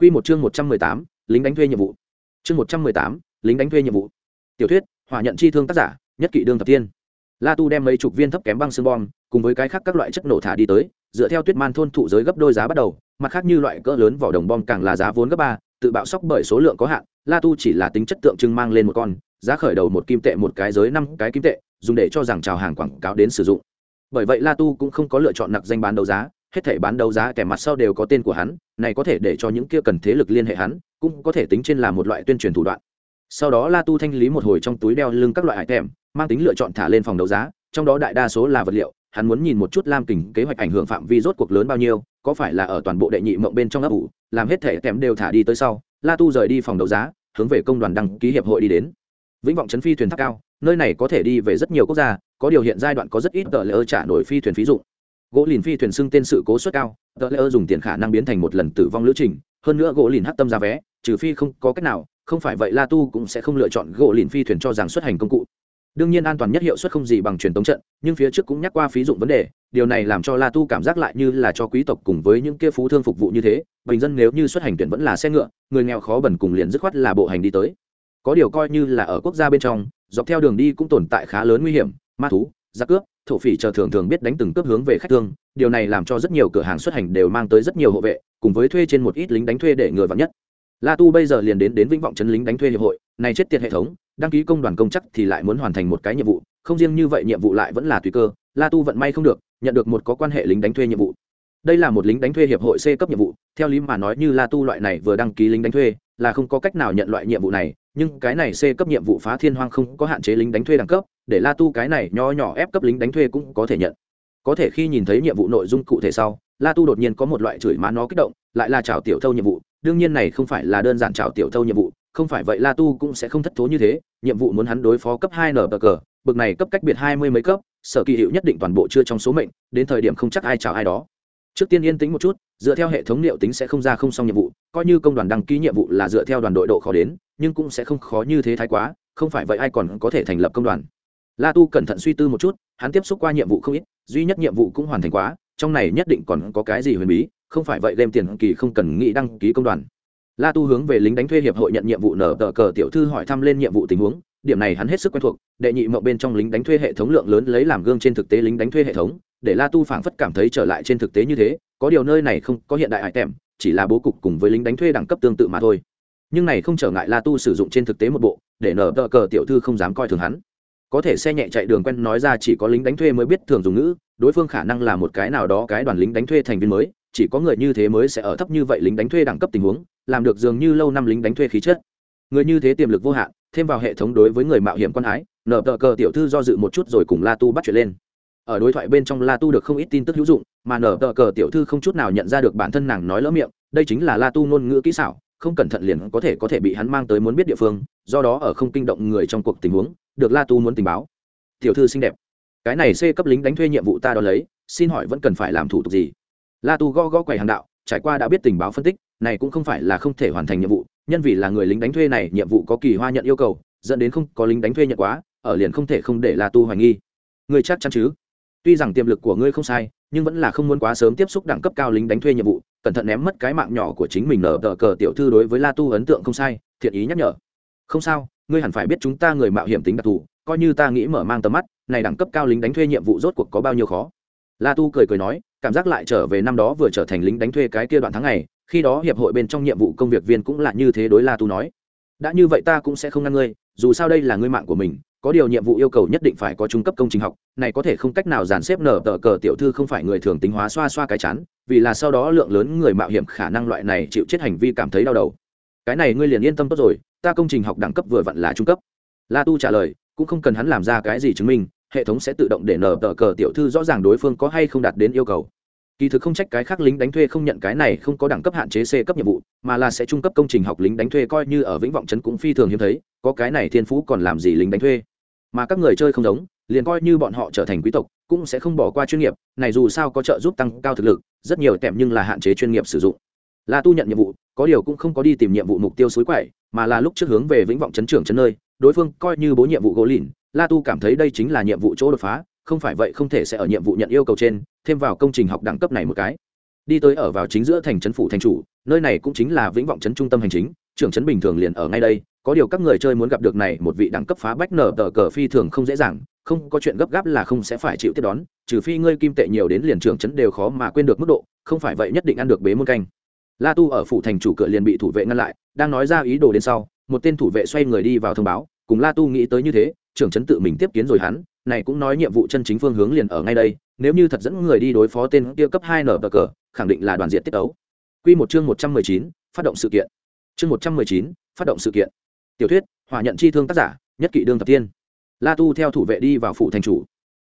Quy một chương 118, lính đánh thuê nhiệm vụ. Chương 118, lính đánh thuê nhiệm vụ. Tiểu thuyết, hỏa nhận chi thương tác giả, nhất kỵ đương thập tiên. La Tu đem mấy chục viên thấp kém băng xương bom, cùng với cái khác các loại chất nổ thả đi tới, dựa theo tuyết man thôn thụ giới gấp đôi giá bắt đầu, mặt khác như loại cỡ lớn vỏ đồng bom càng là giá vốn gấp ba, tự bạo sốc bởi số lượng có hạn, La Tu chỉ là tính chất tượng trưng mang lên một con, giá khởi đầu một kim tệ một cái giới năm cái kim tệ, dùng để cho rằng chào hàng quảng cáo đến sử dụng. Bởi vậy La Tu cũng không có lựa chọn nặc danh bán đấu giá, hết thảy bán đấu giá kẻ mặt sau đều có tên của hắn, này có thể để cho những kia cần thế lực liên hệ hắn, cũng có thể tính trên là một loại tuyên truyền thủ đoạn. Sau đó La Tu thanh lý một hồi trong túi đeo lưng các loại item, mang tính lựa chọn thả lên phòng đấu giá, trong đó đại đa số là vật liệu, hắn muốn nhìn một chút Lam Kình kế hoạch ảnh hưởng phạm vi rốt cuộc lớn bao nhiêu, có phải là ở toàn bộ đệ nhị mộng bên trong ấp ủ, làm hết thể kèm đều thả đi tới sau, La Tu rời đi phòng đấu giá, hướng về công đoàn đăng ký hiệp hội đi đến. Vĩnh vọng trấn phi thuyền tháp cao, nơi này có thể đi về rất nhiều quốc gia, có điều hiện giai đoạn có rất ít tờ lỡ trả nổi phi thuyền phí dụng gỗ lìn phi thuyền xưng tên sự cố suất cao, tờ lỡ dùng tiền khả năng biến thành một lần tử vong lữ trình. Hơn nữa gỗ lìn hát tâm ra vé, trừ phi không có cách nào, không phải vậy la tu cũng sẽ không lựa chọn gỗ lìn phi thuyền cho rằng xuất hành công cụ. Đương nhiên an toàn nhất hiệu suất không gì bằng truyền tống trận, nhưng phía trước cũng nhắc qua phí dụng vấn đề, điều này làm cho la tu cảm giác lại như là cho quý tộc cùng với những kia phú thương phục vụ như thế, bình dân nếu như xuất hành tuyển vẫn là xe ngựa, người nghèo khó bẩn cùng liền dứt khoát là bộ hành đi tới. Có điều coi như là ở quốc gia bên trong, dọc theo đường đi cũng tồn tại khá lớn nguy hiểm, ma thú, giặc cướp thổ phỉ chờ thường thường biết đánh từng cướp hướng về khách thương, điều này làm cho rất nhiều cửa hàng xuất hành đều mang tới rất nhiều hộ vệ, cùng với thuê trên một ít lính đánh thuê để ngừa vặn nhất. La tu bây giờ liền đến đến vĩnh vọng chấn lính đánh thuê hiệp hội, này chết tiệt hệ thống, đăng ký công đoàn công chắc thì lại muốn hoàn thành một cái nhiệm vụ, không riêng như vậy nhiệm vụ lại vẫn là tùy cơ, la tu vận may không được, nhận được một có quan hệ lính đánh thuê nhiệm vụ. Đây là một lính đánh thuê hiệp hội c cấp nhiệm vụ, theo lý mà nói như la tu loại này vừa đăng ký lính đánh thuê, là không có cách nào nhận loại nhiệm vụ này nhưng cái này c cấp nhiệm vụ phá thiên hoang không có hạn chế lính đánh thuê đẳng cấp, để la tu cái này nho nhỏ ép cấp lính đánh thuê cũng có thể nhận. Có thể khi nhìn thấy nhiệm vụ nội dung cụ thể sau, la tu đột nhiên có một loại chửi má nó kích động, lại là chào tiểu thâu nhiệm vụ. Đương nhiên này không phải là đơn giản chào tiểu thâu nhiệm vụ, không phải vậy la tu cũng sẽ không thất thố như thế. Nhiệm vụ muốn hắn đối phó cấp hai nở cờ, bực này cấp cách biệt hai mươi mấy cấp, sở kỳ hiệu nhất định toàn bộ chưa trong số mệnh, đến thời điểm không chắc ai chào ai đó trước tiên yên tĩnh một chút, dựa theo hệ thống liệu tính sẽ không ra không xong nhiệm vụ, coi như công đoàn đăng ký nhiệm vụ là dựa theo đoàn đội độ khó đến, nhưng cũng sẽ không khó như thế thái quá, không phải vậy ai còn có thể thành lập công đoàn. La tu cẩn thận suy tư một chút, hắn tiếp xúc qua nhiệm vụ không ít, duy nhất nhiệm vụ cũng hoàn thành quá, trong này nhất định còn có cái gì huyền bí, không phải vậy đem tiền kỳ không cần nghĩ đăng ký công đoàn. La tu hướng về lính đánh thuê hiệp hội nhận nhiệm vụ nở tờ cờ tiểu thư hỏi thăm lên nhiệm vụ tình huống, điểm này hắn hết sức quen thuộc, đệ nhị mộng bên trong lính đánh thuê hệ thống lượng lớn lấy làm gương trên thực tế lính đánh thuê hệ thống để la tu phảng phất cảm thấy trở lại trên thực tế như thế, có điều nơi này không có hiện đại hải tèm, chỉ là bố cục cùng với lính đánh thuê đẳng cấp tương tự mà thôi. Nhưng này không trở ngại la tu sử dụng trên thực tế một bộ, để nở tờ cờ tiểu thư không dám coi thường hắn. Có thể xe nhẹ chạy đường quen nói ra chỉ có lính đánh thuê mới biết thường dùng ngữ, đối phương khả năng là một cái nào đó cái đoàn lính đánh thuê thành viên mới, chỉ có người như thế mới sẽ ở thấp như vậy lính đánh thuê đẳng cấp tình huống, làm được dường như lâu năm lính đánh thuê khí chất. Người như thế tiềm lực vô hạn, thêm vào hệ thống đối với người mạo hiểm quan ái, nở tờ cờ tiểu thư do dự một chút rồi cùng la tu bắt chuyện lên ở đối thoại bên trong la tu được không ít tin tức hữu dụng, mà nở tờ cờ tiểu thư không chút nào nhận ra được bản thân nàng nói lỡ miệng, đây chính là la tu ngôn ngữ kỹ xảo, không cẩn thận liền có thể có thể bị hắn mang tới muốn biết địa phương, do đó ở không kinh động người trong cuộc tình huống, được la tu muốn tình báo. Tiểu thư xinh đẹp, cái này c cấp lính đánh thuê nhiệm vụ ta đo lấy, xin hỏi vẫn cần phải làm thủ tục gì? La tu gõ gõ quầy hàng đạo, trải qua đã biết tình báo phân tích, này cũng không phải là không thể hoàn thành nhiệm vụ, nhân vì là người lính đánh thuê này, nhiệm vụ có kỳ hoa nhận yêu cầu, dẫn đến không có lính đánh thuê nhận quá, ở liền không thể không để la tu hoài nghi. Người chắc chắn chứ? Tuy rằng tiềm lực của ngươi không sai, nhưng vẫn là không muốn quá sớm tiếp xúc đẳng cấp cao lính đánh thuê nhiệm vụ, cẩn thận ném mất cái mạng nhỏ của chính mình nở tờ cờ tiểu thư đối với la tu ấn tượng không sai, thiện ý nhắc nhở. Không sao, ngươi hẳn phải biết chúng ta người mạo hiểm tính đặc thù, coi như ta nghĩ mở mang tầm mắt, này đẳng cấp cao lính đánh thuê nhiệm vụ rốt cuộc có bao nhiêu khó. La tu cười cười nói, cảm giác lại trở về năm đó vừa trở thành lính đánh thuê cái kia đoạn tháng này khi đó hiệp hội bên trong nhiệm vụ công việc viên cũng là như thế đối la tu nói. Đã như vậy ta cũng sẽ không ngăn ngươi, dù sao đây là ngươi mạng của mình có điều nhiệm vụ yêu cầu nhất định phải có trung cấp công trình học, này có thể không cách nào dàn xếp nở tờ cờ tiểu thư không phải người thường tính hóa xoa xoa cái chán, vì là sau đó lượng lớn người mạo hiểm khả năng loại này chịu chết hành vi cảm thấy đau đầu. Cái này ngươi liền yên tâm tốt rồi, ta công trình học đẳng cấp vừa vặn là trung cấp. La tu trả lời, cũng không cần hắn làm ra cái gì chứng minh, hệ thống sẽ tự động để nở tờ cờ tiểu thư rõ ràng đối phương có hay không đạt đến yêu cầu kỳ thực không trách cái khác lính đánh thuê không nhận cái này không có đẳng cấp hạn chế c cấp nhiệm vụ, mà là sẽ trung cấp công trình học lính đánh thuê coi như ở vĩnh vọng trấn cũng phi thường hiếm thấy, có cái này thiên phú còn làm gì lính đánh thuê? Mà các người chơi không giống, liền coi như bọn họ trở thành quý tộc, cũng sẽ không bỏ qua chuyên nghiệp, này dù sao có trợ giúp tăng cao thực lực, rất nhiều tẹm nhưng là hạn chế chuyên nghiệp sử dụng. Là tu nhận nhiệm vụ, có điều cũng không có đi tìm nhiệm vụ mục tiêu suối quậy, mà là lúc trước hướng về vĩnh vọng chấn trưởng chấn nơi, đối phương coi như bố nhiệm vụ gỗ lìn, la tu cảm thấy đây chính là nhiệm vụ chỗ đột phá không phải vậy không thể sẽ ở nhiệm vụ nhận yêu cầu trên, thêm vào công trình học đẳng cấp này một cái. Đi tới ở vào chính giữa thành trấn phủ thành chủ, nơi này cũng chính là vĩnh vọng trấn trung tâm hành chính, trưởng trấn bình thường liền ở ngay đây, có điều các người chơi muốn gặp được này một vị đẳng cấp phá bách nở tờ cờ phi thường không dễ dàng, không có chuyện gấp gáp là không sẽ phải chịu tiếp đón, trừ phi ngươi kim tệ nhiều đến liền trưởng trấn đều khó mà quên được mức độ, không phải vậy nhất định ăn được bế môn canh. La tu ở phủ thành chủ cửa liền bị thủ vệ ngăn lại, đang nói ra ý đồ đến sau, một tên thủ vệ xoay người đi vào thông báo, cùng la tu nghĩ tới như thế, trưởng trấn tự mình tiếp kiến rồi hắn này cũng nói nhiệm vụ chân chính phương hướng liền ở ngay đây, nếu như thật dẫn người đi đối phó tên kia cấp hai nở cờ, khẳng định là đoàn diện tiết ấu Quy một chương một trăm mười chín, phát động sự kiện. Chương một trăm mười chín, phát động sự kiện. Tiểu thuyết hòa nhận chi thương tác giả, nhất kỵ đương thập tiên la tu theo thủ vệ đi vào phủ thành chủ.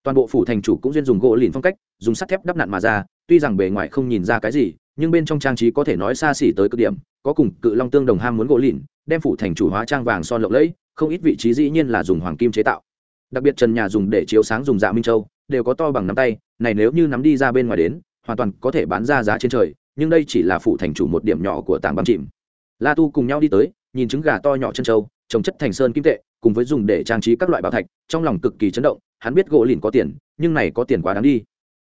Toàn bộ phủ thành chủ cũng duyên dùng gỗ lìn phong cách, dùng sắt thép đắp nặn mà ra, tuy rằng bề ngoài không nhìn ra cái gì, nhưng bên trong trang trí có thể nói xa xỉ tới cực điểm, có cùng cự long tương đồng ham muốn gỗ lìn, đem phủ thành chủ hóa trang vàng son lộng lẫy, không ít vị trí dĩ nhiên là dùng hoàng kim chế tạo đặc biệt trần nhà dùng để chiếu sáng dùng dạ minh châu, đều có to bằng nắm tay, này nếu như nắm đi ra bên ngoài đến, hoàn toàn có thể bán ra giá trên trời, nhưng đây chỉ là phụ thành chủ một điểm nhỏ của tảng băng chìm. La tu cùng nhau đi tới, nhìn trứng gà to nhỏ chân châu, trồng chất thành sơn kim tệ, cùng với dùng để trang trí các loại bảo thạch, trong lòng cực kỳ chấn động, hắn biết gỗ lìn có tiền, nhưng này có tiền quá đáng đi.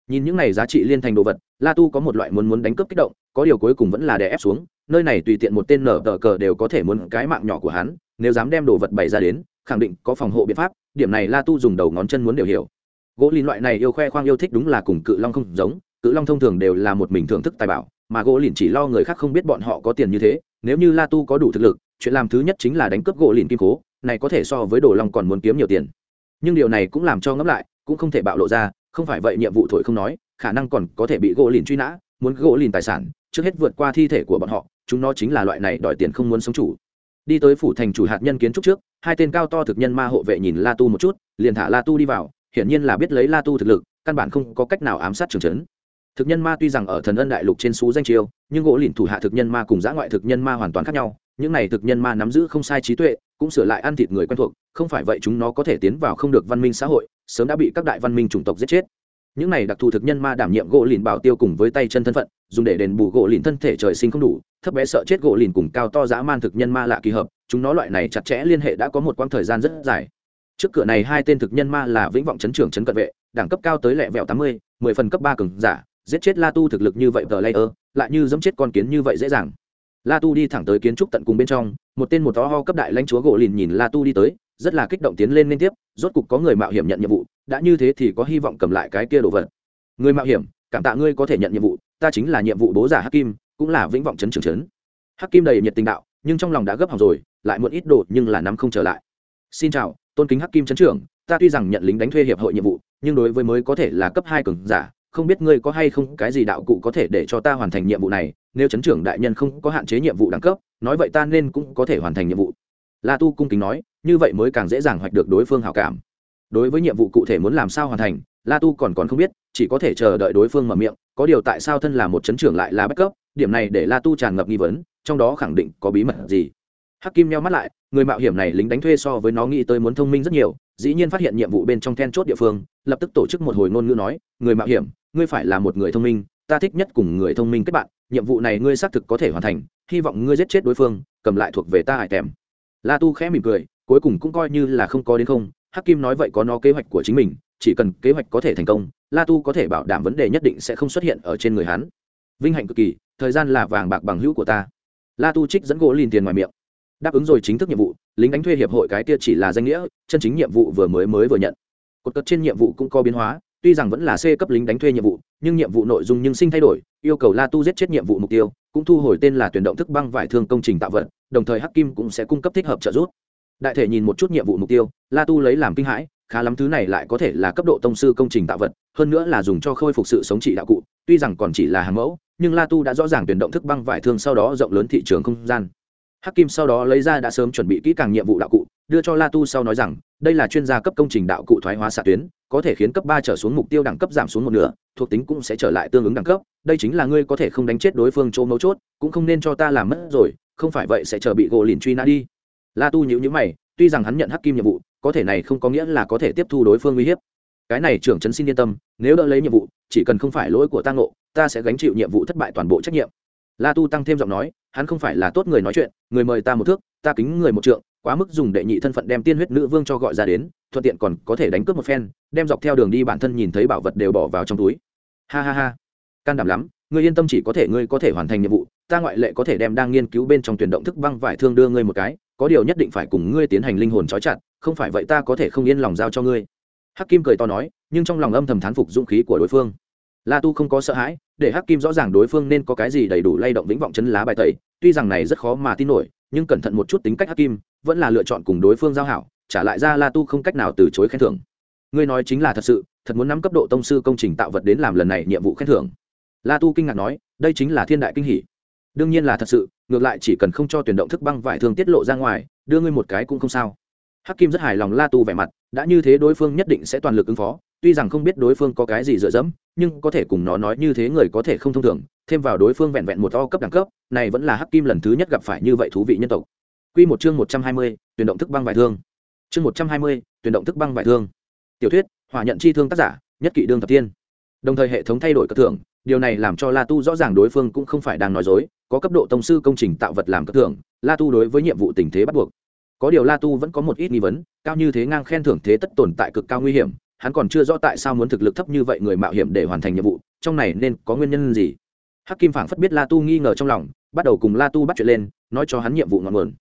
Nhìn những này giá trị liên thành đồ vật, la tu có một loại muốn muốn đánh cướp kích động, có điều cuối cùng vẫn là đè ép xuống, nơi này tùy tiện một tên nở tờ cờ đều có thể muốn cái mạng nhỏ của hắn, nếu dám đem đồ vật bày ra đến khẳng định có phòng hộ biện pháp, điểm này la tu dùng đầu ngón chân muốn đều hiểu. Gỗ lìn loại này yêu khoe khoang yêu thích đúng là cùng cự long không giống, cự long thông thường đều là một mình thưởng thức tài bảo, mà gỗ lìn chỉ lo người khác không biết bọn họ có tiền như thế, nếu như la tu có đủ thực lực, chuyện làm thứ nhất chính là đánh cướp gỗ lìn kim cố, này có thể so với đồ long còn muốn kiếm nhiều tiền. Nhưng điều này cũng làm cho ngẫm lại, cũng không thể bạo lộ ra, không phải vậy nhiệm vụ thổi không nói, khả năng còn có thể bị gỗ lìn truy nã, muốn gỗ lìn tài sản, trước hết vượt qua thi thể của bọn họ, chúng nó chính là loại này đòi tiền không muốn sống chủ đi tới phủ thành chủ hạt nhân kiến trúc trước, hai tên cao to thực nhân ma hộ vệ nhìn la tu một chút, liền thả la tu đi vào, hiển nhiên là biết lấy la tu thực lực, căn bản không có cách nào ám sát trường trấn. Thực nhân ma tuy rằng ở thần ân đại lục trên xú danh chiêu nhưng gỗ lìn thủ hạ thực nhân ma cùng giã ngoại thực nhân ma hoàn toàn khác nhau, những này thực nhân ma nắm giữ không sai trí tuệ, cũng sửa lại ăn thịt người quen thuộc, không phải vậy chúng nó có thể tiến vào không được văn minh xã hội, sớm đã bị các đại văn minh chủng tộc giết chết những này đặc thù thực nhân ma đảm nhiệm gỗ lìn bảo tiêu cùng với tay chân thân phận, dùng để đền bù gỗ lìn thân thể trời sinh không đủ, thấp bé sợ chết gỗ lìn cùng cao to dã man thực nhân ma lạ kỳ hợp, chúng nó loại này chặt chẽ liên hệ đã có một quãng thời gian rất dài. Trước cửa này hai tên thực nhân ma là vĩnh vọng chấn trưởng chấn cận vệ, đẳng cấp cao tới lẹ vẹo tám mươi, mười phần cấp ba cường giả, giết chết la tu thực lực như vậy tờ layer lại như giống chết con kiến như vậy dễ dàng. La tu đi thẳng tới kiến trúc tận cùng bên trong, một tên một to ho cấp đại lãnh chúa gỗ lìn nhìn la tu đi tới, rất là kích động tiến lên liên tiếp, rốt cục có người mạo hiểm nhận nhiệm vụ đã như thế thì có hy vọng cầm lại cái kia đồ vật. Người mạo hiểm, cảm tạ ngươi có thể nhận nhiệm vụ, ta chính là nhiệm vụ bố giả hắc kim, cũng là vĩnh vọng chấn trưởng chấn. Hắc kim đầy nhiệt tình đạo, nhưng trong lòng đã gấp hỏng rồi, lại muốn ít đồ nhưng là nắm không trở lại. Xin chào, tôn kính hắc kim chấn trưởng, ta tuy rằng nhận lính đánh thuê hiệp hội nhiệm vụ, nhưng đối với mới có thể là cấp hai cường giả, không biết ngươi có hay không cái gì đạo cụ có thể để cho ta hoàn thành nhiệm vụ này, nếu chấn trưởng đại nhân không có hạn chế nhiệm vụ đẳng cấp, nói vậy ta nên cũng có thể hoàn thành nhiệm vụ. La tu cung kính nói, như vậy mới càng dễ dàng hoạch được đối phương hảo cảm đối với nhiệm vụ cụ thể muốn làm sao hoàn thành la tu còn còn không biết chỉ có thể chờ đợi đối phương mở miệng có điều tại sao thân là một chấn trưởng lại là bất cấp, điểm này để la tu tràn ngập nghi vấn trong đó khẳng định có bí mật gì. Hắc kim nheo mắt lại người mạo hiểm này lính đánh thuê so với nó nghĩ tới muốn thông minh rất nhiều dĩ nhiên phát hiện nhiệm vụ bên trong then chốt địa phương lập tức tổ chức một hồi ngôn ngữ nói người mạo hiểm ngươi phải là một người thông minh ta thích nhất cùng người thông minh kết bạn nhiệm vụ này ngươi xác thực có thể hoàn thành hy vọng ngươi giết chết đối phương cầm lại thuộc về ta hải tèm. La tu khẽ mỉm cười cuối cùng cũng coi như là không có đến không hắc kim nói vậy có nó kế hoạch của chính mình, chỉ cần kế hoạch có thể thành công, la tu có thể bảo đảm vấn đề nhất định sẽ không xuất hiện ở trên người hắn. Vinh hạnh cực kỳ, thời gian là vàng bạc bằng hữu của ta. La tu trích dẫn gỗ lìn tiền ngoài miệng. Đáp ứng rồi chính thức nhiệm vụ, lính đánh thuê hiệp hội cái kia chỉ là danh nghĩa, chân chính nhiệm vụ vừa mới mới vừa nhận. Cột cất trên nhiệm vụ cũng có biến hóa, tuy rằng vẫn là c cấp lính đánh thuê nhiệm vụ, nhưng nhiệm vụ nội dung nhưng sinh thay đổi, yêu cầu la tu giết chết nhiệm vụ mục tiêu, cũng thu hồi tên là tuyển động thức băng vải thương công trình tạo vật, đồng thời hắc kim cũng sẽ cung cấp thích hợp trợ giúp đại thể nhìn một chút nhiệm vụ mục tiêu, la tu lấy làm kinh hãi, khá lắm thứ này lại có thể là cấp độ tông sư công trình tạo vật, hơn nữa là dùng cho khôi phục sự sống trị đạo cụ, tuy rằng còn chỉ là hàng mẫu, nhưng la tu đã rõ ràng tuyển động thức băng vải thương sau đó rộng lớn thị trường không gian. Hắc kim sau đó lấy ra đã sớm chuẩn bị kỹ càng nhiệm vụ đạo cụ, đưa cho la tu sau nói rằng, đây là chuyên gia cấp công trình đạo cụ thoái hóa xạ tuyến, có thể khiến cấp ba trở xuống mục tiêu đẳng cấp giảm xuống một nửa, thuộc tính cũng sẽ trở lại tương ứng đẳng cấp, đây chính là ngươi có thể không đánh chết đối phương chỗ mấu chốt, cũng không nên cho ta làm mất rồi, không phải vậy sẽ chờ bị gỗ lìn truy nã đi la tu nhữ nhữ mày, tuy rằng hắn nhận hắc kim nhiệm vụ, có thể này không có nghĩa là có thể tiếp thu đối phương uy hiếp. Cái này trưởng trấn xin yên tâm, nếu đỡ lấy nhiệm vụ, chỉ cần không phải lỗi của ta ngộ, ta sẽ gánh chịu nhiệm vụ thất bại toàn bộ trách nhiệm. La tu tăng thêm giọng nói, hắn không phải là tốt người nói chuyện, người mời ta một thước, ta kính người một trượng, quá mức dùng đệ nhị thân phận đem tiên huyết nữ vương cho gọi ra đến, thuận tiện còn có thể đánh cướp một phen, đem dọc theo đường đi bản thân nhìn thấy bảo vật đều bỏ vào trong túi. Ha ha ha. Can đảm lắm, ngươi yên tâm chỉ có thể, ngươi có thể hoàn thành nhiệm vụ, ta ngoại lệ có thể đem đang nghiên cứu bên trong tuyển động thức băng vải thương đưa ngươi một cái có điều nhất định phải cùng ngươi tiến hành linh hồn trói chặt, không phải vậy ta có thể không yên lòng giao cho ngươi. Hắc kim cười to nói, nhưng trong lòng âm thầm thán phục dũng khí của đối phương. La tu không có sợ hãi, để hắc kim rõ ràng đối phương nên có cái gì đầy đủ lay động vĩnh vọng chấn lá bài tẩy, tuy rằng này rất khó mà tin nổi, nhưng cẩn thận một chút tính cách hắc kim, vẫn là lựa chọn cùng đối phương giao hảo, trả lại ra la tu không cách nào từ chối khen thưởng. Ngươi nói chính là thật sự, thật muốn nắm cấp độ tông sư công trình tạo vật đến làm lần này nhiệm vụ khen thưởng. La tu kinh ngạc nói, đây chính là thiên đại kinh hỷ đương nhiên là thật sự ngược lại chỉ cần không cho tuyển động thức băng vải thương tiết lộ ra ngoài đưa ngươi một cái cũng không sao hắc kim rất hài lòng la tu vẻ mặt đã như thế đối phương nhất định sẽ toàn lực ứng phó tuy rằng không biết đối phương có cái gì dựa dẫm nhưng có thể cùng nó nói như thế người có thể không thông thường thêm vào đối phương vẹn vẹn một o cấp đẳng cấp này vẫn là hắc kim lần thứ nhất gặp phải như vậy thú vị nhân tộc Quy một chương một trăm hai mươi, tuyển động thức băng vải thương. Chương một trăm hai mươi, tuyển động thức băng vải thương. Tiểu thuyết, hỏa nhận chi thương tác giả, nhất kỵ đương thập tiên. Đồng thời hệ thống thay đổi cất thưởng, điều này làm cho La Tu rõ ràng đối phương cũng không phải đang nói dối, có cấp độ tông sư công trình tạo vật làm cất thưởng, La Tu đối với nhiệm vụ tình thế bắt buộc. Có điều La Tu vẫn có một ít nghi vấn, cao như thế ngang khen thưởng thế tất tồn tại cực cao nguy hiểm, hắn còn chưa rõ tại sao muốn thực lực thấp như vậy người mạo hiểm để hoàn thành nhiệm vụ, trong này nên có nguyên nhân gì. Hắc Kim phảng phất biết La Tu nghi ngờ trong lòng, bắt đầu cùng La Tu bắt chuyện lên, nói cho hắn nhiệm vụ ngọn nguồn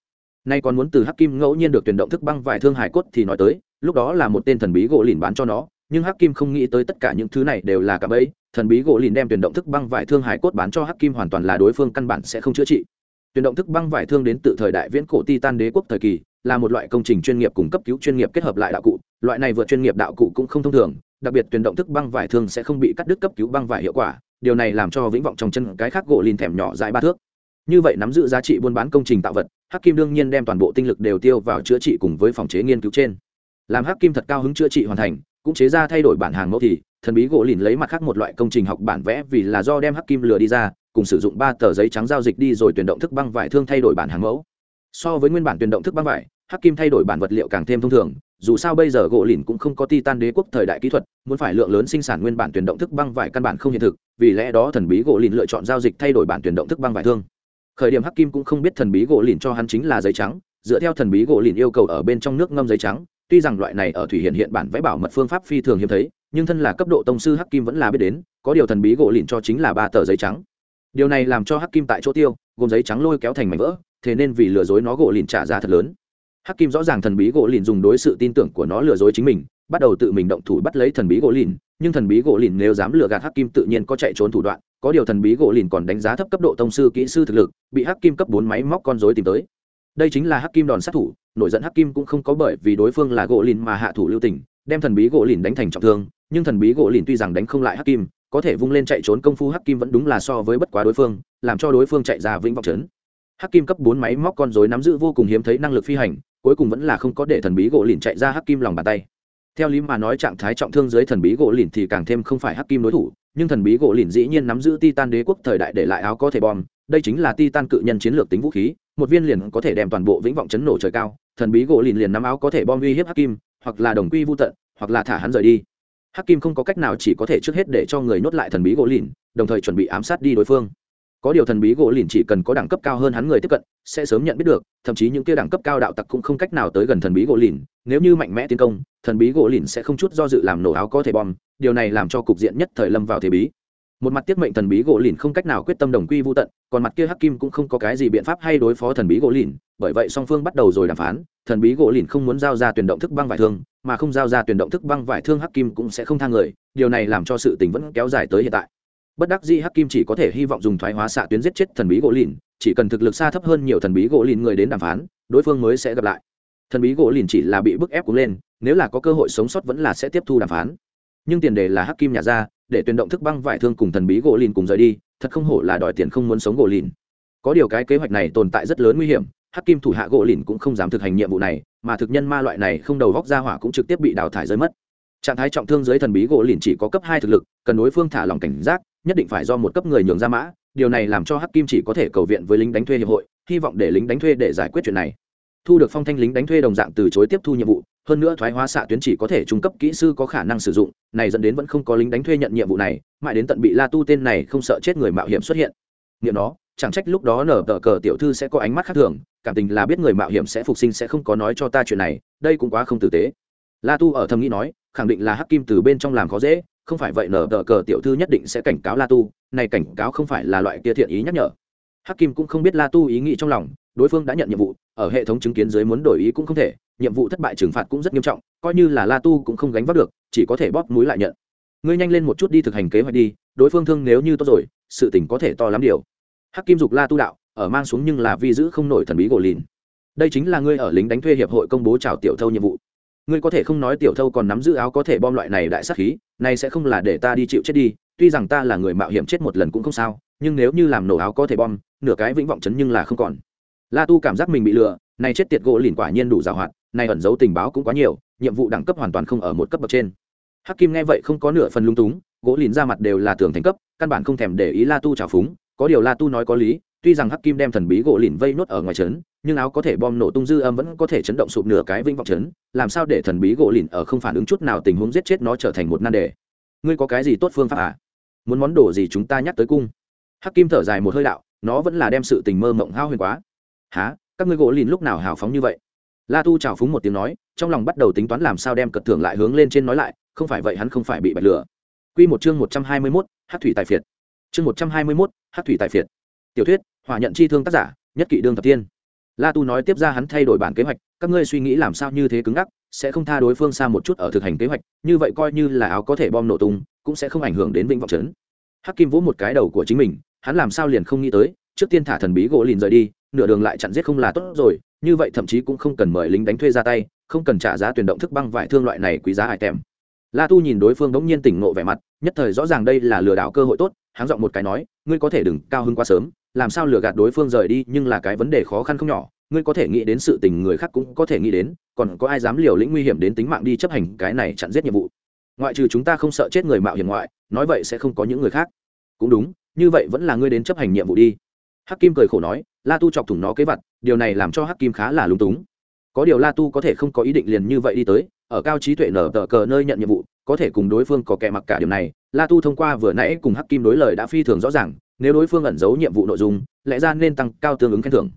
nay còn muốn từ hắc kim ngẫu nhiên được tuyển động thức băng vải thương hải cốt thì nói tới lúc đó là một tên thần bí gỗ lìn bán cho nó nhưng hắc kim không nghĩ tới tất cả những thứ này đều là cả bẫy thần bí gỗ lìn đem tuyển động thức băng vải thương hải cốt bán cho hắc kim hoàn toàn là đối phương căn bản sẽ không chữa trị. Tuyển động thức băng vải thương đến từ thời đại viễn cổ titan đế quốc thời kỳ, là một loại công trình chuyên nghiệp cung cấp cứu chuyên nghiệp kết hợp lại đạo cụ, loại này vượt chuyên nghiệp đạo cụ cũng không thông thường, đặc biệt tuyển động thức băng vải thương sẽ không bị cắt đứt cấp cứu băng vải hiệu quả, điều này làm cho vĩnh vọng trong chân cái khác gỗ lìn thèm nhỏ dài ba thước. Như vậy nắm giữ giá trị buôn bán công trình tạo vật, hắc kim đương nhiên đem toàn bộ tinh lực đều tiêu vào chữa trị cùng với phòng chế nghiên cứu trên. Làm hắc kim thật cao hứng chữa trị hoàn thành cũng chế ra thay đổi bản hàng mẫu thì, thần bí gỗ lìn lấy mặt khác một loại công trình học bản vẽ vì là do đem hắc kim lừa đi ra, cùng sử dụng ba tờ giấy trắng giao dịch đi rồi tuyển động thức băng vải thương thay đổi bản hàng mẫu. So với nguyên bản tuyển động thức băng vải, hắc kim thay đổi bản vật liệu càng thêm thông thường, dù sao bây giờ gỗ lìn cũng không có titan đế quốc thời đại kỹ thuật, muốn phải lượng lớn sinh sản nguyên bản tuyển động thức băng vải căn bản không hiện thực, vì lẽ đó thần bí gỗ lìn lựa chọn giao dịch thay đổi bản tuyển động thức băng vải thương. Khởi điểm hắc kim cũng không biết thần bí gỗ lìn cho hắn chính là giấy trắng, dựa theo thần bí gỗ lìn yêu cầu ở bên trong nước ngâm giấy trắng tuy rằng loại này ở thủy hiện hiện bản vẽ bảo mật phương pháp phi thường hiếm thấy, nhưng thân là cấp độ tông sư hắc kim vẫn là biết đến, có điều thần bí gỗ lìn cho chính là ba tờ giấy trắng. Điều này làm cho hắc kim tại chỗ tiêu, gồm giấy trắng lôi kéo thành mảnh vỡ, thế nên vì lừa dối nó gỗ lìn trả giá thật lớn. Hắc kim rõ ràng thần bí gỗ lìn dùng đối sự tin tưởng của nó lừa dối chính mình, bắt đầu tự mình động thủ bắt lấy thần bí gỗ lìn nhưng thần bí gỗ lìn nếu dám lừa gạt hắc kim tự nhiên có chạy trốn thủ đoạn, có điều thần bí gỗ lìn còn đánh giá thấp cấp độ tông sư kỹ sư thực lực, bị hắc kim cấp bốn máy móc con dối tìm tới. Đây chính là hắc kim đòn sát thủ nổi giận hắc kim cũng không có bởi vì đối phương là gỗ lìn mà hạ thủ lưu tình, đem thần bí gỗ lìn đánh thành trọng thương, nhưng thần bí gỗ lìn tuy rằng đánh không lại hắc kim, có thể vung lên chạy trốn công phu hắc kim vẫn đúng là so với bất quá đối phương, làm cho đối phương chạy ra vĩnh vọng trấn. Hắc kim cấp bốn máy móc con dối nắm giữ vô cùng hiếm thấy năng lực phi hành, cuối cùng vẫn là không có để thần bí gỗ lìn chạy ra hắc kim lòng bàn tay. Theo lý mà nói trạng thái trọng thương dưới thần bí gỗ lìn thì càng thêm không phải hắc kim đối thủ, nhưng thần bí gỗ lìn dĩ nhiên nắm giữ titan đế quốc thời đại để lại áo có thể bom, đây chính là titan cự nhân chiến lược tính vũ khí, một viên liền có thể đem toàn bộ vĩnh vọng chấn nổ trời cao thần bí gỗ lìn liền nắm áo có thể bom uy hiếp hắc kim hoặc là đồng quy vô tận, hoặc là thả hắn rời đi. Hắc kim không có cách nào chỉ có thể trước hết để cho người nhốt lại thần bí gỗ lìn, đồng thời chuẩn bị ám sát đi đối phương. Có điều thần bí gỗ lìn chỉ cần có đẳng cấp cao hơn hắn người tiếp cận, sẽ sớm nhận biết được, thậm chí những kia đẳng cấp cao đạo tặc cũng không cách nào tới gần thần bí gỗ lìn, nếu như mạnh mẽ tiến công, thần bí gỗ lìn sẽ không chút do dự làm nổ áo có thể bom, điều này làm cho cục diện nhất thời lâm vào thế bí. Một mặt tiết mệnh thần bí gỗ lìn không cách nào quyết tâm đồng quy vô tận còn mặt kia hắc kim cũng không có cái gì biện pháp hay đối phó thần bí gỗ lìn, bởi vậy song phương bắt đầu rồi đàm phán, thần bí gỗ lìn không muốn giao ra tuyển động thức băng vải thương, mà không giao ra tuyển động thức băng vải thương hắc kim cũng sẽ không thang người, điều này làm cho sự tình vẫn kéo dài tới hiện tại. Bất đắc dĩ hắc kim chỉ có thể hy vọng dùng thoái hóa xạ tuyến giết chết thần bí gỗ lìn, chỉ cần thực lực xa thấp hơn nhiều thần bí gỗ lìn người đến đàm phán, đối phương mới sẽ gặp lại. Thần bí gỗ lìn chỉ là bị bức ép cuốn lên, nếu là có cơ hội sống sót vẫn là sẽ tiếp thu đàm phán. Nhưng tiền đề là hắc kim nhà ra, để tuyển động thức băng vải thương cùng thần bí gỗ lìn cùng rời đi thật không hổ là đòi tiền không muốn sống gỗ lìn. Có điều cái kế hoạch này tồn tại rất lớn nguy hiểm, hắc kim thủ hạ gỗ lìn cũng không dám thực hành nhiệm vụ này, mà thực nhân ma loại này không đầu góc ra hỏa cũng trực tiếp bị đào thải rơi mất. Trạng thái trọng thương dưới thần bí gỗ lìn chỉ có cấp hai thực lực, cần đối phương thả lòng cảnh giác, nhất định phải do một cấp người nhường ra mã, điều này làm cho hắc kim chỉ có thể cầu viện với lính đánh thuê hiệp hội, hy vọng để lính đánh thuê để giải quyết chuyện này. Thu được phong thanh lính đánh thuê đồng dạng từ chối tiếp thu nhiệm vụ, hơn nữa thoái hóa xạ tuyến chỉ có thể trung cấp kỹ sư có khả năng sử dụng, này dẫn đến vẫn không có lính đánh thuê nhận nhiệm vụ này mãi đến tận bị la tu tên này không sợ chết người mạo hiểm xuất hiện. Nghiệm đó chẳng trách lúc đó nở tờ cờ tiểu thư sẽ có ánh mắt khác thường, cảm tình là biết người mạo hiểm sẽ phục sinh sẽ không có nói cho ta chuyện này, đây cũng quá không tử tế. La tu ở thầm nghĩ nói, khẳng định là hắc kim từ bên trong làm khó dễ, không phải vậy nở tờ cờ tiểu thư nhất định sẽ cảnh cáo la tu, này cảnh cáo không phải là loại kia thiện ý nhắc nhở. Hắc kim cũng không biết la tu ý nghĩ trong lòng, đối phương đã nhận nhiệm vụ, ở hệ thống chứng kiến dưới muốn đổi ý cũng không thể, nhiệm vụ thất bại trừng phạt cũng rất nghiêm trọng, coi như là la tu cũng không gánh vác được, chỉ có thể bóp mũi lại nhận ngươi nhanh lên một chút đi thực hành kế hoạch đi, đối phương thương nếu như tốt rồi, sự tình có thể to lắm điều. Hắc kim dục la tu đạo, ở mang xuống nhưng là vi giữ không nổi thần bí gỗ lìn. Đây chính là ngươi ở lính đánh thuê hiệp hội công bố chào tiểu thâu nhiệm vụ. Ngươi có thể không nói tiểu thâu còn nắm giữ áo có thể bom loại này đại sát khí, này sẽ không là để ta đi chịu chết đi, tuy rằng ta là người mạo hiểm chết một lần cũng không sao, nhưng nếu như làm nổ áo có thể bom, nửa cái vĩnh vọng chấn nhưng là không còn. La tu cảm giác mình bị lừa, này chết tiệt gỗ lìn quả nhiên đủ giàu hoạt này ẩn giấu tình báo cũng quá nhiều, nhiệm vụ đẳng cấp hoàn toàn không ở một cấp bậc trên hắc kim nghe vậy không có nửa phần lung túng, gỗ lìn ra mặt đều là tường thành cấp, căn bản không thèm để ý la tu trào phúng, có điều la tu nói có lý, tuy rằng hắc kim đem thần bí gỗ lìn vây nốt ở ngoài trấn, nhưng áo có thể bom nổ tung dư âm vẫn có thể chấn động sụp nửa cái vĩnh vọng trấn, làm sao để thần bí gỗ lìn ở không phản ứng chút nào tình huống giết chết nó trở thành một nan đề? Ngươi có cái gì tốt phương pháp à? Muốn món đồ gì chúng ta nhắc tới cung? Hắc kim thở dài một hơi đạo, nó vẫn là đem sự tình mơ mộng hao huyền quá. Há các ngươi gỗ lìn lúc nào hào phóng như vậy? La tu trào phúng một tiếng nói, trong lòng bắt đầu tính toán làm sao đem cật thưởng lại hướng lên trên nói lại không phải vậy hắn không phải bị bạch lửa Quy một chương một trăm hai mươi 121, Hát thủy tài phiệt. Chương một trăm hai mươi 121, Hát thủy tài phiệt. Tiểu thuyết, hỏa nhận chi thương tác giả, nhất kỵ đương thập tiên. La Tu nói tiếp ra hắn thay đổi bản kế hoạch, các ngươi suy nghĩ làm sao như thế cứng ngắc, sẽ không tha đối phương xa một chút ở thực hành kế hoạch, như vậy coi như là áo có thể bom nổ tung, cũng sẽ không ảnh hưởng đến vĩnh vọng trấn. Hắc Kim vỗ một cái đầu của chính mình, hắn làm sao liền không nghĩ tới, trước tiên thả thần bí gỗ lìn rời đi, nửa đường lại chặn giết không là tốt rồi, như vậy thậm chí cũng không cần mời lính đánh thuê ra tay, không cần trả giá tuyển động thức băng vải thương loại này quý giá hại tèm la tu nhìn đối phương bỗng nhiên tỉnh ngộ vẻ mặt, nhất thời rõ ràng đây là lừa đảo cơ hội tốt, hắn giọng một cái nói, ngươi có thể đừng cao hứng quá sớm, làm sao lừa gạt đối phương rời đi, nhưng là cái vấn đề khó khăn không nhỏ, ngươi có thể nghĩ đến sự tình người khác cũng có thể nghĩ đến, còn có ai dám liều lĩnh nguy hiểm đến tính mạng đi chấp hành cái này chặn giết nhiệm vụ? Ngoại trừ chúng ta không sợ chết người mạo hiểm ngoại, nói vậy sẽ không có những người khác. Cũng đúng, như vậy vẫn là ngươi đến chấp hành nhiệm vụ đi. Hắc kim cười khổ nói, la tu chọc thủng nó kế vật, điều này làm cho hắc kim khá là lúng túng. Có điều la tu có thể không có ý định liền như vậy đi tới ở cao trí tuệ nở tờ cờ nơi nhận nhiệm vụ, có thể cùng đối phương có kẻ mặc cả điều này, la tu thông qua vừa nãy cùng hắc kim đối lời đã phi thường rõ ràng, nếu đối phương ẩn giấu nhiệm vụ nội dung, lẽ ra nên tăng cao tương ứng khen thưởng.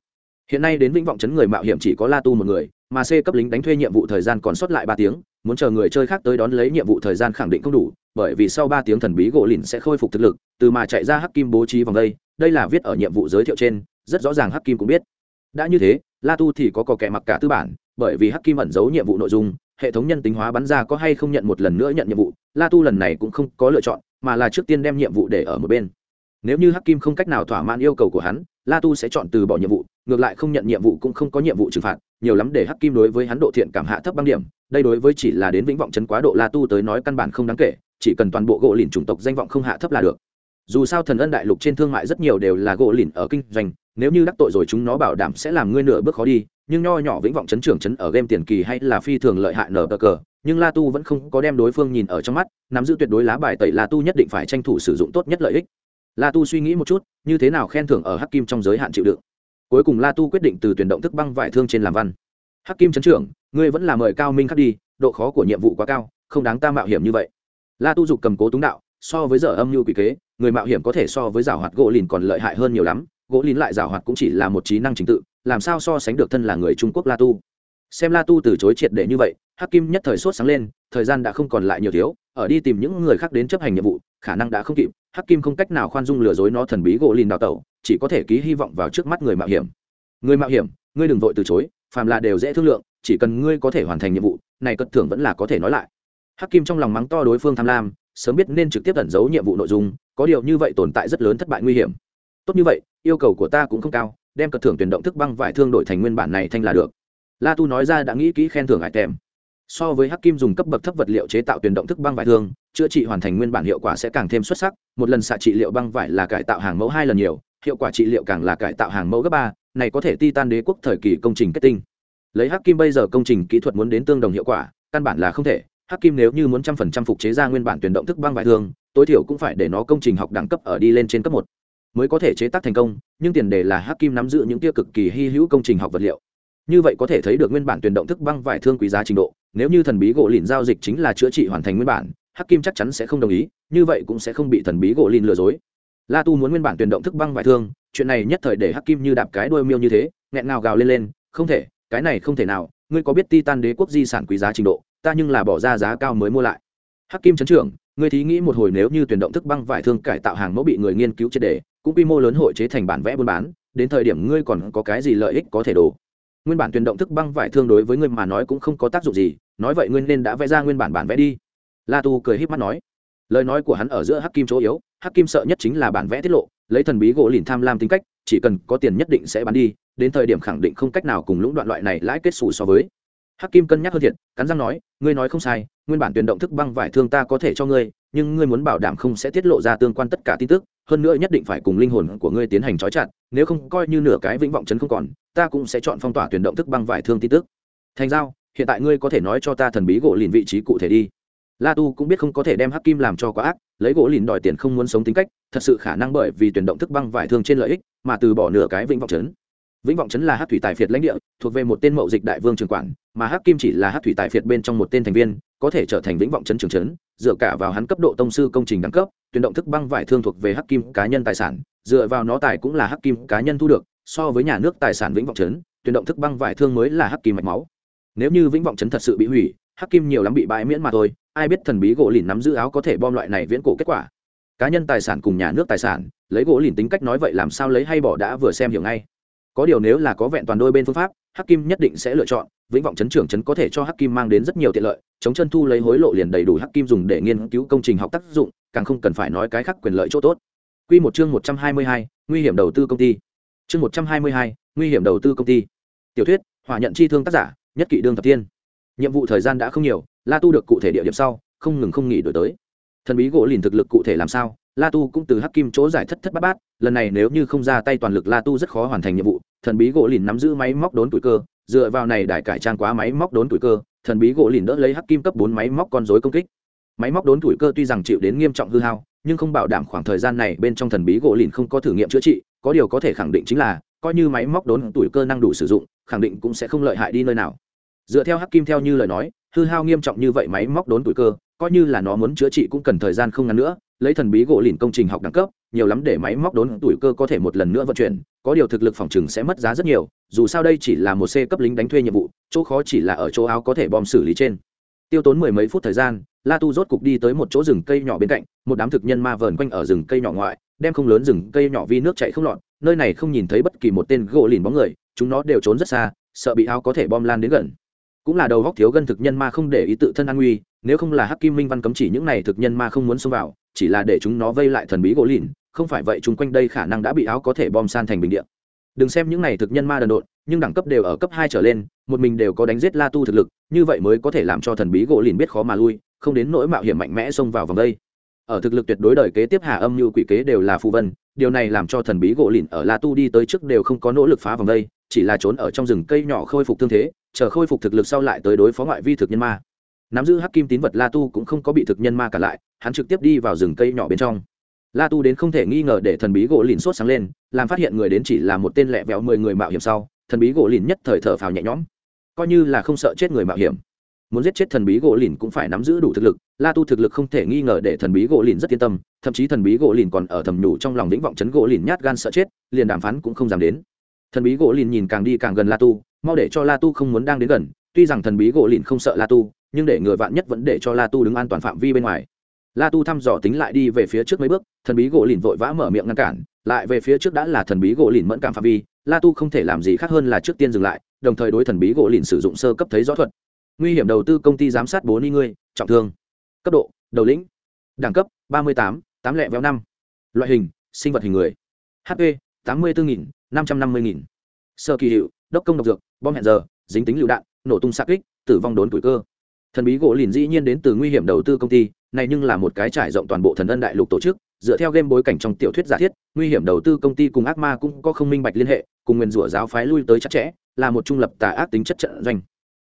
Hiện nay đến vĩnh vọng chấn người mạo hiểm chỉ có la tu một người, mà c cấp lính đánh thuê nhiệm vụ thời gian còn sót lại ba tiếng, muốn chờ người chơi khác tới đón lấy nhiệm vụ thời gian khẳng định không đủ, bởi vì sau ba tiếng thần bí gỗ lìn sẽ khôi phục thực lực, từ mà chạy ra hắc kim bố trí vòng đây đây là viết ở nhiệm vụ giới thiệu trên, rất rõ ràng hắc kim cũng biết. Đã như thế, la tu thì có cò kẻ mặc cả tư bản, bởi vì hắc kim ẩn giấu nhiệm vụ nội dung hệ thống nhân tính hóa bắn ra có hay không nhận một lần nữa nhận nhiệm vụ, la tu lần này cũng không có lựa chọn, mà là trước tiên đem nhiệm vụ để ở một bên. Nếu như hắc kim không cách nào thỏa mãn yêu cầu của hắn, la tu sẽ chọn từ bỏ nhiệm vụ, ngược lại không nhận nhiệm vụ cũng không có nhiệm vụ trừng phạt, nhiều lắm để hắc kim đối với hắn độ thiện cảm hạ thấp băng điểm, đây đối với chỉ là đến vĩnh vọng chấn quá độ la tu tới nói căn bản không đáng kể, chỉ cần toàn bộ gỗ lìn chủng tộc danh vọng không hạ thấp là được. Dù sao thần ân đại lục trên thương mại rất nhiều đều là gỗ lìn ở kinh doanh, nếu như đắc tội rồi chúng nó bảo đảm sẽ làm ngươi nửa bước khó đi nhưng nho nhỏ vĩnh vọng chấn trưởng chấn ở game tiền kỳ hay là phi thường lợi hại nở cờ cờ, nhưng la tu vẫn không có đem đối phương nhìn ở trong mắt, nắm giữ tuyệt đối lá bài tẩy la tu nhất định phải tranh thủ sử dụng tốt nhất lợi ích. La tu suy nghĩ một chút, như thế nào khen thưởng ở hắc kim trong giới hạn chịu đựng. Cuối cùng la tu quyết định từ tuyển động thức băng vải thương trên làm văn. Hắc kim chấn trưởng, ngươi vẫn là mời cao minh khắc đi, độ khó của nhiệm vụ quá cao, không đáng ta mạo hiểm như vậy. La tu dục cầm cố túng đạo, so với giờ âm mưu quỷ kế, người mạo hiểm có thể so với rào hoạt gỗ lìn còn lợi hại hơn nhiều lắm, gỗ lìn lại rào hoạt cũng chỉ là một trí năng trình tự làm sao so sánh được thân là người trung quốc la tu? Xem la tu từ chối triệt để như vậy, hắc kim nhất thời sốt sáng lên, thời gian đã không còn lại nhiều thiếu, ở đi tìm những người khác đến chấp hành nhiệm vụ, khả năng đã không kịp, hắc kim không cách nào khoan dung lừa dối nó thần bí gỗ lìn đào tẩu, chỉ có thể ký hy vọng vào trước mắt người mạo hiểm. Người mạo hiểm, ngươi đừng vội từ chối, phàm là đều dễ thương lượng, chỉ cần ngươi có thể hoàn thành nhiệm vụ, này cất thưởng vẫn là có thể nói lại. Hắc kim trong lòng mắng to đối phương tham lam, sớm biết nên trực tiếp ẩn giấu nhiệm vụ nội dung, có điều như vậy tồn tại rất lớn thất bại nguy hiểm. Tốt như vậy, yêu cầu của ta cũng không cao đem cật thưởng tuyển động thức băng vải thương đổi thành nguyên bản này thanh là được. La tu nói ra đã nghĩ kỹ khen thưởng hải tèm. So với hắc kim dùng cấp bậc thấp vật liệu chế tạo tuyển động thức băng vải thương, chữa trị hoàn thành nguyên bản hiệu quả sẽ càng thêm xuất sắc, một lần xạ trị liệu băng vải là cải tạo hàng mẫu hai lần nhiều, hiệu quả trị liệu càng là cải tạo hàng mẫu gấp ba, này có thể ti tan đế quốc thời kỳ công trình kết tinh. Lấy hắc kim bây giờ công trình kỹ thuật muốn đến tương đồng hiệu quả, căn bản là không thể. Hắc kim nếu như muốn trăm phần trăm phục chế ra nguyên bản tuyển động thức băng vải thương, tối thiểu cũng phải để nó công trình học đẳng cấp ở đi lên trên cấp một mới có thể chế tác thành công, nhưng tiền đề là hắc kim nắm giữ những tia cực kỳ hy hữu công trình học vật liệu. Như vậy có thể thấy được nguyên bản tuyển động thức băng vải thương quý giá trình độ, nếu như thần bí gỗ lìn giao dịch chính là chữa trị hoàn thành nguyên bản hắc kim chắc chắn sẽ không đồng ý, như vậy cũng sẽ không bị thần bí gỗ lìn lừa dối. La tu muốn nguyên bản tuyển động thức băng vải thương, chuyện này nhất thời để hắc kim như đạp cái đuôi miêu như thế, nghẹn ngào gào lên lên, không thể, cái này không thể nào, ngươi có biết titan đế quốc di sản quý giá trình độ, ta nhưng là bỏ ra giá cao mới mua lại. Hắc kim chấn trưởng, ngươi thí nghĩ một hồi nếu như tuyển động thức băng vải thương cải tạo hàng mẫu bị người nghiên cứu triệt đề cũng quy mô lớn hội chế thành bản vẽ buôn bán, đến thời điểm ngươi còn có cái gì lợi ích có thể đổ. Nguyên bản tuyển động thức băng vải thương đối với ngươi mà nói cũng không có tác dụng gì, nói vậy ngươi nên đã vẽ ra nguyên bản bản vẽ đi. La tu cười híp mắt nói. Lời nói của hắn ở giữa hắc kim chỗ yếu, hắc kim sợ nhất chính là bản vẽ tiết lộ, lấy thần bí gỗ lìn tham lam tính cách, chỉ cần có tiền nhất định sẽ bán đi, đến thời điểm khẳng định không cách nào cùng lũng đoạn loại này lãi kết xù so với. Hắc kim cân nhắc hơn thiệt, cắn răng nói, ngươi nói không sai, nguyên bản tuyển động thức băng vải thương ta có thể cho ngươi, nhưng ngươi muốn bảo đảm không sẽ tiết lộ ra tương quan tất cả tin tức hơn nữa nhất định phải cùng linh hồn của ngươi tiến hành trói chặt, nếu không coi như nửa cái vĩnh vọng chấn không còn, ta cũng sẽ chọn phong tỏa tuyển động thức băng vải thương tin tức. Thành giao, hiện tại ngươi có thể nói cho ta thần bí gỗ lìn vị trí cụ thể đi. La tu cũng biết không có thể đem hắc kim làm cho quá ác, lấy gỗ lìn đòi tiền không muốn sống tính cách, thật sự khả năng bởi vì tuyển động thức băng vải thương trên lợi ích, mà từ bỏ nửa cái vĩnh vọng chấn vĩnh vọng Trấn là hắc thủy tài phiệt lãnh địa thuộc về một tên mậu dịch đại vương trường quản mà hắc kim chỉ là hắc thủy tài phiệt bên trong một tên thành viên có thể trở thành vĩnh vọng Trấn trường trấn, dựa cả vào hắn cấp độ tông sư công trình đẳng cấp tuyển động thức băng vải thương thuộc về hắc kim cá nhân tài sản dựa vào nó tài cũng là hắc kim cá nhân thu được so với nhà nước tài sản vĩnh vọng Trấn, tuyển động thức băng vải thương mới là hắc kim mạch máu. Nếu như vĩnh vọng Trấn thật sự bị hủy hắc kim nhiều lắm bị bãi miễn mà thôi ai biết thần bí gỗ lìn nắm giữ áo có thể bom loại này viễn cổ kết quả. Cá nhân tài sản cùng nhà nước tài sản lấy gỗ lìn tính cách nói vậy làm sao lấy hay bỏ đã vừa xem hiểu ngay có điều nếu là có vẹn toàn đôi bên phương pháp hắc kim nhất định sẽ lựa chọn vĩnh vọng chấn trưởng chấn có thể cho hắc kim mang đến rất nhiều tiện lợi chống chân thu lấy hối lộ liền đầy đủ hắc kim dùng để nghiên cứu công trình học tác dụng càng không cần phải nói cái khác quyền lợi chỗ tốt Quy một chương một trăm hai mươi hai, nguy hiểm đầu tư công ty. Chương một trăm hai mươi hai, nguy hiểm đầu tư công ty. Tiểu thuyết, hỏa nhận chi thương tác giả, nhất kỵ đương thập tiên. Nhiệm vụ thời gian đã không nhiều, La Tu được cụ thể địa điểm sau, không ngừng không nghỉ đổi tới. Thần bí gỗ lìn thực lực cụ thể làm sao, La Tu cũng từ Hắc Kim chỗ giải thất thất bát bát, lần này nếu như không ra tay toàn lực La Tu rất khó hoàn thành nhiệm vụ, thần bí gỗ lìn nắm giữ máy móc đốn tuổi cơ, dựa vào này đại cải trang quá máy móc đốn tuổi cơ, thần bí gỗ lìn đỡ lấy Hắc Kim cấp bốn máy móc con rối công kích. Máy móc đốn tuổi cơ tuy rằng chịu đến nghiêm trọng hư hao, nhưng không bảo đảm khoảng thời gian này bên trong thần bí gỗ lìn không có thử nghiệm chữa trị, có điều có thể khẳng định chính là, coi như máy móc đốn tuổi cơ năng đủ sử dụng, khẳng định cũng sẽ không lợi hại đi nơi nào. Dựa theo Hắc Kim theo như lời nói, hư hao nghiêm trọng như vậy máy móc đốn tuổi cơ, coi như là nó muốn chữa trị cũng cần thời gian không ngắn nữa lấy thần bí gỗ lìn công trình học đẳng cấp, nhiều lắm để máy móc đốn tuổi cơ có thể một lần nữa vận chuyển, có điều thực lực phòng chừng sẽ mất giá rất nhiều, dù sao đây chỉ là một c cấp lính đánh thuê nhiệm vụ, chỗ khó chỉ là ở chỗ áo có thể bom xử lý trên. Tiêu tốn mười mấy phút thời gian, la tu rốt cục đi tới một chỗ rừng cây nhỏ bên cạnh, một đám thực nhân ma vờn quanh ở rừng cây nhỏ ngoại, đem không lớn rừng cây nhỏ vi nước chạy không lọt, nơi này không nhìn thấy bất kỳ một tên gỗ lìn bóng người, chúng nó đều trốn rất xa, sợ bị áo có thể bom lan đến gần cũng là đầu góc thiếu gân thực nhân ma không để ý tự thân an nguy, nếu không là hắc kim minh văn cấm chỉ những này thực nhân ma không muốn xông vào, chỉ là để chúng nó vây lại thần bí gỗ lìn, không phải vậy chung quanh đây khả năng đã bị áo có thể bom san thành bình điện đừng xem những này thực nhân ma đần độn, nhưng đẳng cấp đều ở cấp hai trở lên, một mình đều có đánh giết la tu thực lực, như vậy mới có thể làm cho thần bí gỗ lìn biết khó mà lui, không đến nỗi mạo hiểm mạnh mẽ xông vào vòng đây. Ở thực lực tuyệt đối đời kế tiếp hà âm như quỷ kế đều là phù vân, điều này làm cho thần bí gỗ lìn ở la tu đi tới trước đều không có nỗ lực phá vòng đây chỉ là trốn ở trong rừng cây nhỏ khôi phục thương thế, chờ khôi phục thực lực sau lại tới đối phó ngoại vi thực nhân ma. Nắm giữ hắc kim tín vật la tu cũng không có bị thực nhân ma cả lại, hắn trực tiếp đi vào rừng cây nhỏ bên trong. La tu đến không thể nghi ngờ để thần bí gỗ lìn sốt sáng lên, làm phát hiện người đến chỉ là một tên lẹ vẹo mười người mạo hiểm sau, thần bí gỗ lìn nhất thời thở phào nhẹ nhõm. Coi như là không sợ chết người mạo hiểm. Muốn giết chết thần bí gỗ lìn cũng phải nắm giữ đủ thực lực, la tu thực lực không thể nghi ngờ để thần bí gỗ lìn rất yên tâm, thậm chí thần bí gỗ lìn còn ở thầm nhủ trong lòng lĩnh vọng chấn gỗ lìn nhát gan sợ chết, liền đàm phán cũng không dám đến thần bí gỗ lìn nhìn càng đi càng gần la tu, mau để cho la tu không muốn đang đến gần, tuy rằng thần bí gỗ lìn không sợ la tu, nhưng để người vạn nhất vẫn để cho la tu đứng an toàn phạm vi bên ngoài. La tu thăm dò tính lại đi về phía trước mấy bước, thần bí gỗ lìn vội vã mở miệng ngăn cản, lại về phía trước đã là thần bí gỗ lìn mẫn cảm phạm vi, la tu không thể làm gì khác hơn là trước tiên dừng lại, đồng thời đối thần bí gỗ lìn sử dụng sơ cấp thấy rõ thuật. Nguy hiểm đầu tư công ty giám sát bốn y ngươi, trọng thương. Cấp độ, đầu lĩnh. Đẳng cấp, ba mươi tám tám lẻ véo năm. Loại hình, sinh vật hình người. Hp tám mươi bốn nghìn năm trăm năm mươi nghìn. Sơ kỳ hiệu, đốc công độc dược, bom hẹn giờ, dính tính lựu đạn, nổ tung sát kích, tử vong đốn tuổi cơ. Thần bí gỗ lìn dĩ nhiên đến từ nguy hiểm đầu tư công ty, này nhưng là một cái trải rộng toàn bộ thần ân đại lục tổ chức, dựa theo game bối cảnh trong tiểu thuyết giả thiết, nguy hiểm đầu tư công ty cùng ác ma cũng có không minh bạch liên hệ, cùng nguyền rủa giáo phái lui tới chặt chẽ, là một trung lập tà ác tính chất trận doanh.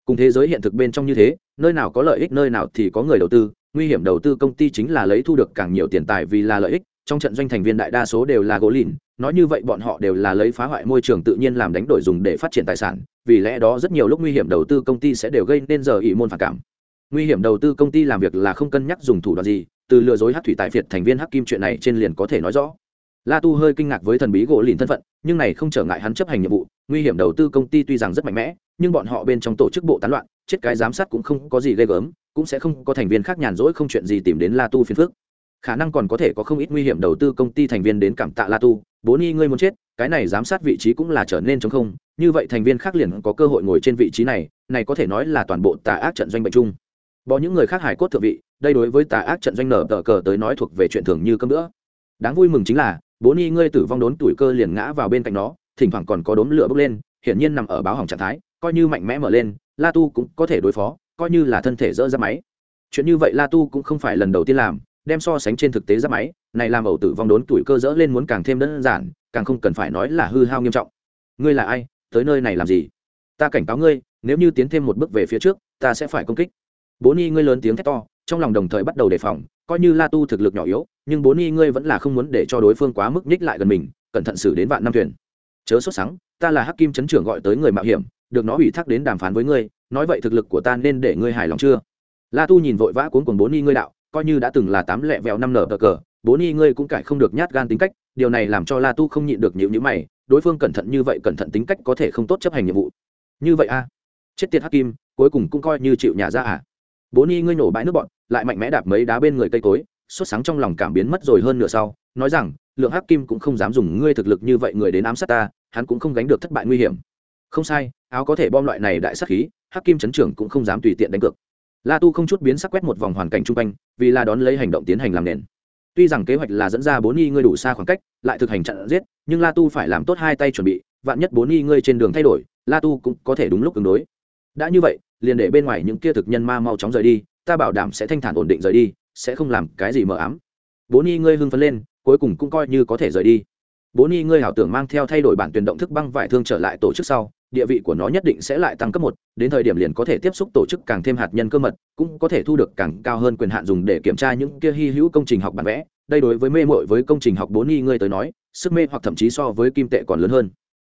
Cùng thế giới hiện thực bên trong như thế, nơi nào có lợi ích nơi nào thì có người đầu tư, nguy hiểm đầu tư công ty chính là lấy thu được càng nhiều tiền tài vì là lợi ích, trong trận doanh thành viên đại đa số đều là gỗ lìn nói như vậy bọn họ đều là lấy phá hoại môi trường tự nhiên làm đánh đổi dùng để phát triển tài sản, vì lẽ đó rất nhiều lúc nguy hiểm đầu tư công ty sẽ đều gây nên giờ ỷ môn phản cảm. Nguy hiểm đầu tư công ty làm việc là không cân nhắc dùng thủ đoạn gì, từ lừa dối hát thủy tài phiệt thành viên hắc kim chuyện này trên liền có thể nói rõ. La tu hơi kinh ngạc với thần bí gỗ lìn thân phận, nhưng này không trở ngại hắn chấp hành nhiệm vụ, nguy hiểm đầu tư công ty tuy rằng rất mạnh mẽ, nhưng bọn họ bên trong tổ chức bộ tán loạn, chết cái giám sát cũng không có gì ghê gớm, cũng sẽ không có thành viên khác nhàn rỗi không chuyện gì tìm đến la tu phiền phước khả năng còn có thể có không ít nguy hiểm đầu tư công ty thành viên đến cảm tạ la tu. Bố ni, ngươi muốn chết, cái này giám sát vị trí cũng là trở nên chống không. Như vậy thành viên khác liền có cơ hội ngồi trên vị trí này này có thể nói là toàn bộ tà ác trận doanh bệnh chung. Bỏ những người khác hải cốt thượng vị, đây đối với tà ác trận doanh nở tờ cờ tới nói thuộc về chuyện thường như cơm nữa đáng vui mừng chính là, bố ni, ngươi tử vong đốn tuổi cơ liền ngã vào bên cạnh nó, thỉnh thoảng còn có đốm lửa bốc lên, hiển nhiên nằm ở báo hỏng trạng thái, coi như mạnh mẽ mở lên, la tu cũng có thể đối phó, coi như là thân thể dỡ ra máy. Chuyện như vậy la tu cũng không phải lần đầu tiên làm đem so sánh trên thực tế ra máy, này làm ẩu tử vong đốn tuổi cơ dỡ lên muốn càng thêm đơn giản, càng không cần phải nói là hư hao nghiêm trọng. Ngươi là ai, tới nơi này làm gì? Ta cảnh cáo ngươi, nếu như tiến thêm một bước về phía trước, ta sẽ phải công kích. Bố ni ngươi lớn tiếng thét to, trong lòng đồng thời bắt đầu đề phòng, coi như la tu thực lực nhỏ yếu, nhưng bố ni ngươi vẫn là không muốn để cho đối phương quá mức nhích lại gần mình, cẩn thận xử đến vạn năm thuyền. Chớ sốt sắng, ta là hắc kim chấn trưởng gọi tới người mạo hiểm, được nó ủy thác đến đàm phán với ngươi, nói vậy thực lực của ta nên để ngươi hài lòng chưa? La tu nhìn vội vã cuốn cùng bố ni ngươi đạo coi như đã từng là tám lẹ vẹo năm nở cờ cờ, bố ni ngươi cũng cải không được nhát gan tính cách, điều này làm cho la tu không nhịn được nhịu nhữ mày, đối phương cẩn thận như vậy cẩn thận tính cách có thể không tốt chấp hành nhiệm vụ. Như vậy a chết tiệt hắc kim, cuối cùng cũng coi như chịu nhà ra à? Bố ni ngươi nổ bãi nước bọn, lại mạnh mẽ đạp mấy đá bên người cây cối xuất sáng trong lòng cảm biến mất rồi hơn nửa sau, nói rằng, lượng hắc kim cũng không dám dùng ngươi thực lực như vậy người đến ám sát ta, hắn cũng không gánh được thất bại nguy hiểm. Không sai, áo có thể bom loại này đại sắc khí, hắc kim chấn trưởng cũng không dám tùy tiện đánh cược la tu không chút biến sắc quét một vòng hoàn cảnh chung quanh, vì là đón lấy hành động tiến hành làm nền. Tuy rằng kế hoạch là dẫn ra bốn y ngươi đủ xa khoảng cách, lại thực hành chặn giết, nhưng la tu phải làm tốt hai tay chuẩn bị, vạn nhất bốn y ngươi trên đường thay đổi, la tu cũng có thể đúng lúc ứng đối. Đã như vậy, liền để bên ngoài những kia thực nhân ma mau chóng rời đi, ta bảo đảm sẽ thanh thản ổn định rời đi, sẽ không làm cái gì mờ ám. Bốn y ngươi hưng phấn lên, cuối cùng cũng coi như có thể rời đi. Bốn y ngươi hảo tưởng mang theo thay đổi bản tuyển động thức băng vải thương trở lại tổ chức sau địa vị của nó nhất định sẽ lại tăng cấp một đến thời điểm liền có thể tiếp xúc tổ chức càng thêm hạt nhân cơ mật cũng có thể thu được càng cao hơn quyền hạn dùng để kiểm tra những kia hy hữu công trình học bản vẽ đây đối với mê mội với công trình học bốn y ngươi tới nói sức mê hoặc thậm chí so với kim tệ còn lớn hơn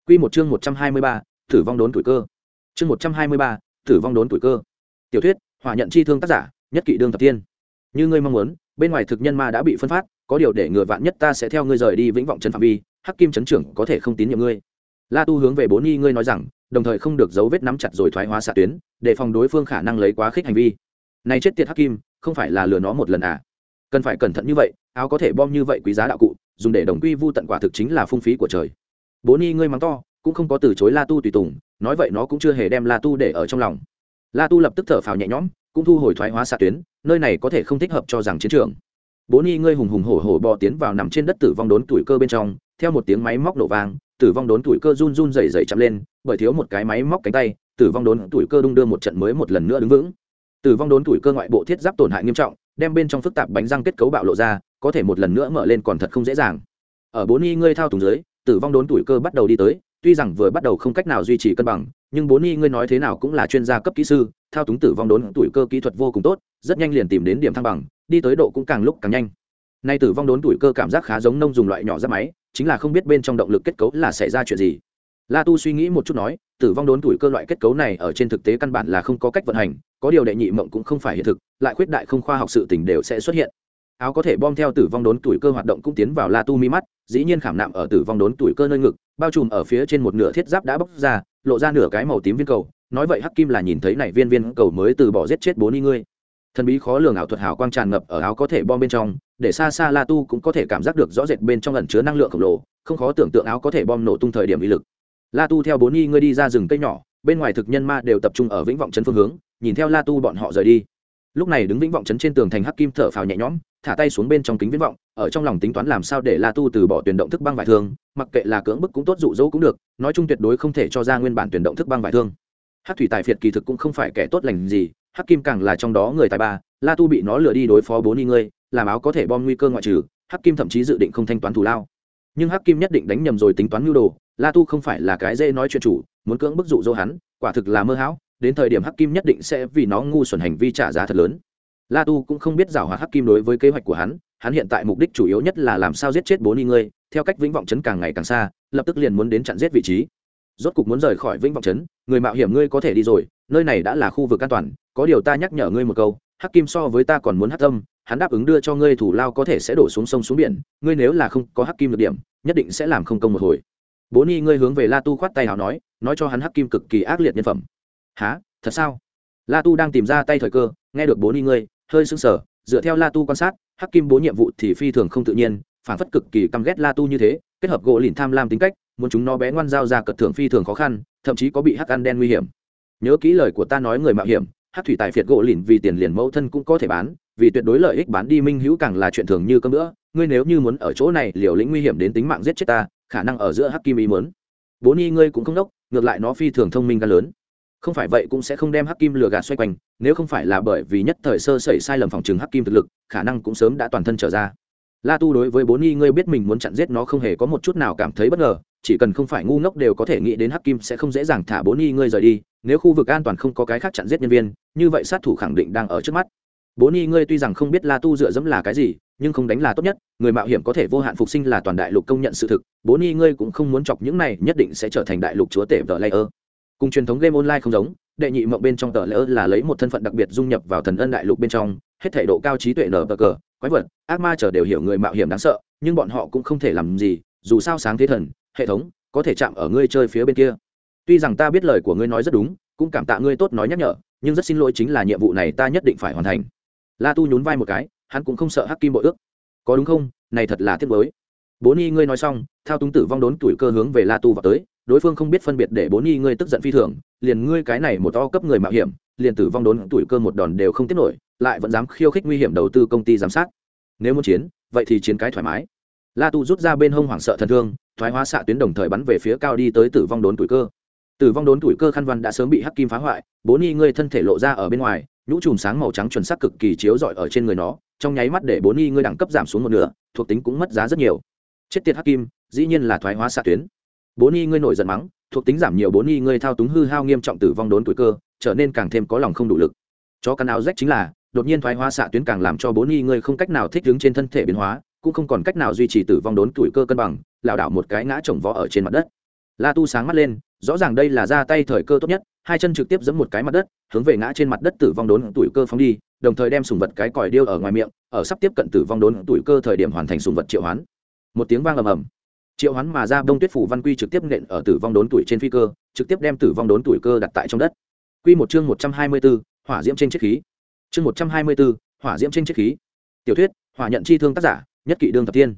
Quy một chương một trăm hai mươi ba, thử vong đốn tuổi cơ. Chương một trăm hai mươi ba, thử vong đốn tuổi cơ. Tiểu thuyết, hỏa nhận chi thương tác giả, nhất kỷ đương tập tiên. Như ngươi mong muốn, bên ngoài thực nhân ma đã bị phân phát, có điều để ngừa vạn nhất ta sẽ theo ngươi rời đi vĩnh vọng chân phạm vi, Hắc Kim trấn trưởng có thể không tín nhiệm ngươi la tu hướng về bốn nhi ngươi nói rằng, đồng thời không được dấu vết nắm chặt rồi thoái hóa xạ tuyến, để phòng đối phương khả năng lấy quá khích hành vi. Này chết tiệt hắc kim, không phải là lừa nó một lần à? Cần phải cẩn thận như vậy, áo có thể bom như vậy quý giá đạo cụ, dùng để đồng quy vu tận quả thực chính là phung phí của trời. Bốn y ngươi mắng to, cũng không có từ chối la tu tùy tùng, nói vậy nó cũng chưa hề đem la tu để ở trong lòng. La tu lập tức thở phào nhẹ nhõm, cũng thu hồi thoái hóa xạ tuyến, nơi này có thể không thích hợp cho rằng chiến trường. Bốn y ngươi hùng hùng hổ hổ bò tiến vào nằm trên đất tử vong đốn tuổi cơ bên trong, theo một tiếng máy móc nổ vang tử vong đốn tuổi cơ run run rẩy rẩy chậm lên, bởi thiếu một cái máy móc cánh tay, tử vong đốn tuổi cơ đung đưa một trận mới một lần nữa đứng vững. Tử vong đốn tuổi cơ ngoại bộ thiết giáp tổn hại nghiêm trọng, đem bên trong phức tạp bánh răng kết cấu bạo lộ ra, có thể một lần nữa mở lên còn thật không dễ dàng. Ở bốn y ngươi thao túng dưới, tử vong đốn tuổi cơ bắt đầu đi tới, tuy rằng vừa bắt đầu không cách nào duy trì cân bằng, nhưng bốn y ngươi nói thế nào cũng là chuyên gia cấp kỹ sư, thao túng tử vong đốn tuổi cơ kỹ thuật vô cùng tốt, rất nhanh liền tìm đến điểm thăng bằng, đi tới độ cũng càng lúc càng nhanh. Nay tử vong đốn tuổi cơ cảm giác khá giống nông dùng loại nhỏ ra máy chính là không biết bên trong động lực kết cấu là xảy ra chuyện gì. La tu suy nghĩ một chút nói, tử vong đốn tuổi cơ loại kết cấu này ở trên thực tế căn bản là không có cách vận hành, có điều đệ nhị mộng cũng không phải hiện thực, lại khuyết đại không khoa học sự tình đều sẽ xuất hiện. Áo có thể bom theo tử vong đốn tuổi cơ hoạt động cũng tiến vào la tu mi mắt, dĩ nhiên khảm nạm ở tử vong đốn tuổi cơ nơi ngực, bao trùm ở phía trên một nửa thiết giáp đã bóc ra, lộ ra nửa cái màu tím viên cầu, nói vậy hắc kim là nhìn thấy này viên viên cầu mới từ bỏ giết chết bốn y ngươi thần bí khó lường ảo thuật hào quang tràn ngập ở áo có thể bom bên trong, để xa xa la tu cũng có thể cảm giác được rõ rệt bên trong ẩn chứa năng lượng khổng lồ, không khó tưởng tượng áo có thể bom nổ tung thời điểm uy lực. La tu theo bốn y ngươi đi ra rừng cây nhỏ, bên ngoài thực nhân ma đều tập trung ở vĩnh vọng trấn phương hướng, nhìn theo la tu bọn họ rời đi. Lúc này đứng vĩnh vọng trấn trên tường thành hắc kim thở phào nhẹ nhõm, thả tay xuống bên trong kính viễn vọng, ở trong lòng tính toán làm sao để la tu từ bỏ tuyển động thức băng vải thương, mặc kệ là cưỡng bức cũng tốt dụ dỗ cũng được, nói chung tuyệt đối không thể cho ra nguyên bản tuyển động thức băng vải thương. Hắc thủy tài phiệt kỳ thực cũng không phải kẻ tốt lành gì hắc kim càng là trong đó người tài ba, la tu bị nó lừa đi đối phó bốn y ngươi, làm áo có thể bom nguy cơ ngoại trừ, hắc kim thậm chí dự định không thanh toán thù lao. Nhưng hắc kim nhất định đánh nhầm rồi tính toán mưu đồ, la tu không phải là cái dễ nói chuyện chủ, muốn cưỡng bức dụ dỗ hắn, quả thực là mơ hão, đến thời điểm hắc kim nhất định sẽ vì nó ngu xuẩn hành vi trả giá thật lớn. La tu cũng không biết giảo hòa hắc kim đối với kế hoạch của hắn hắn hiện tại mục đích chủ yếu nhất là làm sao giết chết bốn y ngươi, theo cách vĩnh vọng chấn càng ngày càng xa, lập tức liền muốn đến chặn giết vị trí rốt cục muốn rời khỏi vĩnh vọng trấn, người mạo hiểm ngươi có thể đi rồi nơi này đã là khu vực an toàn có điều ta nhắc nhở ngươi một câu hắc kim so với ta còn muốn hắc tâm hắn đáp ứng đưa cho ngươi thủ lao có thể sẽ đổ xuống sông xuống biển ngươi nếu là không có hắc kim được điểm nhất định sẽ làm không công một hồi. Bố ni ngươi hướng về la tu khoát tay hào nói nói cho hắn hắc kim cực kỳ ác liệt nhân phẩm. Há thật sao? La tu đang tìm ra tay thời cơ nghe được bố ni ngươi hơi sưng sở. dựa theo la tu quan sát hắc kim bố nhiệm vụ thì phi thường không tự nhiên phản phất cực kỳ căm ghét la tu như thế kết hợp gỗ lìn tham lam tính cách muốn chúng nó bé ngoan giao ra cật thưởng phi thường khó khăn, thậm chí có bị hắc ăn đen nguy hiểm. Nhớ kỹ lời của ta nói người mạo hiểm, hắc thủy tài phiệt gỗ lìn vì tiền liền mẫu thân cũng có thể bán, vì tuyệt đối lợi ích bán đi minh hữu càng là chuyện thường như cơm nữa ngươi nếu như muốn ở chỗ này, liều lĩnh nguy hiểm đến tính mạng giết chết ta, khả năng ở giữa hắc kim ý muốn. bố ni ngươi cũng không đốc, ngược lại nó phi thường thông minh gan lớn. Không phải vậy cũng sẽ không đem hắc kim lừa gạt xoay quanh, nếu không phải là bởi vì nhất thời sơ sẩy sai lầm phòng trừng hắc kim thực lực, khả năng cũng sớm đã toàn thân trở ra. La tu đối với bố ni ngươi biết mình muốn chặn giết nó không hề có một chút nào cảm thấy bất ngờ chỉ cần không phải ngu ngốc đều có thể nghĩ đến hắc kim sẽ không dễ dàng thả bố ni ngươi rời đi, nếu khu vực an toàn không có cái khác chặn giết nhân viên, như vậy sát thủ khẳng định đang ở trước mắt. Bố ni ngươi tuy rằng không biết la tu dựa dẫm là cái gì, nhưng không đánh là tốt nhất, người mạo hiểm có thể vô hạn phục sinh là toàn đại lục công nhận sự thực, bố ni ngươi cũng không muốn chọc những này, nhất định sẽ trở thành đại lục chúa tể tờ layer cùng truyền thống game online không giống, đệ nhị mộng bên trong tờ layer là lấy một thân phận đặc biệt dung nhập vào thần ân đại lục bên trong, hết thể độ cao trí tuệ nở bờ cờ, quái vật, ác ma chờ đều hiểu người mạo hiểm đáng sợ, nhưng bọn họ cũng không thể làm gì, dù sao sáng thế thần hệ thống, có thể chạm ở ngươi chơi phía bên kia. Tuy rằng ta biết lời của ngươi nói rất đúng, cũng cảm tạ ngươi tốt nói nhắc nhở, nhưng rất xin lỗi chính là nhiệm vụ này ta nhất định phải hoàn thành. La tu nhún vai một cái, hắn cũng không sợ hắc kim bội ước. Có đúng không? Này thật là tiếc mới bố y ngươi nói xong, thao túng tử vong đốn tuổi cơ hướng về la tu vào tới, đối phương không biết phân biệt để bố y ngươi tức giận phi thường, liền ngươi cái này một to cấp người mạo hiểm, liền tử vong đốn tuổi cơ một đòn đều không tiết nổi, lại vẫn dám khiêu khích nguy hiểm đầu tư công ty giám sát. Nếu muốn chiến, vậy thì chiến cái thoải mái. La tu rút ra bên hông hoảng sợ thần thương thoái hóa xạ tuyến đồng thời bắn về phía cao đi tới tử vong đốn tuổi cơ. Tử vong đốn tuổi cơ khăn văn đã sớm bị hắc kim phá hoại, bố ni ngươi thân thể lộ ra ở bên ngoài, nhũ chùm sáng màu trắng chuẩn xác cực kỳ chiếu rọi ở trên người nó, trong nháy mắt để bố ni ngươi đẳng cấp giảm xuống một nửa, thuộc tính cũng mất giá rất nhiều. Chết tiệt hắc kim, dĩ nhiên là thoái hóa xạ tuyến. Bố ni ngươi nổi giận mắng, thuộc tính giảm nhiều bố ni ngươi thao túng hư hao nghiêm trọng tử vong đốn tuổi cơ, trở nên càng thêm có lòng không đủ lực. Chó cắn áo rách chính là, đột nhiên thoái hóa xạ tuyến càng làm cho bố ni ngươi không cách nào thích đứng trên thân thể biến hóa cũng không còn cách nào duy trì tử vong đốn tuổi cơ cân bằng lảo đảo một cái ngã chồng vó ở trên mặt đất. La tu sáng mắt lên rõ ràng đây là ra tay thời cơ tốt nhất hai chân trực tiếp giẫm một cái mặt đất hướng về ngã trên mặt đất tử vong đốn tuổi cơ phóng đi đồng thời đem sùng vật cái còi điêu ở ngoài miệng ở sắp tiếp cận tử vong đốn tuổi cơ thời điểm hoàn thành sùng vật triệu hoán. Một tiếng vang ầm ầm. Triệu hoán mà ra đông tuyết phủ văn quy trực tiếp nện ở tử vong đốn tuổi trên phi cơ trực tiếp đem tử vong đốn tuổi cơ đặt tại trong đất. Quy một chương một trăm hai mươi 124, hỏa diễm trên chiếc khí. Chương một trăm hai mươi 124, hỏa diễm trên chiếc khí. Tiểu thuyết hỏa nhận chi thương tác giả nhất kỵ đương thập Thiên,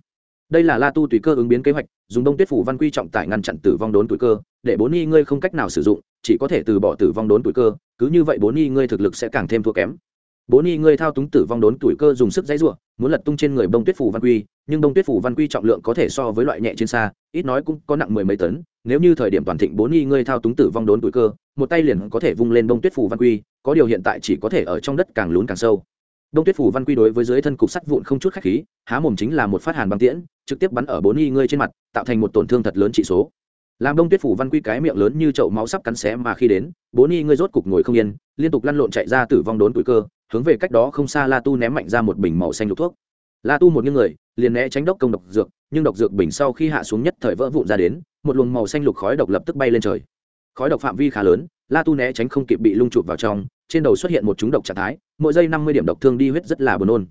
đây là la tu tùy cơ ứng biến kế hoạch dùng đông tuyết phủ văn quy trọng tải ngăn chặn tử vong đốn tuổi cơ để bốn y ngươi không cách nào sử dụng chỉ có thể từ bỏ tử vong đốn tuổi cơ cứ như vậy bốn y ngươi thực lực sẽ càng thêm thua kém. Bốn y ngươi thao túng tử vong đốn tuổi cơ dùng sức dãy ruộng muốn lật tung trên người bông tuyết phủ văn quy nhưng bông tuyết phủ văn quy trọng lượng có thể so với loại nhẹ trên xa ít nói cũng có nặng mười mấy tấn nếu như thời điểm toàn thịnh bốn y ngươi thao túng tử vong đốn tuổi cơ một tay liền có thể vung lên bông tuyết phủ văn quy có điều hiện tại chỉ có thể ở trong đất càng lún càng sâu đông tuyết phủ văn quy đối với dưới thân cục sắt vụn không chút khách khí, há mồm chính là một phát hàn băng tiễn, trực tiếp bắn ở bốn y ngươi trên mặt, tạo thành một tổn thương thật lớn trị số. Làm đông tuyết phủ văn quy cái miệng lớn như chậu máu sắp cắn xé mà khi đến, bốn y ngươi rốt cục ngồi không yên, liên tục lăn lộn chạy ra tử vong đốn tuổi cơ, hướng về cách đó không xa la tu ném mạnh ra một bình màu xanh lục thuốc. La tu một những người, liền né tránh đốc công độc dược, nhưng độc dược bình sau khi hạ xuống nhất thời vỡ vụn ra đến, một luồng màu xanh lục khói độc lập tức bay lên trời. Khói độc phạm vi khá lớn la tu né tránh không kịp bị lung chụp vào trong, trên đầu xuất hiện một chúng độc trạng thái, mỗi giây năm mươi điểm độc thương đi huyết rất là buồn nôn.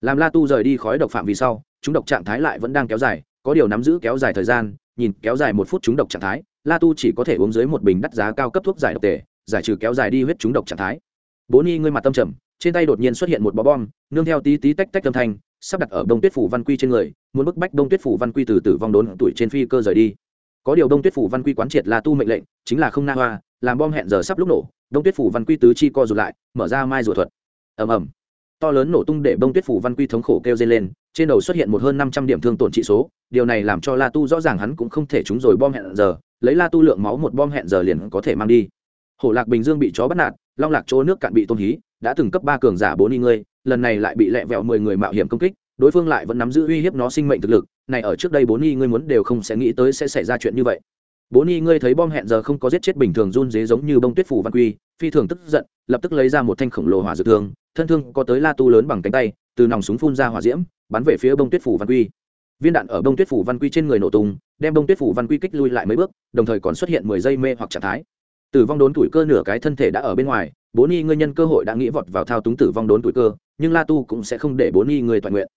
Làm la tu rời đi khói độc phạm vi sau, chúng độc trạng thái lại vẫn đang kéo dài, có điều nắm giữ kéo dài thời gian, nhìn kéo dài một phút chúng độc trạng thái, la tu chỉ có thể uống dưới một bình đắt giá cao cấp thuốc giải độc tề, giải trừ kéo dài đi huyết chúng độc trạng thái. Bố ni ngươi mặt tâm trầm, trên tay đột nhiên xuất hiện một bó bom, nương theo tí tí tách tách âm thanh, sắp đặt ở đông tuyết phủ văn quy trên người, muốn bức bách đông tuyết phủ văn quy từ tử vong đốn tuổi trên phi cơ rời đi có điều đông tuyết phủ văn quy quán triệt là tu mệnh lệnh, chính là không na hoa, làm bom hẹn giờ sắp lúc nổ, đông tuyết phủ văn quy tứ chi co rụt lại, mở ra mai rùa thuật. Ầm ầm. To lớn nổ tung để đông tuyết phủ văn quy thống khổ kêu dây lên, trên đầu xuất hiện một hơn năm trăm điểm thương tổn trị số, điều này làm cho la tu rõ ràng hắn cũng không thể trúng rồi bom hẹn giờ, lấy la tu lượng máu một bom hẹn giờ liền có thể mang đi. Hổ lạc bình dương bị chó bắt nạt, long lạc chỗ nước cạn bị tôn hí, đã từng cấp ba cường giả bốn y ngươi, lần này lại bị lẹ vẹo mười người mạo hiểm công kích, đối phương lại vẫn nắm giữ uy hiếp nó sinh mệnh thực lực này ở trước đây bốn y ngươi muốn đều không sẽ nghĩ tới sẽ xảy ra chuyện như vậy. Bốn y ngươi thấy bom hẹn giờ không có giết chết bình thường run dế giống như bông tuyết phủ văn quy, phi thường tức giận, lập tức lấy ra một thanh khổng lồ hỏa dược thương, thân thương có tới la tu lớn bằng cánh tay, từ nòng súng phun ra hỏa diễm, bắn về phía bông tuyết phủ văn quy. Viên đạn ở bông tuyết phủ văn quy trên người nổ tung, đem bông tuyết phủ văn quy kích lui lại mấy bước, đồng thời còn xuất hiện mười giây mê hoặc trạng thái. Tử vong đốn tuổi cơ nửa cái thân thể đã ở bên ngoài bốn y ngươi nhân cơ hội đã nghĩ vọt vào thao túng tử vong đốn tuổi cơ, nhưng la tu cũng sẽ không để bốn y ngươi toàn nguyện.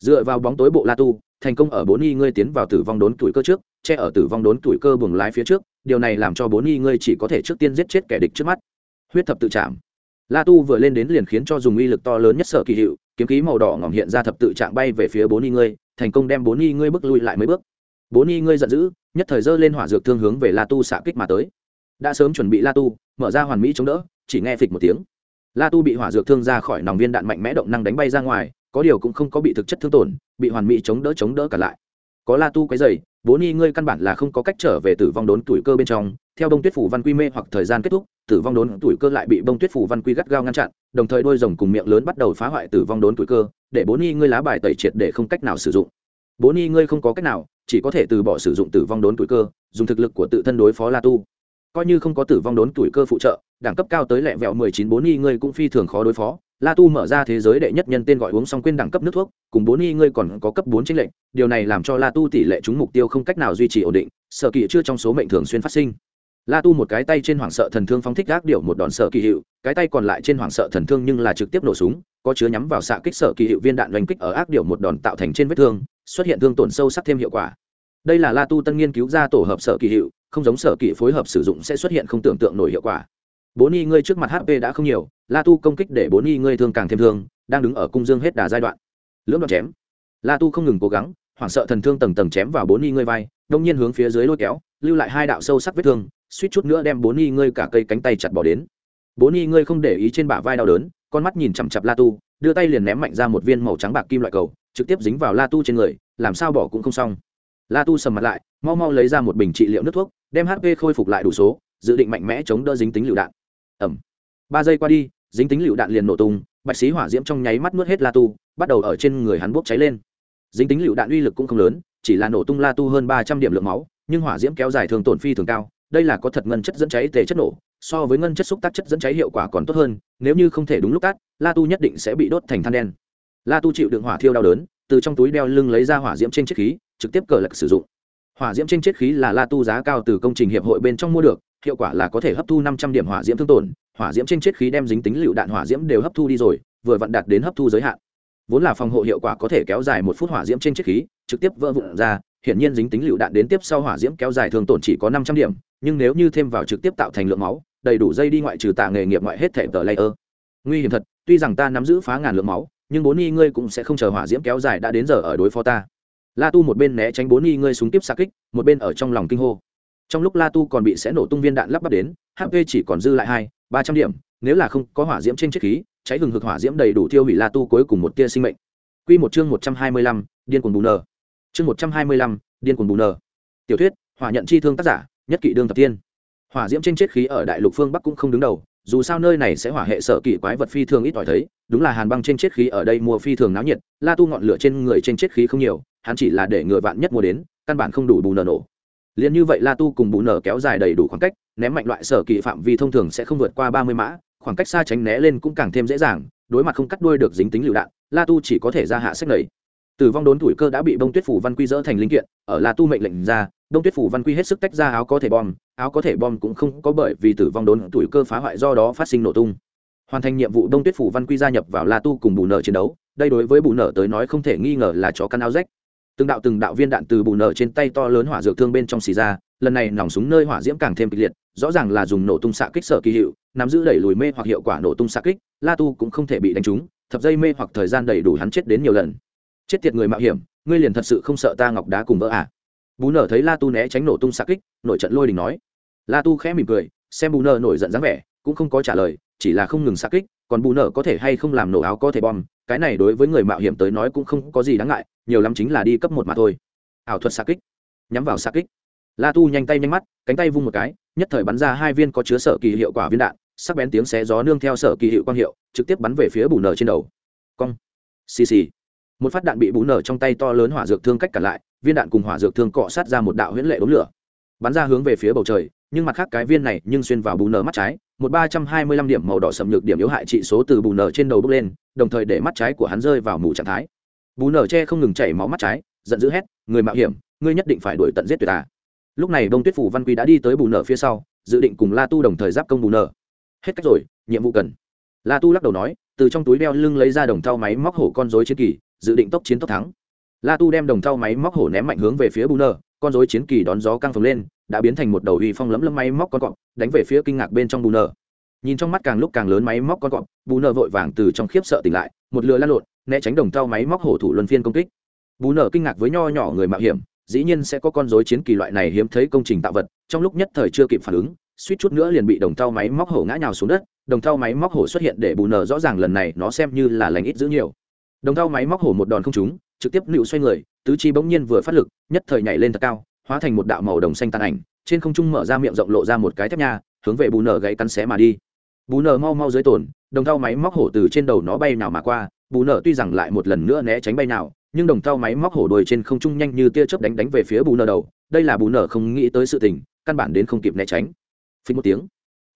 Dựa vào bóng tối bộ la tu thành công ở bốn y ngươi tiến vào tử vong đốn tuổi cơ trước, che ở tử vong đốn tuổi cơ buồng lái phía trước, điều này làm cho bốn y ngươi chỉ có thể trước tiên giết chết kẻ địch trước mắt. Huyết thập tự chạm la tu vừa lên đến liền khiến cho dùng uy lực to lớn nhất sở kỳ hiệu, kiếm khí màu đỏ ngỏm hiện ra thập tự trạng bay về phía bốn y ngươi, thành công đem bốn y ngươi bước lui lại mấy bước. Bốn y ngươi giận dữ, nhất thời giơ lên hỏa dược thương hướng về la tu xạ kích mà tới. Đã sớm chuẩn bị la tu, mở ra hoàn mỹ chống đỡ, chỉ nghe phịch một tiếng. La tu bị hỏa dược thương ra khỏi nòng viên đạn mạnh mẽ động năng đánh bay ra ngoài có điều cũng không có bị thực chất thương tổn, bị hoàn mỹ chống đỡ chống đỡ cả lại. Có la tu cái dày bốn ni ngươi căn bản là không có cách trở về tử vong đốn tuổi cơ bên trong. Theo bông tuyết phủ văn quy mê hoặc thời gian kết thúc, tử vong đốn tuổi cơ lại bị bông tuyết phủ văn quy gắt gao ngăn chặn, đồng thời đôi rồng cùng miệng lớn bắt đầu phá hoại tử vong đốn tuổi cơ, để bốn ni ngươi lá bài tẩy triệt để không cách nào sử dụng. Bốn ni ngươi không có cách nào, chỉ có thể từ bỏ sử dụng tử vong đốn tuổi cơ, dùng thực lực của tự thân đối phó la tu. Coi như không có tử vong đốn tuổi cơ phụ trợ, đẳng cấp cao tới lẹ vẹo mười chín bốn ni ngươi cũng phi thường khó đối phó la tu mở ra thế giới đệ nhất nhân tên gọi uống xong quên đẳng cấp nước thuốc, cùng bốn y ngươi còn có cấp bốn tranh lệnh điều này làm cho la tu tỷ lệ trúng mục tiêu không cách nào duy trì ổn định, sở kỳ chưa trong số mệnh thường xuyên phát sinh. La tu một cái tay trên hoảng sợ thần thương phóng thích gác điệu một đòn sở kỳ hiệu, cái tay còn lại trên hoảng sợ thần thương nhưng là trực tiếp nổ súng, có chứa nhắm vào xạ kích sở kỳ hiệu viên đạn oanh kích ở ác điệu một đòn tạo thành trên vết thương, xuất hiện thương tổn sâu sắc thêm hiệu quả. Đây là la tu tân nghiên cứu ra tổ hợp sở kỳ hiệu, không giống sở kỳ phối hợp sử dụng sẽ xuất hiện không tưởng tượng nổi hiệu quả bốn y ngươi trước mặt hp đã không nhiều, la tu công kích để bốn y ngươi thương càng thêm thương, đang đứng ở cung dương hết đà giai đoạn. Lưỡng đoạn chém. La tu không ngừng cố gắng, hoảng sợ thần thương tầng tầng chém vào bốn y ngươi vai, đông nhiên hướng phía dưới lôi kéo, lưu lại hai đạo sâu sắc vết thương, suýt chút nữa đem bốn y ngươi cả cây cánh tay chặt bỏ đến. Bốn y ngươi không để ý trên bả vai đau đớn, con mắt nhìn chằm chặp la tu, đưa tay liền ném mạnh ra một viên màu trắng bạc kim loại cầu, trực tiếp dính vào la tu trên người, làm sao bỏ cũng không xong. La tu sầm mặt lại, mau mau lấy ra một bình trị liệu nước thuốc, đem hp khôi phục lại đủ số, dự định mạnh mẽ chống đỡ dính tính lựu đạn ẩm. Ba giây qua đi, dính tính lựu đạn liền nổ tung, bạch sĩ hỏa diễm trong nháy mắt nuốt hết la tu, bắt đầu ở trên người hắn bốc cháy lên. Dính tính lựu đạn uy lực cũng không lớn, chỉ là nổ tung la tu hơn ba trăm điểm lượng máu, nhưng hỏa diễm kéo dài thường tổn phi thường cao, đây là có thật ngân chất dẫn cháy tề chất nổ, so với ngân chất xúc tác chất dẫn cháy hiệu quả còn tốt hơn, nếu như không thể đúng lúc tắt, la tu nhất định sẽ bị đốt thành than đen. La tu chịu đựng hỏa thiêu đau đớn, từ trong túi đeo lưng lấy ra hỏa diễm trên chiếc khí, trực tiếp cờ lực sử dụng. Hỏa diễm trên chiếc khí là la tu giá cao từ công trình hiệp hội bên trong mua được hiệu quả là có thể hấp thu năm trăm điểm hỏa diễm thương tổn, hỏa diễm trên chết khí đem dính tính lựu đạn hỏa diễm đều hấp thu đi rồi, vừa vặn đạt đến hấp thu giới hạn. Vốn là phòng hộ hiệu quả có thể kéo dài một phút hỏa diễm trên chết khí, trực tiếp vỡ vụn ra hiện nhiên dính tính lựu đạn đến tiếp sau hỏa diễm kéo dài thương tổn chỉ có năm trăm điểm, nhưng nếu như thêm vào trực tiếp tạo thành lượng máu, đầy đủ dây đi ngoại trừ tạ nghề nghiệp ngoại hết thể tờ layer. Nguy hiểm thật, tuy rằng ta nắm giữ phá ngàn lượng máu, nhưng bốn y ngươi cũng sẽ không chờ hỏa diễm kéo dài đã đến giờ ở đối phó ta. La tu một bên né tránh bốn y ngươi súng tiếp xa kích, một bên ở trong lòng kinh hô trong lúc la tu còn bị sẽ nổ tung viên đạn lắp bắp đến hp chỉ còn dư lại hai, ba trăm điểm, nếu là không có hỏa diễm trên chiếc khí, cháy hừng hực hỏa diễm đầy đủ tiêu hủy la tu cuối cùng một tia sinh mệnh. Q một chương một trăm hai mươi lăm, điên cuồng bù nờ. Chương một trăm hai mươi lăm, điên cuồng bù nờ. Tiểu thuyết, hỏa nhận chi thương tác giả, nhất Kỷ đương tập tiên. Hỏa diễm trên chiếc khí ở đại lục phương bắc cũng không đứng đầu, dù sao nơi này sẽ hỏa hệ sở kỷ quái vật phi thường ít ỏi thấy, đúng là hàn băng trên chiếc khí ở đây mua phi thường náo nhiệt, la tu ngọn lửa trên người trên chiếc khí không nhiều, hắn chỉ là để ngựa vạn nhất mua đến, căn bản không đủ bù nở nổ liền như vậy la tu cùng bù nở kéo dài đầy đủ khoảng cách, ném mạnh loại sở kỵ phạm vi thông thường sẽ không vượt qua ba mươi mã, khoảng cách xa tránh né lên cũng càng thêm dễ dàng, đối mặt không cắt đuôi được dính tính lựu đạn, la tu chỉ có thể ra hạ sách lầy tử vong đốn tuổi cơ đã bị bông tuyết phủ văn quy dỡ thành linh kiện, ở la tu mệnh lệnh ra đông tuyết phủ văn quy hết sức tách ra áo có thể bom, áo có thể bom cũng không có bởi vì tử vong đốn tuổi cơ phá hoại do đó phát sinh nổ tung. Hoàn thành nhiệm vụ đông tuyết phủ văn quy gia nhập vào la tu cùng bù nợ chiến đấu, đây đối với bù nợ tới nói không thể nghi ngờ là chó căn áo rách từng đạo từng đạo viên đạn từ bù Nở trên tay to lớn hỏa dược thương bên trong xì ra, lần này nòng súng nơi hỏa diễm càng thêm kịch liệt, rõ ràng là dùng nổ tung xạ kích sở kỳ hiệu, nắm giữ đẩy lùi mê hoặc hiệu quả nổ tung xạ kích, la tu cũng không thể bị đánh trúng, thập dây mê hoặc thời gian đầy đủ hắn chết đến nhiều lần. Chết tiệt người mạo hiểm, ngươi liền thật sự không sợ ta ngọc đá cùng vỡ à? Bù nở thấy la tu né tránh nổ tung xạ kích nội trận lôi đình nói. La tu khẽ mỉm cười, xem bù nở nổi giận dáng vẻ, cũng không có trả lời, chỉ là không ngừng xạ kích, còn bù nở có thể hay không làm nổ áo có thể bom cái này đối với người mạo hiểm tới nói cũng không có gì đáng ngại, nhiều lắm chính là đi cấp một mà thôi. Ảo thuật xạ kích. Nhắm vào xạ kích. La tu nhanh tay nhanh mắt, cánh tay vung một cái, nhất thời bắn ra hai viên có chứa sở kỳ hiệu quả viên đạn, sắc bén tiếng xé gió nương theo sở kỳ hiệu quang hiệu, trực tiếp bắn về phía bù nở trên đầu. Cong. Xì xì. Một phát đạn bị bù nở trong tay to lớn hỏa dược thương cách cả lại, viên đạn cùng hỏa dược thương cọ sát ra một đạo huyễn lệ đốm lửa. Bắn ra hướng về phía bầu trời nhưng mặt khác cái viên này nhưng xuyên vào bù nở mắt trái, một ba trăm hai mươi lăm điểm màu đỏ sầm nhược điểm yếu hại trị số từ bù nở trên đầu bước lên, đồng thời để mắt trái của hắn rơi vào mù trạng thái. Bù nở che không ngừng chảy máu mắt trái, giận dữ hét, người mạo hiểm, ngươi nhất định phải đuổi tận giết tuyệt à. lúc này đông tuyết phủ văn quy đã đi tới bù nở phía sau, dự định cùng la tu đồng thời giáp công bù nở hết cách rồi, nhiệm vụ cần. La tu lắc đầu nói, từ trong túi đeo lưng lấy ra đồng thau máy móc hổ con dối chiến kỳ, dự định tốc chiến tốc thắng. La tu đem đồng thau máy móc hổ ném mạnh hướng về phía bù nở con dối chiến kỳ đón gió căng phồng lên, đã biến thành một đầu uy phong lấm lấm máy móc con cọp, đánh về phía kinh ngạc bên trong bù nở nhìn trong mắt càng lúc càng lớn máy móc con cọp, bù nờ vội vàng từ trong khiếp sợ tỉnh lại, một lừa lăn lộn, né tránh đồng tao máy móc hổ thủ luân phiên công kích. Bù nờ kinh ngạc với nho nhỏ người mạo hiểm, dĩ nhiên sẽ có con dối chiến kỳ loại này hiếm thấy công trình tạo vật, trong lúc nhất thời chưa kịp phản ứng, suýt chút nữa liền bị đồng tao máy móc hổ ngã nhào xuống đất, đồng tao máy móc hổ xuất hiện để bù nở rõ ràng lần này nó xem như là lành ít giữ nhiều. Đồng tao máy móc hổ một đòn không trúng, trực tiếp nịu xoay người tứ chi bỗng nhiên vừa phát lực, nhất thời nhảy lên thật cao, hóa thành một đạo màu đồng xanh tàn ảnh, trên không trung mở ra miệng rộng lộ ra một cái thép nha, hướng về bù nở gãy cắn xé mà đi. Bù nở mau mau dưới tổn, đồng thau máy móc hổ từ trên đầu nó bay nào mà qua, bù nở tuy rằng lại một lần nữa né tránh bay nào, nhưng đồng thau máy móc hổ đuôi trên không trung nhanh như tia chớp đánh đánh về phía bù nở đầu, đây là bù nở không nghĩ tới sự tình, căn bản đến không kịp né tránh. Phí một tiếng,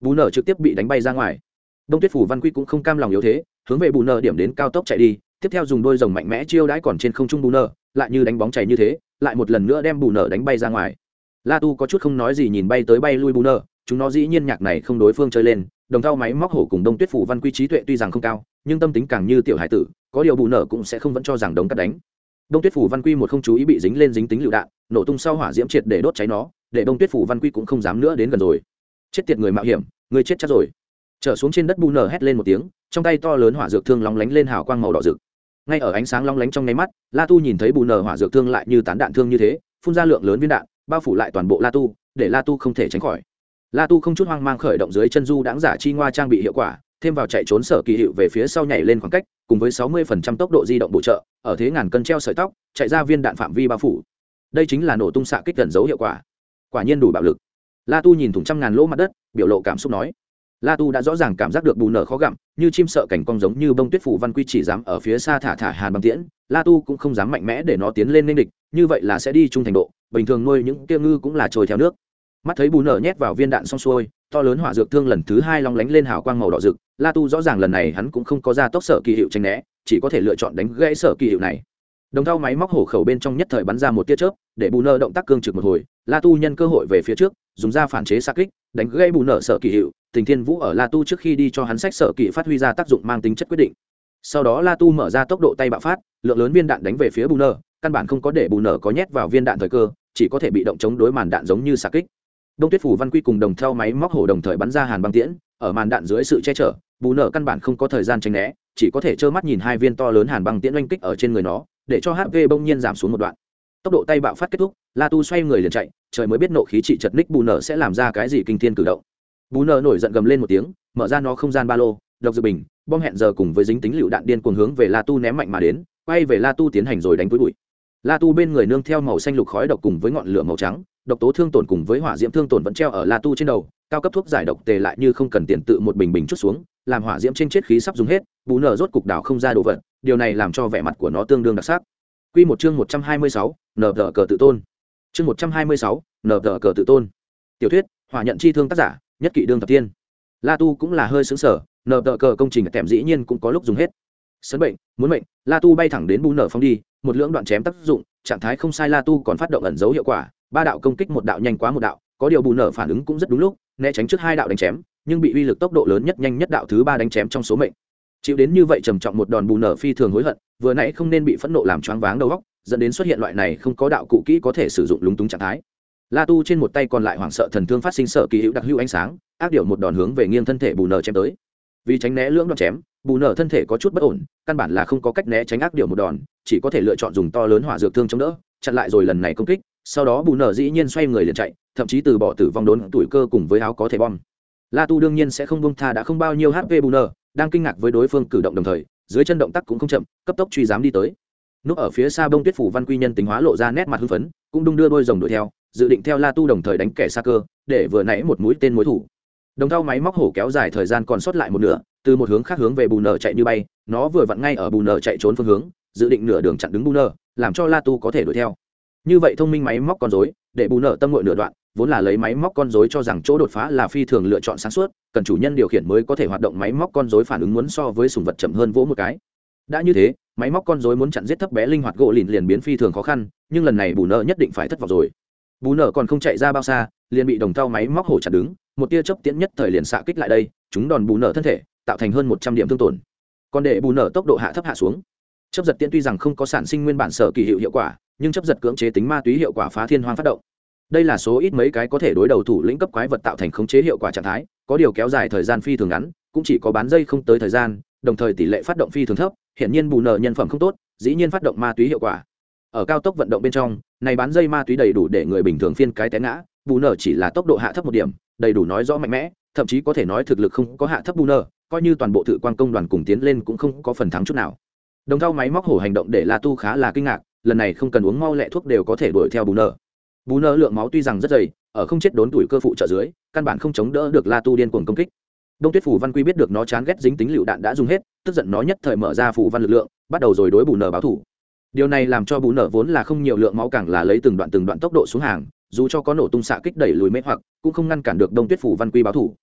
bù nở trực tiếp bị đánh bay ra ngoài. Đông tuyết phủ văn quy cũng không cam lòng yếu thế, hướng về bù nở điểm đến cao tốc chạy đi, tiếp theo dùng đôi rồng mạnh mẽ chiêu đãi còn trên không trung bù nở lại như đánh bóng chảy như thế, lại một lần nữa đem bù nở đánh bay ra ngoài. La tu có chút không nói gì nhìn bay tới bay lui bù nở, chúng nó dĩ nhiên nhạc này không đối phương chơi lên, đồng Thao máy móc hổ cùng đông tuyết phủ văn quy trí tuệ tuy rằng không cao, nhưng tâm tính càng như tiểu hải tử, có điều bù nở cũng sẽ không vẫn cho rằng đống cắt đánh. Đông tuyết phủ văn quy một không chú ý bị dính lên dính tính lựu đạn, nổ tung sau hỏa diễm triệt để đốt cháy nó, để đông tuyết phủ văn quy cũng không dám nữa đến gần rồi. Chết tiệt người mạo hiểm, người chết chắc rồi. Trở xuống trên đất bù nở hét lên một tiếng, trong tay to lớn hỏa dược thương lóng lánh lên hào quang màu đỏ rực ngay ở ánh sáng long lánh trong nháy mắt, la tu nhìn thấy bù nở hỏa dược thương lại như tán đạn thương như thế, phun ra lượng lớn viên đạn, bao phủ lại toàn bộ la tu, để la tu không thể tránh khỏi. La tu không chút hoang mang khởi động dưới chân du đáng giả chi ngoa trang bị hiệu quả, thêm vào chạy trốn sở kỳ hiệu về phía sau nhảy lên khoảng cách, cùng với 60% tốc độ di động bổ trợ, ở thế ngàn cân treo sợi tóc, chạy ra viên đạn phạm vi bao phủ. Đây chính là nổ tung xạ kích gần dấu hiệu quả. Quả nhiên đủ bạo lực. La tu nhìn thủng trăm ngàn lỗ mặt đất, biểu lộ cảm xúc nói la tu đã rõ ràng cảm giác được bù nở khó gặm, như chim sợ cảnh cong giống như bông tuyết phủ văn quy chỉ dám ở phía xa thả thả hàn băng tiễn. La tu cũng không dám mạnh mẽ để nó tiến lên nên địch, như vậy là sẽ đi trung thành độ, bình thường nuôi những kia ngư cũng là trôi theo nước. Mắt thấy bù nở nhét vào viên đạn xong xuôi, to lớn hỏa dược thương lần thứ hai long lánh lên hào quang màu đỏ rực. La tu rõ ràng lần này hắn cũng không có ra tốc sở kỳ hiệu tranh né, chỉ có thể lựa chọn đánh gãy sở kỳ hiệu này. Đồng thau máy móc hổ khẩu bên trong nhất thời bắn ra một tia chớp, để bù nở động tác cương trực một hồi. La tu nhân cơ hội về phía trước, dùng ra phản chế xa kích, đánh gãy bù nở sở kỳ hiệu tình thiên vũ ở la tu trước khi đi cho hắn sách sở kỹ phát huy ra tác dụng mang tính chất quyết định. Sau đó la tu mở ra tốc độ tay bạo phát, lượng lớn viên đạn đánh về phía bù nở, căn bản không có để bù nở có nhét vào viên đạn thời cơ, chỉ có thể bị động chống đối màn đạn giống như xà kích. Đông tuyết phủ văn quy cùng đồng theo máy móc hổ đồng thời bắn ra hàn băng tiễn, ở màn đạn dưới sự che chở, bù nở căn bản không có thời gian tranh né, chỉ có thể trơ mắt nhìn hai viên to lớn hàn băng tiễn oanh kích ở trên người nó, để cho hp bỗng nhiên giảm xuống một đoạn. Tốc độ tay bạo phát kết thúc, la tu xoay người liền chạy, trời mới biết nộ khí trị chật ních bù nở sẽ làm ra cái gì kinh thiên cử động bú nở nổi giận gầm lên một tiếng mở ra nó không gian ba lô độc dự bình bom hẹn giờ cùng với dính tính lựu đạn điên cuồng hướng về la tu ném mạnh mà đến quay về la tu tiến hành rồi đánh với bụi la tu bên người nương theo màu xanh lục khói độc cùng với ngọn lửa màu trắng độc tố thương tổn cùng với hỏa diễm thương tổn vẫn treo ở la tu trên đầu cao cấp thuốc giải độc tề lại như không cần tiền tự một bình bình chút xuống làm hỏa diễm trên chết khí sắp dùng hết bú nở rốt cục đảo không ra đồ vật điều này làm cho vẻ mặt của nó tương đương đặc sắc Quy một chương một trăm hai mươi sáu, nở tờ cờ tự tôn. Chương một trăm hai mươi sáu, nở tờ cờ tự tôn. Tiểu thuyết, hỏa nhận chi thương tác giả, nhất kỵ đương thập tiên. La Tu cũng là hơi sướng sở, nở tợ cờ công trình kèm dĩ nhiên cũng có lúc dùng hết. Sấn bệnh, muốn mệnh, La Tu bay thẳng đến bù nở phóng đi, một lưỡng đoạn chém tác dụng, trạng thái không sai La Tu còn phát động ẩn dấu hiệu quả, ba đạo công kích một đạo nhanh quá một đạo có điều bù nở phản ứng cũng rất đúng lúc né tránh trước hai đạo đánh chém nhưng bị uy lực tốc độ lớn nhất nhanh nhất đạo thứ ba đánh chém trong số mệnh chịu đến như vậy trầm trọng một đòn bù nở phi thường hối hận vừa nãy không nên bị phẫn nộ làm choáng váng đầu óc dẫn đến xuất hiện loại này không có đạo cụ kỹ có thể sử dụng lúng túng trạng thái la tu trên một tay còn lại hoảng sợ thần thương phát sinh sợ kỳ hữu đặc hữu ánh sáng, ác điệu một đòn hướng về nghiêng thân thể bù nở chém tới. Vì tránh né lưỡng đòn chém, bù nở thân thể có chút bất ổn, căn bản là không có cách né tránh ác điệu một đòn, chỉ có thể lựa chọn dùng to lớn hỏa dược thương chống đỡ, chặn lại rồi lần này công kích, sau đó bù nở dĩ nhiên xoay người liền chạy, thậm chí từ bỏ tử vong đốn tuổi cơ cùng với áo có thể bom. La tu đương nhiên sẽ không bông tha đã không bao nhiêu hp bù nở, đang kinh ngạc với đối phương cử động đồng thời, dưới chân động tác cũng không chậm, cấp tốc truy dám đi tới. Núp ở phía xa bông tuyết phủ văn quy nhân tính hóa lộ ra nét mặt hưng phấn, cũng đung đưa đôi rồng đuổi theo dự định theo la tu đồng thời đánh kẻ xa cơ, để vừa nãy một mũi tên mối thủ. Đồng thau máy móc hổ kéo dài thời gian còn sót lại một nửa, từ một hướng khác hướng về bù nở chạy như bay, nó vừa vặn ngay ở bù nở chạy trốn phương hướng, dự định nửa đường chặn đứng bù nở, làm cho la tu có thể đuổi theo. Như vậy thông minh máy móc con dối để bù nở tâm ngội nửa đoạn, vốn là lấy máy móc con dối cho rằng chỗ đột phá là phi thường lựa chọn sáng suốt, cần chủ nhân điều khiển mới có thể hoạt động máy móc con dối phản ứng muốn so với sùng vật chậm hơn vỗ một cái. Đã như thế, máy móc con dối muốn chặn giết thấp bé linh hoạt gỗ lìn liền biến phi thường khó khăn, nhưng lần này bù nợ nhất định phải thất vọng rồi bù nở còn không chạy ra bao xa, liền bị đồng thau máy móc hổ chặt đứng, một tia chớp tiễn nhất thời liền xạ kích lại đây, chúng đòn bù nở thân thể, tạo thành hơn một trăm điểm thương tổn. Còn để bù nở tốc độ hạ thấp hạ xuống. Chấp giật tiễn tuy rằng không có sản sinh nguyên bản sở kỳ hiệu hiệu quả, nhưng chấp giật cưỡng chế tính ma túy hiệu quả phá thiên hoang phát động. Đây là số ít mấy cái có thể đối đầu thủ lĩnh cấp quái vật tạo thành khống chế hiệu quả trạng thái, có điều kéo dài thời gian phi thường ngắn, cũng chỉ có bán dây không tới thời gian, đồng thời tỷ lệ phát động phi thường thấp hiện nhiên bù nợ nhân phẩm không tốt, dĩ nhiên phát động ma túy hiệu quả. Ở cao tốc vận động bên trong này bán dây ma túy đầy đủ để người bình thường phiên cái té ngã bù nở chỉ là tốc độ hạ thấp một điểm đầy đủ nói rõ mạnh mẽ thậm chí có thể nói thực lực không có hạ thấp bù nở, coi như toàn bộ thự quan công đoàn cùng tiến lên cũng không có phần thắng chút nào. Đồng thao máy móc hổ hành động để la tu khá là kinh ngạc lần này không cần uống mau lẹ thuốc đều có thể đuổi theo bù nở. bù nở lượng máu tuy rằng rất dày ở không chết đốn tuổi cơ phụ trợ dưới căn bản không chống đỡ được la tu điên cuồng công kích. Đông tuyết phủ văn quy biết được nó chán ghét dính tính lựu đạn đã dùng hết tức giận nó nhất thời mở ra phủ văn lực lượng bắt đầu rồi đối bù nở báo thủ điều này làm cho bù nợ vốn là không nhiều lượng máu càng là lấy từng đoạn từng đoạn tốc độ xuống hàng, dù cho có nổ tung xạ kích đẩy lùi mê hoặc, cũng không ngăn cản được đông tuyết phủ văn quy báo thủ.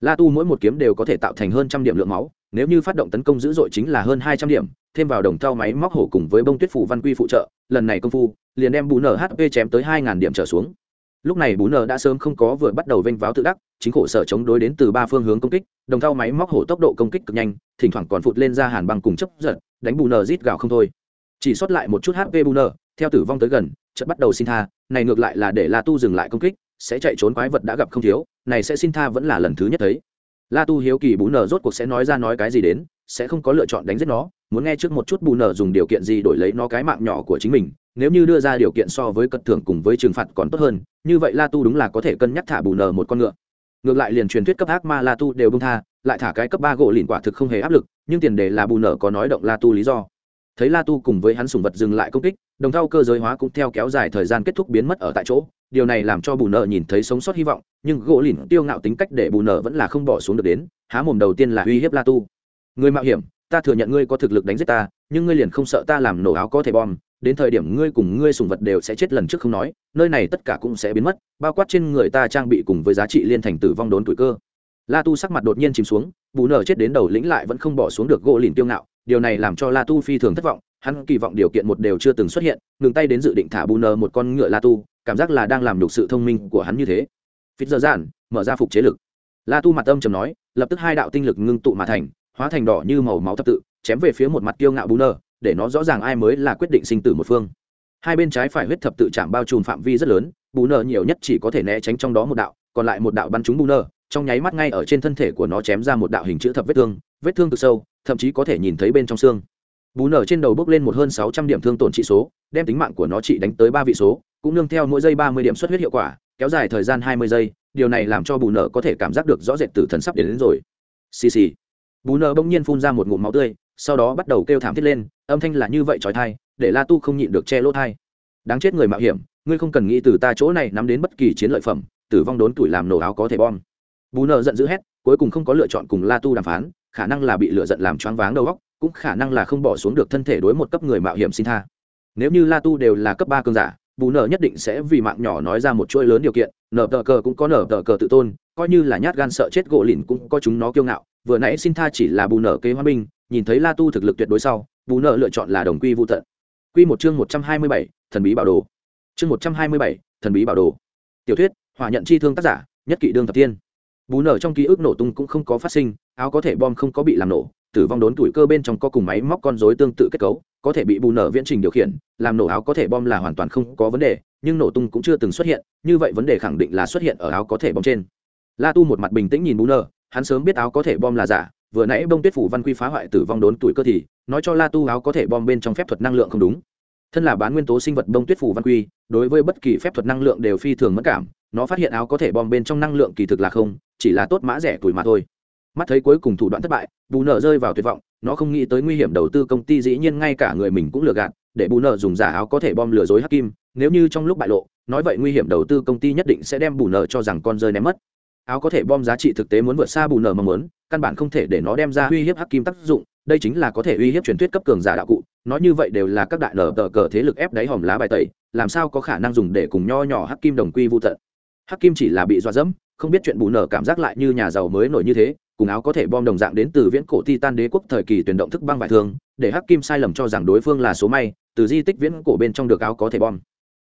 La tu mỗi một kiếm đều có thể tạo thành hơn trăm điểm lượng máu, nếu như phát động tấn công dữ dội chính là hơn hai trăm điểm, thêm vào đồng thao máy móc hổ cùng với bông tuyết phủ văn quy phụ trợ, lần này công phu, liền đem bù nở hp chém tới hai điểm trở xuống. Lúc này bù nở đã sớm không có vừa bắt đầu vênh váo tự đắc, chính khổ sở chống đối đến từ ba phương hướng công kích, đồng thao máy móc hổ tốc độ công kích cực nhanh, thỉnh thoảng còn phụt lên ra hàn băng cùng chấp giật, đánh bù nở rít gạo không thôi chỉ sót lại một chút hp buner nở theo tử vong tới gần, chợt bắt đầu xin tha, này ngược lại là để la tu dừng lại công kích, sẽ chạy trốn quái vật đã gặp không thiếu, này sẽ xin tha vẫn là lần thứ nhất thấy. La tu hiếu kỳ bù nở rốt cuộc sẽ nói ra nói cái gì đến, sẽ không có lựa chọn đánh giết nó, muốn nghe trước một chút bù nở dùng điều kiện gì đổi lấy nó cái mạng nhỏ của chính mình, nếu như đưa ra điều kiện so với cật thưởng cùng với trừng phạt còn tốt hơn, như vậy la tu đúng là có thể cân nhắc thả bù nở một con ngựa. Ngược lại liền truyền thuyết cấp ác ma la tu đều bung tha, lại thả cái cấp ba gỗ lìn quả thực không hề áp lực, nhưng tiền đề là bù nở có nói động la tu lý do thấy la tu cùng với hắn sùng vật dừng lại công kích, đồng thau cơ giới hóa cũng theo kéo dài thời gian kết thúc biến mất ở tại chỗ. Điều này làm cho bù nợ nhìn thấy sống sót hy vọng, nhưng gỗ lìn tiêu ngạo tính cách để bù nợ vẫn là không bỏ xuống được đến. Há mồm đầu tiên là uy hiếp la tu. Người mạo hiểm, ta thừa nhận ngươi có thực lực đánh giết ta, nhưng ngươi liền không sợ ta làm nổ áo có thể bom. Đến thời điểm ngươi cùng ngươi sùng vật đều sẽ chết lần trước không nói, nơi này tất cả cũng sẽ biến mất, bao quát trên người ta trang bị cùng với giá trị liên thành tử vong đốn tuổi cơ. La tu sắc mặt đột nhiên chìm xuống, bù nở chết đến đầu lĩnh lại vẫn không bỏ xuống được gỗ lìn tiêu ngạo điều này làm cho la tu phi thường thất vọng hắn kỳ vọng điều kiện một đều chưa từng xuất hiện ngừng tay đến dự định thả Buner một con ngựa la tu cảm giác là đang làm nhục sự thông minh của hắn như thế. Phít giờ giản mở ra phục chế lực. La tu mặt âm trầm nói lập tức hai đạo tinh lực ngưng tụ mà thành hóa thành đỏ như màu máu thập tự chém về phía một mặt kiêu ngạo Buner, để nó rõ ràng ai mới là quyết định sinh tử một phương. Hai bên trái phải huyết thập tự chạm bao trùm phạm vi rất lớn Buner nhiều nhất chỉ có thể né tránh trong đó một đạo còn lại một đạo bắn trúng Buner, trong nháy mắt ngay ở trên thân thể của nó chém ra một đạo hình chữ thập vết thương vết thương từ sâu thậm chí có thể nhìn thấy bên trong xương. Bù nở trên đầu bốc lên một hơn sáu trăm điểm thương tổn trị số đem tính mạng của nó trị đánh tới ba vị số cũng nương theo mỗi giây ba mươi điểm xuất huyết hiệu quả kéo dài thời gian hai mươi giây điều này làm cho bù nở có thể cảm giác được rõ rệt tử thần sắp đến, đến rồi. Xì xì. Bù nở bỗng nhiên phun ra một ngụm máu tươi sau đó bắt đầu kêu thảm thiết lên âm thanh là như vậy trói thai để la tu không nhịn được che lỗ thai. Đáng chết người mạo hiểm ngươi không cần nghĩ từ ta chỗ này nắm đến bất kỳ chiến lợi phẩm tử vong đốn tuổi làm nổ áo có thể bom. Bù nợ giận dữ hét cuối cùng không có lựa chọn cùng la tu đàm phán khả năng là bị lựa giận làm choáng váng đầu óc, cũng khả năng là không bỏ xuống được thân thể đối một cấp người mạo hiểm xin tha. Nếu như la tu đều là cấp ba cường giả, bù nợ nhất định sẽ vì mạng nhỏ nói ra một chuỗi lớn điều kiện, nở tờ cờ cũng có nở tờ cờ tự tôn, coi như là nhát gan sợ chết gỗ lìn cũng có chúng nó kiêu ngạo. Vừa nãy xin tha chỉ là bù nợ kế hoa binh, nhìn thấy la tu thực lực tuyệt đối sau, bù nợ lựa chọn là đồng quy vô tận. Quy một chương một trăm hai mươi bảy, thần bí bảo đồ. Chương một trăm hai mươi bảy, thần bí bảo đồ. Tiểu thuyết, hỏa nhận chi thương tác giả, nhất kỵ đương thập tiên bù nở trong ký ức nổ tung cũng không có phát sinh, áo có thể bom không có bị làm nổ, tử vong đốn tuổi cơ bên trong có cùng máy móc con rối tương tự kết cấu, có thể bị bù nở viễn trình điều khiển, làm nổ áo có thể bom là hoàn toàn không có vấn đề, nhưng nổ tung cũng chưa từng xuất hiện, như vậy vấn đề khẳng định là xuất hiện ở áo có thể bom trên. La tu một mặt bình tĩnh nhìn bù nở, hắn sớm biết áo có thể bom là giả, vừa nãy bông tuyết phủ văn quy phá hoại tử vong đốn tuổi cơ thì, nói cho la tu áo có thể bom bên trong phép thuật năng lượng không đúng. Thân là bán nguyên tố sinh vật bông tuyết phủ văn quy, đối với bất kỳ phép thuật năng lượng đều phi thường mất cảm, nó phát hiện áo có thể bom bên trong năng lượng kỳ thực là không chỉ là tốt mã rẻ tuổi mà thôi. Mắt thấy cuối cùng thủ đoạn thất bại, bù nợ rơi vào tuyệt vọng, nó không nghĩ tới nguy hiểm đầu tư công ty dĩ nhiên ngay cả người mình cũng lừa gạt, để bù nợ dùng giả áo có thể bom lừa dối hắc kim, nếu như trong lúc bại lộ, nói vậy nguy hiểm đầu tư công ty nhất định sẽ đem bù nợ cho rằng con rơi ném mất. Áo có thể bom giá trị thực tế muốn vượt xa bù nợ mong muốn, căn bản không thể để nó đem ra uy hiếp hắc kim tác dụng, đây chính là có thể uy hiếp truyền thuyết cấp cường giả đạo cụ, nói như vậy đều là các đại nở tờ cờ thế lực ép đáy hòm lá bài tẩy, làm sao có khả năng dùng để cùng nho nhỏ hắc kim đồng quy vô tận. Hắc kim chỉ là bị dọa dẫm không biết chuyện bù nở cảm giác lại như nhà giàu mới nổi như thế cùng áo có thể bom đồng dạng đến từ viễn cổ titan đế quốc thời kỳ tuyển động thức băng vải thường, để hắc kim sai lầm cho rằng đối phương là số may từ di tích viễn cổ bên trong được áo có thể bom.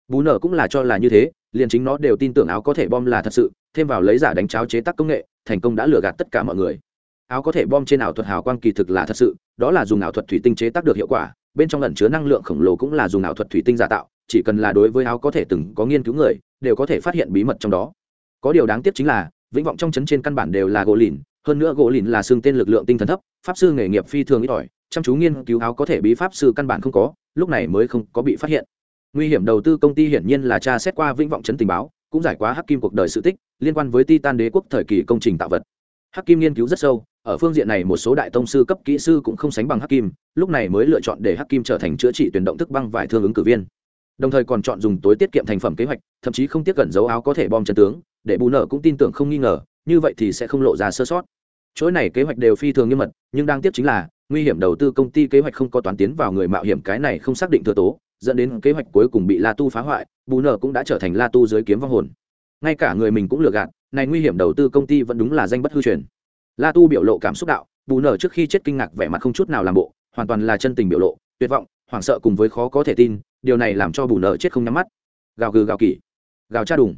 Bù nở cũng là cho là như thế liền chính nó đều tin tưởng áo có thể bom là thật sự thêm vào lấy giả đánh cháo chế tác công nghệ thành công đã lừa gạt tất cả mọi người. Áo có thể bom trên ảo thuật hào quang kỳ thực là thật sự đó là dùng ảo thuật thủy tinh chế tác được hiệu quả bên trong lẩn chứa năng lượng khổng lồ cũng là dùng ảo thuật thủy tinh giả tạo chỉ cần là đối với áo có thể từng có nghiên cứu người đều có thể phát hiện bí mật trong đó có điều đáng tiếc chính là, vĩnh vọng trong chấn trên căn bản đều là gỗ lìn, hơn nữa gỗ lìn là xương tên lực lượng tinh thần thấp, pháp sư nghề nghiệp phi thường ít ỏi, chăm chú nghiên cứu áo có thể bí pháp sư căn bản không có, lúc này mới không có bị phát hiện. Nguy hiểm đầu tư công ty hiển nhiên là tra xét qua vĩnh vọng chấn tình báo, cũng giải quá hắc kim cuộc đời sự tích, liên quan với titan đế quốc thời kỳ công trình tạo vật. Hắc kim nghiên cứu rất sâu, ở phương diện này một số đại tông sư cấp kỹ sư cũng không sánh bằng hắc kim, lúc này mới lựa chọn để hắc kim trở thành chữa trị tuyển động thức băng vải thương ứng cử viên đồng thời còn chọn dùng tối tiết kiệm thành phẩm kế hoạch, thậm chí không tiếp cận dấu áo có thể bom chân tướng, để bù nợ cũng tin tưởng không nghi ngờ, như vậy thì sẽ không lộ ra sơ sót. Chuỗi này kế hoạch đều phi thường nghiêm mật, nhưng đang tiếp chính là, nguy hiểm đầu tư công ty kế hoạch không có toán tiến vào người mạo hiểm cái này không xác định thừa tố, dẫn đến kế hoạch cuối cùng bị la tu phá hoại, bù nợ cũng đã trở thành la tu dưới kiếm vong hồn. Ngay cả người mình cũng lừa gạt, này nguy hiểm đầu tư công ty vẫn đúng là danh bất hư truyền. La tu biểu lộ cảm xúc đạo, bù nợ trước khi chết kinh ngạc vẻ mặt không chút nào làm bộ, hoàn toàn là chân tình biểu lộ, tuyệt vọng, hoảng sợ cùng với khó có thể tin điều này làm cho bù nợ chết không nhắm mắt. Gào gừ gào kỳ gào cha đùng.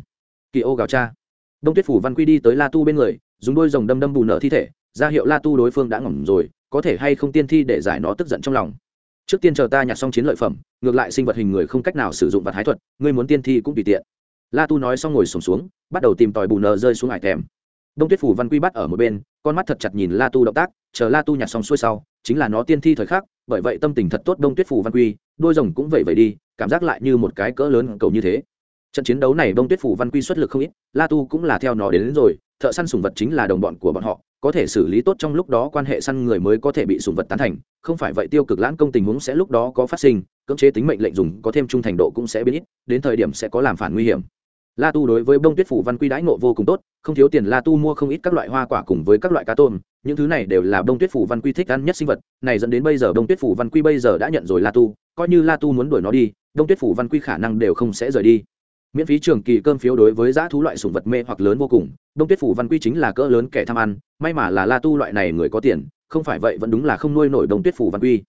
Kỳ ô gào cha. Đông tuyết phủ văn quy đi tới la tu bên người dùng đôi rồng đâm đâm bù nợ thi thể ra hiệu la tu đối phương đã ngỏm rồi có thể hay không tiên thi để giải nó tức giận trong lòng. Trước tiên chờ ta nhặt xong chiến lợi phẩm ngược lại sinh vật hình người không cách nào sử dụng vật hái thuật ngươi muốn tiên thi cũng tùy tiện. La tu nói xong ngồi sùng xuống, xuống bắt đầu tìm tòi bù nợ rơi xuống hải thèm. Đông tuyết phủ văn quy bắt ở một bên con mắt thật chặt nhìn la tu động tác chờ la tu nhặt xong xuôi sau chính là nó tiên thi thời khắc bởi vậy tâm tình thật tốt đông tuyết phủ văn quy đôi rồng cũng vậy vậy đi cảm giác lại như một cái cỡ lớn cầu như thế. Trận chiến đấu này đông tuyết phủ văn quy xuất lực không ít la tu cũng là theo nó đến, đến rồi thợ săn sùng vật chính là đồng bọn của bọn họ có thể xử lý tốt trong lúc đó quan hệ săn người mới có thể bị sùng vật tán thành không phải vậy tiêu cực lãng công tình huống sẽ lúc đó có phát sinh cưỡng chế tính mệnh lệnh dùng có thêm trung thành độ cũng sẽ biến ít đến thời điểm sẽ có làm phản nguy hiểm. La tu đối với bông tuyết phủ văn quy đãi ngộ vô cùng tốt không thiếu tiền la tu mua không ít các loại hoa quả cùng với các loại cá tôm những thứ này đều là Đông tuyết phủ văn quy thích ăn nhất sinh vật, này dẫn đến bây giờ Đông tuyết phủ văn quy bây giờ đã nhận rồi la tu, coi như la tu muốn đuổi nó đi, Đông tuyết phủ văn quy khả năng đều không sẽ rời đi. Miễn phí trường kỳ cơm phiếu đối với giá thú loại sủng vật mê hoặc lớn vô cùng, đông tuyết phủ văn quy chính là cỡ lớn kẻ tham ăn, may mà là la tu loại này người có tiền, không phải vậy vẫn đúng là không nuôi nổi đông tuyết phủ văn quy.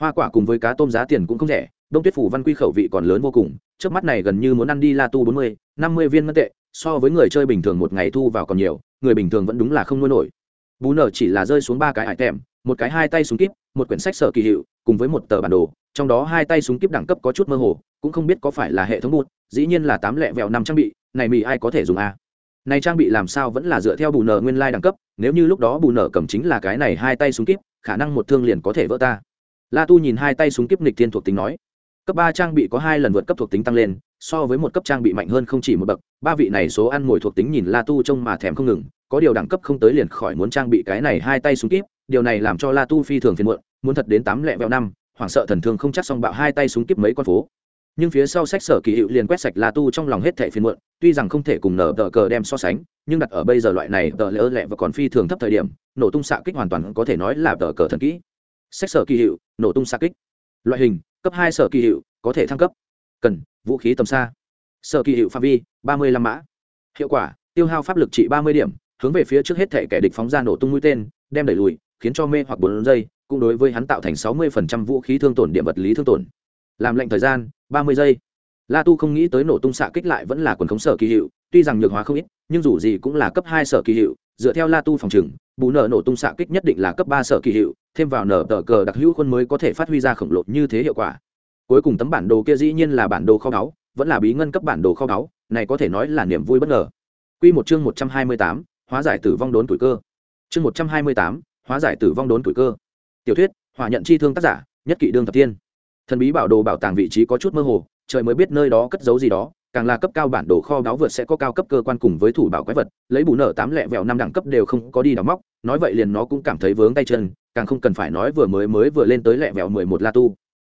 Hoa quả cùng với cá tôm giá tiền cũng không rẻ, đông tuyết phủ văn quy khẩu vị còn lớn vô cùng, trước mắt này gần như muốn ăn đi la tu bốn mươi, năm mươi viên ngân tệ, so với người chơi bình thường một ngày thu vào còn nhiều, người bình thường vẫn đúng là không nuôi nổi bù nở chỉ là rơi xuống ba cái ải tèm, một cái hai tay súng kíp, một quyển sách sở kỳ hiệu, cùng với một tờ bản đồ, trong đó hai tay súng kíp đẳng cấp có chút mơ hồ, cũng không biết có phải là hệ thống bút, dĩ nhiên là tám lẹ vẹo năm trang bị, này mì ai có thể dùng a? Này trang bị làm sao vẫn là dựa theo bù nở nguyên lai đẳng cấp, nếu như lúc đó bù nở cầm chính là cái này hai tay súng kíp, khả năng một thương liền có thể vỡ ta. La tu nhìn hai tay súng kíp nịch thiên thuộc tính nói cấp ba trang bị có hai lần vượt cấp thuộc tính tăng lên, so với một cấp trang bị mạnh hơn không chỉ một bậc, ba vị này số ăn ngồi thuộc tính nhìn la tu trông mà thèm không ngừng, có điều đẳng cấp không tới liền khỏi muốn trang bị cái này hai tay súng kíp, điều này làm cho la tu phi thường phiền muộn, muốn thật đến tám lẹ vẹo năm, hoảng sợ thần thương không chắc xong bạo hai tay súng kíp mấy con phố. Nhưng phía sau sách sở kỳ hiệu liền quét sạch la tu trong lòng hết thẻ phiền muộn, tuy rằng không thể cùng nở tờ cờ đem so sánh, nhưng đặt ở bây giờ loại này tờ lỡ lẹ và còn phi thường thấp thời điểm, nổ tung xạ kích hoàn toàn có thể nói là tờ cờ thần kỹ. Sách sở kỳ hiệu, nổ tung xạ kích. Loại hình cấp hai sở kỳ hiệu, có thể thăng cấp. Cần, vũ khí tầm xa. Sở kỳ hiệu phạm vi, ba mươi lăm mã. Hiệu quả, tiêu hao pháp lực trị ba mươi điểm, hướng về phía trước hết thể kẻ địch phóng ra nổ tung mũi tên, đem đẩy lùi, khiến cho mê hoặc bốn giây, cũng đối với hắn tạo thành sáu mươi vũ khí thương tổn, điểm vật lý thương tổn. Làm lệnh thời gian, ba mươi giây. La tu không nghĩ tới nổ tung xạ kích lại vẫn là quần khống sở kỳ hiệu, tuy rằng nhược hóa không ít, nhưng dù gì cũng là cấp hai sở kỳ hiệu, dựa theo la tu phòng trừng, bù nở nổ tung xạ kích nhất định là cấp ba sở kỳ hiệu thêm vào nở tờ cờ đặc hữu khuôn mới có thể phát huy ra khổng lồ như thế hiệu quả cuối cùng tấm bản đồ kia dĩ nhiên là bản đồ kho báu vẫn là bí ngân cấp bản đồ kho báu này có thể nói là niềm vui bất ngờ Quy một chương một trăm hai mươi tám, hóa giải tử vong đốn tuổi cơ. Chương một trăm hai mươi tám, hóa giải tử vong đốn tuổi cơ. Tiểu thuyết, hỏa nhận chi thương tác giả, nhất kỵ đương thập tiên. Thần bí bảo đồ bảo tàng vị trí có chút mơ hồ, trời mới biết nơi đó cất giấu gì đó, càng là cấp cao bản đồ kho báu vượt sẽ có cao cấp cơ quan cùng với thủ bảo quái vật, lấy bù nở tám lẻ vẹo năm đẳng cấp đều không có đi đào móc, nói vậy liền nó cũng cảm thấy vướng tay chân, càng không cần phải nói vừa mới mới vừa lên tới lẹ vẹo mười một La Tu.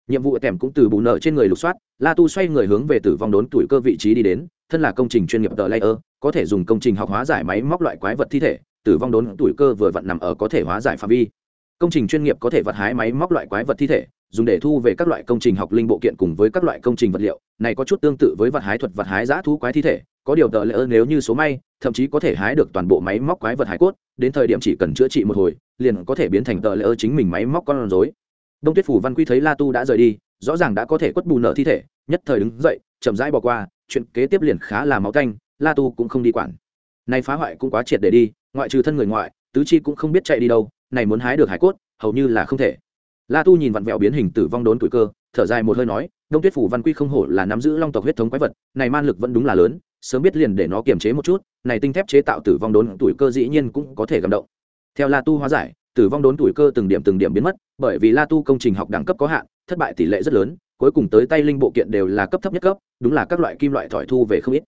Nhiệm vụ tèm cũng từ bù nợ trên người lục soát, la tu xoay người hướng về tử vong đốn tuổi cơ vị trí đi đến, thân là công trình chuyên nghiệp tờ layer, có thể dùng công trình học hóa giải máy móc loại quái vật thi thể, tử vong đốn tuổi cơ vừa vặn nằm ở có thể hóa giải phạm vi. Công trình chuyên nghiệp có thể vật hái máy móc loại quái vật thi thể dùng để thu về các loại công trình học linh bộ kiện cùng với các loại công trình vật liệu, này có chút tương tự với vật hái thuật, vật hái giã thú quái thi thể, có điều tờ lỡ nếu như số may, thậm chí có thể hái được toàn bộ máy móc quái vật hải cốt, đến thời điểm chỉ cần chữa trị một hồi, liền có thể biến thành tờ lỡ chính mình máy móc con rối. Đông tuyết phủ văn quy thấy la tu đã rời đi, rõ ràng đã có thể quất bù nợ thi thể, nhất thời đứng dậy, chậm rãi bỏ qua, chuyện kế tiếp liền khá là máu canh, la tu cũng không đi quản. Này phá hoại cũng quá triệt để đi, ngoại trừ thân người ngoại, tứ chi cũng không biết chạy đi đâu, này muốn hái được hải cốt, hầu như là không thể la tu nhìn vặn vẹo biến hình tử vong đốn tuổi cơ, thở dài một hơi nói, đông tuyết phủ văn quy không hổ là nắm giữ long tộc huyết thống quái vật, này man lực vẫn đúng là lớn, sớm biết liền để nó kiềm chế một chút, này tinh thép chế tạo tử vong đốn tuổi cơ dĩ nhiên cũng có thể cảm động. Theo la tu hóa giải, tử vong đốn tuổi cơ từng điểm từng điểm biến mất, bởi vì la tu công trình học đẳng cấp có hạn, thất bại tỷ lệ rất lớn, cuối cùng tới tay linh bộ kiện đều là cấp thấp nhất cấp, đúng là các loại kim loại thỏi thu về không ít.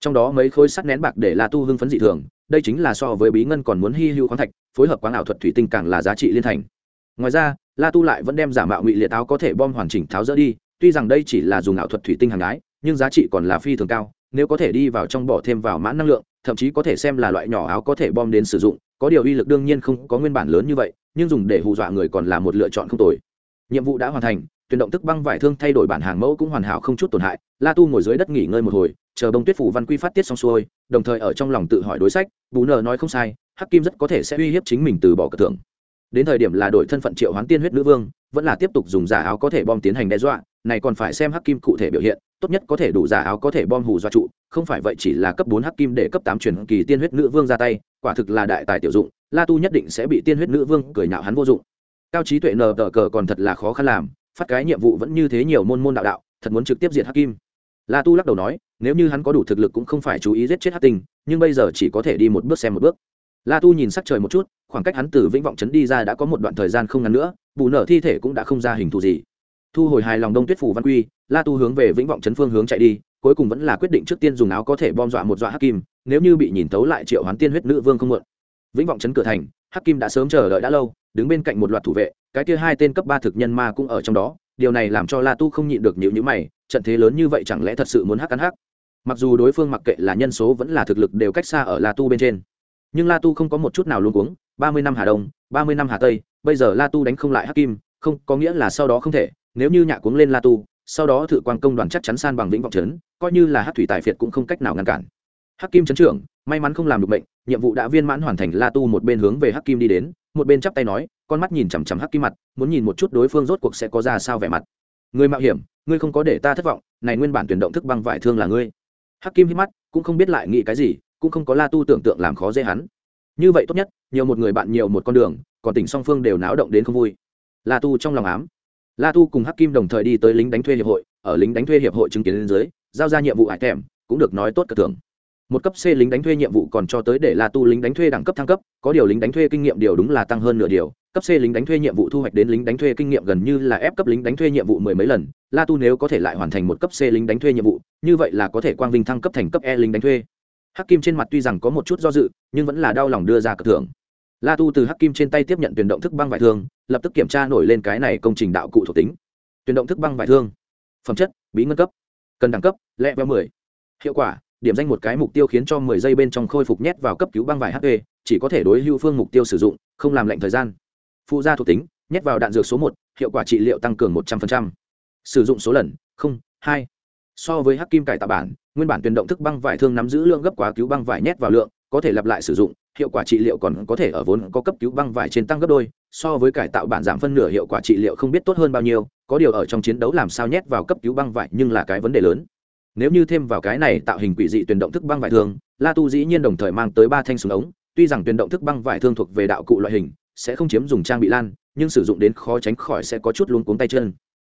Trong đó mấy khối sắt nén bạc để la tu hưng phấn dị thường, đây chính là so với bí ngân còn muốn hy hữu khoáng thạch, phối hợp quáng ảo thuật thủy tinh càng là giá trị liên thành ngoài ra, la tu lại vẫn đem giả mạo ngụy liệt áo có thể bom hoàn chỉnh tháo rỡ đi, tuy rằng đây chỉ là dùng ảo thuật thủy tinh hàng ái nhưng giá trị còn là phi thường cao, nếu có thể đi vào trong bỏ thêm vào mãn năng lượng, thậm chí có thể xem là loại nhỏ áo có thể bom đến sử dụng, có điều uy lực đương nhiên không có nguyên bản lớn như vậy, nhưng dùng để hù dọa người còn là một lựa chọn không tồi. Nhiệm vụ đã hoàn thành, tuyển động tức băng vải thương thay đổi bản hàng mẫu cũng hoàn hảo không chút tổn hại, la tu ngồi dưới đất nghỉ ngơi một hồi, chờ bông tuyết phủ văn quy phát tiết xong xuôi, đồng thời ở trong lòng tự hỏi đối sách bù nờ nói không sai, hắc kim rất có thể sẽ uy hiếp chính mình từ bỏ cờ thưởng đến thời điểm là đổi thân phận triệu hoán tiên huyết nữ vương, vẫn là tiếp tục dùng giả áo có thể bom tiến hành đe dọa, này còn phải xem hắc kim cụ thể biểu hiện, tốt nhất có thể đủ giả áo có thể bom hù dọa trụ, không phải vậy chỉ là cấp bốn hắc kim để cấp tám truyền kỳ tiên huyết nữ vương ra tay, quả thực là đại tài tiểu dụng, la tu nhất định sẽ bị tiên huyết nữ vương cười nhạo hắn vô dụng. Cao trí tuệ nờ tờ cờ còn thật là khó khăn làm, phát cái nhiệm vụ vẫn như thế nhiều môn môn đạo đạo, thật muốn trực tiếp diệt hắc kim. La tu lắc đầu nói, nếu như hắn có đủ thực lực cũng không phải chú ý giết chết hắc tinh, nhưng bây giờ chỉ có thể đi một bước xem một bước. La tu nhìn sắc trời một chút khoảng cách hắn từ vĩnh vọng trấn đi ra đã có một đoạn thời gian không ngắn nữa, bù nở thi thể cũng đã không ra hình thù gì. Thu hồi hài lòng đông tuyết phủ văn quy, la tu hướng về vĩnh vọng trấn phương hướng chạy đi, cuối cùng vẫn là quyết định trước tiên dùng áo có thể bom dọa một dọa hắc kim, nếu như bị nhìn tấu lại triệu hoán tiên huyết nữ vương không mượn vĩnh vọng trấn cửa thành, hắc kim đã sớm chờ đợi đã lâu, đứng bên cạnh một loạt thủ vệ, cái kia hai tên cấp ba thực nhân ma cũng ở trong đó, điều này làm cho la tu không nhịn được nhịu nhữ mày, trận thế lớn như vậy chẳng lẽ thật sự muốn hắc cắn hắc? Mặc dù đối phương mặc kệ là nhân số vẫn là thực lực đều cách xa ở la tu bên trên, nhưng la tu không có một chút nào luôn cuống ba mươi năm hà đông, ba mươi năm hà tây, bây giờ la tu đánh không lại hắc kim, không, có nghĩa là sau đó không thể. Nếu như nhạ cuống lên la tu, sau đó thử quan công đoàn chắc chắn san bằng vĩnh vọng trấn, coi như là hát thủy tài phiệt cũng không cách nào ngăn cản. Hắc kim trấn trưởng, may mắn không làm được bệnh nhiệm vụ đã viên mãn hoàn thành la tu một bên hướng về hắc kim đi đến, một bên chắp tay nói, con mắt nhìn chằm chằm hắc kim mặt, muốn nhìn một chút đối phương rốt cuộc sẽ có ra sao vẻ mặt. Người mạo hiểm, ngươi không có để ta thất vọng, này nguyên bản tuyển động thức băng vải thương là ngươi. Hắc kim hít mắt, cũng không biết lại nghĩ cái gì, cũng không có la tu tưởng tượng làm khó dễ hắn như vậy tốt nhất nhiều một người bạn nhiều một con đường còn tỉnh song phương đều náo động đến không vui la tu trong lòng ám la tu cùng hắc kim đồng thời đi tới lính đánh thuê hiệp hội ở lính đánh thuê hiệp hội chứng kiến lên dưới giao ra nhiệm vụ hải thèm cũng được nói tốt cả tưởng một cấp c lính đánh thuê nhiệm vụ còn cho tới để la tu lính đánh thuê đẳng cấp thăng cấp có điều lính đánh thuê kinh nghiệm điều đúng là tăng hơn nửa điều cấp c lính đánh thuê nhiệm vụ thu hoạch đến lính đánh thuê kinh nghiệm gần như là ép cấp lính đánh thuê nhiệm vụ mười mấy lần la tu nếu có thể lại hoàn thành một cấp c lính đánh thuê nhiệm vụ như vậy là có thể quang vinh thăng cấp thành cấp e lính đánh thuê hắc kim trên mặt tuy rằng có một chút do dự, nhưng vẫn là đau lòng đưa ra cờ thưởng. La tu từ hắc kim trên tay tiếp nhận tuyển động thức băng vải thương, lập tức kiểm tra nổi lên cái này công trình đạo cụ thuộc tính. Tuyển động thức băng vải thương. Phẩm chất, bí ngân cấp. Cần đẳng cấp, lẹ veo mười. Hiệu quả, điểm danh một cái mục tiêu khiến cho mười giây bên trong khôi phục nhét vào cấp cứu băng vải hp chỉ có thể đối hữu phương mục tiêu sử dụng, không làm lệnh thời gian. Phụ gia thuộc tính, nhét vào đạn dược số một, hiệu quả trị liệu tăng cường một trăm linh sử dụng số lần, không, hai. So với hắc kim cải tạo bản nguyên bản tuyển động thức băng vải thương nắm giữ lượng gấp quá cứu băng vải nhét vào lượng, có thể lặp lại sử dụng, hiệu quả trị liệu còn có thể ở vốn có cấp cứu băng vải trên tăng gấp đôi, so với cải tạo bản giảm phân nửa hiệu quả trị liệu không biết tốt hơn bao nhiêu, có điều ở trong chiến đấu làm sao nhét vào cấp cứu băng vải nhưng là cái vấn đề lớn. Nếu như thêm vào cái này tạo hình quỷ dị tuyển động thức băng vải thương, la tu dĩ nhiên đồng thời mang tới ba thanh súng ống, tuy rằng tuyển động thức băng vải thương thuộc về đạo cụ loại hình, sẽ không chiếm dùng trang bị lan, nhưng sử dụng đến khó tránh khỏi sẽ có chút luống cuống tay chân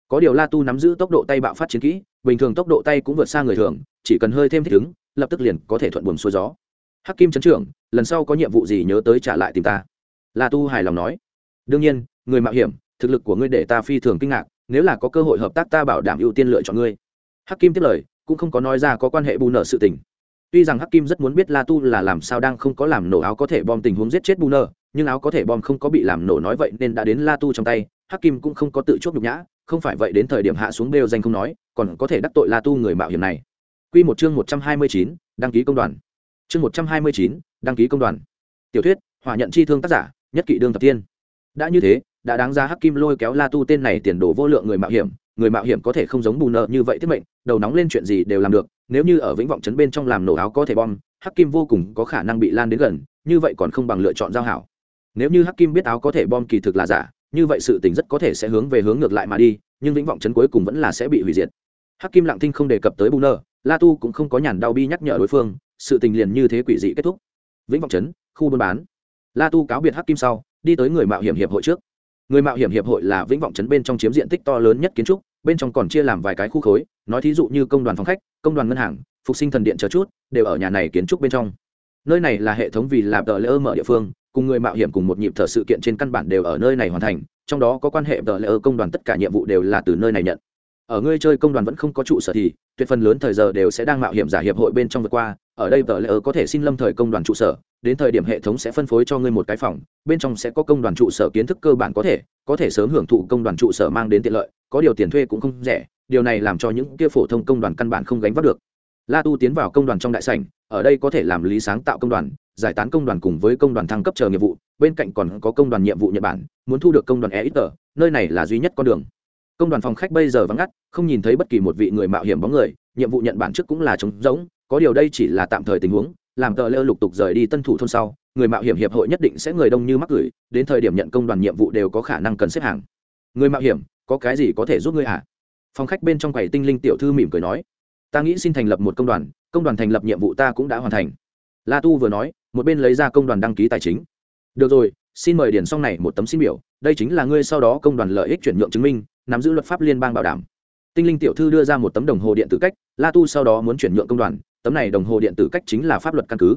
có điều la tu nắm giữ tốc độ tay bạo phát chiến kỹ, bình thường tốc độ tay cũng vượt xa người thường, chỉ cần hơi thêm thích ứng, lập tức liền có thể thuận buồm xuôi gió. Hắc kim chấn trưởng, lần sau có nhiệm vụ gì nhớ tới trả lại tìm ta. La tu hài lòng nói. Đương nhiên, người mạo hiểm, thực lực của ngươi để ta phi thường kinh ngạc, nếu là có cơ hội hợp tác ta bảo đảm ưu tiên lựa chọn ngươi. Hắc kim tiếp lời, cũng không có nói ra có quan hệ bù nợ sự tình. Tuy rằng hắc kim rất muốn biết la tu là làm sao đang không có làm nổ áo có thể bom tình huống giết chết bù nợ nhưng áo có thể bom không có bị làm nổ nói vậy nên đã đến la tu trong tay, hắc kim cũng không có tự chuốc nhục nhã không phải vậy đến thời điểm hạ xuống bêu danh không nói, còn có thể đắc tội la tu người mạo hiểm này. Quy một chương một trăm hai mươi chín, đăng ký công đoàn. Chương một trăm hai mươi chín, đăng ký công đoàn. Tiểu thuyết, hỏa nhận chi thương tác giả, nhất kỵ đương tập tiên. Đã như thế, đã đáng ra hắc kim lôi kéo la tu tên này tiền đồ vô lượng người mạo hiểm, người mạo hiểm có thể không giống bù nợ như vậy thiết mệnh, đầu nóng lên chuyện gì đều làm được, nếu như ở vĩnh vọng trấn bên trong làm nổ áo có thể bom, hắc kim vô cùng có khả năng bị lan đến gần, như vậy còn không bằng lựa chọn giao hảo. Nếu như hắc kim biết áo có thể bom kỳ thực là giả như vậy sự tình rất có thể sẽ hướng về hướng ngược lại mà đi nhưng vĩnh vọng chấn cuối cùng vẫn là sẽ bị hủy diệt. Hắc kim lặng thinh không đề cập tới bù la tu cũng không có nhàn đau bi nhắc nhở đối phương sự tình liền như thế quỷ dị kết thúc. Vĩnh vọng chấn, khu buôn bán. La tu cáo biệt hắc kim sau đi tới người mạo hiểm hiệp hội trước. Người mạo hiểm hiệp hội là vĩnh vọng chấn bên trong chiếm diện tích to lớn nhất kiến trúc bên trong còn chia làm vài cái khu khối nói thí dụ như công đoàn phòng khách công đoàn ngân hàng phục sinh thần điện chờ chút đều ở nhà này kiến trúc bên trong. Nơi này là hệ thống vì làm tờ lễ mở địa phương cùng người mạo hiểm cùng một nhịp thở sự kiện trên căn bản đều ở nơi này hoàn thành, trong đó có quan hệ tờ lễ công đoàn tất cả nhiệm vụ đều là từ nơi này nhận. Ở ngươi chơi công đoàn vẫn không có trụ sở thì, tuyệt phần lớn thời giờ đều sẽ đang mạo hiểm giả hiệp hội bên trong vượt qua, ở đây tờ lễ có thể xin lâm thời công đoàn trụ sở, đến thời điểm hệ thống sẽ phân phối cho ngươi một cái phòng, bên trong sẽ có công đoàn trụ sở kiến thức cơ bản có thể có thể sớm hưởng thụ công đoàn trụ sở mang đến tiện lợi, có điều tiền thuê cũng không rẻ, điều này làm cho những kia phổ thông công đoàn căn bản không gánh vác được. La tu tiến vào công đoàn trong đại sảnh, ở đây có thể làm lý sáng tạo công đoàn giải tán công đoàn cùng với công đoàn thăng cấp chờ nghiệp vụ, bên cạnh còn có công đoàn nhiệm vụ nhật bản, muốn thu được công đoàn e ít tờ nơi này là duy nhất con đường. Công đoàn phòng khách bây giờ vắng ngắt, không nhìn thấy bất kỳ một vị người mạo hiểm bóng người, nhiệm vụ nhận bản trước cũng là trống rỗng, có điều đây chỉ là tạm thời tình huống, làm tờ lơ lục tục rời đi tân thủ thôn sau, người mạo hiểm hiệp hội nhất định sẽ người đông như mắc gửi đến thời điểm nhận công đoàn nhiệm vụ đều có khả năng cần xếp hàng. Người mạo hiểm, có cái gì có thể giúp ngươi à phòng khách bên trong quầy tinh linh tiểu thư mỉm cười nói, ta nghĩ xin thành lập một công đoàn công đoàn thành lập nhiệm vụ ta cũng đã hoàn thành. La tu vừa nói một bên lấy ra công đoàn đăng ký tài chính. Được rồi, xin mời điền xong này một tấm xin biểu, đây chính là ngươi sau đó công đoàn lợi ích chuyển nhượng chứng minh, nắm giữ luật pháp liên bang bảo đảm. Tinh linh tiểu thư đưa ra một tấm đồng hồ điện tử cách, la tu sau đó muốn chuyển nhượng công đoàn, tấm này đồng hồ điện tử cách chính là pháp luật căn cứ.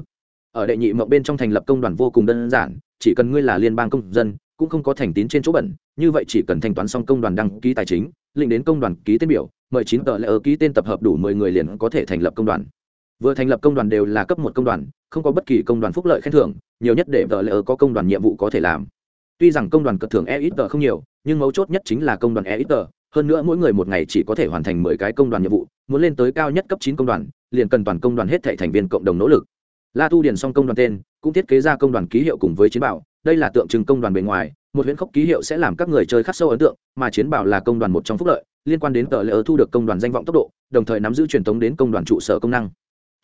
Ở đệ nhị mộng bên trong thành lập công đoàn vô cùng đơn giản, chỉ cần ngươi là liên bang công dân, cũng không có thành tín trên chỗ bẩn, như vậy chỉ cần thanh toán xong công đoàn đăng ký tài chính lĩnh đến công đoàn ký tên biểu, mời chín tờ lễ ở ký tên tập hợp đủ mười người liền có thể thành lập công đoàn vừa thành lập công đoàn đều là cấp một công đoàn không có bất kỳ công đoàn phúc lợi khen thưởng nhiều nhất để vợ lỡ có công đoàn nhiệm vụ có thể làm tuy rằng công đoàn cất thưởng e ít tờ không nhiều nhưng mấu chốt nhất chính là công đoàn e ít tờ hơn nữa mỗi người một ngày chỉ có thể hoàn thành mười cái công đoàn nhiệm vụ muốn lên tới cao nhất cấp chín công đoàn liền cần toàn công đoàn hết thệ thành viên cộng đồng nỗ lực la tu điền xong công đoàn tên cũng thiết kế ra công đoàn ký hiệu cùng với chiến bảo đây là tượng trưng công đoàn bề ngoài một huyễn khốc ký hiệu sẽ làm các người chơi khắc sâu ấn tượng mà chiến bảo là công đoàn một trong phúc lợi liên quan đến tờ lễ thu được công đoàn danh vọng tốc độ đồng thời nắm giữ truyền thống đến công đoàn trụ sở công năng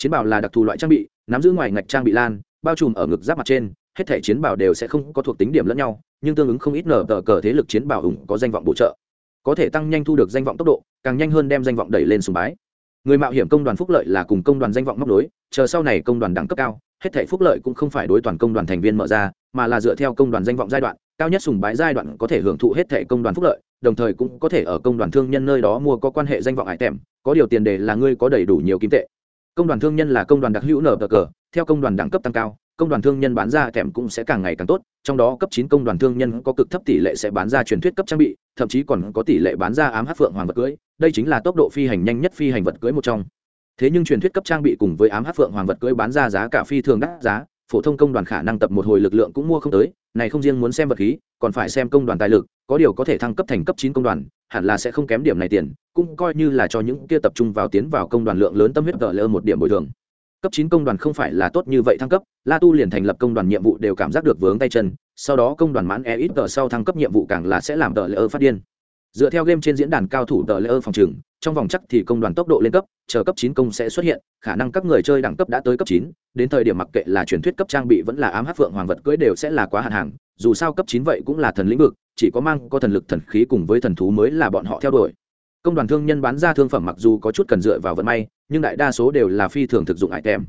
chiến bảo là đặc thù loại trang bị, nắm giữ ngoài ngạch trang bị lan, bao trùm ở ngực giáp mặt trên, hết thể chiến bảo đều sẽ không có thuộc tính điểm lẫn nhau, nhưng tương ứng không ít nở tờ cờ thế lực chiến bảo ủng có danh vọng bổ trợ. Có thể tăng nhanh thu được danh vọng tốc độ, càng nhanh hơn đem danh vọng đẩy lên sùng bái. Người mạo hiểm công đoàn phúc lợi là cùng công đoàn danh vọng móc nối, chờ sau này công đoàn đẳng cấp cao, hết thể phúc lợi cũng không phải đối toàn công đoàn thành viên mở ra, mà là dựa theo công đoàn danh vọng giai đoạn, cao nhất sùng bái giai đoạn có thể hưởng thụ hết thể công đoàn phúc lợi, đồng thời cũng có thể ở công đoàn thương nhân nơi đó mua có quan hệ danh vọng hải tèm có điều tiền đề là ngươi có đầy đủ nhiều kim tệ công đoàn thương nhân là công đoàn đặc hữu nở cờ, theo công đoàn đẳng cấp tăng cao, công đoàn thương nhân bán ra kèm cũng sẽ càng ngày càng tốt, trong đó cấp chín công đoàn thương nhân có cực thấp tỷ lệ sẽ bán ra truyền thuyết cấp trang bị, thậm chí còn có tỷ lệ bán ra ám hát phượng hoàng vật cưới, đây chính là tốc độ phi hành nhanh nhất phi hành vật cưới một trong. Thế nhưng truyền thuyết cấp trang bị cùng với ám hát phượng hoàng vật cưới bán ra giá cả phi thường đắt giá, phổ thông công đoàn khả năng tập một hồi lực lượng cũng mua không tới, này không riêng muốn xem vật khí, còn phải xem công đoàn tài lực có điều có thể thăng cấp thành cấp chín công đoàn, hẳn là sẽ không kém điểm này tiền, cũng coi như là cho những kia tập trung vào tiến vào công đoàn lượng lớn tâm huyết gỡ lơ một điểm bồi thường. Cấp chín công đoàn không phải là tốt như vậy thăng cấp, la tu liền thành lập công đoàn nhiệm vụ đều cảm giác được vướng tay chân, sau đó công đoàn mãn e ít tờ sau thăng cấp nhiệm vụ càng là sẽ làm tờ lỡ phát điên. Dựa theo game trên diễn đàn cao thủ tờ lỡ phòng trừng trong vòng chắc thì công đoàn tốc độ lên cấp, chờ cấp chín công sẽ xuất hiện, khả năng các người chơi đẳng cấp đã tới cấp chín, đến thời điểm mặc kệ là truyền thuyết cấp trang bị vẫn là ám hắc phượng hoàng vật cưỡi đều sẽ là quá hạn hàng, dù sao cấp chín vậy cũng là thần lĩnh vực chỉ có mang có thần lực thần khí cùng với thần thú mới là bọn họ theo đuổi. Công đoàn thương nhân bán ra thương phẩm mặc dù có chút cần dựa vào vận may, nhưng đại đa số đều là phi thường thực dụng item.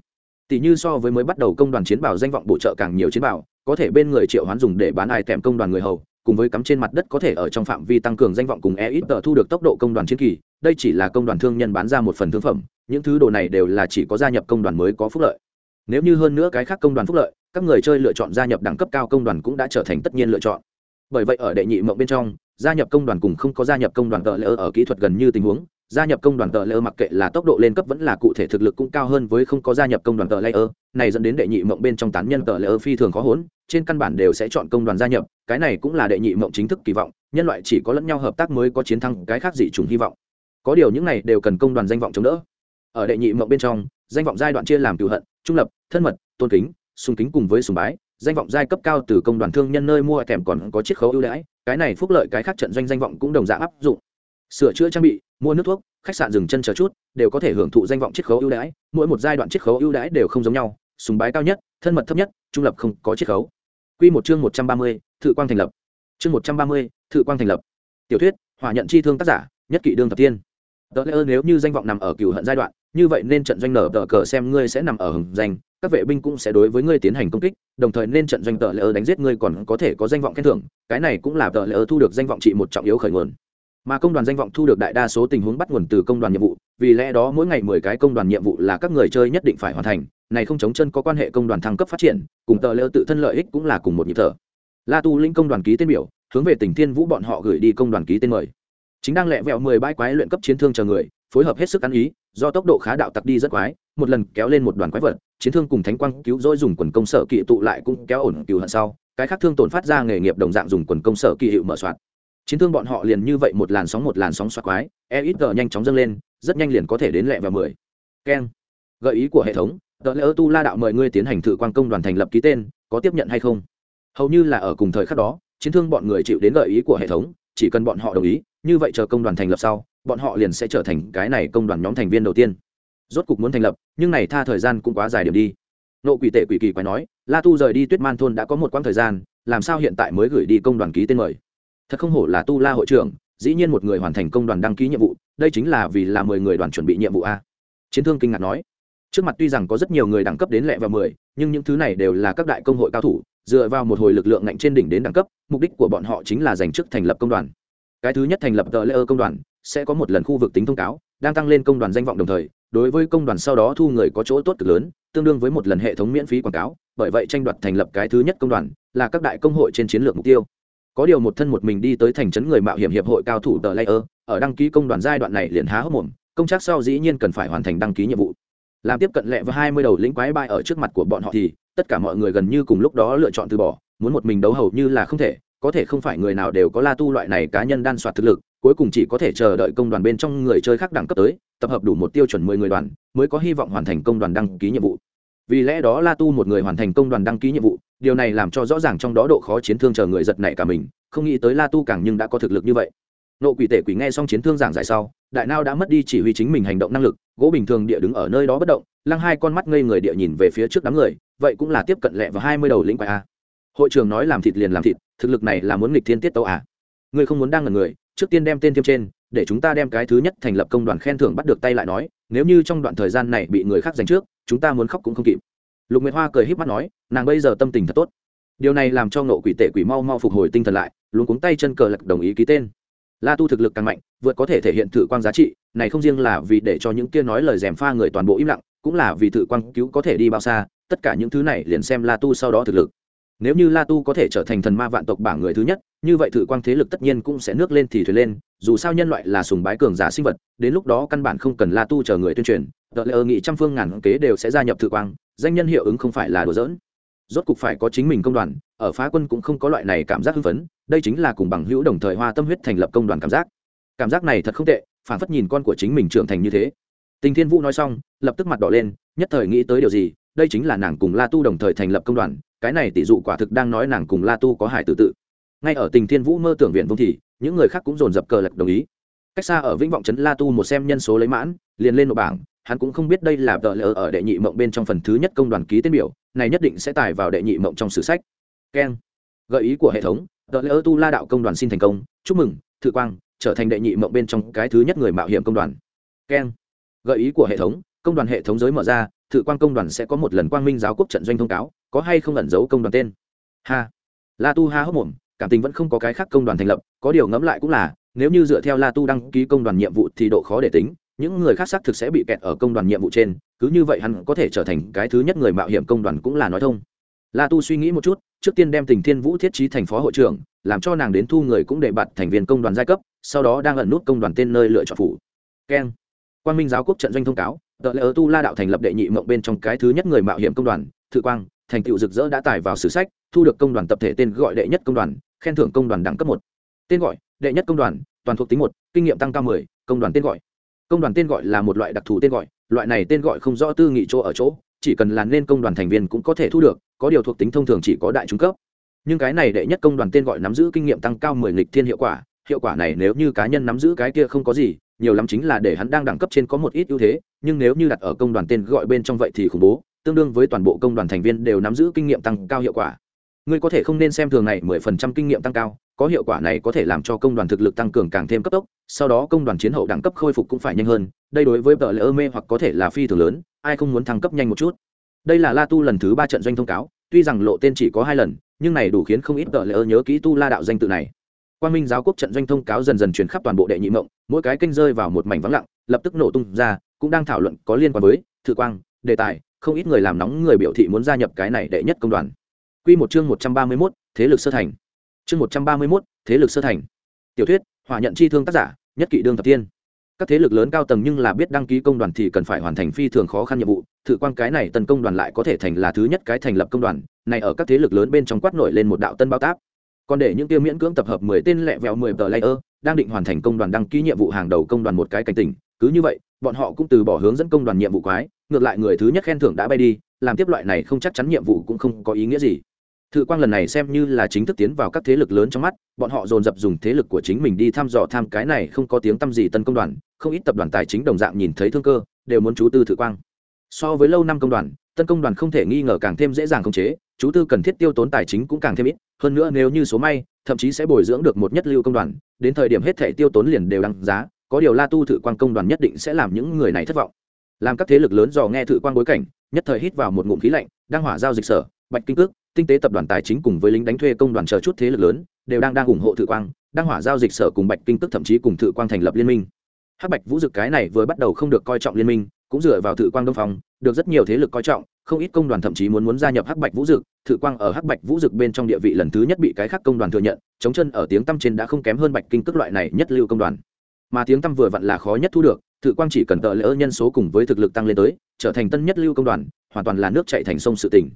Tỷ như so với mới bắt đầu công đoàn chiến bảo danh vọng bổ trợ càng nhiều chiến bảo, có thể bên người triệu hoán dùng để bán item công đoàn người hầu, cùng với cắm trên mặt đất có thể ở trong phạm vi tăng cường danh vọng cùng e ít tờ thu được tốc độ công đoàn chiến kỳ, đây chỉ là công đoàn thương nhân bán ra một phần thương phẩm, những thứ đồ này đều là chỉ có gia nhập công đoàn mới có phúc lợi. Nếu như hơn nữa cái khác công đoàn phúc lợi, các người chơi lựa chọn gia nhập đẳng cấp cao công đoàn cũng đã trở thành tất nhiên lựa chọn bởi vậy ở đệ nhị mộng bên trong, gia nhập công đoàn cùng không có gia nhập công đoàn tờ lỡ ở kỹ thuật gần như tình huống, gia nhập công đoàn tờ lỡ mặc kệ là tốc độ lên cấp vẫn là cụ thể thực lực cũng cao hơn với không có gia nhập công đoàn tờ lỡ này dẫn đến đệ nhị mộng bên trong tán nhân tờ lỡ phi thường khó hỗn trên căn bản đều sẽ chọn công đoàn gia nhập, cái này cũng là đệ nhị mộng chính thức kỳ vọng, nhân loại chỉ có lẫn nhau hợp tác mới có chiến thắng, cái khác dị chủng hy vọng. Có điều những này đều cần công đoàn danh vọng chống đỡ. Ở đệ nhị mộng bên trong, danh vọng giai đoạn chia làm cựu hận, trung lập, thân mật, tôn kính sung kính cùng với sùng bái danh vọng giai cấp cao từ công đoàn thương nhân nơi mua kèm còn có chiết khấu ưu đãi cái này phúc lợi cái khác trận doanh danh vọng cũng đồng dạng áp dụng sửa chữa trang bị mua nước thuốc khách sạn dừng chân chờ chút đều có thể hưởng thụ danh vọng chiết khấu ưu đãi mỗi một giai đoạn chiết khấu ưu đãi đều không giống nhau sùng bái cao nhất thân mật thấp nhất trung lập không có chiết khấu Quy một chương một trăm ba mươi, Thự Quang thành lập. Chương một trăm ba mươi, Thự Quang thành lập. Tiểu thuyết, hỏa nhận chi thương tác giả, nhất kỵ đương thập tiên. Tớ lẽ nếu như danh vọng nằm ở cửu hận giai đoạn, như vậy nên trận doanh nở tờ cờ xem ngươi sẽ nằm ở hầm danh, các vệ binh cũng sẽ đối với ngươi tiến hành công kích, đồng thời nên trận doanh tờ lỡ đánh giết ngươi còn có thể có danh vọng khen thưởng, cái này cũng là tờ lỡ thu được danh vọng trị một trọng yếu khởi nguồn. Mà công đoàn danh vọng thu được đại đa số tình huống bắt nguồn từ công đoàn nhiệm vụ vì lẽ đó mỗi ngày mười cái công đoàn nhiệm vụ là các người chơi nhất định phải hoàn thành này không chống chân có quan hệ công đoàn thăng cấp phát triển cùng tờ lỡ tự thân lợi ích cũng là cùng một nhịp thở. La tu linh công đoàn ký tên biểu hướng về tỉnh thiên vũ bọn họ gửi đi công đoàn ký tên mời. Chính đang lẹ vẹo mười bãi quái luyện cấp chiến thương chờ người phối hợp hết sức ăn ý, do tốc độ khá đạo tặc đi rất quái, một lần kéo lên một đoàn quái vật, chiến thương cùng thánh quang cứu rỗi dùng quần công sở kỵ tụ lại cũng kéo ổn cứu hận sau, cái khác thương tổn phát ra nghề nghiệp đồng dạng dùng quần công sở kỵ hiệu mở soạt. Chiến thương bọn họ liền như vậy một làn sóng một làn sóng soạt quái e ít nhanh chóng dâng lên, rất nhanh liền có thể đến lẹ và mười. Keng. Gợi ý của hệ thống tờ lễ tu la đạo mời ngươi tiến hành thử quan công đoàn thành lập ký tên, có tiếp nhận hay không? Hầu như là ở cùng thời khắc đó, chiến thương bọn người chịu đến gợi ý của hệ thống, chỉ cần bọn họ đồng ý, như vậy chờ công đoàn thành lập sau bọn họ liền sẽ trở thành cái này công đoàn nhóm thành viên đầu tiên. Rốt cục muốn thành lập, nhưng này tha thời gian cũng quá dài điểm đi. Nộ quỷ tệ quỷ kỳ quái nói, la tu rời đi tuyết man thôn đã có một quãng thời gian, làm sao hiện tại mới gửi đi công đoàn ký tên mời? Thật không hổ là tu la hội trưởng, dĩ nhiên một người hoàn thành công đoàn đăng ký nhiệm vụ, đây chính là vì là mười người đoàn chuẩn bị nhiệm vụ a. Chiến thương kinh ngạc nói. Trước mặt tuy rằng có rất nhiều người đẳng cấp đến lẹ và mười, nhưng những thứ này đều là các đại công hội cao thủ, dựa vào một hồi lực lượng ngạnh trên đỉnh đến đẳng cấp, mục đích của bọn họ chính là giành chức thành lập công đoàn. Cái thứ nhất thành lập tờ lễ ơ công đoàn sẽ có một lần khu vực tính thông cáo, đang tăng lên công đoàn danh vọng đồng thời, đối với công đoàn sau đó thu người có chỗ tốt cực lớn, tương đương với một lần hệ thống miễn phí quảng cáo, bởi vậy tranh đoạt thành lập cái thứ nhất công đoàn là các đại công hội trên chiến lược mục tiêu. Có điều một thân một mình đi tới thành trấn người mạo hiểm hiệp hội cao thủ tờ layer, ở đăng ký công đoàn giai đoạn này liền há hốc mồm, công tác sau dĩ nhiên cần phải hoàn thành đăng ký nhiệm vụ. Làm tiếp cận lẹ và hai mươi đầu lĩnh quái bay ở trước mặt của bọn họ thì, tất cả mọi người gần như cùng lúc đó lựa chọn từ bỏ, muốn một mình đấu hầu như là không thể, có thể không phải người nào đều có la tu loại này cá nhân đan soạt thực lực cuối cùng chỉ có thể chờ đợi công đoàn bên trong người chơi khác đẳng cấp tới, tập hợp đủ một tiêu chuẩn mười người đoàn, mới có hy vọng hoàn thành công đoàn đăng ký nhiệm vụ. Vì lẽ đó la tu một người hoàn thành công đoàn đăng ký nhiệm vụ, điều này làm cho rõ ràng trong đó độ khó chiến thương chờ người giật nảy cả mình, không nghĩ tới la tu càng nhưng đã có thực lực như vậy. Nộ quỷ tể quỷ nghe xong chiến thương giảng giải sau, đại nao đã mất đi chỉ huy chính mình hành động năng lực, gỗ bình thường địa đứng ở nơi đó bất động, lăng hai con mắt ngây người địa nhìn về phía trước đám người, vậy cũng là tiếp cận lẹ vào hai mươi đầu lĩnh quái a. Hội trưởng nói làm thịt liền làm thịt, thực lực này là muốn nghịch thiên tiết tấu à. Người không muốn đang ngần người trước tiên đem tên thêm trên, để chúng ta đem cái thứ nhất thành lập công đoàn khen thưởng bắt được tay lại nói, nếu như trong đoạn thời gian này bị người khác giành trước, chúng ta muốn khóc cũng không kịp. Lục nguyệt hoa cười híp mắt nói, nàng bây giờ tâm tình thật tốt. Điều này làm cho nộ quỷ tệ quỷ mau mau phục hồi tinh thần lại luôn cuống tay chân cờ lật đồng ý ký tên. La tu thực lực càng mạnh, vượt có thể thể hiện thử quang giá trị, này không riêng là vì để cho những kia nói lời dèm pha người toàn bộ im lặng, cũng là vì thử quang cứu có thể đi bao xa, tất cả những thứ này liền xem la tu sau đó thực lực nếu như la tu có thể trở thành thần ma vạn tộc bảng người thứ nhất, như vậy thử quang thế lực tất nhiên cũng sẽ nước lên thì thuyền lên, dù sao nhân loại là sùng bái cường giả sinh vật, đến lúc đó căn bản không cần la tu chờ người tuyên truyền. Tờ ơ nghị trăm phương ngàn kế đều sẽ gia nhập thử quang, danh nhân hiệu ứng không phải là đùa giỡn. Rốt cục phải có chính mình công đoàn, ở phá quân cũng không có loại này cảm giác hưng phấn, đây chính là cùng bằng hữu đồng thời hoa tâm huyết thành lập công đoàn cảm giác. Cảm giác này thật không tệ phản phất nhìn con của chính mình trưởng thành như thế. Tình thiên vũ nói xong, lập tức mặt đỏ lên, nhất thời nghĩ tới điều gì đây chính là nàng cùng la tu đồng thời thành lập công đoàn, cái này tỷ dụ quả thực đang nói nàng cùng la tu có hải tự tự. Ngay ở tình thiên vũ mơ tưởng viện vông thì, những người khác cũng dồn dập cờ lật đồng ý. Cách xa ở vĩnh vọng trấn, la tu một xem nhân số lấy mãn, liền lên nộp bảng, hắn cũng không biết đây là tờ lỡ ở đệ nhị mộng bên trong phần thứ nhất công đoàn ký tên biểu, này nhất định sẽ tải vào đệ nhị mộng trong sử sách. Keng. Gợi ý của hệ thống, tờ lỡ tu la đạo công đoàn xin thành công, chúc mừng, thự quang, trở thành đệ nhị mộng bên trong cái thứ nhất người mạo hiểm công đoàn. Keng. Gợi ý của hệ thống công đoàn hệ thống giới mở ra, thự quang công đoàn sẽ có một lần quang minh giáo quốc trận doanh thông cáo, có hay không ẩn giấu công đoàn tên? Ha. La tu ha hốc mồm, cảm tình vẫn không có cái khác công đoàn thành lập, có điều ngẫm lại cũng là, nếu như dựa theo la tu đăng ký công đoàn nhiệm vụ thì độ khó để tính, những người khác xác thực sẽ bị kẹt ở công đoàn nhiệm vụ trên, cứ như vậy hắn có thể trở thành cái thứ nhất người mạo hiểm công đoàn cũng là nói thông. La tu suy nghĩ một chút, trước tiên đem tình thiên vũ thiết trí thành phó hội trưởng, làm cho nàng đến thu người cũng để bạt thành viên công đoàn giai cấp, sau đó đang ẩn nút công đoàn tên nơi lựa chọn phủ. Keng. Quan minh giáo quốc trận doanh thông cáo tờ lễ tu la đạo thành lập đệ nhị mộng bên trong cái thứ nhất người mạo hiểm công đoàn, thự quang, thành tựu rực rỡ đã tải vào sử sách, thu được công đoàn tập thể tên gọi đệ nhất công đoàn, khen thưởng công đoàn đẳng cấp một. Tên gọi, đệ nhất công đoàn, toàn thuộc tính một, kinh nghiệm tăng cao mười, công đoàn tên gọi. Công đoàn tên gọi là một loại đặc thù tên gọi, loại này tên gọi không rõ tư nghị chỗ ở chỗ, chỉ cần là nên công đoàn thành viên cũng có thể thu được, có điều thuộc tính thông thường chỉ có đại trung cấp. Nhưng cái này đệ nhất công đoàn tên gọi nắm giữ kinh nghiệm tăng cao mười nghịch thiên hiệu quả hiệu quả này nếu như cá nhân nắm giữ cái kia không có gì nhiều lắm chính là để hắn đang đẳng cấp trên có một ít ưu thế, nhưng nếu như đặt ở công đoàn tên gọi bên trong vậy thì khủng bố, tương đương với toàn bộ công đoàn thành viên đều nắm giữ kinh nghiệm tăng cao hiệu quả. Ngươi có thể không nên xem thường này, mười phần trăm kinh nghiệm tăng cao, có hiệu quả này có thể làm cho công đoàn thực lực tăng cường càng thêm cấp tốc, sau đó công đoàn chiến hậu đẳng cấp khôi phục cũng phải nhanh hơn, đây đối với tờ lỡ mê hoặc có thể là phi thường lớn, ai không muốn thăng cấp nhanh một chút. Đây là la tu lần thứ ba trận doanh thông cáo, tuy rằng lộ tên chỉ có hai lần, nhưng này đủ khiến không ít vợ lỡ nhớ kỹ tu la đạo danh tự này quan minh giáo quốc trận doanh thông cáo dần dần truyền khắp toàn bộ đệ nhị mộng mỗi cái kênh rơi vào một mảnh vắng lặng lập tức nổ tung ra cũng đang thảo luận có liên quan với thử quang đề tài không ít người làm nóng người biểu thị muốn gia nhập cái này đệ nhất công đoàn Quy một chương một trăm ba mươi 131, thế lực sơ thành. Chương một trăm ba mươi 131, thế lực sơ thành. Tiểu thuyết, hỏa nhận chi thương tác giả, nhất kỵ đương thập tiên. Các thế lực lớn cao tầng nhưng là biết đăng ký công đoàn thì cần phải hoàn thành phi thường khó khăn nhiệm vụ, thử quan cái này tần công đoàn lại có thể thành là thứ nhất cái thành lập công đoàn, này ở các thế lực lớn bên trong quát nổi lên một đạo tân bao táp. Còn để những tiêu miễn cưỡng tập hợp mười tên lẹ vẹo mười tờ layer, đang định hoàn thành công đoàn đăng ký nhiệm vụ hàng đầu công đoàn một cái cảnh tỉnh, cứ như vậy, bọn họ cũng từ bỏ hướng dẫn công đoàn nhiệm vụ quái, ngược lại người thứ nhất khen thưởng đã bay đi, làm tiếp loại này không chắc chắn nhiệm vụ cũng không có ý nghĩa gì. Thự quang lần này xem như là chính thức tiến vào các thế lực lớn trong mắt bọn họ dồn dập dùng thế lực của chính mình đi thăm dò tham cái này không có tiếng tăm gì tân công đoàn không ít tập đoàn tài chính đồng dạng nhìn thấy thương cơ đều muốn chú tư thự quang. So với lâu năm công đoàn tân công đoàn không thể nghi ngờ càng thêm dễ dàng khống chế, chú tư cần thiết tiêu tốn tài chính cũng càng thêm ít, hơn nữa nếu như số may, thậm chí sẽ bồi dưỡng được một nhất lưu công đoàn, đến thời điểm hết thể tiêu tốn liền đều đăng giá, có điều la tu thự quan công đoàn nhất định sẽ làm những người này thất vọng. Làm các thế lực lớn dò nghe thự quan bối cảnh, nhất thời hít vào một ngụm khí lạnh, đang hỏa giao dịch sở, bạch kinh cước, tinh tế tập đoàn tài chính cùng với lính đánh thuê công đoàn chờ chút thế lực lớn, đều đang đang ủng hộ thự quang, đang hỏa giao dịch sở cùng bạch kinh cước thậm chí cùng thự quang thành lập liên minh. Hắc bạch vũ dực cái này vừa bắt đầu không được coi trọng liên minh cũng dựa vào thự quang đông phong, được rất nhiều thế lực coi trọng, không ít công đoàn thậm chí muốn muốn gia nhập hắc bạch vũ dực. Thự quang ở hắc bạch vũ dực bên trong địa vị lần thứ nhất bị cái khác công đoàn thừa nhận, chống chân ở tiếng tăm trên đã không kém hơn bạch kinh tức loại này nhất lưu công đoàn. Mà tiếng tăm vừa vặn là khó nhất thu được, thự quang chỉ cần tờ lỡ nhân số cùng với thực lực tăng lên tới, trở thành tân nhất lưu công đoàn, hoàn toàn là nước chạy thành sông sự tỉnh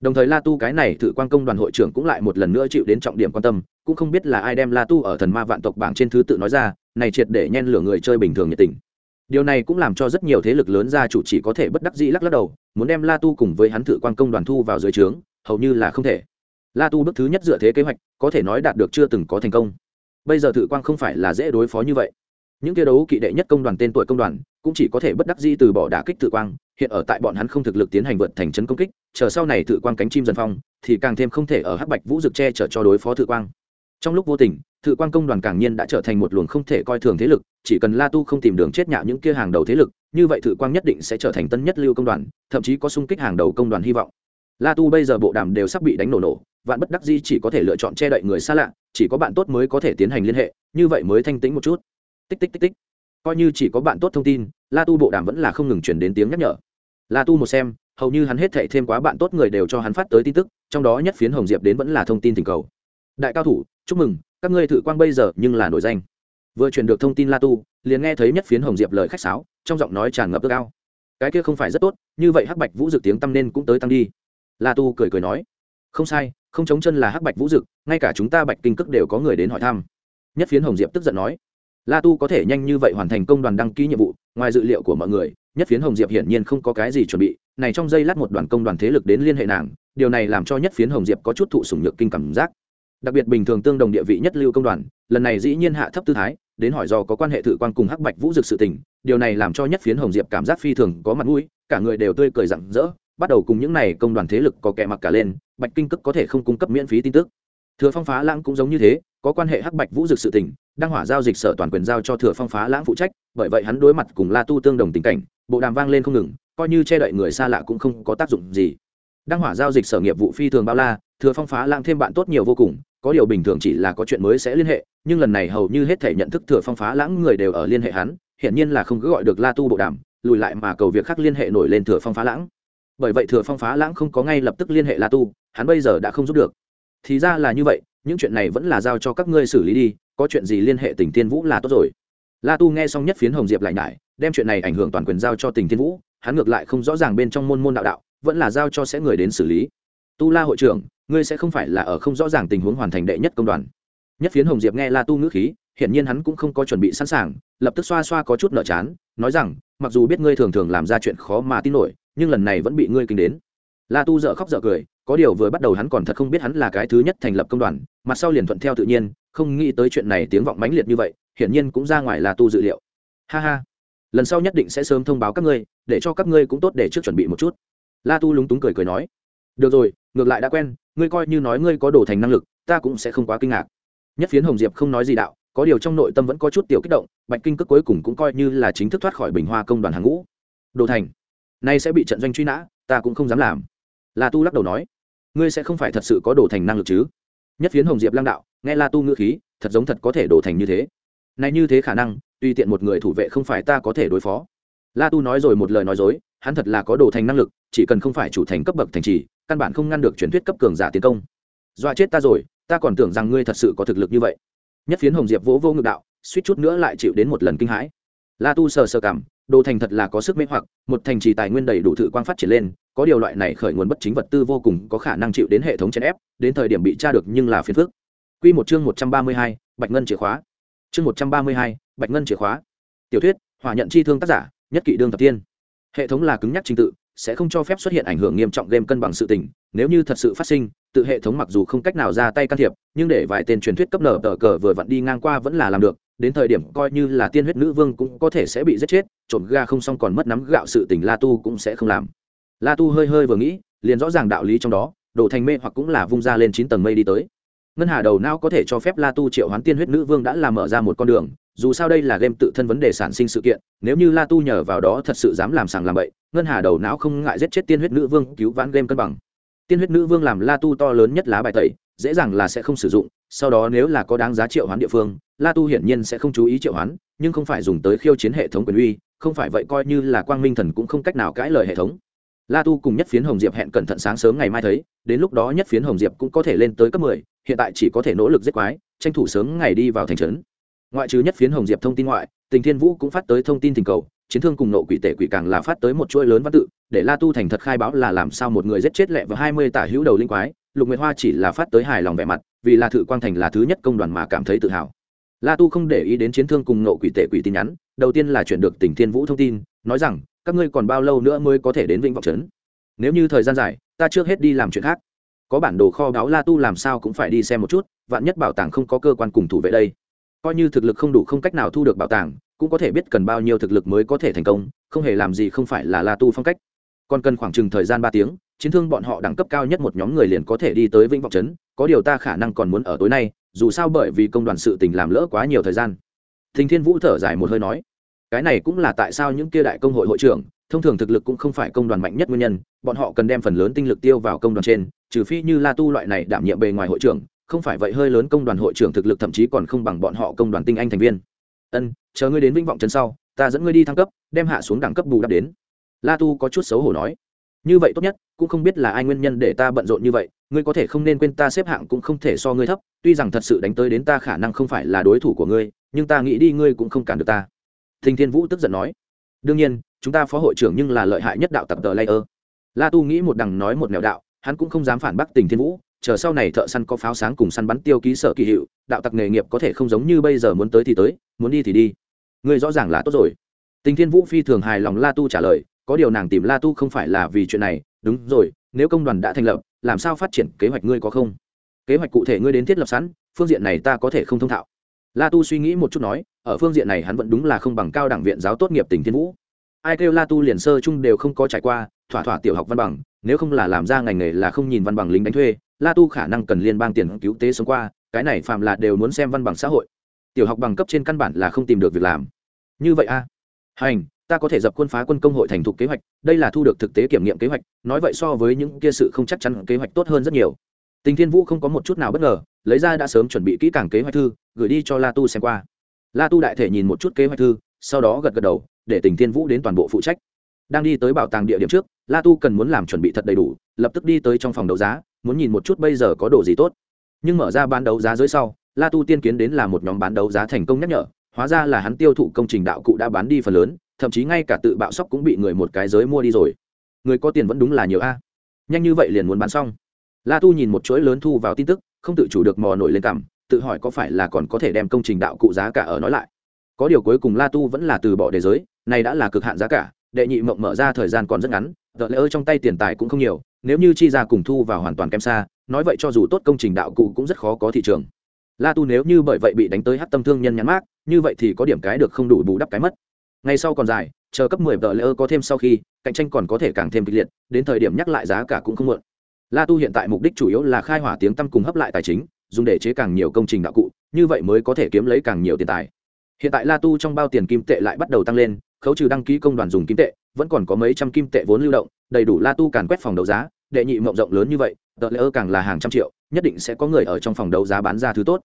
đồng thời la tu cái này thử quan công đoàn hội trưởng cũng lại một lần nữa chịu đến trọng điểm quan tâm, cũng không biết là ai đem la tu ở thần ma vạn tộc bảng trên thứ tự nói ra, này triệt để nhen lửa người chơi bình thường nhiệt tình điều này cũng làm cho rất nhiều thế lực lớn gia chủ chỉ có thể bất đắc dĩ lắc lắc đầu, muốn đem la tu cùng với hắn thử quan công đoàn thu vào dưới trướng, hầu như là không thể. La tu bước thứ nhất dựa thế kế hoạch, có thể nói đạt được chưa từng có thành công. Bây giờ thử quan không phải là dễ đối phó như vậy. Những kia đấu kỵ đệ nhất công đoàn tên tuổi công đoàn, cũng chỉ có thể bất đắc dĩ từ bỏ đả kích tự quang hiện ở tại bọn hắn không thực lực tiến hành vượt thành trấn công kích, chờ sau này tự quang cánh chim dần phong, thì càng thêm không thể ở hắc bạch vũ dực che chở cho đối phó tự quang trong lúc vô tình tự quang công đoàn càng nhiên đã trở thành một luồng không thể coi thường thế lực, chỉ cần la tu không tìm đường chết nhạo những kia hàng đầu thế lực, như vậy tự quang nhất định sẽ trở thành tân nhất lưu công đoàn, thậm chí có sung kích hàng đầu công đoàn hy vọng. La tu bây giờ bộ đàm đều sắp bị đánh nổ nổ, vạn bất đắc di chỉ có thể lựa chọn che đậy người xa lạ, chỉ có bạn tốt mới có thể tiến hành liên hệ, như vậy mới thanh tĩnh một chút. Tích tích tích tích. Coi như chỉ có bạn tốt thông tin, la tu bộ đàm vẫn là không ngừng chuyển đến tiếng nhắc nhở. La tu một xem, hầu như hắn hết thệ thêm quá bạn tốt người đều cho hắn phát tới tin tức, trong đó nhất phiến hồng diệp đến vẫn là thông tin tình cầu. Đại cao thủ, chúc mừng các ngươi thử quang bây giờ nhưng là nổi danh. Vừa truyền được thông tin la tu, liền nghe thấy nhất phiến hồng diệp lời khách sáo, trong giọng nói tràn ngập ước ao. cái kia không phải rất tốt, như vậy hắc bạch vũ dực tiếng tăng nên cũng tới tăng đi. La tu cười cười nói, không sai, không chống chân là hắc bạch vũ dực, ngay cả chúng ta bạch kinh cước đều có người đến hỏi thăm. Nhất phiến hồng diệp tức giận nói, la tu có thể nhanh như vậy hoàn thành công đoàn đăng ký nhiệm vụ, ngoài dự liệu của mọi người, nhất phiến hồng diệp hiển nhiên không có cái gì chuẩn bị, này trong giây lát một đoàn công đoàn thế lực đến liên hệ nàng, điều này làm cho nhất phiến hồng diệp có chút thụ sủng nhược kinh cảm giác đặc biệt bình thường tương đồng địa vị nhất lưu công đoàn, lần này dĩ nhiên hạ thấp tư thái, đến hỏi do có quan hệ thự quan cùng hắc bạch vũ dực sự tình, điều này làm cho nhất phiến hồng diệp cảm giác phi thường có mặt mũi, cả người đều tươi cười rặng rỡ, bắt đầu cùng những này công đoàn thế lực có kẻ mặc cả lên, bạch kinh cức có thể không cung cấp miễn phí tin tức. Thừa phong phá lãng cũng giống như thế, có quan hệ hắc bạch vũ dực sự tình đăng hỏa giao dịch sở toàn quyền giao cho thừa phong phá lãng phụ trách, bởi vậy hắn đối mặt cùng la tu tương đồng tình cảnh, bộ đàm vang lên không ngừng, coi như che đậy người xa lạ cũng không có tác dụng gì. Đăng hỏa giao dịch sở nghiệp vụ phi thường bao la thừa phong phá lãng thêm bạn tốt nhiều vô cùng, có điều bình thường chỉ là có chuyện mới sẽ liên hệ, nhưng lần này hầu như hết thể nhận thức thừa phong phá lãng người đều ở liên hệ hắn, hiển nhiên là không cứ gọi được la tu bộ đàm, lùi lại mà cầu việc khác liên hệ nổi lên thừa phong phá lãng. Bởi vậy thừa phong phá lãng không có ngay lập tức liên hệ la tu, hắn bây giờ đã không giúp được. Thì ra là như vậy, những chuyện này vẫn là giao cho các ngươi xử lý đi, có chuyện gì liên hệ Tỉnh tiên vũ là tốt rồi. La tu nghe xong nhất phiến hồng diệp lại nhải, đem chuyện này ảnh hưởng toàn quyền giao cho Tỉnh tiên vũ, hắn ngược lại không rõ ràng bên trong môn môn đạo đạo, vẫn là giao cho sẽ người đến xử lý. Tu la hội trưởng ngươi sẽ không phải là ở không rõ ràng tình huống hoàn thành đệ nhất công đoàn. Nhất phiến hồng diệp nghe la tu ngữ khí, hiển nhiên hắn cũng không có chuẩn bị sẵn sàng, lập tức xoa xoa có chút nợ chán, nói rằng, mặc dù biết ngươi thường thường làm ra chuyện khó mà tin nổi, nhưng lần này vẫn bị ngươi kinh đến. La tu dợ khóc dợ cười, có điều vừa bắt đầu hắn còn thật không biết hắn là cái thứ nhất thành lập công đoàn, mặt sau liền thuận theo tự nhiên, không nghĩ tới chuyện này tiếng vọng mãnh liệt như vậy, hiển nhiên cũng ra ngoài la tu dự liệu. Ha ha, lần sau nhất định sẽ sớm thông báo các ngươi, để cho các ngươi cũng tốt để trước chuẩn bị một chút. La tu lúng túng cười cười nói. Được rồi ngược lại đã quen, ngươi coi như nói ngươi có đồ thành năng lực, ta cũng sẽ không quá kinh ngạc. Nhất phiến hồng diệp không nói gì đạo, có điều trong nội tâm vẫn có chút tiểu kích động, bạch kinh cước cuối cùng cũng coi như là chính thức thoát khỏi bình hoa công đoàn hàng ngũ. Đồ thành, nay sẽ bị trận doanh truy nã, ta cũng không dám làm. La tu lắc đầu nói, ngươi sẽ không phải thật sự có đồ thành năng lực chứ? Nhất phiến hồng diệp lang đạo, nghe la tu ngữ khí, thật giống thật có thể đồ thành như thế. Này như thế khả năng tùy tiện một người thủ vệ không phải ta có thể đối phó. La tu nói rồi một lời nói dối, hắn thật là có đồ thành năng lực, chỉ cần không phải chủ thành cấp bậc thành trì căn bản không ngăn được truyền thuyết cấp cường giả tiến công dọa chết ta rồi ta còn tưởng rằng ngươi thật sự có thực lực như vậy nhất phiến hồng diệp vỗ vô ngực đạo suýt chút nữa lại chịu đến một lần kinh hãi la tu sờ sờ cảm đồ thành thật là có sức mê hoặc một thành trì tài nguyên đầy đủ thự quang phát triển lên có điều loại này khởi nguồn bất chính vật tư vô cùng có khả năng chịu đến hệ thống chèn ép đến thời điểm bị tra được nhưng là phiền phức Quy một chương một trăm ba mươi hai, Bạch Ngân chìa khóa. Chương một trăm ba mươi hai, Bạch Ngân chìa khóa. Tiểu thuyết, hỏa nhận chi thương tác giả, nhất kỵ đương thập tiên. Hệ thống là cứng nhắc trình tự, sẽ không cho phép xuất hiện ảnh hưởng nghiêm trọng game cân bằng sự tình. Nếu như thật sự phát sinh, tự hệ thống mặc dù không cách nào ra tay can thiệp, nhưng để vài tên truyền thuyết cấp nở tờ cờ vừa vặn đi ngang qua vẫn là làm được. Đến thời điểm coi như là tiên huyết nữ vương cũng có thể sẽ bị giết chết, trộm ga không xong còn mất nắm gạo sự tình la tu cũng sẽ không làm. La tu hơi hơi vừa nghĩ, liền rõ ràng đạo lý trong đó đổ thành mê hoặc cũng là vung ra lên chín tầng mây đi tới. Ngân hà đầu não có thể cho phép la tu triệu hoán tiên huyết nữ vương đã làm mở ra một con đường dù sao đây là game tự thân vấn đề sản sinh sự kiện, nếu như la tu nhờ vào đó thật sự dám làm sàng làm bậy, ngân hà đầu não không ngại giết chết tiên huyết nữ vương cứu vãn game cân bằng. Tiên huyết nữ vương làm la tu to lớn nhất lá bài tẩy, dễ dàng là sẽ không sử dụng, sau đó nếu là có đáng giá triệu hoán địa phương, la tu hiển nhiên sẽ không chú ý triệu hoán, nhưng không phải dùng tới khiêu chiến hệ thống quyền uy, không phải vậy coi như là quang minh thần cũng không cách nào cãi lời hệ thống. La tu cùng nhất phiến hồng diệp hẹn cẩn thận sáng sớm ngày mai thấy, đến lúc đó nhất phiến hồng diệp cũng có thể lên tới cấp mười, hiện tại chỉ có thể nỗ lực giết quái, tranh thủ sớm ngày đi vào thành trấn ngoại trừ nhất phiến hồng diệp thông tin ngoại, tình thiên vũ cũng phát tới thông tin tình cầu, chiến thương cùng nộ quỷ tể quỷ càng là phát tới một chuỗi lớn văn tự, để la tu thành thật khai báo là làm sao một người giết chết lẹ và hai mươi tả hữu đầu linh quái, lục nguyệt hoa chỉ là phát tới hài lòng vẻ mặt, vì là thự quang thành là thứ nhất công đoàn mà cảm thấy tự hào. La tu không để ý đến chiến thương cùng nộ quỷ tể quỷ tin nhắn, đầu tiên là chuyển được tỉnh thiên vũ thông tin, nói rằng, các ngươi còn bao lâu nữa mới có thể đến vĩnh vọng trấn? Nếu như thời gian dài, ta trước hết đi làm chuyện khác. Có bản đồ kho báu la tu làm sao cũng phải đi xem một chút, vạn nhất bảo tàng không có cơ quan cùng thủ vệ đây coi như thực lực không đủ không cách nào thu được bảo tàng, cũng có thể biết cần bao nhiêu thực lực mới có thể thành công, không hề làm gì không phải là la tu phong cách. Còn cần khoảng chừng thời gian ba tiếng, chiến thương bọn họ đẳng cấp cao nhất một nhóm người liền có thể đi tới vĩnh vọng trấn, có điều ta khả năng còn muốn ở tối nay, dù sao bởi vì công đoàn sự tình làm lỡ quá nhiều thời gian. Thình thiên vũ thở dài một hơi nói, cái này cũng là tại sao những kia đại công hội hội trưởng, thông thường thực lực cũng không phải công đoàn mạnh nhất nguyên nhân, bọn họ cần đem phần lớn tinh lực tiêu vào công đoàn trên, trừ phi như la tu loại này đảm nhiệm bề ngoài hội trưởng không phải vậy hơi lớn công đoàn hội trưởng thực lực thậm chí còn không bằng bọn họ công đoàn tinh anh thành viên. Ân, chờ ngươi đến vĩnh vọng chân sau, ta dẫn ngươi đi thăng cấp, đem hạ xuống đẳng cấp bù đắp đến. La tu có chút xấu hổ nói. Như vậy tốt nhất, cũng không biết là ai nguyên nhân để ta bận rộn như vậy, ngươi có thể không nên quên ta xếp hạng cũng không thể so ngươi thấp, tuy rằng thật sự đánh tới đến ta khả năng không phải là đối thủ của ngươi, nhưng ta nghĩ đi ngươi cũng không cản được ta. Thình thiên vũ tức giận nói. Đương nhiên, chúng ta phó hội trưởng nhưng là lợi hại nhất đạo tập tờ layer. La tu nghĩ một đằng nói một nẻo đạo, hắn cũng không dám phản bác tình thiên vũ chờ sau này thợ săn có pháo sáng cùng săn bắn tiêu ký sở kỳ hiệu, đạo tặc nghề nghiệp có thể không giống như bây giờ muốn tới thì tới, muốn đi thì đi. Ngươi rõ ràng là tốt rồi. Tình thiên vũ phi thường hài lòng la tu trả lời, có điều nàng tìm la tu không phải là vì chuyện này, đúng rồi, nếu công đoàn đã thành lập, làm sao phát triển kế hoạch ngươi có không? Kế hoạch cụ thể ngươi đến thiết lập sẵn, phương diện này ta có thể không thông thạo. La tu suy nghĩ một chút nói, ở phương diện này hắn vẫn đúng là không bằng cao đẳng viện giáo tốt nghiệp tỉnh thiên vũ. Ai kêu la tu liền sơ chung đều không có trải qua thỏa thỏa tiểu học văn bằng, nếu không là làm ra ngành nghề là không nhìn văn bằng lính đánh thuê, la tu khả năng cần liên bang tiền cứu tế sống qua, cái này phạm là đều muốn xem văn bằng xã hội. Tiểu học bằng cấp trên căn bản là không tìm được việc làm. Như vậy a? Hành, ta có thể dập quân phá quân công hội thành thục kế hoạch, đây là thu được thực tế kiểm nghiệm kế hoạch, nói vậy so với những kia sự không chắc chắn kế hoạch tốt hơn rất nhiều. Tình thiên vũ không có một chút nào bất ngờ, lấy ra đã sớm chuẩn bị kỹ càng kế hoạch thư, gửi đi cho la tu xem qua. La tu đại thể nhìn một chút kế hoạch thư, sau đó gật gật đầu, để tình thiên vũ đến toàn bộ phụ trách. Đang đi tới bảo tàng địa điểm trước la tu cần muốn làm chuẩn bị thật đầy đủ, lập tức đi tới trong phòng đấu giá, muốn nhìn một chút bây giờ có đồ gì tốt. Nhưng mở ra bán đấu giá dưới sau, la tu tiên kiến đến là một nhóm bán đấu giá thành công nhắc nhở, hóa ra là hắn tiêu thụ công trình đạo cụ đã bán đi phần lớn, thậm chí ngay cả tự bạo sóc cũng bị người một cái giới mua đi rồi. Người có tiền vẫn đúng là nhiều a. Nhanh như vậy liền muốn bán xong. La tu nhìn một chuỗi lớn thu vào tin tức, không tự chủ được mò nổi lên cằm, tự hỏi có phải là còn có thể đem công trình đạo cụ giá cả ở nói lại. Có điều cuối cùng la tu vẫn là từ bỏ đề giới, này đã là cực hạn giá cả đệ nhị mộng mở ra thời gian còn rất ngắn, tờ ơi trong tay tiền tài cũng không nhiều, nếu như chi ra cùng thu vào hoàn toàn kém xa, nói vậy cho dù tốt công trình đạo cụ cũng rất khó có thị trường. La tu nếu như bởi vậy bị đánh tới hát tâm thương nhân nhắn mát như vậy thì có điểm cái được không đủ bù đắp cái mất. Ngay sau còn dài, chờ cấp 10 tờ lỡ có thêm sau khi, cạnh tranh còn có thể càng thêm kịch liệt, đến thời điểm nhắc lại giá cả cũng không muộn. La tu hiện tại mục đích chủ yếu là khai hỏa tiếng tăm cùng hấp lại tài chính, dùng để chế càng nhiều công trình đạo cụ, như vậy mới có thể kiếm lấy càng nhiều tiền tài. Hiện tại la tu trong bao tiền kim tệ lại bắt đầu tăng lên khấu trừ đăng ký công đoàn dùng kim tệ, vẫn còn có mấy trăm kim tệ vốn lưu động, đầy đủ la tu càn quét phòng đấu giá, đệ nhị mộng rộng lớn như vậy, tờ lỡ càng là hàng trăm triệu, nhất định sẽ có người ở trong phòng đấu giá bán ra thứ tốt.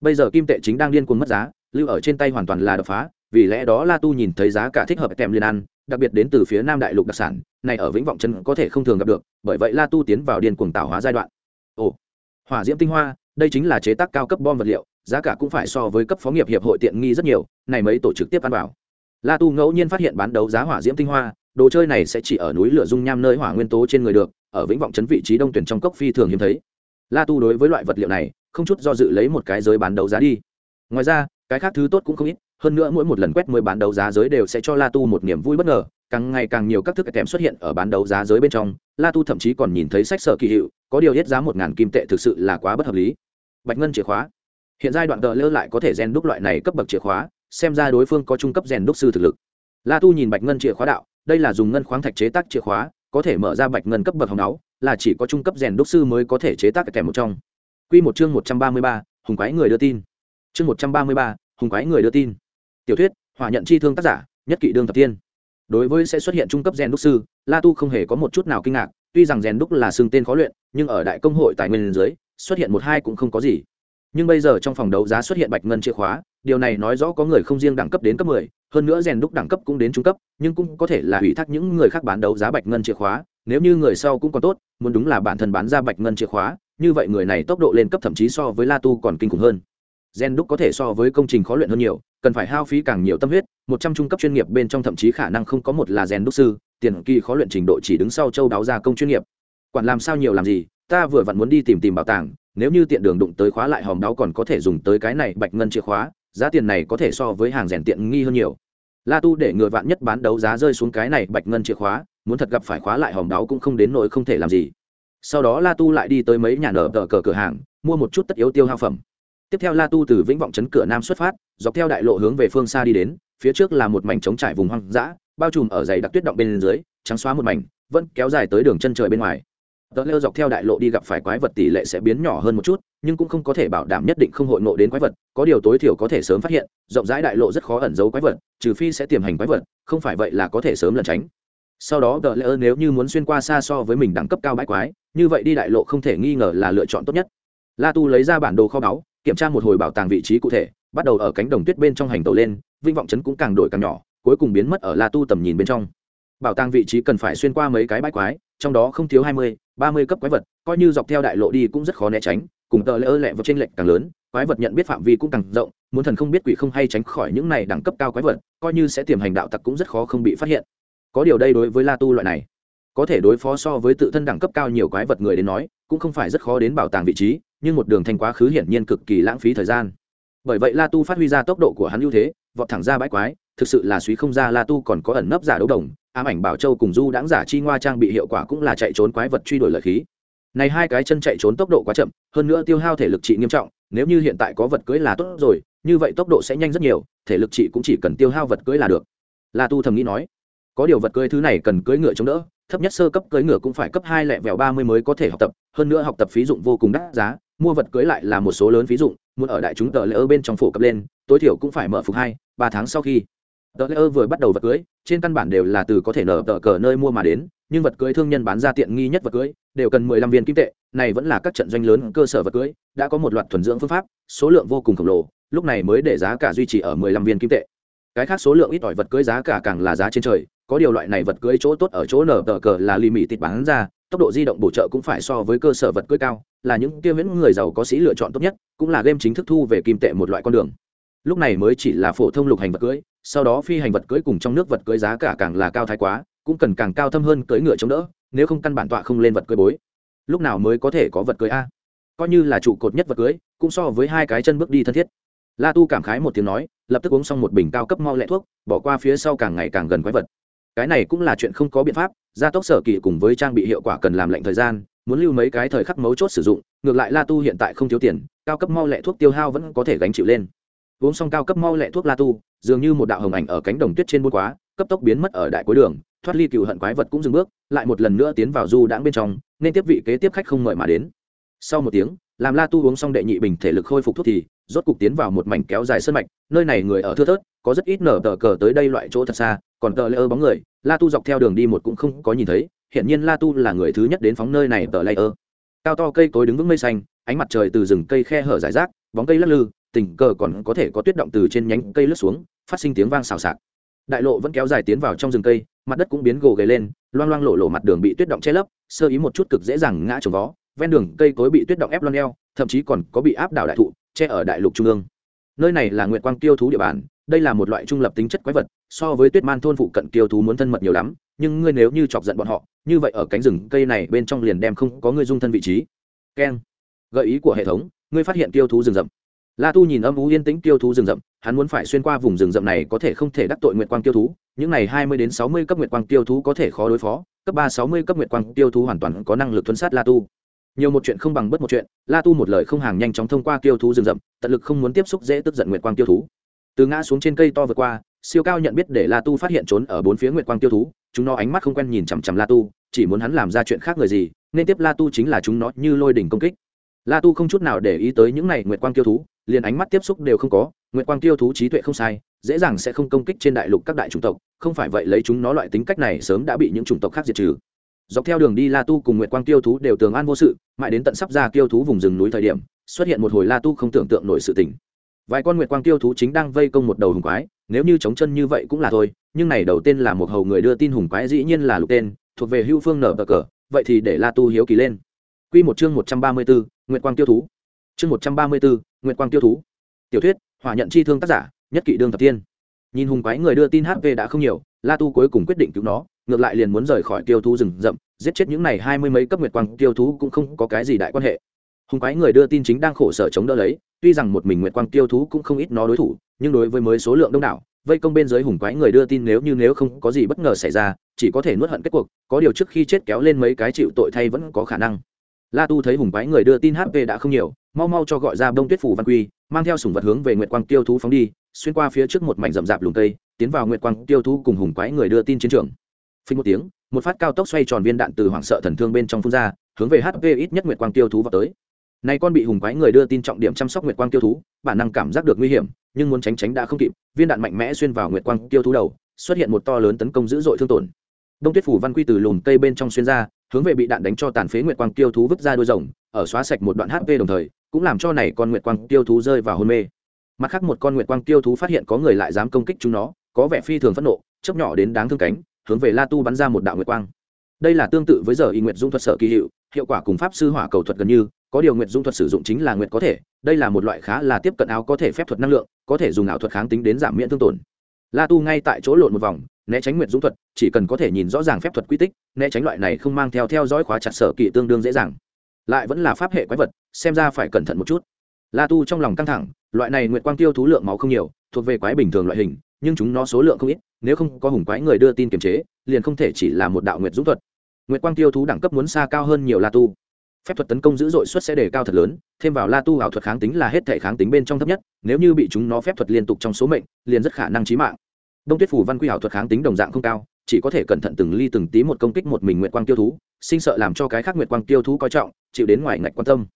Bây giờ kim tệ chính đang điên cuồng mất giá, lưu ở trên tay hoàn toàn là đập phá, vì lẽ đó la tu nhìn thấy giá cả thích hợp tèm liên ăn, đặc biệt đến từ phía nam đại lục đặc sản, này ở vĩnh vọng chân có thể không thường gặp được, bởi vậy la tu tiến vào điên cuồng tạo hóa giai đoạn. Ồ, hỏa diễm tinh hoa, đây chính là chế tác cao cấp bom vật liệu, giá cả cũng phải so với cấp phó nghiệp hiệp hội tiện nghi rất nhiều, này mấy tổ trực tiếp ăn vào la tu ngẫu nhiên phát hiện bán đấu giá hỏa diễm tinh hoa, đồ chơi này sẽ chỉ ở núi lửa dung nham nơi hỏa nguyên tố trên người được, ở vĩnh vọng chấn vị trí đông tuyển trong cốc phi thường hiếm thấy. La tu đối với loại vật liệu này, không chút do dự lấy một cái giới bán đấu giá đi. Ngoài ra, cái khác thứ tốt cũng không ít, hơn nữa mỗi một lần quét mới bán đấu giá giới đều sẽ cho la tu một niềm vui bất ngờ, càng ngày càng nhiều các thức kèm xuất hiện ở bán đấu giá giới bên trong, la tu thậm chí còn nhìn thấy sách sở kỳ hiệu, có điều hết giá một ngàn kim tệ thực sự là quá bất hợp lý. Bạch ngân chìa khóa. Hiện giai đoạn tờ lơ lại có thể gen đúc loại này cấp bậc chìa khóa xem ra đối phương có trung cấp rèn đúc sư thực lực la tu nhìn bạch ngân chìa khóa đạo đây là dùng ngân khoáng thạch chế tác chìa khóa có thể mở ra bạch ngân cấp bậc hồng áo là chỉ có trung cấp rèn đúc sư mới có thể chế tác kèm một trong Quy một chương một trăm ba mươi ba, hùng quái người đưa tin. Chương một trăm ba mươi ba, hùng quái người đưa tin. Tiểu thuyết, hỏa nhận chi thương tác giả, nhất kỵ đương thập tiên. Đối với sẽ xuất hiện trung cấp rèn đúc sư, La Tu không hề có một chút nào kinh ngạc, tuy rằng rèn đúc là xương tên khó luyện, nhưng ở đại công hội tài nguyên dưới, xuất hiện một hai cũng không có gì. Nhưng bây giờ trong phòng đấu giá xuất hiện bạch ngân chìa khóa, điều này nói rõ có người không riêng đẳng cấp đến cấp 10, hơn nữa rèn đúc đẳng cấp cũng đến trung cấp, nhưng cũng có thể là ủy thác những người khác bán đấu giá bạch ngân chìa khóa, nếu như người sau cũng còn tốt, muốn đúng là bản thân bán ra bạch ngân chìa khóa, như vậy người này tốc độ lên cấp thậm chí so với La Tu còn kinh khủng hơn. Gen đúc có thể so với công trình khó luyện hơn nhiều, cần phải hao phí càng nhiều tâm huyết, một trăm trung cấp chuyên nghiệp bên trong thậm chí khả năng không có một là gen đúc sư, tiền kỳ khó luyện trình độ chỉ đứng sau châu đáo gia công chuyên nghiệp. Quản làm sao nhiều làm gì, ta vừa vặn muốn đi tìm tìm bảo tàng, nếu như tiện đường đụng tới khóa lại hòm đáo còn có thể dùng tới cái này bạch ngân chìa khóa, giá tiền này có thể so với hàng rèn tiện nghi hơn nhiều. La Tu để người vạn nhất bán đấu giá rơi xuống cái này bạch ngân chìa khóa, muốn thật gặp phải khóa lại hòm đáo cũng không đến nỗi không thể làm gì. Sau đó la tu lại đi tới mấy nhà nở tờ cờ cửa hàng mua một chút tất yếu tiêu hao phẩm. Tiếp theo la tu từ vĩnh vọng trấn cửa nam xuất phát dọc theo đại lộ hướng về phương xa đi đến phía trước là một mảnh trống trải vùng hoang dã bao trùm ở dày đặc tuyết động bên dưới trắng xóa một mảnh vẫn kéo dài tới đường chân trời bên ngoài tờ leo dọc theo đại lộ đi gặp phải quái vật tỷ lệ sẽ biến nhỏ hơn một chút, nhưng cũng không có thể bảo đảm nhất định không hội ngộ đến quái vật, có điều tối thiểu có thể sớm phát hiện, rộng rãi đại lộ rất khó ẩn giấu quái vật, trừ phi sẽ tiềm hành quái vật, không phải vậy là có thể sớm lẩn tránh. Sau đó, tờ leo nếu như muốn xuyên qua xa so với mình đẳng cấp cao bãi quái, như vậy đi đại lộ không thể nghi ngờ là lựa chọn tốt nhất. La tu lấy ra bản đồ kho báu, kiểm tra một hồi bảo tàng vị trí cụ thể, bắt đầu ở cánh đồng tuyết bên trong hành tàu lên, vinh vọng chấn cũng càng đổi càng nhỏ, cuối cùng biến mất ở la tu tầm nhìn bên trong. Bảo tàng vị trí cần phải xuyên qua mấy cái bãi quái, trong đó không thiếu hai mươi ba mươi cấp quái vật, coi như dọc theo đại lộ đi cũng rất khó né tránh, cùng tờ lỡ lẹ vật trên lệch càng lớn, quái vật nhận biết phạm vi cũng càng rộng, muốn thần không biết quỷ không hay tránh khỏi những này đẳng cấp cao quái vật, coi như sẽ tiềm hành đạo tặc cũng rất khó không bị phát hiện. Có điều đây đối với la tu loại này, có thể đối phó so với tự thân đẳng cấp cao nhiều quái vật người đến nói, cũng không phải rất khó đến bảo tàng vị trí, nhưng một đường thành quá khứ hiển nhiên cực kỳ lãng phí thời gian. Bởi vậy la tu phát huy ra tốc độ của hắn ưu thế, vọt thẳng ra bãi quái, thực sự là suý không ra la tu còn có ẩn nấp giả đấu đồng ám ảnh bảo châu cùng du đáng giả chi ngoa trang bị hiệu quả cũng là chạy trốn quái vật truy đuổi lợi khí. Này hai cái chân chạy trốn tốc độ quá chậm, hơn nữa tiêu hao thể lực trị nghiêm trọng, nếu như hiện tại có vật cưới là tốt rồi, như vậy tốc độ sẽ nhanh rất nhiều, thể lực trị cũng chỉ cần tiêu hao vật cưới là được. La tu thầm nghĩ nói, có điều vật cưới thứ này cần cưới ngựa chống đỡ, thấp nhất sơ cấp cưới ngựa cũng phải cấp hai lẹ vẹo ba mươi mới có thể học tập, hơn nữa học tập phí dụng vô cùng đắt giá, mua vật cưới lại là một số lớn phí dụng, muốn ở đại chúng tờ lễ bên trong phổ cấp lên, tối thiểu cũng phải mở phục hai, ba tháng sau khi tờ lễ ơ vừa bắt đầu vật cưới, trên căn bản đều là từ có thể nở tờ cờ nơi mua mà đến, nhưng vật cưới thương nhân bán ra tiện nghi nhất vật cưới, đều cần mười lăm viên kim tệ, này vẫn là các trận doanh lớn cơ sở vật cưới, đã có một loạt thuần dưỡng phương pháp, số lượng vô cùng khổng lồ, lúc này mới để giá cả duy trì ở mười lăm viên kim tệ. Cái khác số lượng ít ỏi vật cưới giá cả càng là giá trên trời, có điều loại này vật cưới chỗ tốt ở chỗ nở tờ cờ là lì mì tịt bán ra, tốc độ di động bổ trợ cũng phải so với cơ sở vật cưới cao, là những kia viễn người giàu có sĩ lựa chọn tốt nhất, cũng là game chính thức thu về kim tệ một loại con đường lúc này mới chỉ là phổ thông lục hành vật cưới, sau đó phi hành vật cưới cùng trong nước vật cưới giá cả càng là cao thái quá, cũng cần càng cao thâm hơn cưới ngựa chống đỡ, nếu không căn bản tọa không lên vật cưới bối. Lúc nào mới có thể có vật cưới a? Coi như là trụ cột nhất vật cưới, cũng so với hai cái chân bước đi thân thiết. La tu cảm khái một tiếng nói, lập tức uống xong một bình cao cấp mau lẹ thuốc, bỏ qua phía sau càng ngày càng gần quái vật. Cái này cũng là chuyện không có biện pháp, gia tốc sở kỳ cùng với trang bị hiệu quả cần làm lạnh thời gian, muốn lưu mấy cái thời khắc mấu chốt sử dụng, ngược lại la tu hiện tại không thiếu tiền, cao cấp mau lẹ thuốc tiêu hao vẫn có thể gánh chịu lên uống xong cao cấp mau lẹ thuốc la tu, dường như một đạo hồng ảnh ở cánh đồng tuyết trên buôn quá, cấp tốc biến mất ở đại cuối đường, thoát ly cựu hận quái vật cũng dừng bước, lại một lần nữa tiến vào du đãng bên trong, nên tiếp vị kế tiếp khách không mời mà đến. Sau một tiếng, làm la tu uống xong đệ nhị bình thể lực khôi phục thuốc thì, rốt cục tiến vào một mảnh kéo dài sân mạch, nơi này người ở thưa thớt, có rất ít nở tờ cờ tới đây loại chỗ thật xa, còn tờ lê ơ bóng người, la tu dọc theo đường đi một cũng không có nhìn thấy hiện nhiên la tu là người thứ nhất đến phóng nơi này tờ lê ơ cao to cây cối đứng vững mây xanh, ánh mặt trời từ rừng cây khe hở giải rác, bóng cây lắc lư tình cờ còn có thể có tuyết động từ trên nhánh cây lướt xuống, phát sinh tiếng vang xào xạc. Đại lộ vẫn kéo dài tiến vào trong rừng cây, mặt đất cũng biến gồ ghề lên, loang loang lộ lộ mặt đường bị tuyết động che lấp, sơ ý một chút cực dễ dàng ngã trồng vó, ven đường cây cối bị tuyết động ép lon eo, thậm chí còn có bị áp đảo đại thụ, che ở đại lục trung ương. Nơi này là nguyệt quang tiêu thú địa bàn, đây là một loại trung lập tính chất quái vật, so với tuyết man thôn phụ cận tiêu thú muốn thân mật nhiều lắm, nhưng ngươi nếu như chọc giận bọn họ, như vậy ở cánh rừng cây này bên trong liền đem không có ngươi dung thân vị trí. Keng. Gợi ý của hệ thống, ngươi phát hiện tiêu thú rừng rậm la tu nhìn âm ú yên tĩnh tiêu thú rừng rậm, hắn muốn phải xuyên qua vùng rừng rậm này có thể không thể đắc tội nguyệt quang tiêu thú, những này hai mươi đến sáu mươi cấp nguyệt quang tiêu thú có thể khó đối phó, cấp ba sáu mươi cấp nguyệt quang tiêu thú hoàn toàn có năng lực thuấn sát la tu. Nhiều một chuyện không bằng bất một chuyện, la tu một lời không hàng nhanh chóng thông qua tiêu thú rừng rậm, tận lực không muốn tiếp xúc dễ tức giận nguyệt quang tiêu thú. Từ ngã xuống trên cây to vượt qua, siêu cao nhận biết để la tu phát hiện trốn ở bốn phía nguyệt quang tiêu thú, chúng nó ánh mắt không quen nhìn chằm chằm la tu, chỉ muốn hắn làm ra chuyện khác người gì, nên tiếp la tu chính là chúng nó như lôi đỉnh công kích. La tu không chút nào để ý tới những này nguyệt quang tiêu thú liền ánh mắt tiếp xúc đều không có nguyệt quang tiêu thú trí tuệ không sai dễ dàng sẽ không công kích trên đại lục các đại chủng tộc không phải vậy lấy chúng nó loại tính cách này sớm đã bị những chủng tộc khác diệt trừ. Dọc theo đường đi la tu cùng nguyệt quang tiêu thú đều tường an vô sự mãi đến tận sắp ra tiêu thú vùng rừng núi thời điểm xuất hiện một hồi la tu không tưởng tượng nổi sự tình. Vài con nguyệt quang tiêu thú chính đang vây công một đầu hùng quái nếu như chống chân như vậy cũng là thôi nhưng này đầu tên là một hầu người đưa tin hùng quái dĩ nhiên là lục tên thuộc về hưu phương nở bờ cờ vậy thì để la tu hiếu kỳ lên. Quy một chương một trăm ba mươi 134, Nguyệt Quang Tiêu Thú. Chương một trăm ba mươi bốn, Nguyệt Quang Tiêu Thú. Tiểu thuyết, hỏa nhận chi thương tác giả, nhất kỵ đương thập tiên. Nhìn hùng quái người đưa tin HP đã không nhiều, La Tu cuối cùng quyết định cứu nó, ngược lại liền muốn rời khỏi tiêu thú rừng rậm, giết chết những này hai mươi mấy cấp Nguyệt Quang tiêu thú cũng không có cái gì đại quan hệ. Hùng quái người đưa tin chính đang khổ sở chống đỡ lấy, tuy rằng một mình Nguyệt Quang tiêu thú cũng không ít nó đối thủ, nhưng đối với mới số lượng đông đảo, vây công bên dưới hùng quái người đưa tin nếu như nếu không có gì bất ngờ xảy ra, chỉ có thể nuốt hận kết cuộc, có điều trước khi chết kéo lên mấy cái chịu tội thay vẫn có khả năng la tu thấy hùng quái người đưa tin hp đã không nhiều, mau mau cho gọi ra bông tuyết phủ văn quy, mang theo sùng vật hướng về nguyệt quang tiêu thú phóng đi, xuyên qua phía trước một mảnh rậm rạp lùng tây tiến vào nguyệt quang tiêu thú cùng hùng quái người đưa tin chiến trường. Phình một tiếng, một phát cao tốc xoay tròn viên đạn từ hoảng sợ thần thương bên trong phun ra, hướng về hp ít nhất nguyệt quang tiêu thú vào tới. Nay con bị hùng quái người đưa tin trọng điểm chăm sóc nguyệt quang tiêu thú, bản năng cảm giác được nguy hiểm, nhưng muốn tránh tránh đã không kịp, viên đạn mạnh mẽ xuyên vào nguyệt quang tiêu thú đầu, xuất hiện một to lớn tấn công dữ dội thương tổn đông tuyết phủ văn quy từ lùn cây bên trong xuyên ra, hướng về bị đạn đánh cho tàn phế nguyệt quang tiêu thú vứt ra đuôi rồng, ở xóa sạch một đoạn hp đồng thời, cũng làm cho này con nguyệt quang tiêu thú rơi vào hôn mê. Mặt khác một con nguyệt quang tiêu thú phát hiện có người lại dám công kích chúng nó, có vẻ phi thường phẫn nộ, chớp nhỏ đến đáng thương cánh, hướng về la tu bắn ra một đạo nguyệt quang. Đây là tương tự với giờ y nguyệt dung thuật sở kỳ hiệu hiệu quả cùng pháp sư hỏa cầu thuật gần như, có điều nguyệt dung thuật sử dụng chính là nguyệt có thể, đây là một loại khá là tiếp cận áo có thể phép thuật năng lượng, có thể dùng ảo thuật kháng tính đến giảm miễn thương tổn. La tu ngay tại chỗ lộn một vòng né tránh nguyệt dũng thuật, chỉ cần có thể nhìn rõ ràng phép thuật quy tích, né tránh loại này không mang theo theo dõi khóa chặt sở kỵ tương đương dễ dàng. Lại vẫn là pháp hệ quái vật, xem ra phải cẩn thận một chút. La tu trong lòng căng thẳng, loại này nguyệt quang tiêu thú lượng máu không nhiều, thuộc về quái bình thường loại hình, nhưng chúng nó số lượng không ít, nếu không có hùng quái người đưa tin kiềm chế, liền không thể chỉ là một đạo nguyệt dũng thuật. Nguyệt quang tiêu thú đẳng cấp muốn xa cao hơn nhiều la tu. Phép thuật tấn công dữ dội suất sẽ đề cao thật lớn, thêm vào la tu ảo thuật kháng tính là hết thể kháng tính bên trong thấp nhất, nếu như bị chúng nó phép thuật liên tục trong số mệnh, liền rất khả năng trí mạng đông tuyết phủ văn quy hảo thuật kháng tính đồng dạng không cao, chỉ có thể cẩn thận từng ly từng tí một công kích một mình nguyệt quang tiêu thú, sinh sợ làm cho cái khác nguyệt quang tiêu thú coi trọng, chịu đến ngoài ngạch quan tâm.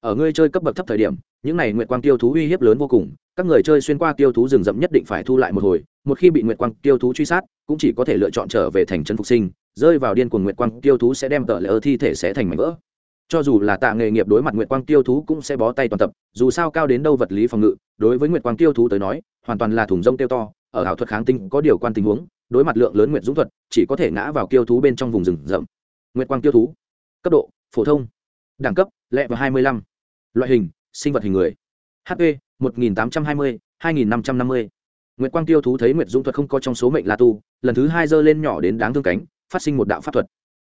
Ở ngươi chơi cấp bậc thấp thời điểm, những này nguyệt quang tiêu thú uy hiếp lớn vô cùng, các người chơi xuyên qua tiêu thú rừng rậm nhất định phải thu lại một hồi, một khi bị nguyệt quang tiêu thú truy sát, cũng chỉ có thể lựa chọn trở về thành trấn phục sinh, rơi vào điên cuồng nguyệt quang tiêu thú sẽ đem tợ lỡ thi thể sẽ thành mảnh vỡ. Cho dù là tạ nghề nghiệp đối mặt nguyệt quang tiêu thú cũng sẽ bó tay toàn tập, dù sao cao đến đâu vật lý phòng ngự, đối với nguyệt quang tiêu thú tới nói, hoàn toàn là thùng rông tiêu to ở ảo thuật kháng tinh có điều quan tình huống, đối mặt lượng lớn nguyệt dũng thuật, chỉ có thể ngã vào kiêu thú bên trong vùng rừng rậm. Nguyệt quang kiêu thú, cấp độ, phổ thông, đẳng cấp, lẹ và hai mươi lăm. Loại hình, sinh vật hình người. Hp một nghìn tám trăm hai mươi, hai nghìn năm trăm năm mươi. Nguyệt quang tiêu thú thấy nguyệt dũng thuật không có trong số mệnh la tu, lần thứ hai giơ lên nhỏ đến đáng thương cánh, phát sinh một đạo pháp thuật.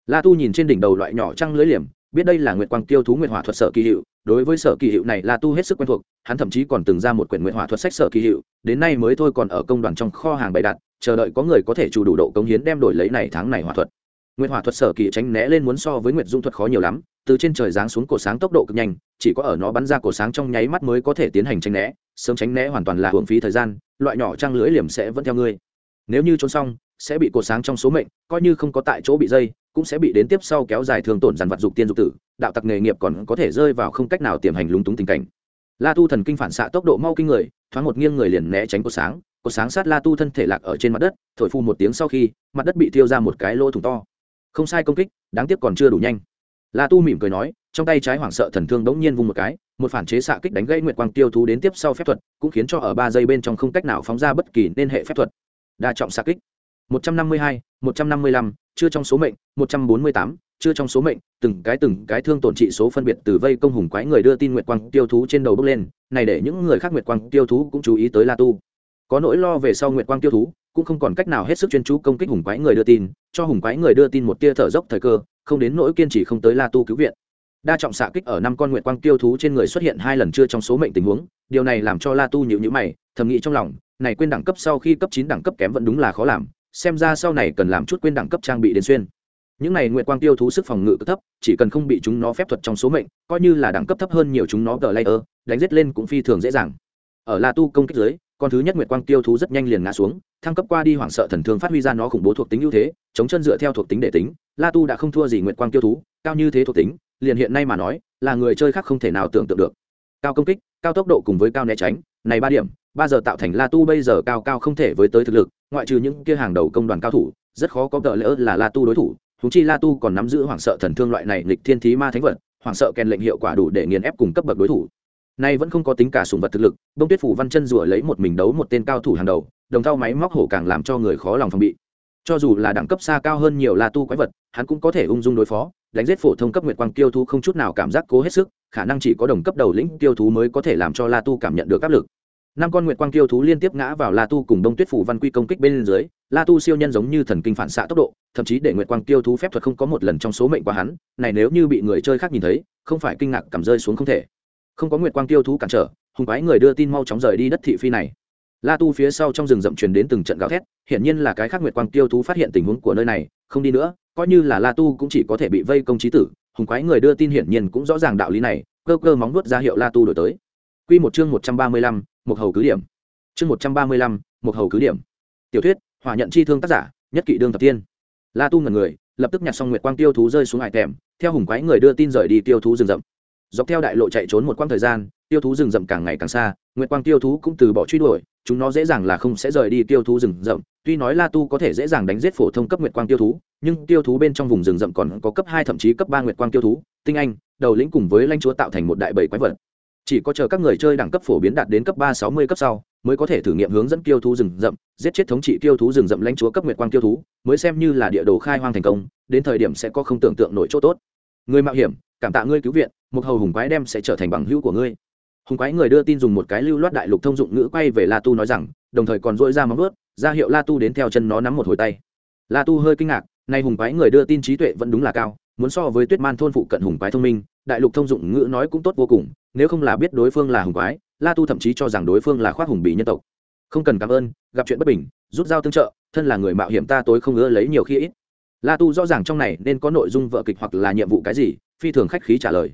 La tu nhìn trên đỉnh đầu loại nhỏ trăng lưới liềm biết đây là nguyệt quang tiêu thú nguyệt hỏa thuật sở kỳ hiệu, đối với sở kỳ hiệu này la tu hết sức quen thuộc, hắn thậm chí còn từng ra một quyển nguyệt hỏa thuật sách sở kỳ hiệu, đến nay mới thôi còn ở công đoàn trong kho hàng bày đặt, chờ đợi có người có thể chủ đủ độ cống hiến đem đổi lấy này tháng này hỏa thuật. Nguyệt hỏa thuật sở kỳ tránh né lên muốn so với nguyệt dung thuật khó nhiều lắm, từ trên trời giáng xuống cổ sáng tốc độ cực nhanh, chỉ có ở nó bắn ra cổ sáng trong nháy mắt mới có thể tiến hành tránh né, sớm tránh né hoàn toàn là hưởng phí thời gian, loại nhỏ trang lưới liềm sẽ vẫn theo ngươi. Nếu như trốn xong, sẽ bị cổ sáng trong số mệnh, coi như không có tại chỗ bị dây cũng sẽ bị đến tiếp sau kéo dài thương tổn dàn vật dục tiên dục tử, đạo tặc nghề nghiệp còn có thể rơi vào không cách nào tiềm hành lúng túng tình cảnh. La tu thần kinh phản xạ tốc độ mau kinh người, thoáng một nghiêng người liền né tránh cột sáng cột sáng sát la tu thân thể lạc ở trên mặt đất, thổi phu một tiếng sau khi, mặt đất bị thiêu ra một cái lỗ thủng to. Không sai công kích, đáng tiếc còn chưa đủ nhanh. La tu mỉm cười nói, trong tay trái hoảng sợ thần thương đống nhiên vung một cái, một phản chế xạ kích đánh gãy nguyệt quang tiêu thú đến tiếp sau phép thuật, cũng khiến cho ở ba giây bên trong không cách nào phóng ra bất kỳ nên hệ phép thuật. Đa trọng xạ kích. 152, 155, chưa trong số mệnh 148, chưa trong số mệnh từng cái từng cái thương tổn trị số phân biệt từ vây công hùng quái người đưa tin nguyệt quang tiêu thú trên đầu bước lên này để những người khác nguyệt quang tiêu thú cũng chú ý tới la tu. Có nỗi lo về sau nguyệt quang tiêu thú cũng không còn cách nào hết sức chuyên chú công kích hùng quái người đưa tin cho hùng quái người đưa tin một tia thở dốc thời cơ không đến nỗi kiên trì không tới la tu cứu viện. Đa trọng xạ kích ở năm con nguyệt quang tiêu thú trên người xuất hiện hai lần chưa trong số mệnh tình huống điều này làm cho la tu nhíu nhíu mày thầm nghĩ trong lòng này quên đẳng cấp sau khi cấp chín đẳng cấp kém vẫn đúng là khó làm xem ra sau này cần làm chút quên đẳng cấp trang bị đến xuyên. Những này nguyệt quang tiêu thú sức phòng ngự thấp, chỉ cần không bị chúng nó phép thuật trong số mệnh, coi như là đẳng cấp thấp hơn nhiều chúng nó tờ layer, đánh giết lên cũng phi thường dễ dàng. Ở la tu công kích dưới, con thứ nhất nguyệt quang tiêu thú rất nhanh liền ngã xuống, thăng cấp qua đi hoảng sợ thần thương phát huy ra nó khủng bố thuộc tính ưu thế, chống chân dựa theo thuộc tính để tính, la tu đã không thua gì nguyệt quang tiêu thú, cao như thế thuộc tính, liền hiện nay mà nói, là người chơi khác không thể nào tưởng tượng được. Cao công kích, cao tốc độ cùng với cao né tránh, này ba điểm, ba giờ tạo thành la tu bây giờ cao cao không thể với tới thực lực ngoại trừ những kia hàng đầu công đoàn cao thủ, rất khó có gỡ lỡ là la tu đối thủ húng chi la tu còn nắm giữ hoảng sợ thần thương loại này lịch thiên thí ma thánh vật, hoảng sợ kèn lệnh hiệu quả đủ để nghiền ép cùng cấp bậc đối thủ. Nay vẫn không có tính cả sùng vật thực lực, đông tuyết phủ văn chân rủa lấy một mình đấu một tên cao thủ hàng đầu, đồng thao máy móc hổ càng làm cho người khó lòng phòng bị. Cho dù là đẳng cấp xa cao hơn nhiều la tu quái vật, hắn cũng có thể ung dung đối phó, đánh giết phổ thông cấp nguyệt quang tiêu thú không chút nào cảm giác cố hết sức, khả năng chỉ có đồng cấp đầu lĩnh tiêu thú mới có thể làm cho la tu cảm nhận được áp lực năm con nguyệt quang tiêu thú liên tiếp ngã vào la tu cùng đông tuyết phủ văn quy công kích bên dưới la tu siêu nhân giống như thần kinh phản xạ tốc độ thậm chí để nguyệt quang tiêu thú phép thuật không có một lần trong số mệnh của hắn này nếu như bị người chơi khác nhìn thấy không phải kinh ngạc cảm rơi xuống không thể. Không có nguyệt quang tiêu thú cản trở hùng quái người đưa tin mau chóng rời đi đất thị phi này. La tu phía sau trong rừng rậm truyền đến từng trận gào thét hiển nhiên là cái khác nguyệt quang tiêu thú phát hiện tình huống của nơi này không đi nữa coi như là la tu cũng chỉ có thể bị vây công trí tử hùng quái người đưa tin hiển nhiên cũng rõ ràng đạo lý này cơ cơ móng vuốt ra hiệu la tu đổi tới. Quy một chương 135, một hầu cứ điểm. Chương một trăm ba mươi lăm, một hầu cứ điểm. Tiểu thuyết, hỏa nhận chi thương tác giả, nhất kỵ đương thập tiên. La Tu ngẩn người, lập tức nhặt xong nguyệt quang tiêu thú rơi xuống hải tèm, theo hùng quái người đưa tin rời đi tiêu thú rừng rậm. Dọc theo đại lộ chạy trốn một quãng thời gian, tiêu thú rừng rậm càng ngày càng xa, nguyệt quang tiêu thú cũng từ bỏ truy đuổi, chúng nó dễ dàng là không sẽ rời đi tiêu thú rừng rậm tuy nói la tu có thể dễ dàng đánh giết phổ thông cấp nguyệt quang tiêu thú nhưng tiêu thú bên trong vùng rừng rậm còn có cấp hai thậm chí cấp ba nguyệt quang tiêu thú tinh anh đầu lĩnh cùng với lãnh chúa tạo thành một đại bầy quái vật chỉ có chờ các người chơi đẳng cấp phổ biến đạt đến cấp ba sáu mươi cấp sau, mới có thể thử nghiệm hướng dẫn tiêu thú rừng rậm, giết chết thống trị tiêu thú rừng rậm lãnh chúa cấp nguyệt quang tiêu thú, mới xem như là địa đồ khai hoang thành công, đến thời điểm sẽ có không tưởng tượng nổi chỗ tốt. Người mạo hiểm, cảm tạ ngươi cứu viện, một hầu hùng quái đem sẽ trở thành bằng hữu của ngươi. Hùng quái người đưa tin dùng một cái lưu loát đại lục thông dụng ngữ quay về la tu nói rằng, đồng thời còn dỗi ra móng vớt ra hiệu la tu đến theo chân nó nắm một hồi tay. La tu hơi kinh ngạc, nay hùng quái người đưa tin trí tuệ vẫn đúng là cao, muốn so với tuyết man thôn phụ cận hùng quái thông minh, đại lục thông dụng ngữ nói cũng tốt vô cùng nếu không là biết đối phương là hùng quái, la tu thậm chí cho rằng đối phương là khoác hùng bị nhân tộc. Không cần cảm ơn, gặp chuyện bất bình, rút dao tương trợ, thân là người mạo hiểm ta tối không ngỡ lấy nhiều khi ít. La tu rõ ràng trong này nên có nội dung vợ kịch hoặc là nhiệm vụ cái gì, phi thường khách khí trả lời.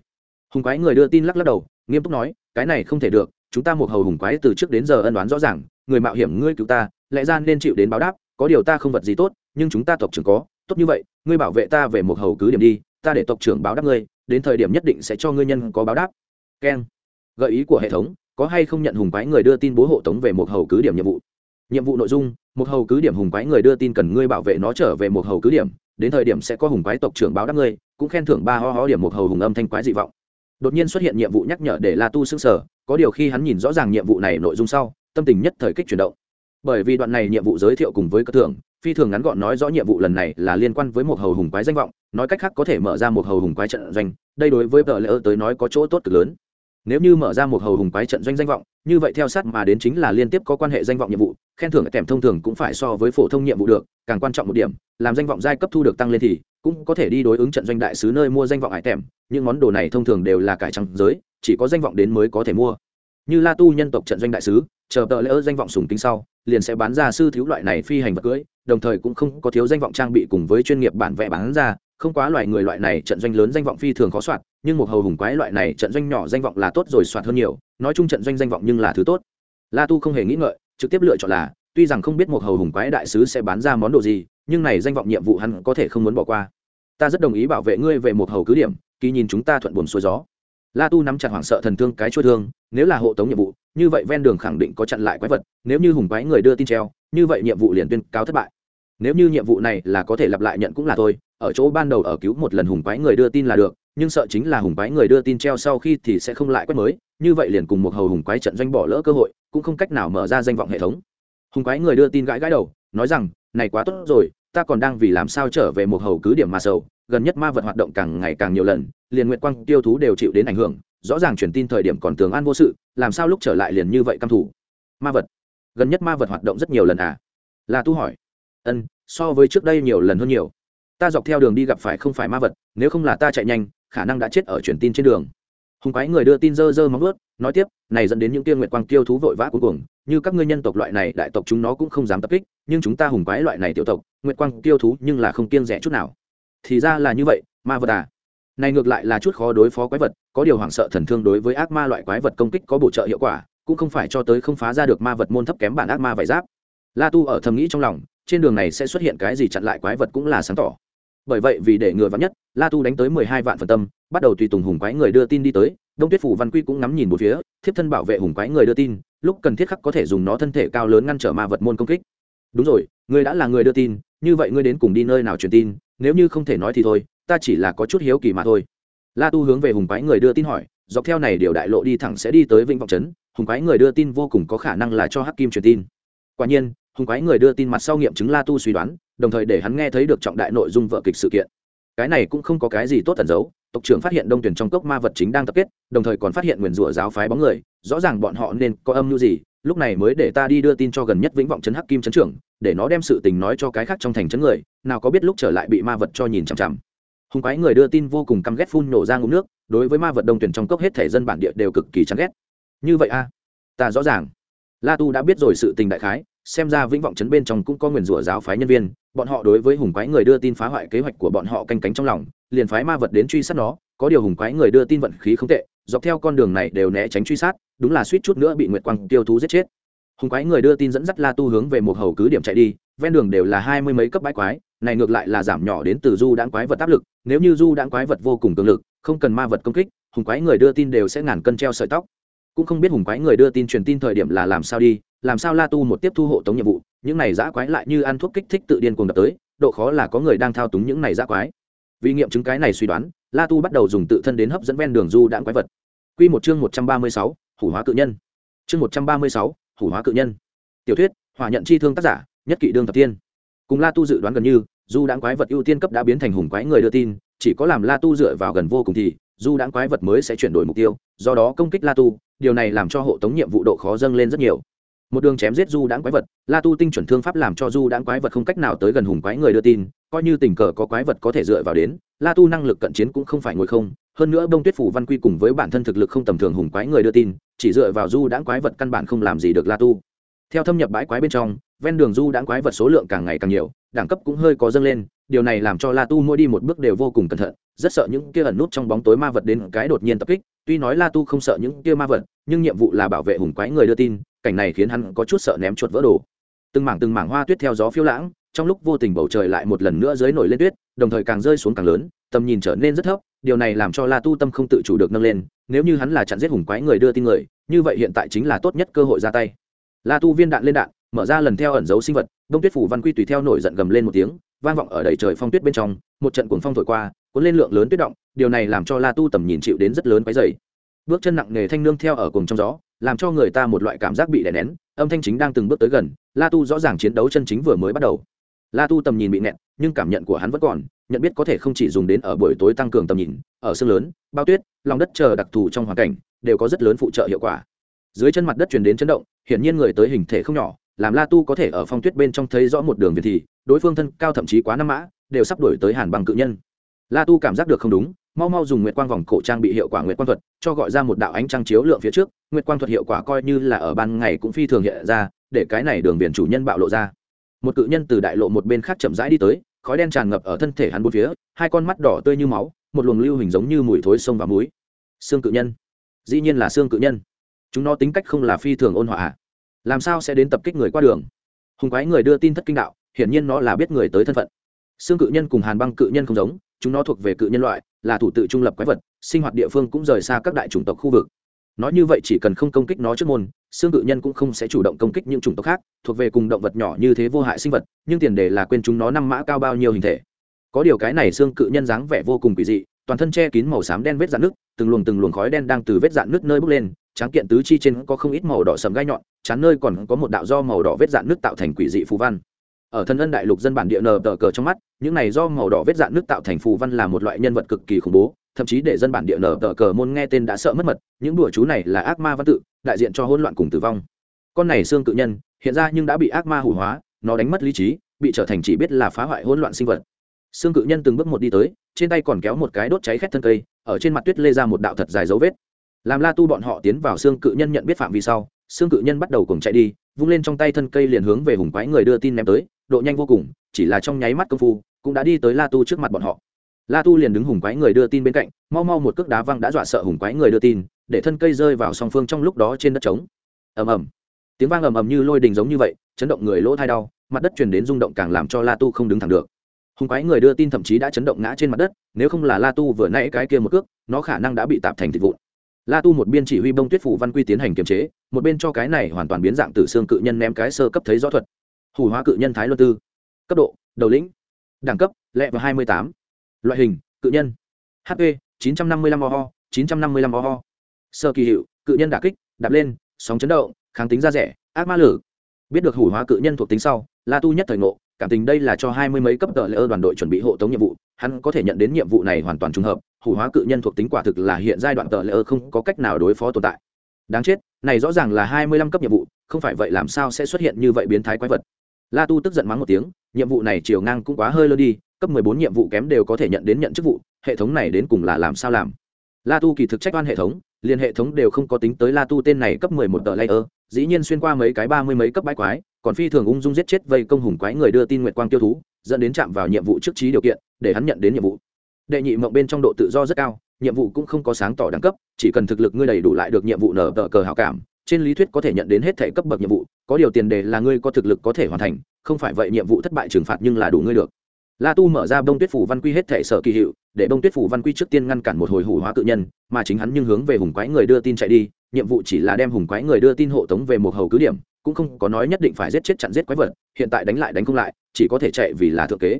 Hùng quái người đưa tin lắc lắc đầu, nghiêm túc nói, cái này không thể được, chúng ta một hầu hùng quái từ trước đến giờ ân đoán rõ ràng, người mạo hiểm ngươi cứu ta, lẽ ra nên chịu đến báo đáp, có điều ta không vật gì tốt, nhưng chúng ta tộc trưởng có, tốt như vậy, ngươi bảo vệ ta về một hầu cứ điểm đi, ta để tộc trưởng báo đáp ngươi, đến thời điểm nhất định sẽ cho ngươi nhân có báo đáp keng. Gợi ý của hệ thống, có hay không nhận hùng quái người đưa tin bố hộ tống về một hầu cứ điểm nhiệm vụ? Nhiệm vụ nội dung, một hầu cứ điểm hùng quái người đưa tin cần ngươi bảo vệ nó trở về một hầu cứ điểm, đến thời điểm sẽ có hùng quái tộc trưởng báo đáp ngươi, cũng khen thưởng ba ho ho điểm một hầu hùng âm thanh quái dị vọng. Đột nhiên xuất hiện nhiệm vụ nhắc nhở để la tu xưng sở có điều khi hắn nhìn rõ ràng nhiệm vụ này nội dung sau, tâm tình nhất thời kích chuyển động. Bởi vì đoạn này nhiệm vụ giới thiệu cùng với cơ thưởng, phi thường ngắn gọn nói rõ nhiệm vụ lần này là liên quan với một hầu hùng quái danh vọng, nói cách khác có thể mở ra một hầu hùng quái trận doanh, đây đối với vợ lễ tới nói có chỗ tốt cực lớn nếu như mở ra một hầu hùng quái trận doanh danh vọng, như vậy theo sát mà đến chính là liên tiếp có quan hệ danh vọng nhiệm vụ, khen thưởng kèm thông thường cũng phải so với phổ thông nhiệm vụ được, càng quan trọng một điểm, làm danh vọng giai cấp thu được tăng lên thì cũng có thể đi đối ứng trận doanh đại sứ nơi mua danh vọng hải tèm, những món đồ này thông thường đều là cải trắng giới, chỉ có danh vọng đến mới có thể mua. Như la tu nhân tộc trận doanh đại sứ, chờ tờ lỡ danh vọng sùng kính sau, liền sẽ bán ra sư thiếu loại này phi hành vật cưỡi đồng thời cũng không có thiếu danh vọng trang bị cùng với chuyên nghiệp bản vẽ bán ra không quá loại người loại này trận doanh lớn danh vọng phi thường khó soạt, nhưng một hầu hùng quái loại này trận doanh nhỏ danh vọng là tốt rồi soạt hơn nhiều, nói chung trận doanh danh vọng nhưng là thứ tốt. La tu không hề nghĩ ngợi, trực tiếp lựa chọn là, tuy rằng không biết một hầu hùng quái đại sứ sẽ bán ra món đồ gì, nhưng này danh vọng nhiệm vụ hắn có thể không muốn bỏ qua. Ta rất đồng ý bảo vệ ngươi về một hầu cứ điểm, kỳ nhìn chúng ta thuận buồn xuôi gió. La tu nắm chặt hoảng sợ thần thương cái chua thương, nếu là hộ tống nhiệm vụ, như vậy ven đường khẳng định có chặn lại quái vật, nếu như hùng quái người đưa tin treo, như vậy nhiệm vụ liền tuyên cáo thất bại. Nếu như nhiệm vụ này là có thể lặp lại nhận cũng là thôi ở chỗ ban đầu ở cứu một lần hùng quái người đưa tin là được, nhưng sợ chính là hùng quái người đưa tin treo sau khi thì sẽ không lại quét mới, như vậy liền cùng một hầu hùng quái trận doanh bỏ lỡ cơ hội, cũng không cách nào mở ra danh vọng hệ thống. Hùng quái người đưa tin gãi gãi đầu, nói rằng, này quá tốt rồi, ta còn đang vì làm sao trở về một hầu cứ điểm mà sầu, gần nhất ma vật hoạt động càng ngày càng nhiều lần, liền nguyện quang tiêu thú đều chịu đến ảnh hưởng, rõ ràng truyền tin thời điểm còn tường an vô sự, làm sao lúc trở lại liền như vậy căm thủ ma vật? Gần nhất ma vật hoạt động rất nhiều lần à? Là tu hỏi. Ân, so với trước đây nhiều lần hơn nhiều ta dọc theo đường đi gặp phải không phải ma vật, nếu không là ta chạy nhanh, khả năng đã chết ở truyền tin trên đường. Hùng quái người đưa tin dơ dơ móng ướt nói tiếp, này dẫn đến những tiên nguyện quang tiêu thú vội vã cuối cùng như các ngươi nhân tộc loại này, đại tộc chúng nó cũng không dám tập kích, nhưng chúng ta hùng quái loại này tiểu tộc nguyện quang tiêu thú nhưng là không kiêng rẻ chút nào. Thì ra là như vậy, ma vật à. Này ngược lại là chút khó đối phó quái vật, có điều hoảng sợ thần thương đối với ác ma loại quái vật công kích có bổ trợ hiệu quả, cũng không phải cho tới không phá ra được ma vật môn thấp kém bản ác ma vải giáp. La tu ở thầm nghĩ trong lòng, trên đường này sẽ xuất hiện cái gì chặn lại quái vật cũng là sáng tỏ bởi vậy vì để ngừa vắn nhất, la tu đánh tới mười hai vạn phần tâm, bắt đầu tùy tùng hùng quái người đưa tin đi tới, đông tuyết phủ văn quy cũng ngắm nhìn một phía, thiếp thân bảo vệ hùng quái người đưa tin, lúc cần thiết khắc có thể dùng nó thân thể cao lớn ngăn trở ma vật môn công kích. Đúng rồi, ngươi đã là người đưa tin, như vậy ngươi đến cùng đi nơi nào truyền tin, nếu như không thể nói thì thôi, ta chỉ là có chút hiếu kỳ mà thôi. La tu hướng về hùng quái người đưa tin hỏi, dọc theo này điều đại lộ đi thẳng sẽ đi tới vĩnh vọng trấn, hùng quái người đưa tin vô cùng có khả năng là cho hắc kim truyền tin. Quả nhiên, hùng quái người đưa tin mặt sau nghiệm chứng la tu suy đoán đồng thời để hắn nghe thấy được trọng đại nội dung vợ kịch sự kiện. Cái này cũng không có cái gì tốt tẩn giấu, tộc trưởng phát hiện đông tuyển trong cốc ma vật chính đang tập kết, đồng thời còn phát hiện nguyền rủa giáo phái bóng người, rõ ràng bọn họ nên có âm mưu gì, lúc này mới để ta đi đưa tin cho gần nhất vĩnh vọng trấn hắc kim trấn trưởng, để nó đem sự tình nói cho cái khác trong thành trấn người, nào có biết lúc trở lại bị ma vật cho nhìn chằm chằm. Hùng quái người đưa tin vô cùng căm ghét phun nổ ra ngụm nước, đối với ma vật đông tuyển trong cốc hết thể dân bản địa đều cực kỳ chán ghét. Như vậy a, ta rõ ràng. La tu đã biết rồi sự tình đại khái xem ra vĩnh vọng trấn bên trong cũng có nguyền rủa giáo phái nhân viên, bọn họ đối với hùng quái người đưa tin phá hoại kế hoạch của bọn họ canh cánh trong lòng, liền phái ma vật đến truy sát nó, có điều hùng quái người đưa tin vận khí không tệ, dọc theo con đường này đều né tránh truy sát, đúng là suýt chút nữa bị nguyệt quang tiêu thú giết chết. Hùng quái người đưa tin dẫn dắt la tu hướng về một hầu cứ điểm chạy đi, ven đường đều là hai mươi mấy cấp bãi quái, này ngược lại là giảm nhỏ đến từ du đãng quái vật áp lực, nếu như du đãng quái vật vô cùng cường lực, không cần ma vật công kích, hùng quái người đưa tin đều sẽ ngàn cân treo sợi tóc. Cũng không biết hùng quái người đưa tin truyền tin thời điểm là làm sao đi làm sao la tu một tiếp thu hộ tống nhiệm vụ, những này giã quái lại như ăn thuốc kích thích tự điên cuồng đập tới, độ khó là có người đang thao túng những này giã quái. Vì nghiệm chứng cái này suy đoán, la tu bắt đầu dùng tự thân đến hấp dẫn ven đường du đãng quái vật. Q một chương một trăm ba mươi sáu, hủ hóa cự nhân. Chương một trăm ba mươi sáu, hủ hóa cự nhân. Tiểu thuyết, hỏa nhận chi thương tác giả, nhất kỷ đương thập tiên. Cùng la tu dự đoán gần như, du đãng quái vật ưu tiên cấp đã biến thành hùng quái người đưa tin, chỉ có làm la tu dựa vào gần vô cùng thì, du đãng quái vật mới sẽ chuyển đổi mục tiêu, do đó công kích la tu, điều này làm cho hộ tống nhiệm vụ độ khó dâng lên rất nhiều một đường chém giết du đãng quái vật, la tu tinh chuẩn thương pháp làm cho du đãng quái vật không cách nào tới gần hùng quái người đưa tin, coi như tình cờ có quái vật có thể dựa vào đến, la tu năng lực cận chiến cũng không phải ngồi không, hơn nữa bông tuyết phủ văn quy cùng với bản thân thực lực không tầm thường hùng quái người đưa tin, chỉ dựa vào du đãng quái vật căn bản không làm gì được la tu. Theo thâm nhập bãi quái bên trong, ven đường du đãng quái vật số lượng càng ngày càng nhiều, đẳng cấp cũng hơi có dâng lên, điều này làm cho la tu mỗi đi một bước đều vô cùng cẩn thận, rất sợ những kia ẩn nút trong bóng tối ma vật đến cái đột nhiên tập kích, tuy nói la tu không sợ những kia ma vật nhưng nhiệm vụ là bảo vệ hùng quái người đưa tin, cảnh này khiến hắn có chút sợ ném chuột vỡ đồ. Từng mảng từng mảng hoa tuyết theo gió phiêu lãng, trong lúc vô tình bầu trời lại một lần nữa dưới nổi lên tuyết, đồng thời càng rơi xuống càng lớn, tầm nhìn trở nên rất thấp, điều này làm cho la tu tâm không tự chủ được nâng lên, nếu như hắn là chặn giết hùng quái người đưa tin người, như vậy hiện tại chính là tốt nhất cơ hội ra tay. La tu viên đạn lên đạn, mở ra lần theo ẩn dấu sinh vật, đông tuyết phủ văn quy tùy theo nổi giận gầm lên một tiếng, vang vọng ở đầy trời phong tuyết bên trong, một trận cuồng phong thổi qua, cuốn lên lượng lớn tuyết động, điều này làm cho la tu tầm nhìn chịu đến rất lớn quái dày bước chân nặng nề thanh nương theo ở cùng trong gió, làm cho người ta một loại cảm giác bị đè nén, âm thanh chính đang từng bước tới gần, la tu rõ ràng chiến đấu chân chính vừa mới bắt đầu. La tu tầm nhìn bị nẹt nhưng cảm nhận của hắn vẫn còn, nhận biết có thể không chỉ dùng đến ở buổi tối tăng cường tầm nhìn, ở sương lớn, bao tuyết, lòng đất chờ đặc thù trong hoàn cảnh, đều có rất lớn phụ trợ hiệu quả. Dưới chân mặt đất truyền đến chấn động, hiển nhiên người tới hình thể không nhỏ, làm la tu có thể ở phong tuyết bên trong thấy rõ một đường việt thì, đối phương thân cao thậm chí quá năm mã, đều sắp đổi tới hàn bằng cự nhân. La tu cảm giác được không đúng mau mau dùng nguyệt quang vòng cổ trang bị hiệu quả nguyệt quang thuật, cho gọi ra một đạo ánh trăng chiếu lượng phía trước, nguyệt quang thuật hiệu quả coi như là ở ban ngày cũng phi thường hiện ra, để cái này đường biển chủ nhân bạo lộ ra. Một cự nhân từ đại lộ một bên khác chậm rãi đi tới, khói đen tràn ngập ở thân thể hắn bốn phía, hai con mắt đỏ tươi như máu, một luồng lưu hình giống như mùi thối sông và muối. Xương cự nhân. Dĩ nhiên là xương cự nhân. Chúng nó tính cách không là phi thường ôn hòa à? làm sao sẽ đến tập kích người qua đường? Hùng quái người đưa tin thất kinh đạo, hiển nhiên nó là biết người tới thân phận. Xương cự nhân cùng hàn băng cự nhân không giống, chúng nó thuộc về cự nhân loại là thủ tự trung lập quái vật, sinh hoạt địa phương cũng rời xa các đại chủng tộc khu vực. Nói như vậy chỉ cần không công kích nó trước môn, xương cự nhân cũng không sẽ chủ động công kích những chủng tộc khác, thuộc về cùng động vật nhỏ như thế vô hại sinh vật, nhưng tiền đề là quên chúng nó năm mã cao bao nhiêu hình thể. Có điều cái này xương cự nhân dáng vẻ vô cùng kỳ dị, toàn thân che kín màu xám đen vết dạn nước từng luồng từng luồng khói đen đang từ vết dạn nước nơi bốc lên, tráng kiện tứ chi trên có không ít màu đỏ sầm gai nhọn chán nơi còn có một đạo do màu đỏ vết dạn nước tạo thành quỷ dị phù văn ở thân ân đại lục dân bản địa nờ tờ cờ trong mắt, những này do màu đỏ vết dạn nước tạo thành phù văn là một loại nhân vật cực kỳ khủng bố, thậm chí để dân bản địa nở tờ cờ môn nghe tên đã sợ mất mật, những đùa chú này là ác ma văn tự, đại diện cho hỗn loạn cùng tử vong. Con này xương cự nhân, hiện ra nhưng đã bị ác ma hủ hóa, nó đánh mất lý trí, bị trở thành chỉ biết là phá hoại hỗn loạn sinh vật. Xương cự nhân từng bước một đi tới, trên tay còn kéo một cái đốt cháy khét thân cây, ở trên mặt tuyết lê ra một đạo thật dài dấu vết. Làm la tu bọn họ tiến vào xương cự nhân nhận biết phạm vi sau, xương cự nhân bắt đầu cùng chạy đi, vung lên trong tay thân cây liền hướng về hùng quái người đưa tin ném tới độ nhanh vô cùng, chỉ là trong nháy mắt công phu, cũng đã đi tới la tu trước mặt bọn họ. La tu liền đứng hùng quái người đưa tin bên cạnh, mau mau một cước đá văng đã dọa sợ hùng quái người đưa tin, để thân cây rơi vào song phương trong lúc đó trên đất trống. Ầm ầm. Tiếng vang ầm ầm như lôi đình giống như vậy, chấn động người lỗ thai đau, mặt đất truyền đến rung động càng làm cho la tu không đứng thẳng được. Hùng quái người đưa tin thậm chí đã chấn động ngã trên mặt đất, nếu không là la tu vừa nãy cái kia một cước, nó khả năng đã bị tạp thành thịt vụn. La tu một biên chỉ huy bông tuyết phủ văn quy tiến hành kiềm chế, một bên cho cái này hoàn toàn biến dạng từ xương cự nhân ném cái sơ cấp thấy rõ thuật hủ hóa cự nhân thái luân tư. Cấp độ, đầu lĩnh. Đẳng cấp, lẹ và hai mươi tám. Loại hình, cự nhân. Hp 955 ho 955 ho. Sơ kỳ hiệu, cự nhân đả kích, đạp lên, sóng chấn động, kháng tính ra rẻ, ác ma lử. Biết được hủ hóa cự nhân thuộc tính sau, la tu nhất thời ngộ, cảm tình đây là cho hai mươi mấy cấp tờ lễ đoàn đội chuẩn bị hộ tống nhiệm vụ, hắn có thể nhận đến nhiệm vụ này hoàn toàn trùng hợp, hủ hóa cự nhân thuộc tính quả thực là hiện giai đoạn tờ lễ không có cách nào đối phó tồn tại. Đáng chết, này rõ ràng là hai mươi lăm cấp nhiệm vụ, không phải vậy làm sao sẽ xuất hiện như vậy biến thái quái vật la tu tức giận mắng một tiếng, nhiệm vụ này chiều ngang cũng quá hơi lơ đi, cấp 14 nhiệm vụ kém đều có thể nhận đến nhận chức vụ, hệ thống này đến cùng là làm sao làm? La tu kỳ thực trách oan hệ thống, liền hệ thống đều không có tính tới la tu tên này cấp 11 tờ layer, dĩ nhiên xuyên qua mấy cái ba mươi mấy cấp bãi quái, còn phi thường ung dung giết chết vây công hùng quái người đưa tin nguyệt quang tiêu thú, dẫn đến chạm vào nhiệm vụ trước trí điều kiện, để hắn nhận đến nhiệm vụ. Đệ nhị mộng bên trong độ tự do rất cao, nhiệm vụ cũng không có sáng tỏ đẳng cấp, chỉ cần thực lực ngươi đầy đủ lại được nhiệm vụ nở tờ cờ hảo cảm trên lý thuyết có thể nhận đến hết thể cấp bậc nhiệm vụ, có điều tiền đề là ngươi có thực lực có thể hoàn thành, không phải vậy nhiệm vụ thất bại trừng phạt nhưng là đủ ngươi được. La tu mở ra bông tuyết phủ văn quy hết thể sở kỳ hiệu, để bông tuyết phủ văn quy trước tiên ngăn cản một hồi hủ hóa cự nhân, mà chính hắn nhưng hướng về hùng quái người đưa tin chạy đi, nhiệm vụ chỉ là đem hùng quái người đưa tin hộ tống về một hầu cứ điểm, cũng không có nói nhất định phải giết chết chặn giết quái vật, hiện tại đánh lại đánh không lại, chỉ có thể chạy vì là thượng kế.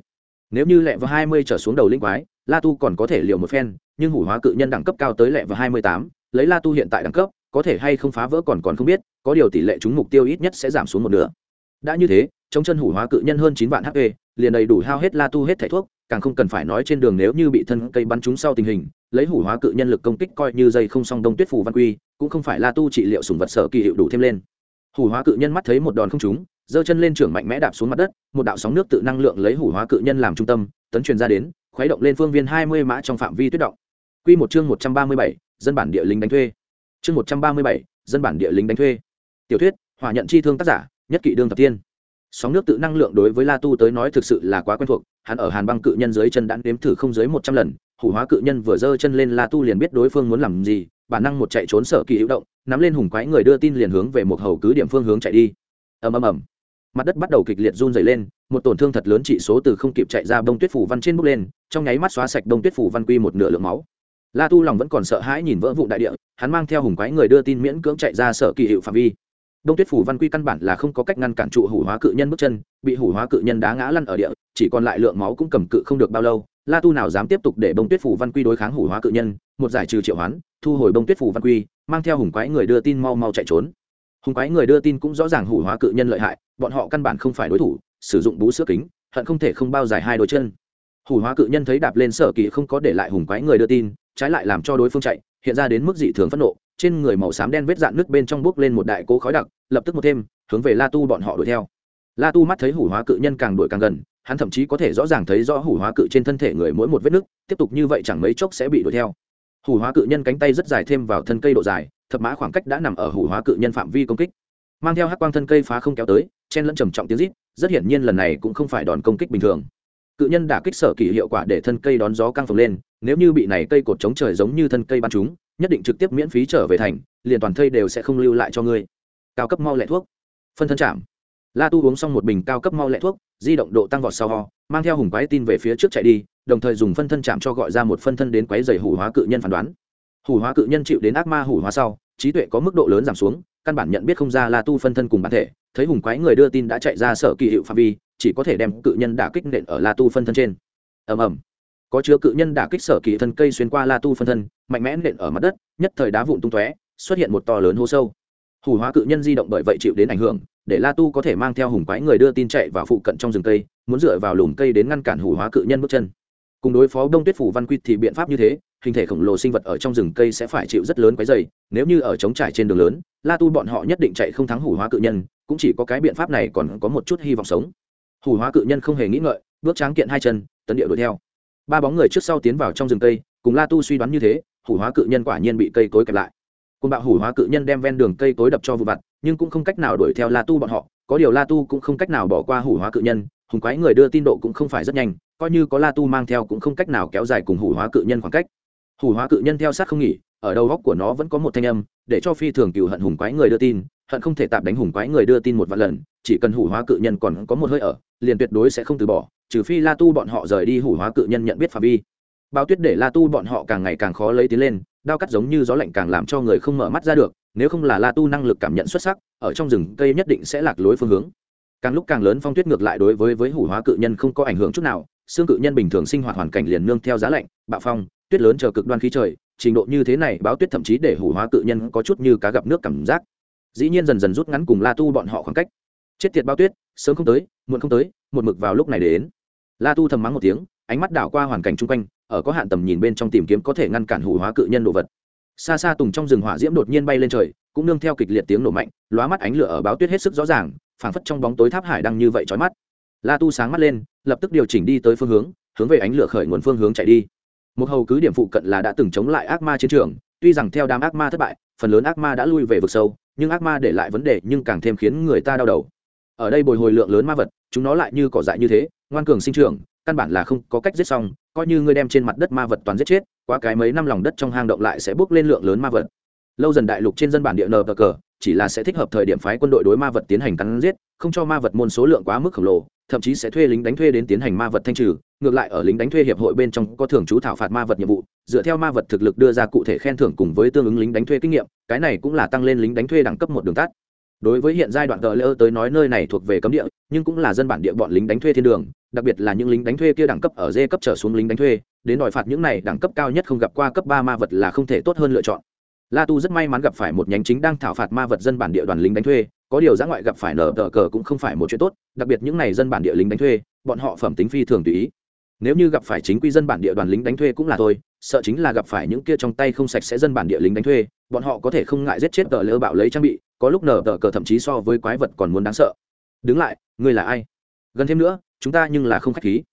Nếu như lẹ vào hai mươi trở xuống đầu linh quái, la tu còn có thể liều một phen, nhưng hủ hóa cự nhân đẳng cấp cao tới lẹ vào hai mươi tám, lấy la tu hiện tại đẳng cấp có thể hay không phá vỡ còn còn không biết, có điều tỷ lệ chúng mục tiêu ít nhất sẽ giảm xuống một nửa. Đã như thế, trong chân hủ hóa cự nhân hơn chín vạn hp liền đầy đủ hao hết la tu hết thẻ thuốc, càng không cần phải nói trên đường nếu như bị thân cây bắn trúng sau tình hình, lấy hủ hóa cự nhân lực công kích coi như dây không song đông tuyết phủ văn quy, cũng không phải la tu trị liệu sùng vật sở kỳ hiệu đủ thêm lên. Hủ hóa cự nhân mắt thấy một đòn không trúng, giơ chân lên trưởng mạnh mẽ đạp xuống mặt đất, một đạo sóng nước tự năng lượng lấy hủ hóa cự nhân làm trung tâm, tấn truyền ra đến, khuấy động lên phương viên hai mươi mã trong phạm vi tuyết động. Quy một chương một trăm ba mươi bảy, dân bản địa lính đánh thuê chương một trăm ba mươi bảy, dân bản địa lính đánh thuê. Tiểu thuyết, hỏa nhận chi thương tác giả, nhất kỵ đương tập tiên. Sóng nước tự năng lượng đối với la tu tới nói thực sự là quá quen thuộc, hắn ở hàn băng cự nhân dưới chân đã đếm thử không dưới một trăm lần, hủ hóa cự nhân vừa giơ chân lên la tu liền biết đối phương muốn làm gì, bản năng một chạy trốn sợ kỳ hữu động, nắm lên hùng quái người đưa tin liền hướng về một hầu cứ điểm phương hướng chạy đi. Ầm ầm ầm. Mặt đất bắt đầu kịch liệt run dày lên, một tổn thương thật lớn trị số từ không kịp chạy ra bông tuyết phủ văn trên bước lên, trong nháy mắt xóa sạch bông tuyết phủ văn quy một nửa lượng máu la tu lòng vẫn còn sợ hãi nhìn vỡ vụ đại địa, hắn mang theo hùng quái người đưa tin miễn cưỡng chạy ra sở kỳ hiệu phạm vi. Đông tuyết phủ văn quy căn bản là không có cách ngăn cản trụ hủ hóa cự nhân bước chân, bị hủ hóa cự nhân đá ngã lăn ở địa, chỉ còn lại lượng máu cũng cầm cự không được bao lâu, la tu nào dám tiếp tục để bông tuyết phủ văn quy đối kháng hủ hóa cự nhân, một giải trừ triệu hoán, thu hồi bông tuyết phủ văn quy, mang theo hùng quái người đưa tin mau mau chạy trốn. Hùng quái người đưa tin cũng rõ ràng hủ hóa cự nhân lợi hại, bọn họ căn bản không phải đối thủ, sử dụng bú sữa kính, hận không thể không bao dài hai đôi chân. Hủ hóa cự nhân thấy đạp lên sở kỳ không có để lại hùng quái người đưa tin trái lại làm cho đối phương chạy, hiện ra đến mức dị thường phẫn nộ, trên người màu xám đen vết dạn nước bên trong bước lên một đại cố khói đặc, lập tức một thêm, hướng về la tu bọn họ đuổi theo. La tu mắt thấy hủ hóa cự nhân càng đuổi càng gần, hắn thậm chí có thể rõ ràng thấy rõ hủ hóa cự trên thân thể người mỗi một vết nứt, tiếp tục như vậy chẳng mấy chốc sẽ bị đuổi theo. Hủ hóa cự nhân cánh tay rất dài thêm vào thân cây độ dài, thập mã khoảng cách đã nằm ở hủ hóa cự nhân phạm vi công kích. Mang theo hắc quang thân cây phá không kéo tới, chen lẫn trầm trọng tiếng rít, rất hiển nhiên lần này cũng không phải đòn công kích bình thường. Cự nhân đả kích sở kỳ hiệu quả để thân cây đón gió căng phồng lên nếu như bị này cây cột chống trời giống như thân cây bắn chúng, nhất định trực tiếp miễn phí trở về thành, liền toàn thây đều sẽ không lưu lại cho ngươi. Cao cấp mau lẹ thuốc. Phân thân chạm. La tu uống xong một bình cao cấp mau lẹ thuốc, di động độ tăng vọt sau ho, mang theo hùng quái tin về phía trước chạy đi, đồng thời dùng phân thân chạm cho gọi ra một phân thân đến quấy giày hủ hóa cự nhân phán đoán. Hủ hóa cự nhân chịu đến ác ma hủ hóa sau, trí tuệ có mức độ lớn giảm xuống, căn bản nhận biết không ra la tu phân thân cùng bản thể, thấy hùng quái người đưa tin đã chạy ra sở kỳ hiệu phạm vi, chỉ có thể đem cự nhân đả kích nện ở la tu phân thân trên. Ầm ầm có chứa cự nhân đả kích sở kỳ thân cây xuyên qua la tu phân thân, mạnh mẽ nện ở mặt đất, nhất thời đá vụn tung tóe, xuất hiện một to lớn hố sâu. Hủ hóa cự nhân di động bởi vậy chịu đến ảnh hưởng, để la tu có thể mang theo hùng quái người đưa tin chạy vào phụ cận trong rừng cây, muốn dựa vào lùm cây đến ngăn cản hủ hóa cự nhân bước chân. Cùng đối phó đông tuyết phủ văn quy thì biện pháp như thế, hình thể khổng lồ sinh vật ở trong rừng cây sẽ phải chịu rất lớn quái dày nếu như ở trống trải trên đường lớn, la tu bọn họ nhất định chạy không thắng hủ hóa cự nhân, cũng chỉ có cái biện pháp này còn có một chút hy vọng sống. Hủ hóa cự nhân không hề nghĩ ngợi, bước tráng kiện hai chân, tấn địa đuổi theo ba bóng người trước sau tiến vào trong rừng cây, cùng la tu suy đoán như thế, hủ hóa cự nhân quả nhiên bị cây cối kẹp lại. Côn bạo hủ hóa cự nhân đem ven đường cây cối đập cho vụ vặt, nhưng cũng không cách nào đuổi theo la tu bọn họ, có điều la tu cũng không cách nào bỏ qua hủ hóa cự nhân, hùng quái người đưa tin độ cũng không phải rất nhanh, coi như có la tu mang theo cũng không cách nào kéo dài cùng hủ hóa cự nhân khoảng cách. Hủ hóa cự nhân theo sát không nghỉ, ở đầu góc của nó vẫn có một thanh âm, để cho phi thường cựu hận hùng quái người đưa tin, hận không thể tạm đánh hùng quái người đưa tin một vạn lần, chỉ cần hủ hóa cự nhân còn có một hơi ở liền tuyệt đối sẽ không từ bỏ, trừ phi la tu bọn họ rời đi hủ hóa cự nhân nhận biết phạm vi. Bao tuyết để la tu bọn họ càng ngày càng khó lấy tiến lên, đao cắt giống như gió lạnh càng làm cho người không mở mắt ra được, nếu không là la tu năng lực cảm nhận xuất sắc, ở trong rừng cây nhất định sẽ lạc lối phương hướng. Càng lúc càng lớn phong tuyết ngược lại đối với với hủ hóa cự nhân không có ảnh hưởng chút nào, xương cự nhân bình thường sinh hoạt hoàn cảnh liền nương theo giá lạnh, bạo phong, tuyết lớn chờ cực đoan khí trời, trình độ như thế này báo tuyết thậm chí để hủ hóa cự nhân có chút như cá gặp nước cảm giác. Dĩ nhiên dần dần rút ngắn cùng la tu bọn họ khoảng cách. Chết tiệt bao tuyết sớm không tới, muộn không tới, một mực vào lúc này đến. La tu thầm mắng một tiếng, ánh mắt đảo qua hoàn cảnh chung quanh, ở có hạn tầm nhìn bên trong tìm kiếm có thể ngăn cản hủ hóa cự nhân đồ vật. Xa xa tùng trong rừng hỏa diễm đột nhiên bay lên trời, cũng nương theo kịch liệt tiếng nổ mạnh, lóa mắt ánh lửa ở báo tuyết hết sức rõ ràng, phảng phất trong bóng tối tháp hải đang như vậy trói mắt. La tu sáng mắt lên, lập tức điều chỉnh đi tới phương hướng hướng về ánh lửa khởi nguồn phương hướng chạy đi. Một hầu cứ điểm phụ cận là đã từng chống lại ác ma chiến trường, tuy rằng theo đám ác ma thất bại, phần lớn ác ma đã lui về vực sâu, nhưng ác ma để lại vấn đề nhưng càng thêm khiến người ta đau đầu ở đây bồi hồi lượng lớn ma vật, chúng nó lại như cỏ dại như thế, ngoan cường sinh trưởng, căn bản là không có cách giết xong, coi như ngươi đem trên mặt đất ma vật toàn giết chết qua cái mấy năm lòng đất trong hang động lại sẽ bốc lên lượng lớn ma vật. Lâu dần đại lục trên dân bản địa nờ cờ, chỉ là sẽ thích hợp thời điểm phái quân đội đối ma vật tiến hành cắn giết, không cho ma vật môn số lượng quá mức khổng lồ, thậm chí sẽ thuê lính đánh thuê đến tiến hành ma vật thanh trừ, ngược lại ở lính đánh thuê hiệp hội bên trong có thường trú thảo phạt ma vật nhiệm vụ, dựa theo ma vật thực lực đưa ra cụ thể khen thưởng cùng với tương ứng lính đánh thuê kinh nghiệm, cái này cũng là tăng lên lính đánh thuê đẳng cấp một đường tắt đối với hiện giai đoạn tờ lỡ tới nói nơi này thuộc về cấm địa, nhưng cũng là dân bản địa bọn lính đánh thuê thiên đường, đặc biệt là những lính đánh thuê kia đẳng cấp ở dê cấp trở xuống lính đánh thuê, đến đòi phạt những này đẳng cấp cao nhất không gặp qua cấp ba ma vật là không thể tốt hơn lựa chọn. La tu rất may mắn gặp phải một nhánh chính đang thảo phạt ma vật dân bản địa đoàn lính đánh thuê, có điều giã ngoại gặp phải nở tờ cờ cũng không phải một chuyện tốt, đặc biệt những này dân bản địa lính đánh thuê, bọn họ phẩm tính phi thường tùy ý. Nếu như gặp phải chính quy dân bản địa đoàn lính đánh thuê cũng là thôi, sợ chính là gặp phải những kia trong tay không sạch sẽ dân bản địa lính đánh thuê, bọn họ có thể không ngại giết chết tờ lỡ bạo lấy trang bị có lúc nở tờ cờ thậm chí so với quái vật còn muốn đáng sợ. Đứng lại, ngươi là ai? Gần thêm nữa, chúng ta nhưng là không khách khí.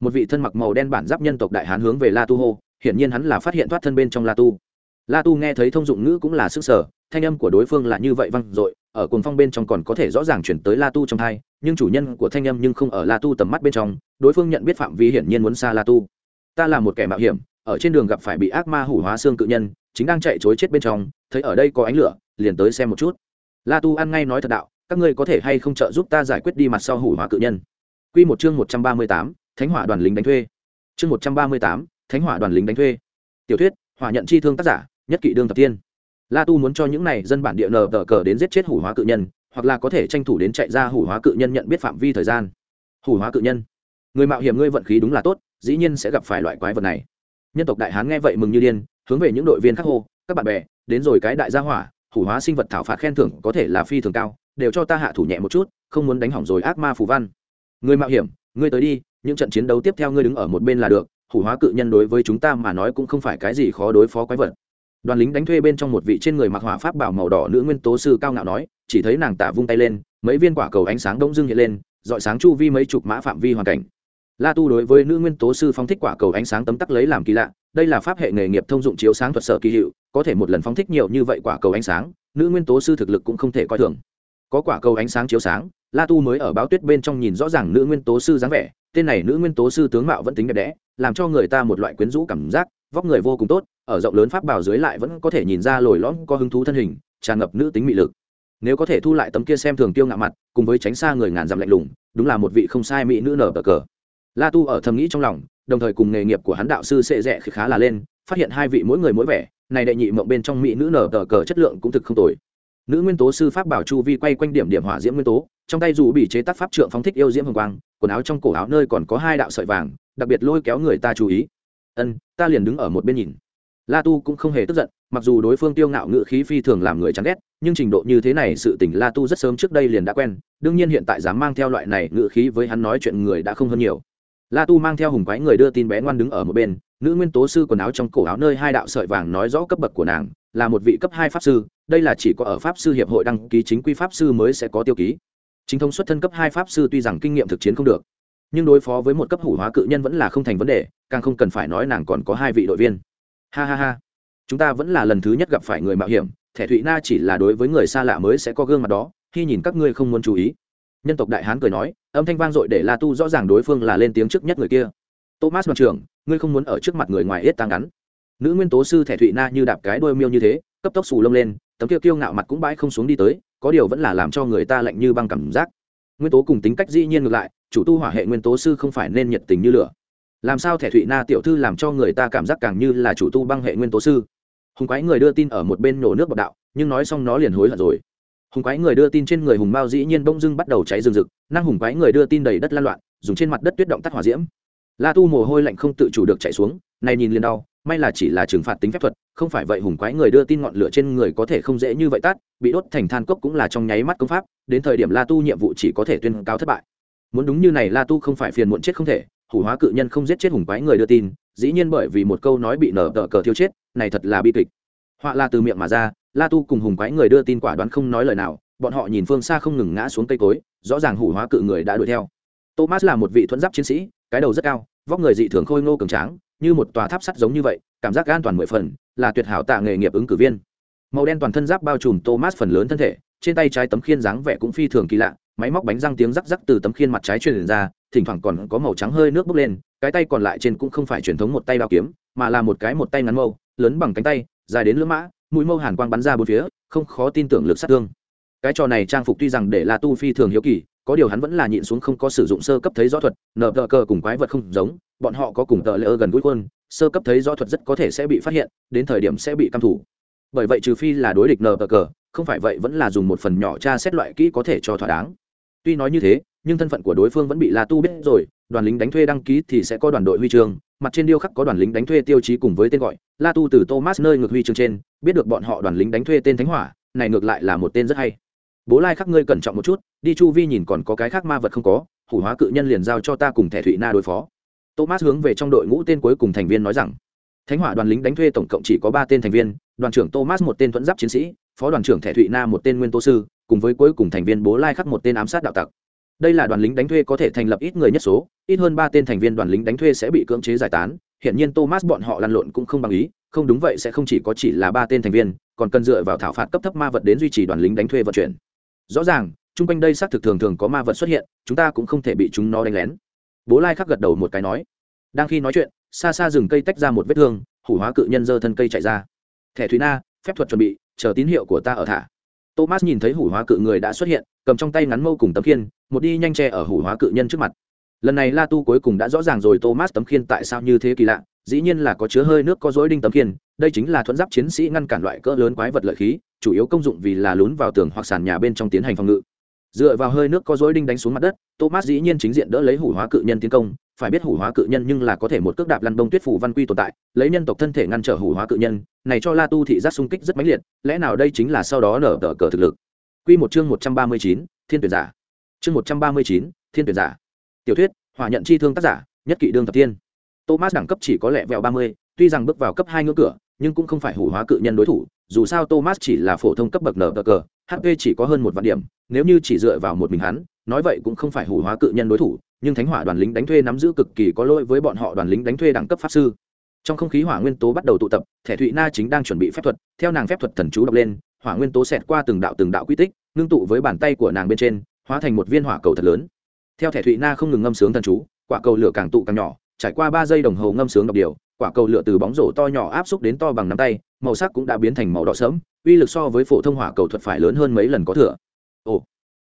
Một vị thân mặc màu đen bản giáp nhân tộc đại hán hướng về la tu hô, hiển nhiên hắn là phát hiện thoát thân bên trong la tu. La tu nghe thấy thông dụng ngữ cũng là sức sở, thanh âm của đối phương là như vậy văng r ở cồn phong bên trong còn có thể rõ ràng chuyển tới la tu trong thai nhưng chủ nhân của thanh âm nhưng không ở la tu tầm mắt bên trong, đối phương nhận biết phạm vi hiển nhiên muốn xa la tu. Ta là một kẻ mạo hiểm, ở trên đường gặp phải bị ác ma hủ hóa xương cự nhân, chính đang chạy chối chết bên trong, thấy ở đây có ánh lửa, liền tới xem một chút la tu ăn ngay nói thật đạo, các ngươi có thể hay không trợ giúp ta giải quyết đi mặt sau hủ hóa cự nhân? Q một chương một trăm ba mươi tám, thánh hỏa đoàn lính đánh thuê. Chương một trăm ba mươi tám, thánh hỏa đoàn lính đánh thuê. Tiểu thuyết, hỏa nhận chi thương tác giả, nhất kỵ đương tập tiên. La tu muốn cho những này dân bản địa nờ tờ cờ đến giết chết hủ hóa cự nhân, hoặc là có thể tranh thủ đến chạy ra hủ hóa cự nhân nhận biết phạm vi thời gian. Hủ hóa cự nhân. Người mạo hiểm ngươi vận khí đúng là tốt, dĩ nhiên sẽ gặp phải loại quái vật này. Nhân tộc đại hán nghe vậy mừng như điên, hướng về những đội viên khắc hô, các bạn bè, đến rồi cái đại gia hỏa hủ hóa sinh vật thảo phạt khen thưởng có thể là phi thường cao, đều cho ta hạ thủ nhẹ một chút, không muốn đánh hỏng rồi ác ma phù văn. Người mạo hiểm, ngươi tới đi, những trận chiến đấu tiếp theo ngươi đứng ở một bên là được, hủ hóa cự nhân đối với chúng ta mà nói cũng không phải cái gì khó đối phó quái vật. Đoàn lính đánh thuê bên trong một vị trên người mặc hỏa pháp bảo màu đỏ nữ nguyên tố sư cao ngạo nói, chỉ thấy nàng tả vung tay lên, mấy viên quả cầu ánh sáng đông dưng hiện lên, dọi sáng chu vi mấy chục mã phạm vi hoàn cảnh la tu đối với nữ nguyên tố sư phóng thích quả cầu ánh sáng tấm tắc lấy làm kỳ lạ, đây là pháp hệ nghề nghiệp thông dụng chiếu sáng thuật sở kỳ hiệu, có thể một lần phóng thích nhiều như vậy quả cầu ánh sáng, nữ nguyên tố sư thực lực cũng không thể coi thường. Có quả cầu ánh sáng chiếu sáng, la tu mới ở báo tuyết bên trong nhìn rõ ràng nữ nguyên tố sư dáng vẻ, tên này nữ nguyên tố sư tướng mạo vẫn tính đẹp đẽ, làm cho người ta một loại quyến rũ cảm giác, vóc người vô cùng tốt, ở rộng lớn pháp bảo dưới lại vẫn có thể nhìn ra lồi lõm, có hứng thú thân hình, tràn ngập nữ tính mị lực. Nếu có thể thu lại tấm kia xem thường tiêu ngạo mặt, cùng với tránh xa người ngàn dặm lạnh lùng, đúng là một vị không sai mỹ nữ nở bờ cờ la tu ở thầm nghĩ trong lòng, đồng thời cùng nghề nghiệp của hắn đạo sư sệ rẽ khá là lên, phát hiện hai vị mỗi người mỗi vẻ, này đệ nhị mộng bên trong mỹ nữ nở tờ cờ chất lượng cũng thực không tồi. Nữ nguyên tố sư pháp bảo chu vi quay quanh điểm điểm hỏa diễm nguyên tố, trong tay dù bị chế tác pháp trượng phóng thích yêu diễm hồng quang, quần áo trong cổ áo nơi còn có hai đạo sợi vàng, đặc biệt lôi kéo người ta chú ý. Ân, ta liền đứng ở một bên nhìn. La tu cũng không hề tức giận, mặc dù đối phương tiêu ngạo ngự khí phi thường làm người chán ghét, nhưng trình độ như thế này sự tình la tu rất sớm trước đây liền đã quen, đương nhiên hiện tại dám mang theo loại này ngự khí với hắn nói chuyện người đã không hơn nhiều la tu mang theo hùng quái người đưa tin bé ngoan đứng ở một bên, nữ nguyên tố sư quần áo trong cổ áo nơi hai đạo sợi vàng nói rõ cấp bậc của nàng, là một vị cấp hai pháp sư, đây là chỉ có ở pháp sư hiệp hội đăng ký chính quy pháp sư mới sẽ có tiêu ký. Chính thống xuất thân cấp hai pháp sư tuy rằng kinh nghiệm thực chiến không được, nhưng đối phó với một cấp hủ hóa cự nhân vẫn là không thành vấn đề, càng không cần phải nói nàng còn có hai vị đội viên. Ha ha ha. Chúng ta vẫn là lần thứ nhất gặp phải người mạo hiểm, thẻ thụy na chỉ là đối với người xa lạ mới sẽ có gương mặt đó, khi nhìn các ngươi không muốn chú ý nhân tộc đại hán cười nói, âm thanh vang dội để la tu rõ ràng đối phương là lên tiếng trước nhất người kia. Thomas đoàn trưởng, ngươi không muốn ở trước mặt người ngoài ít tăng ngắn. Nữ nguyên tố sư thẻ thụy na như đạp cái đôi miêu như thế, cấp tốc xù lông lên, tấm kia kiêu ngạo mặt cũng bãi không xuống đi tới, có điều vẫn là làm cho người ta lạnh như băng cảm giác. Nguyên tố cùng tính cách dĩ nhiên ngược lại, chủ tu hỏa hệ nguyên tố sư không phải nên nhiệt tình như lửa. Làm sao thẻ thụy na tiểu thư làm cho người ta cảm giác càng như là chủ tu băng hệ nguyên tố sư? Hùng quái người đưa tin ở một bên nổ nước bọc đạo, nhưng nói xong nó liền hối hận rồi hùng quái người đưa tin trên người hùng mao dĩ nhiên bông dưng bắt đầu cháy rừng rực, năng hùng quái người đưa tin đầy đất lan loạn, dùng trên mặt đất tuyết động tắt hỏa diễm. La tu mồ hôi lạnh không tự chủ được chạy xuống, này nhìn liền đau, may là chỉ là trừng phạt tính phép thuật, không phải vậy hùng quái người đưa tin ngọn lửa trên người có thể không dễ như vậy tắt, bị đốt thành than cốc cũng là trong nháy mắt công pháp, đến thời điểm la tu nhiệm vụ chỉ có thể tuyên cáo thất bại. Muốn đúng như này la tu không phải phiền muộn chết không thể, hủ hóa cự nhân không giết chết hùng quái người đưa tin, dĩ nhiên bởi vì một câu nói bị nở tờ cờ thiêu chết, này thật là bi kịch. Họa là từ miệng mà ra la tu cùng hùng quái người đưa tin quả đoán không nói lời nào, bọn họ nhìn phương xa không ngừng ngã xuống cây cối, rõ ràng hủ hóa cự người đã đuổi theo. Thomas là một vị thuẫn giáp chiến sĩ, cái đầu rất cao, vóc người dị thường khôi ngô cường tráng, như một tòa tháp sắt giống như vậy, cảm giác an toàn mười phần, là tuyệt hảo tạ nghề nghiệp ứng cử viên. Màu đen toàn thân giáp bao trùm thomas phần lớn thân thể, trên tay trái tấm khiên dáng vẻ cũng phi thường kỳ lạ, máy móc bánh răng tiếng rắc rắc từ tấm khiên mặt trái truyền ra, thỉnh thoảng còn có màu trắng hơi nước bốc lên, cái tay còn lại trên cũng không phải truyền thống một tay bao kiếm, mà là một cái một tay ngắn mâu, lớn bằng cánh tay, dài đến lưỡi mã mũi mâu hàn quang bắn ra bốn phía, không khó tin tưởng lực sát thương. Cái trò này trang phục tuy rằng để la tu phi thường hiếu kỳ, có điều hắn vẫn là nhịn xuống không có sử dụng sơ cấp thấy rõ thuật, nợ tờ cờ cùng quái vật không giống, bọn họ có cùng tờ lỡ gần gũi quân sơ cấp thấy rõ thuật rất có thể sẽ bị phát hiện, đến thời điểm sẽ bị căm thủ. Bởi vậy trừ phi là đối địch nờ tờ cờ, không phải vậy vẫn là dùng một phần nhỏ tra xét loại kỹ có thể cho thỏa đáng. Tuy nói như thế, nhưng thân phận của đối phương vẫn bị la tu biết rồi, đoàn lính đánh thuê đăng ký thì sẽ có đoàn đội huy chương mặt trên điêu khắc có đoàn lính đánh thuê tiêu chí cùng với tên gọi, la tu từ thomas nơi ngược huy chương trên, biết được bọn họ đoàn lính đánh thuê tên thánh hỏa, này ngược lại là một tên rất hay. Bố lai khắc ngươi cẩn trọng một chút, đi chu vi nhìn còn có cái khác ma vật không có, hủ hóa cự nhân liền giao cho ta cùng thẻ thụy na đối phó. Thomas hướng về trong đội ngũ tên cuối cùng thành viên nói rằng, thánh hỏa đoàn lính đánh thuê tổng cộng chỉ có ba tên thành viên, đoàn trưởng thomas một tên thuẫn giáp chiến sĩ, phó đoàn trưởng thẻ thụy na một tên nguyên tô sư, cùng với cuối cùng thành viên bố lai khắc một tên ám sát đạo tặc đây là đoàn lính đánh thuê có thể thành lập ít người nhất số, ít hơn ba tên thành viên đoàn lính đánh thuê sẽ bị cưỡng chế giải tán. Hiện nhiên thomas bọn họ lăn lộn cũng không bằng ý, không đúng vậy sẽ không chỉ có chỉ là ba tên thành viên, còn cần dựa vào thảo phạt cấp thấp ma vật đến duy trì đoàn lính đánh thuê vận chuyển. Rõ ràng, chung quanh đây xác thực thường thường có ma vật xuất hiện, chúng ta cũng không thể bị chúng nó đánh lén. Bố lai khắc gật đầu một cái nói. Đang khi nói chuyện, xa xa rừng cây tách ra một vết thương, hủ hóa cự nhân dơ thân cây chạy ra. Thẻ thúy na, phép thuật chuẩn bị, chờ tín hiệu của ta ở thả. Thomas nhìn thấy hủ hóa cự người đã xuất hiện, cầm trong tay ngắn mâu cùng tấm khiên một đi nhanh tre ở hủ hóa cự nhân trước mặt. Lần này la tu cuối cùng đã rõ ràng rồi thomas tấm khiên tại sao như thế kỳ lạ, dĩ nhiên là có chứa hơi nước có dối đinh tấm khiên, đây chính là thuẫn giáp chiến sĩ ngăn cản loại cỡ lớn quái vật lợi khí, chủ yếu công dụng vì là lún vào tường hoặc sàn nhà bên trong tiến hành phòng ngự. Dựa vào hơi nước có dối đinh đánh xuống mặt đất, thomas dĩ nhiên chính diện đỡ lấy hủ hóa cự nhân tiến công, phải biết hủ hóa cự nhân nhưng là có thể một cước đạp lăn đông tuyết phủ văn quy tồn tại, lấy nhân tộc thân thể ngăn trở hủ hóa cự nhân, này cho la tu thị giác xung kích rất mãnh liệt, lẽ nào đây chính là sau đó nở tờ cờ thực lực? Quy một chương một trăm ba mươi chín, thiên tuyển giả chương một trăm ba mươi chín, thiên tuyển giả. Tiểu thuyết, hỏa nhận chi thương tác giả, nhất kỵ đương thập tiên. Thomas đẳng cấp chỉ có lẹ vẹo ba mươi, tuy rằng bước vào cấp hai ngưỡng cửa, nhưng cũng không phải hủ hóa cự nhân đối thủ, dù sao thomas chỉ là phổ thông cấp bậc nở cờ hp chỉ có hơn một vạn điểm, nếu như chỉ dựa vào một mình hắn, nói vậy cũng không phải hủ hóa cự nhân đối thủ, nhưng thánh hỏa đoàn lính đánh thuê nắm giữ cực kỳ có lỗi với bọn họ đoàn lính đánh thuê đẳng cấp pháp sư. Trong không khí hỏa nguyên tố bắt đầu tụ tập, thẻ thụy na chính đang chuẩn bị phép thuật, theo nàng phép thuật thần chú đọc lên, hỏa nguyên tố xẹt qua từng đạo từng đạo quy tích, ngưng tụ với bàn tay của nàng bên trên hóa thành một viên hỏa cầu thật lớn. Theo thẻ thụy na không ngừng ngâm sướng thần chú, quả cầu lửa càng tụ càng nhỏ, trải qua ba giây đồng hồ ngâm sướng đọc điều, quả cầu lửa từ bóng rổ to nhỏ áp xúc đến to bằng nắm tay, màu sắc cũng đã biến thành màu đỏ sẫm. uy lực so với phổ thông hỏa cầu thuật phải lớn hơn mấy lần có thừa. Ồ,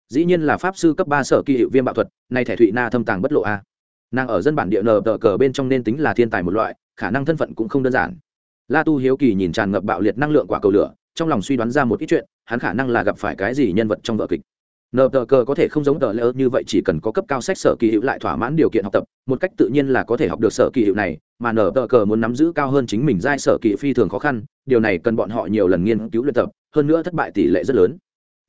dĩ nhiên là pháp sư cấp ba sở kỳ hiệu viêm bạo thuật, nay thẻ thụy na thâm tàng bất lộ a. Nàng ở dân bản địa nờ tờ cờ bên trong nên tính là thiên tài một loại, khả năng thân phận cũng không đơn giản. La tu hiếu kỳ nhìn tràn ngập bạo liệt năng lượng quả cầu lửa, trong lòng suy đoán ra một ít chuyện, hắn khả năng là gặp phải cái gì nhân vật trong vở kịch nờ tờ cờ có thể không giống tờ lỡ như vậy chỉ cần có cấp cao sách sở kỳ hiệu lại thỏa mãn điều kiện học tập, một cách tự nhiên là có thể học được sở kỳ hiệu này, mà nờ tờ cờ muốn nắm giữ cao hơn chính mình giai sở kỳ phi thường khó khăn, điều này cần bọn họ nhiều lần nghiên cứu luyện tập, hơn nữa thất bại tỷ lệ rất lớn.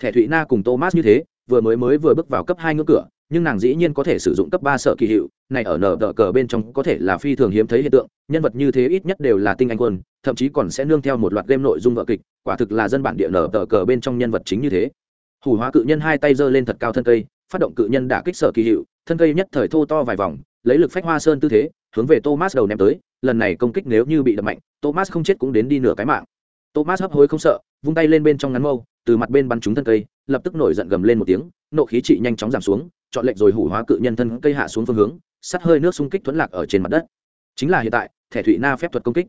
Thẻ thụy na cùng thomas như thế, vừa mới mới vừa bước vào cấp hai ngưỡng cửa, nhưng nàng dĩ nhiên có thể sử dụng cấp ba sở kỳ hiệu này ở nờ tờ cờ bên trong có thể là phi thường hiếm thấy hiện tượng, nhân vật như thế ít nhất đều là tinh anh quân, thậm chí còn sẽ nương theo một loạt game nội dung vợ kịch, quả thực là dân bản địa nờ tờ cờ bên trong nhân vật chính như thế hủ hóa cự nhân hai tay giơ lên thật cao thân cây, phát động cự nhân đả kích sở kỳ hiệu, thân cây nhất thời thô to vài vòng, lấy lực phách hoa sơn tư thế, hướng về thomas đầu ném tới, lần này công kích nếu như bị đập mạnh, thomas không chết cũng đến đi nửa cái mạng. Thomas hấp hối không sợ, vung tay lên bên trong ngắn mâu, từ mặt bên bắn trúng thân cây, lập tức nổi giận gầm lên một tiếng, nộ khí trị nhanh chóng giảm xuống, chọn lệnh rồi hủ hóa cự nhân thân cây hạ xuống phương hướng, sắt hơi nước xung kích thuẫn lạc ở trên mặt đất. Chính là hiện tại, thẻ thụy na phép thuật công kích.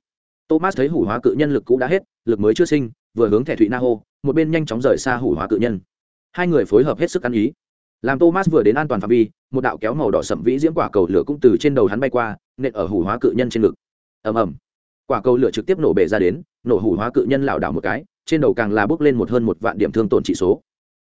Thomas thấy hủ hóa cự nhân lực cũ đã hết, lực mới chưa sinh, vừa hướng thẻ thụy na hô, một bên nhanh chóng rời xa hủ hóa cự nhân hai người phối hợp hết sức ăn ý. Làm thomas vừa đến an toàn phạm vi, một đạo kéo màu đỏ sậm vĩ diễm quả cầu lửa cũng từ trên đầu hắn bay qua, nện ở hủ hóa cự nhân trên ngực. Ầm ầm. Quả cầu lửa trực tiếp nổ bể ra đến, nổ hủ hóa cự nhân lảo đảo một cái, trên đầu càng là bước lên một hơn một vạn điểm thương tổn trị số.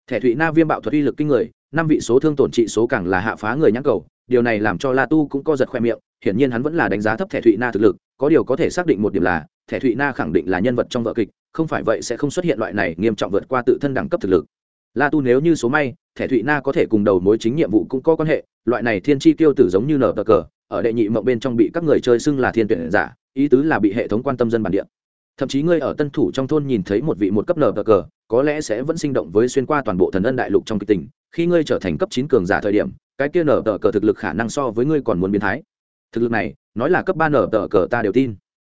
Thẻ thụy na viêm bạo thuật uy lực kinh người, năm vị số thương tổn trị số càng là hạ phá người nhãn cầu, điều này làm cho la tu cũng co giật khoe miệng, hiển nhiên hắn vẫn là đánh giá thấp thẻ thụy na thực lực, có điều có thể xác định một điểm là, thẻ thụy na khẳng định là nhân vật trong vợ kịch, không phải vậy sẽ không xuất hiện loại này nghiêm trọng vượt qua tự thân đẳng cấp thực lực la tu nếu như số may, thẻ thụy na có thể cùng đầu mối chính nhiệm vụ cũng có quan hệ, loại này thiên chi tiêu tử giống như nở tờ cờ, ở đệ nhị mộng bên trong bị các người chơi xưng là thiên tuyển giả, ý tứ là bị hệ thống quan tâm dân bản địa. Thậm chí ngươi ở tân thủ trong thôn nhìn thấy một vị một cấp nở tờ cờ, có lẽ sẽ vẫn sinh động với xuyên qua toàn bộ thần ân đại lục trong kịch tình. Khi ngươi trở thành cấp chín cường giả thời điểm, cái kia nở tờ cờ thực lực khả năng so với ngươi còn muốn biến thái. Thực lực này, nói là cấp ba nở tờ cờ ta đều tin.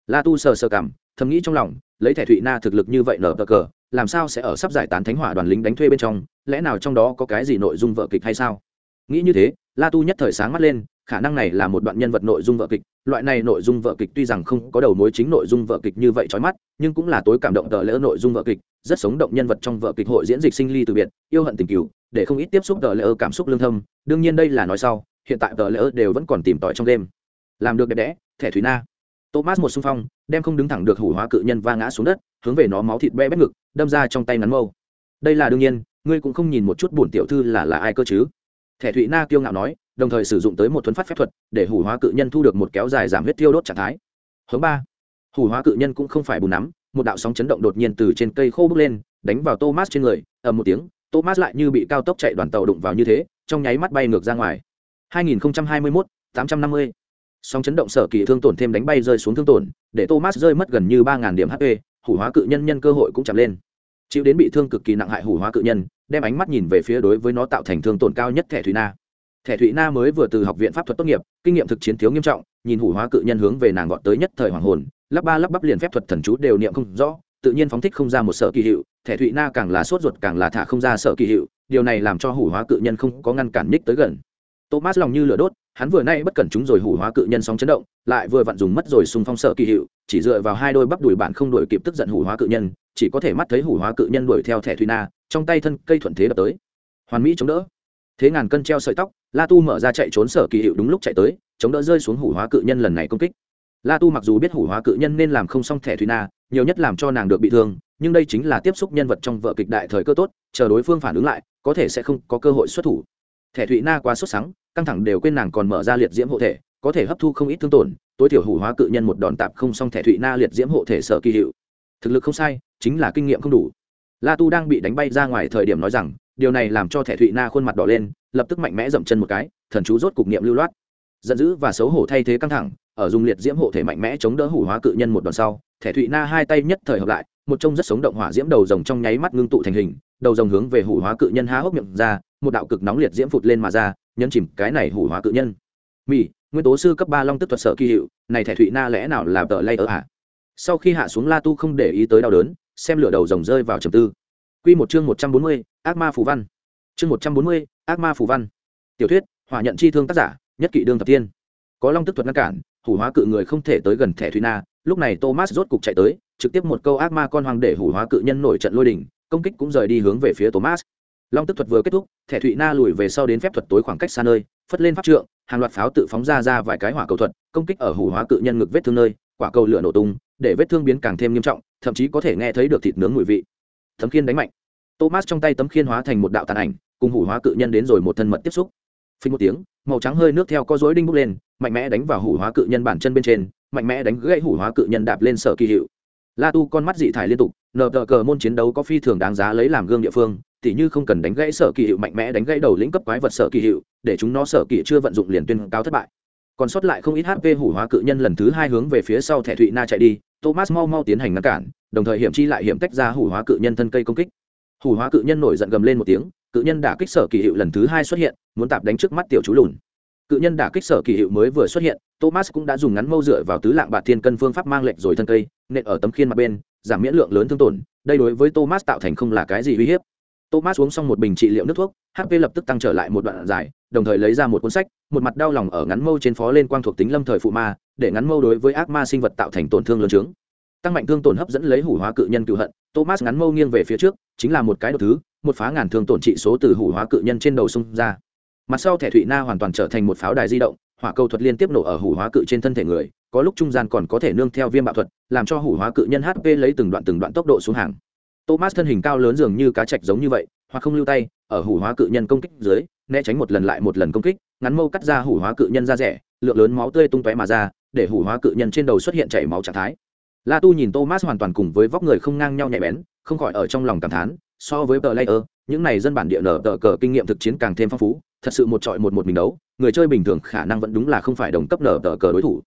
La tu sờ sờ cảm, thầm nghĩ trong lòng lấy thẻ thụy na thực lực như vậy nở bờ cờ, làm sao sẽ ở sắp giải tán thánh hỏa đoàn lính đánh thuê bên trong? Lẽ nào trong đó có cái gì nội dung vợ kịch hay sao? Nghĩ như thế, la tu nhất thời sáng mắt lên, khả năng này là một đoạn nhân vật nội dung vợ kịch. Loại này nội dung vợ kịch tuy rằng không có đầu mối chính nội dung vợ kịch như vậy trói mắt, nhưng cũng là tối cảm động tờ lỡ nội dung vợ kịch, rất sống động nhân vật trong vợ kịch hội diễn dịch sinh ly từ biệt, yêu hận tình cựu để không ít tiếp xúc tờ lỡ cảm xúc lương thâm. Đương nhiên đây là nói sau, hiện tại tờ lỡ đều vẫn còn tìm tòi trong đêm. Làm được đẹp đẽ, thẻ thúy na thomas một xung phong đem không đứng thẳng được hủ hóa cự nhân va ngã xuống đất hướng về nó máu thịt be bét ngực đâm ra trong tay ngắn mâu. Đây là đương nhiên ngươi cũng không nhìn một chút bổn tiểu thư là là ai cơ chứ? Thẻ thụy na kiêu ngạo nói đồng thời sử dụng tới một thuấn phát phép thuật để hủ hóa cự nhân thu được một kéo dài giảm huyết tiêu đốt trạng thái. Hướng ba hủ hóa cự nhân cũng không phải bùn nắm một đạo sóng chấn động đột nhiên từ trên cây khô bước lên đánh vào thomas trên người ầm một tiếng thomas lại như bị cao tốc chạy đoàn tàu đụng vào như thế trong nháy mắt bay ngược ra ngoài. 2021, 850 sóng chấn động sở kỳ thương tổn thêm đánh bay rơi xuống thương tổn, để thomas rơi mất gần như ba ngàn điểm hp hủ hóa cự nhân nhân cơ hội cũng chạm lên. Chịu đến bị thương cực kỳ nặng hại hủ hóa cự nhân, đem ánh mắt nhìn về phía đối với nó tạo thành thương tổn cao nhất thẻ thủy na. Thẻ thụy na mới vừa từ học viện pháp thuật tốt nghiệp, kinh nghiệm thực chiến thiếu nghiêm trọng, nhìn hủ hóa cự nhân hướng về nàng gọn tới nhất thời hoàng hồn, lắp ba lắp bắp liền phép thuật thần chú đều niệm không rõ, tự nhiên phóng thích không ra một sở kỳ hiệu, thẻ thụy na càng là sốt ruột càng là thả không ra sở kỳ hiệu, điều này làm cho hủ hóa cự nhân không có ngăn cản ních tới gần thomas lòng như lửa đốt, hắn vừa nay bất cẩn chúng rồi hủ hóa cự nhân sóng chấn động, lại vừa vặn dùng mất rồi xung phong sợ kỳ hiệu, chỉ dựa vào hai đôi bắp đùi bạn không đuổi kịp tức giận hủ hóa cự nhân, chỉ có thể mắt thấy hủ hóa cự nhân đuổi theo thẻ Thủy na, trong tay thân cây thuận thế đập tới. Hoàn mỹ chống đỡ. Thế ngàn cân treo sợi tóc, la tu mở ra chạy trốn sở kỳ hiệu đúng lúc chạy tới, chống đỡ rơi xuống hủ hóa cự nhân lần này công kích. La tu mặc dù biết hủ hóa cự nhân nên làm không xong thẻ thủy na, nhiều nhất làm cho nàng được bị thương, nhưng đây chính là tiếp xúc nhân vật trong vợ kịch đại thời cơ tốt, chờ đối phương phản ứng lại, có thể sẽ không có cơ hội xuất thủ thẻ Thụy na quá sốt sáng căng thẳng đều quên nàng còn mở ra liệt diễm hộ thể, có thể hấp thu không ít thương tổn, tối thiểu hủ hóa cự nhân một đòn tạp không xong thẻ Thụy na liệt diễm hộ thể sở kỳ hiệu. Thực lực không sai, chính là kinh nghiệm không đủ. La tu đang bị đánh bay ra ngoài thời điểm nói rằng, điều này làm cho thẻ thụy na khuôn mặt đỏ lên, lập tức mạnh mẽ dậm chân một cái, thần chú rốt cục niệm lưu loát. Giận dữ và xấu hổ thay thế căng thẳng, ở dùng liệt diễm hộ thể mạnh mẽ chống đỡ hủ hóa cự nhân một đòn sau, thẻ thụy na hai tay nhất thời hợp lại, một trông rất sống động hỏa diễm đầu rồng trong nháy mắt ngưng tụ thành hình, đầu rồng hướng về hủ hóa cự nhân há hốc miệng ra một đạo cực nóng liệt diễm phụt lên mà ra nhấn chìm cái này hủ hóa cự nhân mỹ nguyên tố sư cấp ba long tức thuật sở kỳ hiệu này thẻ thụy na lẽ nào là tờ lay ở hạ sau khi hạ xuống la tu không để ý tới đau đớn xem lửa đầu rồng rơi vào trầm tư Quy một chương 140, ác ma phù văn. Chương 140, ác ma phù văn. Tiểu thuyết, hỏa nhận chi thương tác giả, nhất kỵ đương thập tiên. Có long tức thuật ngăn cản, hủ hóa cự người không thể tới gần thẻ thủy na, lúc này Thomas rốt cục chạy tới, trực tiếp một câu ác ma con hoàng để hủ hóa cự nhân nổi trận lôi đình, công kích cũng rời đi hướng về phía Thomas. Long tức thuật vừa kết thúc, thẻ Thụy na lùi về sau đến phép thuật tối khoảng cách xa nơi, phất lên pháp trượng, hàng loạt pháo tự phóng ra ra vài cái hỏa cầu thuật, công kích ở hủ hóa cự nhân ngực vết thương nơi, quả cầu lửa nổ tung, để vết thương biến càng thêm nghiêm trọng, thậm chí có thể nghe thấy được thịt nướng mùi vị. Thấm khiên đánh mạnh. Thomas trong tay tấm khiên hóa thành một đạo tàn ảnh cùng hủ hóa cự nhân đến rồi một thân mật tiếp xúc. Phình một tiếng màu trắng hơi nước theo có dối đinh bốc lên mạnh mẽ đánh vào hủ hóa cự nhân bản chân bên trên mạnh mẽ đánh gãy hủ hóa cự nhân đạp lên sở kỳ hiệu. La tu con mắt dị thải liên tục nờ tờ cờ môn chiến đấu có phi thường đáng giá lấy làm gương địa phương tỉ như không cần đánh gãy sở kỳ hiệu mạnh mẽ đánh gãy đầu lĩnh cấp quái vật sở kỳ hiệu, để chúng nó sở kỳ chưa vận dụng liền tuyên cao thất bại. Còn sót lại không ít hp hủ hóa cự nhân lần thứ hai hướng về phía sau thẻ thụy na chạy đi, thomas mau mau tiến hành ngăn cản, đồng thời hiểm chi lại hiểm tách ra hủ hóa cự nhân thân cây công kích. Hủ hóa cự nhân nổi giận gầm lên một tiếng, cự nhân đả kích sở kỳ hiệu lần thứ hai xuất hiện, muốn tạp đánh trước mắt tiểu chú lùn. Cự nhân đả kích sở kỳ hiệu mới vừa xuất hiện, thomas cũng đã dùng ngắn mâu dựa vào tứ lạng bạc thiên cân phương pháp mang lệch rồi thân cây, nện ở tấm khiên mặt bên, giảm miễn lượng lớn thương tổn, đây đối với thomas tạo thành không là cái gì uy hiếp thomas uống xong một bình trị liệu nước thuốc hp lập tức tăng trở lại một đoạn dài, đồng thời lấy ra một cuốn sách, một mặt đau lòng ở ngắn mâu trên phó lên quang thuộc tính lâm thời phụ ma, để ngắn mâu đối với ác ma sinh vật tạo thành tổn thương lớn chứng. tăng mạnh thương tổn hấp dẫn lấy hủ hóa cự nhân cự hận, thomas ngắn mâu nghiêng về phía trước, chính là một cái đột thứ, một phá ngàn thương tổn trị số từ hủ hóa cự nhân trên đầu xung ra mặt sau thẻ thủy na hoàn toàn trở thành một pháo đài di động, hỏa cầu thuật liên tiếp nổ ở hủ hóa cự trên thân thể người, có lúc trung gian còn có thể nương theo viêm bạo thuật, làm cho hủ hóa cự nhân hp lấy từng đoạn từng đoạn tốc độ xuống hàng thomas thân hình cao lớn dường như cá chạch giống như vậy, hoặc không lưu tay, ở hủ hóa cự nhân công kích dưới, né tránh một lần lại một lần công kích, ngắn mâu cắt ra hủ hóa cự nhân ra rẻ, lượng lớn máu tươi tung tóe mà ra, để hủ hóa cự nhân trên đầu xuất hiện chảy máu trạng thái. La tu nhìn thomas hoàn toàn cùng với vóc người không ngang nhau nhạy bén, không khỏi ở trong lòng cảm thán, so với tờ layer, những này dân bản địa nở tờ cờ kinh nghiệm thực chiến càng thêm phong phú, thật sự một trọi một một mình đấu, người chơi bình thường khả năng vẫn đúng là không phải đồng cấp nở tờ cờ đối thủ.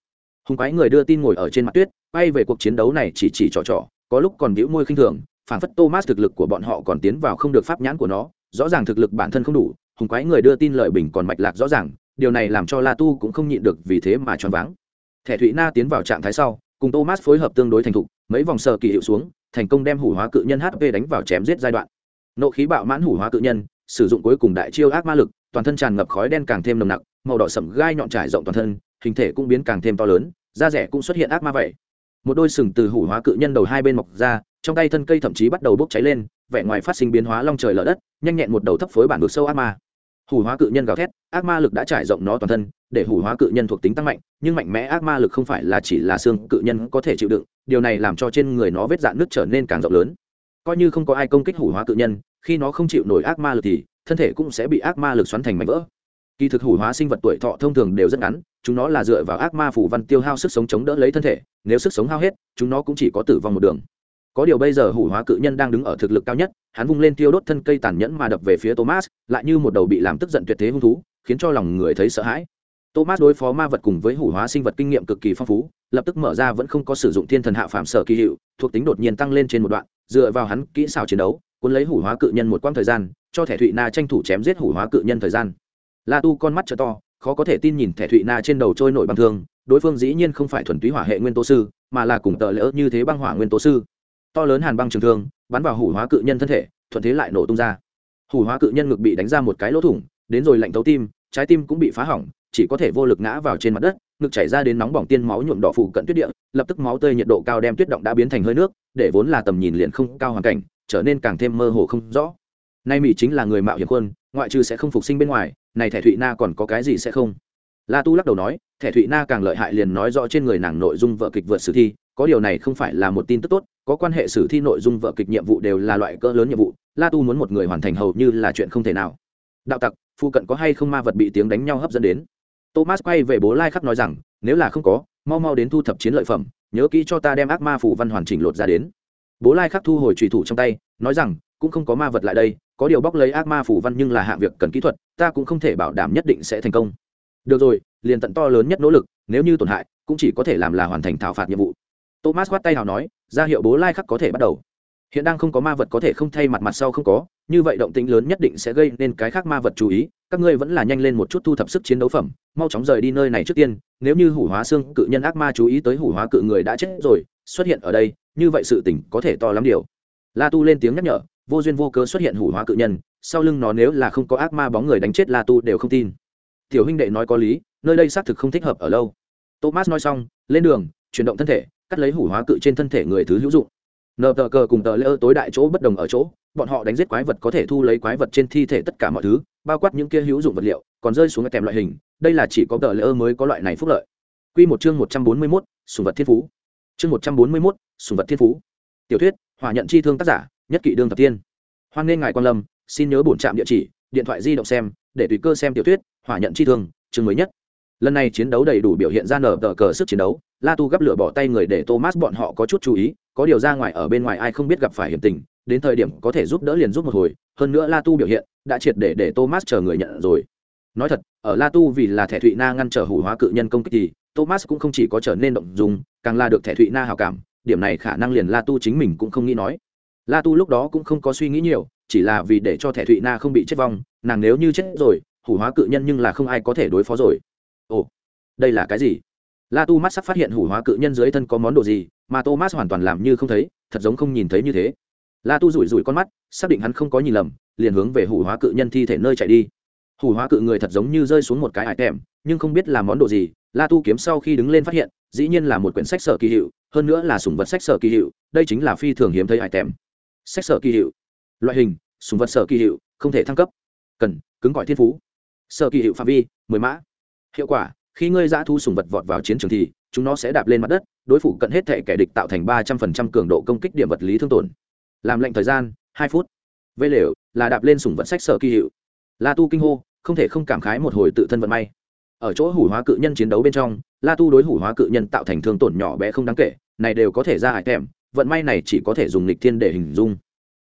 Hùng quái người đưa tin ngồi ở trên mặt tuyết, quay về cuộc chiến đấu này chỉ chỉ trò trò, có lúc còn bĩu môi khinh thường phản phất thomas thực lực của bọn họ còn tiến vào không được pháp nhãn của nó, rõ ràng thực lực bản thân không đủ, hùng quái người đưa tin lợi bình còn mạch lạc rõ ràng, điều này làm cho la tu cũng không nhịn được vì thế mà choáng váng. Thẻ thụy na tiến vào trạng thái sau, cùng thomas phối hợp tương đối thành thục, mấy vòng sờ kỳ hiệu xuống, thành công đem hủ hóa cự nhân hp đánh vào chém giết giai đoạn. Nộ khí bạo mãn hủ hóa cự nhân, sử dụng cuối cùng đại chiêu ác ma lực, toàn thân tràn ngập khói đen càng thêm nồng nặc, màu đỏ sậm gai nhọn trải rộng toàn thân, hình thể cũng biến càng thêm to lớn, da rẻ cũng xuất hiện ác ma vậy. Một đôi sừng từ hủ hóa cự nhân đầu hai bên mọc ra trong tay thân cây thậm chí bắt đầu bốc cháy lên, vẻ ngoài phát sinh biến hóa long trời lở đất, nhanh nhẹn một đầu thấp phối bản vực sâu ác ma. Hủ hóa cự nhân gào thét, ác ma lực đã trải rộng nó toàn thân, để hủ hóa cự nhân thuộc tính tăng mạnh, nhưng mạnh mẽ ác ma lực không phải là chỉ là xương cự nhân có thể chịu đựng, điều này làm cho trên người nó vết dạn nước trở nên càng rộng lớn. Coi như không có ai công kích hủ hóa cự nhân, khi nó không chịu nổi ác ma lực thì, thân thể cũng sẽ bị ác ma lực xoắn thành mảnh vỡ. Kỳ thực hủ hóa sinh vật tuổi thọ thông thường đều rất ngắn, chúng nó là dựa vào ác ma phủ văn tiêu hao sức sống chống đỡ lấy thân thể, nếu sức sống hao hết, chúng nó cũng chỉ có tử vong một đường có điều bây giờ hủ hóa cự nhân đang đứng ở thực lực cao nhất, hắn vung lên tiêu đốt thân cây tàn nhẫn mà đập về phía thomas, lại như một đầu bị làm tức giận tuyệt thế hung thú, khiến cho lòng người thấy sợ hãi. Thomas đối phó ma vật cùng với hủ hóa sinh vật kinh nghiệm cực kỳ phong phú, lập tức mở ra vẫn không có sử dụng thiên thần hạ phạm sở kỳ hiệu, thuộc tính đột nhiên tăng lên trên một đoạn, dựa vào hắn kỹ xảo chiến đấu, cuốn lấy hủ hóa cự nhân một quãng thời gian, cho thẻ thụy na tranh thủ chém giết hủ hóa cự nhân thời gian. La tu con mắt t to, khó có thể tin nhìn thẻ thụy na trên đầu trôi nổi băng thương, đối phương dĩ nhiên không phải thuần túy hỏa hệ nguyên tố sư, mà là cùng tờ lỡ như thế băng hỏa nguyên tố sư to lớn hàn băng trường thương, bắn vào hủ hóa cự nhân thân thể, thuận thế lại nổ tung ra. Hủ hóa cự nhân ngực bị đánh ra một cái lỗ thủng, đến rồi lạnh thấu tim, trái tim cũng bị phá hỏng, chỉ có thể vô lực ngã vào trên mặt đất, ngực chảy ra đến nóng bỏng tiên máu nhuộm đỏ phủ cận tuyết địa, lập tức máu tươi nhiệt độ cao đem tuyết động đã biến thành hơi nước, để vốn là tầm nhìn liền không cao hoàn cảnh, trở nên càng thêm mơ hồ không rõ. Nay mỹ chính là người mạo hiểm quân, ngoại trừ sẽ không phục sinh bên ngoài, này thẻ thụy na còn có cái gì sẽ không? La tu lắc đầu nói, thẻ thụy na càng lợi hại liền nói rõ trên người nàng nội dung vợ kịch vượt sử thi, có điều này không phải là một tin tức tốt, có quan hệ sử thi nội dung vợ kịch nhiệm vụ đều là loại cỡ lớn nhiệm vụ, la tu muốn một người hoàn thành hầu như là chuyện không thể nào. Đạo tặc phụ cận có hay không ma vật bị tiếng đánh nhau hấp dẫn đến? Thomas quay về bố lai khắc nói rằng, nếu là không có, mau mau đến thu thập chiến lợi phẩm, nhớ kỹ cho ta đem ác ma phủ văn hoàn chỉnh lột ra đến. Bố lai khắc thu hồi trùy thủ trong tay, nói rằng, cũng không có ma vật lại đây, có điều bóc lấy ác ma phủ văn nhưng là hạng việc cần kỹ thuật, ta cũng không thể bảo đảm nhất định sẽ thành công được rồi, liền tận to lớn nhất nỗ lực, nếu như tổn hại, cũng chỉ có thể làm là hoàn thành thảo phạt nhiệm vụ. Thomas khoát tay nào nói, ra hiệu bố lai khắc có thể bắt đầu. Hiện đang không có ma vật có thể không thay mặt mặt sau không có, như vậy động tĩnh lớn nhất định sẽ gây nên cái khác ma vật chú ý, các ngươi vẫn là nhanh lên một chút thu thập sức chiến đấu phẩm, mau chóng rời đi nơi này trước tiên, nếu như hủ hóa xương cự nhân ác ma chú ý tới hủ hóa cự người đã chết rồi, xuất hiện ở đây, như vậy sự tình có thể to lắm điều. La tu lên tiếng nhắc nhở, vô duyên vô cớ xuất hiện hủ hóa cự nhân, sau lưng nó nếu là không có ác ma bóng người đánh chết la tu đều không tin tiểu huynh đệ nói có lý, nơi đây xác thực không thích hợp ở lâu. Thomas nói xong, lên đường, chuyển động thân thể, cắt lấy hủ hóa cự trên thân thể người thứ hữu dụng. Nờ tờ cờ cùng tờ lễ ơ tối đại chỗ bất đồng ở chỗ, bọn họ đánh giết quái vật có thể thu lấy quái vật trên thi thể tất cả mọi thứ, bao quát những kia hữu dụng vật liệu, còn rơi xuống cái kèm loại hình, đây là chỉ có tờ lễ ơ mới có loại này phúc lợi. Q một chương một trăm bốn mươi mốt, sùng vật thiên phú. Chương một trăm bốn mươi mốt, sùng vật thiên phú. Tiểu thuyết hòa nhận chi thương tác giả, nhất kỷ đương thập tiên. Hoan nghênh ngài quan lâm, xin nhớ bổn trạm địa chỉ điện thoại di động xem, để tùy cơ xem tiểu thuyết, hỏa nhận chi thương, chương mới nhất. Lần này chiến đấu đầy đủ biểu hiện ra nở tờ cờ sức chiến đấu, la tu gấp lửa bỏ tay người để thomas bọn họ có chút chú ý, có điều ra ngoài ở bên ngoài ai không biết gặp phải hiểm tình, đến thời điểm có thể giúp đỡ liền giúp một hồi, hơn nữa la tu biểu hiện đã triệt để để thomas chờ người nhận rồi. Nói thật, ở la tu vì là thẻ thụy na ngăn trở hủ hóa cự nhân công kích thì, thomas cũng không chỉ có trở nên động dùng càng là được thẻ thụy na hào cảm, điểm này khả năng liền la tu chính mình cũng không nghĩ nói la tu lúc đó cũng không có suy nghĩ nhiều, chỉ là vì để cho thẻ thụy na không bị chết vong, nàng nếu như chết rồi, hủ hóa cự nhân nhưng là không ai có thể đối phó rồi. Ồ, đây là cái gì? La tu mắt sắp phát hiện hủ hóa cự nhân dưới thân có món đồ gì, mà thomas hoàn toàn làm như không thấy, thật giống không nhìn thấy như thế. La tu rủi rủi con mắt, xác định hắn không có nhìn lầm, liền hướng về hủ hóa cự nhân thi thể nơi chạy đi. Hủ hóa cự người thật giống như rơi xuống một cái hải tèm, nhưng không biết là món đồ gì, la tu kiếm sau khi đứng lên phát hiện, dĩ nhiên là một quyển sách sở kỳ hiệu, hơn nữa là sủng vật sách sở kỳ hiệu, đây chính là phi thường hiếm thấy hải tèm sách sở kỳ hiệu. Loại hình súng vật sở kỳ hiệu, không thể thăng cấp. Cần, cứng gọi thiên phú. Sở kỳ hiệu phạm vi, mười mã. Hiệu quả, khi ngươi dã thu sùng vật vọt vào chiến trường thì, chúng nó sẽ đạp lên mặt đất, đối phủ cận hết thể kẻ địch tạo thành ba trăm phần trăm cường độ công kích điểm vật lý thương tổn. Làm lệnh thời gian, hai phút. Vây lều, là đạp lên sùng vật sách sở kỳ hiệu. La tu kinh hô, không thể không cảm khái một hồi tự thân vận may. Ở chỗ hủ hóa cự nhân chiến đấu bên trong, la tu đối hủ hóa cự nhân tạo thành thương tổn nhỏ bé không đáng kể, này đều có thể ra hải thèm vận may này chỉ có thể dùng lịch thiên để hình dung.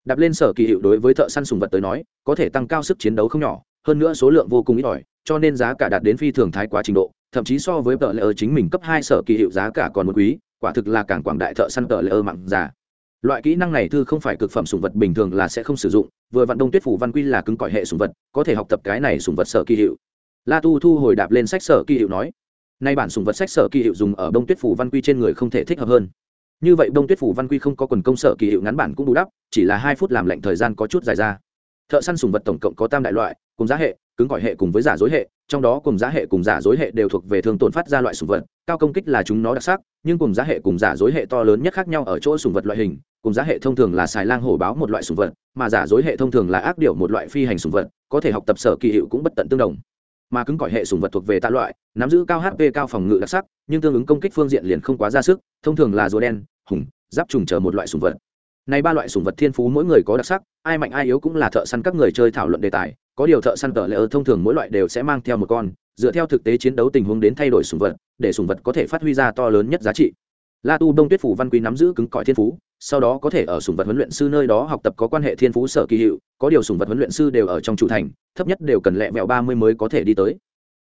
Đạp lên sở kỳ hiệu đối với thợ săn sùng vật tới nói, có thể tăng cao sức chiến đấu không nhỏ, hơn nữa số lượng vô cùng ít ỏi, cho nên giá cả đạt đến phi thường thái quá trình độ, thậm chí so với tờ lễ ơ chính mình cấp hai sở kỳ hiệu giá cả còn một quý, quả thực là càng quảng đại thợ săn tờ lễ ơ mặn già. Loại kỹ năng này thư không phải cực phẩm sùng vật bình thường là sẽ không sử dụng, vừa vạn đông tuyết phủ văn quy là cứng cỏi hệ sùng vật, có thể học tập cái này sùng vật sở kỳ hiệu. La tu thu hồi đạp lên sách sở kỳ hiệu nói, nay bản sùng vật sách sở kỳ hiệu dùng ở đông tuyết phủ văn quy trên người không thể thích hợp hơn như vậy đông tuyết phủ văn quy không có quần công sở kỳ hiệu ngắn bản cũng bù đắp, chỉ là hai phút làm lệnh thời gian có chút dài ra. Thợ săn sùng vật tổng cộng có tam đại loại, cùng giá hệ, cứng gọi hệ cùng với giả dối hệ, trong đó cùng giá hệ cùng giả dối hệ đều thuộc về thương tổn phát ra loại sùng vật, cao công kích là chúng nó đặc sắc, nhưng cùng giá hệ cùng giả dối hệ to lớn nhất khác nhau ở chỗ sùng vật loại hình, cùng giá hệ thông thường là xài lang hổ báo một loại sùng vật, mà giả dối hệ thông thường là ác điệu một loại phi hành sùng vật, có thể học tập sở kỳ hiệu cũng bất tận tương đồng mà cứng cỏi hệ sùng vật thuộc về tạ loại, nắm giữ cao hp cao phòng ngự đặc sắc, nhưng tương ứng công kích phương diện liền không quá ra sức, thông thường là rùa đen, hùng, giáp trùng chờ một loại sùng vật. Này ba loại sùng vật thiên phú mỗi người có đặc sắc, ai mạnh ai yếu cũng là thợ săn các người chơi thảo luận đề tài, có điều thợ săn tờ lệ thông thường mỗi loại đều sẽ mang theo một con, dựa theo thực tế chiến đấu tình huống đến thay đổi sùng vật, để sùng vật có thể phát huy ra to lớn nhất giá trị la tu đông tuyết phủ văn quý nắm giữ cứng cỏi thiên phú, sau đó có thể ở sùng vật huấn luyện sư nơi đó học tập có quan hệ thiên phú sở kỳ hiệu, có điều sùng vật huấn luyện sư đều ở trong chủ thành, thấp nhất đều cần lẹ vẹo ba mươi mới có thể đi tới.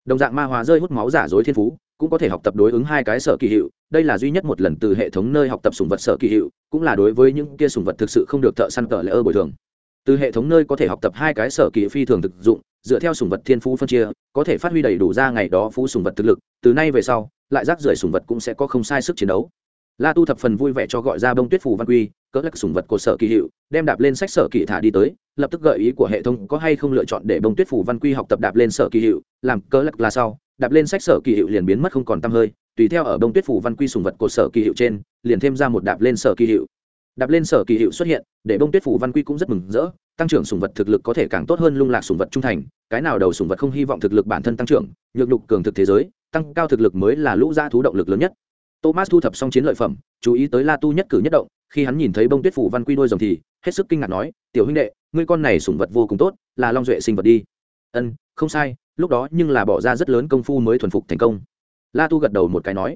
Đồng dạng ma hóa rơi hút máu giả dối thiên phú, cũng có thể học tập đối ứng hai cái sở kỳ hiệu, đây là duy nhất một lần từ hệ thống nơi học tập sùng vật sở kỳ hiệu, cũng là đối với những kia sùng vật thực sự không được thợ săn tờ lễ ơ bồi thường. Từ hệ thống nơi có thể học tập hai cái sở kỳ phi thường thực dụng, dựa theo sùng vật thiên phú phân chia, có thể phát huy đầy đủ ra ngày đó phú sùng vật thực lực, từ nay về sau, lại rác rưởi sùng vật cũng sẽ có không sai sức chiến đấu la tu thập phần vui vẻ cho gọi ra bông tuyết phù văn quy, cỡ lắc sủng vật của sở kỳ hiệu, đem đạp lên sách sở kỳ thả đi tới, lập tức gợi ý của hệ thống có hay không lựa chọn để bông tuyết phù văn quy học tập đạp lên sở kỳ hiệu, làm cỡ lắc là sau, đạp lên sách sở kỳ hiệu liền biến mất không còn t hơi, tùy theo ở bông tuyết phù văn quy sùng vật của sở kỳ hiệu trên, liền thêm ra một đạp lên sở kỳ hiệu. Đạp lên sở kỳ hiệu xuất hiện, để bông tuyết phù văn quy cũng rất mừng rỡ, tăng trưởng sùng vật thực lực có thể càng tốt hơn lung lạc sùng vật trung thành, cái nào đầu sùng vật không hy vọng thực lực bản thân tăng trưởng, nhược nhục cường thực thế giới, tăng cao thực lực mới là lũ gia thú động lực lớn nhất thomas thu thập xong chiến lợi phẩm, chú ý tới la tu nhất cử nhất động, khi hắn nhìn thấy bông tuyết phủ văn quy đôi rồng thì hết sức kinh ngạc nói, tiểu huynh đệ, ngươi con này sủng vật vô cùng tốt, là long duệ sinh vật đi. Ân, không sai, lúc đó nhưng là bỏ ra rất lớn công phu mới thuần phục thành công. La tu gật đầu một cái nói.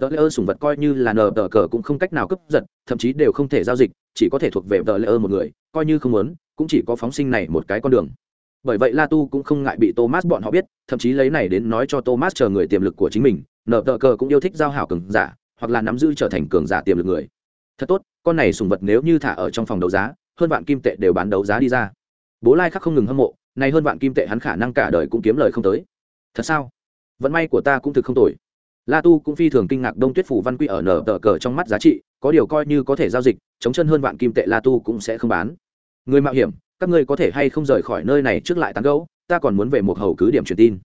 Tờ lễ ơ sủng vật coi như là nờ tờ cờ cũng không cách nào cấp giật, thậm chí đều không thể giao dịch, chỉ có thể thuộc về tờ lễ ơ một người, coi như không muốn, cũng chỉ có phóng sinh này một cái con đường. Bởi vậy la tu cũng không ngại bị thomas bọn họ biết, thậm chí lấy này đến nói cho thomas chờ người tiềm lực của chính mình nở tờ cờ cũng yêu thích giao hảo cường giả, hoặc là nắm giữ trở thành cường giả tiềm lực người. Thật tốt, con này sùng vật nếu như thả ở trong phòng đấu giá, hơn vạn kim tệ đều bán đấu giá đi ra. Bố lai khắc không ngừng hâm mộ nay hơn vạn kim tệ hắn khả năng cả đời cũng kiếm lời không tới. Thật sao? Vận may của ta cũng thực không tồi. La tu cũng phi thường kinh ngạc đông tuyết phủ văn quy ở nở tờ cờ trong mắt giá trị, có điều coi như có thể giao dịch, chống chân hơn vạn kim tệ la tu cũng sẽ không bán. Người mạo hiểm, các ngươi có thể hay không rời khỏi nơi này trước lại tán gẫu, ta còn muốn về một hầu cứ điểm truyền tin.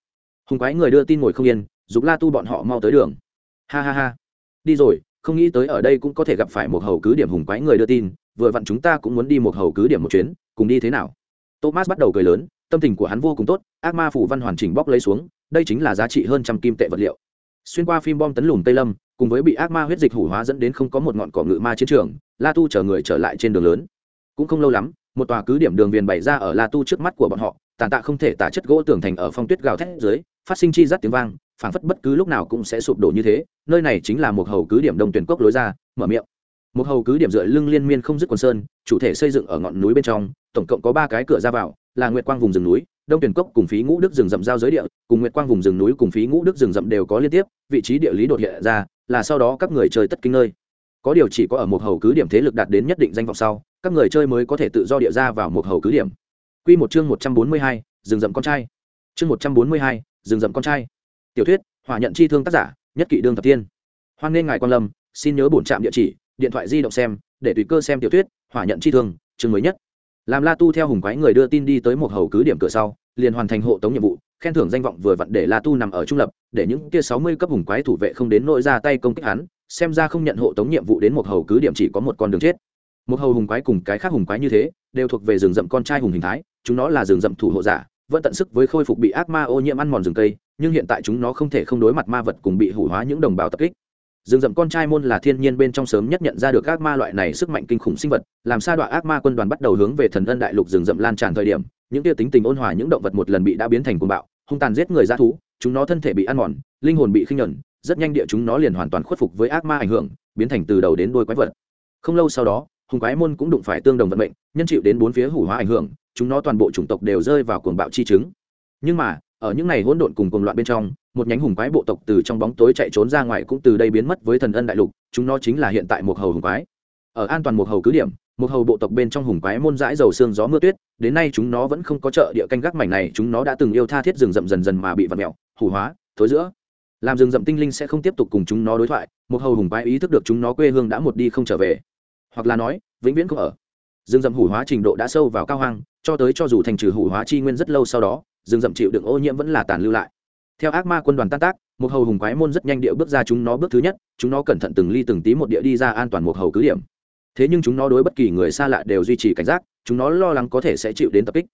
Hùng quái người đưa tin ngồi không yên dục la tu bọn họ mau tới đường. Ha ha ha. Đi rồi, không nghĩ tới ở đây cũng có thể gặp phải một hầu cứ điểm hùng quái người đưa tin, vừa vặn chúng ta cũng muốn đi một hầu cứ điểm một chuyến, cùng đi thế nào? Thomas bắt đầu cười lớn, tâm tình của hắn vô cùng tốt, ác ma phủ văn hoàn chỉnh bóc lấy xuống, đây chính là giá trị hơn trăm kim tệ vật liệu. Xuyên qua phim bom tấn lùm tây lâm, cùng với bị ác ma huyết dịch hủ hóa dẫn đến không có một ngọn cỏ ngự ma chiến trường, la tu chở người trở lại trên đường lớn. Cũng không lâu lắm, một tòa cứ điểm đường viền bày ra ở la tu trước mắt của bọn họ, tàn tạ không thể tả chất gỗ tường thành ở phong tuyết gào thét dưới, phát sinh chi rắt tiếng vang phảng phất bất cứ lúc nào cũng sẽ sụp đổ như thế nơi này chính là một hầu cứ điểm đông tuyển cốc lối ra mở miệng một hầu cứ điểm dựa lưng liên miên không dứt quần sơn chủ thể xây dựng ở ngọn núi bên trong tổng cộng có ba cái cửa ra vào là nguyệt quang vùng rừng núi đông tuyển cốc cùng phí ngũ đức rừng rậm giao giới địa cùng nguyệt quang vùng rừng núi cùng phí ngũ đức rừng rậm đều có liên tiếp vị trí địa lý đột hiện ra là sau đó các người chơi tất kinh nơi có điều chỉ có ở một hầu cứ điểm thế lực đạt đến nhất định danh vọng sau các người chơi mới có thể tự do địa ra vào một hầu cứ điểm Quy một chương một trăm bốn mươi hai, rừng rậm con trai. Chương một trăm bốn mươi hai, rừng rậm con trai. Tiểu thuyết, hòa nhận chi thương tác giả, nhất kỵ đương thập tiên. Hoan nghênh ngài quan lâm, xin nhớ bổn trạm địa chỉ, điện thoại di động xem, để tùy cơ xem tiểu thuyết, hỏa nhận chi thương, chương mới nhất. Làm La Tu theo hùng quái người đưa tin đi tới một hầu cứ điểm cửa sau, liền hoàn thành hộ tống nhiệm vụ, khen thưởng danh vọng vừa vặn để La Tu nằm ở trung lập, để những kia sáu mươi cấp hùng quái thủ vệ không đến nỗi ra tay công kích hắn, xem ra không nhận hộ tống nhiệm vụ đến một hầu cứ điểm chỉ có một con đường chết một hầu hùng quái cùng cái khác hùng quái như thế đều thuộc về rừng rậm con trai hùng hình thái chúng nó là rừng rậm thủ hộ giả vẫn tận sức với khôi phục bị ác ma ô nhiễm ăn mòn rừng cây nhưng hiện tại chúng nó không thể không đối mặt ma vật cùng bị hủ hóa những đồng bào tập kích. Rừng rậm con trai môn là thiên nhiên bên trong sớm nhất nhận ra được ác ma loại này sức mạnh kinh khủng sinh vật, làm sao đoạn ác ma quân đoàn bắt đầu hướng về thần ân đại lục rừng rậm lan tràn thời điểm, những tia tính tình ôn hòa những động vật một lần bị đã biến thành cuồng bạo, hung tàn giết người ra thú, chúng nó thân thể bị ăn mòn, linh hồn bị khinh nhẫn rất nhanh địa chúng nó liền hoàn toàn khuất phục với ác ma ảnh hưởng, biến thành từ đầu đến đôi quái vật. Không lâu sau đó hùng quái môn cũng đụng phải tương đồng vận mệnh, nhân chịu đến bốn phía hủ hóa ảnh hưởng, chúng nó toàn bộ chủng tộc đều rơi vào cuồng bạo chi chứng. Nhưng mà ở những ngày hỗn độn cùng cuồng loạn bên trong, một nhánh hùng quái bộ tộc từ trong bóng tối chạy trốn ra ngoài cũng từ đây biến mất với thần ân đại lục, chúng nó chính là hiện tại một hầu hùng quái. Ở an toàn một hầu cứ điểm, một hầu bộ tộc bên trong hùng quái môn dãi dầu xương gió mưa tuyết, đến nay chúng nó vẫn không có chợ địa canh gác mảnh này, chúng nó đã từng yêu tha thiết rừng rậm dần dần mà bị vặt mẹo hủ hóa, thối giữa. Làm rừng rậm tinh linh sẽ không tiếp tục cùng chúng nó đối thoại, một hầu hùng quái ý thức được chúng nó quê hương đã một đi không trở về. Hoặc là nói, vĩnh viễn không ở. Rừng rậm hủ hóa trình độ đã sâu vào cao hoang, cho tới cho dù thành trừ hủ hóa chi nguyên rất lâu sau đó rừng rậm chịu đựng ô nhiễm vẫn là tàn lưu lại. Theo ác ma quân đoàn tan tác, một hầu hùng quái môn rất nhanh địa bước ra chúng nó bước thứ nhất, chúng nó cẩn thận từng ly từng tí một địa đi ra an toàn một hầu cứ điểm. Thế nhưng chúng nó đối bất kỳ người xa lạ đều duy trì cảnh giác, chúng nó lo lắng có thể sẽ chịu đến tập kích.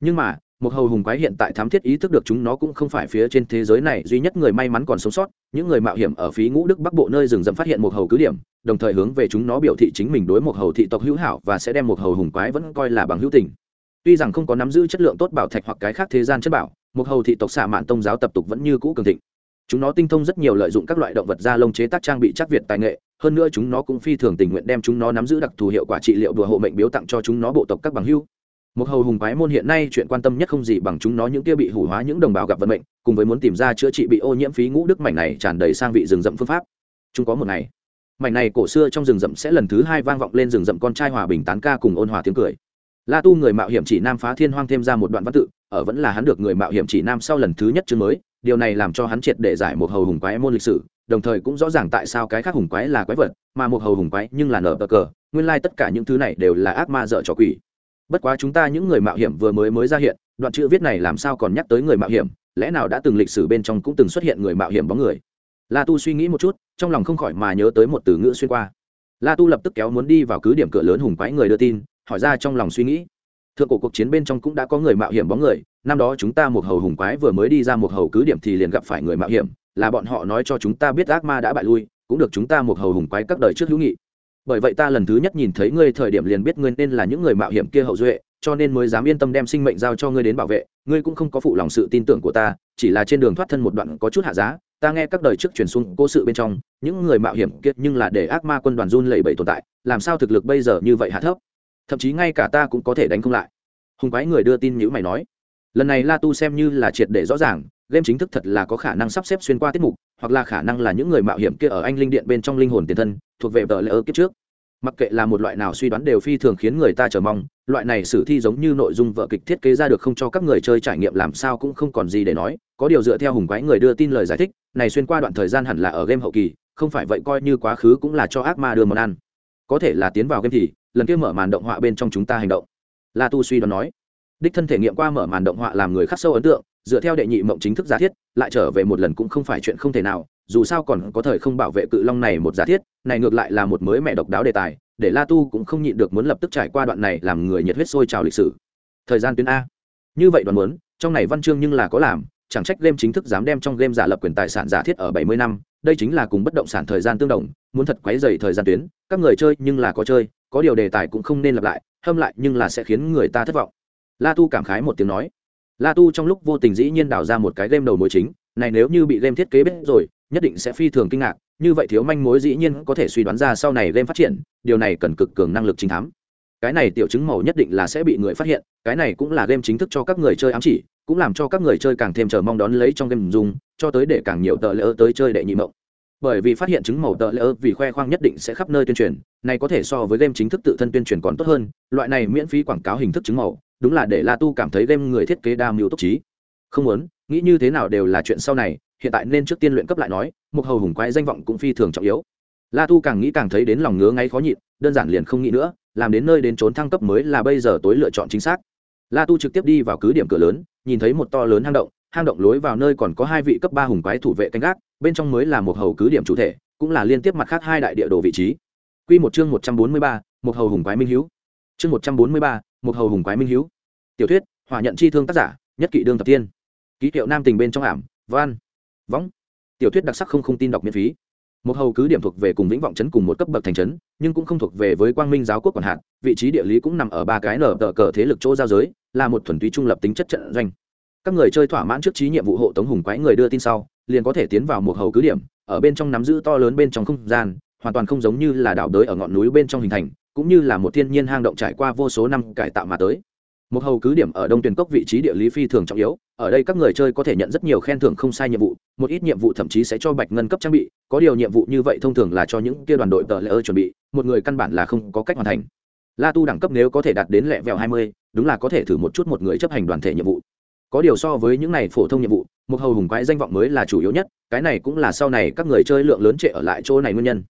Nhưng mà, một hầu hùng quái hiện tại thám thiết ý thức được chúng nó cũng không phải phía trên thế giới này, duy nhất người may mắn còn sống sót, những người mạo hiểm ở phí ngũ đức bắc bộ nơi rừng rậm phát hiện một hầu cứ điểm, đồng thời hướng về chúng nó biểu thị chính mình đối một hầu thị tộc hữu hảo và sẽ đem một hầu hùng quái vẫn coi là bằng hữu tình tuy rằng không có nắm giữ chất lượng tốt bảo thạch hoặc cái khác thế gian chất bảo, một hầu thị tộc xạ mạn tông giáo tập tục vẫn như cũ cường thịnh. Chúng nó tinh thông rất nhiều lợi dụng các loại động vật da lông chế tác trang bị chắc việt tài nghệ, hơn nữa chúng nó cũng phi thường tình nguyện đem chúng nó nắm giữ đặc thù hiệu quả trị liệu đùa hộ mệnh biếu tặng cho chúng nó bộ tộc các bằng hữu. Một hầu hùng quái môn hiện nay chuyện quan tâm nhất không gì bằng chúng nó những kia bị hủ hóa những đồng bào gặp vận mệnh, cùng với muốn tìm ra chữa trị bị ô nhiễm phí ngũ đức mảnh này tràn đầy sang vị rừng rậm phương pháp. Chúng có một ngày, mảnh này cổ xưa trong rừng rậm sẽ lần thứ hai vang vọng lên rừng rậm con trai hòa bình tán ca cùng ôn hòa tiếng cười la tu người mạo hiểm chỉ nam phá thiên hoang thêm ra một đoạn văn tự, ở vẫn là hắn được người mạo hiểm chỉ nam sau lần thứ nhất chương mới, điều này làm cho hắn triệt để giải một hầu hùng quái môn lịch sử, đồng thời cũng rõ ràng tại sao cái khác hùng quái là quái vật, mà một hầu hùng quái nhưng là nở bờ cờ, nguyên lai tất cả những thứ này đều là ác ma dợ trò quỷ. Bất quá chúng ta những người mạo hiểm vừa mới mới ra hiện, đoạn chữ viết này làm sao còn nhắc tới người mạo hiểm, lẽ nào đã từng lịch sử bên trong cũng từng xuất hiện người mạo hiểm bóng người? La tu suy nghĩ một chút, trong lòng không khỏi mà nhớ tới một từ ngữ xuyên qua. La tu lập tức kéo muốn đi vào cứ điểm cửa lớn hùng quái người đưa tin hỏi ra trong lòng suy nghĩ. Thượng cổ cuộc chiến bên trong cũng đã có người mạo hiểm bóng người, năm đó chúng ta một hầu hùng quái vừa mới đi ra một hầu cứ điểm thì liền gặp phải người mạo hiểm, là bọn họ nói cho chúng ta biết ác ma đã bại lui, cũng được chúng ta một hầu hùng quái các đời trước hữu nghị. Bởi vậy ta lần thứ nhất nhìn thấy ngươi thời điểm liền biết ngươi nên là những người mạo hiểm kia hậu duệ, cho nên mới dám yên tâm đem sinh mệnh giao cho ngươi đến bảo vệ, ngươi cũng không có phụ lòng sự tin tưởng của ta, chỉ là trên đường thoát thân một đoạn có chút hạ giá, ta nghe các đời trước truyền xuống cố sự bên trong, những người mạo hiểm kiệt nhưng là để ác ma quân đoàn run lẩy bẩy tồn tại, làm sao thực lực bây giờ như vậy hạ thấp? Thậm chí ngay cả ta cũng có thể đánh không lại. Hùng quái người đưa tin nhữ mày nói, lần này la tu xem như là triệt để rõ ràng, game chính thức thật là có khả năng sắp xếp xuyên qua tiết mục, hoặc là khả năng là những người mạo hiểm kia ở anh linh điện bên trong linh hồn tiền thân, thuộc về vợ lễ kiếp trước. Mặc kệ là một loại nào suy đoán đều phi thường khiến người ta chờ mong, loại này sử thi giống như nội dung vợ kịch thiết kế ra được không cho các người chơi trải nghiệm làm sao cũng không còn gì để nói, có điều dựa theo hùng quái người đưa tin lời giải thích, này xuyên qua đoạn thời gian hẳn là ở game hậu kỳ, không phải vậy coi như quá khứ cũng là cho ác ma đưa món ăn có thể là tiến vào game thì, lần kia mở màn động họa bên trong chúng ta hành động. La tu suy đoán nói. Đích thân thể nghiệm qua mở màn động họa làm người khắc sâu ấn tượng, dựa theo đệ nhị mộng chính thức giả thiết, lại trở về một lần cũng không phải chuyện không thể nào, dù sao còn có thời không bảo vệ cự long này một giả thiết, này ngược lại là một mới mẹ độc đáo đề tài, để la tu cũng không nhịn được muốn lập tức trải qua đoạn này làm người nhiệt huyết sôi trào lịch sử. Thời gian tuyến a. Như vậy đoàn muốn, trong này văn chương nhưng là có làm, chẳng trách game chính thức dám đem trong game giả lập quyền tài sản giả thiết ở bảy mươi năm, đây chính là cùng bất động sản thời gian tương đồng muốn thật quấy dày thời gian tuyến, các người chơi nhưng là có chơi, có điều đề tài cũng không nên lặp lại, hâm lại nhưng là sẽ khiến người ta thất vọng. La tu cảm khái một tiếng nói. La tu trong lúc vô tình dĩ nhiên đào ra một cái game đầu mối chính, này nếu như bị game thiết kế biết rồi, nhất định sẽ phi thường kinh ngạc, như vậy thiếu manh mối dĩ nhiên có thể suy đoán ra sau này game phát triển, điều này cần cực cường năng lực chính thám. Cái này tiểu chứng màu nhất định là sẽ bị người phát hiện, cái này cũng là game chính thức cho các người chơi ám chỉ, cũng làm cho các người chơi càng thêm chờ mong đón lấy trong game dùng, cho tới để càng nhiều tờ lỡ tới chơi đệ nhị mộng bởi vì phát hiện chứng màu tợ lỡ vì khoe khoang nhất định sẽ khắp nơi tuyên truyền, này có thể so với game chính thức tự thân tuyên truyền còn tốt hơn, loại này miễn phí quảng cáo hình thức chứng màu, đúng là để la tu cảm thấy game người thiết kế đa mưu tốc trí. Không muốn, nghĩ như thế nào đều là chuyện sau này, hiện tại nên trước tiên luyện cấp lại nói, một hầu hùng quái danh vọng cũng phi thường trọng yếu. La tu càng nghĩ càng thấy đến lòng ngứa ngay khó nhịn, đơn giản liền không nghĩ nữa, làm đến nơi đến trốn thăng cấp mới là bây giờ tối lựa chọn chính xác. La tu trực tiếp đi vào cứ điểm cửa lớn, nhìn thấy một to lớn hang động hang động lối vào nơi còn có hai vị cấp ba hùng quái thủ vệ canh gác bên trong mới là một hầu cứ điểm chủ thể cũng là liên tiếp mặt khác hai đại địa đồ vị trí Quy một chương một trăm bốn mươi ba, một hầu hùng quái minh hiếu. Chương một trăm bốn mươi ba, một hầu hùng quái minh hiếu. Tiểu thuyết, hỏa nhận chi thương tác giả, nhất kỵ đương thập tiên. Ký hiệu nam tình bên trong ảm, văn, võng. Tiểu thuyết đặc sắc không không tin đọc miễn phí một hầu cứ điểm thuộc về cùng vĩnh vọng trấn cùng một cấp bậc thành trấn nhưng cũng không thuộc về với quang minh giáo quốc quản hạt vị trí địa lý cũng nằm ở ba cái nở tờ cờ thế lực chỗ giao giới là một thuần túy trung lập tính chất trận doanh các người chơi thỏa mãn trước trí nhiệm vụ hộ tống hùng quái người đưa tin sau, liền có thể tiến vào một hầu cứ điểm, ở bên trong nắm giữ to lớn bên trong không gian, hoàn toàn không giống như là đảo đới ở ngọn núi bên trong hình thành, cũng như là một thiên nhiên hang động trải qua vô số năm cải tạo mà tới. Một hầu cứ điểm ở đông tuyền cốc vị trí địa lý phi thường trọng yếu, ở đây các người chơi có thể nhận rất nhiều khen thưởng không sai nhiệm vụ, một ít nhiệm vụ thậm chí sẽ cho bạch ngân cấp trang bị, có điều nhiệm vụ như vậy thông thường là cho những kia đoàn đội tờ lễ ơ chuẩn bị, một người căn bản là không có cách hoàn thành. La tu đẳng cấp nếu có thể đạt đến lẹ vẹo hai mươi, đúng là có thể thử một chút một người chấp hành đoàn thể nhiệm vụ có điều so với những này phổ thông nhiệm vụ, một hầu hùng quái danh vọng mới là chủ yếu nhất, cái này cũng là sau này các người chơi lượng lớn trệ ở lại chỗ này nguyên nhân.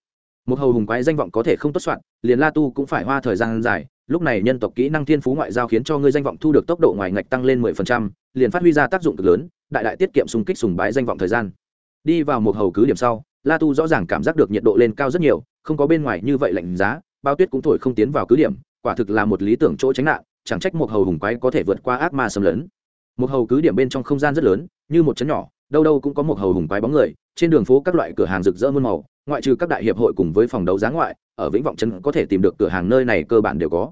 Một hầu hùng quái danh vọng có thể không tốt soạn, liền la tu cũng phải hoa thời gian dài, lúc này nhân tộc kỹ năng thiên phú ngoại giao khiến cho ngươi danh vọng thu được tốc độ ngoài ngạch tăng lên mười phần trăm, liền phát huy ra tác dụng cực lớn, đại đại tiết kiệm xung kích sùng bái danh vọng thời gian. Đi vào một hầu cứ điểm sau, la tu rõ ràng cảm giác được nhiệt độ lên cao rất nhiều, không có bên ngoài như vậy lạnh giá, bao tuyết cũng thổi không tiến vào cứ điểm, quả thực là một lý tưởng chỗ tránh nạn, chẳng trách một hầu hùng quái có thể vượt qua ác ma xâm lấn một hầu cứ điểm bên trong không gian rất lớn, như một chấn nhỏ, đâu đâu cũng có một hầu hùng quái bóng người, trên đường phố các loại cửa hàng rực rỡ muôn màu, ngoại trừ các đại hiệp hội cùng với phòng đấu giá ngoại, ở vĩnh vọng trấn có thể tìm được cửa hàng nơi này cơ bản đều có.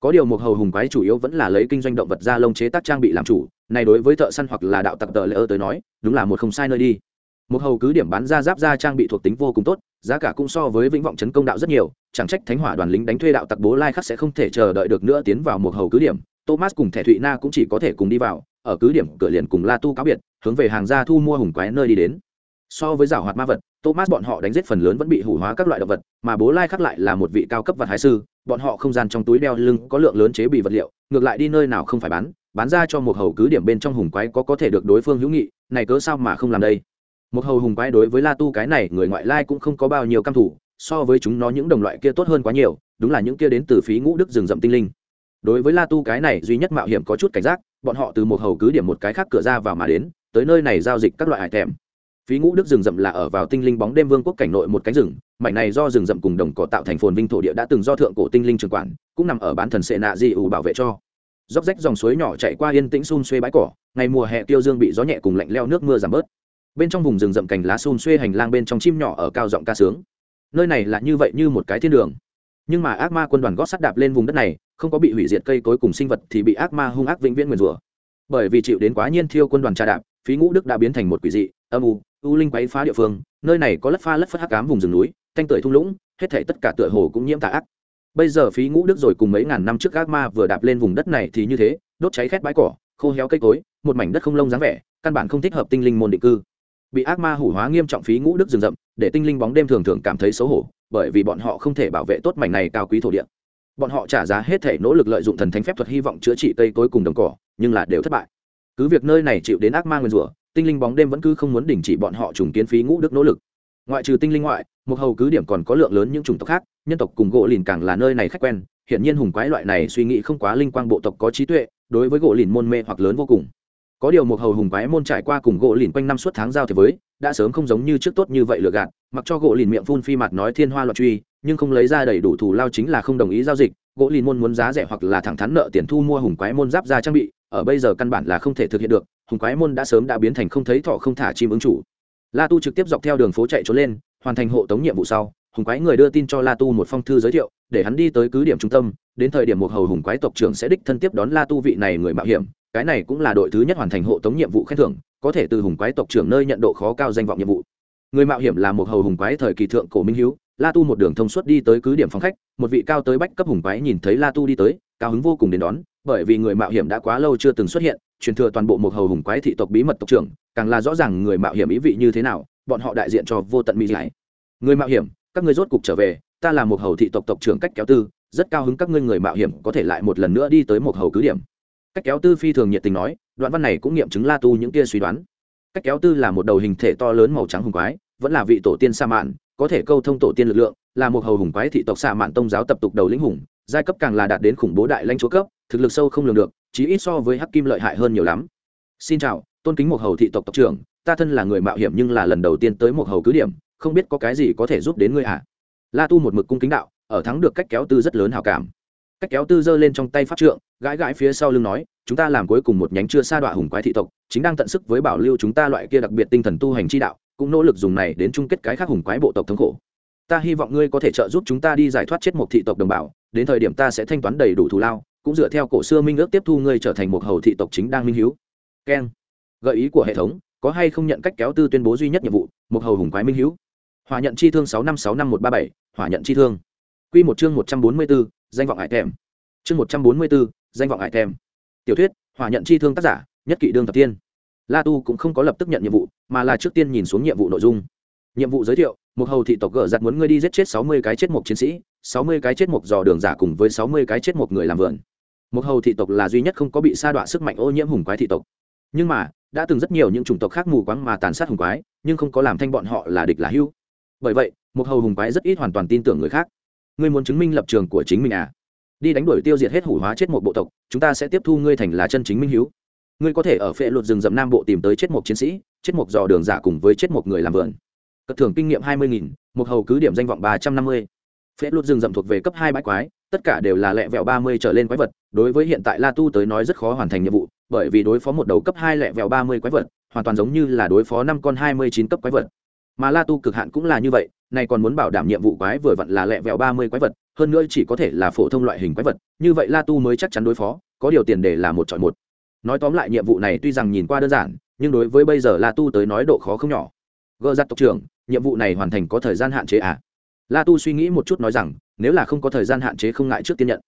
Có điều một hầu hùng quái chủ yếu vẫn là lấy kinh doanh động vật da lông chế tác trang bị làm chủ, này đối với thợ săn hoặc là đạo tặc tờ lễ ơ tới nói, đúng là một không sai nơi đi. Một hầu cứ điểm bán ra giáp da trang bị thuộc tính vô cùng tốt, giá cả cũng so với vĩnh vọng chấn công đạo rất nhiều, chẳng trách thánh hỏa đoàn lính đánh thuê đạo tặc bố lai khắc sẽ không thể chờ đợi được nữa tiến vào một hầu cứ điểm, thomas cùng thẻ thụy na cũng chỉ có thể cùng đi vào ở cứ điểm cửa liền cùng la tu cáo biệt, hướng về hàng gia thu mua hùng quái nơi đi đến. So với giảo hoạt ma vật, thomas bọn họ đánh giết phần lớn vẫn bị hủ hóa các loại động vật, mà bố lai khác lại là một vị cao cấp vật hái sư, bọn họ không gian trong túi đeo lưng có lượng lớn chế bị vật liệu, ngược lại đi nơi nào không phải bán bán ra cho một hầu cứ điểm bên trong hùng quái có có thể được đối phương hữu nghị, này cớ sao mà không làm đây? Một hầu hùng quái đối với la tu cái này, người ngoại lai cũng không có bao nhiêu căm thủ so với chúng nó những đồng loại kia tốt hơn quá nhiều, đúng là những kia đến từ phí ngũ đức rừng rậm tinh linh. Đối với la tu cái này duy nhất mạo hiểm có chút cảnh giác bọn họ từ một hầu cứ điểm một cái khác cửa ra vào mà đến, tới nơi này giao dịch các loại hải thèm. Phí ngũ đức rừng rậm là ở vào tinh linh bóng đêm vương quốc cảnh nội một cánh rừng, mảnh này do rừng rậm cùng đồng cỏ tạo thành phồn vinh thổ địa đã từng do thượng cổ tinh linh trường quản, cũng nằm ở bán thần sệ nạ di ủ bảo vệ cho. Dốc rách dòng suối nhỏ chạy qua yên tĩnh xun xuê bãi cỏ, ngày mùa hè tiêu dương bị gió nhẹ cùng lạnh leo nước mưa giảm bớt. Bên trong vùng rừng rậm cành lá xun xuê hành lang bên trong chim nhỏ ở cao giọng ca sướng. Nơi này là như vậy như một cái thiên đường nhưng mà ác ma quân đoàn gót sắt đạp lên vùng đất này, không có bị hủy diệt cây cối cùng sinh vật thì bị ác ma hung ác vĩnh viễn nguyền rủa. Bởi vì chịu đến quá nhiên thiêu quân đoàn trà đạp, phí ngũ đức đã biến thành một quỷ dị, âm u u linh quấy phá địa phương, nơi này có lất pha lất phất hắc cám vùng rừng núi, thanh tưởi thung lũng, hết thể tất cả tựa hồ cũng nhiễm tà ác. Bây giờ phí ngũ đức rồi cùng mấy ngàn năm trước ác ma vừa đạp lên vùng đất này thì như thế, đốt cháy khét bãi cỏ, khô héo cây cối, một mảnh đất không lông dáng vẻ, căn bản không thích hợp tinh linh môn định cư. Bị ác ma hủ hóa nghiêm trọng phí ngũ đức rừng rậm, để tinh linh bóng đêm thường thường cảm thấy xấu hổ bởi vì bọn họ không thể bảo vệ tốt mảnh này cao quý thổ địa. Bọn họ trả giá hết thể nỗ lực lợi dụng thần thánh phép thuật hy vọng chữa trị cây cối cùng đồng cỏ, nhưng là đều thất bại. Cứ việc nơi này chịu đến ác ma nguyên rủa, tinh linh bóng đêm vẫn cứ không muốn đình chỉ bọn họ trùng kiến phí ngũ đức nỗ lực. Ngoại trừ tinh linh ngoại, một hầu cứ điểm còn có lượng lớn những chủng tộc khác, nhân tộc cùng gỗ lìn càng là nơi này khách quen Hiện nhiên hùng quái loại này suy nghĩ không quá linh quang bộ tộc có trí tuệ, đối với gỗ lìn môn mê hoặc lớn vô cùng có điều một hầu hùng quái môn trải qua cùng gỗ lìn quanh năm suốt tháng giao thế với, đã sớm không giống như trước tốt như vậy lừa gạt. Mặc cho gỗ lìn miệng phun phi mặt nói thiên hoa loạn truy, nhưng không lấy ra đầy đủ thù lao chính là không đồng ý giao dịch. Gỗ lìn môn muốn giá rẻ hoặc là thẳng thắn nợ tiền thu mua hùng quái môn giáp ra trang bị, ở bây giờ căn bản là không thể thực hiện được. Hùng quái môn đã sớm đã biến thành không thấy thọ không thả chim ứng chủ. La tu trực tiếp dọc theo đường phố chạy trốn lên, hoàn thành hộ tống nhiệm vụ sau, hùng quái người đưa tin cho la tu một phong thư giới thiệu, để hắn đi tới cứ điểm trung tâm. Đến thời điểm một hầu hùng quái tộc trưởng sẽ đích thân tiếp đón la tu vị này người mạo hiểm cái này cũng là đội thứ nhất hoàn thành hộ tống nhiệm vụ khen thưởng, có thể từ hùng quái tộc trưởng nơi nhận độ khó cao danh vọng nhiệm vụ. Người mạo hiểm là một hầu hùng quái thời kỳ thượng cổ minh hiếu, la tu một đường thông suốt đi tới cứ điểm phòng khách, một vị cao tới bách cấp hùng quái nhìn thấy la tu đi tới, cao hứng vô cùng đến đón, bởi vì người mạo hiểm đã quá lâu chưa từng xuất hiện, truyền thừa toàn bộ một hầu hùng quái thị tộc bí mật tộc trưởng, càng là rõ ràng người mạo hiểm ý vị như thế nào, bọn họ đại diện cho vô tận mỹ giải người mạo hiểm, các ngươi rốt cục trở về, ta là một hầu thị tộc tộc trưởng cách kéo tư, rất cao hứng các ngươi người mạo hiểm có thể lại một lần nữa đi tới một hầu cứ điểm cách kéo tư phi thường nhiệt tình nói, đoạn văn này cũng nghiệm chứng la tu những kia suy đoán. Cách kéo tư là một đầu hình thể to lớn màu trắng hùng quái, vẫn là vị tổ tiên sa mạn, có thể câu thông tổ tiên lực lượng, là một hầu hùng quái thị tộc sa mạn tông giáo tập tục đầu lĩnh hùng, giai cấp càng là đạt đến khủng bố đại lãnh chúa cấp, thực lực sâu không lường được, chí ít so với hắc kim lợi hại hơn nhiều lắm. Xin chào, tôn kính một hầu thị tộc tộc trưởng, ta thân là người mạo hiểm nhưng là lần đầu tiên tới một hầu cứ điểm, không biết có cái gì có thể giúp đến ngươi ạ à? la tu một mực cung kính đạo, ở thắng được cách kéo tư rất lớn hào cảm cách kéo tư giơ lên trong tay pháp trượng, gãi gãi phía sau lưng nói, chúng ta làm cuối cùng một nhánh chưa sa đọa hùng quái thị tộc, chính đang tận sức với bảo lưu chúng ta loại kia đặc biệt tinh thần tu hành chi đạo, cũng nỗ lực dùng này đến chung kết cái khác hùng quái bộ tộc thống khổ. Ta hy vọng ngươi có thể trợ giúp chúng ta đi giải thoát chết một thị tộc đồng bào, đến thời điểm ta sẽ thanh toán đầy đủ thù lao, cũng dựa theo cổ xưa minh ước tiếp thu ngươi trở thành một hầu thị tộc chính đang minh hiếu. Keng gợi ý của hệ thống, có hay không nhận cách kéo tư tuyên bố duy nhất nhiệm vụ, một hầu hùng quái minh hiếu? Hỏa nhận chi thương sáu năm sáu năm một ba bảy, hỏa nhận chi thương. Quy một chương một trăm bốn mươi bốn danh vọng hải thèm. Chương một trăm bốn mươi bốn danh vọng hải thèm. Tiểu thuyết, hỏa nhận chi thương tác giả, nhất kỷ đương thập tiên. La tu cũng không có lập tức nhận nhiệm vụ, mà là trước tiên nhìn xuống nhiệm vụ nội dung. Nhiệm vụ giới thiệu, một hầu thị tộc gỡ giặt muốn ngươi đi giết chết sáu mươi cái chết mộc chiến sĩ, sáu mươi cái chết mộc dò đường giả cùng với sáu mươi cái chết mộc người làm vườn. Một hầu thị tộc là duy nhất không có bị sa đọa sức mạnh ô nhiễm hùng quái thị tộc. Nhưng mà, đã từng rất nhiều những chủng tộc khác mù quáng mà tàn sát hùng quái, nhưng không có làm thanh bọn họ là địch là hưu. Bởi vậy, một hầu hùng quái rất ít hoàn toàn tin tưởng người khác ngươi muốn chứng minh lập trường của chính mình à? Đi đánh đuổi tiêu diệt hết hủ hóa chết một bộ tộc, chúng ta sẽ tiếp thu ngươi thành là chân chính minh hiếu. Ngươi có thể ở phệ luật rừng rậm nam bộ tìm tới chết một chiến sĩ, chết một dò đường giả cùng với chết một người làm vườn. Cất thưởng kinh nghiệm hai mươi nghìn, một hầu cứ điểm danh vọng ba trăm năm mươi. Phệ luật rừng rậm thuộc về cấp hai bãi quái, tất cả đều là lẹ vẹo ba mươi trở lên quái vật, đối với hiện tại la tu tới nói rất khó hoàn thành nhiệm vụ, bởi vì đối phó một đầu cấp hai lẹ vẹo ba mươi quái vật, hoàn toàn giống như là đối phó năm con hai mươi chín cấp quái vật. Mà la tu cực hạn cũng là như vậy nay còn muốn bảo đảm nhiệm vụ quái vừa vặn là lẹ vẹo ba mươi quái vật, hơn nữa chỉ có thể là phổ thông loại hình quái vật, như vậy la tu mới chắc chắn đối phó, có điều tiền đề là một chọn một. Nói tóm lại nhiệm vụ này tuy rằng nhìn qua đơn giản, nhưng đối với bây giờ la tu tới nói độ khó không nhỏ. Gơ giặt tộc trưởng, nhiệm vụ này hoàn thành có thời gian hạn chế à? La tu suy nghĩ một chút nói rằng, nếu là không có thời gian hạn chế không ngại trước tiên nhận.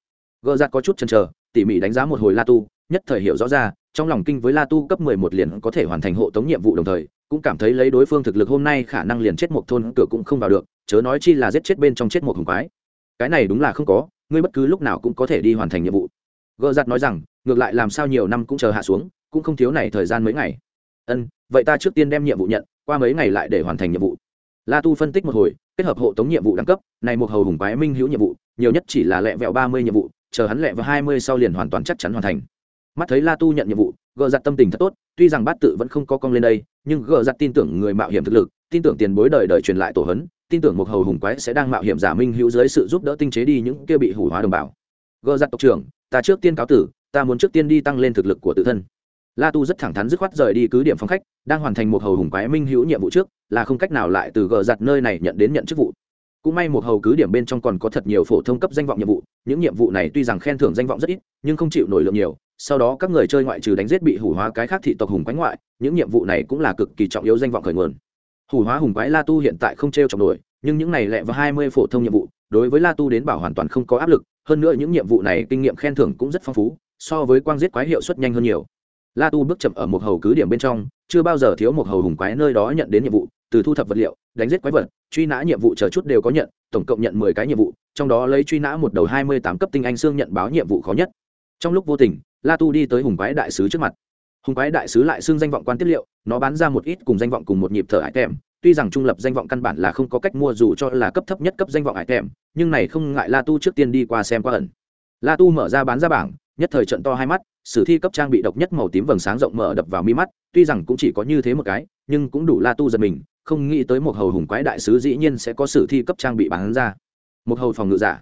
Gơ giặt có chút chần chờ, tỉ mỉ đánh giá một hồi la tu, nhất thời hiểu rõ ra, trong lòng kinh với la tu cấp mười một liền có thể hoàn thành hộ tống nhiệm vụ đồng thời cũng cảm thấy lấy đối phương thực lực hôm nay khả năng liền chết một thôn cửa cũng không vào được, chớ nói chi là giết chết bên trong chết một hùng quái. Cái này đúng là không có, ngươi bất cứ lúc nào cũng có thể đi hoàn thành nhiệm vụ. Gợ giặt nói rằng, ngược lại làm sao nhiều năm cũng chờ hạ xuống, cũng không thiếu này thời gian mấy ngày. Ân, vậy ta trước tiên đem nhiệm vụ nhận, qua mấy ngày lại để hoàn thành nhiệm vụ. La tu phân tích một hồi, kết hợp hộ tống nhiệm vụ đẳng cấp, này một hầu hùng quái minh hữu nhiệm vụ, nhiều nhất chỉ là lẹ vẹo ba mươi nhiệm vụ, chờ hắn lẹ vào hai mươi sau liền hoàn toàn chắc chắn hoàn thành. Mắt thấy la tu nhận nhiệm vụ gợ giặt tâm tình thật tốt, tuy rằng bát tự vẫn không có con lên đây nhưng gờ giặt tin tưởng người mạo hiểm thực lực, tin tưởng tiền bối đời đời truyền lại tổ hấn, tin tưởng một hầu hùng quái sẽ đang mạo hiểm giả minh hữu dưới sự giúp đỡ tinh chế đi những kia bị hủ hóa đồng bào. Gờ giặt tộc trưởng, ta trước tiên cáo tử, ta muốn trước tiên đi tăng lên thực lực của tự thân. La tu rất thẳng thắn dứt khoát rời đi cứ điểm phòng khách, đang hoàn thành một hầu hùng quái minh hữu nhiệm vụ trước, là không cách nào lại từ gờ giặt nơi này nhận đến nhận chức vụ. Cũng may một hầu cứ điểm bên trong còn có thật nhiều phổ thông cấp danh vọng nhiệm vụ, những nhiệm vụ này tuy rằng khen thưởng danh vọng rất ít, nhưng không chịu nổi lượng nhiều sau đó các người chơi ngoại trừ đánh giết bị hủ hóa cái khác thị tộc hùng quái ngoại, những nhiệm vụ này cũng là cực kỳ trọng yếu danh vọng khởi nguồn. Hủ hóa hùng quái la tu hiện tại không t r e o trọng nổi, nhưng những này lẹ vào hai mươi phổ thông nhiệm vụ, đối với la tu đến bảo hoàn toàn không có áp lực, hơn nữa những nhiệm vụ này kinh nghiệm khen thưởng cũng rất phong phú, so với quang giết quái hiệu suất nhanh hơn nhiều. La tu bước chậm ở một hầu cứ điểm bên trong, chưa bao giờ thiếu một hầu hùng quái nơi đó nhận đến nhiệm vụ, từ thu thập vật liệu, đánh giết quái vật, truy nã nhiệm vụ chờ chút đều có nhận, tổng cộng nhận mười cái nhiệm vụ, trong đó lấy truy nã một đầu hai mươi tám cấp tinh anh xương nhận báo nhiệm vụ khó nhất. Trong lúc vô tình la tu đi tới hùng quái đại sứ trước mặt. Hùng quái đại sứ lại xưng danh vọng quan tiết liệu, nó bán ra một ít cùng danh vọng cùng một nhịp thở hải tèm. Tuy rằng trung lập danh vọng căn bản là không có cách mua dù cho là cấp thấp nhất cấp danh vọng hải tèm, nhưng này không ngại la tu trước tiên đi qua xem qua ẩn. La tu mở ra bán ra bảng, nhất thời trận to hai mắt, sử thi cấp trang bị độc nhất màu tím vầng sáng rộng mở đập vào mi mắt, tuy rằng cũng chỉ có như thế một cái, nhưng cũng đủ la tu giật mình, không nghĩ tới một hầu hùng quái đại sứ dĩ nhiên sẽ có sử thi cấp trang bị bán ra. Một hầu phòng ngự giả.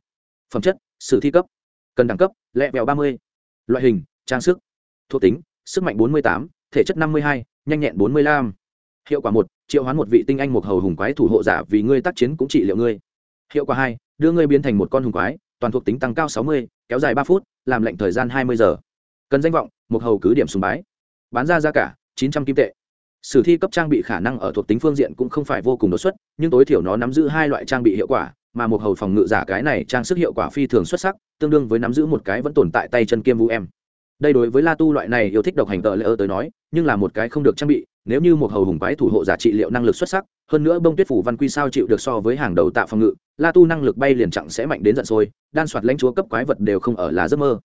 Phẩm chất, sử thi cấp. Cần đẳng cấp, lẹ vẹo ba mươi. Loại hình trang sức thuộc tính sức mạnh 48, thể chất 52, nhanh nhẹn 45. hiệu quả một triệu hoán một vị tinh anh một hầu hùng quái thủ hộ giả vì ngươi tác chiến cũng trị liệu ngươi. Hiệu quả hai đưa ngươi biến thành một con hùng quái toàn thuộc tính tăng cao 60, kéo dài ba phút làm lệnh thời gian 20 giờ. Cần danh vọng một hầu cứ điểm sùng bái. Bán ra giá cả chín trăm kim tệ. Sử thi cấp trang bị khả năng ở thuộc tính phương diện cũng không phải vô cùng đột xuất nhưng tối thiểu nó nắm giữ hai loại trang bị hiệu quả mà một hầu phòng ngự giả cái này trang sức hiệu quả phi thường xuất sắc tương đương với nắm giữ một cái vẫn tồn tại tay chân kiêm vũ em đây đối với la tu loại này yêu thích độc hành tờ lễ ơ tới nói, nhưng là một cái không được trang bị, nếu như một hầu hùng quái thủ hộ giả trị liệu năng lực xuất sắc, hơn nữa bông tuyết phủ văn quy sao chịu được so với hàng đầu tạo phòng ngự, la tu năng lực bay liền chặng sẽ mạnh đến giận sôi, đan soạt lãnh chúa cấp quái vật đều không ở là giấc mơ.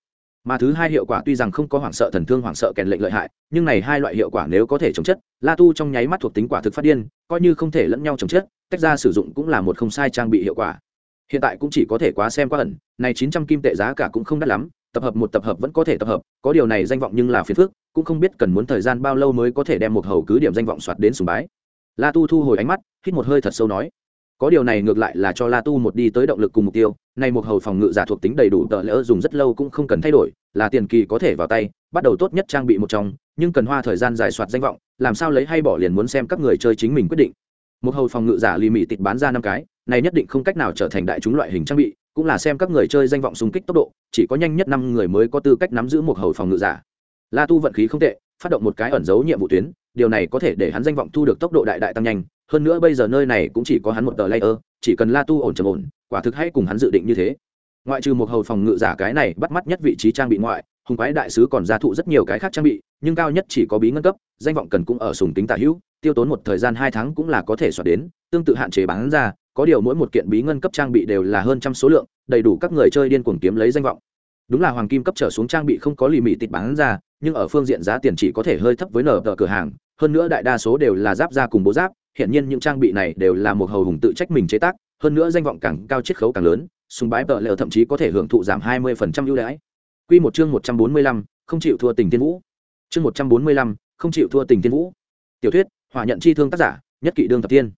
Mà thứ hai hiệu quả tuy rằng không có hoảng sợ thần thương hoảng sợ kèn lệnh lợi hại, nhưng này hai loại hiệu quả nếu có thể chống chất, la tu trong nháy mắt thuộc tính quả thực phát điên, coi như không thể lẫn nhau chống chất, tách ra sử dụng cũng là một không sai trang bị hiệu quả. Hiện tại cũng chỉ có thể quá xem quá ẩn, này chín trăm kim tệ giá cả cũng không đắt lắm tập hợp một tập hợp vẫn có thể tập hợp, có điều này danh vọng nhưng là phiền phức, cũng không biết cần muốn thời gian bao lâu mới có thể đem một hầu cứ điểm danh vọng soạt đến sùng bái. La tu thu hồi ánh mắt, hít một hơi thật sâu nói, có điều này ngược lại là cho la tu một đi tới động lực cùng mục tiêu, này một hầu phòng ngự giả thuộc tính đầy đủ tờ lỡ dùng rất lâu cũng không cần thay đổi, là tiền kỳ có thể vào tay, bắt đầu tốt nhất trang bị một trong, nhưng cần hoa thời gian dài soạt danh vọng, làm sao lấy hay bỏ liền muốn xem các người chơi chính mình quyết định. Một hầu phòng ngự giả lì mị tịt bán ra năm cái, này nhất định không cách nào trở thành đại chúng loại hình trang bị cũng là xem các người chơi danh vọng xung kích tốc độ, chỉ có nhanh nhất năm người mới có tư cách nắm giữ một hầu phòng ngự giả. La tu vận khí không tệ, phát động một cái ẩn giấu nhiệm vụ tuyến, điều này có thể để hắn danh vọng thu được tốc độ đại đại tăng nhanh, hơn nữa bây giờ nơi này cũng chỉ có hắn một tờ layer, chỉ cần la tu ổn trầm ổn, quả thực hay cùng hắn dự định như thế. Ngoại trừ một hầu phòng ngự giả cái này bắt mắt nhất vị trí trang bị ngoại, hùng quái đại sứ còn gia thụ rất nhiều cái khác trang bị, nhưng cao nhất chỉ có bí ngân cấp, danh vọng cần cũng ở sùng tính tả hữu, tiêu tốn một thời gian hai tháng cũng là có thể soạt đến, tương tự hạn chế bán ra có điều mỗi một kiện bí ngân cấp trang bị đều là hơn trăm số lượng, đầy đủ các người chơi điên cuồng kiếm lấy danh vọng. Đúng là hoàng kim cấp trở xuống trang bị không có lì mị tịt bán ra, nhưng ở phương diện giá tiền chỉ có thể hơi thấp với nở tờ cửa hàng, hơn nữa đại đa số đều là giáp ra cùng bố giáp, hiện nhiên những trang bị này đều là một hầu hùng tự trách mình chế tác, hơn nữa danh vọng càng cao chiết khấu càng lớn, súng bái tờ lờ thậm chí có thể hưởng thụ giảm hai mươi phần trăm ưu đãi. Quy một chương một trăm bốn mươi lăm, không chịu thua tình tiên vũ. Chương một trăm bốn mươi lăm, không chịu thua tình tiên vũ. Tiểu thuyết, hỏa nhận chi thương tác giả, nhất kỵ đương tập tiên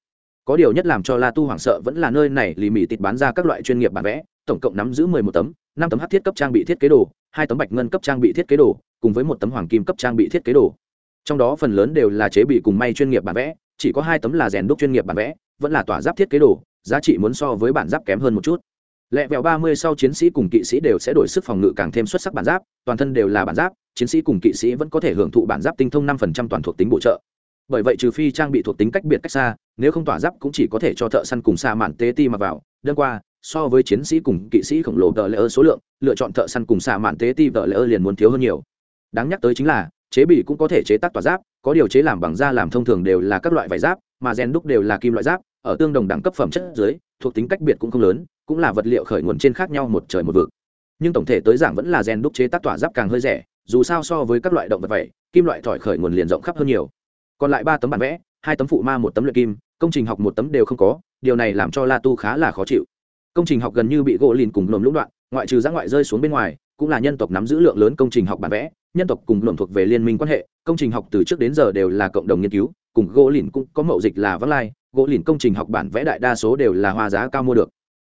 có điều nhất làm cho la tu hoảng sợ vẫn là nơi này lì mì tịt bán ra các loại chuyên nghiệp bản vẽ, tổng cộng nắm giữ mười một tấm, năm tấm hát thiết cấp trang bị thiết kế đồ, hai tấm bạch ngân cấp trang bị thiết kế đồ, cùng với một tấm hoàng kim cấp trang bị thiết kế đồ. Trong đó phần lớn đều là chế bị cùng may chuyên nghiệp bản vẽ, chỉ có hai tấm là rèn đúc chuyên nghiệp bản vẽ, vẫn là tỏa giáp thiết kế đồ, giá trị muốn so với bản giáp kém hơn một chút. Lẹ vẹo ba mươi sau chiến sĩ cùng kỵ sĩ đều sẽ đổi sức phòng ngự càng thêm xuất sắc bản giáp, toàn thân đều là bản giáp, chiến sĩ cùng kỵ sĩ vẫn có thể hưởng thụ bản giáp tinh thông năm phần trăm toàn thuộc tính bổ trợ bởi vậy trừ phi trang bị thuộc tính cách biệt cách xa, nếu không tỏa giáp cũng chỉ có thể cho thợ săn cùng xa mạn tế ti mặc vào. Đơn qua, so với chiến sĩ cùng kỵ sĩ khổng lồ tờ lễ ơ số lượng, lựa chọn thợ săn cùng xa mạn tế ti tờ lễ ơ liền muốn thiếu hơn nhiều. Đáng nhắc tới chính là, chế bị cũng có thể chế tác tỏa giáp, có điều chế làm bằng da làm thông thường đều là các loại vải giáp, mà gen đúc đều là kim loại giáp, ở tương đồng đẳng cấp phẩm chất dưới, thuộc tính cách biệt cũng không lớn, cũng là vật liệu khởi nguồn trên khác nhau một trời một vực. Nhưng tổng thể tới giảng vẫn là gen đúc chế tác tỏa giáp càng hơi rẻ, dù sao so với các loại động vật vậy kim loại thỏi khởi nguồn liền rộng khắp hơn nhiều còn lại ba tấm bản vẽ, hai tấm phụ ma, một tấm luyện kim, công trình học một tấm đều không có, điều này làm cho la tu khá là khó chịu. Công trình học gần như bị gỗ lìn cùng lồm lũng đoạn, ngoại trừ giã ngoại rơi xuống bên ngoài, cũng là nhân tộc nắm giữ lượng lớn công trình học bản vẽ, nhân tộc cùng lồm thuộc về liên minh quan hệ, công trình học từ trước đến giờ đều là cộng đồng nghiên cứu, cùng gỗ lìn cũng có mậu dịch là vắng lai, gỗ lìn công trình học bản vẽ đại đa số đều là hoa giá cao mua được.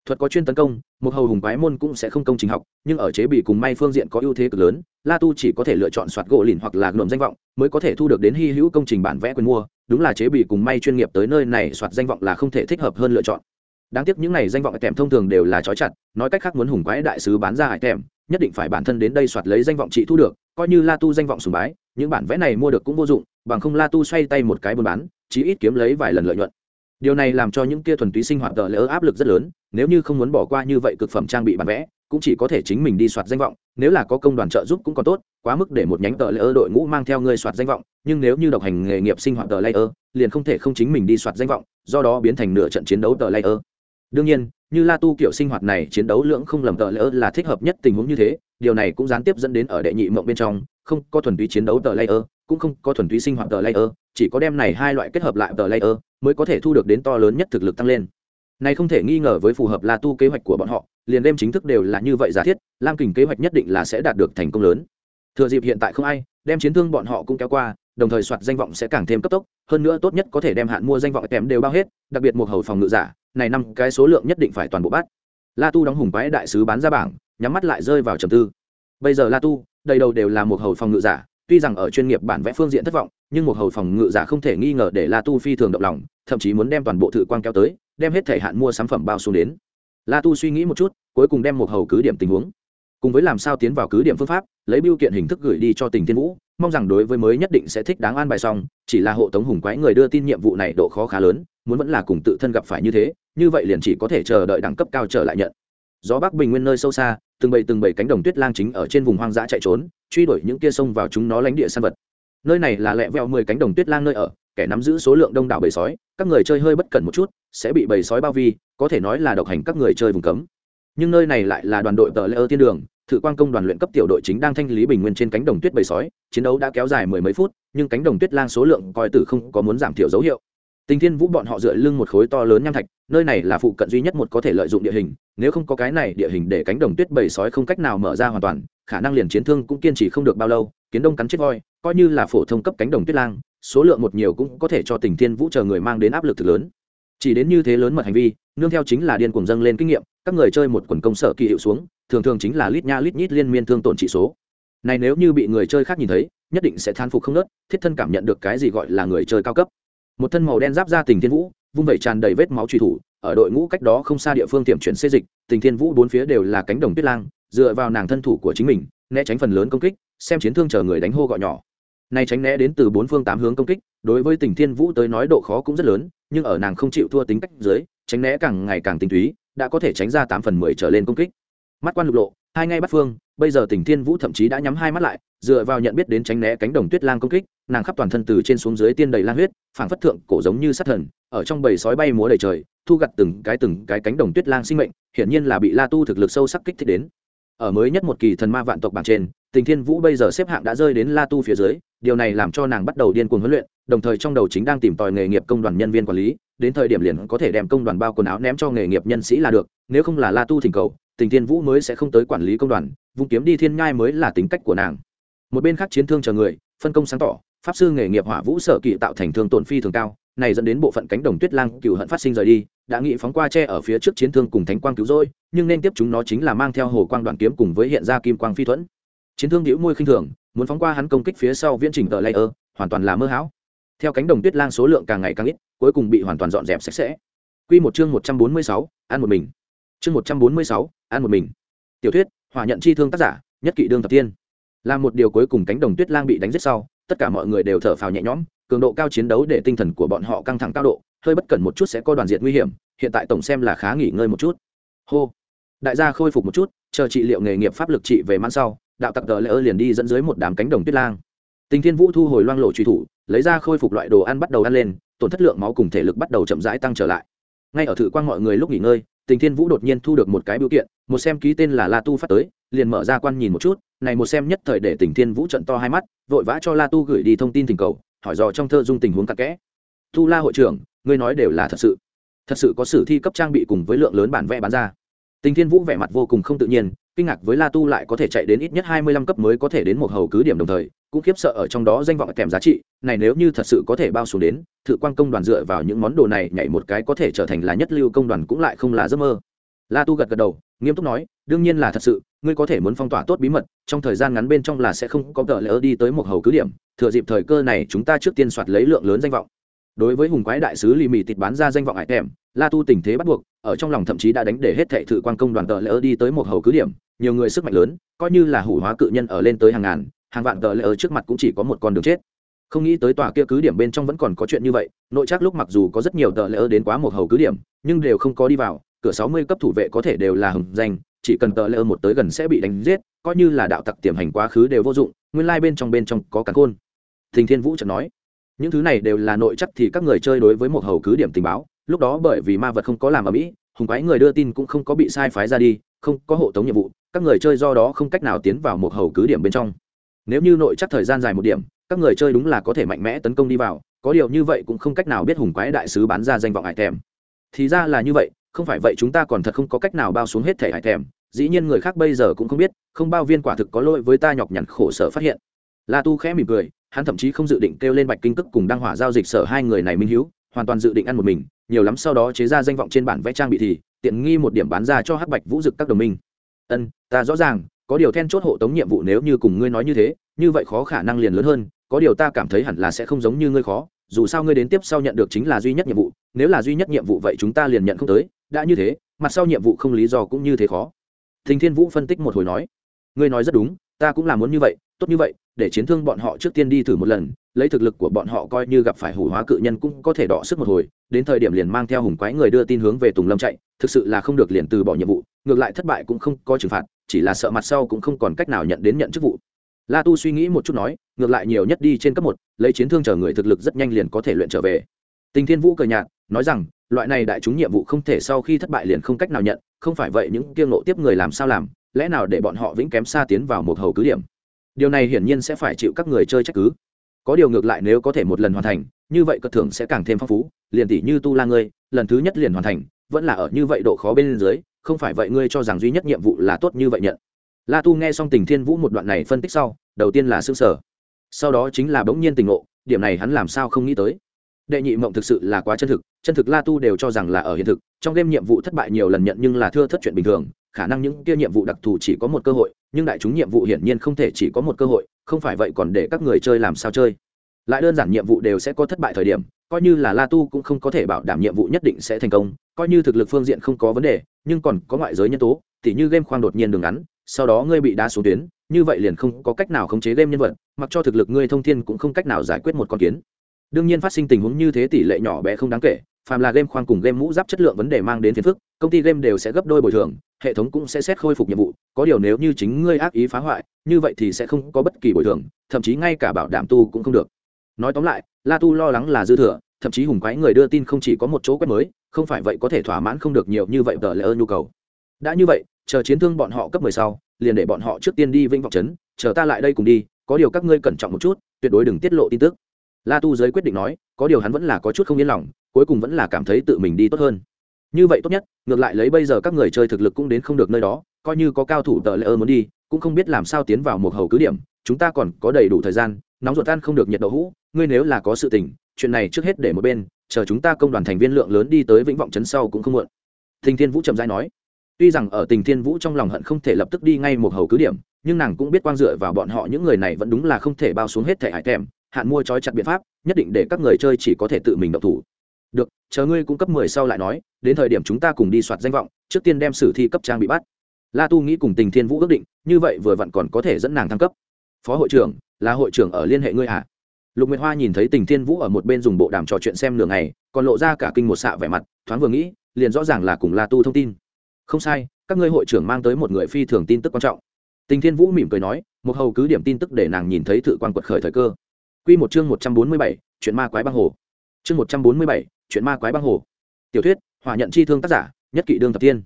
Thuật có chuyên tấn công, một hầu hùng quái môn cũng sẽ không công trình học, nhưng ở chế bị cùng may phương diện có ưu thế cực lớn la tu chỉ có thể lựa chọn soạt gỗ lìn hoặc là gồm danh vọng, mới có thể thu được đến hy hữu công trình bản vẽ quyền mua. Đúng là chế bị cùng may chuyên nghiệp tới nơi này soạt danh vọng là không thể thích hợp hơn lựa chọn. Đáng tiếc những này danh vọng tèm thông thường đều là trói chặt, nói cách khác muốn hùng quái đại sứ bán ra hải tèm, nhất định phải bản thân đến đây soạt lấy danh vọng trị thu được, coi như la tu danh vọng sùng bái, những bản vẽ này mua được cũng vô dụng, bằng không la tu xoay tay một cái buôn bán, chí ít kiếm lấy vài lần lợi nhuận. Điều này làm cho những kia thuần túy sinh hoạt tờ lỡ áp lực rất lớn, nếu như không muốn bỏ qua như vậy cực phẩm trang bị bản vẽ cũng chỉ có thể chính mình đi soạt danh vọng, nếu là có công đoàn trợ giúp cũng còn tốt, quá mức để một nhánh tờ lỡ đội ngũ mang theo người soạt danh vọng, nhưng nếu như độc hành nghề nghiệp sinh hoạt tờ layer, liền không thể không chính mình đi soạt danh vọng, do đó biến thành nửa trận chiến đấu tờ layer. Đương nhiên, như la tu kiểu sinh hoạt này chiến đấu lưỡng không lầm tờ lỡ là thích hợp nhất tình huống như thế, điều này cũng gián tiếp dẫn đến ở đệ nhị mộng bên trong, không có thuần túy chiến đấu tờ layer, cũng không có thuần túy sinh hoạt tờ layer, chỉ có đem này hai loại kết hợp lại tờ layer mới có thể thu được đến to lớn nhất thực lực tăng lên này không thể nghi ngờ với phù hợp la tu kế hoạch của bọn họ, liền đêm chính thức đều là như vậy giả thiết, lam kình kế hoạch nhất định là sẽ đạt được thành công lớn. Thừa dịp hiện tại không ai, đem chiến thương bọn họ cũng kéo qua, đồng thời soạt danh vọng sẽ càng thêm cấp tốc, hơn nữa tốt nhất có thể đem hạn mua danh vọng kém đều bao hết, đặc biệt một hầu phòng ngự giả, này năm cái số lượng nhất định phải toàn bộ bắt. La tu đóng hùng quái đại sứ bán ra bảng, nhắm mắt lại rơi vào trầm tư. Bây giờ la tu, đầy đầu đều là một hầu phòng ngự giả tuy rằng ở chuyên nghiệp bản vẽ phương diện thất vọng, nhưng một hầu phòng ngự giả không thể nghi ngờ để la tu phi thường động lòng, thậm chí muốn đem toàn bộ thự quan kéo tới, đem hết thể hạn mua sản phẩm bao xuống đến. La tu suy nghĩ một chút, cuối cùng đem một hầu cứ điểm tình huống, cùng với làm sao tiến vào cứ điểm phương pháp, lấy biêu kiện hình thức gửi đi cho tình thiên vũ, mong rằng đối với mới nhất định sẽ thích đáng an bài xong, chỉ là hộ tống hùng quái người đưa tin nhiệm vụ này độ khó khá lớn, muốn vẫn là cùng tự thân gặp phải như thế, như vậy liền chỉ có thể chờ đợi đẳng cấp cao trở lại nhận gió bắc bình nguyên nơi sâu xa, từng bầy từng bầy cánh đồng tuyết lang chính ở trên vùng hoang dã chạy trốn, truy đuổi những kia sông vào chúng nó lánh địa san vật. Nơi này là lẹ vẹo mười cánh đồng tuyết lang nơi ở, kẻ nắm giữ số lượng đông đảo bầy sói, các người chơi hơi bất cẩn một chút, sẽ bị bầy sói bao vi có thể nói là độc hành các người chơi vùng cấm. Nhưng nơi này lại là đoàn đội tờ lễ ơ thiên đường, thự quan công đoàn luyện cấp tiểu đội chính đang thanh lý bình nguyên trên cánh đồng tuyết bầy sói, chiến đấu đã kéo dài mười mấy phút, nhưng cánh đồng tuyết lang số lượng coi tử không có muốn giảm thiểu dấu hiệu. Tình thiên vũ bọn họ dựa lưng một khối to lớn nham thạch nơi này là phụ cận duy nhất một có thể lợi dụng địa hình, nếu không có cái này địa hình để cánh đồng tuyết bầy sói không cách nào mở ra hoàn toàn, khả năng liền chiến thương cũng kiên trì không được bao lâu, kiến đông cắn chết voi, coi như là phổ thông cấp cánh đồng tuyết lang, số lượng một nhiều cũng có thể cho tình thiên vũ chờ người mang đến áp lực thực lớn. Chỉ đến như thế lớn mật hành vi, nương theo chính là điên cuồng dâng lên kinh nghiệm, các người chơi một quần công sở kỳ hiệu xuống, thường thường chính là lít nha lít nhít liên miên thương tổn trị số. Này nếu như bị người chơi khác nhìn thấy, nhất định sẽ than phục không nớt, thiết thân cảm nhận được cái gì gọi là người chơi cao cấp. Một thân màu đen giáp ra tình thiên vũ vung vẩy tràn đầy vết máu truy thủ, ở đội ngũ cách đó không xa địa phương tiệm chuyển xê dịch, tình thiên vũ bốn phía đều là cánh đồng tuyết lang, dựa vào nàng thân thủ của chính mình, né tránh phần lớn công kích, xem chiến thương chờ người đánh hô gọi nhỏ. Này tránh né đến từ bốn phương tám hướng công kích, đối với tình thiên vũ tới nói độ khó cũng rất lớn, nhưng ở nàng không chịu thua tính cách dưới, tránh né càng ngày càng tinh túy, đã có thể tránh ra tám phần mười trở lên công kích mắt quan lục lộ, hai ngay bắt phương, bây giờ tình thiên vũ thậm chí đã nhắm hai mắt lại, dựa vào nhận biết đến tránh né cánh đồng tuyết lang công kích, nàng khắp toàn thân từ trên xuống dưới tiên đầy lang huyết, phảng phất thượng cổ giống như sát thần, ở trong bầy sói bay múa đầy trời, thu gặt từng cái từng cái cánh đồng tuyết lang sinh mệnh, hiển nhiên là bị la tu thực lực sâu sắc kích thích đến. Ở mới nhất một kỳ thần ma vạn tộc bảng trên tình thiên vũ bây giờ xếp hạng đã rơi đến la tu phía dưới, điều này làm cho nàng bắt đầu điên cuồng huấn luyện, đồng thời trong đầu chính đang tìm tòi nghề nghiệp công đoàn nhân viên quản lý, đến thời điểm liền có thể đem công đoàn bao quần áo ném cho nghề nghiệp nhân sĩ là được, nếu không là la tu thỉnh cầu tình thiên vũ mới sẽ không tới quản lý công đoàn vung kiếm đi thiên nhai mới là tính cách của nàng. Một bên khác chiến thương chờ người phân công sáng tỏ pháp sư nghề nghiệp hỏa vũ sở kỵ tạo thành thương tổn phi thường cao này dẫn đến bộ phận cánh đồng tuyết lang cựu hận phát sinh rời đi đã nghị phóng qua tre ở phía trước chiến thương cùng thánh quang cứu rỗi nhưng nên tiếp chúng nó chính là mang theo hồ quang đoạn kiếm cùng với hiện ra kim quang phi thuẫn. Chiến thương đĩu môi khinh thường muốn phóng qua hắn công kích phía sau viễn trình tờ layer hoàn toàn là mơ hão. Theo cánh đồng tuyết lang số lượng càng ngày càng ít cuối cùng bị hoàn toàn dọn dẹp sạch sẽ. Quy một chương một trăm bốn mươi sáu, ăn một mình. Chương một trăm bốn mươi sáu, ăn một mình. Tiểu thuyết, hòa nhận chi thương tác giả, nhất kỵ đương thập tiên. Làm một điều cuối cùng cánh đồng tuyết lang bị đánh giết sau, tất cả mọi người đều thở phào nhẹ nhõm, cường độ cao chiến đấu để tinh thần của bọn họ căng thẳng cao độ, hơi bất cẩn một chút sẽ có đoàn diệt nguy hiểm, hiện tại tổng xem là khá nghỉ ngơi một chút. Hô. Đại gia khôi phục một chút, chờ trị liệu nghề nghiệp pháp lực trị về mãn sau, đạo tặc đờ lễ ơ liền đi dẫn dưới một đám cánh đồng tuyết lang. Tình Thiên Vũ thu hồi loang lộ truy thủ, lấy ra khôi phục loại đồ ăn bắt đầu ăn lên, tổn thất lượng máu cùng thể lực bắt đầu chậm rãi tăng trở lại. Ngay ở thử quang mọi người lúc nghỉ ngơi, Tình Thiên Vũ đột nhiên thu được một cái biểu kiện, một xem ký tên là La Tu phát tới, liền mở ra quan nhìn một chút, này một xem nhất thời để Tình Thiên Vũ trận to hai mắt, vội vã cho La Tu gửi đi thông tin tình cầu, hỏi dò trong thơ dung tình huống cặn kẽ. Tu La hội trưởng, ngươi nói đều là thật sự. Thật sự có sử thi cấp trang bị cùng với lượng lớn bản vẽ bán ra. Tình Thiên Vũ vẻ mặt vô cùng không tự nhiên, kinh ngạc với La Tu lại có thể chạy đến ít nhất hai mươi lăm cấp mới có thể đến một hầu cứ điểm đồng thời, cũng khiếp sợ ở trong đó danh vọng kèm giá trị, này nếu như thật sự có thể bao xuống đến, thự quan công đoàn dựa vào những món đồ này nhảy một cái có thể trở thành là nhất lưu công đoàn cũng lại không là giấc mơ. La Tu gật gật đầu, nghiêm túc nói, đương nhiên là thật sự, ngươi có thể muốn phong tỏa tốt bí mật, trong thời gian ngắn bên trong là sẽ không có gỡ lỡ đi tới một hầu cứ điểm, thừa dịp thời cơ này chúng ta trước tiên soạt lấy lượng lớn danh vọng. Đối với hùng quái đại sứ lì mì tịt bán ra danh vọng hải kèm La Tu tình thế bắt buộc, ở trong lòng thậm chí đã đánh để hết thệ thự quan công đoàn tờ lỡ đi tới một hầu cứ điểm, nhiều người sức mạnh lớn coi như là hủ hóa cự nhân ở lên tới hàng ngàn hàng vạn tờ lệ ở trước mặt cũng chỉ có một con đường chết. Không nghĩ tới tòa kia cứ điểm bên trong vẫn còn có chuyện như vậy, nội chắc lúc mặc dù có rất nhiều tờ lệ đến quá một hầu cứ điểm, nhưng đều không có đi vào, cửa sáu mươi cấp thủ vệ có thể đều là hầm danh, chỉ cần tờ lệ một tới gần sẽ bị đánh giết, coi như là đạo tặc tiềm hành quá khứ đều vô dụng, nguyên lai bên trong bên trong có cả khôn. Thình thiên vũ chợt nói, những thứ này đều là nội chắc thì các người chơi đối với một hầu cứ điểm tình báo, lúc đó bởi vì ma vật không có làm ở mỹ, hùng quái người đưa tin cũng không có bị sai phái ra đi, không có hộ tống nhiệm vụ, các người chơi do đó không cách nào tiến vào một hầu cứ điểm bên trong nếu như nội chắc thời gian dài một điểm, các người chơi đúng là có thể mạnh mẽ tấn công đi vào, có điều như vậy cũng không cách nào biết hùng quái đại sứ bán ra danh vọng hải thèm. Thì ra là như vậy, không phải vậy chúng ta còn thật không có cách nào bao xuống hết thẻ hải thèm, dĩ nhiên người khác bây giờ cũng không biết, không bao viên quả thực có lỗi với ta nhọc nhằn khổ sở phát hiện. La tu khẽ mỉm cười, hắn thậm chí không dự định kêu lên bạch kinh cức cùng đăng hỏa giao dịch sở hai người này minh hữu hoàn toàn dự định ăn một mình, nhiều lắm sau đó chế ra danh vọng trên bản vẽ trang bị thì, tiện nghi một điểm bán ra cho hắc bạch vũ dực các đồng minh. Ân, ta rõ ràng có điều then chốt hộ tống nhiệm vụ nếu như cùng ngươi nói như thế, như vậy khó khả năng liền lớn hơn, có điều ta cảm thấy hẳn là sẽ không giống như ngươi khó, dù sao ngươi đến tiếp sau nhận được chính là duy nhất nhiệm vụ, nếu là duy nhất nhiệm vụ vậy chúng ta liền nhận không tới, đã như thế, mặt sau nhiệm vụ không lý do cũng như thế khó. Thình thiên vũ phân tích một hồi nói, ngươi nói rất đúng, ta cũng là muốn như vậy tốt như vậy, để chiến thương bọn họ trước tiên đi thử một lần, lấy thực lực của bọn họ coi như gặp phải hủ hóa cự nhân cũng có thể đọ sức một hồi, đến thời điểm liền mang theo hùng quái người đưa tin hướng về tùng lâm chạy, thực sự là không được liền từ bỏ nhiệm vụ, ngược lại thất bại cũng không có trừng phạt, chỉ là sợ mặt sau cũng không còn cách nào nhận đến nhận chức vụ. La tu suy nghĩ một chút nói, ngược lại nhiều nhất đi trên cấp một, lấy chiến thương chờ người thực lực rất nhanh liền có thể luyện trở về. Tình thiên vũ cười nhạt, nói rằng, loại này đại chúng nhiệm vụ không thể sau khi thất bại liền không cách nào nhận, không phải vậy những kiêng nộ tiếp người làm sao làm, lẽ nào để bọn họ vĩnh kém xa tiến vào một hầu cứ điểm? Điều này hiển nhiên sẽ phải chịu các người chơi trách cứ. Có điều ngược lại nếu có thể một lần hoàn thành, như vậy cất thưởng sẽ càng thêm phong phú, liền tỷ như tu la ngươi, lần thứ nhất liền hoàn thành, vẫn là ở như vậy độ khó bên dưới, không phải vậy ngươi cho rằng duy nhất nhiệm vụ là tốt như vậy nhận. La tu nghe xong tình thiên vũ một đoạn này phân tích sau, đầu tiên là xương sở sau đó chính là bỗng nhiên tình ngộ, điểm này hắn làm sao không nghĩ tới. Đệ nhị mộng thực sự là quá chân thực chân thực la tu đều cho rằng là ở hiện thực, trong đêm nhiệm vụ thất bại nhiều lần nhận nhưng là thưa thất chuyện bình thường khả năng những kia nhiệm vụ đặc thù chỉ có một cơ hội, nhưng đại chúng nhiệm vụ hiển nhiên không thể chỉ có một cơ hội, không phải vậy còn để các người chơi làm sao chơi. Lại đơn giản nhiệm vụ đều sẽ có thất bại thời điểm, coi như là la tu cũng không có thể bảo đảm nhiệm vụ nhất định sẽ thành công, coi như thực lực phương diện không có vấn đề, nhưng còn có ngoại giới nhân tố, tỉ như game khoang đột nhiên đường ngắn, sau đó ngươi bị đá xuống tuyến, như vậy liền không có cách nào khống chế game nhân vật, mặc cho thực lực ngươi thông thiên cũng không cách nào giải quyết một con kiến. Đương nhiên phát sinh tình huống như thế tỷ lệ nhỏ bé không đáng kể, phàm là game khoang cùng game mũ giáp chất lượng vấn đề mang đến phiền phức, công ty game đều sẽ gấp đôi bồi thường hệ thống cũng sẽ xét khôi phục nhiệm vụ, có điều nếu như chính ngươi ác ý phá hoại, như vậy thì sẽ không có bất kỳ bồi thường, thậm chí ngay cả bảo đảm tu cũng không được. Nói tóm lại, la tu lo lắng là dư thừa, thậm chí hùng quái người đưa tin không chỉ có một chỗ quét mới, không phải vậy có thể thỏa mãn không được nhiều như vậy tờ lỡ nhu cầu. Đã như vậy, chờ chiến thương bọn họ cấp mười sau, liền để bọn họ trước tiên đi vĩnh vọng trấn, chờ ta lại đây cùng đi, có điều các ngươi cẩn trọng một chút, tuyệt đối đừng tiết lộ tin tức. La tu giới quyết định nói, có điều hắn vẫn là có chút không yên lòng, cuối cùng vẫn là cảm thấy tự mình đi tốt hơn như vậy tốt nhất, ngược lại lấy bây giờ các người chơi thực lực cũng đến không được nơi đó, coi như có cao thủ tờ lỡ muốn đi, cũng không biết làm sao tiến vào một hầu cứ điểm, chúng ta còn có đầy đủ thời gian, nóng ruột tan không được nhiệt độ hũ, ngươi nếu là có sự tình, chuyện này trước hết để một bên, chờ chúng ta công đoàn thành viên lượng lớn đi tới vĩnh vọng trấn sau cũng không muộn. Thình thiên vũ trầm dai nói. Tuy rằng ở tình thiên vũ trong lòng hận không thể lập tức đi ngay một hầu cứ điểm, nhưng nàng cũng biết quang dựa vào bọn họ những người này vẫn đúng là không thể bao xuống hết thẻ hải thèm hạn mua trói chặt biện pháp, nhất định để các người chơi chỉ có thể tự mình độc thủ được, chờ ngươi cung cấp mười sau lại nói, đến thời điểm chúng ta cùng đi soạt danh vọng, trước tiên đem sử thi cấp trang bị bắt. La tu nghĩ cùng tình thiên vũ ước định, như vậy vừa vặn còn có thể dẫn nàng thăng cấp. Phó hội trưởng, là hội trưởng ở liên hệ ngươi à? Lục nguyệt hoa nhìn thấy tình thiên vũ ở một bên dùng bộ đàm trò chuyện xem nửa ngày, còn lộ ra cả kinh một xạ vẻ mặt, thoáng vừa nghĩ, liền rõ ràng là cùng la tu thông tin. Không sai, các ngươi hội trưởng mang tới một người phi thường tin tức quan trọng. Tình thiên vũ mỉm cười nói, một hầu cứ điểm tin tức để nàng nhìn thấy thự quan quật khởi thời cơ. Q một chương một trăm bốn mươi bảy, chuyện ma quái băng hồ. Chương một trăm bốn mươi bảy chuyện ma quái băng hồ. Tiểu thuyết, hỏa nhận chi thương tác giả, nhất kỵ đương thập tiên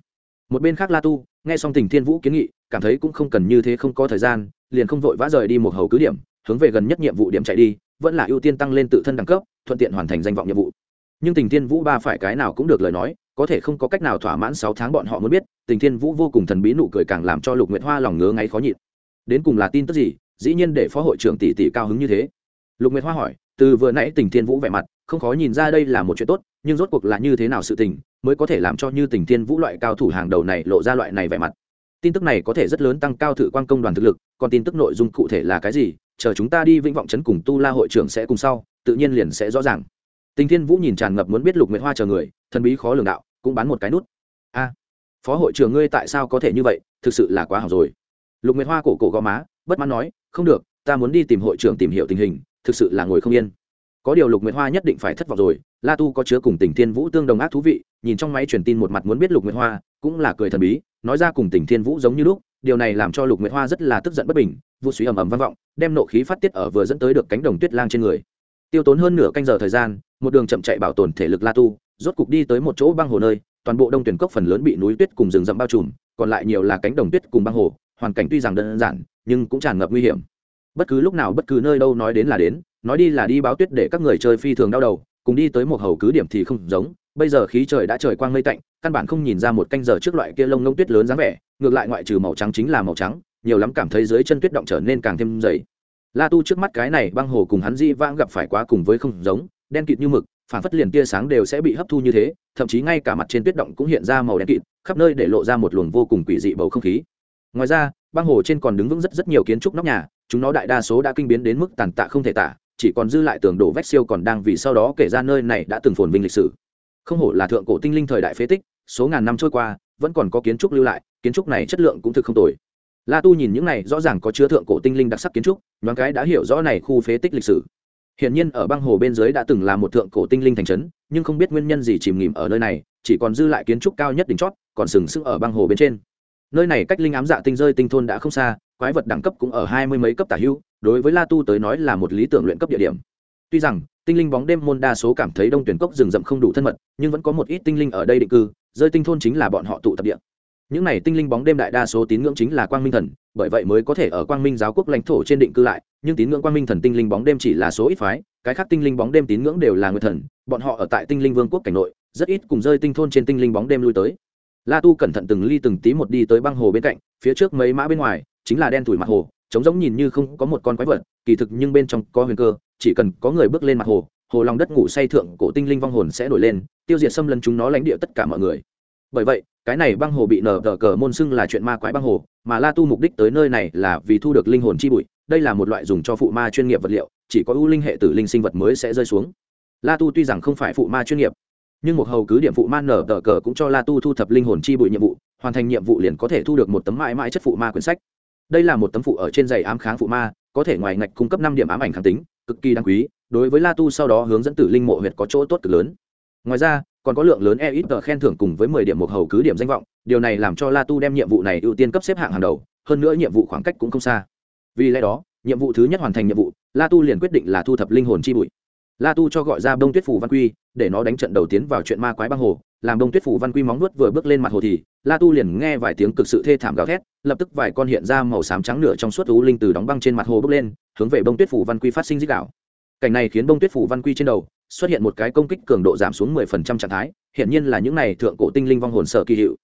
một bên khác la tu, nghe xong tình thiên vũ kiến nghị, cảm thấy cũng không cần như thế không có thời gian, liền không vội vã rời đi một hầu cứ điểm, hướng về gần nhất nhiệm vụ điểm chạy đi, vẫn là ưu tiên tăng lên tự thân đẳng cấp, thuận tiện hoàn thành danh vọng nhiệm vụ. Nhưng tình thiên vũ ba phải cái nào cũng được lời nói, có thể không có cách nào thỏa mãn sáu tháng bọn họ muốn biết, tình thiên vũ vô cùng thần bí nụ cười càng làm cho lục nguyệt hoa lòng ngứa ngáy khó nhịn. Đến cùng là tin tức gì, dĩ nhiên để phó hội trưởng tỷ tỷ cao hứng như thế. Lục nguyệt hoa hỏi, từ vừa nãy tình thiên vũ vẻ mặt không khó nhìn ra đây là một chuyện tốt, nhưng rốt cuộc là như thế nào sự tình, mới có thể làm cho như tình thiên vũ loại cao thủ hàng đầu này lộ ra loại này vẻ mặt. Tin tức này có thể rất lớn tăng cao thử quan công đoàn thực lực, còn tin tức nội dung cụ thể là cái gì, chờ chúng ta đi vĩnh vọng chấn cùng tu la hội trưởng sẽ cùng sau, tự nhiên liền sẽ rõ ràng. Tình thiên vũ nhìn tràn ngập muốn biết lục nguyệt hoa chờ người, thần bí khó lường đạo, cũng bán một cái nút. A, phó hội trưởng ngươi tại sao có thể như vậy, thực sự là quá hỏng rồi. Lục nguyệt hoa cổ cổ gò má, bất mãn nói, không được, ta muốn đi tìm hội trưởng tìm hiểu tình hình, thực sự là ngồi không yên có điều lục nguyệt hoa nhất định phải thất vọng rồi, la tu có chứa cùng tình thiên vũ tương đồng ác thú vị, nhìn trong máy truyền tin một mặt muốn biết lục nguyệt hoa, cũng là cười thần bí, nói ra cùng tình thiên vũ giống như lúc, điều này làm cho lục nguyệt hoa rất là tức giận bất bình vũ suy ầm ầm vang vọng, đem nộ khí phát tiết ở vừa dẫn tới được cánh đồng tuyết lang trên người. Tiêu tốn hơn nửa canh giờ thời gian, một đường chậm chạy bảo tồn thể lực la tu, rốt cục đi tới một chỗ băng hồ nơi, toàn bộ đông tuyển cốc phần lớn bị núi tuyết cùng rừng rậm bao trùm, còn lại nhiều là cánh đồng tuyết cùng băng hồ, hoàn cảnh tuy rằng đơn giản, nhưng cũng tràn ngập nguy hiểm. Bất cứ lúc nào bất cứ nơi đâu nói đến là đến nói đi là đi báo tuyết để các người chơi phi thường đau đầu, cùng đi tới một hầu cứ điểm thì không giống, bây giờ khí trời đã trời quang mây tạnh, căn bản không nhìn ra một canh giờ trước loại kia lông lông tuyết lớn dáng vẻ, ngược lại ngoại trừ màu trắng chính là màu trắng, nhiều lắm cảm thấy dưới chân tuyết động trở nên càng thêm dày. La tu trước mắt cái này băng hồ cùng hắn di vãng gặp phải quá cùng với không giống, đen kịt như mực, phản phất liền tia sáng đều sẽ bị hấp thu như thế, thậm chí ngay cả mặt trên tuyết động cũng hiện ra màu đen kịt, khắp nơi để lộ ra một luồng vô cùng quỷ dị bầu không khí. Ngoài ra, băng hồ trên còn đứng vững rất rất nhiều kiến trúc nóc nhà, chúng nó đại đa số đã kinh biến đến mức tàn tạ không thể tả chỉ còn dư lại tường đổ vách siêu còn đang vì sau đó kể ra nơi này đã từng phồn vinh lịch sử. Không hổ là thượng cổ tinh linh thời đại phế tích, số ngàn năm trôi qua, vẫn còn có kiến trúc lưu lại, kiến trúc này chất lượng cũng thực không tồi. La tu nhìn những này, rõ ràng có chứa thượng cổ tinh linh đặc sắc kiến trúc, nhoáng cái đã hiểu rõ này khu phế tích lịch sử. Hiện nhiên ở băng hồ bên dưới đã từng là một thượng cổ tinh linh thành trấn, nhưng không biết nguyên nhân gì chìm nghỉm ở nơi này, chỉ còn dư lại kiến trúc cao nhất đỉnh chót, còn sừng sững ở băng hồ bên trên. Nơi này cách linh ám dạ tinh rơi tinh thôn đã không xa, quái vật đẳng cấp cũng ở hai mươi mấy cấp tả hữu đối với la tu tới nói là một lý tưởng luyện cấp địa điểm. Tuy rằng, tinh linh bóng đêm môn đa số cảm thấy đông tuyển cốc rừng rậm không đủ thân mật, nhưng vẫn có một ít tinh linh ở đây định cư, rơi tinh thôn chính là bọn họ tụ tập địa. Những này tinh linh bóng đêm đại đa số tín ngưỡng chính là quang minh thần, bởi vậy mới có thể ở quang minh giáo quốc lãnh thổ trên định cư lại, nhưng tín ngưỡng quang minh thần tinh linh bóng đêm chỉ là số ít phái, cái khác tinh linh bóng đêm tín ngưỡng đều là người thần, bọn họ ở tại tinh linh vương quốc cảnh nội, rất ít cùng rơi tinh thôn trên tinh linh bóng đêm lui tới. La tu cẩn thận từng ly từng tí một đi tới băng hồ bên cạnh, phía trước mấy mã bên ngoài, chính là đen thủi mặt hồ trống giống nhìn như không có một con quái vật, kỳ thực nhưng bên trong có huyền cơ, chỉ cần có người bước lên mặt hồ hồ lòng đất ngủ say thượng cổ tinh linh vong hồn sẽ nổi lên, tiêu diệt xâm lấn chúng nó lãnh địa tất cả mọi người. Bởi vậy, cái này băng hồ bị nở tờ cờ môn xưng là chuyện ma quái băng hồ, mà la tu mục đích tới nơi này là vì thu được linh hồn chi bụi, đây là một loại dùng cho phụ ma chuyên nghiệp vật liệu, chỉ có ưu linh hệ tử linh sinh vật mới sẽ rơi xuống. La tu tuy rằng không phải phụ ma chuyên nghiệp, nhưng một hầu cứ điểm phụ ma nở tờ cờ cũng cho la tu thu thập linh hồn chi bụi nhiệm vụ, hoàn thành nhiệm vụ liền có thể thu được một tấm mãi mãi chất phụ ma quyển sách đây là một tấm phụ ở trên giày ám kháng phụ ma, có thể ngoài ngạch cung cấp năm điểm ám ảnh kháng tính, cực kỳ đáng quý, đối với la tu sau đó hướng dẫn tử linh mộ huyệt có chỗ tốt cực lớn. Ngoài ra, còn có lượng lớn e ít tờ khen thưởng cùng với mười điểm một hầu cứ điểm danh vọng, điều này làm cho la tu đem nhiệm vụ này ưu tiên cấp xếp hạng hàng đầu, hơn nữa nhiệm vụ khoảng cách cũng không xa. Vì lẽ đó, nhiệm vụ thứ nhất hoàn thành nhiệm vụ, la tu liền quyết định là thu thập linh hồn chi bụi la tu cho gọi ra đông tuyết phủ văn quy để nó đánh trận đầu tiến vào chuyện ma quái băng hồ. Làm đông tuyết phủ văn quy móng nuốt vừa bước lên mặt hồ thì la tu liền nghe vài tiếng cực sự thê thảm gào thét lập tức vài con hiện ra màu xám trắng nửa trong suốt thú linh từ đóng băng trên mặt hồ bước lên hướng về bông tuyết phủ văn quy phát sinh dích đạo. Cảnh này khiến bông tuyết phủ văn quy trên đầu xuất hiện một cái công kích cường độ giảm xuống 10% trạng thái hiện nhiên là những này thượng cổ tinh linh vong hồn sở kỳ hiệu.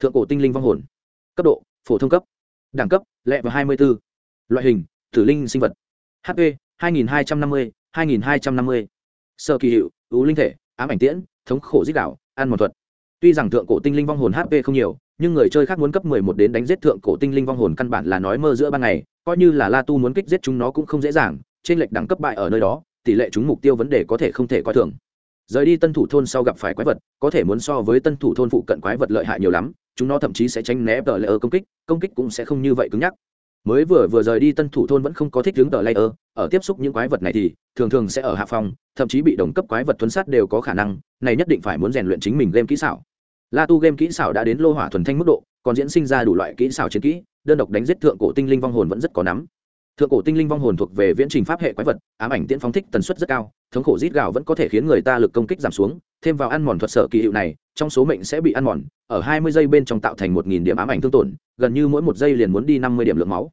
Thượng cổ tinh linh vong hồn. Cấp độ phổ thông cấp. Đẳng cấp lẹ và 24. loại hình tử linh sinh vật. Hp 2250, 2250. sở kỳ hiệu u linh thể ám ảnh tiễn thống khổ giết đảo, ăn một thuật. Tuy rằng thượng cổ tinh linh vong hồn hp không nhiều nhưng người chơi khác muốn cấp 11 đến đánh giết thượng cổ tinh linh vong hồn căn bản là nói mơ giữa ban ngày coi như là la tu muốn kích giết chúng nó cũng không dễ dàng trên lệch đẳng cấp bại ở nơi đó tỷ lệ chúng mục tiêu vấn đề có thể không thể coi thường. Rời đi tân thủ thôn sau gặp phải quái vật có thể muốn so với tân thủ thôn phụ cận quái vật lợi hại nhiều lắm chúng nó thậm chí sẽ tránh né tờ ở công kích công kích cũng sẽ không như vậy cứng nhắc mới vừa vừa rời đi tân thủ thôn vẫn không có thích hướng tờ layer, ở tiếp xúc những quái vật này thì thường thường sẽ ở hạ phòng, thậm chí bị đồng cấp quái vật thuấn sát đều có khả năng, này nhất định phải muốn rèn luyện chính mình game kỹ xảo. La tu game kỹ xảo đã đến lô hỏa thuần thanh mức độ, còn diễn sinh ra đủ loại kỹ xảo chiến kỹ, đơn độc đánh giết thượng cổ tinh linh vong hồn vẫn rất có nắm. Thượng cổ tinh linh vong hồn thuộc về viễn trình pháp hệ quái vật, ám ảnh tiễn phóng thích tần suất rất cao, thống khổ rít gạo vẫn có thể khiến người ta lực công kích giảm xuống thêm vào ăn mòn thuật sở kỳ hiệu này trong số mệnh sẽ bị ăn mòn ở hai mươi giây bên trong tạo thành một nghìn điểm ám ảnh thương tổn gần như mỗi một giây liền muốn đi năm mươi điểm lượng máu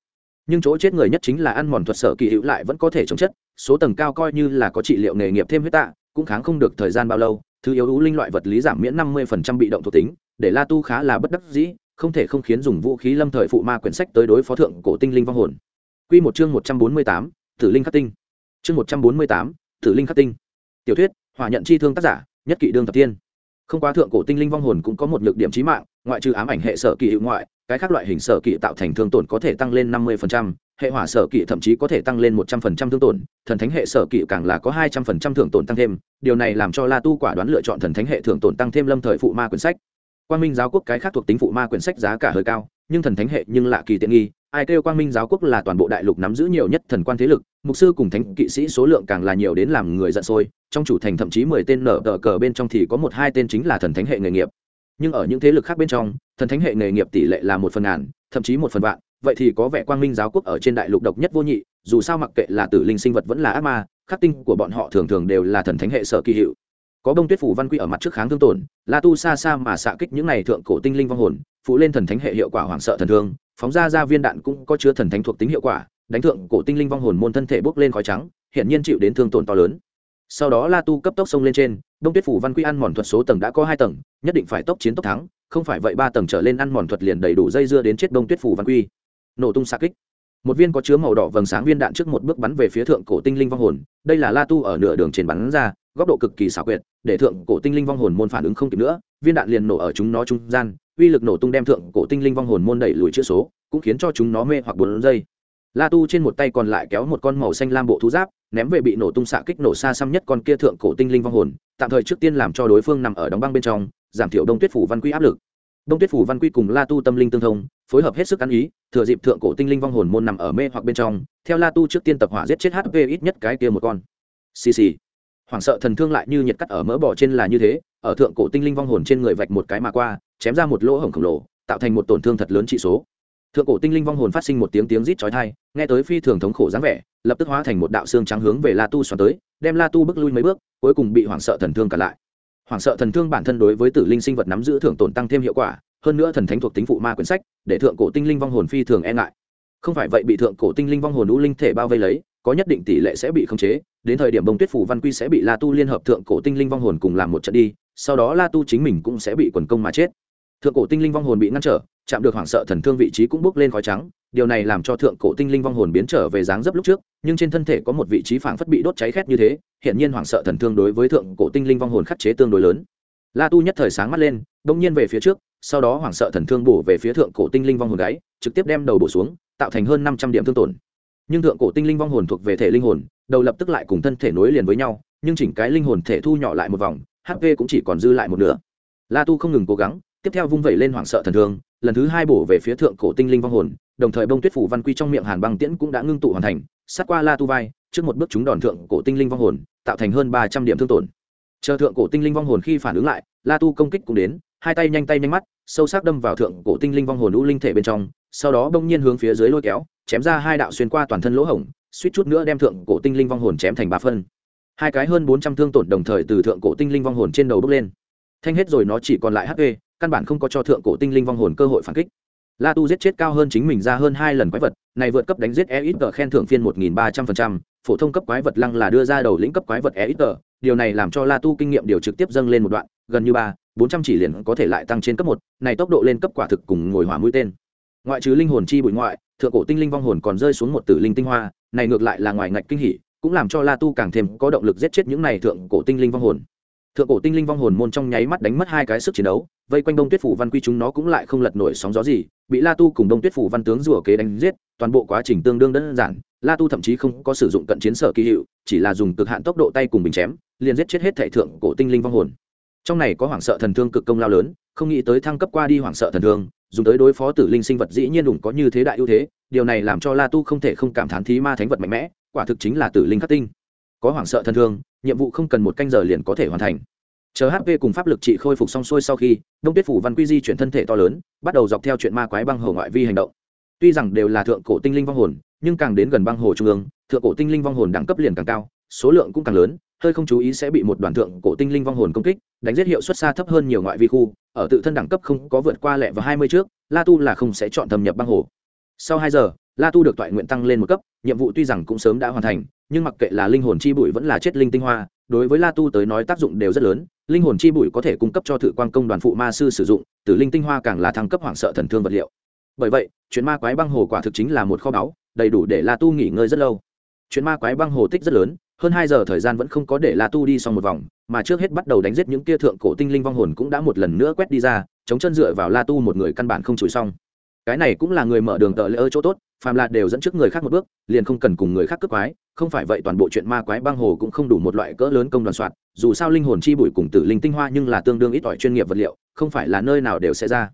nhưng chỗ chết người nhất chính là ăn mòn thuật sở kỳ hiệu lại vẫn có thể chống chất số tầng cao coi như là có trị liệu nghề nghiệp thêm huyết tạ cũng kháng không được thời gian bao lâu thứ yếu ú linh loại vật lý giảm miễn năm mươi phần trăm bị động thuộc tính để la tu khá là bất đắc dĩ không thể không khiến dùng vũ khí lâm thời phụ ma quyển sách tới đối phó thượng cổ tinh linh vong hồn Quy một chương 148, Tử linh khắc tinh. Chương 148, Tử linh khắc tinh. Tiểu thuyết, hỏa nhận chi thương tác giả, nhất kỵ đương tập tiên. Không quá thượng cổ tinh linh vong hồn cũng có một nhược điểm trí mạng, ngoại trừ ám ảnh hệ sở kỳ hiệu ngoại, cái khác loại hình sở kỳ tạo thành thương tổn có thể tăng lên 50%, hệ hỏa sở kỳ thậm chí có thể tăng lên 100% thương tổn, thần thánh hệ sở kỳ càng là có 200% thương tổn tăng thêm, điều này làm cho La Tu quả đoán lựa chọn thần thánh hệ thương tổn tăng thêm lâm thời phụ ma quyển sách. Quan Minh giáo quốc cái khác thuộc tính phụ ma quyển sách giá cả hơi cao, nhưng thần thánh hệ nhưng lạ kỳ tiện nghi, ai kêu quang minh giáo quốc là toàn bộ đại lục nắm giữ nhiều nhất thần quan thế lực, mục sư cùng thánh kỵ sĩ số lượng càng là nhiều đến làm người giận sôi, trong chủ thành thậm chí mười tên nở tờ cờ bên trong thì có một hai tên chính là thần thánh hệ nghề nghiệp. Nhưng ở những thế lực khác bên trong, thần thánh hệ nghề nghiệp tỷ lệ là một phần ngàn, thậm chí một phần vạn, vậy thì có vẻ quang minh giáo quốc ở trên đại lục độc nhất vô nhị, dù sao mặc kệ là tử linh sinh vật vẫn là ác ma, khắc tinh của bọn họ thường thường đều là thần thánh hệ sở kỳ hiệu. Có bông tuyết phủ văn quy ở mặt trước kháng thương tổn, la tu xa xa mà xạ kích những này thượng cổ tinh linh vong hồn, phụ lên thần thánh hệ hiệu quả hoảng sợ thần thương phóng ra ra viên đạn cũng có chứa thần thánh thuộc tính hiệu quả, đánh thượng cổ tinh linh vong hồn môn thân thể bốc lên khói trắng hiện nhiên chịu đến thương tổn to lớn. Sau đó la tu cấp tốc xông lên trên, đông tuyết phủ văn quy ăn mòn thuật số tầng đã có hai tầng, nhất định phải tốc chiến tốc thắng, không phải vậy ba tầng trở lên ăn mòn thuật liền đầy đủ dây dưa đến chết đông tuyết phủ văn quy. Nổ tung xa kích. Một viên có chứa màu đỏ vầng sáng viên đạn trước một bước bắn về phía thượng cổ tinh linh vong hồn, đây là la tu ở nửa đường trên bắn ra, góc độ cực kỳ xảo quyệt, để thượng cổ tinh linh vong hồn môn phản ứng không kịp nữa, viên đạn liền nổ ở chúng nó trung gian uy lực nổ tung đem thượng cổ tinh linh vong hồn môn đẩy lùi chữ số, cũng khiến cho chúng nó mê hoặc bốn giây. La tu trên một tay còn lại kéo một con màu xanh lam bộ thú giáp, ném về bị nổ tung xạ kích nổ xa xăm nhất con kia thượng cổ tinh linh vong hồn, tạm thời trước tiên làm cho đối phương nằm ở đóng băng bên trong, giảm thiểu đông tuyết phủ văn quy áp lực. Đông tuyết phủ văn quy cùng la tu tâm linh tương thông, phối hợp hết sức ăn ý, thừa dịp thượng cổ tinh linh vong hồn môn nằm ở mê hoặc bên trong, theo la tu trước tiên tập hỏa giết chết hp ít nhất cái kia một con. Xì xì. Hoảng sợ thần thương lại như nhiệt cắt ở mỡ bò trên là như thế ở thượng cổ tinh linh vong hồn trên người vạch một cái mà qua, chém ra một lỗ hổng khổng lồ, tạo thành một tổn thương thật lớn trị số. Thượng cổ tinh linh vong hồn phát sinh một tiếng tiếng rít chói tai, nghe tới phi thường thống khổ dáng vẻ, lập tức hóa thành một đạo xương trắng hướng về la tu xoắn tới, đem la tu bước lui mấy bước, cuối cùng bị hoảng sợ thần thương cả lại. Hoảng sợ thần thương bản thân đối với tử linh sinh vật nắm giữ thượng tổn tăng thêm hiệu quả, hơn nữa thần thánh thuộc tính phụ ma quyển sách, để thượng cổ tinh linh vong hồn phi thường e ngại. Không phải vậy bị thượng cổ tinh linh vong hồn u linh thể bao vây lấy, có nhất định tỷ lệ sẽ bị khống chế, đến thời điểm bông tuyết phủ văn quy sẽ bị la tu liên hợp thượng cổ tinh linh vong hồn cùng làm một trận đi sau đó la tu chính mình cũng sẽ bị quần công mà chết. Thượng cổ tinh linh vong hồn bị ngăn trở, chạm được hoảng sợ thần thương vị trí cũng bốc lên khói trắng, điều này làm cho thượng cổ tinh linh vong hồn biến trở về dáng dấp lúc trước, nhưng trên thân thể có một vị trí phảng phất bị đốt cháy khét như thế hiện nhiên hoảng sợ thần thương đối với thượng cổ tinh linh vong hồn khắc chế tương đối lớn. La tu nhất thời sáng mắt lên, bỗng nhiên về phía trước, sau đó hoảng sợ thần thương bổ về phía thượng cổ tinh linh vong hồn gáy, trực tiếp đem đầu bổ xuống, tạo thành hơn năm trăm điểm thương tổn. Nhưng thượng cổ tinh linh vong hồn thuộc về thể linh hồn, đầu lập tức lại cùng thân thể nối liền với nhau, nhưng chỉnh cái linh hồn thể thu nhỏ lại một vòng hp cũng chỉ còn dư lại một nửa. La tu không ngừng cố gắng, tiếp theo vung vẩy lên hoảng sợ thần thương, lần thứ hai bổ về phía thượng cổ tinh linh vong hồn, đồng thời bông tuyết phủ văn quy trong miệng hàn băng tiễn cũng đã ngưng tụ hoàn thành, sát qua la tu vai, trước một bước chúng đòn thượng cổ tinh linh vong hồn, tạo thành hơn ba trăm điểm thương tổn. Chờ thượng cổ tinh linh vong hồn khi phản ứng lại, la tu công kích cũng đến, hai tay nhanh tay nhanh mắt, sâu sắc đâm vào thượng cổ tinh linh vong hồn u linh thể bên trong, sau đó bỗng nhiên hướng phía dưới lôi kéo, chém ra hai đạo xuyên qua toàn thân lỗ hổng, suýt chút nữa đem thượng cổ tinh linh vong hồn chém thành ba phân hai cái hơn bốn trăm thương tổn đồng thời từ thượng cổ tinh linh vong hồn trên đầu bước lên. Thanh hết rồi nó chỉ còn lại hp căn bản không có cho thượng cổ tinh linh vong hồn cơ hội phản kích. La tu giết chết cao hơn chính mình ra hơn hai lần quái vật, này vượt cấp đánh giết e ít tờ khen thưởng phiên một nghìn ba trăm phần trăm, phổ thông cấp quái vật lăng là đưa ra đầu lĩnh cấp quái vật e ít tờ. Điều này làm cho la tu kinh nghiệm điều trực tiếp dâng lên một đoạn, gần như ba, bốn trăm chỉ liền có thể lại tăng trên cấp một, này tốc độ lên cấp quả thực cùng ngồi hỏa mũi tên. Ngoại trừ linh hồn chi bụi ngoại, thượng cổ tinh linh vong hồn còn rơi xuống một tử linh tinh hoa, này ngược lại là ngoài ngạch kinh hỉ cũng làm cho la tu càng thêm có động lực giết chết những này thượng cổ tinh linh vong hồn. Thượng cổ tinh linh vong hồn môn trong nháy mắt đánh mất hai cái sức chiến đấu, vây quanh đông tuyết phủ văn quy chúng nó cũng lại không lật nổi sóng gió gì, bị la tu cùng đông tuyết phủ văn tướng rủa kế đánh giết, toàn bộ quá trình tương đương đơn giản, la tu thậm chí không có sử dụng cận chiến sở kỳ hiệu, chỉ là dùng cực hạn tốc độ tay cùng bình chém, liền giết chết hết thệ thượng cổ tinh linh vong hồn. Trong này có hoảng sợ thần thương cực công lao lớn, không nghĩ tới thăng cấp qua đi hoảng sợ thần thương, dùng tới đối phó tử linh sinh vật dĩ nhiên đủng có như thế đại ưu thế, điều này làm cho la tu không thể không cảm thán thí ma thánh vật mạnh mẽ quả thực chính là tử linh khắc tinh. Có hoảng sợ thân thương, nhiệm vụ không cần một canh giờ liền có thể hoàn thành. Chờ hp cùng pháp lực trị khôi phục xong xuôi sau khi, đông tuyết phủ văn quy di chuyển thân thể to lớn, bắt đầu dọc theo chuyện ma quái băng hồ ngoại vi hành động. Tuy rằng đều là thượng cổ tinh linh vong hồn, nhưng càng đến gần băng hồ trung ương, thượng cổ tinh linh vong hồn đẳng cấp liền càng cao, số lượng cũng càng lớn, hơi không chú ý sẽ bị một đoàn thượng cổ tinh linh vong hồn công kích, đánh giết hiệu suất xa thấp hơn nhiều ngoại vi khu, ở tự thân đẳng cấp không có vượt qua lẹ vào hai mươi trước, la tu là không sẽ chọn thâm nhập băng hồ. Sau hai giờ la tu được toại nguyện tăng lên một cấp, nhiệm vụ tuy rằng cũng sớm đã hoàn thành, nhưng mặc kệ là linh hồn chi bụi vẫn là chết linh tinh hoa, đối với la tu tới nói tác dụng đều rất lớn. Linh hồn chi bụi có thể cung cấp cho thự quan công đoàn phụ ma sư sử dụng tử linh tinh hoa càng là thăng cấp hoảng sợ thần thương vật liệu. Bởi vậy, chuyện ma quái băng hồ quả thực chính là một kho báu, đầy đủ để la tu nghỉ ngơi rất lâu. Chuyện ma quái băng hồ tích rất lớn, hơn hai giờ thời gian vẫn không có để la tu đi xong một vòng, mà trước hết bắt đầu đánh giết những kia thượng cổ tinh linh vong hồn cũng đã một lần nữa quét đi ra, chống chân dựa vào la tu một người căn bản không chùi xong cái này cũng là người mở đường tợ lỡ chỗ tốt phàm là đều dẫn trước người khác một bước liền không cần cùng người khác cướp quái không phải vậy toàn bộ chuyện ma quái băng hồ cũng không đủ một loại cỡ lớn công đoàn soạn dù sao linh hồn chi bụi cùng tử linh tinh hoa nhưng là tương đương ít ỏi chuyên nghiệp vật liệu không phải là nơi nào đều sẽ ra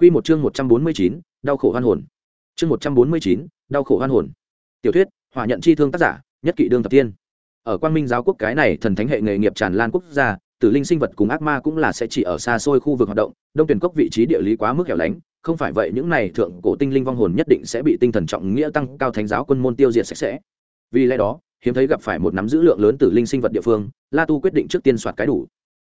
Quy một chương một trăm bốn mươi chín, đau khổ hoan hồn. Chương một trăm bốn mươi chín, đau khổ hoan hồn. Tiểu thuyết, hỏa nhận chi thương tác giả, nhất kỵ đương tập tiên. Ở Quang Minh giáo quốc cái này thần thánh hệ nghề nghiệp tràn lan quốc gia, tử linh sinh vật cùng ác ma cũng là sẽ chỉ ở xa xôi khu vực hoạt động, đông tuyển cốc vị trí địa lý quá mức hẻo lánh, không phải vậy, những này thượng cổ tinh linh vong hồn nhất định sẽ bị tinh thần trọng nghĩa tăng cao thánh giáo quân môn tiêu diệt sạch sẽ. Vì lẽ đó, hiếm thấy gặp phải một nắm giữ lượng lớn tử linh sinh vật địa phương, la tu quyết định trước tiên soạt cái đủ.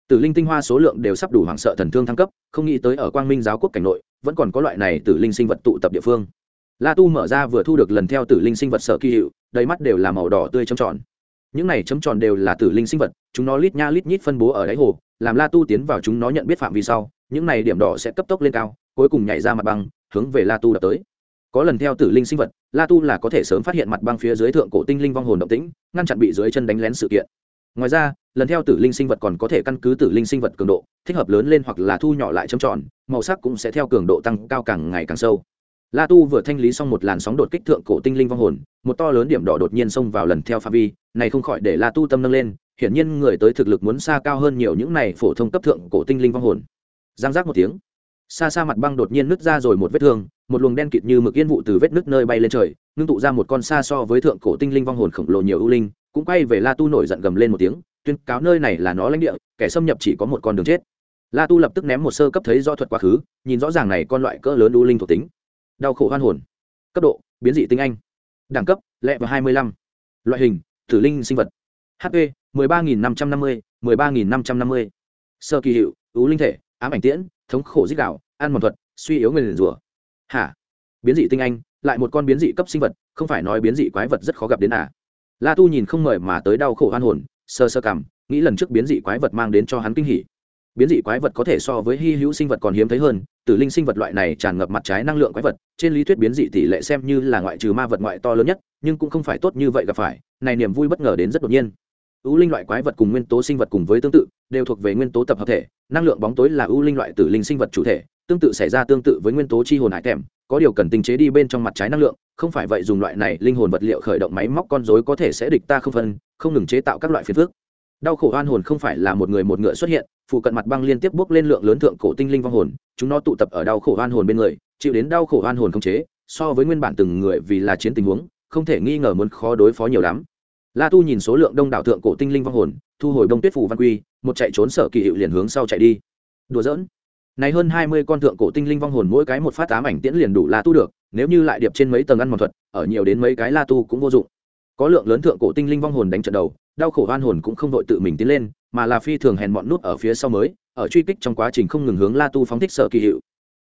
Tử linh tinh hoa số lượng đều sắp đủ hoảng sợ thần thương thăng cấp, không nghĩ tới ở quang minh giáo quốc cảnh nội, vẫn còn có loại này tử linh sinh vật tụ tập địa phương. La tu mở ra vừa thu được lần theo tử linh sinh vật sở kỳ hiệu, đầy mắt đều là màu đỏ tươi chấm tròn. Những này chấm tròn đều là tử linh sinh vật, chúng nó lít nha lít nhít phân bố ở đáy hồ, làm la tu tiến vào chúng nó nhận biết phạm vi sau, những này điểm đỏ sẽ cấp tốc lên cao cuối cùng nhảy ra mặt băng, hướng về la tu đập tới. Có lần theo tử linh sinh vật, la tu là có thể sớm phát hiện mặt băng phía dưới thượng cổ tinh linh vong hồn động tĩnh, ngăn chặn bị dưới chân đánh lén sự kiện. Ngoài ra, lần theo tử linh sinh vật còn có thể căn cứ tử linh sinh vật cường độ, thích hợp lớn lên hoặc là thu nhỏ lại châm tròn, màu sắc cũng sẽ theo cường độ tăng cao càng ngày càng sâu. La tu vừa thanh lý xong một làn sóng đột kích thượng cổ tinh linh vong hồn, một to lớn điểm đỏ đột nhiên xông vào lần theo pha vi, này không khỏi để la tu tâm nâng lên, hiển nhiên người tới thực lực muốn xa cao hơn nhiều những này phổ thông cấp thượng cổ tinh linh vong hồn. Giang giác một tiếng xa xa mặt băng đột nhiên nứt ra rồi một vết thương, một luồng đen kịt như mực yên vụ từ vết nứt nơi bay lên trời, ngưng tụ ra một con xa so với thượng cổ tinh linh vong hồn khổng lồ nhiều ưu linh, cũng quay về la tu nổi giận gầm lên một tiếng, tuyên cáo nơi này là nó lãnh địa, kẻ xâm nhập chỉ có một con đường chết. La tu lập tức ném một sơ cấp thấy do thuật quá khứ, nhìn rõ ràng này con loại cỡ lớn ưu linh thuộc tính. Đau khổ hoan hồn. Cấp độ, biến dị tinh anh. Đẳng cấp, lẹ và hai mươi lăm. Loại hình thử linh sinh vật. Hp mười ba nghìn năm trăm năm mươi, mười ba nghìn năm trăm năm mươi. Sơ kỳ hiệu, ưu linh thể, ám ảnh tiễn thống khổ dích đạo, ăn mòn thuật, suy yếu người liền rủa. Hả? Biến dị tinh anh, lại một con biến dị cấp sinh vật, không phải nói biến dị quái vật rất khó gặp đến à? La tu nhìn không mời mà tới đau khổ hoan hồn, sơ sơ cảm, nghĩ lần trước biến dị quái vật mang đến cho hắn kinh hỉ. Biến dị quái vật có thể so với hy hữu sinh vật còn hiếm thấy hơn, tử linh sinh vật loại này tràn ngập mặt trái năng lượng quái vật, trên lý thuyết biến dị tỷ lệ xem như là ngoại trừ ma vật ngoại to lớn nhất, nhưng cũng không phải tốt như vậy gặp phải, này niềm vui bất ngờ đến rất đột nhiên ưu linh loại quái vật cùng nguyên tố sinh vật cùng với tương tự, đều thuộc về nguyên tố tập hợp thể, năng lượng bóng tối là ưu linh loại tử linh sinh vật chủ thể, tương tự xảy ra tương tự với nguyên tố chi hồn hải thèm có điều cần tinh chế đi bên trong mặt trái năng lượng, không phải vậy dùng loại này linh hồn vật liệu khởi động máy móc con rối có thể sẽ địch ta không phân, không ngừng chế tạo các loại phiền phức. Đau khổ oan hồn không phải là một người một ngựa xuất hiện, phụ cận mặt băng liên tiếp bước lên lượng lớn thượng cổ tinh linh vong hồn, chúng nó tụ tập ở đau khổ oan hồn bên người, chịu đến đau khổ oan hồn không chế, so với nguyên bản từng người vì là chiến tình huống, không thể nghi ngờ muốn khó đối phó nhiều lắm la tu nhìn số lượng đông đảo thượng cổ tinh linh vong hồn, thu hồi đông tuyết phủ văn quy, một chạy trốn sở kỳ hiệu liền hướng sau chạy đi. Đùa giỡn. Này hơn hai mươi con thượng cổ tinh linh vong hồn mỗi cái một phát ám ảnh tiễn liền đủ la tu được, nếu như lại điệp trên mấy tầng ăn mòn thuật, ở nhiều đến mấy cái la tu cũng vô dụng. Có lượng lớn thượng cổ tinh linh vong hồn đánh trận đầu, đau khổ oan hồn cũng không đội tự mình tiến lên, mà là phi thường hèn mọn nút ở phía sau mới, ở truy kích trong quá trình không ngừng hướng la tu phóng thích sở kỳ hiệu.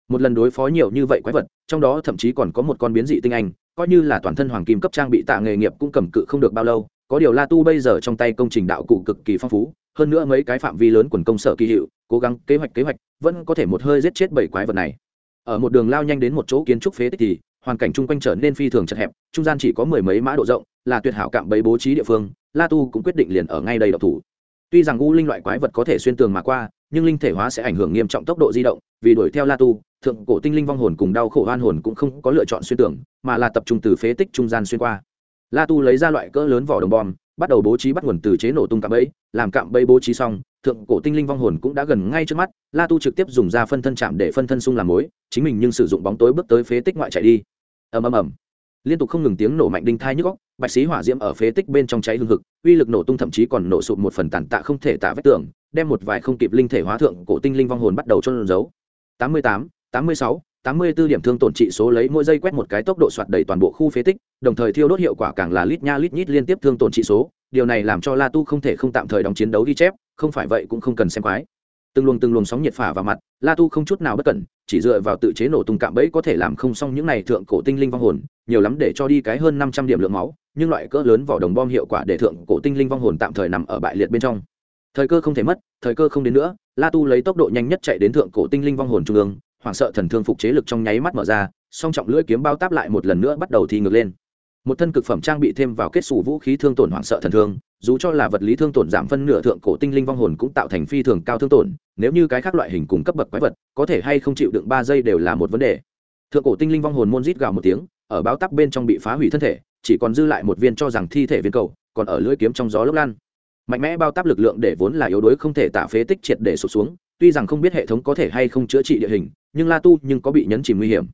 Một lần đối phó nhiều như vậy quái vật, trong đó thậm chí còn có một con biến dị tinh anh, coi như là toàn thân hoàng kim cấp trang bị tạ nghề nghiệp cũng cầm cự không được bao lâu có điều la tu bây giờ trong tay công trình đạo cụ cực kỳ phong phú, hơn nữa mấy cái phạm vi lớn quần công sở kỳ hiệu, cố gắng kế hoạch kế hoạch, vẫn có thể một hơi giết chết bảy quái vật này. Ở một đường lao nhanh đến một chỗ kiến trúc phế tích thì, hoàn cảnh chung quanh trở nên phi thường chật hẹp, trung gian chỉ có mười mấy mã độ rộng, là tuyệt hảo cạm bẫy bố trí địa phương, la tu cũng quyết định liền ở ngay đây độc thủ. Tuy rằng u linh loại quái vật có thể xuyên tường mà qua, nhưng linh thể hóa sẽ ảnh hưởng nghiêm trọng tốc độ di động, vì đuổi theo la tu, thượng cổ tinh linh vong hồn cùng đau khổ hoan hồn cũng không có lựa chọn xuyên tường, mà là tập trung từ phế tích trung gian xuyên qua la tu lấy ra loại cỡ lớn vỏ đồng bom, bắt đầu bố trí bắt nguồn từ chế nổ tung cạm bẫy. Làm cạm bẫy bố trí xong, thượng cổ tinh linh vong hồn cũng đã gần ngay trước mắt. La tu trực tiếp dùng ra phân thân chạm để phân thân sung làm mối, chính mình nhưng sử dụng bóng tối bước tới phế tích ngoại chạy đi. Ầm ầm ầm. Liên tục không ngừng tiếng nổ mạnh đinh thai nhức góc bạch xí hỏa diễm ở phế tích bên trong cháy hương thực uy lực nổ tung thậm chí còn nổ sụp một phần tàn tạ không thể tả vết tưởng đem một vài không kịp linh thể hóa thượng cổ tinh linh vong hồn bắt đầu trôn giấu. Tám mươi tám tám mươi sáu tám mươi 84 điểm thương tổn trị số lấy mỗi giây quét một cái tốc độ soạt đầy toàn bộ khu phế tích, đồng thời thiêu đốt hiệu quả càng là lít nha lít nhít liên tiếp thương tổn trị số, điều này làm cho La Tu không thể không tạm thời đóng chiến đấu ghi chép, không phải vậy cũng không cần xem quái. Từng luồng từng luồng sóng nhiệt phả vào mặt, La Tu không chút nào bất cẩn, chỉ dựa vào tự chế nổ tung cạm bẫy có thể làm không xong những này thượng cổ tinh linh vong hồn, nhiều lắm để cho đi cái hơn năm trăm điểm lượng máu, nhưng loại cỡ lớn vỏ đồng bom hiệu quả để thượng cổ tinh linh vong hồn tạm thời nằm ở bại liệt bên trong. Thời cơ không thể mất, thời cơ không đến nữa, La Tu lấy tốc độ nhanh nhất chạy đến thượng cổ tinh linh vong hồn trung ương, hoảng sợ thần thương phục chế lực trong nháy mắt mở ra, song trọng lưỡi kiếm bao táp lại một lần nữa bắt đầu thi ngược lên. Một thân cực phẩm trang bị thêm vào kết xù vũ khí thương tổn hoảng sợ thần thương, dù cho là vật lý thương tổn giảm phân nửa thượng cổ tinh linh vong hồn cũng tạo thành phi thường cao thương tổn, nếu như cái khác loại hình cùng cấp bậc quái vật, có thể hay không chịu đựng ba giây đều là một vấn đề. Thượng cổ tinh linh vong hồn môn rít gào một tiếng, ở báo tắc bên trong bị phá hủy thân thể, chỉ còn dư lại một viên cho rằng thi thể viên cầu, còn ở lưỡi kiếm trong gió lốc lan mạnh mẽ bao táp lực lượng để vốn là yếu đuối không thể tả phế tích triệt để sụt xuống, tuy rằng không biết hệ thống có thể hay không chữa trị địa hình, nhưng la tu nhưng có bị nhấn chìm nguy hiểm.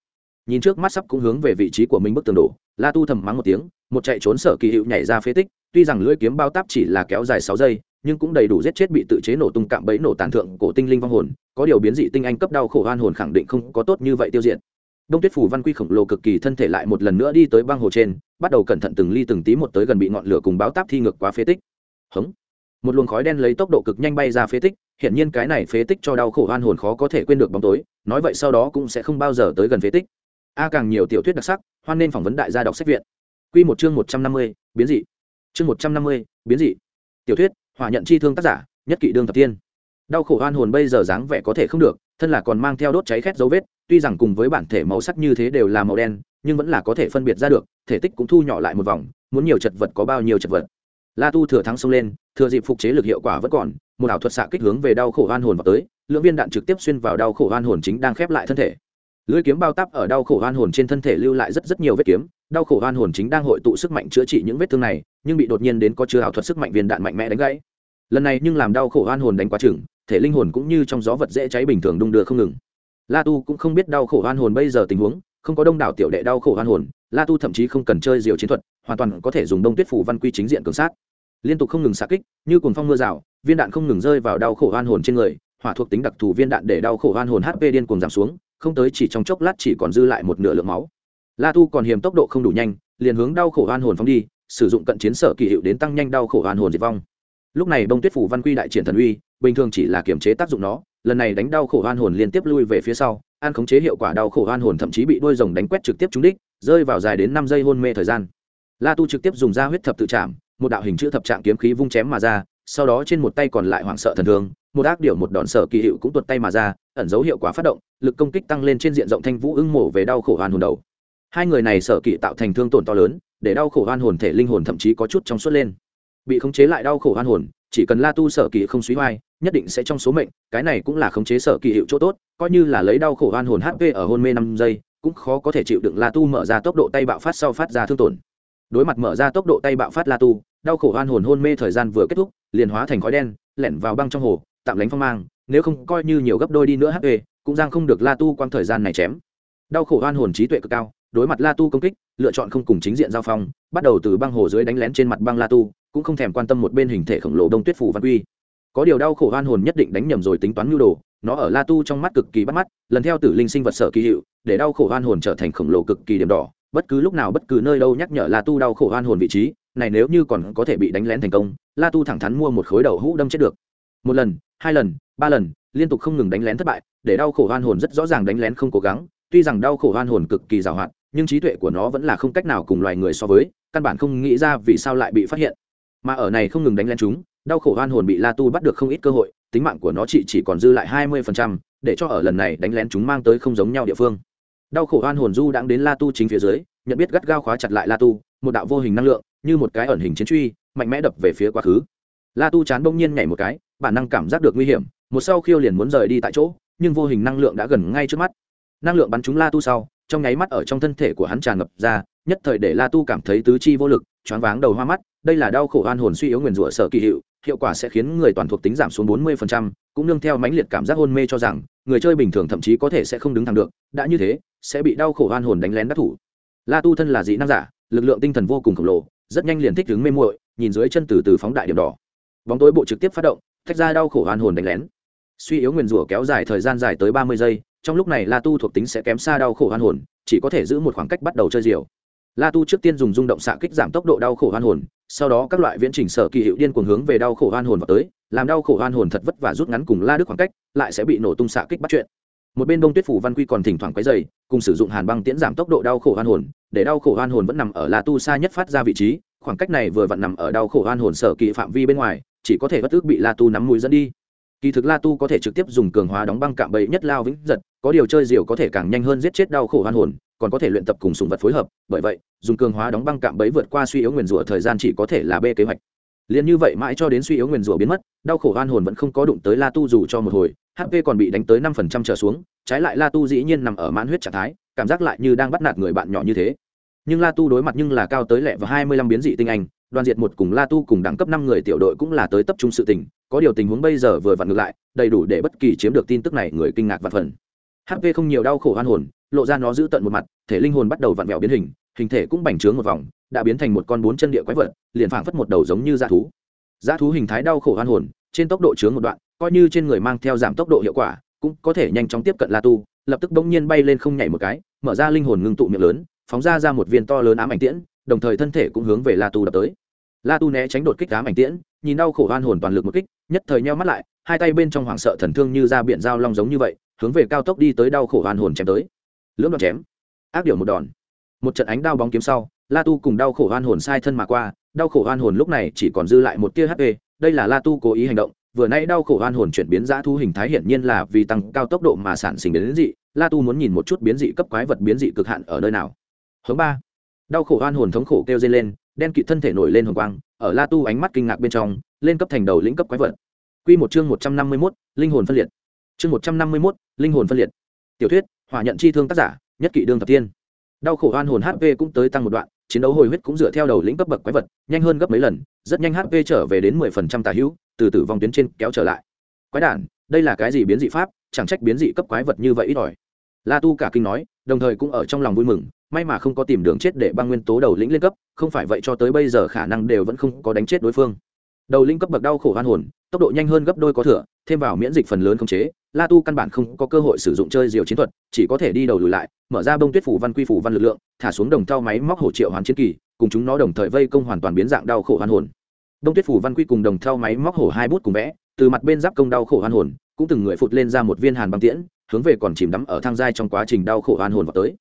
Nhìn trước mắt sắp cũng hướng về vị trí của mình bức tường đổ, la tu thầm mắng một tiếng, một chạy trốn sở kỳ hiệu nhảy ra phế tích, tuy rằng lưỡi kiếm bao táp chỉ là kéo dài sáu giây, nhưng cũng đầy đủ giết chết bị tự chế nổ tung cạm bẫy nổ tàn thượng cổ tinh linh vong hồn, có điều biến dị tinh anh cấp đau khổ hoan hồn khẳng định không có tốt như vậy tiêu diệt. Đông tuyết phủ văn quy khổng lồ cực kỳ thân thể lại một lần nữa đi tới băng hồ trên, bắt đầu cẩn thận từng ly từng tí một tới gần bị ngọn lửa cùng báo táp thi ngược qua phế tích. Hống một luồng khói đen lấy tốc độ cực nhanh bay ra phế tích hiện nhiên cái này phế tích cho đau khổ hoan hồn khó có thể quên được bóng tối, nói vậy sau đó cũng sẽ không bao giờ tới gần phế tích. A càng nhiều tiểu thuyết đặc sắc, hoan nên phỏng vấn đại gia đọc sách viện. Q một chương một trăm năm mươi, biến dị. Chương một trăm năm mươi, biến dị. Tiểu thuyết, hỏa nhận chi thương tác giả, nhất kỷ đương thập tiên. Đau khổ hoan hồn bây giờ dáng vẻ có thể không được, thân là còn mang theo đốt cháy khét dấu vết, tuy rằng cùng với bản thể màu sắc như thế đều là màu đen, nhưng vẫn là có thể phân biệt ra được, thể tích cũng thu nhỏ lại một vòng, muốn nhiều chật vật có bao nhiêu chật vật la tu thừa thắng xông lên, thừa dịp phục chế lực hiệu quả vẫn còn, một ảo thuật xạ kích hướng về đau khổ oan hồn vào tới, lượng viên đạn trực tiếp xuyên vào đau khổ oan hồn chính đang khép lại thân thể. Lưỡi kiếm bao tắp ở đau khổ oan hồn trên thân thể lưu lại rất rất nhiều vết kiếm, đau khổ oan hồn chính đang hội tụ sức mạnh chữa trị những vết thương này, nhưng bị đột nhiên đến có chứa ảo thuật sức mạnh viên đạn mạnh mẽ đánh gãy. Lần này nhưng làm đau khổ oan hồn đánh quá chừng, thể linh hồn cũng như trong gió vật dễ cháy bình thường đung đưa không ngừng. La tu cũng không biết đau khổ hoan hồn bây giờ tình huống, không có đông đảo tiểu đệ đau khổ hoan hồn, la tu thậm chí không cần chơi diều chiến thuật hoàn toàn có thể dùng đông tuyết phủ văn quy chính diện cường sát. Liên tục không ngừng xạ kích, như cồn phong mưa rào, viên đạn không ngừng rơi vào đau khổ hoan hồn trên người, hỏa thuộc tính đặc thù viên đạn để đau khổ hoan hồn hp điên cuồng giảm xuống, không tới chỉ trong chốc lát chỉ còn dư lại một nửa lượng máu. La tu còn hiềm tốc độ không đủ nhanh, liền hướng đau khổ hoan hồn phóng đi, sử dụng cận chiến sở kỳ hiệu đến tăng nhanh đau khổ hoan hồn diệt vong. Lúc này bông tuyết phủ văn quy đại triển thần uy, bình thường chỉ là kiểm chế tác dụng nó, lần này đánh đau khổ hoan hồn liên tiếp lui về phía sau, an khống chế hiệu quả đau khổ hoan hồn thậm chí bị đôi rồng đánh quét trực tiếp trúng đích, rơi vào dài đến năm giây hôn mê thời gian la tu trực tiếp dùng da huyết thập tự chạm một đạo hình chữ thập trạng kiếm khí vung chém mà ra, sau đó trên một tay còn lại hoảng sợ thần thương, một ác điểu một đòn sở kỳ hiệu cũng tuột tay mà ra, ẩn dấu hiệu quả phát động, lực công kích tăng lên trên diện rộng thanh vũ ưng mổ về đau khổ hoàn hồn đầu. Hai người này sở kỳ tạo thành thương tổn to lớn, để đau khổ hoan hồn thể linh hồn thậm chí có chút trong suốt lên. Bị khống chế lại đau khổ hoan hồn, chỉ cần la tu sở kỳ không suy hoai nhất định sẽ trong số mệnh, cái này cũng là khống chế sở kỳ hiệu chỗ tốt, coi như là lấy đau khổ hoan hồn hp ở hôn mê năm giây, cũng khó có thể chịu đựng la tu mở ra tốc độ tay bạo phát sau phát ra thương tổn đối mặt mở ra tốc độ tay bạo phát la tu, đau khổ hoan hồn hôn mê thời gian vừa kết thúc, liền hóa thành khói đen, lẻn vào băng trong hồ, tạm lánh phong mang, nếu không coi như nhiều gấp đôi đi nữa hp cũng giang không được la tu quang thời gian này chém. Đau khổ hoan hồn trí tuệ cực cao, đối mặt la tu công kích, lựa chọn không cùng chính diện giao phong, bắt đầu từ băng hồ dưới đánh lén trên mặt băng la tu, cũng không thèm quan tâm một bên hình thể khổng lồ đông tuyết phủ văn quy. Có điều đau khổ hoan hồn nhất định đánh nhầm rồi tính toán nhu đồ, nó ở la tu trong mắt cực kỳ bắt mắt, lần theo tử linh sinh vật sở kỳ hiệu, để đau khổ hoan hồn trở thành khổng lồ cực kỳ điểm đỏ bất cứ lúc nào bất cứ nơi đâu nhắc nhở la tu đau khổ hoan hồn vị trí này nếu như còn có thể bị đánh lén thành công la tu thẳng thắn mua một khối đầu hũ đâm chết được. Một lần hai lần ba lần liên tục không ngừng đánh lén thất bại để đau khổ hoan hồn rất rõ ràng đánh lén không cố gắng tuy rằng đau khổ hoan hồn cực kỳ giàu hạn, nhưng trí tuệ của nó vẫn là không cách nào cùng loài người so với căn bản không nghĩ ra vì sao lại bị phát hiện. Mà ở này không ngừng đánh lén chúng đau khổ hoan hồn bị la tu bắt được không ít cơ hội tính mạng của nó chỉ, chỉ còn dư lại hai mươi phần trăm, để cho ở lần này đánh lén chúng mang tới không giống nhau địa phương đau khổ hoan hồn du đang đến la tu chính phía dưới nhận biết gắt gao khóa chặt lại la tu một đạo vô hình năng lượng như một cái ẩn hình chiến truy mạnh mẽ đập về phía quá khứ. La tu chán bỗng nhiên nhảy một cái bản năng cảm giác được nguy hiểm một sau khiêu liền muốn rời đi tại chỗ nhưng vô hình năng lượng đã gần ngay trước mắt. Năng lượng bắn trúng la tu sau trong nháy mắt ở trong thân thể của hắn tràn ngập ra nhất thời để la tu cảm thấy tứ chi vô lực choáng váng đầu hoa mắt đây là đau khổ oan hồn suy yếu nguyền rủa sở kỳ hiệu hiệu quả sẽ khiến người toàn thuộc tính giảm xuống 40%, cũng nương theo mãnh liệt cảm giác hôn mê cho rằng người chơi bình thường thậm chí có thể sẽ không đứng thẳng được, đã như thế, sẽ bị đau khổ hoan hồn đánh lén đắc thủ. La tu thân là dị năng giả, lực lượng tinh thần vô cùng khổng lồ, rất nhanh liền thích đứng mê muội, nhìn dưới chân từ từ phóng đại điểm đỏ. Bóng tối bộ trực tiếp phát động, thách ra đau khổ hoan hồn đánh lén. Suy yếu nguyền rủa kéo dài thời gian dài tới ba mươi giây, trong lúc này la tu thuộc tính sẽ kém xa đau khổ hoan hồn, chỉ có thể giữ một khoảng cách bắt đầu chơi diều. La tu trước tiên dùng rung động xạ kích giảm tốc độ đau khổ hoan hồn sau đó các loại viễn trình sở kỳ hiệu điên cuồng hướng về đau khổ hoan hồn vào tới, làm đau khổ hoan hồn thật vất vả rút ngắn cùng la đức khoảng cách, lại sẽ bị nổ tung xạ kích bắt chuyện. Một bên đông tuyết phủ văn quy còn thỉnh thoảng quấy dày cùng sử dụng hàn băng tiễn giảm tốc độ đau khổ hoan hồn, để đau khổ hoan hồn vẫn nằm ở la tu xa nhất phát ra vị trí, khoảng cách này vừa vặn nằm ở đau khổ hoan hồn sở kỳ phạm vi bên ngoài, chỉ có thể bất ước bị la tu nắm mũi dẫn đi kỳ thực la tu có thể trực tiếp dùng cường hóa đóng băng cạm bẫy nhất lao vĩnh giật, có điều chơi diều có thể càng nhanh hơn giết chết đau khổ hoan hồn, còn có thể luyện tập cùng sùng vật phối hợp. Bởi vậy, dùng cường hóa đóng băng cạm bẫy vượt qua suy yếu nguyền rủa thời gian chỉ có thể là b kế hoạch. Liền như vậy mãi cho đến suy yếu nguyền rủa biến mất, đau khổ hoan hồn vẫn không có đụng tới la tu dù cho một hồi hp còn bị đánh tới năm phần trăm trở xuống, trái lại la tu dĩ nhiên nằm ở mãn huyết trạng thái, cảm giác lại như đang bắt nạt người bạn nhỏ như thế. Nhưng la tu đối mặt nhưng là cao tới lẹ và hai mươi lăm biến dị tinh anh đoàn diệt một cùng la tu cùng đẳng cấp năm người tiểu đội cũng là tới tập trung sự tình, có điều tình huống bây giờ vừa vặn ngược lại, đầy đủ để bất kỳ chiếm được tin tức này người kinh ngạc và phần. Hp không nhiều đau khổ hoan hồn, lộ ra nó giữ tận một mặt, thể linh hồn bắt đầu vặn vẹo biến hình hình thể cũng bành trướng một vòng, đã biến thành một con bốn chân địa quái vật, liền phảng phất một đầu giống như dã thú. Dã thú hình thái đau khổ hoan hồn, trên tốc độ chướng một đoạn, coi như trên người mang theo giảm tốc độ hiệu quả, cũng có thể nhanh chóng tiếp cận la tu, lập tức bỗng nhiên bay lên không nhảy một cái, mở ra linh hồn ngưng tụ miệng lớn, phóng ra ra một viên to lớn ám ảnh tiễn đồng thời thân thể cũng hướng về la tu đập tới. La tu né tránh đột kích ám ảnh tiễn, nhìn đau khổ hoan hồn toàn lực một kích, nhất thời nheo mắt lại, hai tay bên trong hoảng sợ thần thương như ra biển dao long giống như vậy, hướng về cao tốc đi tới đau khổ hoan hồn chém tới. Lưỡng đoạn chém, ác điểu một đòn. Một trận ánh đao bóng kiếm sau, la tu cùng đau khổ hoan hồn sai thân mà qua, đau khổ hoan hồn lúc này chỉ còn dư lại một tia hp đây là la tu cố ý hành động, vừa nay đau khổ hoan hồn chuyển biến dã thu hình thái hiển nhiên là vì tăng cao tốc độ mà sản sinh biến dị, la tu muốn nhìn một chút biến dị cấp quái vật biến dị cực hạn ở nơi nào. Hướng ba đau khổ hoan hồn thống khổ kêu dây lên, đen kịt thân thể nổi lên hồng quang, ở la tu ánh mắt kinh ngạc bên trong, lên cấp thành đầu lĩnh cấp quái vật. Q một chương một trăm năm mươi mốt, linh hồn phân liệt. Chương một trăm năm mươi mốt, linh hồn phân liệt. Tiểu thuyết, hỏa nhận chi thương tác giả, nhất kỵ đương thập tiên. Đau khổ hoan hồn hp cũng tới tăng một đoạn, chiến đấu hồi huyết cũng dựa theo đầu lĩnh cấp bậc quái vật, nhanh hơn gấp mấy lần, rất nhanh hp trở về đến mười phần trăm tà hữu, từ từ vong tuyến trên kéo trở lại. Quái đản, đây là cái gì biến dị pháp, chẳng trách biến dị cấp quái vật như vậy ít ỏi. La tu cả kinh nói, đồng thời cũng ở trong lòng vui mừng may mà không có tìm đường chết để băng nguyên tố đầu lĩnh lên cấp, không phải vậy cho tới bây giờ khả năng đều vẫn không có đánh chết đối phương. Đầu linh cấp bậc đau khổ hoan hồn, tốc độ nhanh hơn gấp đôi có thừa, thêm vào miễn dịch phần lớn khống chế, la tu căn bản không có cơ hội sử dụng chơi diều chiến thuật, chỉ có thể đi đầu lùi lại, mở ra bông tuyết phủ văn quy phủ văn lực lượng, thả xuống đồng thao máy móc hổ triệu hoán chiến kỳ, cùng chúng nó đồng thời vây công hoàn toàn biến dạng đau khổ hoan hồn. Bông tuyết phủ văn quy cùng đồng thao máy móc hổ hai bút cùng vẽ, từ mặt bên giáp công đau khổ hoan hồn, cũng từng người phụt lên ra một viên hàn băng tiễn, hướng về còn chìm đắm ở thang giai trong quá trình đau khổ hoan hồn vào tới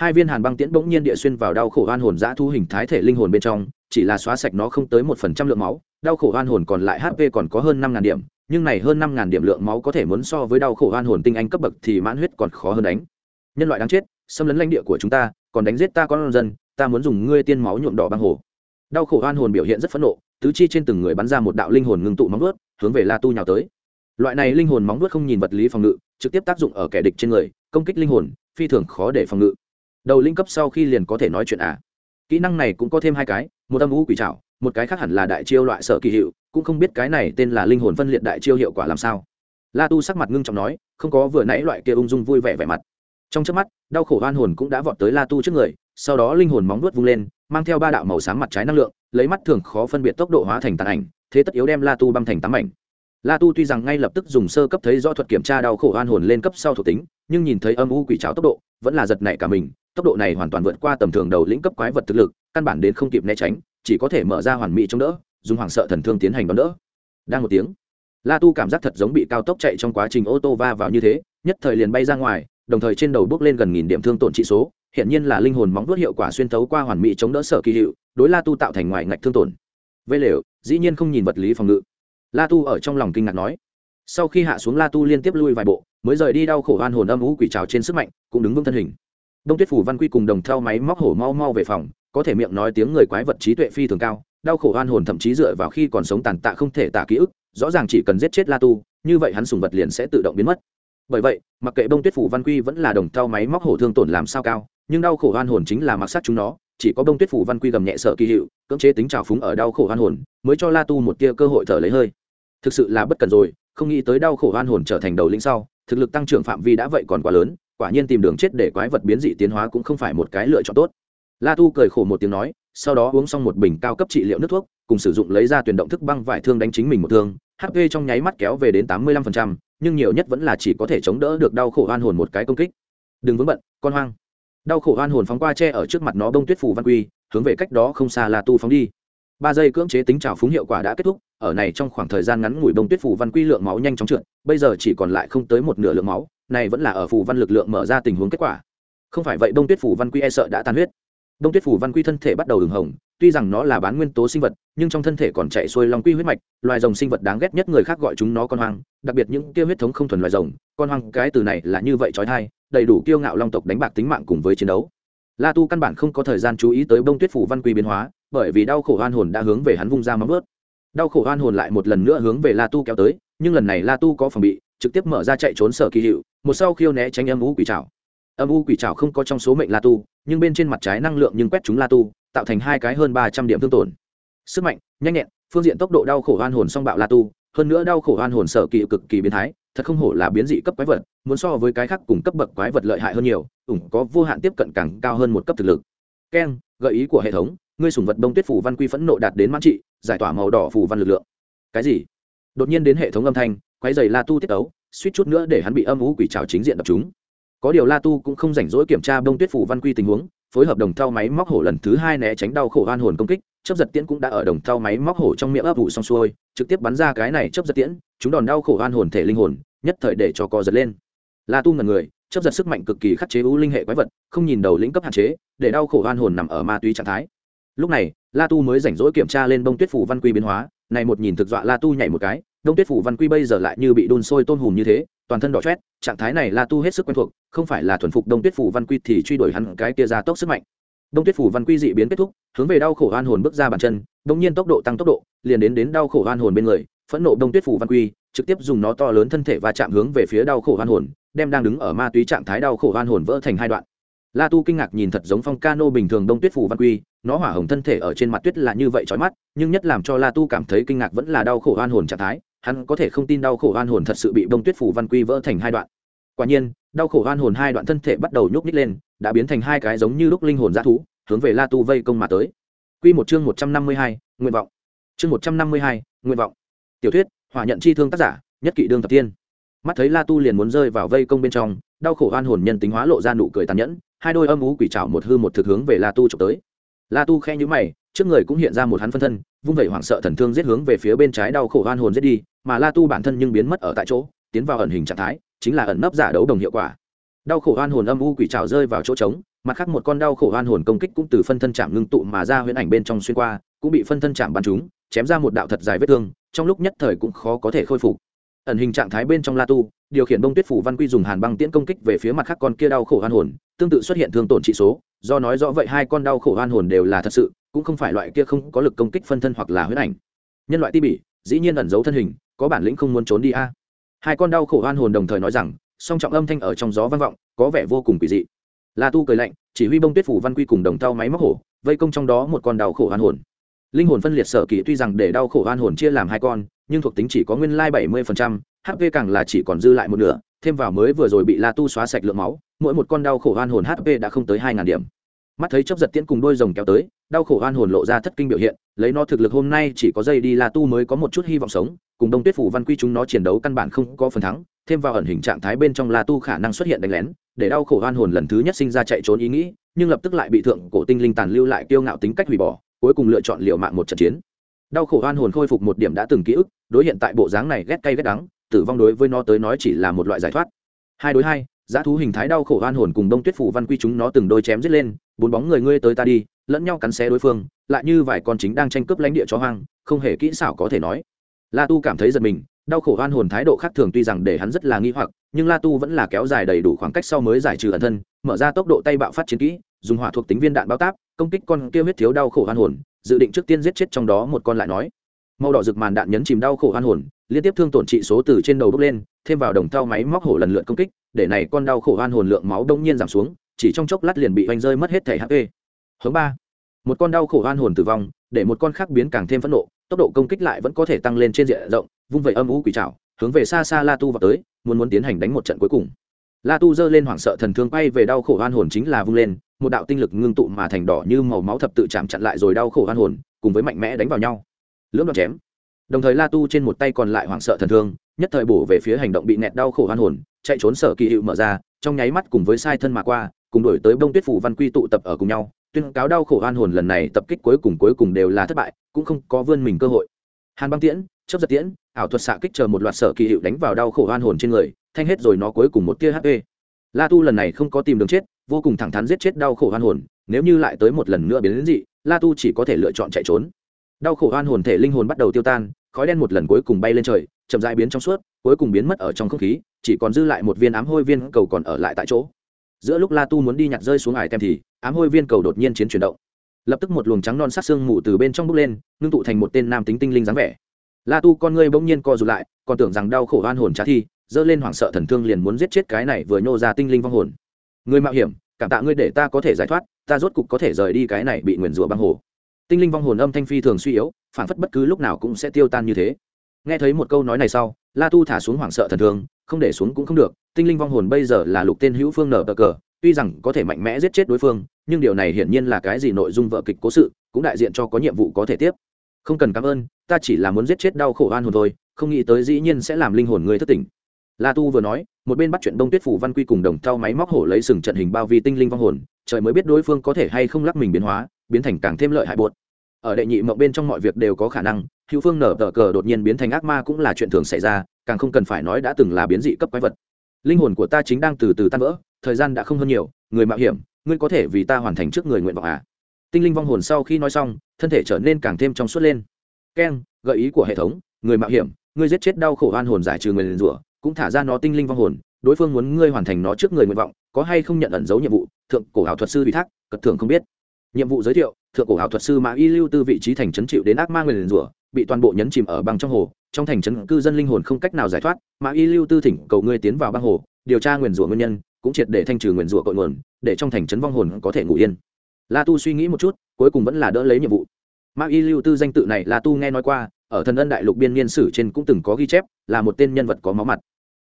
hai viên hàn băng tiễn bỗng nhiên địa xuyên vào đau khổ hoan hồn giã thu hình thái thể linh hồn bên trong, chỉ là xóa sạch nó không tới một phần trăm lượng máu, đau khổ hoan hồn còn lại hp còn có hơn năm ngàn điểm, nhưng này hơn năm ngàn điểm lượng máu có thể muốn so với đau khổ hoan hồn tinh anh cấp bậc thì mãn huyết còn khó hơn đánh. Nhân loại đáng chết, xâm lấn lãnh địa của chúng ta, còn đánh giết ta con dân, ta muốn dùng ngươi tiên máu nhuộm đỏ băng hồ. Đau khổ hoan hồn biểu hiện rất phẫn nộ, tứ chi trên từng người bắn ra một đạo linh hồn ngưng tụ móng vuốt, hướng về la tu nhào tới. Loại này linh hồn móng vuốt không nhìn vật lý phòng ngự, trực tiếp tác dụng ở kẻ địch trên người, công kích linh hồn, phi thường khó để phòng ngự đầu linh cấp sau khi liền có thể nói chuyện à. Kỹ năng này cũng có thêm hai cái, một âm u quỷ trảo, một cái khác hẳn là đại chiêu loại sở kỳ hiệu, cũng không biết cái này tên là linh hồn phân liệt đại chiêu hiệu quả làm sao. La tu sắc mặt ngưng trọng nói, không có vừa nãy loại kia ung dung vui vẻ vẻ mặt. Trong trước mắt, đau khổ hoan hồn cũng đã vọt tới la tu trước người, sau đó linh hồn móng nuốt vung lên, mang theo ba đạo màu sáng mặt trái năng lượng, lấy mắt thường khó phân biệt tốc độ hóa thành tàn ảnh, thế tất yếu đem la tu băm thành tám ảnh la tu tuy rằng ngay lập tức dùng sơ cấp thấy do thuật kiểm tra đau khổ hoan hồn lên cấp sau thuộc tính, nhưng nhìn thấy âm u quỷ trào tốc độ, vẫn là giật nảy cả mình tốc độ này hoàn toàn vượt qua tầm thường đầu lĩnh cấp quái vật thực lực, căn bản đến không kịp né tránh, chỉ có thể mở ra hoàn mỹ chống đỡ, dùng hoàng sợ thần thương tiến hành đón đỡ. Đang một tiếng, la tu cảm giác thật giống bị cao tốc chạy trong quá trình ô tô va vào như thế, nhất thời liền bay ra ngoài, đồng thời trên đầu bước lên gần nghìn điểm thương tổn trị số hiện nhiên là linh hồn móng vuốt hiệu quả xuyên thấu qua hoàn mỹ chống đỡ sở kỳ hiệu, đối la tu tạo thành ngoài ngạch thương tổn. Vây lều, dĩ nhiên không nhìn vật lý phòng ngự. La tu ở trong lòng kinh ngạc nói. Sau khi hạ xuống la tu liên tiếp lui vài bộ, mới rời đi đau khổ hoan hồn âm ú quỷ trào trên sức mạnh, cũng đứng vững thân hình đông tuyết phủ văn quy cùng đồng theo máy móc hổ mau mau về phòng, có thể miệng nói tiếng người quái vật trí tuệ phi thường cao, đau khổ oan hồn thậm chí dựa vào khi còn sống tàn tạ không thể tả ký ức, rõ ràng chỉ cần giết chết la tu, như vậy hắn sùng vật liền sẽ tự động biến mất. Bởi vậy, mặc kệ bông tuyết phủ văn quy vẫn là đồng thao máy móc hổ thương tổn làm sao cao, nhưng đau khổ oan hồn chính là mặc sát chúng nó, chỉ có bông tuyết phủ văn quy gầm nhẹ sợ kỳ hiệu, cưỡng chế tính trào phúng ở đau khổ oan hồn, mới cho la tu một tia cơ hội thở lấy hơi. Thực sự là bất cần rồi, không nghĩ tới đau khổ oan hồn trở thành đầu lĩnh sau, thực lực tăng trưởng phạm vi đã vậy còn quá lớn quả nhiên tìm đường chết để quái vật biến dị tiến hóa cũng không phải một cái lựa chọn tốt. La tu cười khổ một tiếng nói, sau đó uống xong một bình cao cấp trị liệu nước thuốc, cùng sử dụng lấy ra tuyển động thức băng vải thương đánh chính mình một thương hp trong nháy mắt kéo về đến tám mươi lăm nhưng nhiều nhất vẫn là chỉ có thể chống đỡ được đau khổ hoan hồn một cái công kích. Đừng vướng bận, con hoang. Đau khổ hoan hồn phóng qua tre ở trước mặt nó bông tuyết phủ văn quy, hướng về cách đó không xa la tu phóng đi ba giây cưỡng chế tính trào phúng hiệu quả đã kết thúc, ở này trong khoảng thời gian ngắn ngủi bông tuyết phủ văn quy lượng máu nhanh chóng trượt, bây giờ chỉ còn lại không tới một nửa lượng máu, này vẫn là ở phủ văn lực lượng mở ra tình huống kết quả. Không phải vậy bông tuyết phủ văn quy e sợ đã tan huyết. Bông tuyết phủ văn quy thân thể bắt đầu ửng hồng, tuy rằng nó là bán nguyên tố sinh vật, nhưng trong thân thể còn chạy xuôi long quy huyết mạch, loài rồng sinh vật đáng ghét nhất người khác gọi chúng nó con hoang, đặc biệt những kia huyết thống không thuần loài rồng, con hoang cái từ này là như vậy trói thai, đầy đủ kiêu ngạo long tộc đánh bạc tính mạng cùng với chiến đấu. La tu căn bản không có thời gian chú ý tới bông tuyết phủ văn quy biến hóa bởi vì đau khổ hoan hồn đã hướng về hắn vung ra móng vớt đau khổ hoan hồn lại một lần nữa hướng về la tu kéo tới, nhưng lần này la tu có phòng bị, trực tiếp mở ra chạy trốn sở kỳ hiệu, một sau khiêu né tránh âm u quỷ trào âm u quỷ trào không có trong số mệnh la tu, nhưng bên trên mặt trái năng lượng nhưng quét chúng la tu, tạo thành hai cái hơn ba trăm điểm thương tổn. Sức mạnh, nhanh nhẹn, phương diện tốc độ đau khổ hoan hồn song bạo la tu, hơn nữa đau khổ hoan hồn sở kỳ cực kỳ biến thái, thật không hổ là biến dị cấp quái vật, muốn so với cái khác cùng cấp bậc quái vật lợi hại hơn nhiều, ủng có vô hạn tiếp cận càng cao hơn một cấp thực lực. Keng, gợi ý của hệ thống ngươi sủng vật đông tuyết phủ văn quy phẫn nộ đạt đến mãn trị, giải tỏa màu đỏ phủ văn lực lượng. Cái gì? Đột nhiên đến hệ thống âm thanh quái dày la tu tiết ấu suýt chút nữa để hắn bị âm ú quỷ trào chính diện đập chúng có điều la tu cũng không rảnh rỗi kiểm tra đông tuyết phủ văn quy tình huống, phối hợp đồng thao máy móc hổ lần thứ hai né tránh đau khổ hoan hồn công kích chấp giật tiễn cũng đã ở đồng thao máy móc hổ trong miệng ấp vụ xong xuôi, trực tiếp bắn ra cái này chấp giật tiễn, chúng đòn đau khổ hoan hồn thể linh hồn, nhất thời để cho co giật lên. La tu ngần người chấp giật sức mạnh cực kỳ khắc chế ưu linh hệ quái vật, không nhìn đầu lĩnh cấp hạn chế, để đau khổ hoan hồn nằm ở ma túy trạng thái lúc này, la tu mới rảnh rỗi kiểm tra lên bông tuyết phủ văn quy biến hóa, này một nhìn thực dọa la tu nhảy một cái đông tuyết phủ văn quy bây giờ lại như bị đun sôi tôm hùm như thế, toàn thân đỏ chét trạng thái này la tu hết sức quen thuộc, không phải là thuần phục đông tuyết phủ văn quy thì truy đuổi hắn cái kia ra tốc sức mạnh. Đông tuyết phủ văn quy dị biến kết thúc, hướng về đau khổ hoan hồn bước ra bàn chân đông nhiên tốc độ tăng tốc độ, liền đến đến đau khổ hoan hồn bên người, phẫn nộ đông tuyết phủ văn quy, trực tiếp dùng nó to lớn thân thể và chạm hướng về phía đau khổ hoan hồn, đem đang đứng ở ma túy trạng thái đau khổ hoan hồn vỡ thành hai đoạn la tu kinh ngạc nhìn thật giống phong cano bình thường đông tuyết phủ văn quy, nó hỏa hồng thân thể ở trên mặt tuyết là như vậy trói mắt, nhưng nhất làm cho la tu cảm thấy kinh ngạc vẫn là đau khổ oan hồn trạng thái, hắn có thể không tin đau khổ oan hồn thật sự bị bông tuyết phủ văn quy vỡ thành hai đoạn. Quả nhiên, đau khổ oan hồn hai đoạn thân thể bắt đầu nhúc nhích lên, đã biến thành hai cái giống như lúc linh hồn dã thú, hướng về la tu vây công mà tới. Q một chương một trăm năm mươi hai, nguyện vọng. Chương một trăm năm mươi hai, nguyện vọng. Tiểu thuyết, hỏa nhận chi thương tác giả, nhất kỵ đương thập tiên mắt thấy la tu liền muốn rơi vào vây công bên trong, đau khổ oan hồn nhân tính hóa lộ ra nụ cười tàn nhẫn, hai đôi âm ú quỷ trào một hư một thực hướng về la tu trộm tới. La tu khe nhữ mày, trước người cũng hiện ra một hắn phân thân, vung vẩy hoảng sợ thần thương giết hướng về phía bên trái đau khổ oan hồn giết đi, mà la tu bản thân nhưng biến mất ở tại chỗ, tiến vào ẩn hình trạng thái, chính là ẩn nấp giả đấu đồng hiệu quả. Đau khổ oan hồn âm u quỷ trào rơi vào chỗ trống, mặt khác một con đau khổ oan hồn công kích cũng từ phân thân chạm ngưng tụ mà ra huyễn ảnh bên trong xuyên qua, cũng bị phân thân chạm bắn chúng chém ra một đạo thật dài vết thương, trong lúc nhất thời cũng khó có thể khôi phục ẩn hình trạng thái bên trong la tu, điều khiển bông tuyết phủ văn quy dùng hàn băng tiễn công kích về phía mặt khác con kia đau khổ hoan hồn, tương tự xuất hiện thương tổn trị số, do nói rõ vậy hai con đau khổ hoan hồn đều là thật sự, cũng không phải loại kia không có lực công kích phân thân hoặc là huyết ảnh. Nhân loại ti bỉ, dĩ nhiên ẩn giấu thân hình, có bản lĩnh không muốn trốn đi a. Hai con đau khổ hoan hồn đồng thời nói rằng, song trọng âm thanh ở trong gió vang vọng, có vẻ vô cùng kỳ dị. La tu cười lạnh, chỉ huy bông tuyết phủ văn quy cùng đồng tao máy móc hổ, vây công trong đó một con đau khổ hoan hồn linh hồn phân liệt sở kỳ tuy rằng để đau khổ oan hồn chia làm hai con, nhưng thuộc tính chỉ có nguyên lai bảy mươi hp càng là chỉ còn dư lại một nửa, thêm vào mới vừa rồi bị la tu xóa sạch lượng máu, mỗi một con đau khổ oan hồn hp đã không tới hai ngàn điểm. Mắt thấy chấp giật tiễn cùng đôi rồng kéo tới, đau khổ oan hồn lộ ra thất kinh biểu hiện, lấy nó thực lực hôm nay chỉ có dây đi la tu mới có một chút hy vọng sống, cùng đông tuyết phủ văn quy chúng nó chiến đấu căn bản không có phần thắng, thêm vào ẩn hình trạng thái bên trong la tu khả năng xuất hiện đánh lén, để đau khổ oan hồn lần thứ nhất sinh ra chạy trốn ý nghĩ, nhưng lập tức lại bị thượng cổ tinh linh tàn lưu lại kiêu ngạo tính cách hủy bỏ cuối cùng lựa chọn liều mạng một trận chiến. Đau khổ oan hồn khôi phục một điểm đã từng ký ức, đối hiện tại bộ dáng này ghét cay ghét đắng, tử vong đối với nó tới nói chỉ là một loại giải thoát. Hai đối hai, giá thú hình thái đau khổ oan hồn cùng đông tuyết phủ văn quy chúng nó từng đôi chém giết lên, bốn bóng người ngươi tới ta đi, lẫn nhau cắn xé đối phương, lại như vài con chính đang tranh cướp lãnh địa chó hoang, không hề kỹ xảo có thể nói. La tu cảm thấy giật mình, đau khổ oan hồn thái độ khác thường tuy rằng để hắn rất là nghi hoặc, nhưng la tu vẫn là kéo dài đầy đủ khoảng cách sau mới giải trừ ẩn thân, mở ra tốc độ tay bạo phát chiến kỹ dùng hỏa thuộc tính viên đạn bao táp, công kích con kia huyết thiếu đau khổ hoan hồn, dự định trước tiên giết chết trong đó một con lại nói. Màu đỏ rực màn đạn nhấn chìm đau khổ hoan hồn, liên tiếp thương tổn trị số từ trên đầu bốc lên, thêm vào đồng thau máy móc hổ lần lượt công kích, để này con đau khổ hoan hồn lượng máu đông nhiên giảm xuống, chỉ trong chốc lát liền bị oanh rơi mất hết thể hp hướng ba. Một con đau khổ hoan hồn tử vong, để một con khác biến càng thêm phẫn nộ, tốc độ công kích lại vẫn có thể tăng lên trên diện rộng, vung vẩy âm u quỷ trảo, hướng về xa xa la tu vào tới, muốn muốn tiến hành đánh một trận cuối cùng la tu giơ lên hoảng sợ thần thương quay về đau khổ oan hồn chính là vung lên, một đạo tinh lực ngưng tụ mà thành đỏ như màu máu thập tự chạm chặn lại rồi đau khổ oan hồn, cùng với mạnh mẽ đánh vào nhau. Lưỡng đoạn chém. Đồng thời la tu trên một tay còn lại hoảng sợ thần thương, nhất thời bổ về phía hành động bị nẹt đau khổ hoan hồn, chạy trốn sở kỳ hiệu mở ra, trong nháy mắt cùng với sai thân mà qua, cùng đổi tới bông tuyết phủ văn quy tụ tập ở cùng nhau, tuyên cáo đau khổ hoan hồn lần này tập kích cuối cùng cuối cùng đều là thất bại, cũng không có vươn mình cơ hội. Hàn băng tiễn chấp giật tiễn, ảo thuật xạ kích chờ một loạt sở kỳ hiệu đánh vào đau khổ hoan hồn trên người, thanh hết rồi nó cuối cùng một tia hp la tu lần này không có tìm đường chết, vô cùng thẳng thắn giết chết đau khổ hoan hồn, nếu như lại tới một lần nữa biến đến dị, la tu chỉ có thể lựa chọn chạy trốn. Đau khổ oan hồn thể linh hồn bắt đầu tiêu tan, khói đen một lần cuối cùng bay lên trời, chậm rãi biến trong suốt, cuối cùng biến mất ở trong không khí, chỉ còn dư lại một viên ám hôi viên cầu còn ở lại tại chỗ. Giữa lúc la tu muốn đi nhặt rơi xuống ải tem thì, ám hôi viên cầu đột nhiên chiến chuyển động. Lập tức một luồng trắng non sát xương mù từ bên trong bốc lên, ngưng tụ thành một tên nam tính tinh linh dáng vẻ la tu con ngươi bỗng nhiên co rụt lại còn tưởng rằng đau khổ oan hồn trả thi dơ lên hoảng sợ thần thương liền muốn giết chết cái này vừa nhô ra tinh linh vong hồn. Người mạo hiểm cảm tạ ngươi để ta có thể giải thoát ta rốt cục có thể rời đi cái này bị nguyền rủa băng hồ. Tinh linh vong hồn âm thanh phi thường suy yếu phản phất bất cứ lúc nào cũng sẽ tiêu tan như thế. Nghe thấy một câu nói này sau la tu thả xuống hoảng sợ thần thương, không để xuống cũng không được tinh linh vong hồn bây giờ là lục tên hữu phương nở bờ cờ tuy rằng có thể mạnh mẽ giết chết đối phương nhưng điều này hiển nhiên là cái gì nội dung vợ kịch cố sự cũng đại diện cho có nhiệm vụ có thể tiếp không cần cảm ơn, ta chỉ là muốn giết chết đau khổ oan hồn thôi, không nghĩ tới dĩ nhiên sẽ làm linh hồn người thất tỉnh. La tu vừa nói, một bên bắt chuyện đông tuyết phủ văn quy cùng đồng thao máy móc hổ lấy sừng trận hình bao vi tinh linh vong hồn, trời mới biết đối phương có thể hay không lắc mình biến hóa, biến thành càng thêm lợi hại buột ở đệ nhị mộng bên trong mọi việc đều có khả năng, hữu phương nở tờ cờ đột nhiên biến thành ác ma cũng là chuyện thường xảy ra, càng không cần phải nói đã từng là biến dị cấp quái vật. Linh hồn của ta chính đang từ từ tan vỡ, thời gian đã không hơn nhiều, người mạo hiểm, ngươi có thể vì ta hoàn thành trước người nguyện vọng à? Tinh linh vong hồn sau khi nói xong, thân thể trở nên càng thêm trong suốt lên. Keng gợi ý của hệ thống, người mạo hiểm, người giết chết đau khổ hoan hồn giải trừ người liền rủa, cũng thả ra nó tinh linh vong hồn, đối phương muốn ngươi hoàn thành nó trước người nguyện vọng, có hay không nhận ẩn dấu nhiệm vụ, thượng cổ ảo thuật sư ủy thác, cật thường không biết. Nhiệm vụ giới thiệu, thượng cổ ảo thuật sư mã y lưu tư vị trí thành trấn chịu đến ác ma nguyền rủa, bị toàn bộ nhấn chìm ở băng trong hồ, trong thành trấn cư dân linh hồn không cách nào giải thoát, mã y lưu tư thỉnh cầu ngươi tiến vào băng hồ, điều tra nguyền rủa nguyên nhân, cũng triệt để thanh trừ nguyền rủa cội nguồn, để trong thành trấn vong hồn có thể ngủ yên la tu suy nghĩ một chút, cuối cùng vẫn là đỡ lấy nhiệm vụ. Mã y lưu tư danh tự này la tu nghe nói qua, ở thần ân đại lục biên niên sử trên cũng từng có ghi chép, là một tên nhân vật có máu mặt.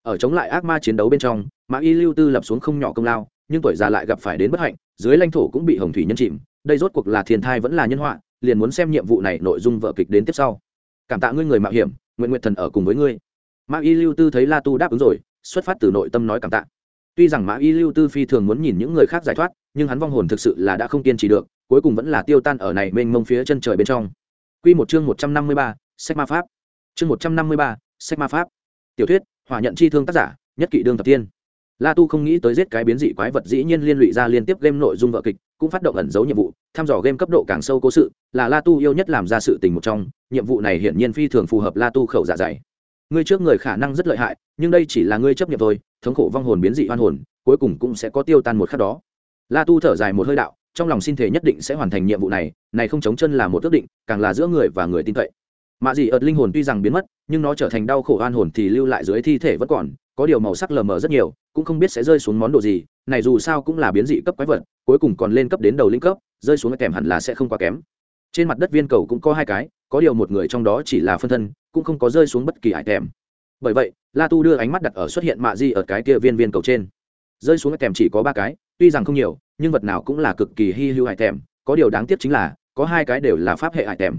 Ở chống lại ác ma chiến đấu bên trong mã y lưu tư lập xuống không nhỏ công lao, nhưng tuổi già lại gặp phải đến bất hạnh, dưới lãnh thổ cũng bị hồng thủy nhân chìm, đây rốt cuộc là thiên thai vẫn là nhân họa, liền muốn xem nhiệm vụ này nội dung vợ kịch đến tiếp sau. Cảm tạ ngươi người mạo hiểm nguyện nguyện thần ở cùng với ngươi. Mã y lưu tư thấy la tu đáp ứng rồi, xuất phát từ nội tâm nói cảm tạ. Tuy rằng mã y lưu tư phi thường muốn nhìn những người khác giải thoát nhưng hắn vong hồn thực sự là đã không kiên trì được cuối cùng vẫn là tiêu tan ở này mênh mông phía chân trời bên trong Quy một chương một trăm năm mươi ba, sách ma pháp. Chương một trăm năm mươi ba, sách ma pháp. Tiểu thuyết, hỏa nhận chi thương tác giả, nhất kỵ đương thập tiên. La Tu không nghĩ tới giết cái biến dị quái vật dĩ nhiên liên lụy ra liên tiếp game nội dung vợ kịch, cũng phát động ẩn dấu nhiệm vụ, thăm dò game cấp độ càng sâu cố sự, là La Tu yêu nhất làm ra sự tình một trong, nhiệm vụ này hiển nhiên phi thường phù hợp La Tu khẩu dạ dày. Ngươi trước người khả năng rất lợi hại, nhưng đây chỉ là ngươi chấp nhận thôi, thống khổ vong hồn biến dị oan hồn, cuối cùng cũng sẽ có tiêu tan một khắc đó. La Tu thở dài một hơi đạo, trong lòng xin thể nhất định sẽ hoàn thành nhiệm vụ này, này không chống chân là một ước định, càng là giữa người và người tin cậy. Mạ dị ợt linh hồn tuy rằng biến mất, nhưng nó trở thành đau khổ oan hồn thì lưu lại dưới thi thể vẫn còn, có điều màu sắc lờ mờ rất nhiều, cũng không biết sẽ rơi xuống món đồ gì, này dù sao cũng là biến dị cấp quái vật, cuối cùng còn lên cấp đến đầu linh cấp, rơi xuống kèm hẳn là sẽ không quá kém. Trên mặt đất viên cầu cũng có hai cái, có điều một người trong đó chỉ là phân thân, cũng không có rơi xuống bất kỳ hải kèm. Bởi vậy, La Tu đưa ánh mắt đặt ở xuất hiện mạ Di ở cái kia viên viên cầu trên. Rơi xuống kèm chỉ có ba cái, tuy rằng không nhiều, nhưng vật nào cũng là cực kỳ hy hữu hải tèm. có điều đáng tiếc chính là có hai cái đều là pháp hệ hải tèm.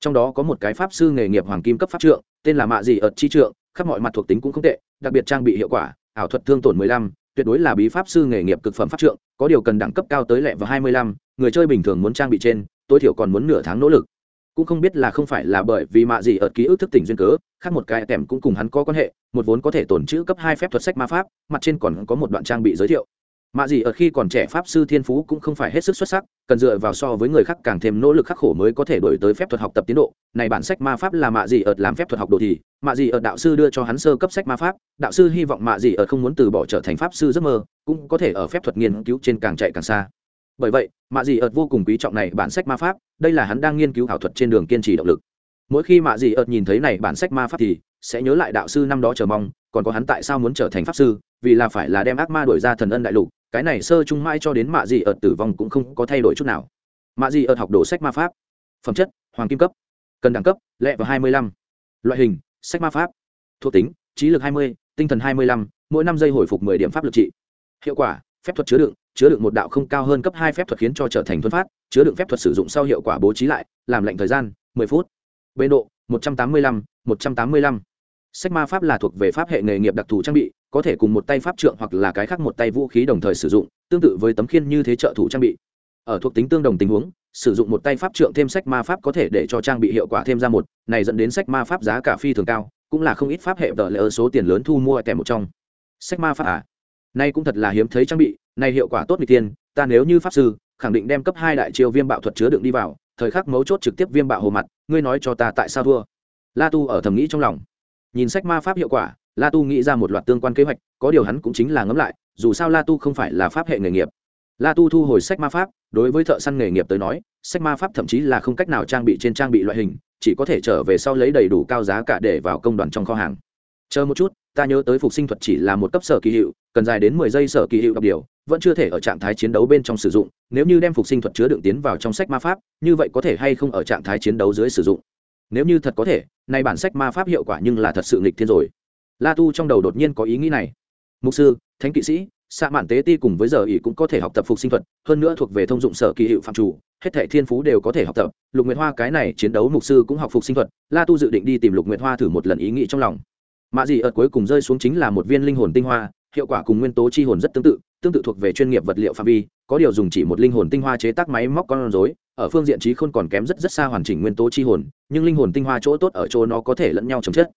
trong đó có một cái pháp sư nghề nghiệp hoàng kim cấp pháp trượng tên là mạ dị ợt chi trượng khắp mọi mặt thuộc tính cũng không tệ đặc biệt trang bị hiệu quả ảo thuật thương tổn 15, tuyệt đối là bí pháp sư nghề nghiệp cực phẩm pháp trượng có điều cần đẳng cấp cao tới lẹ và 25, người chơi bình thường muốn trang bị trên tối thiểu còn muốn nửa tháng nỗ lực cũng không biết là không phải là bởi vì mạ gì ở ký ức thức tỉnh duyên cớ khác một cái tèm cũng cùng hắn có quan hệ một vốn có thể tổn chữ cấp hai phép thuật sách ma pháp mặt trên còn có một đoạn trang bị giới thiệu mạ gì ở khi còn trẻ pháp sư thiên phú cũng không phải hết sức xuất sắc, cần dựa vào so với người khác càng thêm nỗ lực khắc khổ mới có thể đổi tới phép thuật học tập tiến độ. Này bản sách ma pháp là mạ gì ở làm phép thuật học đồ thì, mạ gì ở đạo sư đưa cho hắn sơ cấp sách ma pháp. Đạo sư hy vọng mạ gì ở không muốn từ bỏ trở thành pháp sư giấc mơ, cũng có thể ở phép thuật nghiên cứu trên càng chạy càng xa. Bởi vậy, mạ gì ở vô cùng quý trọng này bản sách ma pháp, đây là hắn đang nghiên cứu ảo thuật trên đường kiên trì động lực. Mỗi khi mạ gì ở nhìn thấy này bản sách ma pháp thì sẽ nhớ lại đạo sư năm đó chờ mong, còn có hắn tại sao muốn trở thành pháp sư, vì là phải là đem ác ma đổi ra thần ân đại lục cái này sơ chung mãi cho đến mạ dị ợt tử vong cũng không có thay đổi chút nào. Mạ dị ợt học đồ sách ma pháp. Phẩm chất, hoàng kim cấp. Cần đẳng cấp lẹ vào hai mươi lăm. Loại hình, sách ma pháp. Thuộc tính, trí lực hai mươi, tinh thần hai mươi lăm, mỗi năm giây hồi phục mười điểm pháp lực trị. Hiệu quả, phép thuật chứa đựng chứa đựng một đạo không cao hơn cấp hai phép thuật khiến cho trở thành thuấn phát, chứa đựng phép thuật sử dụng sau hiệu quả bố trí lại, làm lệnh thời gian, mười phút. Bê độ, một trăm tám mươi lăm, một trăm tám mươi lăm sách ma pháp là thuộc về pháp hệ nghề nghiệp đặc thù trang bị, có thể cùng một tay pháp trượng hoặc là cái khác một tay vũ khí đồng thời sử dụng, tương tự với tấm khiên như thế trợ thủ trang bị. Ở thuộc tính tương đồng tình huống, sử dụng một tay pháp trượng thêm sách ma pháp có thể để cho trang bị hiệu quả thêm ra một, này dẫn đến sách ma pháp giá cả phi thường cao, cũng là không ít pháp hệ tờ lỡ số tiền lớn thu mua kèm một trong. Sách ma pháp à? Nay cũng thật là hiếm thấy trang bị này hiệu quả tốt n tiên, ta nếu như pháp sư, khẳng định đem cấp hai đại chiêu viêm bạo thuật chứa đựng đi vào, thời khắc mấu chốt trực tiếp viêm bạo hồ mặt, ngươi nói cho ta tại sao thua? La tu ở thầm nghĩ trong lòng nhìn sách ma pháp hiệu quả, la tu nghĩ ra một loạt tương quan kế hoạch, có điều hắn cũng chính là ngẫm lại, dù sao la tu không phải là pháp hệ nghề nghiệp. La tu thu hồi sách ma pháp, đối với thợ săn nghề nghiệp tới nói, sách ma pháp thậm chí là không cách nào trang bị trên trang bị loại hình, chỉ có thể trở về sau lấy đầy đủ cao giá cả để vào công đoàn trong kho hàng. Chờ một chút, ta nhớ tới phục sinh thuật chỉ là một cấp sở kỳ hiệu, cần dài đến mười giây sở kỳ hiệu đọc điều, vẫn chưa thể ở trạng thái chiến đấu bên trong sử dụng, nếu như đem phục sinh thuật chứa đựng tiến vào trong sách ma pháp, như vậy có thể hay không ở trạng thái chiến đấu dưới sử dụng nếu như thật có thể, nay bản sách ma pháp hiệu quả nhưng là thật sự nghịch thiên rồi. La tu trong đầu đột nhiên có ý nghĩ này. Mục sư, thánh kỵ sĩ xạ mạn tế ti cùng với giờ ỉ cũng có thể học tập phục sinh thuật, hơn nữa thuộc về thông dụng sở kỳ hiệu phạm chủ, hết thẻ thiên phú đều có thể học tập. Lục nguyệt hoa cái này chiến đấu mục sư cũng học phục sinh thuật, la tu dự định đi tìm lục nguyệt hoa thử một lần ý nghĩ trong lòng. Mạ gì ợt cuối cùng rơi xuống chính là một viên linh hồn tinh hoa, hiệu quả cùng nguyên tố chi hồn rất tương tự tương tự thuộc về chuyên nghiệp vật liệu phạm vi, có điều dùng chỉ một linh hồn tinh hoa chế tác máy móc con rối ở phương diện trí khôn còn kém rất rất xa hoàn chỉnh nguyên tố chi hồn, nhưng linh hồn tinh hoa chỗ tốt ở chỗ nó có thể lẫn nhau chống chất.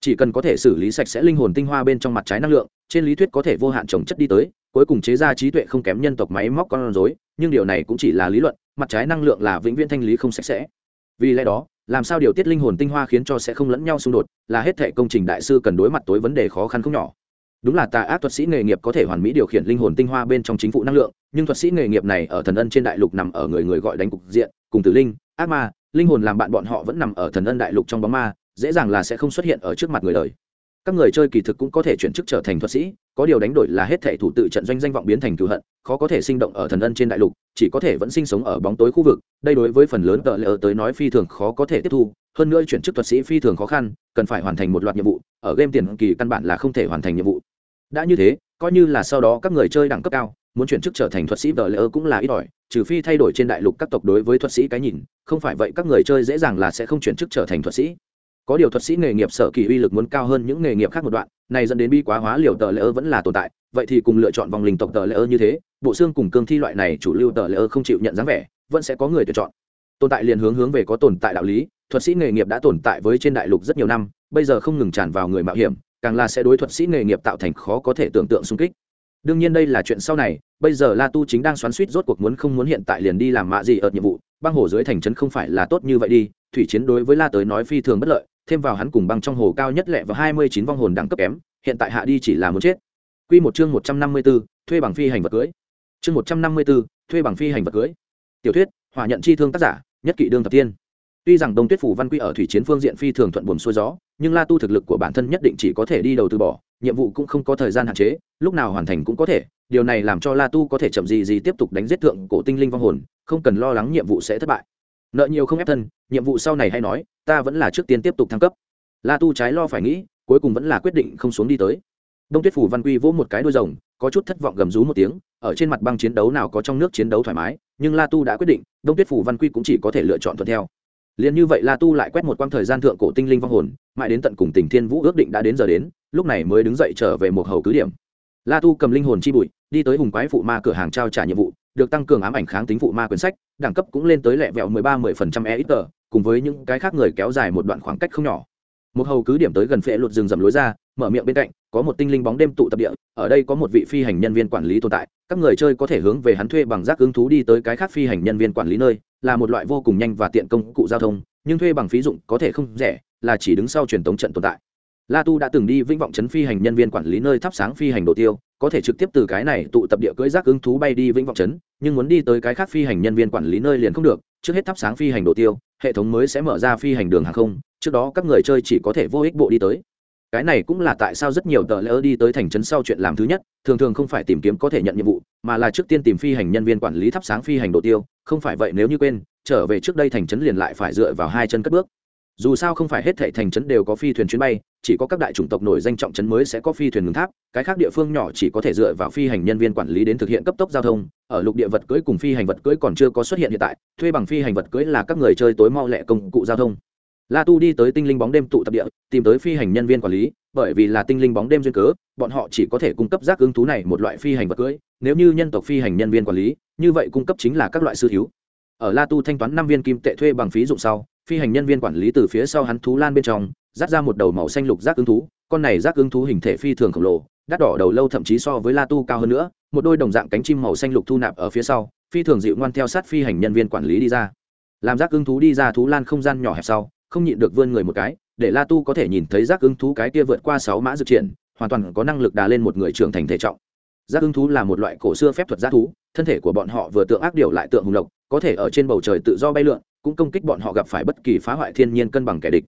Chỉ cần có thể xử lý sạch sẽ linh hồn tinh hoa bên trong mặt trái năng lượng, trên lý thuyết có thể vô hạn trồng chất đi tới, cuối cùng chế ra trí tuệ không kém nhân tộc máy móc con rối, nhưng điều này cũng chỉ là lý luận, mặt trái năng lượng là vĩnh viễn thanh lý không sạch sẽ. Vì lẽ đó, làm sao điều tiết linh hồn tinh hoa khiến cho sẽ không lẫn nhau xung đột, là hết thệ công trình đại sư cần đối mặt tối vấn đề khó khăn không nhỏ đúng là tà ác thuật sĩ nghề nghiệp có thể hoàn mỹ điều khiển linh hồn tinh hoa bên trong chính phủ năng lượng, nhưng thuật sĩ nghề nghiệp này ở thần ân trên đại lục nằm ở người người gọi đánh cục diện, cùng tử linh, ác ma, linh hồn làm bạn bọn họ vẫn nằm ở thần ân đại lục trong bóng ma, dễ dàng là sẽ không xuất hiện ở trước mặt người đời. Các người chơi kỳ thực cũng có thể chuyển chức trở thành thuật sĩ, có điều đánh đổi là hết thể thủ tự trận doanh danh vọng biến thành cựu hận, khó có thể sinh động ở thần ân trên đại lục, chỉ có thể vẫn sinh sống ở bóng tối khu vực, đây đối với phần lớn tờ lỡ tới nói phi thường khó có thể tiếp thu, hơn nữa chuyển chức thuật sĩ phi thường khó khăn, cần phải hoàn thành một loạt nhiệm vụ, ở game tiền kỳ căn bản là không thể hoàn thành nhiệm vụ đã như thế, coi như là sau đó các người chơi đẳng cấp cao, muốn chuyển chức trở thành thuật sĩ vợ lỡ cũng là ít ỏi, trừ phi thay đổi trên đại lục các tộc đối với thuật sĩ cái nhìn, không phải vậy các người chơi dễ dàng là sẽ không chuyển chức trở thành thuật sĩ. Có điều thuật sĩ nghề nghiệp sở kỳ uy lực muốn cao hơn những nghề nghiệp khác một đoạn, này dẫn đến bi quá hóa liều tờ lỡ vẫn là tồn tại, vậy thì cùng lựa chọn vòng linh tộc tờ lỡ như thế, bộ xương cùng cương thi loại này chủ lưu tờ lỡ không chịu nhận dáng vẻ, vẫn sẽ có người tuyển chọn. Tồn tại liền hướng hướng về có tồn tại đạo lý, thuật sĩ nghề nghiệp đã tồn tại với trên đại lục rất nhiều năm, bây giờ không ngừng tràn vào người mạo hiểm càng là sẽ đối thuật sĩ nghề nghiệp tạo thành khó có thể tưởng tượng xung kích đương nhiên đây là chuyện sau này bây giờ la tu chính đang xoắn suýt rốt cuộc muốn không muốn hiện tại liền đi làm mạ gì ở nhiệm vụ băng hồ dưới thành trấn không phải là tốt như vậy đi thủy chiến đối với la tới nói phi thường bất lợi thêm vào hắn cùng băng trong hồ cao nhất lẹ và hai mươi chín vong hồn đẳng cấp kém hiện tại hạ đi chỉ là muốn chết Quy một chương một trăm năm mươi 154, thuê bằng phi hành vật cưới. Chương một trăm năm mươi 154, thuê bằng phi hành vật cưới. Tiểu thuyết, hỏa nhận chi thương tác giả, nhất kỵ đương thập tiên. Tuy rằng Đông Tuyết phủ Văn Quy ở thủy chiến phương diện phi thường thuận buồm xuôi gió, nhưng La Tu thực lực của bản thân nhất định chỉ có thể đi đầu từ bỏ, nhiệm vụ cũng không có thời gian hạn chế, lúc nào hoàn thành cũng có thể, điều này làm cho La Tu có thể chậm gì gì tiếp tục đánh giết thượng cổ tinh linh vong hồn, không cần lo lắng nhiệm vụ sẽ thất bại. Nợ nhiều không ép thân, nhiệm vụ sau này hay nói, ta vẫn là trước tiên tiếp tục thăng cấp. La Tu trái lo phải nghĩ, cuối cùng vẫn là quyết định không xuống đi tới. Đông Tuyết phủ Văn Quy vỗ một cái đuôi rồng, có chút thất vọng gầm rú một tiếng, ở trên mặt băng chiến đấu nào có trong nước chiến đấu thoải mái, nhưng La Tu đã quyết định, Đông Tuyết phủ Văn Quy cũng chỉ có thể lựa chọn thuận theo liền như vậy la tu lại quét một quãng thời gian thượng cổ tinh linh vong hồn, mãi đến tận cùng tình thiên vũ ước định đã đến giờ đến, lúc này mới đứng dậy trở về một hầu cứ điểm. La tu cầm linh hồn chi bụi, đi tới hùng quái phụ ma cửa hàng trao trả nhiệm vụ, được tăng cường ám ảnh kháng tính phụ ma quyển sách, đẳng cấp cũng lên tới lẹ vẹo mười ba mười phần trăm e ít tờ cùng với những cái khác người kéo dài một đoạn khoảng cách không nhỏ. Một hầu cứ điểm tới gần phệ luật rừng rầm lối ra, mở miệng bên cạnh, có một tinh linh bóng đêm tụ tập địa, ở đây có một vị phi hành nhân viên quản lý tồn tại, các người chơi có thể hướng về hắn thuê bằng giác ứng thú đi tới cái khác phi hành nhân viên quản lý nơi là một loại vô cùng nhanh và tiện công cụ giao thông, nhưng thuê bằng phí dụng có thể không rẻ, là chỉ đứng sau truyền tống trận tồn tại. La tu đã từng đi vĩnh vọng chấn phi hành nhân viên quản lý nơi thắp sáng phi hành đồ tiêu, có thể trực tiếp từ cái này tụ tập địa cưỡi rác ứng thú bay đi vĩnh vọng chấn nhưng muốn đi tới cái khác phi hành nhân viên quản lý nơi liền không được, trước hết thắp sáng phi hành đồ tiêu, hệ thống mới sẽ mở ra phi hành đường hàng không, trước đó các người chơi chỉ có thể vô ích bộ đi tới cái này cũng là tại sao rất nhiều tờ lỡ đi tới thành trấn sau chuyện làm thứ nhất, thường thường không phải tìm kiếm có thể nhận nhiệm vụ, mà là trước tiên tìm phi hành nhân viên quản lý thắp sáng phi hành đồ tiêu. Không phải vậy, nếu như quên, trở về trước đây thành trấn liền lại phải dựa vào hai chân cất bước. Dù sao không phải hết thảy thành trấn đều có phi thuyền chuyến bay, chỉ có các đại chủng tộc nổi danh trọng trấn mới sẽ có phi thuyền ngừng tháp, cái khác địa phương nhỏ chỉ có thể dựa vào phi hành nhân viên quản lý đến thực hiện cấp tốc giao thông. Ở lục địa vật cưỡi cùng phi hành vật cưỡi còn chưa có xuất hiện hiện tại, thuê bằng phi hành vật cưỡi là các người chơi tối mau lẹ công cụ giao thông la tu đi tới tinh linh bóng đêm tụ tập địa, tìm tới phi hành nhân viên quản lý, bởi vì là tinh linh bóng đêm duyên cớ, bọn họ chỉ có thể cung cấp giác ứng thú này một loại phi hành vật cưỡi, nếu như nhân tộc phi hành nhân viên quản lý, như vậy cung cấp chính là các loại sư thiếu. Ở la tu thanh toán năm viên kim tệ thuê bằng phí dụng sau, phi hành nhân viên quản lý từ phía sau hắn thú lan bên trong dắt ra một đầu màu xanh lục giác ứng thú, con này giác ứng thú hình thể phi thường khổng lồ, đắt đỏ đầu lâu thậm chí so với la tu cao hơn nữa, một đôi đồng dạng cánh chim màu xanh lục thu nạp ở phía sau, phi thường dịu ngoan theo sát phi hành nhân viên quản lý đi ra. Làm giác ứng thú đi ra thú lan không gian nhỏ hẹp sau không nhịn được vươn người một cái, để la tu có thể nhìn thấy giác ứng thú cái kia vượt qua sáu mã dược triển, hoàn toàn có năng lực đà lên một người trưởng thành thể trọng. Giác ứng thú là một loại cổ xưa phép thuật giác thú, thân thể của bọn họ vừa tượng ác điều lại tượng hùng lộc có thể ở trên bầu trời tự do bay lượn, cũng công kích bọn họ gặp phải bất kỳ phá hoại thiên nhiên cân bằng kẻ địch.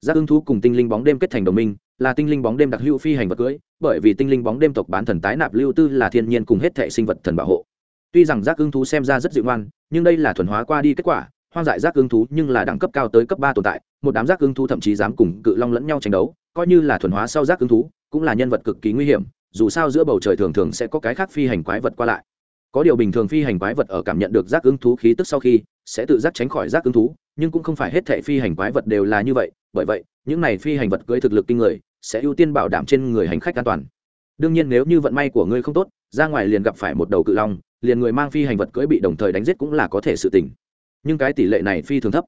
Giác ứng thú cùng tinh linh bóng đêm kết thành đồng minh, là tinh linh bóng đêm đặc hữu phi hành vật cưới, bởi vì tinh linh bóng đêm tộc bán thần tái nạp lưu tư là thiên nhiên cùng hết thể sinh vật thần bảo hộ. Tuy rằng giác ứng thú xem ra rất dịu ngoan, nhưng đây là thuần hóa qua đi kết quả hoang dại giác ứng thú nhưng là đẳng cấp cao tới cấp ba tồn tại, một đám giác ứng thú thậm chí dám cùng cự long lẫn nhau tranh đấu, coi như là thuần hóa sau giác ứng thú, cũng là nhân vật cực kỳ nguy hiểm, dù sao giữa bầu trời thường thường sẽ có cái khác phi hành quái vật qua lại. Có điều bình thường phi hành quái vật ở cảm nhận được giác ứng thú khí tức sau khi, sẽ tự giác tránh khỏi giác ứng thú, nhưng cũng không phải hết thệ phi hành quái vật đều là như vậy, bởi vậy, những này phi hành vật cưỡi thực lực kinh người, sẽ ưu tiên bảo đảm trên người hành khách an toàn. Đương nhiên nếu như vận may của ngươi không tốt, ra ngoài liền gặp phải một đầu cự long, liền người mang phi hành vật cưỡi bị đồng thời đánh giết cũng là có thể sự tình nhưng cái tỷ lệ này phi thường thấp.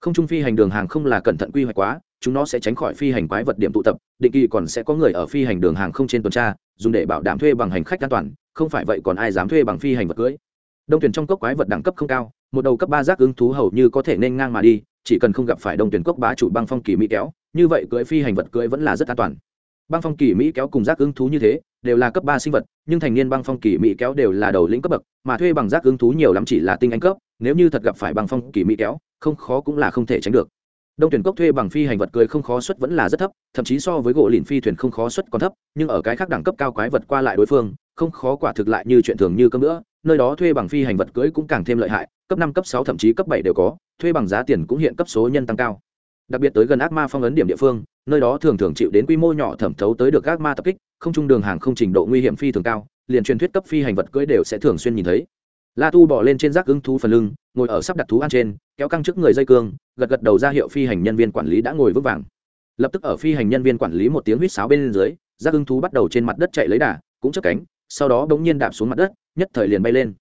Không trung phi hành đường hàng không là cẩn thận quy hoạch quá, chúng nó sẽ tránh khỏi phi hành quái vật điểm tụ tập, định kỳ còn sẽ có người ở phi hành đường hàng không trên tuần tra, dùng để bảo đảm thuê bằng hành khách an toàn, không phải vậy còn ai dám thuê bằng phi hành vật cưỡi đông tuyển trong cốc quái vật đẳng cấp không cao, một đầu cấp ba giác ứng thú hầu như có thể nên ngang mà đi, chỉ cần không gặp phải đông tuyển cốc bá chủ băng phong kỳ mỹ kéo, như vậy cưỡi phi hành vật cưỡi vẫn là rất an toàn. Băng phong kỳ mỹ kéo cùng giác ứng thú như thế, đều là cấp ba sinh vật, nhưng thành niên băng phong kỳ mỹ kéo đều là đầu lĩnh cấp bậc, mà thuê bằng giác ứng thú nhiều lắm chỉ là tinh anh cấp nếu như thật gặp phải băng phong kỳ mỹ kéo, không khó cũng là không thể tránh được. Đông tuyển cốc thuê bằng phi hành vật cười không khó xuất vẫn là rất thấp, thậm chí so với gỗ lìn phi thuyền không khó xuất còn thấp, nhưng ở cái khác đẳng cấp cao quái vật qua lại đối phương, không khó quả thực lại như chuyện thường như cơm nữa nơi đó thuê bằng phi hành vật cưới cũng càng thêm lợi hại, cấp năm, cấp sáu, thậm chí cấp bảy đều có, thuê bằng giá tiền cũng hiện cấp số nhân tăng cao. Đặc biệt tới gần ác ma phong ấn điểm địa phương, nơi đó thường thường chịu đến quy mô nhỏ thẩm thấu tới được ác ma tập kích, không trung đường hàng không trình độ nguy hiểm phi thường cao, liền truyền thuyết cấp phi hành vật cưỡi đều sẽ thường xuyên nhìn thấy la tu bỏ lên trên rác ứng thú phần lưng, ngồi ở sắp đặt thú ăn trên, kéo căng trước người dây cương, gật gật đầu ra hiệu phi hành nhân viên quản lý đã ngồi vững vàng. Lập tức ở phi hành nhân viên quản lý một tiếng huýt sáo bên dưới, rác ứng thú bắt đầu trên mặt đất chạy lấy đà, cũng chấp cánh, sau đó bỗng nhiên đạp xuống mặt đất, nhất thời liền bay lên.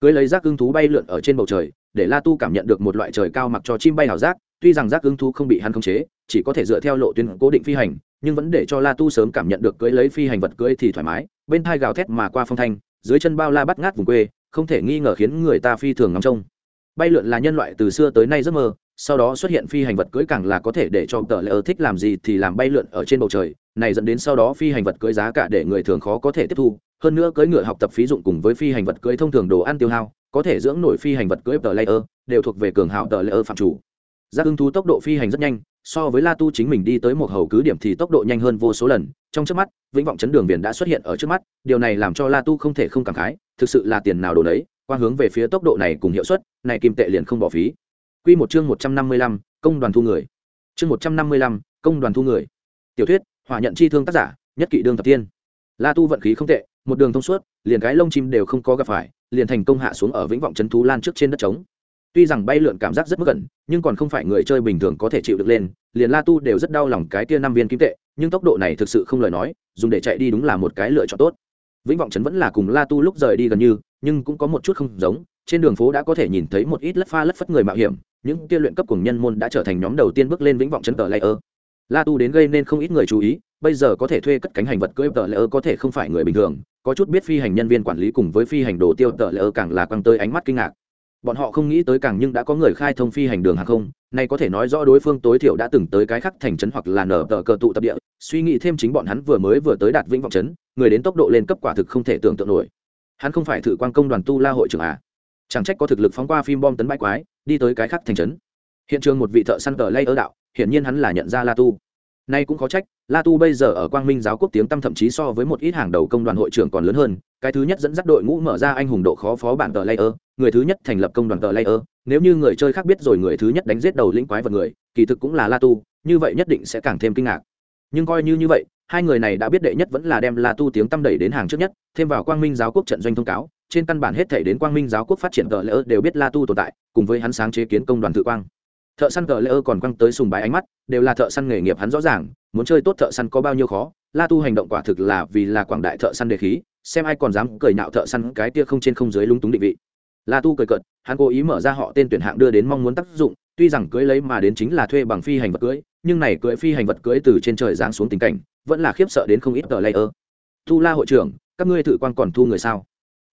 Cưới lấy rác ứng thú bay lượn ở trên bầu trời, để la tu cảm nhận được một loại trời cao mặc cho chim bay hào giác, tuy rằng rác ứng thú không bị hắn khống chế, chỉ có thể dựa theo lộ tuyến cố định phi hành, nhưng vẫn để cho la tu sớm cảm nhận được cưới lấy phi hành vật cưới thì thoải mái, bên thai gào thét mà qua phong thanh, dưới chân bao la bắt ngát vùng quê không thể nghi ngờ khiến người ta phi thường ngắm trông. Bay lượn là nhân loại từ xưa tới nay giấc mơ, sau đó xuất hiện phi hành vật cưỡi càng là có thể để cho tờ lỡ thích làm gì thì làm bay lượn ở trên bầu trời, này dẫn đến sau đó phi hành vật cưỡi giá cả để người thường khó có thể tiếp thu, hơn nữa cưỡi ngựa học tập phí dụng cùng với phi hành vật cưỡi thông thường đồ ăn tiêu hao, có thể dưỡng nổi phi hành vật cưỡi tờ layer đều thuộc về cường hào tờ layer phạm chủ. Giác ưng thú tốc độ phi hành rất nhanh so với la tu chính mình đi tới một hầu cứ điểm thì tốc độ nhanh hơn vô số lần trong trước mắt vĩnh vọng chấn đường viền đã xuất hiện ở trước mắt điều này làm cho la tu không thể không cảm khái thực sự là tiền nào đồ đấy quan hướng về phía tốc độ này cùng hiệu suất này kim tệ liền không bỏ phí Quy một chương một trăm năm mươi lăm, công đoàn thu người. Chương một trăm năm mươi lăm, công đoàn thu người. Tiểu thuyết, hỏa nhận chi thương tác giả, nhất kỵ đương thập tiên. La Tu vận khí không tệ, một đường thông suốt, liền cái lông chim đều không có gặp phải, liền thành công hạ xuống ở vĩnh vọng chấn thú lan trước trên đất trống tuy rằng bay lượn cảm giác rất mức gần, nhưng còn không phải người chơi bình thường có thể chịu được lên, liền la tu đều rất đau lòng cái tia năm viên kim tệ, nhưng tốc độ này thực sự không lời nói, dùng để chạy đi đúng là một cái lựa chọn tốt. Vĩnh vọng trấn vẫn là cùng la tu lúc rời đi gần như, nhưng cũng có một chút không giống, trên đường phố đã có thể nhìn thấy một ít lất pha lất phất người mạo hiểm, những kia luyện cấp cùng nhân môn đã trở thành nhóm đầu tiên bước lên vĩnh vọng trấn tờ layer. La tu đến gây nên không ít người chú ý, bây giờ có thể thuê cất cánh hành vật cưỡi tờ layer có thể không phải người bình thường, có chút biết phi hành nhân viên quản lý cùng với phi hành đồ tiêu tờ layer càng là quăng tới ánh mắt kinh ngạc bọn họ không nghĩ tới càng nhưng đã có người khai thông phi hành đường hàng không, nay có thể nói rõ đối phương tối thiểu đã từng tới cái khắc thành trấn hoặc là nở tờ cờ tụ tập địa, suy nghĩ thêm chính bọn hắn vừa mới vừa tới đạt vĩnh vọng trấn, người đến tốc độ lên cấp quả thực không thể tưởng tượng nổi. Hắn không phải thử quan công đoàn tu la hội trưởng à? Chẳng trách có thực lực phóng qua phim bom tấn bãi quái, đi tới cái khắc thành trấn. Hiện trường một vị thợ săn tờ lay ơ đạo, hiển nhiên hắn là nhận ra la tu. Nay cũng có trách, la tu bây giờ ở quang minh giáo quốc tiếng tăm thậm chí so với một ít hàng đầu công đoàn hội trưởng còn lớn hơn, cái thứ nhất dẫn dắt đội ngũ mở ra anh hùng độ khó phó bản tờ layer người thứ nhất thành lập công đoàn tờ layer. Nếu như người chơi khác biết rồi người thứ nhất đánh giết đầu lĩnh quái vật người, kỳ thực cũng là la tu như vậy nhất định sẽ càng thêm kinh ngạc. Nhưng coi như như vậy, hai người này đã biết đệ nhất vẫn là đem la tu tiếng tăm đẩy đến hàng trước nhất, thêm vào quang minh giáo quốc trận doanh thông cáo, trên căn bản hết thể đến quang minh giáo quốc phát triển tờ layer đều biết la tu tồn tại, cùng với hắn sáng chế kiến công đoàn tự quang. Thợ săn tờ layer còn quăng tới sùng bái ánh mắt, đều là thợ săn nghề nghiệp hắn rõ ràng, muốn chơi tốt thợ săn có bao nhiêu khó la tu hành động quả thực là vì là quảng đại thợ săn đề khí, xem ai còn dám cười nạo thợ săn cái tia không trên không dưới lúng túng định vị la tu cười cợt, hắn cố ý mở ra họ tên tuyển hạng đưa đến mong muốn tác dụng, tuy rằng cưới lấy mà đến chính là thuê bằng phi hành vật cưới, nhưng này cưới phi hành vật cưới từ trên trời giáng xuống tình cảnh, vẫn là khiếp sợ đến không ít tờ layer. Tu la hội trưởng, các ngươi thử quan còn thu người sao?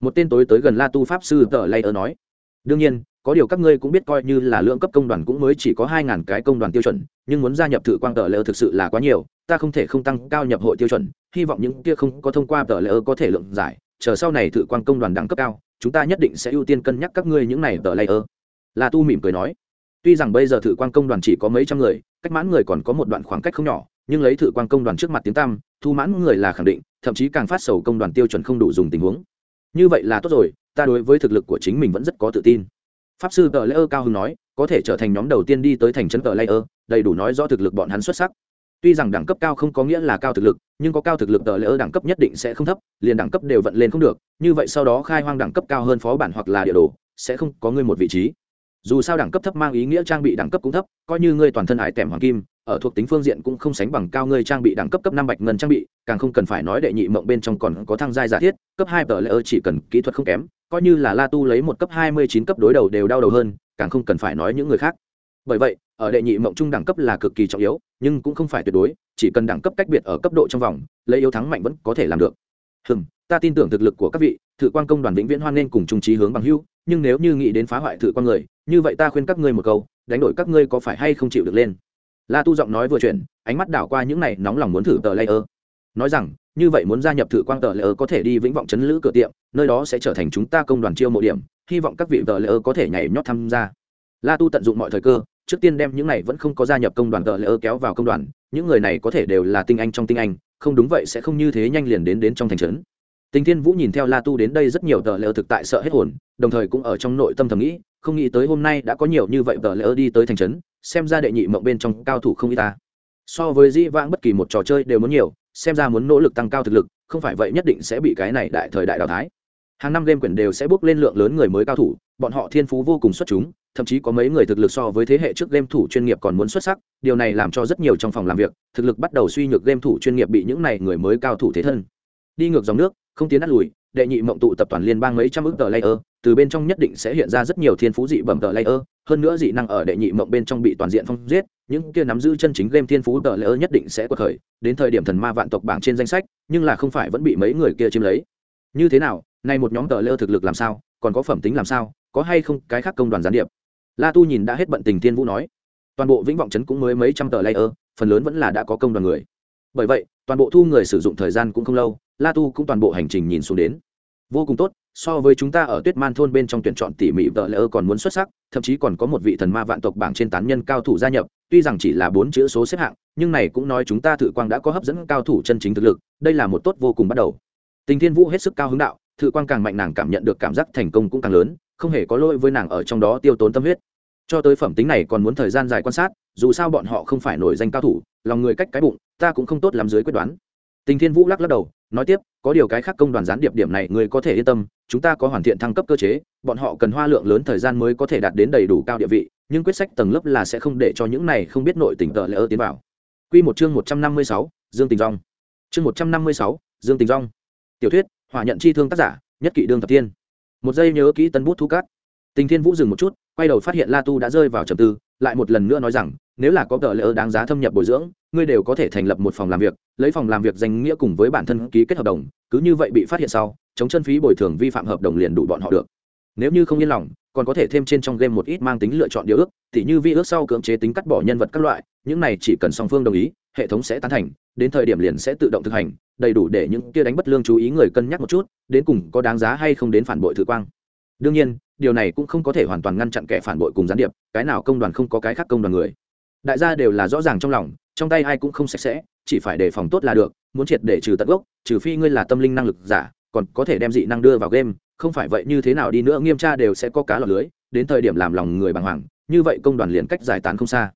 Một tên tối tới gần la tu pháp sư tờ layer nói. Đương nhiên, có điều các ngươi cũng biết coi như là lượng cấp công đoàn cũng mới chỉ có hai ngàn cái công đoàn tiêu chuẩn, nhưng muốn gia nhập thử quang tờ layer thực sự là quá nhiều, ta không thể không tăng cao nhập hội tiêu chuẩn, hy vọng những kia không có thông qua tờ layer có thể lượng giải, chờ sau này thử quang công đoàn đẳng cấp cao chúng ta nhất định sẽ ưu tiên cân nhắc các ngươi những này tờ layer. La tu mỉm cười nói. Tuy rằng bây giờ thử quan công đoàn chỉ có mấy trăm người, cách mãn người còn có một đoạn khoảng cách không nhỏ, nhưng lấy thử quan công đoàn trước mặt tiếng tăm, thu mãn người là khẳng định, thậm chí càng phát sầu công đoàn tiêu chuẩn không đủ dùng tình huống. Như vậy là tốt rồi, ta đối với thực lực của chính mình vẫn rất có tự tin. Pháp sư tờ lễ ơ cao hưng nói, có thể trở thành nhóm đầu tiên đi tới thành trấn tờ lễ ơ đầy đủ nói rõ thực lực bọn hắn xuất sắc tuy rằng đẳng cấp cao không có nghĩa là cao thực lực, nhưng có cao thực lực tờ lỡ đẳng cấp nhất định sẽ không thấp, liền đẳng cấp đều vận lên không được, như vậy sau đó khai hoang đẳng cấp cao hơn phó bản hoặc là địa đồ, sẽ không có ngươi một vị trí. Dù sao đẳng cấp thấp mang ý nghĩa trang bị đẳng cấp cũng thấp, coi như ngươi toàn thân hải tẻm hoàng kim, ở thuộc tính phương diện cũng không sánh bằng cao ngươi trang bị đẳng cấp cấp năm bạch ngân trang bị, càng không cần phải nói đệ nhị mộng bên trong còn có thăng giai giả thiết, cấp hai tờ lỡ chỉ cần kỹ thuật không kém, coi như là la tu lấy một cấp hai mươi chín cấp đối đầu đều đau đầu hơn, càng không cần phải nói những người khác bởi vậy, ở đệ nhị mộng trung đẳng cấp là cực kỳ trọng yếu, nhưng cũng không phải tuyệt đối, chỉ cần đẳng cấp cách biệt ở cấp độ trong vòng, lấy yếu thắng mạnh vẫn có thể làm được. Hừm, ta tin tưởng thực lực của các vị, thự quan công đoàn vĩnh viễn hoan nên cùng trung trí hướng bằng hưu nhưng nếu như nghĩ đến phá hoại thự quan người, như vậy ta khuyên các ngươi một câu, đánh đổi các ngươi có phải hay không chịu được lên? La tu giọng nói vừa chuyển, ánh mắt đảo qua những này nóng lòng muốn thử tờ layer. Nói rằng, như vậy muốn gia nhập thử quang tờ layer có thể đi vĩnh vọng chấn lữ cửa tiệm, nơi đó sẽ trở thành chúng ta công đoàn chiêu mộ điểm, hy vọng các vị tờ layer có thể nhảy nhót tham gia. La tu tận dụng mọi thời cơ trước tiên đem những này vẫn không có gia nhập công đoàn tờ lỡ kéo vào công đoàn, những người này có thể đều là tinh anh trong tinh anh, không đúng vậy sẽ không như thế nhanh liền đến đến trong thành trấn. Tình thiên vũ nhìn theo la tu đến đây rất nhiều tờ lỡ thực tại sợ hết hồn, đồng thời cũng ở trong nội tâm thầm nghĩ, không nghĩ tới hôm nay đã có nhiều như vậy tờ lỡ đi tới thành trấn, xem ra đệ nhị mộng bên trong cao thủ không y ta. So với dĩ vãng bất kỳ một trò chơi đều muốn nhiều, xem ra muốn nỗ lực tăng cao thực lực, không phải vậy nhất định sẽ bị cái này đại thời đại đào thái hàng năm game quyển đều sẽ bước lên lượng lớn người mới cao thủ, bọn họ thiên phú vô cùng xuất chúng thậm chí có mấy người thực lực so với thế hệ trước game thủ chuyên nghiệp còn muốn xuất sắc, điều này làm cho rất nhiều trong phòng làm việc, thực lực bắt đầu suy nhược game thủ chuyên nghiệp bị những này người mới cao thủ thế thân. Đi ngược dòng nước, không tiến đắt lùi, đệ nhị mộng tụ tập toàn liên bang mấy trăm ước tờ layer, từ bên trong nhất định sẽ hiện ra rất nhiều thiên phú dị bẩm tờ layer, hơn nữa dị năng ở đệ nhị mộng bên trong bị toàn diện phong giết, những kia nắm giữ chân chính game thiên phú tờ layer nhất định sẽ quật khởi, đến thời điểm thần ma vạn tộc bảng trên danh sách, nhưng là không phải vẫn bị mấy người kia chiếm lấy. Như thế nào, nay một nhóm tờ layer thực lực làm sao, còn có phẩm tính làm sao, có hay không cái khác công đoàn gián điệp? La tu nhìn đã hết bận tình thiên vũ nói, toàn bộ vĩnh vọng trấn cũng mới mấy trăm tờ layer, phần lớn vẫn là đã có công đoàn người. Bởi vậy, toàn bộ thu người sử dụng thời gian cũng không lâu, la tu cũng toàn bộ hành trình nhìn xuống đến. Vô cùng tốt, so với chúng ta ở tuyết man thôn bên trong tuyển chọn tỉ mỉ vợ layer còn muốn xuất sắc, thậm chí còn có một vị thần ma vạn tộc bảng trên tán nhân cao thủ gia nhập, tuy rằng chỉ là bốn chữ số xếp hạng, nhưng này cũng nói chúng ta thử quang đã có hấp dẫn cao thủ chân chính thực lực, đây là một tốt vô cùng bắt đầu. Tình thiên vũ hết sức cao hứng đạo thử quang càng mạnh nàng cảm nhận được cảm giác thành công cũng càng lớn, không hề có lỗi với nàng ở trong đó tiêu tốn tâm huyết cho tới phẩm tính này còn muốn thời gian dài quan sát, dù sao bọn họ không phải nổi danh cao thủ, lòng người cách cái bụng, ta cũng không tốt làm dưới quyết đoán. Tình thiên vũ lắc lắc đầu, nói tiếp, có điều cái khác công đoàn gián điệp điểm này người có thể yên tâm, chúng ta có hoàn thiện thăng cấp cơ chế, bọn họ cần hoa lượng lớn thời gian mới có thể đạt đến đầy đủ cao địa vị, nhưng quyết sách tầng lớp là sẽ không để cho những này không biết nội tình tợ lỡ ơ tiến vào. Q một chương một trăm năm mươi sáu, dương tình rong chương một trăm năm mươi sáu, dương tình rong tiểu thuyết hòa nhận chi thương tác giả, nhất kỷ đương thập tiên một giây nhớ kỹ tân bút thu cát. Tình thiên vũ dừng một chút quay đầu phát hiện la tu đã rơi vào trầm tư, lại một lần nữa nói rằng, nếu là có tờ lỡ đáng giá thâm nhập bồi dưỡng, ngươi đều có thể thành lập một phòng làm việc, lấy phòng làm việc danh nghĩa cùng với bản thân ký kết hợp đồng, cứ như vậy bị phát hiện sau, chống chân phí bồi thường vi phạm hợp đồng liền đủ bọn họ được. Nếu như không yên lòng, còn có thể thêm trên trong game một ít mang tính lựa chọn điều ước, tỉ như vi ước sau cưỡng chế tính cắt bỏ nhân vật các loại, những này chỉ cần song phương đồng ý, hệ thống sẽ tán thành, đến thời điểm liền sẽ tự động thực hành, đầy đủ để những kia đánh bất lương chú ý người cân nhắc một chút, đến cùng có đáng giá hay không đến phản bội thử quang. Đương nhiên điều này cũng không có thể hoàn toàn ngăn chặn kẻ phản bội cùng gián điệp, cái nào công đoàn không có cái khác công đoàn người. Đại gia đều là rõ ràng trong lòng, trong tay ai cũng không sạch sẽ, chỉ phải đề phòng tốt là được, muốn triệt để trừ tận gốc, trừ phi ngươi là tâm linh năng lực giả, còn có thể đem dị năng đưa vào game, không phải vậy như thế nào đi nữa nghiêm tra đều sẽ có cá lọt lưới, đến thời điểm làm lòng người bàng hoàng, như vậy công đoàn liền cách giải tán không xa.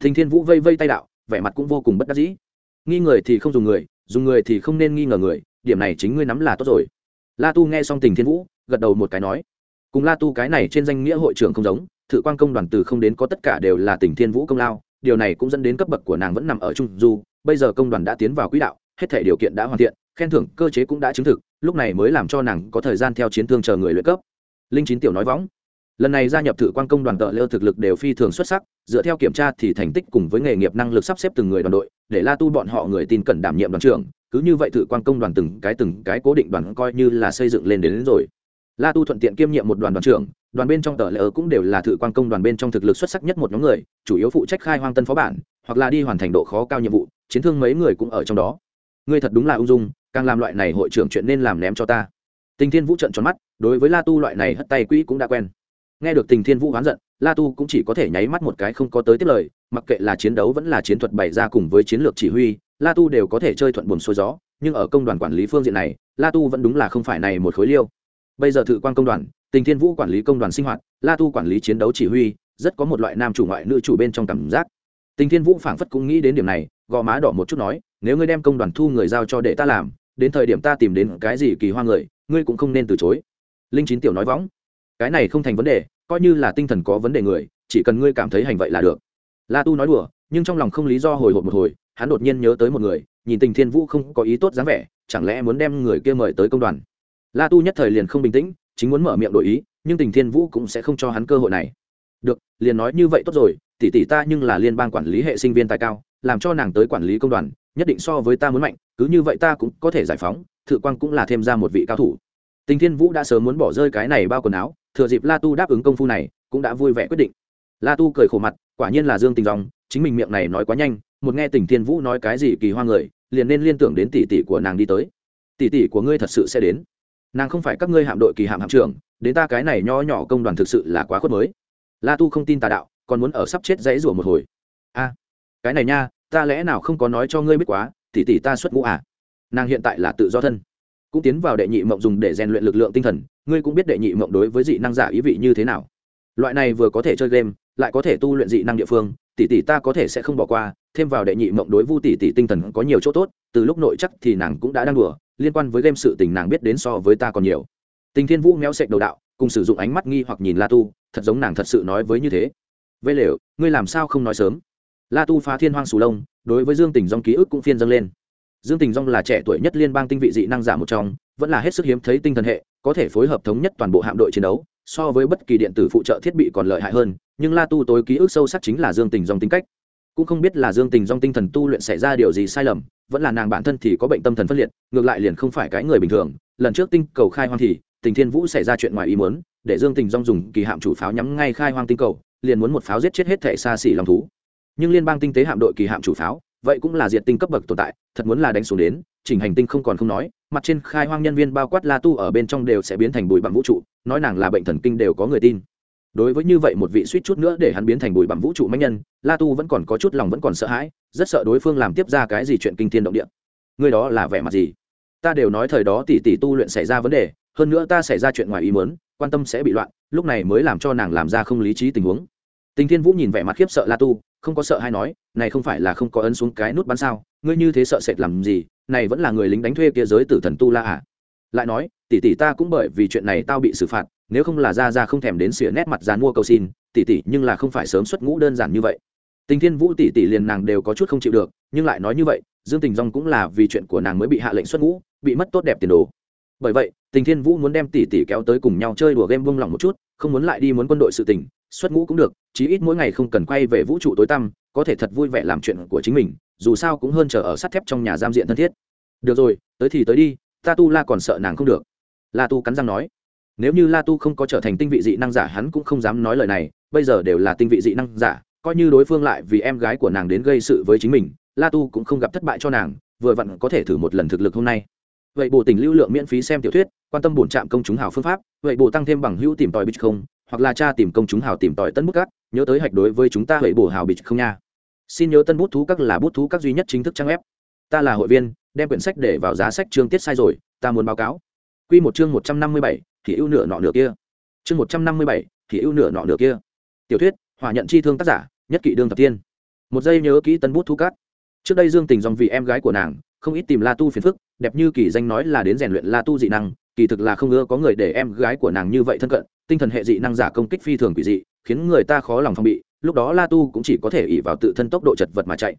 Thình thiên vũ vây vây tay đạo, vẻ mặt cũng vô cùng bất đắc dĩ. Nghi người thì không dùng người dùng người thì không nên nghi ngờ người, điểm này chính ngươi nắm là tốt rồi. La tu nghe xong tình thiên vũ, gật đầu một cái nói cùng la tu cái này trên danh nghĩa hội trưởng không giống thự quan công đoàn từ không đến có tất cả đều là tỉnh thiên vũ công lao điều này cũng dẫn đến cấp bậc của nàng vẫn nằm ở trung du bây giờ công đoàn đã tiến vào quỹ đạo hết thể điều kiện đã hoàn thiện khen thưởng cơ chế cũng đã chứng thực lúc này mới làm cho nàng có thời gian theo chiến thương chờ người luyện cấp. Linh chín tiểu nói võng lần này gia nhập thử quan công đoàn tợ lêu thực lực đều phi thường xuất sắc dựa theo kiểm tra thì thành tích cùng với nghề nghiệp năng lực sắp xếp từng người đoàn đội để la tu bọn họ người tin cẩn đảm nhiệm đoàn trưởng cứ như vậy thử quan công đoàn từng cái từng cái cố định đoàn coi như là xây dựng lên đến, đến rồi la tu thuận tiện kiêm nhiệm một đoàn đoàn trưởng, đoàn bên trong tờ lỡ cũng đều là thự quan công đoàn bên trong thực lực xuất sắc nhất một nhóm người, chủ yếu phụ trách khai hoang tân phó bản, hoặc là đi hoàn thành độ khó cao nhiệm vụ, chiến thương mấy người cũng ở trong đó. Ngươi thật đúng là ung dung, càng làm loại này hội trưởng chuyện nên làm ném cho ta. Tình thiên vũ trận tròn mắt, đối với la tu loại này hất tay quỹ cũng đã quen. Nghe được tình thiên vũ oán giận, la tu cũng chỉ có thể nháy mắt một cái không có tới tiếp lời, mặc kệ là chiến đấu vẫn là chiến thuật bày ra cùng với chiến lược chỉ huy, la tu đều có thể chơi thuận buồn xuôi gió, nhưng ở công đoàn quản lý phương diện này, la tu vẫn đúng là không phải này một khối liêu bây giờ thự quan công đoàn, tình thiên vũ quản lý công đoàn sinh hoạt, la tu quản lý chiến đấu chỉ huy, rất có một loại nam chủ ngoại nữ chủ bên trong cảm giác. Tình thiên vũ phảng phất cũng nghĩ đến điểm này, gò má đỏ một chút nói, nếu ngươi đem công đoàn thu người giao cho để ta làm, đến thời điểm ta tìm đến cái gì kỳ hoa người, ngươi cũng không nên từ chối. Linh chín tiểu nói võng cái này không thành vấn đề, coi như là tinh thần có vấn đề người, chỉ cần ngươi cảm thấy hành vậy là được. La tu nói đùa, nhưng trong lòng không lý do hồi hộp một hồi, hắn đột nhiên nhớ tới một người, nhìn tình thiên vũ không có ý tốt dáng vẻ, chẳng lẽ muốn đem người kia mời tới công đoàn? La tu nhất thời liền không bình tĩnh, chính muốn mở miệng đổi ý, nhưng tình thiên vũ cũng sẽ không cho hắn cơ hội này. Được, liền nói như vậy tốt rồi, tỷ tỷ ta nhưng là liên bang quản lý hệ sinh viên tài cao, làm cho nàng tới quản lý công đoàn, nhất định so với ta muốn mạnh, cứ như vậy ta cũng có thể giải phóng thự quang cũng là thêm ra một vị cao thủ. Tình thiên vũ đã sớm muốn bỏ rơi cái này bao quần áo, thừa dịp la tu đáp ứng công phu này, cũng đã vui vẻ quyết định. La tu cười khổ mặt, quả nhiên là dương tình dòng, chính mình miệng này nói quá nhanh, một nghe tình thiên vũ nói cái gì kỳ hoa người, liền nên liên tưởng đến tỷ tỷ của nàng đi tới. Tỷ tỷ của ngươi thật sự sẽ đến nàng không phải các ngươi hạm đội kỳ hạm hạm trưởng, đến ta cái này nho nhỏ công đoàn thực sự là quá khuất mới. La tu không tin tà đạo, còn muốn ở sắp chết dãy rủa một hồi. A, cái này nha, ta lẽ nào không có nói cho ngươi biết quá, tỷ tỷ ta xuất ngũ à? Nàng hiện tại là tự do thân. Cũng tiến vào đệ nhị mộng dùng để rèn luyện lực lượng tinh thần, ngươi cũng biết đệ nhị mộng đối với dị năng giả ý vị như thế nào. Loại này vừa có thể chơi game, lại có thể tu luyện dị năng địa phương, tỷ tỷ ta có thể sẽ không bỏ qua, thêm vào đệ nhị mộng đối vu tỷ tỷ tinh thần có nhiều chỗ tốt, từ lúc nội chắc thì nàng cũng đã đang đùa liên quan với game sự tình nàng biết đến so với ta còn nhiều. Tình thiên vũ méo sệch đầu đạo, cùng sử dụng ánh mắt nghi hoặc nhìn la tu, thật giống nàng thật sự nói với như thế. Vây lều, ngươi làm sao không nói sớm? La tu phá thiên hoang sù lông, đối với dương tình dong ký ức cũng phiên dâng lên. Dương tình dong là trẻ tuổi nhất liên bang tinh vị dị năng giả một trong, vẫn là hết sức hiếm thấy tinh thần hệ, có thể phối hợp thống nhất toàn bộ hạm đội chiến đấu, so với bất kỳ điện tử phụ trợ thiết bị còn lợi hại hơn, nhưng la tu tối ký ức sâu sắc chính là dương tình dong tính cách cũng không biết là dương tình dong tinh thần tu luyện xảy ra điều gì sai lầm, vẫn là nàng bản thân thì có bệnh tâm thần phân liệt, ngược lại liền không phải cái người bình thường. Lần trước tinh cầu khai hoang thì, tình thiên vũ xảy ra chuyện ngoài ý muốn, để dương tình dong dùng kỳ hạm chủ pháo nhắm ngay khai hoang tinh cầu, liền muốn một pháo giết chết hết thể xa xỉ lòng thú. Nhưng liên bang tinh tế hạm đội kỳ hạm chủ pháo, vậy cũng là diệt tinh cấp bậc tồn tại, thật muốn là đánh xuống đến chỉnh hành tinh không còn không nói, mặt trên khai hoang nhân viên bao quát la tu ở bên trong đều sẽ biến thành bụi bặm vũ trụ, nói nàng là bệnh thần kinh đều có người tin đối với như vậy một vị suýt chút nữa để hắn biến thành bụi bặm vũ trụ mạnh nhân, la tu vẫn còn có chút lòng vẫn còn sợ hãi, rất sợ đối phương làm tiếp ra cái gì chuyện kinh thiên động địa. Người đó là vẻ mặt gì? Ta đều nói thời đó tỷ tỷ tu luyện xảy ra vấn đề, hơn nữa ta xảy ra chuyện ngoài ý muốn, quan tâm sẽ bị loạn, lúc này mới làm cho nàng làm ra không lý trí tình huống. Tình thiên vũ nhìn vẻ mặt khiếp sợ la tu, không có sợ hay nói, này không phải là không có ấn xuống cái nút bắn sao? Ngươi như thế sợ sệt làm gì? Này vẫn là người lính đánh thuê kia giới tử thần tu la à? Lại nói, tỷ tỷ ta cũng bởi vì chuyện này tao bị xử phạt nếu không là ra ra không thèm đến xỉa nét mặt dàn mua cầu xin tỷ tỷ nhưng là không phải sớm xuất ngũ đơn giản như vậy. Tình thiên vũ tỷ tỷ liền nàng đều có chút không chịu được, nhưng lại nói như vậy, dương tình dong cũng là vì chuyện của nàng mới bị hạ lệnh xuất ngũ, bị mất tốt đẹp tiền đồ. Bởi vậy, tình thiên vũ muốn đem tỷ tỷ kéo tới cùng nhau chơi đùa game vung lòng một chút, không muốn lại đi muốn quân đội sự tình, xuất ngũ cũng được, chí ít mỗi ngày không cần quay về vũ trụ tối tăm, có thể thật vui vẻ làm chuyện của chính mình, dù sao cũng hơn chờ ở sắt thép trong nhà giam diện thân thiết. Được rồi, tới thì tới đi, ta tu la còn sợ nàng không được. La tu cắn răng nói nếu như la tu không có trở thành tinh vị dị năng giả, hắn cũng không dám nói lời này, bây giờ đều là tinh vị dị năng giả, coi như đối phương lại vì em gái của nàng đến gây sự với chính mình, la tu cũng không gặp thất bại cho nàng, vừa vặn có thể thử một lần thực lực hôm nay. Vậy bộ tình lưu lượng miễn phí xem tiểu thuyết, quan tâm bổn trạm công chúng hào phương pháp, vậy bộ tăng thêm bằng hữu tìm tòi bích không, hoặc là cha tìm công chúng hào tìm tòi tân bút các, nhớ tới hạch đối với chúng ta vậy bổ hào bích không nha. Xin nhớ tân bút thú các là bút thú các duy nhất chính thức trang web. Ta là hội viên, đem quyển sách để vào giá sách chương tiết sai rồi, ta muốn báo cáo. Quy một chương một trăm năm mươi bảy thì ưu nửa nọ nửa kia. Chương một trăm năm mươi bảy, thì ưu nửa nọ nửa kia. Tiểu thuyết hòa nhận chi thương tác giả, nhất kỵ đương thập tiên. Một giây nhớ kỹ tân bút thu cát. Trước đây dương tình dòng vì em gái của nàng, không ít tìm la tu phiền phức, đẹp như kỳ danh nói là đến rèn luyện la tu dị năng, kỳ thực là không ưa có người để em gái của nàng như vậy thân cận, tinh thần hệ dị năng giả công kích phi thường quỷ dị, khiến người ta khó lòng phòng bị, lúc đó la tu cũng chỉ có thể ỉ vào tự thân tốc độ chật vật mà chạy.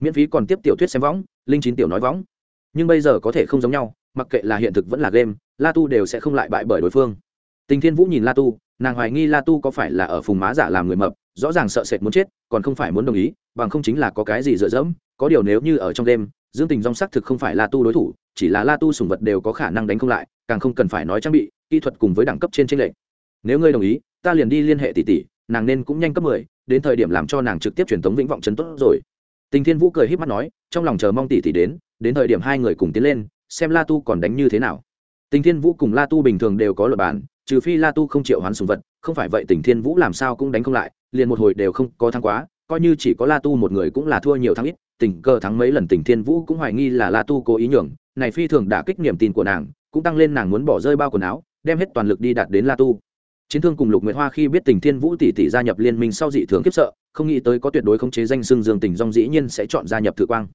Miễn phí còn tiếp tiểu thuyết xem võng, linh chín tiểu nói võng. Nhưng bây giờ có thể không giống nhau, mặc kệ là hiện thực vẫn là game la tu đều sẽ không lại bại bởi đối phương. Tình thiên vũ nhìn la tu, nàng hoài nghi la tu có phải là ở phùng má giả làm người mập, rõ ràng sợ sệt muốn chết, còn không phải muốn đồng ý, bằng không chính là có cái gì dựa dẫm, có điều nếu như ở trong đêm, dương tình dong xác thực không phải la tu đối thủ, chỉ là la tu sùng vật đều có khả năng đánh không lại, càng không cần phải nói trang bị, kỹ thuật cùng với đẳng cấp trên tranh lệch. Nếu ngươi đồng ý, ta liền đi liên hệ tỷ tỷ, nàng nên cũng nhanh cấp mười, đến thời điểm làm cho nàng trực tiếp truyền thống vĩnh vọng chấn tốt rồi. Tình thiên vũ cười h í p mắt nói, trong lòng chờ mong tỷ tỷ đến đến thời điểm hai người cùng tiến lên, xem la tu còn đánh như thế nào tình thiên vũ cùng la tu bình thường đều có luật bản, trừ phi la tu không chịu hoán sùng vật, không phải vậy tình thiên vũ làm sao cũng đánh không lại, liền một hồi đều không có thắng quá, coi như chỉ có la tu một người cũng là thua nhiều thắng ít, tình cờ thắng mấy lần tình thiên vũ cũng hoài nghi là la tu cố ý nhường, này phi thường đả kích niềm tin của nàng, cũng tăng lên nàng muốn bỏ rơi bao quần áo, đem hết toàn lực đi đạt đến la tu. Chiến thương cùng lục nguyệt hoa khi biết tình thiên vũ tỷ tỷ gia nhập liên minh sau dị thường khiếp sợ, không nghĩ tới có tuyệt đối khống chế danh xưng dương tình dong dĩ nhiên sẽ chọn gia nhập thử quang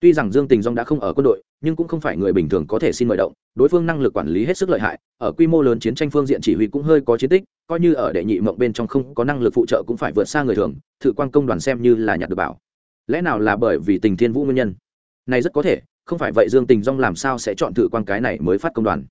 tuy rằng dương tình dong đã không ở quân đội, nhưng cũng không phải người bình thường có thể xin mời động, đối phương năng lực quản lý hết sức lợi hại, ở quy mô lớn chiến tranh phương diện chỉ huy cũng hơi có chiến tích, coi như ở đệ nhị mộng bên trong không có năng lực phụ trợ cũng phải vượt xa người thường thử quang công đoàn xem như là nhặt được bảo. Lẽ nào là bởi vì tình thiên vũ nguyên nhân? Này rất có thể, không phải vậy dương tình dong làm sao sẽ chọn thử quang cái này mới phát công đoàn?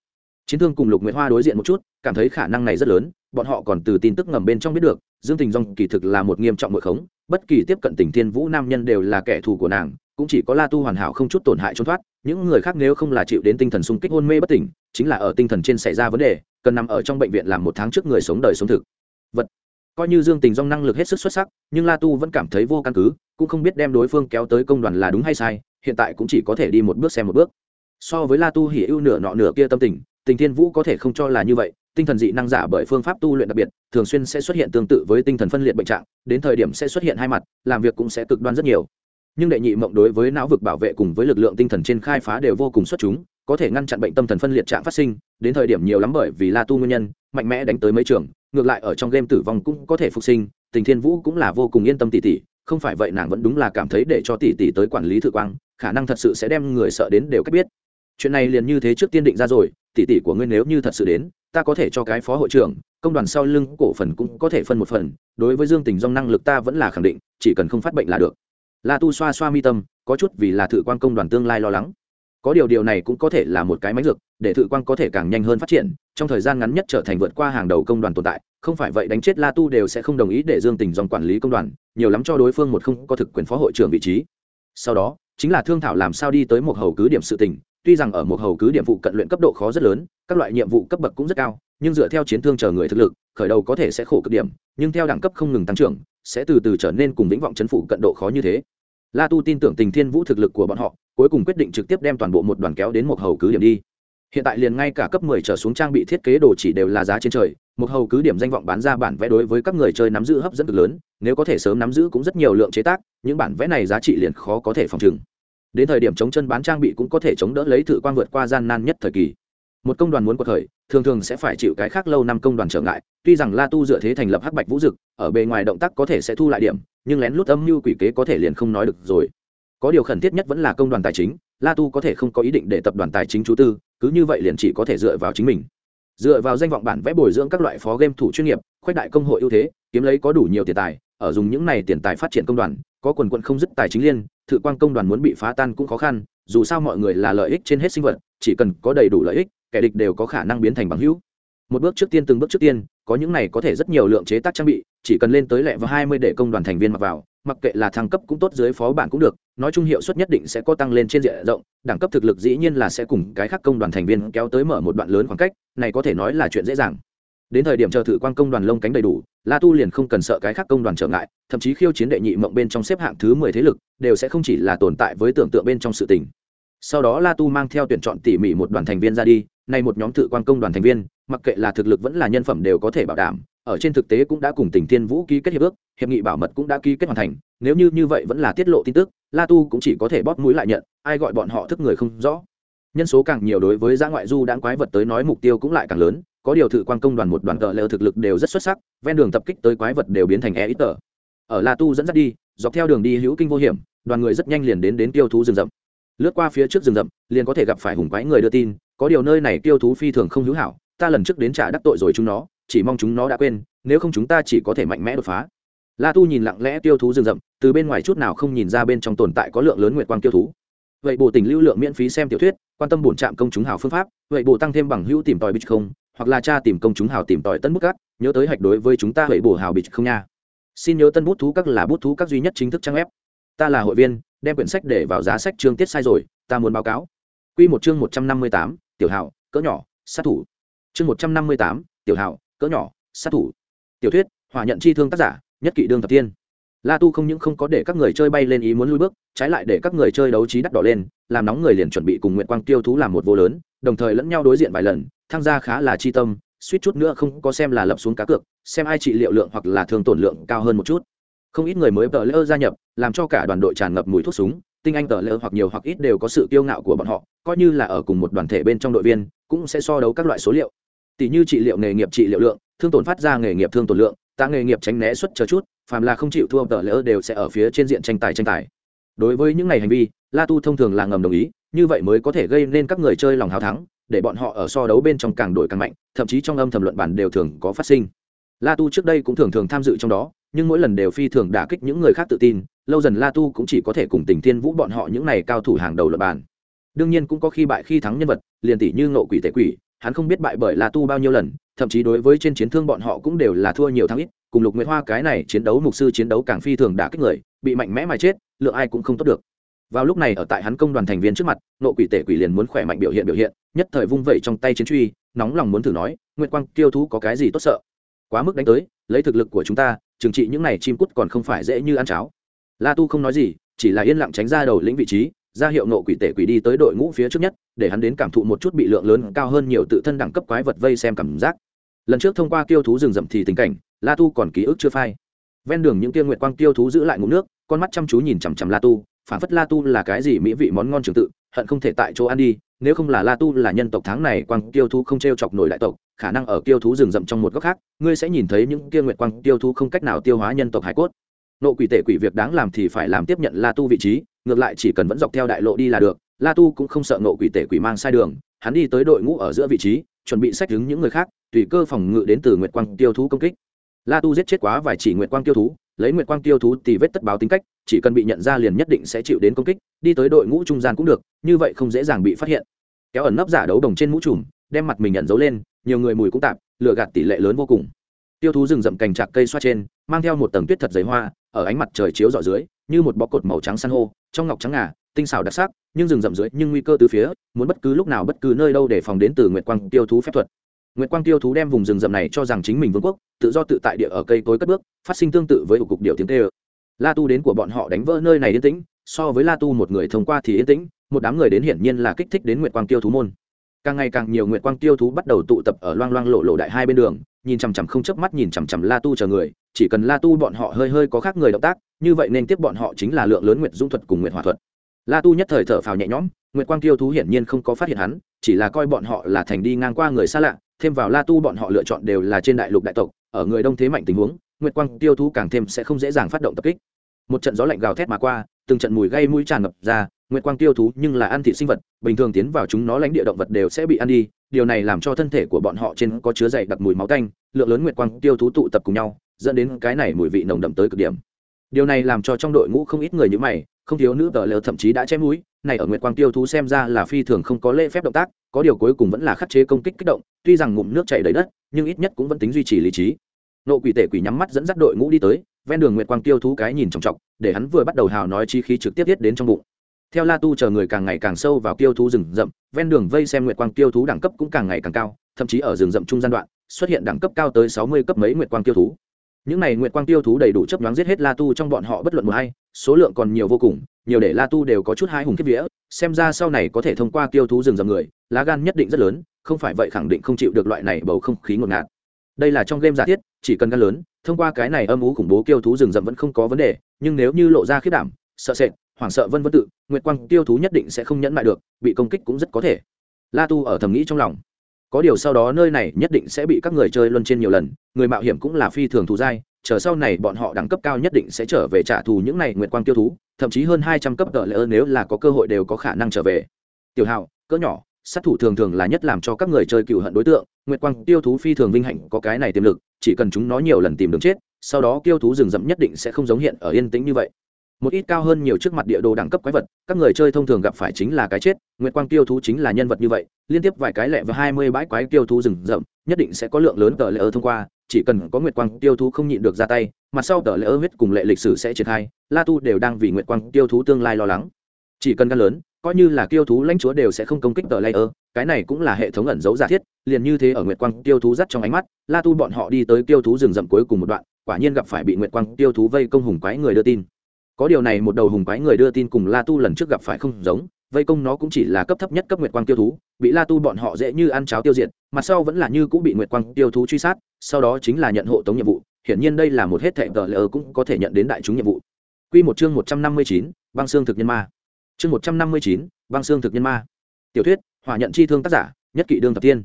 Chiến thương cùng lục nguyệt hoa đối diện một chút, cảm thấy khả năng này rất lớn, bọn họ còn từ tin tức ngầm bên trong biết được, dương tình dong kỳ thực là một nghiêm trọng nội khống, bất kỳ tiếp cận tình thiên vũ nam nhân đều là kẻ thù của nàng cũng chỉ có la tu hoàn hảo không chút tổn hại trốn thoát, những người khác nếu không là chịu đến tinh thần sung kích hôn mê bất tỉnh, chính là ở tinh thần trên xảy ra vấn đề, cần nằm ở trong bệnh viện làm một tháng trước người sống đời sống thực. Vật. Coi như dương tình dong năng lực hết sức xuất sắc, nhưng la tu vẫn cảm thấy vô căn cứ, cũng không biết đem đối phương kéo tới công đoàn là đúng hay sai, hiện tại cũng chỉ có thể đi một bước xem một bước. So với la tu hỉ ưu nửa nọ nửa kia tâm tình tình thiên vũ có thể không cho là như vậy, tinh thần dị năng giả bởi phương pháp tu luyện đặc biệt, thường xuyên sẽ xuất hiện tương tự với tinh thần phân liệt bệnh trạng, đến thời điểm sẽ xuất hiện hai mặt, làm việc cũng sẽ cực đoan rất nhiều nhưng đệ nhị mộng đối với não vực bảo vệ cùng với lực lượng tinh thần trên khai phá đều vô cùng xuất chúng, có thể ngăn chặn bệnh tâm thần phân liệt trạng phát sinh, đến thời điểm nhiều lắm bởi vì la tu nguyên nhân, mạnh mẽ đánh tới mấy trường, ngược lại ở trong game tử vong cũng có thể phục sinh, tình thiên vũ cũng là vô cùng yên tâm tỉ tỉ, không phải vậy nàng vẫn đúng là cảm thấy để cho tỷ tỷ tới quản lý thự quang, khả năng thật sự sẽ đem người sợ đến đều cách biết. Chuyện này liền như thế trước tiên định ra rồi tỷ tỷ của ngươi nếu như thật sự đến, ta có thể cho cái phó hội trưởng, công đoàn sau lưng cổ phần cũng có thể phân một phần, đối với dương tình dong năng lực ta vẫn là khẳng định, chỉ cần không phát bệnh là được la tu xoa xoa mi tâm, có chút vì là thự quan công đoàn tương lai lo lắng. Có điều điều này cũng có thể là một cái máy dược, để thự quan có thể càng nhanh hơn phát triển, trong thời gian ngắn nhất trở thành vượt qua hàng đầu công đoàn tồn tại, không phải vậy đánh chết la tu đều sẽ không đồng ý để dương tình dòng quản lý công đoàn, nhiều lắm cho đối phương một không có thực quyền phó hội trưởng vị trí. Sau đó, chính là thương thảo làm sao đi tới một hầu cứ điểm sự tình, tuy rằng ở một hầu cứ điểm vụ cận luyện cấp độ khó rất lớn, các loại nhiệm vụ cấp bậc cũng rất cao, nhưng dựa theo chiến thương chờ người thực lực, khởi đầu có thể sẽ khổ cực điểm, nhưng theo đẳng cấp không ngừng tăng trưởng, sẽ từ từ trở nên cùng vĩnh vọng chấn phủ cận độ khó như thế la tu tin tưởng tình thiên vũ thực lực của bọn họ, cuối cùng quyết định trực tiếp đem toàn bộ một đoàn kéo đến một hầu cứ điểm đi. Hiện tại liền ngay cả cấp 10 trở xuống trang bị thiết kế đồ chỉ đều là giá trên trời, một hầu cứ điểm danh vọng bán ra bản vẽ đối với các người chơi nắm giữ hấp dẫn cực lớn, nếu có thể sớm nắm giữ cũng rất nhiều lượng chế tác, những bản vẽ này giá trị liền khó có thể phòng trừng. Đến thời điểm chống chân bán trang bị cũng có thể chống đỡ lấy thử quan vượt qua gian nan nhất thời kỳ. Một công đoàn muốn quật khởi, thường thường sẽ phải chịu cái khác lâu năm công đoàn trở ngại, tuy rằng la tu dựa thế thành lập hắc bạch vũ dực, ở bề ngoài động tác có thể sẽ thu lại điểm nhưng lén lút âm mưu quỷ kế có thể liền không nói được rồi. Có điều khẩn thiết nhất vẫn là công đoàn tài chính, la tu có thể không có ý định để tập đoàn tài chính chú tư, cứ như vậy liền chỉ có thể dựa vào chính mình. Dựa vào danh vọng bản vẽ bồi dưỡng các loại phó game thủ chuyên nghiệp khoách đại công hội ưu thế, kiếm lấy có đủ nhiều tiền tài, ở dùng những này tiền tài phát triển công đoàn, có quần quận không dứt tài chính liên, thự quan công đoàn muốn bị phá tan cũng khó khăn, dù sao mọi người là lợi ích trên hết sinh vật, chỉ cần có đầy đủ lợi ích, kẻ địch đều có khả năng biến thành bằng hữu một bước trước tiên, từng bước trước tiên, có những này có thể rất nhiều lượng chế tác trang bị, chỉ cần lên tới lẹ và hai mươi để công đoàn thành viên mặc vào, mặc kệ là thăng cấp cũng tốt, dưới phó bản cũng được, nói chung hiệu suất nhất định sẽ có tăng lên trên diện rộng, đẳng cấp thực lực dĩ nhiên là sẽ cùng cái khác công đoàn thành viên kéo tới mở một đoạn lớn khoảng cách, này có thể nói là chuyện dễ dàng. Đến thời điểm chờ thử quan công đoàn lông cánh đầy đủ, la tu liền không cần sợ cái khác công đoàn trở ngại, thậm chí khiêu chiến đệ nhị mộng bên trong xếp hạng thứ mười thế lực, đều sẽ không chỉ là tồn tại với tưởng tượng bên trong sự tình. Sau đó la tu mang theo tuyển chọn tỉ mỉ một đoàn thành viên ra đi nay một nhóm thử quan công đoàn thành viên mặc kệ là thực lực vẫn là nhân phẩm đều có thể bảo đảm, ở trên thực tế cũng đã cùng tỉnh thiên vũ ký kết hiệp ước, hiệp nghị bảo mật cũng đã ký kết hoàn thành, nếu như như vậy vẫn là tiết lộ tin tức, la tu cũng chỉ có thể bóp mũi lại nhận, ai gọi bọn họ thức người không rõ. Nhân số càng nhiều đối với giã ngoại du đãng quái vật tới nói mục tiêu cũng lại càng lớn, có điều thự quan công đoàn một đoàn cờ lêu thực lực đều rất xuất sắc, ven đường tập kích tới quái vật đều biến thành e ít tờ. Ở la tu dẫn dắt đi, dọc theo đường đi hữu kinh vô hiểm, đoàn người rất nhanh liền đến đến tiêu thú rừng rậm. Lướt qua phía trước rừng rậm, liền có thể gặp phải hùng quái người đưa tin, có điều nơi này tiêu thú phi thường không hữu hảo ta lần trước đến trả đắc tội rồi chúng nó, chỉ mong chúng nó đã quên, nếu không chúng ta chỉ có thể mạnh mẽ đột phá. La tu nhìn lặng lẽ tiêu thú rừng rậm, từ bên ngoài chút nào không nhìn ra bên trong tồn tại có lượng lớn nguyệt quang tiêu thú. Vậy bộ tình lưu lượng miễn phí xem tiểu thuyết, quan tâm bổn trạm công chúng hào phương pháp, vậy bộ tăng thêm bằng hữu tìm tòi bích không, hoặc là cha tìm công chúng hào tìm tòi tân bút cát nhớ tới hạch đối với chúng ta vậy bổ hào bích không nha. Xin nhớ tân bút thú các là bút thú các duy nhất chính thức trang web. Ta là hội viên, đem quyển sách để vào giá sách chương tiết sai rồi, ta muốn báo cáo. Quy một chương một trăm năm mươi tám, tiểu hào, cỡ nhỏ, sát thủ chương một trăm năm mươi tám, tiểu hảo, cỡ nhỏ, sát thủ. Tiểu thuyết hòa nhận chi thương tác giả, nhất kỵ đương thập tiên. La tu không những không có để các người chơi bay lên ý muốn lui bước, trái lại để các người chơi đấu trí đắt đỏ lên, làm nóng người liền chuẩn bị cùng nguyện quang tiêu thú làm một vô lớn, đồng thời lẫn nhau đối diện vài lần tham gia khá là chi tâm, suýt chút nữa không có xem là lập xuống cá cược, xem ai trị liệu lượng hoặc là thương tổn lượng cao hơn một chút. Không ít người mới tờ lỡ gia nhập, làm cho cả đoàn đội tràn ngập mùi thuốc súng, tinh anh tờ lỡ hoặc nhiều hoặc ít đều có sự kiêu ngạo của bọn họ, coi như là ở cùng một đoàn thể bên trong đội viên, cũng sẽ so đấu các loại số liệu tỷ như trị liệu nghề nghiệp trị liệu lượng, thương tổn phát ra nghề nghiệp thương tổn lượng, ta nghề nghiệp tránh né suất chờ chút, phàm là không chịu thua tờ lỡ đều sẽ ở phía trên diện tranh tài tranh tài. Đối với những ngày hành vi, la tu thông thường là ngầm đồng ý, như vậy mới có thể gây nên các người chơi lòng hào thắng, để bọn họ ở so đấu bên trong càng đổi càng mạnh, thậm chí trong âm thầm luận bản đều thường có phát sinh. La tu trước đây cũng thường thường tham dự trong đó, nhưng mỗi lần đều phi thường đả kích những người khác tự tin, lâu dần la tu cũng chỉ có thể cùng tình thiên vũ bọn họ những này cao thủ hàng đầu luận bản đương nhiên cũng có khi bại khi thắng nhân vật, liền tỷ như ngộ quỷ tệ quỷ hắn không biết bại bởi la tu bao nhiêu lần, thậm chí đối với trên chiến thương bọn họ cũng đều là thua nhiều thắng ít, cùng lục nguyệt hoa cái này chiến đấu mục sư chiến đấu càng phi thường đã kích người, bị mạnh mẽ mà chết, lượng ai cũng không tốt được. Vào lúc này ở tại hắn công đoàn thành viên trước mặt, nộ quỷ tể quỷ liền muốn khỏe mạnh biểu hiện biểu hiện, nhất thời vung vẩy trong tay chiến truy, nóng lòng muốn thử nói, nguyệt quang, tiêu thú có cái gì tốt sợ? Quá mức đánh tới, lấy thực lực của chúng ta, trừng trị những này chim cút còn không phải dễ như ăn cháo. La tu không nói gì, chỉ là yên lặng tránh ra đầu lĩnh vị trí ra hiệu nộ quỷ tể quỷ đi tới đội ngũ phía trước nhất, để hắn đến cảm thụ một chút bị lượng lớn cao hơn nhiều tự thân đẳng cấp quái vật vây xem cảm giác. Lần trước thông qua tiêu thú rừng rậm thì tình cảnh, la tu còn ký ức chưa phai. Ven đường những tiên nguyệt quang tiêu thú giữ lại ngụm nước, con mắt chăm chú nhìn chằm chằm la tu phản phất la tu là cái gì mỹ vị món ngon trường tự, hận không thể tại chỗ ăn đi, nếu không là la tu là nhân tộc tháng này quang tiêu thú không t r e o chọc nổi đại tộc, khả năng ở tiêu thú rừng rậm trong một góc khác, ngươi sẽ nhìn thấy những kia nguyệt quang tiêu thú không cách nào tiêu hóa nhân tộc hải cốt. Nộ quỷ tể quỷ việc đáng làm thì phải làm tiếp nhận la tu vị trí ngược lại chỉ cần vẫn dọc theo đại lộ đi là được, la tu cũng không sợ nộ quỷ tể quỷ mang sai đường, hắn đi tới đội ngũ ở giữa vị trí, chuẩn bị sách đứng những người khác, tùy cơ phòng ngự đến từ nguyệt quang tiêu thú công kích. La tu giết chết quá vài chỉ nguyệt quang tiêu thú, lấy nguyệt quang tiêu thú thì vết tất báo tính cách, chỉ cần bị nhận ra liền nhất định sẽ chịu đến công kích, đi tới đội ngũ trung gian cũng được, như vậy không dễ dàng bị phát hiện. Kéo ẩn nấp giả đấu đồng trên mũ trùm, đem mặt mình nhận dấu lên, nhiều người mùi cũng tạp lựa gạt tỷ lệ lớn vô cùng. Tiêu thú rừng rậm cành trạc cây xoa trên, mang theo một tầng tuyết thật giấy hoa, ở ánh mặt trời chiếu dọ dưới, như một bó cột màu trắng san hô trong ngọc trắng ngà, tinh xảo đặc sắc, nhưng rừng rậm dưới nhưng nguy cơ từ phía, muốn bất cứ lúc nào bất cứ nơi đâu để phòng đến từ nguyệt quang tiêu thú phép thuật. Nguyệt quang tiêu thú đem vùng rừng rậm này cho rằng chính mình vương quốc, tự do tự tại địa ở cây cối cất bước, phát sinh tương tự với cục điệu tiếng tê ơ. La tu đến của bọn họ đánh vỡ nơi này yên tĩnh, so với la tu một người thông qua thì yên tĩnh, một đám người đến hiển nhiên là kích thích đến nguyệt quang tiêu thú môn. Càng ngày càng nhiều nguyệt quang tiêu thú bắt đầu tụ tập ở loang loang lộ lộ đại hai bên đường, nhìn chằm chằm không chớp mắt nhìn chằm chằm la tu chờ người chỉ cần la tu bọn họ hơi hơi có khác người động tác, như vậy nên tiếp bọn họ chính là lượng lớn nguyệt dung thuật cùng nguyệt hỏa thuật. La tu nhất thời thở phào nhẹ nhõm, nguyệt quang tiêu thú hiển nhiên không có phát hiện hắn, chỉ là coi bọn họ là thành đi ngang qua người xa lạ, thêm vào la tu bọn họ lựa chọn đều là trên đại lục đại tộc, ở người đông thế mạnh tình huống, nguyệt quang tiêu thú càng thêm sẽ không dễ dàng phát động tập kích. Một trận gió lạnh gào thét mà qua, từng trận mùi gây mũi tràn ngập ra, nguyệt quang tiêu thú nhưng là ăn thị sinh vật, bình thường tiến vào chúng nó lãnh địa động vật đều sẽ bị ăn đi điều này làm cho thân thể của bọn họ trên có chứa dày đặc mùi máu tanh, lượng lớn nguyệt quang tiêu thú tụ tập cùng nhau, dẫn đến cái này mùi vị nồng đậm tới cực điểm. Điều này làm cho trong đội ngũ không ít người như mày, không thiếu nữ tờ lờ thậm chí đã chém mũi, này ở nguyệt quang tiêu thú xem ra là phi thường không có lễ phép động tác, có điều cuối cùng vẫn là khắc chế công kích kích động, tuy rằng ngụm nước chảy đầy đất, nhưng ít nhất cũng vẫn tính duy trì lý trí. Nộ quỷ tể quỷ nhắm mắt dẫn dắt đội ngũ đi tới, ven đường nguyệt quang tiêu thú cái nhìn trọng trọng để hắn vừa bắt đầu hào nói chi khí trực tiếp tiết đến trong bụng theo la tu chờ người càng ngày càng sâu vào tiêu thú rừng rậm, ven đường vây xem nguyệt quang tiêu thú đẳng cấp cũng càng ngày càng cao, thậm chí ở rừng rậm trung gian đoạn, xuất hiện đẳng cấp cao tới sáu mươi cấp mấy nguyệt quang tiêu thú. Những này nguyệt quang tiêu thú đầy đủ chấp nhoáng giết hết la tu trong bọn họ bất luận một hay số lượng còn nhiều vô cùng, nhiều để la tu đều có chút hai hùng kiếp vía, xem ra sau này có thể thông qua tiêu thú rừng rậm người, lá gan nhất định rất lớn, không phải vậy khẳng định không chịu được loại này bầu không khí ngột ngạt. Đây là trong game giả thiết, chỉ cần gan lớn, thông qua cái này âm ú khủng bố tiêu thú rừng rậm vẫn không có vấn đề, nhưng nếu như lộ ra khiết đảm, sợ sệt hoảng sợ vân vân tự, nguyệt quang tiêu thú nhất định sẽ không nhẫn lại được, bị công kích cũng rất có thể. La tu ở thầm nghĩ trong lòng. Có điều sau đó nơi này nhất định sẽ bị các người chơi luân trên nhiều lần, người mạo hiểm cũng là phi thường thù dai, chờ sau này bọn họ đẳng cấp cao nhất định sẽ trở về trả thù những này nguyệt quang tiêu thú, thậm chí hơn hai trăm cấp tợ lỡ nếu là có cơ hội đều có khả năng trở về. Tiểu hào cỡ nhỏ, sát thủ thường thường là nhất làm cho các người chơi cựu hận đối tượng, nguyệt quang tiêu thú phi thường vinh hạnh, có cái này tiềm lực, chỉ cần chúng nó nhiều lần tìm đường chết, sau đó tiêu thú rừng rậm nhất định sẽ không giống hiện ở yên tĩnh như vậy một ít cao hơn nhiều trước mặt địa đồ đẳng cấp quái vật, các người chơi thông thường gặp phải chính là cái chết, nguyệt quang tiêu thú chính là nhân vật như vậy, liên tiếp vài cái lẹ và hai mươi bãi quái tiêu thú rừng rậm, nhất định sẽ có lượng lớn tờ lệ ơ thông qua, chỉ cần có nguyệt quang tiêu thú không nhịn được ra tay mặt sau tờ lệ ơ huyết cùng lệ lịch sử sẽ triển khai, la tu đều đang vì nguyệt quang tiêu thú tương lai lo lắng. Chỉ cần gan lớn, coi như là tiêu thú lãnh chúa đều sẽ không công kích tờ lệ ơ, cái này cũng là hệ thống ẩn dấu giả thiết, liền như thế ở nguyệt quang tiêu thú dắt trong ánh mắt, la tu bọn họ đi tới tiêu thú rừng rậm cuối cùng một đoạn, quả nhiên gặp phải bị nguyệt quang tiêu thú vây công hùng quái người đưa tin có điều này một đầu hùng quái người đưa tin cùng la tu lần trước gặp phải không giống vây công nó cũng chỉ là cấp thấp nhất cấp nguyệt quang tiêu thú bị la tu bọn họ dễ như ăn cháo tiêu diệt mặt sau vẫn là như cũng bị nguyệt quang tiêu thú truy sát sau đó chính là nhận hộ tống nhiệm vụ hiển nhiên đây là một hết thệ tờ lờ cũng có thể nhận đến đại chúng nhiệm vụ Quy một chương một trăm năm mươi chín, băng xương thực nhân ma. Chương một trăm năm mươi chín, băng xương thực nhân ma. Tiểu thuyết, hỏa nhận chi thương tác giả, nhất kỵ đương thập tiên.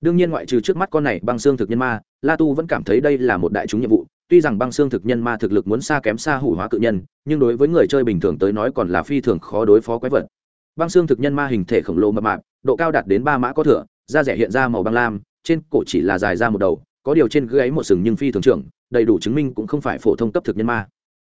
Đương nhiên ngoại trừ trước mắt con này băng xương thực nhân ma, La Tu vẫn cảm thấy đây là một đại chúng nhiệm vụ, tuy rằng băng xương thực nhân ma thực lực muốn xa kém xa hủ hóa cự nhân, nhưng đối với người chơi bình thường tới nói còn là phi thường khó đối phó quái vật. Băng xương thực nhân ma hình thể khổng lồ mập mạp, độ cao đạt đến ba mã có thửa, da rẻ hiện ra màu băng lam, trên cổ chỉ là dài ra một đầu, có điều trên gáy một sừng nhưng phi thường trưởng, đầy đủ chứng minh cũng không phải phổ thông cấp thực nhân ma.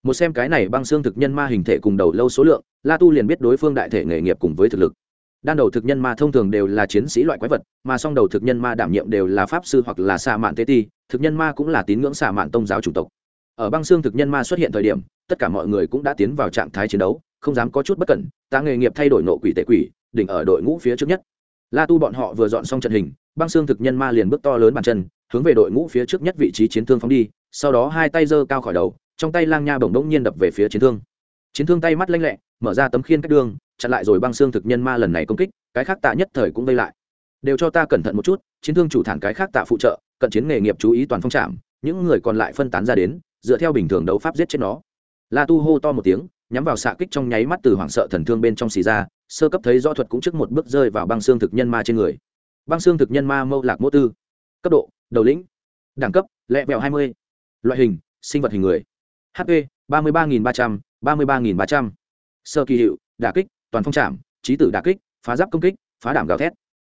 Một xem cái này băng xương thực nhân ma hình thể cùng đầu lâu số lượng, la tu liền biết đối phương đại thể nghề nghiệp cùng với thực lực đan đầu thực nhân ma thông thường đều là chiến sĩ loại quái vật, mà song đầu thực nhân ma đảm nhiệm đều là pháp sư hoặc là xạ mạn tê ti, thực nhân ma cũng là tín ngưỡng xạ mạn tôn giáo chủng tộc. Ở băng xương thực nhân ma xuất hiện thời điểm, tất cả mọi người cũng đã tiến vào trạng thái chiến đấu, không dám có chút bất cẩn, ta nghề nghiệp thay đổi nộ quỷ tệ quỷ, đỉnh ở đội ngũ phía trước nhất. La tu bọn họ vừa dọn xong trận hình, băng xương thực nhân ma liền bước to lớn bàn chân, hướng về đội ngũ phía trước nhất vị trí chiến thương phóng đi, sau đó hai tay giơ cao khỏi đầu, trong tay lang nha bổng đống nhiên đập về phía chiến thương. Chiến thương tay mắt lanh lẹ, mở ra tấm khiên cách đường chặn lại rồi băng xương thực nhân ma lần này công kích, cái khác tạ nhất thời cũng vây lại. Đều cho ta cẩn thận một chút, chiến thương chủ thản cái khác tạ phụ trợ, cận chiến nghề nghiệp chú ý toàn phong trạm, những người còn lại phân tán ra đến, dựa theo bình thường đấu pháp giết chết nó. La tu hô to một tiếng, nhắm vào xạ kích trong nháy mắt từ hoảng sợ thần thương bên trong xì ra, sơ cấp thấy rõ thuật cũng trước một bước rơi vào băng xương thực nhân ma trên người. Băng xương thực nhân ma mâu lạc mô tư. Cấp độ, đầu lĩnh. Đẳng cấp, lẹ vẹo hai mươi. Loại hình, sinh vật hình người. Hp ba mươi ba nghìn ba trăm, ba mươi ba nghìn ba trăm. Sơ kỳ hiệu đà kích toàn phong trảm trí tử đà kích, phá giáp công kích, phá đảm gào thét.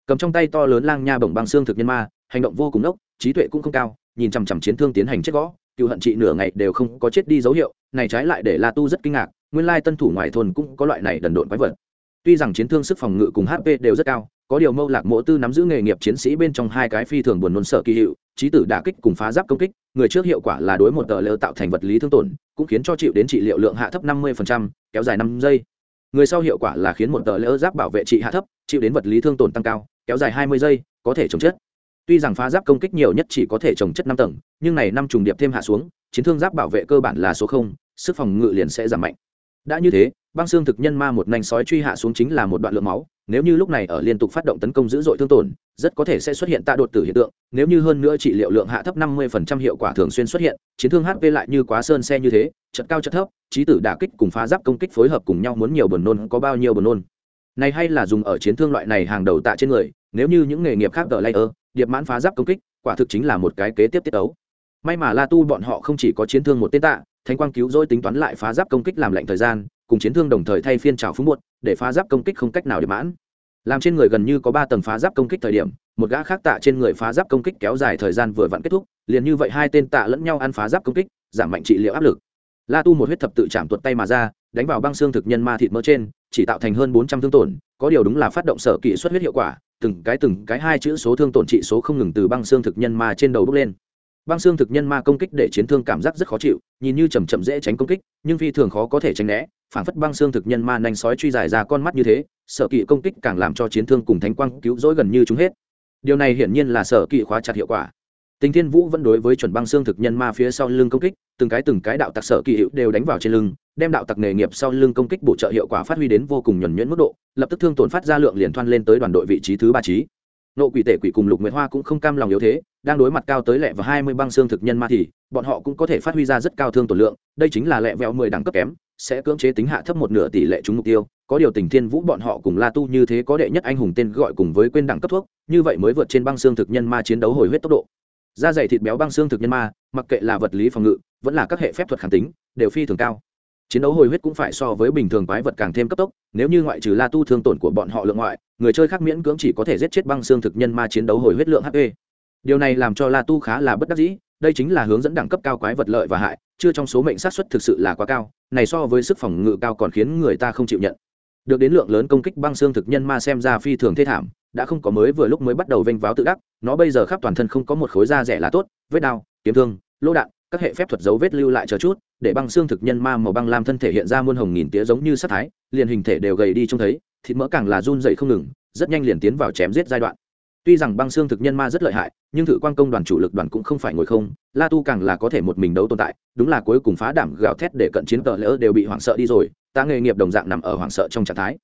Cầm trong tay to lớn lang nha bổng băng xương thực nhân ma, hành động vô cùng ốc trí tuệ cũng không cao, nhìn chằm chằm chiến thương tiến hành chết gõ, cựu hận trị nửa ngày đều không có chết đi dấu hiệu, này trái lại để la tu rất kinh ngạc, nguyên lai tân thủ ngoài thôn cũng có loại này đần độn quái vật. Tuy rằng chiến thương sức phòng ngự cùng hp đều rất cao, có điều mâu lạc mộ tư nắm giữ nghề nghiệp chiến sĩ bên trong hai cái phi thường buồn nôn sợ kỳ hiệu trí tử đả kích cùng phá giáp công kích, người trước hiệu quả là đối một tờ lơ tạo thành vật lý thương tổn, cũng khiến cho chịu đến trị liệu lượng hạ thấp năm mươi kéo dài năm giây người sau hiệu quả là khiến một tờ lỡ giáp bảo vệ trị hạ thấp, chịu đến vật lý thương tổn tăng cao, kéo dài hai mươi giây, có thể chống chết tuy rằng phá giáp công kích nhiều nhất chỉ có thể trồng chất năm tầng, nhưng này năm trùng điệp thêm hạ xuống, chiến thương giáp bảo vệ cơ bản là số không, sức phòng ngự liền sẽ giảm mạnh. Đã như thế, băng xương thực nhân ma một nành sói truy hạ xuống chính là một đoạn lượng máu nếu như lúc này ở liên tục phát động tấn công dữ dội thương tổn, rất có thể sẽ xuất hiện tạ đột tử hiện tượng, nếu như hơn nữa trị liệu lượng hạ thấp năm mươi hiệu quả thường xuyên xuất hiện, chiến thương hp lại như quá sơn xe như thế chật cao chật thấp, trí tử đả kích cùng phá giáp công kích phối hợp cùng nhau muốn nhiều buồn nôn, có bao nhiêu buồn nôn. Này hay là dùng ở chiến thương loại này hàng đầu tạ trên người, nếu như những nghề nghiệp khác tờ layer, điệp mãn phá giáp công kích, quả thực chính là một cái kế tiếp tiết ấu. May mà la tu bọn họ không chỉ có chiến thương một tên tạ, thánh quang cứu rỗi tính toán lại phá giáp công kích làm lệnh thời gian cùng chiến thương đồng thời thay phiên trào phúng muộn để phá giáp công kích không cách nào để mãn. Làm trên người gần như có ba tầng phá giáp công kích thời điểm, một gã khác tạ trên người phá giáp công kích kéo dài thời gian vừa vặn kết thúc, liền như vậy hai tên tạ lẫn nhau ăn phá giáp công kích, giảm mạnh trị liệu áp lực. La tu một huyết thập tự chạm tuột tay mà ra, đánh vào băng xương thực nhân ma thịt mỡ trên, chỉ tạo thành hơn bốn trăm thương tổn, có điều đúng là phát động sở kỹ xuất huyết hiệu quả, từng cái từng cái hai chữ số thương tổn trị số không ngừng từ băng xương thực nhân ma trên đầu bước lên băng xương thực nhân ma công kích để chiến thương cảm giác rất khó chịu, nhìn như chầm chậm dễ tránh công kích, nhưng phi thường khó có thể tránh né, phản phất băng xương thực nhân ma nhanh sói truy dài ra con mắt như thế, sở kỵ công kích càng làm cho chiến thương cùng thánh quang cứu rỗi gần như chúng hết. Điều này hiển nhiên là sở kỵ khóa chặt hiệu quả. Tình thiên vũ vẫn đối với chuẩn băng xương thực nhân ma phía sau lưng công kích, từng cái từng cái đạo tặc sở kỵ hiệu đều đánh vào trên lưng, đem đạo tặc nghề nghiệp sau lưng công kích bổ trợ hiệu quả phát huy đến vô cùng nhuẩn nhuyễn mức độ, lập tức thương tổn phát ra lượng liền thoan lên tới đoàn đội vị trí thứ ba trí nộ quỷ tể quỷ cùng lục nguyệt hoa cũng không cam lòng yếu thế, đang đối mặt cao tới lẹ và hai mươi băng xương thực nhân ma thì, bọn họ cũng có thể phát huy ra rất cao thương tổn lượng, đây chính là lẹ vẹo mười đẳng cấp kém, sẽ cưỡng chế tính hạ thấp một nửa tỷ lệ trúng mục tiêu. Có điều tình thiên vũ bọn họ cùng la tu như thế có đệ nhất anh hùng tên gọi cùng với quên đẳng cấp thuốc, như vậy mới vượt trên băng xương thực nhân ma chiến đấu hồi huyết tốc độ. Da dày thịt béo băng xương thực nhân ma, mặc kệ là vật lý phòng ngự, vẫn là các hệ phép thuật kháng tính, đều phi thường cao chiến đấu hồi huyết cũng phải so với bình thường quái vật càng thêm cấp tốc, nếu như ngoại trừ la tu thương tổn của bọn họ lượng ngoại, người chơi khác miễn cưỡng chỉ có thể giết chết băng xương thực nhân ma chiến đấu hồi huyết lượng hp điều này làm cho la tu khá là bất đắc dĩ, đây chính là hướng dẫn đẳng cấp cao quái vật lợi và hại, chưa trong số mệnh sát xuất thực sự là quá cao, này so với sức phòng ngự cao còn khiến người ta không chịu nhận. Được đến lượng lớn công kích băng xương thực nhân ma xem ra phi thường thê thảm, đã không có mới vừa lúc mới bắt đầu vênh váo tự đắc, nó bây giờ khắp toàn thân không có một khối da rẻ là tốt, vết đau, kiếm thương, lỗ đạn, các hệ phép thuật dấu vết lưu lại chờ chút để băng xương thực nhân ma màu băng lam thân thể hiện ra muôn hồng nghìn tía giống như sát thái, liền hình thể đều gầy đi trông thấy, thịt mỡ càng là run dậy không ngừng, rất nhanh liền tiến vào chém giết giai đoạn. Tuy rằng băng xương thực nhân ma rất lợi hại, nhưng thử quan công đoàn chủ lực đoàn cũng không phải ngồi không, la tu càng là có thể một mình đấu tồn tại, đúng là cuối cùng phá đảm gào thét để cận chiến cờ lỡ đều bị hoảng sợ đi rồi, ta nghề nghiệp đồng dạng nằm ở hoảng sợ trong trạng thái.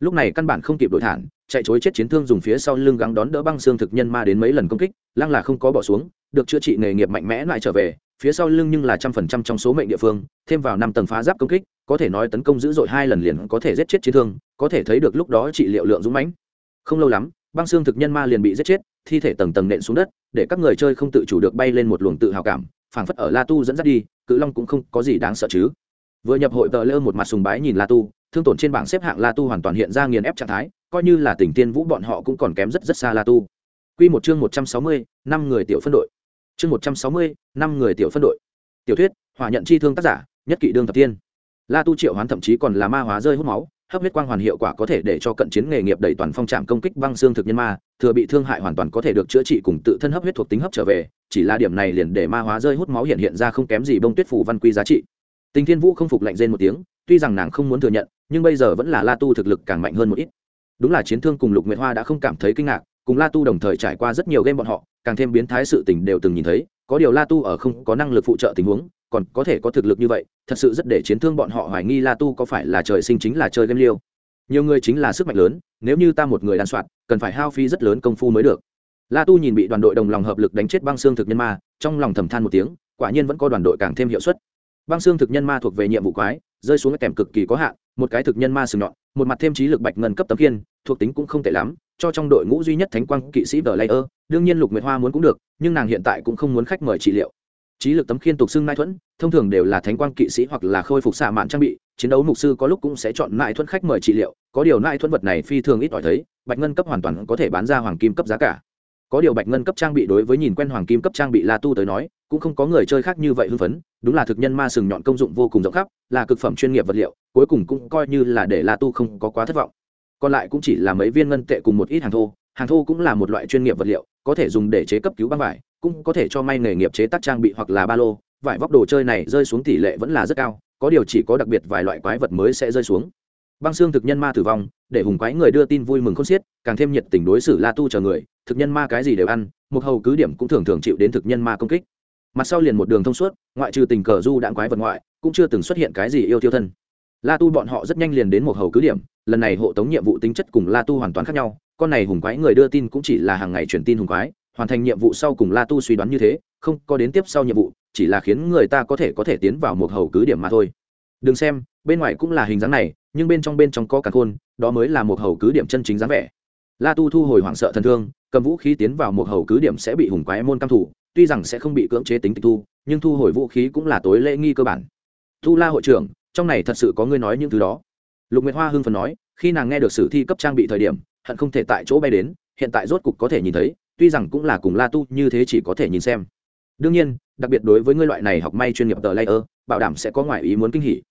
Lúc này căn bản không kịp đổi thản, chạy chối chết chiến thương dùng phía sau lưng gắng đón đỡ băng xương thực nhân ma đến mấy lần công kích, lăng là không có bỏ xuống, được chữa trị nghề nghiệp mạnh mẽ lại trở về phía sau lưng nhưng là trăm phần trăm trong số mệnh địa phương, thêm vào năm tầng phá giáp công kích, có thể nói tấn công dữ dội hai lần liền có thể giết chết chiến thương, có thể thấy được lúc đó trị liệu lượng dũng mãnh. Không lâu lắm, băng xương thực nhân ma liền bị giết chết, thi thể tầng tầng nện xuống đất, để các người chơi không tự chủ được bay lên một luồng tự hào cảm, phảng phất ở la tu dẫn dắt đi, cự long cũng không có gì đáng sợ chứ. Vừa nhập hội tờ lơ một mặt sùng bái nhìn la tu, thương tổn trên bảng xếp hạng la tu hoàn toàn hiện ra nghiền ép trạng thái, coi như là tỉnh tiên vũ bọn họ cũng còn kém rất rất xa la tu. Q một chương một trăm sáu mươi, năm người tiểu phân đội chương một trăm sáu mươi, năm người tiểu phân đội. Tiểu thuyết, hỏa nhận chi thương tác giả, nhất kỵ đương thập tiên. La tu triệu hoán thậm chí còn là ma hóa rơi hút máu, hấp huyết quang hoàn hiệu quả có thể để cho cận chiến nghề nghiệp đẩy toàn phong trạm công kích băng xương thực nhân ma, thừa bị thương hại hoàn toàn có thể được chữa trị cùng tự thân hấp huyết thuộc tính hấp trở về, chỉ là điểm này liền để ma hóa rơi hút máu hiện hiện ra không kém gì bông tuyết phủ văn quy giá trị. Tình thiên vũ không phục lạnh rên một tiếng, tuy rằng nàng không muốn thừa nhận, nhưng bây giờ vẫn là la tu thực lực càng mạnh hơn một ít. Đúng là chiến thương cùng lục nguyệt hoa đã không cảm thấy kinh ngạc cùng la tu đồng thời trải qua rất nhiều game bọn họ, càng thêm biến thái sự tình đều từng nhìn thấy, có điều la tu ở không có năng lực phụ trợ tình huống, còn có thể có thực lực như vậy, thật sự rất để chiến thương bọn họ hoài nghi la tu có phải là trời sinh chính là chơi game liêu. Nhiều người chính là sức mạnh lớn, nếu như ta một người đàn soạn, cần phải hao phí rất lớn công phu mới được. La tu nhìn bị đoàn đội đồng lòng hợp lực đánh chết băng xương thực nhân ma, trong lòng thầm than một tiếng, quả nhiên vẫn có đoàn đội càng thêm hiệu suất. Băng xương thực nhân ma thuộc về nhiệm vụ quái, rơi xuống cái kèm cực kỳ có hạn, một cái thực nhân ma sừng nhọn, một mặt thêm trí lực bạch ngân cấp tấm kiên thuộc tính cũng không tệ lắm cho trong đội ngũ duy nhất thánh quang kỵ sĩ vờ layer, đương nhiên lục nguyệt hoa muốn cũng được, nhưng nàng hiện tại cũng không muốn khách mời trị liệu. Trí lực tấm khiên tục xưng nai thuẫn, thông thường đều là thánh quang kỵ sĩ hoặc là khôi phục xạ mạn trang bị, chiến đấu mục sư có lúc cũng sẽ chọn nai thuẫn khách mời trị liệu, có điều nai thuẫn vật này phi thường ít ỏi thấy, bạch ngân cấp hoàn toàn có thể bán ra hoàng kim cấp giá cả. Có điều bạch ngân cấp trang bị đối với nhìn quen hoàng kim cấp trang bị la tu tới nói, cũng không có người chơi khác như vậy hưng phấn, đúng là thực nhân ma sừng nhọn công dụng vô cùng rộng khắp, là cực phẩm chuyên nghiệp vật liệu, cuối cùng cũng coi như là để la tu không có quá thất vọng còn lại cũng chỉ là mấy viên ngân tệ cùng một ít hàng thô hàng thô cũng là một loại chuyên nghiệp vật liệu, có thể dùng để chế cấp cứu băng vải, cũng có thể cho may nghề nghiệp chế tác trang bị hoặc là ba lô, vải vóc đồ chơi này rơi xuống tỷ lệ vẫn là rất cao, có điều chỉ có đặc biệt vài loại quái vật mới sẽ rơi xuống. Băng xương thực nhân ma tử vong, để hùng quái người đưa tin vui mừng khôn xiết, càng thêm nhiệt tình đối xử la tu chờ người, thực nhân ma cái gì đều ăn, một hầu cứ điểm cũng thường thường chịu đến thực nhân ma công kích. Mặt sau liền một đường thông suốt, ngoại trừ tình cờ du đạn quái vật ngoại, cũng chưa từng xuất hiện cái gì yêu tiêu thân la tu bọn họ rất nhanh liền đến một hầu cứ điểm, lần này hộ tống nhiệm vụ tính chất cùng la tu hoàn toàn khác nhau, con này hùng quái người đưa tin cũng chỉ là hàng ngày truyền tin hùng quái, hoàn thành nhiệm vụ sau cùng la tu suy đoán như thế, không có đến tiếp sau nhiệm vụ, chỉ là khiến người ta có thể có thể tiến vào một hầu cứ điểm mà thôi. Đừng xem, bên ngoài cũng là hình dáng này, nhưng bên trong bên trong có cả khôn, đó mới là một hầu cứ điểm chân chính dáng vẻ. La tu thu hồi hoảng sợ thần thương, cầm vũ khí tiến vào một hầu cứ điểm sẽ bị hùng quái môn cam thủ, tuy rằng sẽ không bị cưỡng chế tính tịch thu, nhưng thu hồi vũ khí cũng là tối lễ nghi cơ bản. Thu la hội trưởng trong này thật sự có ngươi nói những thứ đó. Lục nguyệt hoa hưng phần nói, khi nàng nghe được sử thi cấp trang bị thời điểm, hận không thể tại chỗ bay đến, hiện tại rốt cục có thể nhìn thấy, tuy rằng cũng là cùng la tu như thế chỉ có thể nhìn xem. Đương nhiên, đặc biệt đối với ngươi loại này học may chuyên nghiệp tờ layer, bảo đảm sẽ có ngoại ý muốn kinh hỉ.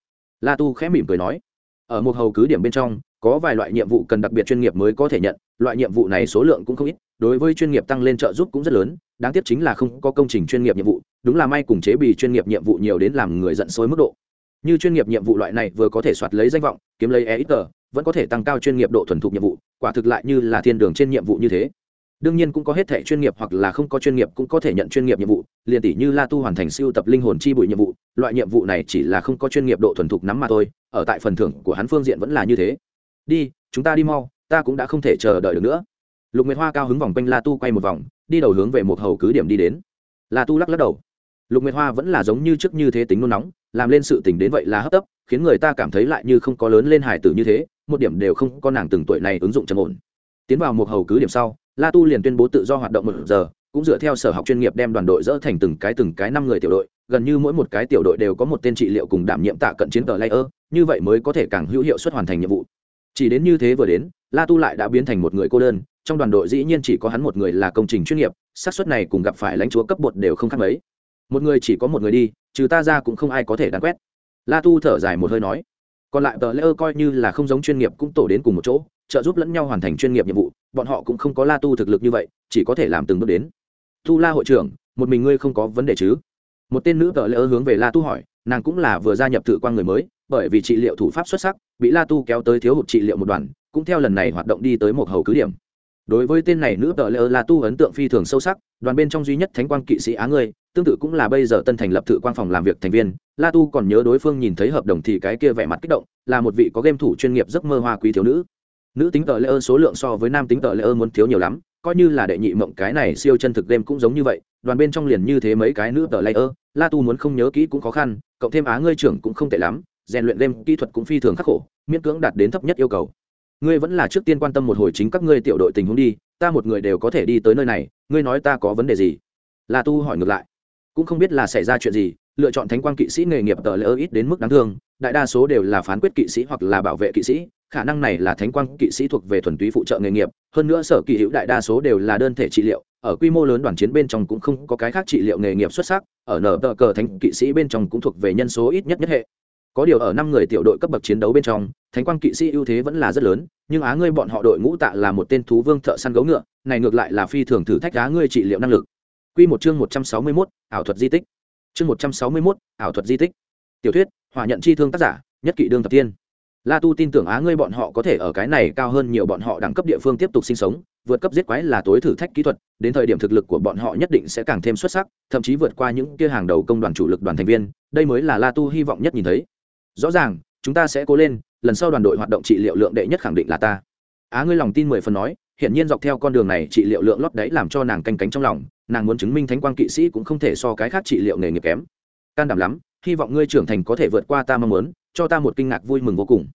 La tu khẽ mỉm cười nói, ở một hầu cứ điểm bên trong, có vài loại nhiệm vụ cần đặc biệt chuyên nghiệp mới có thể nhận, loại nhiệm vụ này số lượng cũng không ít, đối với chuyên nghiệp tăng lên trợ giúp cũng rất lớn, đáng tiếc chính là không có công trình chuyên nghiệp nhiệm vụ, đúng là may cùng chế bì chuyên nghiệp nhiệm vụ nhiều đến làm người giận sôi mức độ như chuyên nghiệp nhiệm vụ loại này vừa có thể soạt lấy danh vọng, kiếm lấy e ít tờ, vẫn có thể tăng cao chuyên nghiệp độ thuần thục nhiệm vụ, quả thực lại như là thiên đường trên nhiệm vụ như thế. Đương nhiên cũng có hết thể chuyên nghiệp hoặc là không có chuyên nghiệp cũng có thể nhận chuyên nghiệp nhiệm vụ, liền tỷ như la tu hoàn thành siêu tập linh hồn chi bụi nhiệm vụ, loại nhiệm vụ này chỉ là không có chuyên nghiệp độ thuần thục nắm mà thôi, ở tại phần thưởng của hắn phương diện vẫn là như thế. Đi, chúng ta đi mau, ta cũng đã không thể chờ đợi được nữa. Lục nguyệt hoa cao hứng vòng quanh la tu quay một vòng, đi đầu hướng về một hầu cứ điểm đi đến. La tu lắc lắc đầu lục nguyệt hoa vẫn là giống như trước như thế tính nôn nóng, làm lên sự tình đến vậy là hấp tấp, khiến người ta cảm thấy lại như không có lớn lên hải tử như thế, một điểm đều không có nàng từng tuổi này ứng dụng trầm ổn. Tiến vào một hầu cứ điểm sau, la tu liền tuyên bố tự do hoạt động một giờ, cũng dựa theo sở học chuyên nghiệp đem đoàn đội dỡ thành từng cái từng cái năm người tiểu đội, gần như mỗi một cái tiểu đội đều có một tên trị liệu cùng đảm nhiệm tạ cận chiến tờ layer, như vậy mới có thể càng hữu hiệu suất hoàn thành nhiệm vụ. Chỉ đến như thế vừa đến, la tu lại đã biến thành một người cô đơn, trong đoàn đội dĩ nhiên chỉ có hắn một người là công trình chuyên nghiệp, xác suất này cùng gặp phải lãnh chúa cấp bột đều không khác mấy một người chỉ có một người đi, trừ ta ra cũng không ai có thể đáng quét. La tu thở dài một hơi nói. Còn lại tờ lễ coi như là không giống chuyên nghiệp cũng tổ đến cùng một chỗ, trợ giúp lẫn nhau hoàn thành chuyên nghiệp nhiệm vụ, bọn họ cũng không có la tu thực lực như vậy, chỉ có thể làm từng bước đến. Tu la hội trưởng, một mình ngươi không có vấn đề chứ? Một tên nữ tờ lễ hướng về la tu hỏi, nàng cũng là vừa gia nhập tự quan người mới, bởi vì trị liệu thủ pháp xuất sắc, bị la tu kéo tới thiếu hụt trị liệu một đoàn cũng theo lần này hoạt động đi tới một hầu cứ điểm. Đối với tên này, nữ tờ lễ la tu ấn tượng phi thường sâu sắc, đoàn bên trong duy nhất thánh quan kỵ sĩ á ngươi tương tự cũng là bây giờ tân thành lập thự quan phòng làm việc thành viên, la tu còn nhớ đối phương nhìn thấy hợp đồng thì cái kia vẻ mặt kích động, là một vị có game thủ chuyên nghiệp giấc mơ hoa quý thiếu nữ. Nữ tính tờ lễ ơ số lượng so với nam tính tờ lễ ơ muốn thiếu nhiều lắm, coi như là đệ nhị mộng cái này siêu chân thực game cũng giống như vậy, đoàn bên trong liền như thế mấy cái nữ tờ lễ ơ, la tu muốn không nhớ kỹ cũng khó khăn, cộng thêm á ngươi trưởng cũng không tệ lắm, rèn luyện game kỹ thuật cũng phi thường khắc khổ, miễn cưỡng đạt đến thấp nhất yêu cầu. Ngươi vẫn là trước tiên quan tâm một hồi chính các ngươi tiểu đội tình huống đi, ta một người đều có thể đi tới nơi này, ngươi nói ta có vấn đề gì? La tu hỏi ngược lại cũng không biết là xảy ra chuyện gì, lựa chọn thánh quang kỵ sĩ nghề nghiệp tờ lỡ ít đến mức đáng thương, đại đa số đều là phán quyết kỵ sĩ hoặc là bảo vệ kỵ sĩ, khả năng này là thánh quang kỵ sĩ thuộc về thuần túy phụ trợ nghề nghiệp, hơn nữa sở kỳ hữu đại đa số đều là đơn thể trị liệu, ở quy mô lớn đoàn chiến bên trong cũng không có cái khác trị liệu nghề nghiệp xuất sắc, ở nở tờ cờ thánh kỵ sĩ bên trong cũng thuộc về nhân số ít nhất nhất hệ. Có điều ở năm người tiểu đội cấp bậc chiến đấu bên trong, thánh quang kỵ sĩ ưu thế vẫn là rất lớn, nhưng á ngươi bọn họ đội ngũ tạ là một tên thú vương thợ săn gấu ngựa, này ngược lại là phi thường thử thách á ngươi trị liệu năng lực. Quy một chương 161, ảo thuật di tích. Chương 161, ảo thuật di tích. Tiểu thuyết, hỏa nhận chi thương tác giả, nhất kỵ đương tập tiên. La Tu tin tưởng á ngươi bọn họ có thể ở cái này cao hơn nhiều bọn họ đẳng cấp địa phương tiếp tục sinh sống, vượt cấp giết quái là tối thử thách kỹ thuật, đến thời điểm thực lực của bọn họ nhất định sẽ càng thêm xuất sắc, thậm chí vượt qua những kia hàng đầu công đoàn chủ lực đoàn thành viên, đây mới là La Tu hy vọng nhất nhìn thấy. Rõ ràng, chúng ta sẽ cố lên, lần sau đoàn đội hoạt động trị liệu lượng đệ nhất khẳng định là ta. Á ngươi lòng tin mười phần nói, hiện nhiên dọc theo con đường này trị liệu lượng lót đấy làm cho nàng canh cánh trong lòng, nàng muốn chứng minh thánh quang kỵ sĩ cũng không thể so cái khác trị liệu nghề nghiệp kém. Can đảm lắm, hy vọng ngươi trưởng thành có thể vượt qua ta mong muốn, cho ta một kinh ngạc vui mừng vô cùng.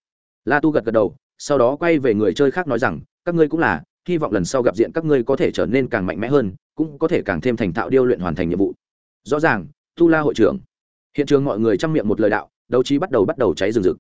La tu gật gật đầu, sau đó quay về người chơi khác nói rằng, các ngươi cũng là, hy vọng lần sau gặp diện các ngươi có thể trở nên càng mạnh mẽ hơn, cũng có thể càng thêm thành thạo điêu luyện hoàn thành nhiệm vụ. Rõ ràng, tu la hội trưởng. Hiện trường mọi người chăm miệng một lời đạo, đấu trí bắt đầu bắt đầu cháy rừng rực.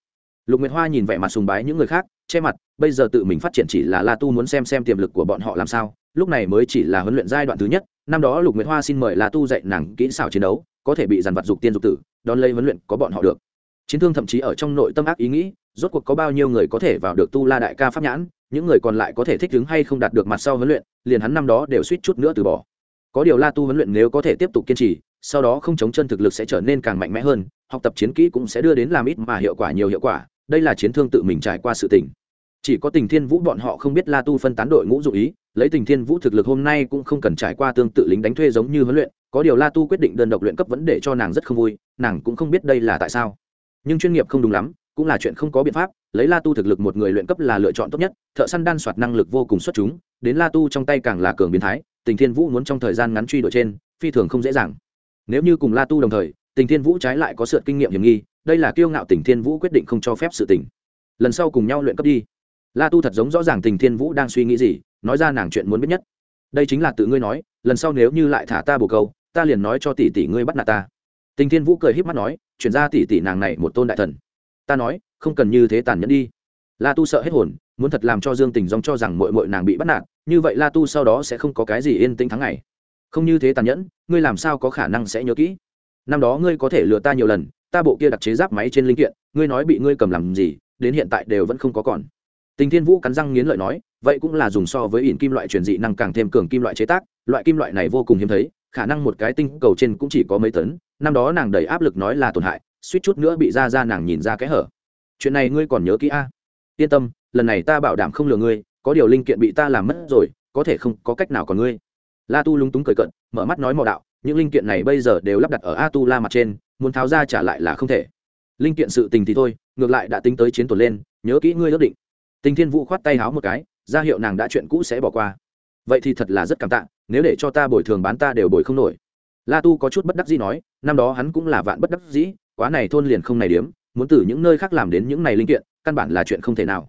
Lục nguyệt hoa nhìn vẻ mặt sùng bái những người khác che mặt, bây giờ tự mình phát triển chỉ là la tu muốn xem xem tiềm lực của bọn họ làm sao. Lúc này mới chỉ là huấn luyện giai đoạn thứ nhất, năm đó lục nguyệt hoa xin mời la tu dạy nàng kỹ xảo chiến đấu, có thể bị dàn vặt dục tiên dục tử, đón lấy huấn luyện có bọn họ được. Chiến thương thậm chí ở trong nội tâm ác ý nghĩ, rốt cuộc có bao nhiêu người có thể vào được tu la đại ca pháp nhãn, những người còn lại có thể thích ứng hay không đạt được mặt sau huấn luyện, liền hắn năm đó đều suýt chút nữa từ bỏ. Có điều la tu huấn luyện nếu có thể tiếp tục kiên trì, sau đó không chống chân thực lực sẽ trở nên càng mạnh mẽ hơn, học tập chiến kỹ cũng sẽ đưa đến làm ít mà hiệu quả nhiều hiệu quả đây là chiến thương tự mình trải qua sự tình. Chỉ có tình thiên vũ bọn họ không biết la tu phân tán đội ngũ dụ ý, lấy tình thiên vũ thực lực hôm nay cũng không cần trải qua tương tự lính đánh thuê giống như huấn luyện, có điều la tu quyết định đơn độc luyện cấp vấn đề cho nàng rất không vui, nàng cũng không biết đây là tại sao. Nhưng chuyên nghiệp không đúng lắm, cũng là chuyện không có biện pháp, lấy la tu thực lực một người luyện cấp là lựa chọn tốt nhất, thợ săn đan soạt năng lực vô cùng xuất chúng, đến la tu trong tay càng là cường biến thái, tình thiên vũ muốn trong thời gian ngắn truy đuổi trên, phi thường không dễ dàng. Nếu như cùng la tu đồng thời, tình thiên vũ trái lại có sượt kinh nghiệm hiểm nghi đây là kiêu ngạo tình thiên vũ quyết định không cho phép sự tình. Lần sau cùng nhau luyện cấp đi. La tu thật giống rõ ràng tình thiên vũ đang suy nghĩ gì, nói ra nàng chuyện muốn biết nhất. Đây chính là tự ngươi nói, lần sau nếu như lại thả ta bồ câu, ta liền nói cho tỷ tỷ ngươi bắt nạt ta. Tình thiên vũ cười h í p mắt nói, chuyển ra tỷ tỷ nàng này một tôn đại thần. Ta nói, không cần như thế tàn nhẫn đi. La tu sợ hết hồn, muốn thật làm cho dương tình dòng cho rằng mội mội nàng bị bắt nạt, như vậy la tu sau đó sẽ không có cái gì yên tĩnh tháng ngày. Không như thế tàn nhẫn, ngươi làm sao có khả năng sẽ nhớ kỹ? Năm đó ngươi có thể lừa ta nhiều lần ta bộ kia đặt chế giáp máy trên linh kiện, ngươi nói bị ngươi cầm làm gì, đến hiện tại đều vẫn không có còn. Tình thiên vũ cắn răng nghiến lợi nói, vậy cũng là dùng so với ỉn kim loại truyền dị năng càng thêm cường kim loại chế tác, loại kim loại này vô cùng hiếm thấy, khả năng một cái tinh cầu trên cũng chỉ có mấy tấn, năm đó nàng đầy áp lực nói là tổn hại, suýt chút nữa bị ra ra nàng nhìn ra cái hở. Chuyện này ngươi còn nhớ kỹ a? Yên tâm, lần này ta bảo đảm không lừa ngươi, có điều linh kiện bị ta làm mất rồi, có thể không có cách nào còn ngươi. La tu lúng túng cười cận mở mắt nói mò đạo những linh kiện này bây giờ đều lắp đặt ở a tu la mặt trên, muốn tháo ra trả lại là không thể. Linh kiện sự tình thì thôi, ngược lại đã tính tới chiến tuần lên, nhớ kỹ ngươi ước định. Tình thiên vũ khoát tay háo một cái, ra hiệu nàng đã chuyện cũ sẽ bỏ qua. Vậy thì thật là rất cảm tạ, nếu để cho ta bồi thường bán ta đều bồi không nổi. La tu có chút bất đắc dĩ nói, năm đó hắn cũng là vạn bất đắc dĩ, quá này thôn liền không này điếm, muốn từ những nơi khác làm đến những này linh kiện, căn bản là chuyện không thể nào.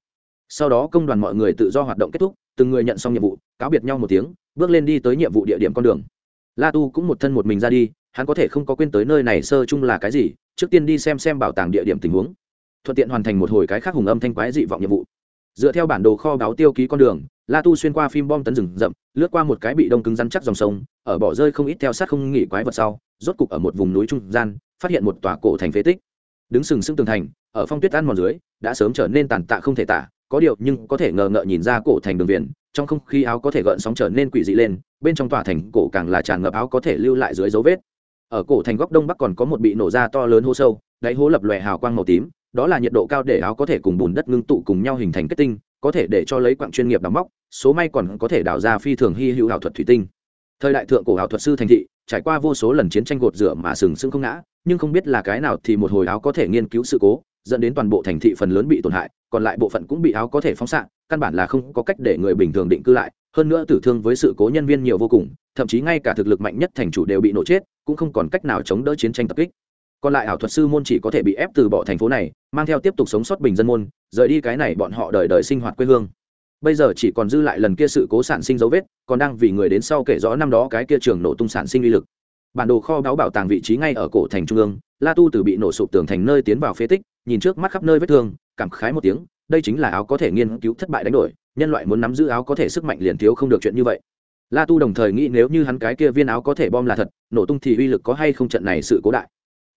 Sau đó công đoàn mọi người tự do hoạt động kết thúc, từng người nhận xong nhiệm vụ, cáo biệt nhau một tiếng, bước lên đi tới nhiệm vụ địa điểm con đường la tu cũng một thân một mình ra đi, hắn có thể không có quên tới nơi này sơ chung là cái gì, trước tiên đi xem xem bảo tàng địa điểm tình huống. Thuận tiện hoàn thành một hồi cái khác hùng âm thanh quái dị vọng nhiệm vụ. Dựa theo bản đồ kho báo tiêu ký con đường, la tu xuyên qua phim bom tấn rừng rậm, lướt qua một cái bị đông cứng rắn chắc dòng sông, ở bỏ rơi không ít theo sát không nghỉ quái vật sau, rốt cục ở một vùng núi trung gian, phát hiện một tòa cổ thành phế tích. Đứng sừng sững tường thành, ở phong tuyết ăn mòn dưới, đã sớm trở nên tàn tạ không thể tả có điều nhưng có thể ngờ ngợ nhìn ra cổ thành đường viền, trong không khí áo có thể gợn sóng trở nên quỷ dị lên, bên trong tòa thành cổ càng là tràn ngập áo có thể lưu lại dưới dấu vết. Ở cổ thành góc đông bắc còn có một bị nổ ra to lớn hố sâu, đáy hố lập lòe hào quang màu tím, đó là nhiệt độ cao để áo có thể cùng bùn đất ngưng tụ cùng nhau hình thành kết tinh, có thể để cho lấy quặng chuyên nghiệp đóng móc, số may còn có thể đào ra phi thường hy hữu ảo thuật thủy tinh. Thời đại thượng cổ ảo thuật sư thành thị, trải qua vô số lần chiến tranh gột rửa mà sừng sững không ngã, nhưng không biết là cái nào thì một hồi áo có thể nghiên cứu sự cố dẫn đến toàn bộ thành thị phần lớn bị tổn hại, còn lại bộ phận cũng bị áo có thể phóng xạ, căn bản là không có cách để người bình thường định cư lại. Hơn nữa tử thương với sự cố nhân viên nhiều vô cùng, thậm chí ngay cả thực lực mạnh nhất thành chủ đều bị nổ chết, cũng không còn cách nào chống đỡ chiến tranh tập kích. Còn lại ảo thuật sư môn chỉ có thể bị ép từ bỏ thành phố này, mang theo tiếp tục sống sót bình dân môn, rời đi cái này bọn họ đời đời sinh hoạt quê hương. Bây giờ chỉ còn dư lại lần kia sự cố sản sinh dấu vết, còn đang vì người đến sau kể rõ năm đó cái kia trường nổ tung sản sinh uy lực. Bản đồ kho báu bảo tàng vị trí ngay ở cổ thành trung ương la tu từ bị nổ sụp tường thành nơi tiến vào phế tích, nhìn trước mắt khắp nơi vết thương, cảm khái một tiếng, đây chính là áo có thể nghiên cứu thất bại đánh đổi, nhân loại muốn nắm giữ áo có thể sức mạnh liền thiếu không được chuyện như vậy. La tu đồng thời nghĩ nếu như hắn cái kia viên áo có thể bom là thật, nổ tung thì uy lực có hay không trận này sự cố đại.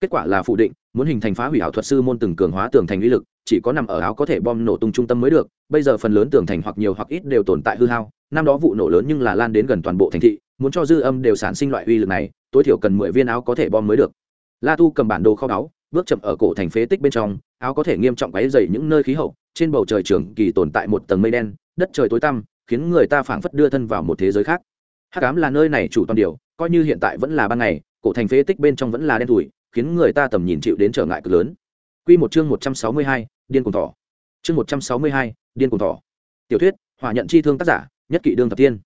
Kết quả là phủ định, muốn hình thành phá hủy ảo thuật sư môn từng cường hóa tường thành uy lực, chỉ có nằm ở áo có thể bom nổ tung trung tâm mới được, bây giờ phần lớn tường thành hoặc nhiều hoặc ít đều tồn tại hư hao, năm đó vụ nổ lớn nhưng là lan đến gần toàn bộ thành thị, muốn cho dư âm đều sản sinh loại uy lực này, tối thiểu cần mười viên áo có thể bom mới được la tu cầm bản đồ kho báu bước chậm ở cổ thành phế tích bên trong áo có thể nghiêm trọng quáy dày những nơi khí hậu trên bầu trời trường kỳ tồn tại một tầng mây đen đất trời tối tăm khiến người ta phảng phất đưa thân vào một thế giới khác hắc ám là nơi này chủ toàn điều coi như hiện tại vẫn là ban ngày cổ thành phế tích bên trong vẫn là đen thủi khiến người ta tầm nhìn chịu đến trở ngại cực lớn Quy một chương 162, điên cuồng thỏ. Chương 162, điên cuồng thỏ. Tiểu thuyết, hỏa nhận chi thương tác giả, nhất kỵ đương thập tiên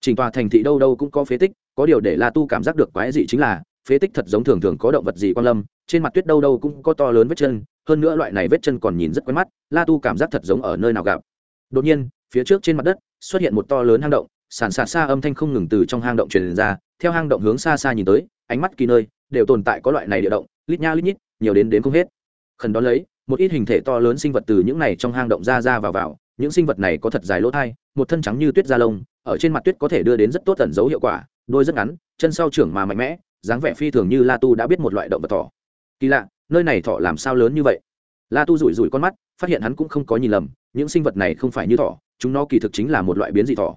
trình tòa thành thị đâu đâu cũng có phế tích có điều để la tu cảm giác được quái dị chính là phế tích thật giống thường thường có động vật gì quan lâm, trên mặt tuyết đâu đâu cũng có to lớn vết chân, hơn nữa loại này vết chân còn nhìn rất quen mắt, la tu cảm giác thật giống ở nơi nào gặp. Đột nhiên, phía trước trên mặt đất xuất hiện một to lớn hang động, sàn sạt xa âm thanh không ngừng từ trong hang động truyền ra, theo hang động hướng xa xa nhìn tới, ánh mắt kỳ nơi, đều tồn tại có loại này địa động, lít nha lít nhít, nhiều đến đến không hết. Khẩn đón lấy, một ít hình thể to lớn sinh vật từ những này trong hang động ra ra vào vào, những sinh vật này có thật dài lỗ thai, một thân trắng như tuyết da lông, ở trên mặt tuyết có thể đưa đến rất tốt tẩn dấu hiệu quả, đôi rất ngắn, chân sau trưởng mà mạnh mẽ dáng vẻ phi thường như la tu đã biết một loại động vật thỏ. Kỳ lạ, nơi này thỏ làm sao lớn như vậy? La tu rủi rủi con mắt, phát hiện hắn cũng không có nhìn lầm, những sinh vật này không phải như thỏ, chúng nó kỳ thực chính là một loại biến dị thỏ.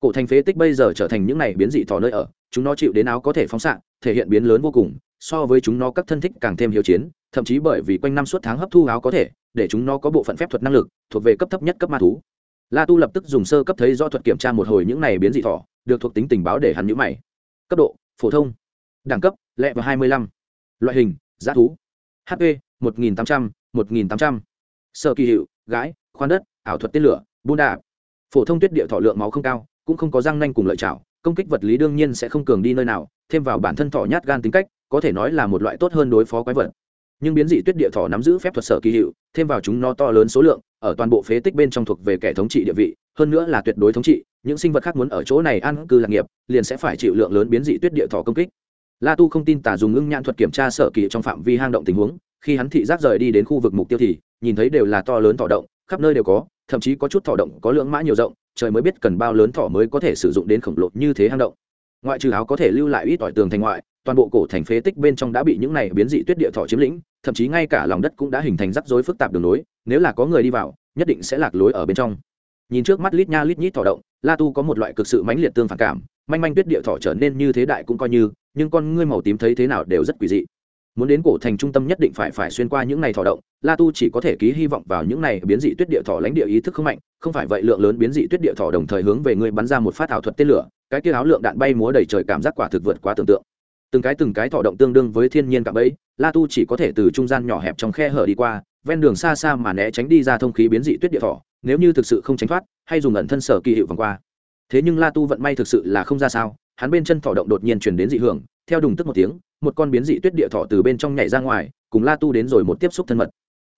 Cổ thành phế tích bây giờ trở thành những này biến dị thỏ nơi ở, chúng nó chịu đến áo có thể phóng xạ, thể hiện biến lớn vô cùng, so với chúng nó các thân thích càng thêm hiếu chiến, thậm chí bởi vì quanh năm suốt tháng hấp thu áo có thể, để chúng nó có bộ phận phép thuật năng lực, thuộc về cấp thấp nhất cấp ma thú. La tu lập tức dùng sơ cấp thấy do thuật kiểm tra một hồi những này biến dị thỏ, được thuộc tính tình báo để hắn nhữ mày. Cấp độ, phổ thông đẳng cấp, lẹ và hai mươi lăm. Loại hình, giá thú. Hp một nghìn tám trăm, một nghìn tám trăm. Sợ kỳ hiệu, gái, khoan đất, ảo thuật tên lửa bùn đạ phổ thông tuyết địa thọ lượng máu không cao, cũng không có răng nanh cùng lợi chảo công kích vật lý đương nhiên sẽ không cường đi nơi nào, thêm vào bản thân thọ nhát gan tính cách, có thể nói là một loại tốt hơn đối phó quái vật. Nhưng biến dị tuyết địa thỏ nắm giữ phép thuật sở kỳ hiệu, thêm vào chúng nó to lớn số lượng, ở toàn bộ phế tích bên trong thuộc về kẻ thống trị địa vị, hơn nữa là tuyệt đối thống trị, những sinh vật khác muốn ở chỗ này ăn cư lạc nghiệp, liền sẽ phải chịu lượng lớn biến dị tuyết địa thỏ công kích la tu không tin tả dùng ngưng nhãn thuật kiểm tra sở kỳ trong phạm vi hang động tình huống, khi hắn thị giác rời đi đến khu vực mục tiêu thì, nhìn thấy đều là to lớn thỏ động, khắp nơi đều có, thậm chí có chút thỏ động có lượng mã nhiều rộng, trời mới biết cần bao lớn thỏ mới có thể sử dụng đến khổng lồ như thế hang động. Ngoại trừ áo có thể lưu lại ít ỏi tường thành ngoại, toàn bộ cổ thành phế tích bên trong đã bị những này biến dị tuyết địa thỏ chiếm lĩnh, thậm chí ngay cả lòng đất cũng đã hình thành rắc rối phức tạp đường lối nếu là có người đi vào, nhất định sẽ lạc lối ở bên trong. Nhìn trước mắt lít nha lít nhít thỏ động, la tu có một loại cực sự mãnh liệt tương phản cảm, manh manh tuyết địa thỏ trở nên như thế đại cũng coi như nhưng con ngươi màu tím thấy thế nào đều rất quỷ dị. Muốn đến cổ thành trung tâm nhất định phải phải xuyên qua những này thỏ động, la tu chỉ có thể ký hy vọng vào những này biến dị tuyết địa thỏ lãnh địa ý thức không mạnh, không phải vậy lượng lớn biến dị tuyết địa thỏ đồng thời hướng về ngươi bắn ra một phát ảo thuật tên lửa, cái kia áo lượng đạn bay múa đầy trời cảm giác quả thực vượt quá tưởng tượng. Từng cái từng cái thọ động tương đương với thiên nhiên cạm ấy la tu chỉ có thể từ trung gian nhỏ hẹp trong khe hở đi qua, ven đường xa xa mà né tránh đi ra thông khí biến dị tuyết địa thọ nếu như thực sự không tránh thoát, hay dùng ẩn thân sở kỳ hiệu vòng qua. Thế nhưng la tu vận may thực sự là không ra sao hắn bên chân thỏ động đột nhiên chuyển đến dị hưởng, theo đùng tức một tiếng, một con biến dị tuyết địa thỏ từ bên trong nhảy ra ngoài, cùng la tu đến rồi một tiếp xúc thân mật.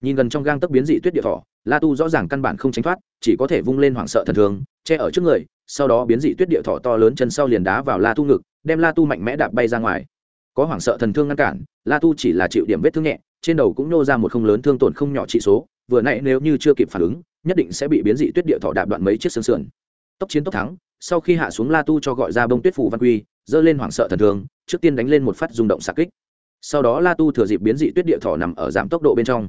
Nhìn gần trong gang tấc biến dị tuyết địa thỏ, la tu rõ ràng căn bản không tránh thoát, chỉ có thể vung lên hoảng sợ thần thường, che ở trước người, sau đó biến dị tuyết địa thỏ to lớn chân sau liền đá vào la tu ngực, đem la tu mạnh mẽ đạp bay ra ngoài. Có hoảng sợ thần thương ngăn cản, la tu chỉ là chịu điểm vết thương nhẹ, trên đầu cũng nô ra một không lớn thương tổn không nhỏ trị số, vừa nãy nếu như chưa kịp phản ứng, nhất định sẽ bị biến dị tuyết địa thỏ đạp đoạn mấy chiếc xương sườn. Tốc chiến tốc thắng sau khi hạ xuống la tu cho gọi ra bông tuyết phủ văn quy, dơ lên hoảng sợ thần thương, trước tiên đánh lên một phát rung động xạ kích. Sau đó la tu thừa dịp biến dị tuyết địa thọ nằm ở giảm tốc độ bên trong.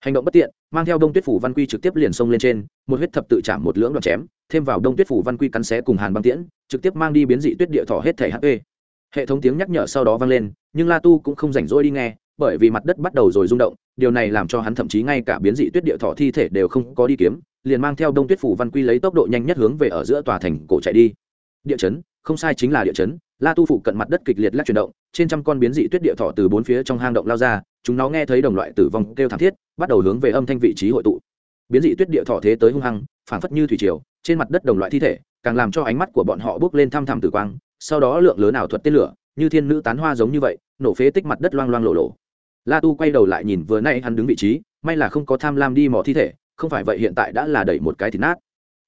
Hành động bất tiện, mang theo đông tuyết phủ văn quy trực tiếp liền xông lên trên, một huyết thập tự chạm một lưỡng đoạn chém, thêm vào đông tuyết phủ văn quy cắn xé cùng hàn băng tiễn, trực tiếp mang đi biến dị tuyết địa thọ hết thể hp hệ thống tiếng nhắc nhở sau đó vang lên, nhưng la tu cũng không rảnh rỗi đi nghe, bởi vì mặt đất bắt đầu rồi rung động, điều này làm cho hắn thậm chí ngay cả biến dị tuyết địa thọ thi thể đều không có đi kiếm liền mang theo đông tuyết phủ văn quy lấy tốc độ nhanh nhất hướng về ở giữa tòa thành cổ chạy đi. Địa chấn, không sai chính là địa chấn. La tu phụ cận mặt đất kịch liệt lắc chuyển động, trên trăm con biến dị tuyết địa thọ từ bốn phía trong hang động lao ra, chúng nó nghe thấy đồng loại tử vong kêu thảm thiết, bắt đầu hướng về âm thanh vị trí hội tụ. Biến dị tuyết địa thọ thế tới hung hăng, phảng phất như thủy triều, trên mặt đất đồng loại thi thể, càng làm cho ánh mắt của bọn họ bước lên thăm thẳm tử quang, sau đó lượng lớn ảo thuật tên lửa, như thiên nữ tán hoa giống như vậy, nổ phế tích mặt đất loang loang lộ lộ. La tu quay đầu lại nhìn vừa nay hắn đứng vị trí, may là không có tham lam đi mò thi thể không phải vậy hiện tại đã là đẩy một cái thịt nát.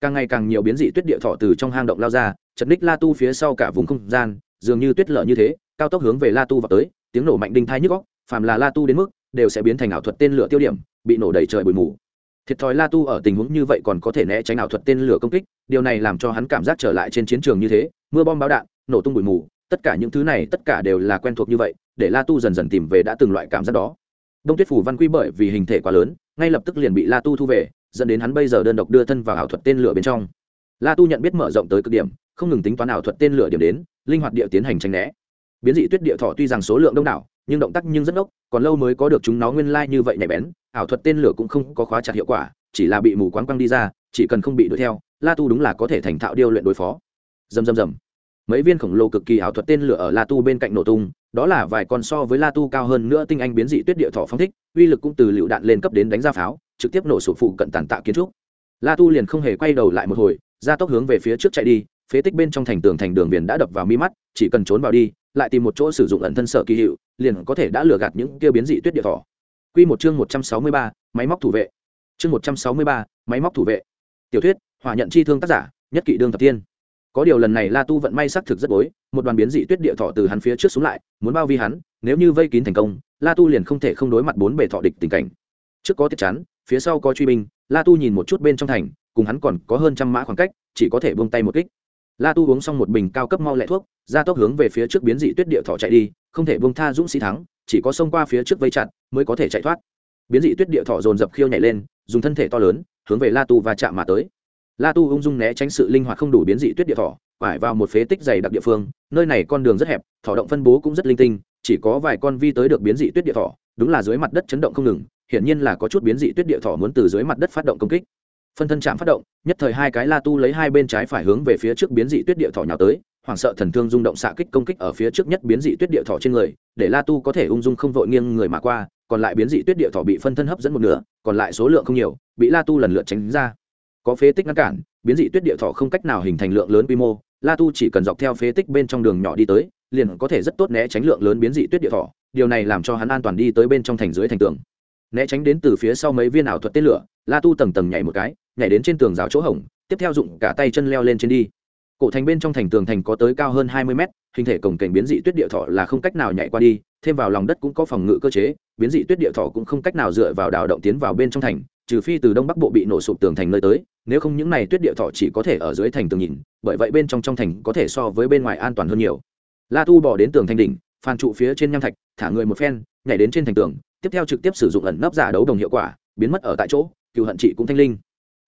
Càng ngày càng nhiều biến dị tuyết địa thọ từ trong hang động lao ra, chật ních la tu phía sau cả vùng không gian, dường như tuyết lở như thế, cao tốc hướng về la tu vào tới, tiếng nổ mạnh đinh thai nhức góc phàm là la tu đến mức, đều sẽ biến thành ảo thuật tên lửa tiêu điểm, bị nổ đầy trời bụi mù. Thiệt thòi la tu ở tình huống như vậy còn có thể né tránh ảo thuật tên lửa công kích, điều này làm cho hắn cảm giác trở lại trên chiến trường như thế, mưa bom báo đạn, nổ tung bụi mù, tất cả những thứ này tất cả đều là quen thuộc như vậy, để la tu dần dần tìm về đã từng loại cảm giác đó. Đông tuyết phủ văn quy bởi vì hình thể quá lớn ngay lập tức liền bị la tu thu về, dẫn đến hắn bây giờ đơn độc đưa thân vào ảo thuật tên lửa bên trong. La tu nhận biết mở rộng tới cực điểm, không ngừng tính toán ảo thuật tên lửa điểm đến, linh hoạt địa tiến hành tranh né. Biến dị tuyết địa thọ tuy rằng số lượng đông đảo, nhưng động tác nhưng rất ốc còn lâu mới có được chúng nó nguyên lai、like、như vậy nhạy bén, ảo thuật tên lửa cũng không có khóa chặt hiệu quả, chỉ là bị mù quáng quăng đi ra, chỉ cần không bị đuổi theo, la tu đúng là có thể thành thạo điêu luyện đối phó. Dầm dầm dầm mấy viên khổng lồ cực kỳ ảo thuật tên lửa ở la tu bên cạnh nổ tung đó là vài con so với la tu cao hơn nữa tinh anh biến dị tuyết địa thọ phong thích uy lực cũng từ lựu đạn lên cấp đến đánh ra pháo trực tiếp nổ sụp phụ cận tàn tạ kiến trúc la tu liền không hề quay đầu lại một hồi ra tốc hướng về phía trước chạy đi phế tích bên trong thành tường thành đường biển đã đập vào mi mắt chỉ cần trốn vào đi lại tìm một chỗ sử dụng ẩn thân sở kỳ hiệu liền có thể đã lừa gạt những kia biến dị tuyết địa thỏ Quy một chương 163, máy móc thủ vệ. Chương 163, máy móc thủ vệ. Tiểu thuyết, hỏa nhận chi thương tác giả, nhất kỵ đương thập tiên. Có điều lần này La Tu vận may xác thực rất bối, một đoàn biến dị tuyết địa thọ từ hắn phía trước xuống lại, muốn bao vi hắn, nếu như vây kín thành công, La Tu liền không thể không đối mặt bốn bề thọ địch tình cảnh. Trước có tiết chắn, phía sau có truy binh, La Tu nhìn một chút bên trong thành, cùng hắn còn có hơn trăm mã khoảng cách, chỉ có thể buông tay một kích. La Tu uống xong một bình cao cấp mau lẹ thuốc, ra tốc hướng về phía trước biến dị tuyết địa thọ chạy đi, không thể buông tha dũng sĩ thắng, chỉ có xông qua phía trước vây chặt mới có thể chạy thoát biến dị tuyết địa thọ dồn dập khiêu nhảy lên dùng thân thể to lớn hướng về la tu và chạm mà tới la tu ung dung né tránh sự linh hoạt không đủ biến dị tuyết địa thọ quải vào một phế tích dày đặc địa phương, nơi này con đường rất hẹp thọ động phân bố cũng rất linh tinh, chỉ có vài con vi tới được biến dị tuyết địa thọ đúng là dưới mặt đất chấn động không ngừng, hiển nhiên là có chút biến dị tuyết địa thọ muốn từ dưới mặt đất phát động công kích. Phân thân chạm phát động, nhất thời hai cái la tu lấy hai bên trái phải hướng về phía trước biến dị tuyết địa thọ nhào tới, hoảng sợ thần thương rung động xạ kích công kích ở phía trước nhất biến dị tuyết địa thọ trên người, để la tu có thể ung dung không vội nghiêng người mà qua, còn lại biến dị tuyết địa thọ bị phân thân hấp dẫn một nửa, còn lại số lượng không nhiều, bị la tu lần lượt tránh ra có phế tích ngăn cản, biến dị tuyết địa thọ không cách nào hình thành lượng lớn quy mô, la tu chỉ cần dọc theo phế tích bên trong đường nhỏ đi tới, liền có thể rất tốt né tránh lượng lớn biến dị tuyết địa thọ, điều này làm cho hắn an toàn đi tới bên trong thành dưới thành tường. Né tránh đến từ phía sau mấy viên ảo thuật tên lửa, la tu tầng tầng nhảy một cái, nhảy đến trên tường rào chỗ hổng, tiếp theo dụng cả tay chân leo lên trên đi. Cổ thành bên trong thành tường thành có tới cao hơn hai mươi mét, hình thể cổng cảnh biến dị tuyết địa thọ là không cách nào nhảy qua đi, thêm vào lòng đất cũng có phòng ngự cơ chế, biến dị tuyết địa thọ cũng không cách nào dựa vào đào động tiến vào bên trong thành, trừ phi từ đông bắc bộ bị nổ sụp tường thành nơi tới nếu không những này tuyết địa thọ chỉ có thể ở dưới thành tường nhìn, bởi vậy bên trong trong thành có thể so với bên ngoài an toàn hơn nhiều. La tu bỏ đến tường thành đỉnh, phàn trụ phía trên nham thạch, thả người một phen, nhảy đến trên thành tường, tiếp theo trực tiếp sử dụng ẩn nấp giả đấu đồng hiệu quả, biến mất ở tại chỗ, cựu hận chị cũng thanh linh.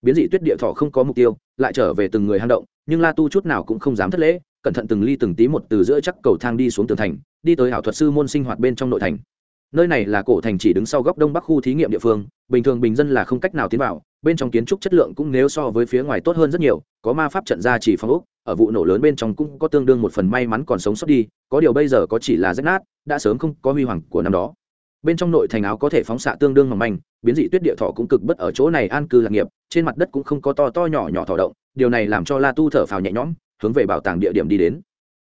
Biến dị tuyết địa thọ không có mục tiêu, lại trở về từng người hang động, nhưng la tu chút nào cũng không dám thất lễ, cẩn thận từng ly từng tí một từ giữa chắc cầu thang đi xuống tường thành, đi tới ảo thuật sư môn sinh hoạt bên trong nội thành nơi này là cổ thành chỉ đứng sau góc đông bắc khu thí nghiệm địa phương, bình thường bình dân là không cách nào tiến vào, bên trong kiến trúc chất lượng cũng nếu so với phía ngoài tốt hơn rất nhiều, có ma pháp trận ra chỉ phong ốc, ở vụ nổ lớn bên trong cũng có tương đương một phần may mắn còn sống sót đi, có điều bây giờ có chỉ là rách nát, đã sớm không có huy hoàng của năm đó. Bên trong nội thành áo có thể phóng xạ tương đương mỏng manh, biến dị tuyết địa thọ cũng cực bất ở chỗ này an cư lạc nghiệp, trên mặt đất cũng không có to to nhỏ nhỏ thọ động, điều này làm cho la tu thở phào nhẹ nhõm, hướng về bảo tàng địa điểm đi đến.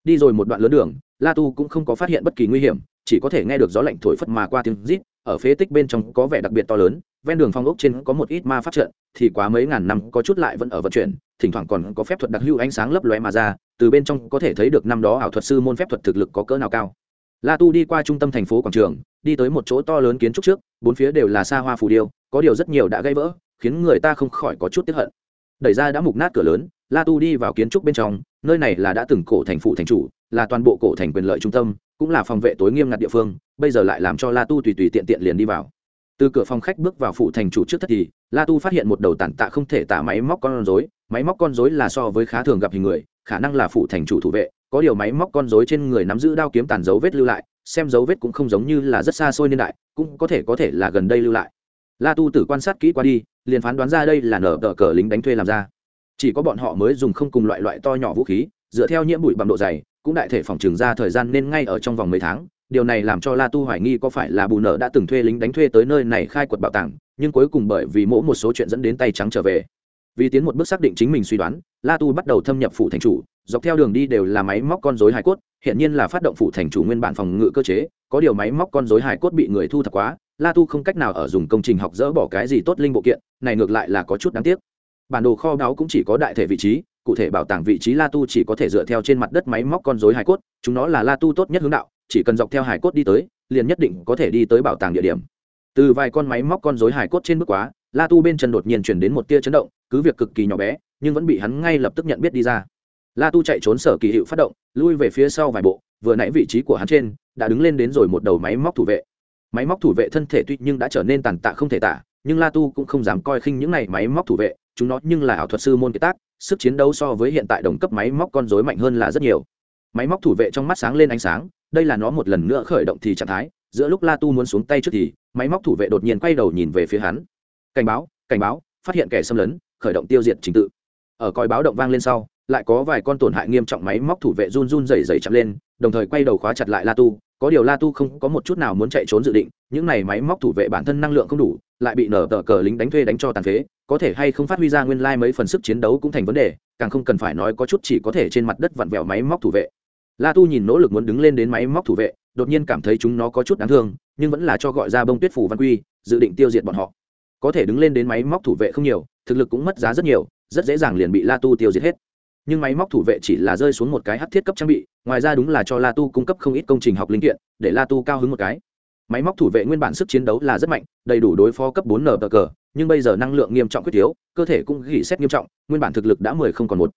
Đi rồi một đoạn lớn đường, la tu cũng không có phát hiện bất kỳ nguy hiểm chỉ có thể nghe được gió lạnh thổi phất mà qua tiếng rít, ở phế tích bên trong có vẻ đặc biệt to lớn, ven đường phong ốc trên có một ít ma phát trận, thì quá mấy ngàn năm có chút lại vẫn ở vận chuyển, thỉnh thoảng còn có phép thuật đặc hữu ánh sáng lấp lóe mà ra, từ bên trong có thể thấy được năm đó ảo thuật sư môn phép thuật thực lực có cỡ nào cao. La tu đi qua trung tâm thành phố quảng trường, đi tới một chỗ to lớn kiến trúc trước, bốn phía đều là xa hoa phù điêu, có điều rất nhiều đã gây vỡ, khiến người ta không khỏi có chút tiếp hận. Đẩy ra đã mục nát cửa lớn, la tu đi vào kiến trúc bên trong, nơi này là đã từng cổ thành phụ thành chủ, là toàn bộ cổ thành quyền lợi trung tâm cũng là phòng vệ tối nghiêm ngặt địa phương, bây giờ lại làm cho la tu tùy tùy tiện tiện liền đi vào. Từ cửa phòng khách bước vào phủ thành chủ trước thất thì, la tu phát hiện một đầu tản tạ không thể tả máy móc con rối. Máy móc con rối là so với khá thường gặp hình người, khả năng là phủ thành chủ thủ vệ. Có điều máy móc con rối trên người nắm giữ đao kiếm tàn dấu vết lưu lại, xem dấu vết cũng không giống như là rất xa xôi niên đại, cũng có thể có thể là gần đây lưu lại. La tu tử quan sát kỹ qua đi, liền phán đoán ra đây là nở đỡ cờ lính đánh thuê làm ra. Chỉ có bọn họ mới dùng không cùng loại loại to nhỏ vũ khí, dựa theo nhiễm bụi bằng độ dày cũng đại thể phòng trường ra thời gian nên ngay ở trong vòng mấy tháng. Điều này làm cho la tu hoài nghi có phải là bù nợ đã từng thuê lính đánh thuê tới nơi này khai quật bảo tàng, nhưng cuối cùng bởi vì mỗi một số chuyện dẫn đến tay trắng trở về. Vì tiến một bước xác định chính mình suy đoán, la tu bắt đầu thâm nhập phủ thành chủ, dọc theo đường đi đều là máy móc con dối hải cốt, hiện nhiên là phát động phủ thành chủ nguyên bản phòng ngự cơ chế, có điều máy móc con dối hải cốt bị người thu thập quá, la tu không cách nào ở dùng công trình học dỡ bỏ cái gì tốt linh bộ kiện, này ngược lại là có chút đáng tiếc. Bản đồ kho báu cũng chỉ có đại thể vị trí cụ thể bảo tàng vị trí la tu chỉ có thể dựa theo trên mặt đất máy móc con dối hải cốt, chúng nó là la tu tốt nhất hướng đạo, chỉ cần dọc theo hải cốt đi tới, liền nhất định có thể đi tới bảo tàng địa điểm. Từ vài con máy móc con dối hải cốt trên bước quá, la tu bên chân đột nhiên chuyển đến một tia chấn động, cứ việc cực kỳ nhỏ bé, nhưng vẫn bị hắn ngay lập tức nhận biết đi ra. La tu chạy trốn sở kỳ hiệu phát động, lui về phía sau vài bộ, vừa nãy vị trí của hắn trên, đã đứng lên đến rồi một đầu máy móc thủ vệ. Máy móc thủ vệ thân thể tuy nhưng đã trở nên tàn tạ không thể tả, nhưng la tu cũng không dám coi khinh những này máy móc thủ vệ chúng nó nhưng là ảo thuật sư môn kiệt tác, sức chiến đấu so với hiện tại đồng cấp máy móc con dối mạnh hơn là rất nhiều. Máy móc thủ vệ trong mắt sáng lên ánh sáng, đây là nó một lần nữa khởi động thì trạng thái, giữa lúc la tu muốn xuống tay trước thì, máy móc thủ vệ đột nhiên quay đầu nhìn về phía hắn. Cảnh báo cảnh báo, phát hiện kẻ xâm lấn, khởi động tiêu diệt trình tự. Ở còi báo động vang lên sau, lại có vài con tổn hại nghiêm trọng máy móc thủ vệ run run rẩy rẩy chậm lên, đồng thời quay đầu khóa chặt lại la tu. Có điều la tu không có một chút nào muốn chạy trốn dự định, những này máy móc thủ vệ bản thân năng lượng không đủ, lại bị nở tờ cờ lính đánh thuê đánh cho tàn phế có thể hay không phát huy ra nguyên lai mấy phần sức chiến đấu cũng thành vấn đề, càng không cần phải nói có chút chỉ có thể trên mặt đất vặn vẹo máy móc thủ vệ. La tu nhìn nỗ lực muốn đứng lên đến máy móc thủ vệ, đột nhiên cảm thấy chúng nó có chút đáng thương, nhưng vẫn là cho gọi ra bông tuyết phủ văn quy, dự định tiêu diệt bọn họ. Có thể đứng lên đến máy móc thủ vệ không nhiều, thực lực cũng mất giá rất nhiều, rất dễ dàng liền bị la tu tiêu diệt hết. Nhưng máy móc thủ vệ chỉ là rơi xuống một cái hắt thiết cấp trang bị, ngoài ra đúng là cho la tu cung cấp không ít công trình học linh kiện, để la tu cao hứng một cái. Máy móc thủ vệ nguyên bản sức chiến đấu là rất mạnh, đầy đủ đối phó cấp bốn nờ cờ nhưng bây giờ năng lượng nghiêm trọng quyết thiếu, cơ thể cũng gỉ xét nghiêm trọng, nguyên bản thực lực đã mười không còn một.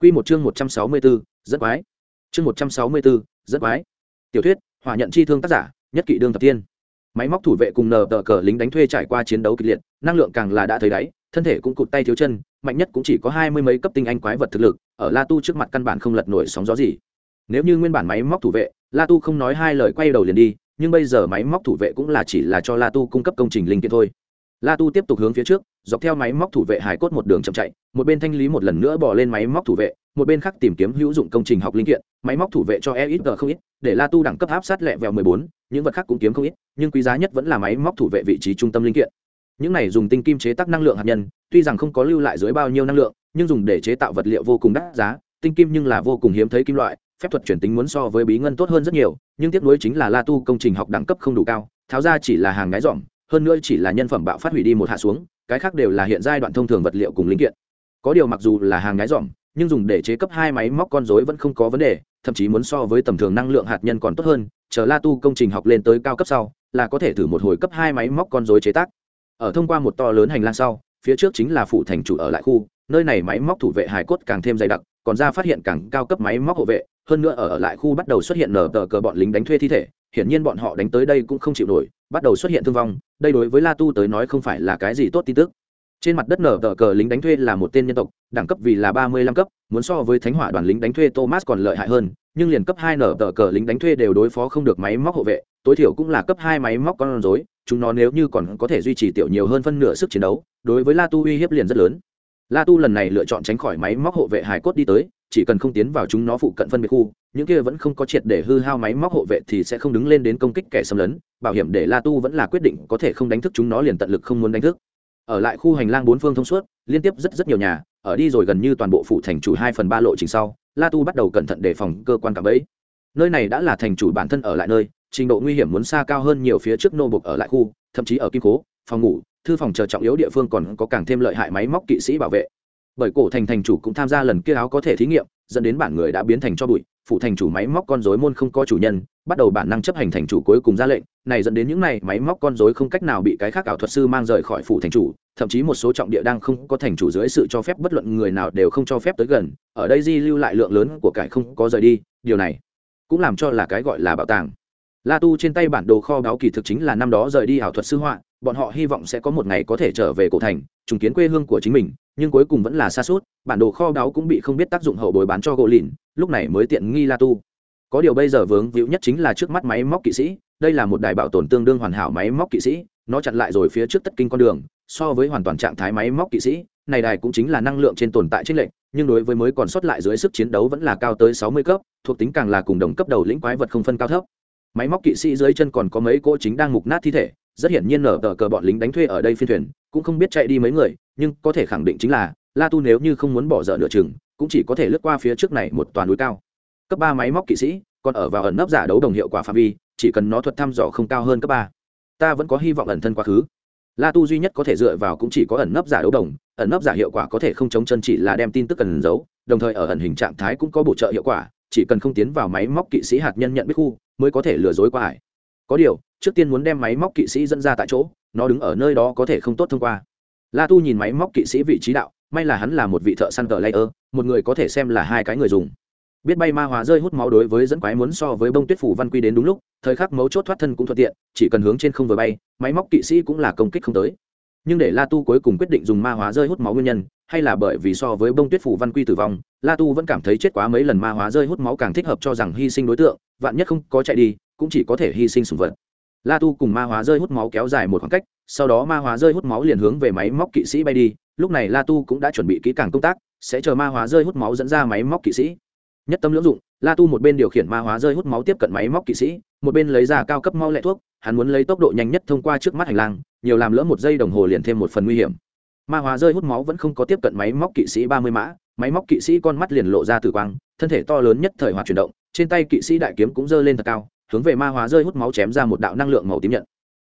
Quy một chương một trăm sáu mươi bốn, rất quái. Chương một trăm sáu mươi bốn, rất quái. Tiểu thuyết, hỏa nhận chi thương tác giả, nhất Kỵ đương thập tiên máy móc thủ vệ cùng nờ tờ cờ lính đánh thuê trải qua chiến đấu kịch liệt, năng lượng càng là đã thấy đáy, thân thể cũng cụt tay thiếu chân, mạnh nhất cũng chỉ có hai mươi mấy cấp tinh anh quái vật thực lực, ở la tu trước mặt căn bản không lật nổi sóng gió gì. Nếu như nguyên bản máy móc thủ vệ, la tu không nói hai lời quay đầu liền đi, nhưng bây giờ máy móc thủ vệ cũng là chỉ là cho la tu cung cấp công trình linh kiện thôi la tu tiếp tục hướng phía trước, dọc theo máy móc thủ vệ hải cốt một đường chậm chạy, một bên thanh lý một lần nữa bỏ lên máy móc thủ vệ, một bên khác tìm kiếm hữu dụng công trình học linh kiện, máy móc thủ vệ cho e ít g không ít, để la tu đẳng cấp áp sát lẹ vèo mười bốn, những vật khác cũng kiếm không ít, nhưng quý giá nhất vẫn là máy móc thủ vệ vị trí trung tâm linh kiện. Những này dùng tinh kim chế tác năng lượng hạt nhân, tuy rằng không có lưu lại dưới bao nhiêu năng lượng, nhưng dùng để chế tạo vật liệu vô cùng đắt giá, tinh kim nhưng là vô cùng hiếm thấy kim loại, phép thuật chuyển tính muốn so với bí ngân tốt hơn rất nhiều, nhưng tiếc nuối chính là la tu công trình học đẳng cấp không đủ cao, tháo ra chỉ là hàng ngái dỏm hơn nữa chỉ là nhân phẩm bạo phát hủy đi một hạ xuống cái khác đều là hiện giai đoạn thông thường vật liệu cùng linh kiện. Có điều mặc dù là hàng ngái dỏm nhưng dùng để chế cấp hai máy móc con dối vẫn không có vấn đề thậm chí muốn so với tầm thường năng lượng hạt nhân còn tốt hơn chờ la tu công trình học lên tới cao cấp sau là có thể thử một hồi cấp hai máy móc con dối chế tác. Ở thông qua một to lớn hành lang sau phía trước chính là phủ thành chủ ở lại khu nơi này máy móc thủ vệ hải cốt càng thêm dày đặc còn ra phát hiện càng cao cấp máy móc hộ vệ hơn nữa ở, ở lại khu bắt đầu xuất hiện nở tờ cờ bọn lính đánh thuê thi thể hiển nhiên bọn họ đánh tới đây cũng không chịu nổi, bắt đầu xuất hiện thương vong, đây đối với la tu tới nói không phải là cái gì tốt tin tức. Trên mặt đất nở tờ cờ lính đánh thuê là một tên nhân tộc, đẳng cấp vì là ba mươi lăm cấp, muốn so với thánh hỏa đoàn lính đánh thuê thomas còn lợi hại hơn, nhưng liền cấp hai nở tờ cờ lính đánh thuê đều đối phó không được máy móc hộ vệ, tối thiểu cũng là cấp hai máy móc con rối, chúng nó nếu như còn có thể duy trì tiểu nhiều hơn phân nửa sức chiến đấu, đối với la tu uy hiếp liền rất lớn. La tu lần này lựa chọn tránh khỏi máy móc hộ vệ hải cốt đi tới, chỉ cần không tiến vào chúng nó phụ cận phân biệt khu những kia vẫn không có triệt để hư hao máy móc hộ vệ thì sẽ không đứng lên đến công kích kẻ xâm lấn, bảo hiểm để la tu vẫn là quyết định có thể không đánh thức chúng nó liền tận lực không muốn đánh thức. Ở lại khu hành lang bốn phương thông suốt, liên tiếp rất rất nhiều nhà, ở đi rồi gần như toàn bộ phủ thành chủ hai phần ba lộ trình sau, la tu bắt đầu cẩn thận đề phòng cơ quan cảm ấy nơi này đã là thành chủ bản thân ở lại nơi, trình độ nguy hiểm muốn xa cao hơn nhiều phía trước nô bục ở lại khu, thậm chí ở kim cố, phòng ngủ, thư phòng chờ trọng yếu địa phương còn có càng thêm lợi hại máy móc kỵ sĩ bảo vệ. Bởi cổ thành thành chủ cũng tham gia lần kia áo có thể thí nghiệm, dẫn đến bản người đã biến thành cho bụi phụ thành chủ máy móc con dối môn không có chủ nhân, bắt đầu bản năng chấp hành thành chủ cuối cùng ra lệnh, này dẫn đến những này máy móc con dối không cách nào bị cái khác ảo thuật sư mang rời khỏi phủ thành chủ, thậm chí một số trọng địa đang không có thành chủ dưới sự cho phép bất luận người nào đều không cho phép tới gần, ở đây di lưu lại lượng lớn của cải không có rời đi, điều này cũng làm cho là cái gọi là bảo tàng la tu trên tay bản đồ kho báu kỳ thực chính là năm đó rời đi ảo thuật sư họa, bọn họ hy vọng sẽ có một ngày có thể trở về cổ thành, trùng kiến quê hương của chính mình, nhưng cuối cùng vẫn là xa suốt bản đồ kho báu cũng bị không biết tác dụng hậu bồi bán cho gỗ lìn, lúc này mới tiện nghi la tu. Có điều bây giờ vướng víu nhất chính là trước mắt máy móc kỵ sĩ, đây là một đài bảo tồn tương đương hoàn hảo máy móc kỵ sĩ, nó chặn lại rồi phía trước tất kinh con đường, so với hoàn toàn trạng thái máy móc kỵ sĩ, này đài cũng chính là năng lượng trên tồn tại trên lệnh nhưng đối với mới còn sót lại dưới sức chiến đấu vẫn là cao tới sáu mươi cấp, thuộc tính càng là cùng đồng cấp đầu lĩnh quái vật không phân cao thấp máy móc kỵ sĩ dưới chân còn có mấy cỗ chính đang mục nát thi thể, rất hiển nhiên nở tờ cờ bọn lính đánh thuê ở đây phiên thuyền, cũng không biết chạy đi mấy người, nhưng có thể khẳng định chính là, la tu nếu như không muốn bỏ dở nửa chừng, cũng chỉ có thể lướt qua phía trước này một toàn núi cao. Cấp ba máy móc kỵ sĩ, còn ở vào ẩn nấp giả đấu đồng hiệu quả phạm vi, chỉ cần nó thuật thăm dò không cao hơn cấp ba. Ta vẫn có hy vọng ẩn thân quá khứ. La tu duy nhất có thể dựa vào cũng chỉ có ẩn nấp giả đấu đồng, ẩn nấp giả hiệu quả có thể không chống chân chỉ là đem tin tức cần giấu, đồng thời ở ẩn hình trạng thái cũng có bổ trợ hiệu quả, chỉ cần không tiến vào máy móc kỵ sĩ hạt nhân nhận biết khu mới có thể lừa dối qua ải. Có điều, trước tiên muốn đem máy móc kỵ sĩ dẫn ra tại chỗ, nó đứng ở nơi đó có thể không tốt thông qua. La tu nhìn máy móc kỵ sĩ vị trí đạo, may là hắn là một vị thợ săn cờ layer, một người có thể xem là hai cái người dùng. Biết bay ma hóa rơi hút máu đối với dẫn quái muốn so với bông tuyết phủ văn quy đến đúng lúc, thời khắc mấu chốt thoát thân cũng thuận tiện, chỉ cần hướng trên không vừa bay, máy móc kỵ sĩ cũng là công kích không tới. Nhưng để la tu cuối cùng quyết định dùng ma hóa rơi hút máu nguyên nhân hay là bởi vì so với bông tuyết phủ văn quy tử vong, la tu vẫn cảm thấy chết quá mấy lần ma hóa rơi hút máu càng thích hợp cho rằng hy sinh đối tượng, vạn nhất không có chạy đi, cũng chỉ có thể hy sinh sùng vật. La tu cùng ma hóa rơi hút máu kéo dài một khoảng cách, sau đó ma hóa rơi hút máu liền hướng về máy móc kỵ sĩ bay đi, lúc này la tu cũng đã chuẩn bị kỹ càng công tác, sẽ chờ ma hóa rơi hút máu dẫn ra máy móc kỵ sĩ. Nhất tâm lưỡng dụng, la tu một bên điều khiển ma hóa rơi hút máu tiếp cận máy móc kỵ sĩ, một bên lấy ra cao cấp mau lẹ thuốc, hắn muốn lấy tốc độ nhanh nhất thông qua trước mắt hành lang, nhiều làm lỡ một giây đồng hồ liền thêm một phần nguy hiểm ma hóa rơi hút máu vẫn không có tiếp cận máy móc kỵ sĩ ba mươi mã, máy móc kỵ sĩ con mắt liền lộ ra tử quang, thân thể to lớn nhất thời hòa chuyển động, trên tay kỵ sĩ đại kiếm cũng giơ lên thật cao, hướng về ma hóa rơi hút máu chém ra một đạo năng lượng màu tím nhận.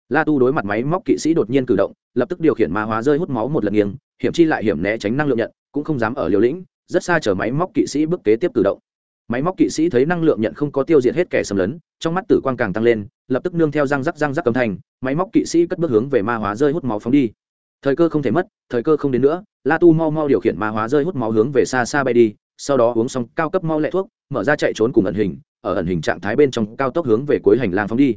La tu đối mặt máy móc kỵ sĩ đột nhiên cử động, lập tức điều khiển ma hóa rơi hút máu một lần nghiêng, hiểm chi lại hiểm né tránh năng lượng nhận, cũng không dám ở liều lĩnh, rất xa chở máy móc kỵ sĩ bước kế tiếp cử động. Máy móc kỵ sĩ thấy năng lượng nhận không có tiêu diệt hết kẻ xâm lấn, trong mắt tử quang càng tăng lên, lập tức nương theo răng rắc răng rắc âm thanh, máy móc kỵ sĩ cất bước hướng về ma hóa rơi hút máu phóng đi thời cơ không thể mất, thời cơ không đến nữa, la tu mau mau điều khiển ma hóa rơi hút máu hướng về xa xa bay đi, sau đó uống xong cao cấp mau lẹ thuốc, mở ra chạy trốn cùng ẩn hình, ở ẩn hình trạng thái bên trong cao tốc hướng về cuối hành lang phóng đi.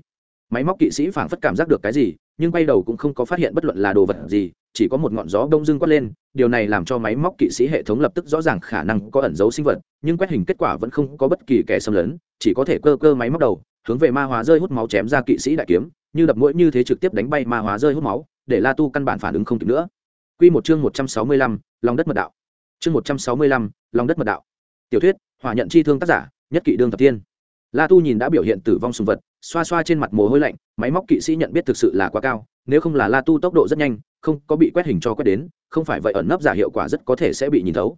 Máy móc kỵ sĩ phảng phất cảm giác được cái gì, nhưng quay đầu cũng không có phát hiện bất luận là đồ vật gì, chỉ có một ngọn gió đông dưng quát lên, điều này làm cho máy móc kỵ sĩ hệ thống lập tức rõ ràng khả năng có ẩn dấu sinh vật, nhưng quét hình kết quả vẫn không có bất kỳ kẻ xâm lấn, chỉ có thể cơ cơ máy móc đầu, hướng về ma hóa rơi hút máu chém ra kỵ sĩ đại kiếm, như đập mũi như thế trực tiếp đánh bay ma hóa rơi hút máu để la tu căn bản phản ứng không kịp nữa Quy một chương một trăm sáu mươi lăm, lòng đất mật đạo. Chương một trăm sáu mươi lăm, lòng đất mật đạo. Tiểu thuyết, hỏa nhận chi thương tác giả, nhất kỵ đương thập tiên. La Tu nhìn đã biểu hiện tử vong sùng vật, xoa xoa trên mặt mồ hôi lạnh, máy móc kỵ sĩ nhận biết thực sự là quá cao, nếu không là La Tu tốc độ rất nhanh, không có bị quét hình cho quét đến, không phải vậy ẩn nấp giả hiệu quả rất có thể sẽ bị nhìn thấu.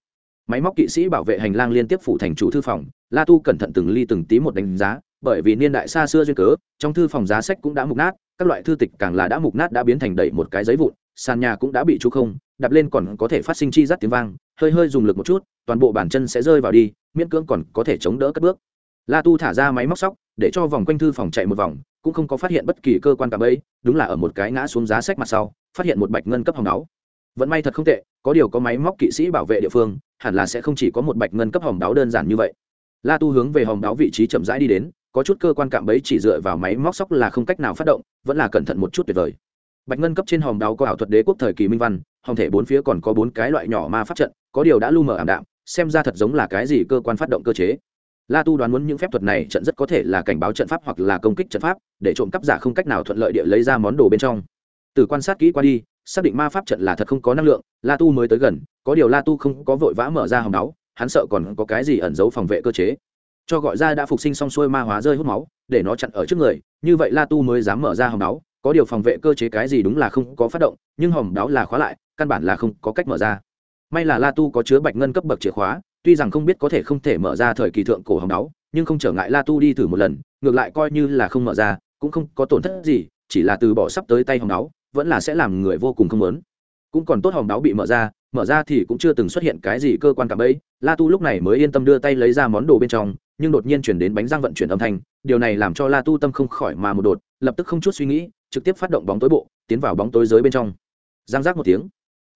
Máy móc kỵ sĩ bảo vệ hành lang liên tiếp phủ thành chủ thư phòng, La Tu cẩn thận từng ly từng tí một đánh giá, bởi vì niên đại xa xưa duyên cớ, trong thư phòng giá sách cũng đã mục nát, các loại thư tịch càng là đã mục nát đã biến thành đầy một cái giấy vụn, sàn nhà cũng đã bị chú không, đạp lên còn có thể phát sinh chi rắt tiếng vang, hơi hơi dùng lực một chút, toàn bộ bàn chân sẽ rơi vào đi, miễn cưỡng còn có thể chống đỡ các bước. La tu thả ra máy móc sóc để cho vòng quanh thư phòng chạy một vòng cũng không có phát hiện bất kỳ cơ quan cả ấy đúng là ở một cái ngã xuống giá sách mặt sau phát hiện một bạch ngân cấp hồng đáo vẫn may thật không tệ có điều có máy móc kỵ sĩ bảo vệ địa phương hẳn là sẽ không chỉ có một bạch ngân cấp hồng đáo đơn giản như vậy. La tu hướng về hồng đáo vị trí chậm rãi đi đến có chút cơ quan cạm bẫy chỉ dựa vào máy móc sóc là không cách nào phát động vẫn là cẩn thận một chút tuyệt vời. Bạch ngân cấp trên hòm đáo có ảo thuật đế quốc thời kỳ minh văn hòm thể bốn phía còn có bốn cái loại nhỏ ma pháp trận có điều đã lu mờ ảm đạm xem ra thật giống là cái gì cơ quan phát động cơ chế. La tu đoán muốn những phép thuật này trận rất có thể là cảnh báo trận pháp hoặc là công kích trận pháp để trộm cắp giả không cách nào thuận lợi địa lấy ra món đồ bên trong. Từ quan sát kỹ qua đi xác định ma pháp trận là thật không có năng lượng la tu mới tới gần có điều la tu không có vội vã mở ra hòm đáo, hắn sợ còn có cái gì ẩn giấu phòng vệ cơ chế cho gọi ra đã phục sinh xong xuôi ma hóa rơi hút máu, để nó chặn ở trước người, như vậy la tu mới dám mở ra hòm máu có điều phòng vệ cơ chế cái gì đúng là không có phát động, nhưng hòm đáo là khóa lại, căn bản là không có cách mở ra. May là la tu có chứa bạch ngân cấp bậc chìa khóa, tuy rằng không biết có thể không thể mở ra thời kỳ thượng cổ hòm đáo, nhưng không trở ngại la tu đi thử một lần, ngược lại coi như là không mở ra, cũng không có tổn thất gì, chỉ là từ bỏ sắp tới tay hòm đáo, vẫn là sẽ làm người vô cùng không lớn cũng còn tốt hòm đáo bị mở ra mở ra thì cũng chưa từng xuất hiện cái gì cơ quan cảm ấy la tu lúc này mới yên tâm đưa tay lấy ra món đồ bên trong nhưng đột nhiên chuyển đến bánh răng vận chuyển âm thanh, điều này làm cho la tu tâm không khỏi mà một đột, lập tức không chút suy nghĩ, trực tiếp phát động bóng tối bộ, tiến vào bóng tối giới bên trong. Giang giác một tiếng,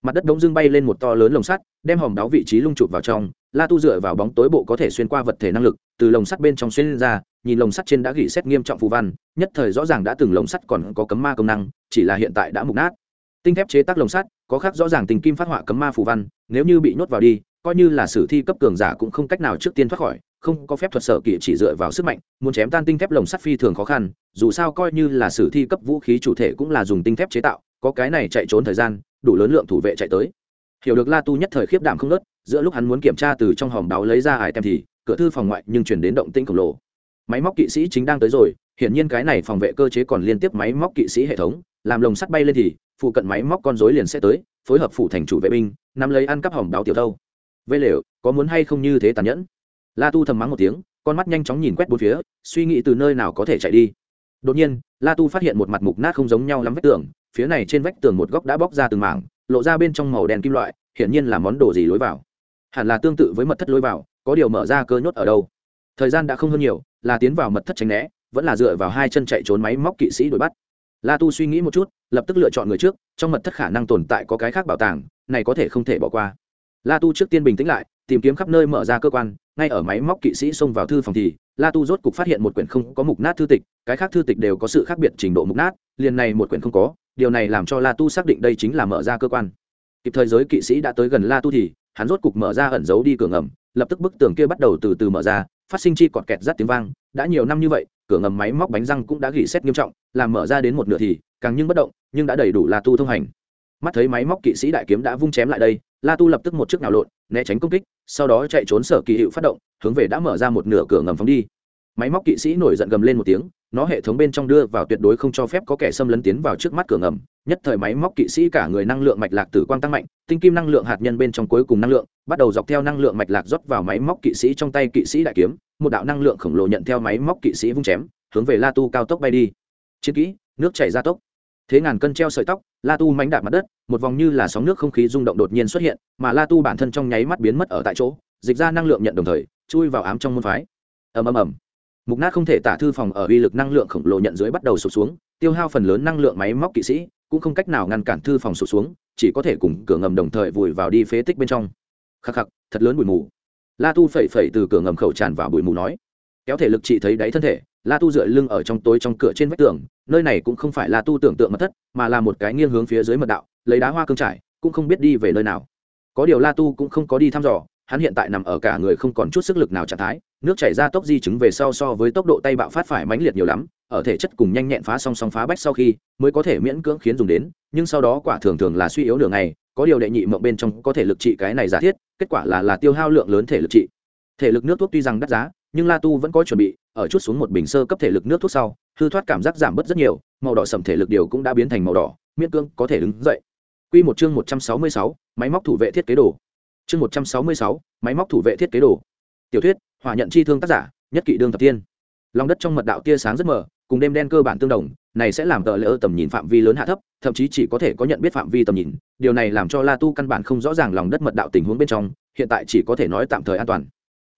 mặt đất đống dưng bay lên một to lớn lồng sắt, đem hòm đáo vị trí lung chụp vào trong, la tu dựa vào bóng tối bộ có thể xuyên qua vật thể năng lực, từ lồng sắt bên trong xuyên lên ra, nhìn lồng sắt trên đã gỉ xét nghiêm trọng phù văn, nhất thời rõ ràng đã từng lồng sắt còn có cấm ma công năng, chỉ là hiện tại đã mục nát. Tinh thép chế tác lồng sắt, có khác rõ ràng tình kim phát họa cấm ma phù văn, nếu như bị nhốt vào đi, coi như là sử thi cấp cường giả cũng không cách nào trước tiên thoát khỏi không có phép thuật sở kỵ chỉ dựa vào sức mạnh, muốn chém tan tinh thép lồng sắt phi thường khó khăn, dù sao coi như là sử thi cấp vũ khí chủ thể cũng là dùng tinh thép chế tạo, có cái này chạy trốn thời gian, đủ lớn lượng thủ vệ chạy tới. Hiểu được la tu nhất thời khiếp đảm không nớt giữa lúc hắn muốn kiểm tra từ trong hòm đáo lấy ra ải tem thì, cửa thư phòng ngoại nhưng chuyển đến động tĩnh khổng lồ. Máy móc kỵ sĩ chính đang tới rồi, hiển nhiên cái này phòng vệ cơ chế còn liên tiếp máy móc kỵ sĩ hệ thống, làm lồng sắt bay lên thì, phụ cận máy móc con rối liền sẽ tới, phối hợp phủ thành chủ vệ binh, nắm lấy ăn cắp hòm đáo tiểu thâu. Vây lều, có muốn hay không như thế tàn nhẫn? La tu thầm mắng một tiếng, con mắt nhanh chóng nhìn quét bốn phía, suy nghĩ từ nơi nào có thể chạy đi. Đột nhiên, la tu phát hiện một mặt mục nát không giống nhau lắm vách tường, phía này trên vách tường một góc đã bóc ra từng mảng, lộ ra bên trong màu đen kim loại, hiển nhiên là món đồ gì lối vào. Hẳn là tương tự với mật thất lối vào, có điều mở ra cơ nhốt ở đâu. Thời gian đã không hơn nhiều là tiến vào mật thất tránh né, vẫn là dựa vào hai chân chạy trốn máy móc kỵ sĩ đuổi bắt. La tu suy nghĩ một chút, lập tức lựa chọn người trước, trong mật thất khả năng tồn tại có cái khác bảo tàng, này có thể không thể bỏ qua. La tu trước tiên bình tĩnh lại, tìm kiếm khắp nơi mở ra cơ quan ngay ở máy móc kỵ sĩ xông vào thư phòng thì, la tu rốt cục phát hiện một quyển không có mục nát thư tịch, cái khác thư tịch đều có sự khác biệt trình độ mục nát, liền này một quyển không có, điều này làm cho la tu xác định đây chính là mở ra cơ quan. Kịp thời giới kỵ sĩ đã tới gần la tu thì, hắn rốt cục mở ra ẩn giấu đi cửa ngầm, lập tức bức tường kia bắt đầu từ từ mở ra, phát sinh chi cọt kẹt rắt tiếng vang, đã nhiều năm như vậy, cửa ngầm máy móc bánh răng cũng đã gỉ xét nghiêm trọng, làm mở ra đến một nửa thì, càng nhưng bất động, nhưng đã đầy đủ la tu thông hành. Mắt thấy máy móc kỵ sĩ đại kiếm đã vung chém lại đây la tu lập tức một chiếc nào lộn, né tránh công kích, sau đó chạy trốn sở kỳ hiệu phát động, hướng về đã mở ra một nửa cửa ngầm phóng đi. Máy móc kỵ sĩ nổi giận gầm lên một tiếng, nó hệ thống bên trong đưa vào tuyệt đối không cho phép có kẻ xâm lấn tiến vào trước mắt cửa ngầm, nhất thời máy móc kỵ sĩ cả người năng lượng mạch lạc tử quang tăng mạnh, tinh kim năng lượng hạt nhân bên trong cuối cùng năng lượng, bắt đầu dọc theo năng lượng mạch lạc rót vào máy móc kỵ sĩ trong tay kỵ sĩ đại kiếm, một đạo năng lượng khổng lồ nhận theo máy móc kỵ sĩ vung chém, hướng về la tu cao tốc bay đi. Chiến kỹ, nước chảy ra tốc thế ngàn cân treo sợi tóc, la tu mánh đạp mặt đất, một vòng như là sóng nước không khí rung động đột nhiên xuất hiện, mà la tu bản thân trong nháy mắt biến mất ở tại chỗ, dịch ra năng lượng nhận đồng thời, chui vào ám trong môn phái. Ầm ầm ầm. Mục nát không thể tả thư phòng ở uy lực năng lượng khổng lồ nhận dưới bắt đầu sụp xuống, tiêu hao phần lớn năng lượng máy móc kỵ sĩ, cũng không cách nào ngăn cản thư phòng sụp xuống, chỉ có thể cùng cửa ngầm đồng thời vùi vào đi phế tích bên trong. Khắc khắc, thật lớn bụi mù. La tu phẩy phẩy từ cửa ngầm khẩu tràn vào bụi mù nói. Kéo thể lực chị thấy đáy thân thể la tu dựa lưng ở trong tối trong cửa trên vách tường, nơi này cũng không phải là tu tưởng tượng mật thất, mà là một cái nghiêng hướng phía dưới mật đạo, lấy đá hoa cương trải, cũng không biết đi về nơi nào. Có điều la tu cũng không có đi thăm dò, hắn hiện tại nằm ở cả người không còn chút sức lực nào trạng thái, nước chảy ra tốc di chứng về sau so với tốc độ tay bạo phát phải mãnh liệt nhiều lắm, ở thể chất cùng nhanh nhẹn phá song song phá bách sau khi mới có thể miễn cưỡng khiến dùng đến, nhưng sau đó quả thường thường là suy yếu đường này có điều đệ nhị mộng bên trong có thể lực trị cái này giả thiết, kết quả là là tiêu hao lượng lớn thể lực trị. Thể lực nước thuốc tuy rằng đắt giá, nhưng la tu vẫn có chuẩn bị ở chút xuống một bình sơ cấp thể lực nước thuốc sau hư thoát cảm giác giảm bớt rất nhiều màu đỏ sầm thể lực điều cũng đã biến thành màu đỏ miễn cưỡng có thể đứng dậy Quy một chương 166, máy móc thủ vệ thiết kế đồ. Chương 166, máy móc thủ vệ thiết kế đồ. Tiểu thuyết, hỏa nhận chi thương tác giả, nhất kỵ đương tập tiên. Lòng đất trong mật đạo tia sáng rất mờ, cùng đêm đen cơ bản tương đồng, này sẽ làm tờ lỡ tầm nhìn phạm vi lớn hạ thấp, thậm chí chỉ có thể có nhận biết phạm vi tầm nhìn, điều này làm cho La Tu căn bản không rõ ràng lòng đất mật đạo tình huống bên trong, hiện tại chỉ có thể nói tạm thời an toàn.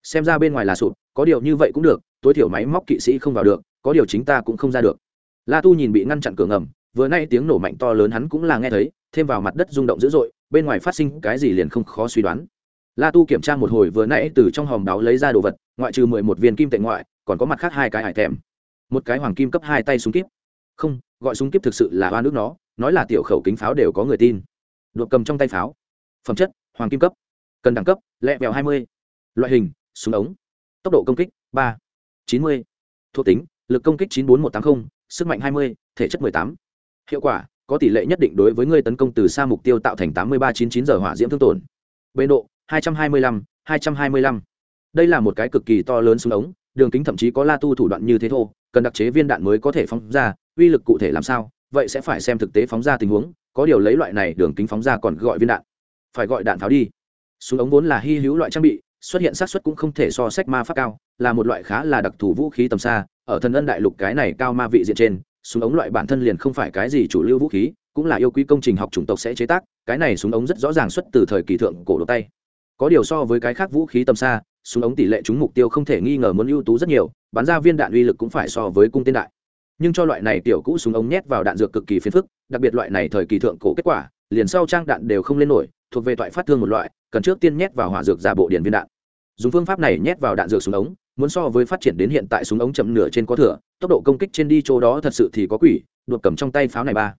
Xem ra bên ngoài là sụp, có điều như vậy cũng được, tối thiểu máy móc kỵ sĩ không vào được, có điều chính ta cũng không ra được. La Tu nhìn bị ngăn chặn cửa ngầm, vừa nay tiếng nổ mạnh to lớn hắn cũng là nghe thấy, thêm vào mặt đất rung động dữ dội bên ngoài phát sinh cái gì liền không khó suy đoán. La tu kiểm tra một hồi vừa nãy từ trong hòm đáo lấy ra đồ vật ngoại trừ mười một viên kim tệ ngoại còn có mặt khác hai cái hải thèm. Một cái hoàng kim cấp hai tay súng kíp. Không gọi súng kíp thực sự là hoa nước nó nói là tiểu khẩu kính pháo đều có người tin. Đột cầm trong tay pháo. Phẩm chất hoàng kim cấp. Cần đẳng cấp lẹ bèo hai mươi. Loại hình súng ống. Tốc độ công kích ba chín mươi. Thuộc tính, lực công kích chín bốn một tám mươi sức mạnh hai mươi, thể chất mười tám. Hiệu quả, có tỷ lệ nhất định đối với người tấn công từ xa mục tiêu tạo thành tám mươi ba chín chín giờ hỏa diễm thương tổn. Bê độ, hai trăm hai mươi lăm, hai trăm hai mươi lăm. Đây là một cái cực kỳ to lớn súng ống, đường kính thậm chí có la tu thủ đoạn như thế thô, cần đặc chế viên đạn mới có thể phóng ra, uy lực cụ thể làm sao, vậy sẽ phải xem thực tế phóng ra tình huống, có điều lấy loại này đường kính phóng ra còn gọi viên đạn. Phải gọi đạn pháo đi. Súng ống vốn là hy hữu loại trang bị xuất hiện xác suất cũng không thể so sách ma pháp cao, là một loại khá là đặc thù vũ khí tầm xa, ở thần ân đại lục cái này cao ma vị diện trên, súng ống loại bản thân liền không phải cái gì chủ lưu vũ khí, cũng là yêu quý công trình học chủng tộc sẽ chế tác, cái này súng ống rất rõ ràng xuất từ thời kỳ thượng cổ đồ tay. Có điều so với cái khác vũ khí tầm xa, súng ống tỷ lệ trúng mục tiêu không thể nghi ngờ muốn ưu tú rất nhiều, bắn ra viên đạn uy lực cũng phải so với cung tên đại. Nhưng cho loại này tiểu cũ súng ống nhét vào đạn dược cực kỳ phiền phức, đặc biệt loại này thời kỳ thượng cổ kết quả, liền sau trang đạn đều không lên nổi thuộc về toại phát thương một loại, cần trước tiên nhét vào hỏa dược giả bộ điện viên đạn. Dùng phương pháp này nhét vào đạn dược súng ống, muốn so với phát triển đến hiện tại súng ống chậm nửa trên có thừa, tốc độ công kích trên đi chỗ đó thật sự thì có quỷ, đột cầm trong tay pháo này ba.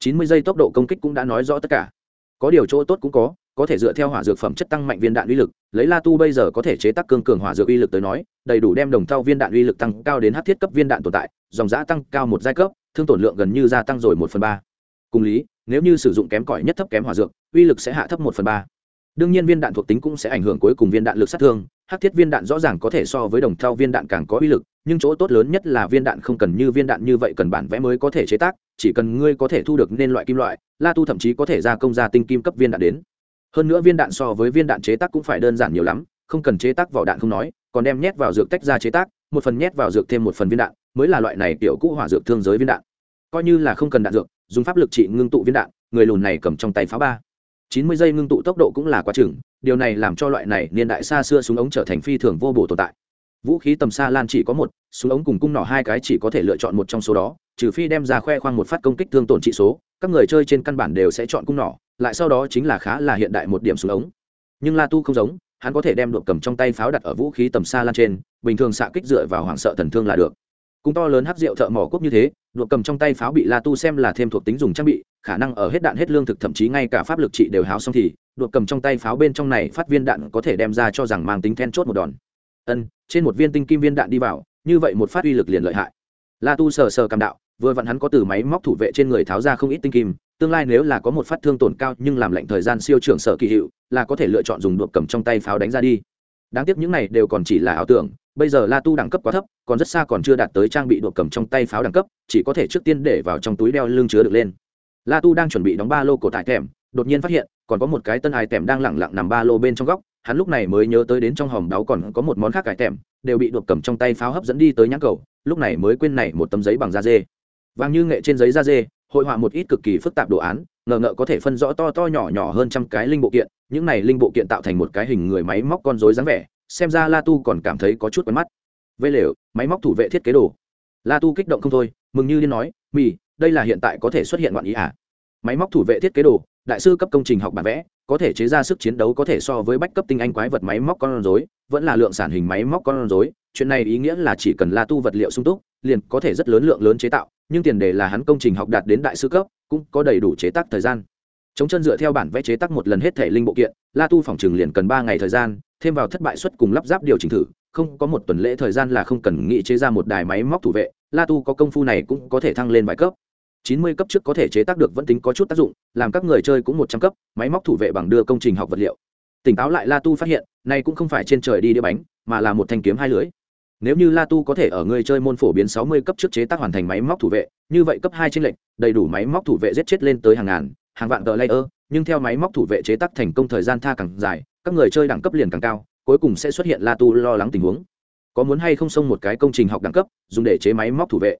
Chín mươi giây tốc độ công kích cũng đã nói rõ tất cả. Có điều chỗ tốt cũng có có thể dựa theo hỏa dược phẩm chất tăng mạnh viên đạn uy lực, lấy la tu bây giờ có thể chế tác cương cường hỏa dược uy lực tới nói, đầy đủ đem đồng thau viên đạn uy lực tăng cao đến hát thiết cấp viên đạn tồn tại, dòng giã tăng cao một giai cấp, thương tổn lượng gần như gia tăng rồi một phần ba. Cùng lý nếu như sử dụng kém cỏi nhất thấp kém hỏa dược, uy lực sẽ hạ thấp một phần ba. Đương nhiên viên đạn thuộc tính cũng sẽ ảnh hưởng cuối cùng viên đạn lực sát thương, hắc thiết viên đạn rõ ràng có thể so với đồng thau viên đạn càng có uy lực, nhưng chỗ tốt lớn nhất là viên đạn không cần như viên đạn như vậy cần bản vẽ mới có thể chế tác, chỉ cần ngươi có thể thu được nên loại kim loại, la tu thậm chí có thể gia công ra tinh kim cấp viên đạn đến. Hơn nữa viên đạn so với viên đạn chế tác cũng phải đơn giản nhiều lắm, không cần chế tác vỏ đạn không nói, còn đem nhét vào dược tách ra chế tác, một phần nhét vào dược thêm một phần viên đạn, mới là loại này kiểu cũ hỏa dược thương giới viên đạn. Coi như là không cần đạn dược dùng pháp lực trị ngưng tụ viên đạn, người lùn này cầm trong tay pháo ba. Chín mươi giây ngưng tụ tốc độ cũng là quá chừng, điều này làm cho loại này niên đại xa xưa súng ống trở thành phi thường vô bổ tồn tại. Vũ khí tầm xa lan chỉ có một, súng ống cùng cung nỏ hai cái chỉ có thể lựa chọn một trong số đó, trừ phi đem ra khoe khoang một phát công kích thương tổn trị số, các người chơi trên căn bản đều sẽ chọn cung nỏ, lại sau đó chính là khá là hiện đại một điểm súng ống. Nhưng la tu không giống, hắn có thể đem đột cầm trong tay pháo đặt ở vũ khí tầm xa lan trên, bình thường xạ kích dựa vào hoảng sợ thần thương là được. Cũng to lớn hắc rượu thợ mỏ cốc như thế đột cầm trong tay pháo bị la tu xem là thêm thuộc tính dùng trang bị, khả năng ở hết đạn hết lương thực thậm chí ngay cả pháp lực trị đều háo xong thì đột cầm trong tay pháo bên trong này phát viên đạn có thể đem ra cho rằng mang tính then chốt một đòn. Ân, trên một viên tinh kim viên đạn đi vào, như vậy một phát uy lực liền lợi hại. La tu sờ sờ cầm đạo, vừa vặn hắn có từ máy móc thủ vệ trên người tháo ra không ít tinh kim, tương lai nếu là có một phát thương tổn cao nhưng làm lệnh thời gian siêu trưởng sở kỳ hiệu, là có thể lựa chọn dùng đột cầm trong tay pháo đánh ra đi. Đáng tiếc những này đều còn chỉ là ảo tưởng bây giờ la tu đẳng cấp quá thấp, còn rất xa còn chưa đạt tới trang bị đột cầm trong tay pháo đẳng cấp, chỉ có thể trước tiên để vào trong túi đeo lưng chứa được lên. La tu đang chuẩn bị đóng ba lô cổ tại thèm đột nhiên phát hiện, còn có một cái tân ai tèm đang lẳng lặng nằm ba lô bên trong góc, hắn lúc này mới nhớ tới đến trong hòm đáo còn có một món khác cải tèm, đều bị đột cầm trong tay pháo hấp dẫn đi tới nhãn cầu, lúc này mới quên này một tấm giấy bằng da dê. Vàng như nghệ trên giấy da dê, hội họa một ít cực kỳ phức tạp đồ án, ngờ ngợ có thể phân rõ to to nhỏ nhỏ hơn trăm cái linh bộ kiện, những này linh bộ kiện tạo thành một cái hình người máy móc con rối dáng vẻ xem ra la tu còn cảm thấy có chút quen mắt. Vây lều, máy móc thủ vệ thiết kế đồ. La tu kích động không thôi, mừng như điên nói, mì, đây là hiện tại có thể xuất hiện ngoạn ý à? Máy móc thủ vệ thiết kế đồ, đại sư cấp công trình học bản vẽ, có thể chế ra sức chiến đấu có thể so với bách cấp tinh anh quái vật máy móc con rối, vẫn là lượng sản hình máy móc con rối, chuyện này ý nghĩa là chỉ cần la tu vật liệu sung túc, liền có thể rất lớn lượng lớn chế tạo, nhưng tiền đề là hắn công trình học đạt đến đại sư cấp, cũng có đầy đủ chế tác thời gian. Chống chân dựa theo bản vẽ chế tác một lần hết thể linh bộ kiện, la tu phòng trường liền cần ba ngày thời gian thêm vào thất bại suất cùng lắp ráp điều chỉnh thử, không có một tuần lễ thời gian là không cần nghĩ chế ra một đài máy móc thủ vệ, la tu có công phu này cũng có thể thăng lên vài cấp. Chín mươi cấp trước có thể chế tác được vẫn tính có chút tác dụng, làm các người chơi cũng một trăm cấp, máy móc thủ vệ bằng đưa công trình học vật liệu. Tỉnh táo lại la tu phát hiện này cũng không phải trên trời đi đĩa bánh, mà là một thanh kiếm hai lưới. Nếu như la tu có thể ở người chơi môn phổ biến sáu mươi cấp trước chế tác hoàn thành máy móc thủ vệ, như vậy cấp hai trên lệnh đầy đủ máy móc thủ vệ giết chết lên tới hàng ngàn, hàng vạn tờ layer nhưng theo máy móc thủ vệ chế tác thành công thời gian tha càng dài, các người chơi đẳng cấp liền càng cao, cuối cùng sẽ xuất hiện la tu lo lắng tình huống. Có muốn hay không xông một cái công trình học đẳng cấp, dùng để chế máy móc thủ vệ?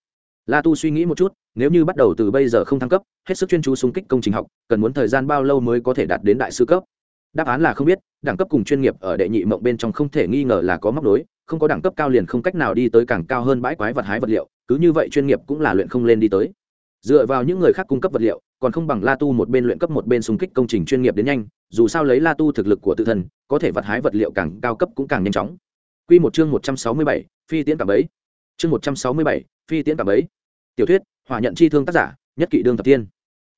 La tu suy nghĩ một chút, nếu như bắt đầu từ bây giờ không thăng cấp, hết sức chuyên chú xung kích công trình học, cần muốn thời gian bao lâu mới có thể đạt đến đại sư cấp? Đáp án là không biết, đẳng cấp cùng chuyên nghiệp ở đệ nhị mộng bên trong không thể nghi ngờ là có móc đối không có đẳng cấp cao liền không cách nào đi tới càng cao hơn bãi quái vật hái vật liệu, cứ như vậy chuyên nghiệp cũng là luyện không lên đi tới. Dựa vào những người khác cung cấp vật liệu còn không bằng la tu một bên luyện cấp một bên xung kích công trình chuyên nghiệp đến nhanh dù sao lấy la tu thực lực của tự thân có thể vật hái vật liệu càng cao cấp cũng càng nhanh chóng Quy một chương một trăm sáu mươi bảy, phi tiễn cảm bấy. Chương một trăm sáu mươi bảy, phi tiễn cảm bấy. Tiểu thuyết, hỏa nhận chi thương tác giả, nhất kỵ đương thập tiên.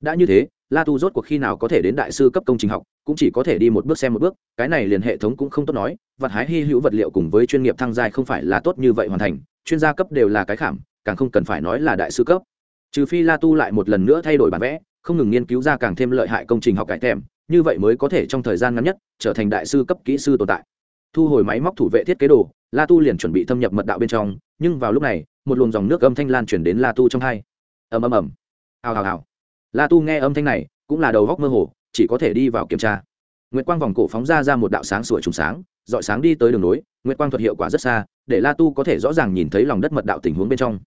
Đã như thế, La Tu rốt cuộc khi nào có thể đến đại sư cấp công trình học, cũng chỉ có thể đi một bước xem một bước, cái này liền hệ thống cũng không tốt nói, vật hái hy hữu vật liệu cùng với chuyên nghiệp thăng giai không phải là tốt như vậy hoàn thành, chuyên gia cấp đều là cái khảm, càng không cần phải nói là đại sư cấp. Trừ phi La Tu lại một lần nữa thay đổi bản vẽ, không ngừng nghiên cứu ra càng thêm lợi hại công trình học cải thèm, như vậy mới có thể trong thời gian ngắn nhất trở thành đại sư cấp kỹ sư tồn tại. Thu hồi máy móc thủ vệ thiết kế đồ la tu liền chuẩn bị thâm nhập mật đạo bên trong nhưng vào lúc này một luồng dòng nước âm thanh lan chuyển đến la tu trong hai. Ầm ầm ầm. Hào hào hào. La tu nghe âm thanh này cũng là đầu góc mơ hồ chỉ có thể đi vào kiểm tra. Nguyệt quang vòng cổ phóng ra ra một đạo sáng sủa trùng sáng dọi sáng đi tới đường nối nguyệt quang thuật hiệu quả rất xa để la tu có thể rõ ràng nhìn thấy lòng đất mật đạo tình huống bên trong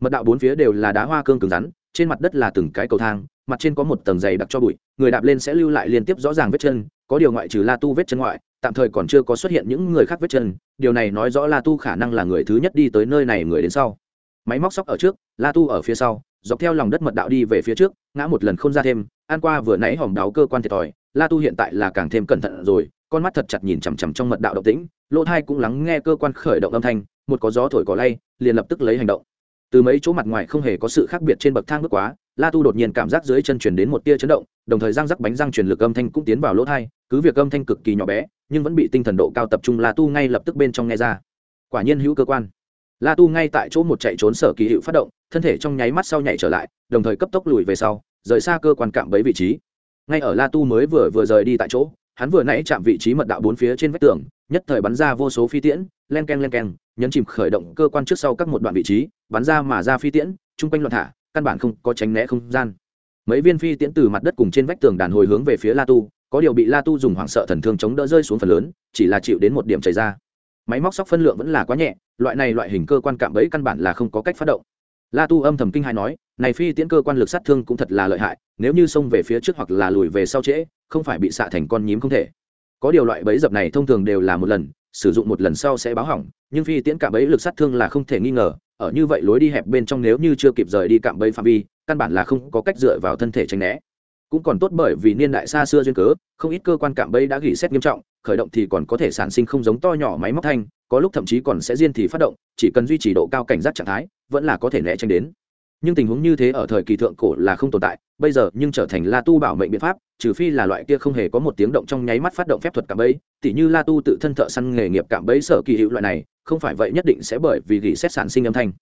mật đạo bốn phía đều là đá hoa cương cứng rắn, trên mặt đất là từng cái cầu thang, mặt trên có một tầng dày đặc cho bụi, người đạp lên sẽ lưu lại liên tiếp rõ ràng vết chân, có điều ngoại trừ la tu vết chân ngoại, tạm thời còn chưa có xuất hiện những người khác vết chân, điều này nói rõ la tu khả năng là người thứ nhất đi tới nơi này người đến sau. Máy móc sóc ở trước, la tu ở phía sau, dọc theo lòng đất mật đạo đi về phía trước, ngã một lần không ra thêm an qua vừa nãy hỏng đáo cơ quan thiệt thòi, la tu hiện tại là càng thêm cẩn thận rồi, con mắt thật chặt nhìn chằm chằm trong mật đạo động tĩnh, lỗ thai cũng lắng nghe cơ quan khởi động âm thanh, một có gió thổi cỏ lay, liền lập tức lấy hành động từ mấy chỗ mặt ngoài không hề có sự khác biệt trên bậc thang bước quá, la tu đột nhiên cảm giác dưới chân chuyển đến một tia chấn động, đồng thời răng rắc bánh răng truyền lực âm thanh cũng tiến vào lỗ thai, cứ việc âm thanh cực kỳ nhỏ bé, nhưng vẫn bị tinh thần độ cao tập trung la tu ngay lập tức bên trong nghe ra. Quả nhiên hữu cơ quan. La tu ngay tại chỗ một chạy trốn sở kỳ hiệu phát động, thân thể trong nháy mắt sau nhảy trở lại, đồng thời cấp tốc lùi về sau, rời xa cơ quan cạm bấy vị trí. Ngay ở la tu mới vừa vừa rời đi tại chỗ, hắn vừa nãy chạm vị trí mật đạo bốn phía trên vách tường nhất thời bắn ra vô số phi tiễn, len k e n len k e n nhấn chìm khởi động cơ quan trước sau các một đoạn vị trí, bắn ra mà ra phi tiễn, chung quanh loạn thả, căn bản không có tránh né không gian. Mấy viên phi tiễn từ mặt đất cùng trên vách tường đàn hồi hướng về phía la tu, có điều bị la tu dùng hoảng sợ thần thương chống đỡ rơi xuống phần lớn, chỉ là chịu đến một điểm chảy ra. Máy móc sóc phân lượng vẫn là quá nhẹ, loại này loại hình cơ quan cạm bẫy căn bản là không có cách phát động. La tu âm thầm kinh hai nói, này phi tiễn cơ quan lực sát thương cũng thật là lợi hại, nếu như xông về phía trước hoặc là lùi về sau trễ, không phải bị xạ thành con nhím không thể có điều loại bẫy dập này thông thường đều là một lần, sử dụng một lần sau sẽ báo hỏng, nhưng phi tiễn cạm bẫy lực sát thương là không thể nghi ngờ, ở như vậy lối đi hẹp bên trong nếu như chưa kịp rời đi cạm bẫy phạm vi, căn bản là không có cách dựa vào thân thể tránh né. Cũng còn tốt bởi vì niên đại xa xưa duyên cớ, không ít cơ quan cạm bẫy đã gỉ xét nghiêm trọng, khởi động thì còn có thể sản sinh không giống to nhỏ máy móc thanh, có lúc thậm chí còn sẽ riêng thì phát động, chỉ cần duy trì độ cao cảnh giác trạng thái, vẫn là có thể né tránh đến nhưng tình huống như thế ở thời kỳ thượng cổ là không tồn tại, bây giờ nhưng trở thành la tu bảo mệnh biện pháp, trừ phi là loại kia không hề có một tiếng động trong nháy mắt phát động phép thuật cạm bẫy, tỉ như la tu tự thân thợ săn nghề nghiệp cạm bẫy sở kỳ hữu loại này, không phải vậy nhất định sẽ bởi vì gỉ xét sản sinh âm thanh.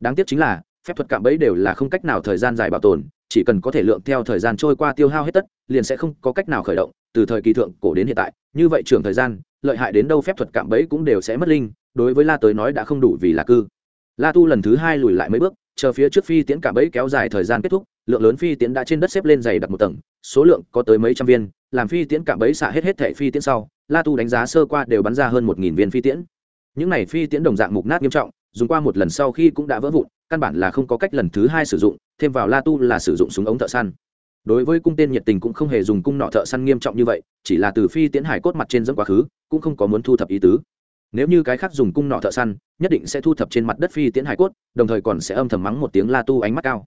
Đáng tiếc chính là, phép thuật cạm bẫy đều là không cách nào thời gian dài bảo tồn, chỉ cần có thể lượng theo thời gian trôi qua tiêu hao hết tất, liền sẽ không có cách nào khởi động, từ thời kỳ thượng cổ đến hiện tại, như vậy trường thời gian, lợi hại đến đâu phép thuật cạm bẫy cũng đều sẽ mất linh, đối với la tới nói đã không đủ vì là cư. La tu lần thứ hai lùi lại mấy bước chờ phía trước phi tiễn cả bẫy kéo dài thời gian kết thúc, lượng lớn phi tiễn đã trên đất xếp lên dày đặt một tầng, số lượng có tới mấy trăm viên, làm phi tiễn cả bẫy xạ hết hết thẻ phi tiễn sau, la tu đánh giá sơ qua đều bắn ra hơn một nghìn viên phi tiễn. Những này phi tiễn đồng dạng mục nát nghiêm trọng, dùng qua một lần sau khi cũng đã vỡ vụn, căn bản là không có cách lần thứ hai sử dụng, thêm vào la tu là sử dụng súng ống thợ săn. Đối với cung tên nhiệt tình cũng không hề dùng cung nọ thợ săn nghiêm trọng như vậy, chỉ là từ phi tiến hải cốt mặt trên dẫn quá khứ, cũng không có muốn thu thập ý tứ nếu như cái khác dùng cung nọ thợ săn, nhất định sẽ thu thập trên mặt đất phi tiễn hải cốt, đồng thời còn sẽ âm thầm mắng một tiếng la tu ánh mắt cao.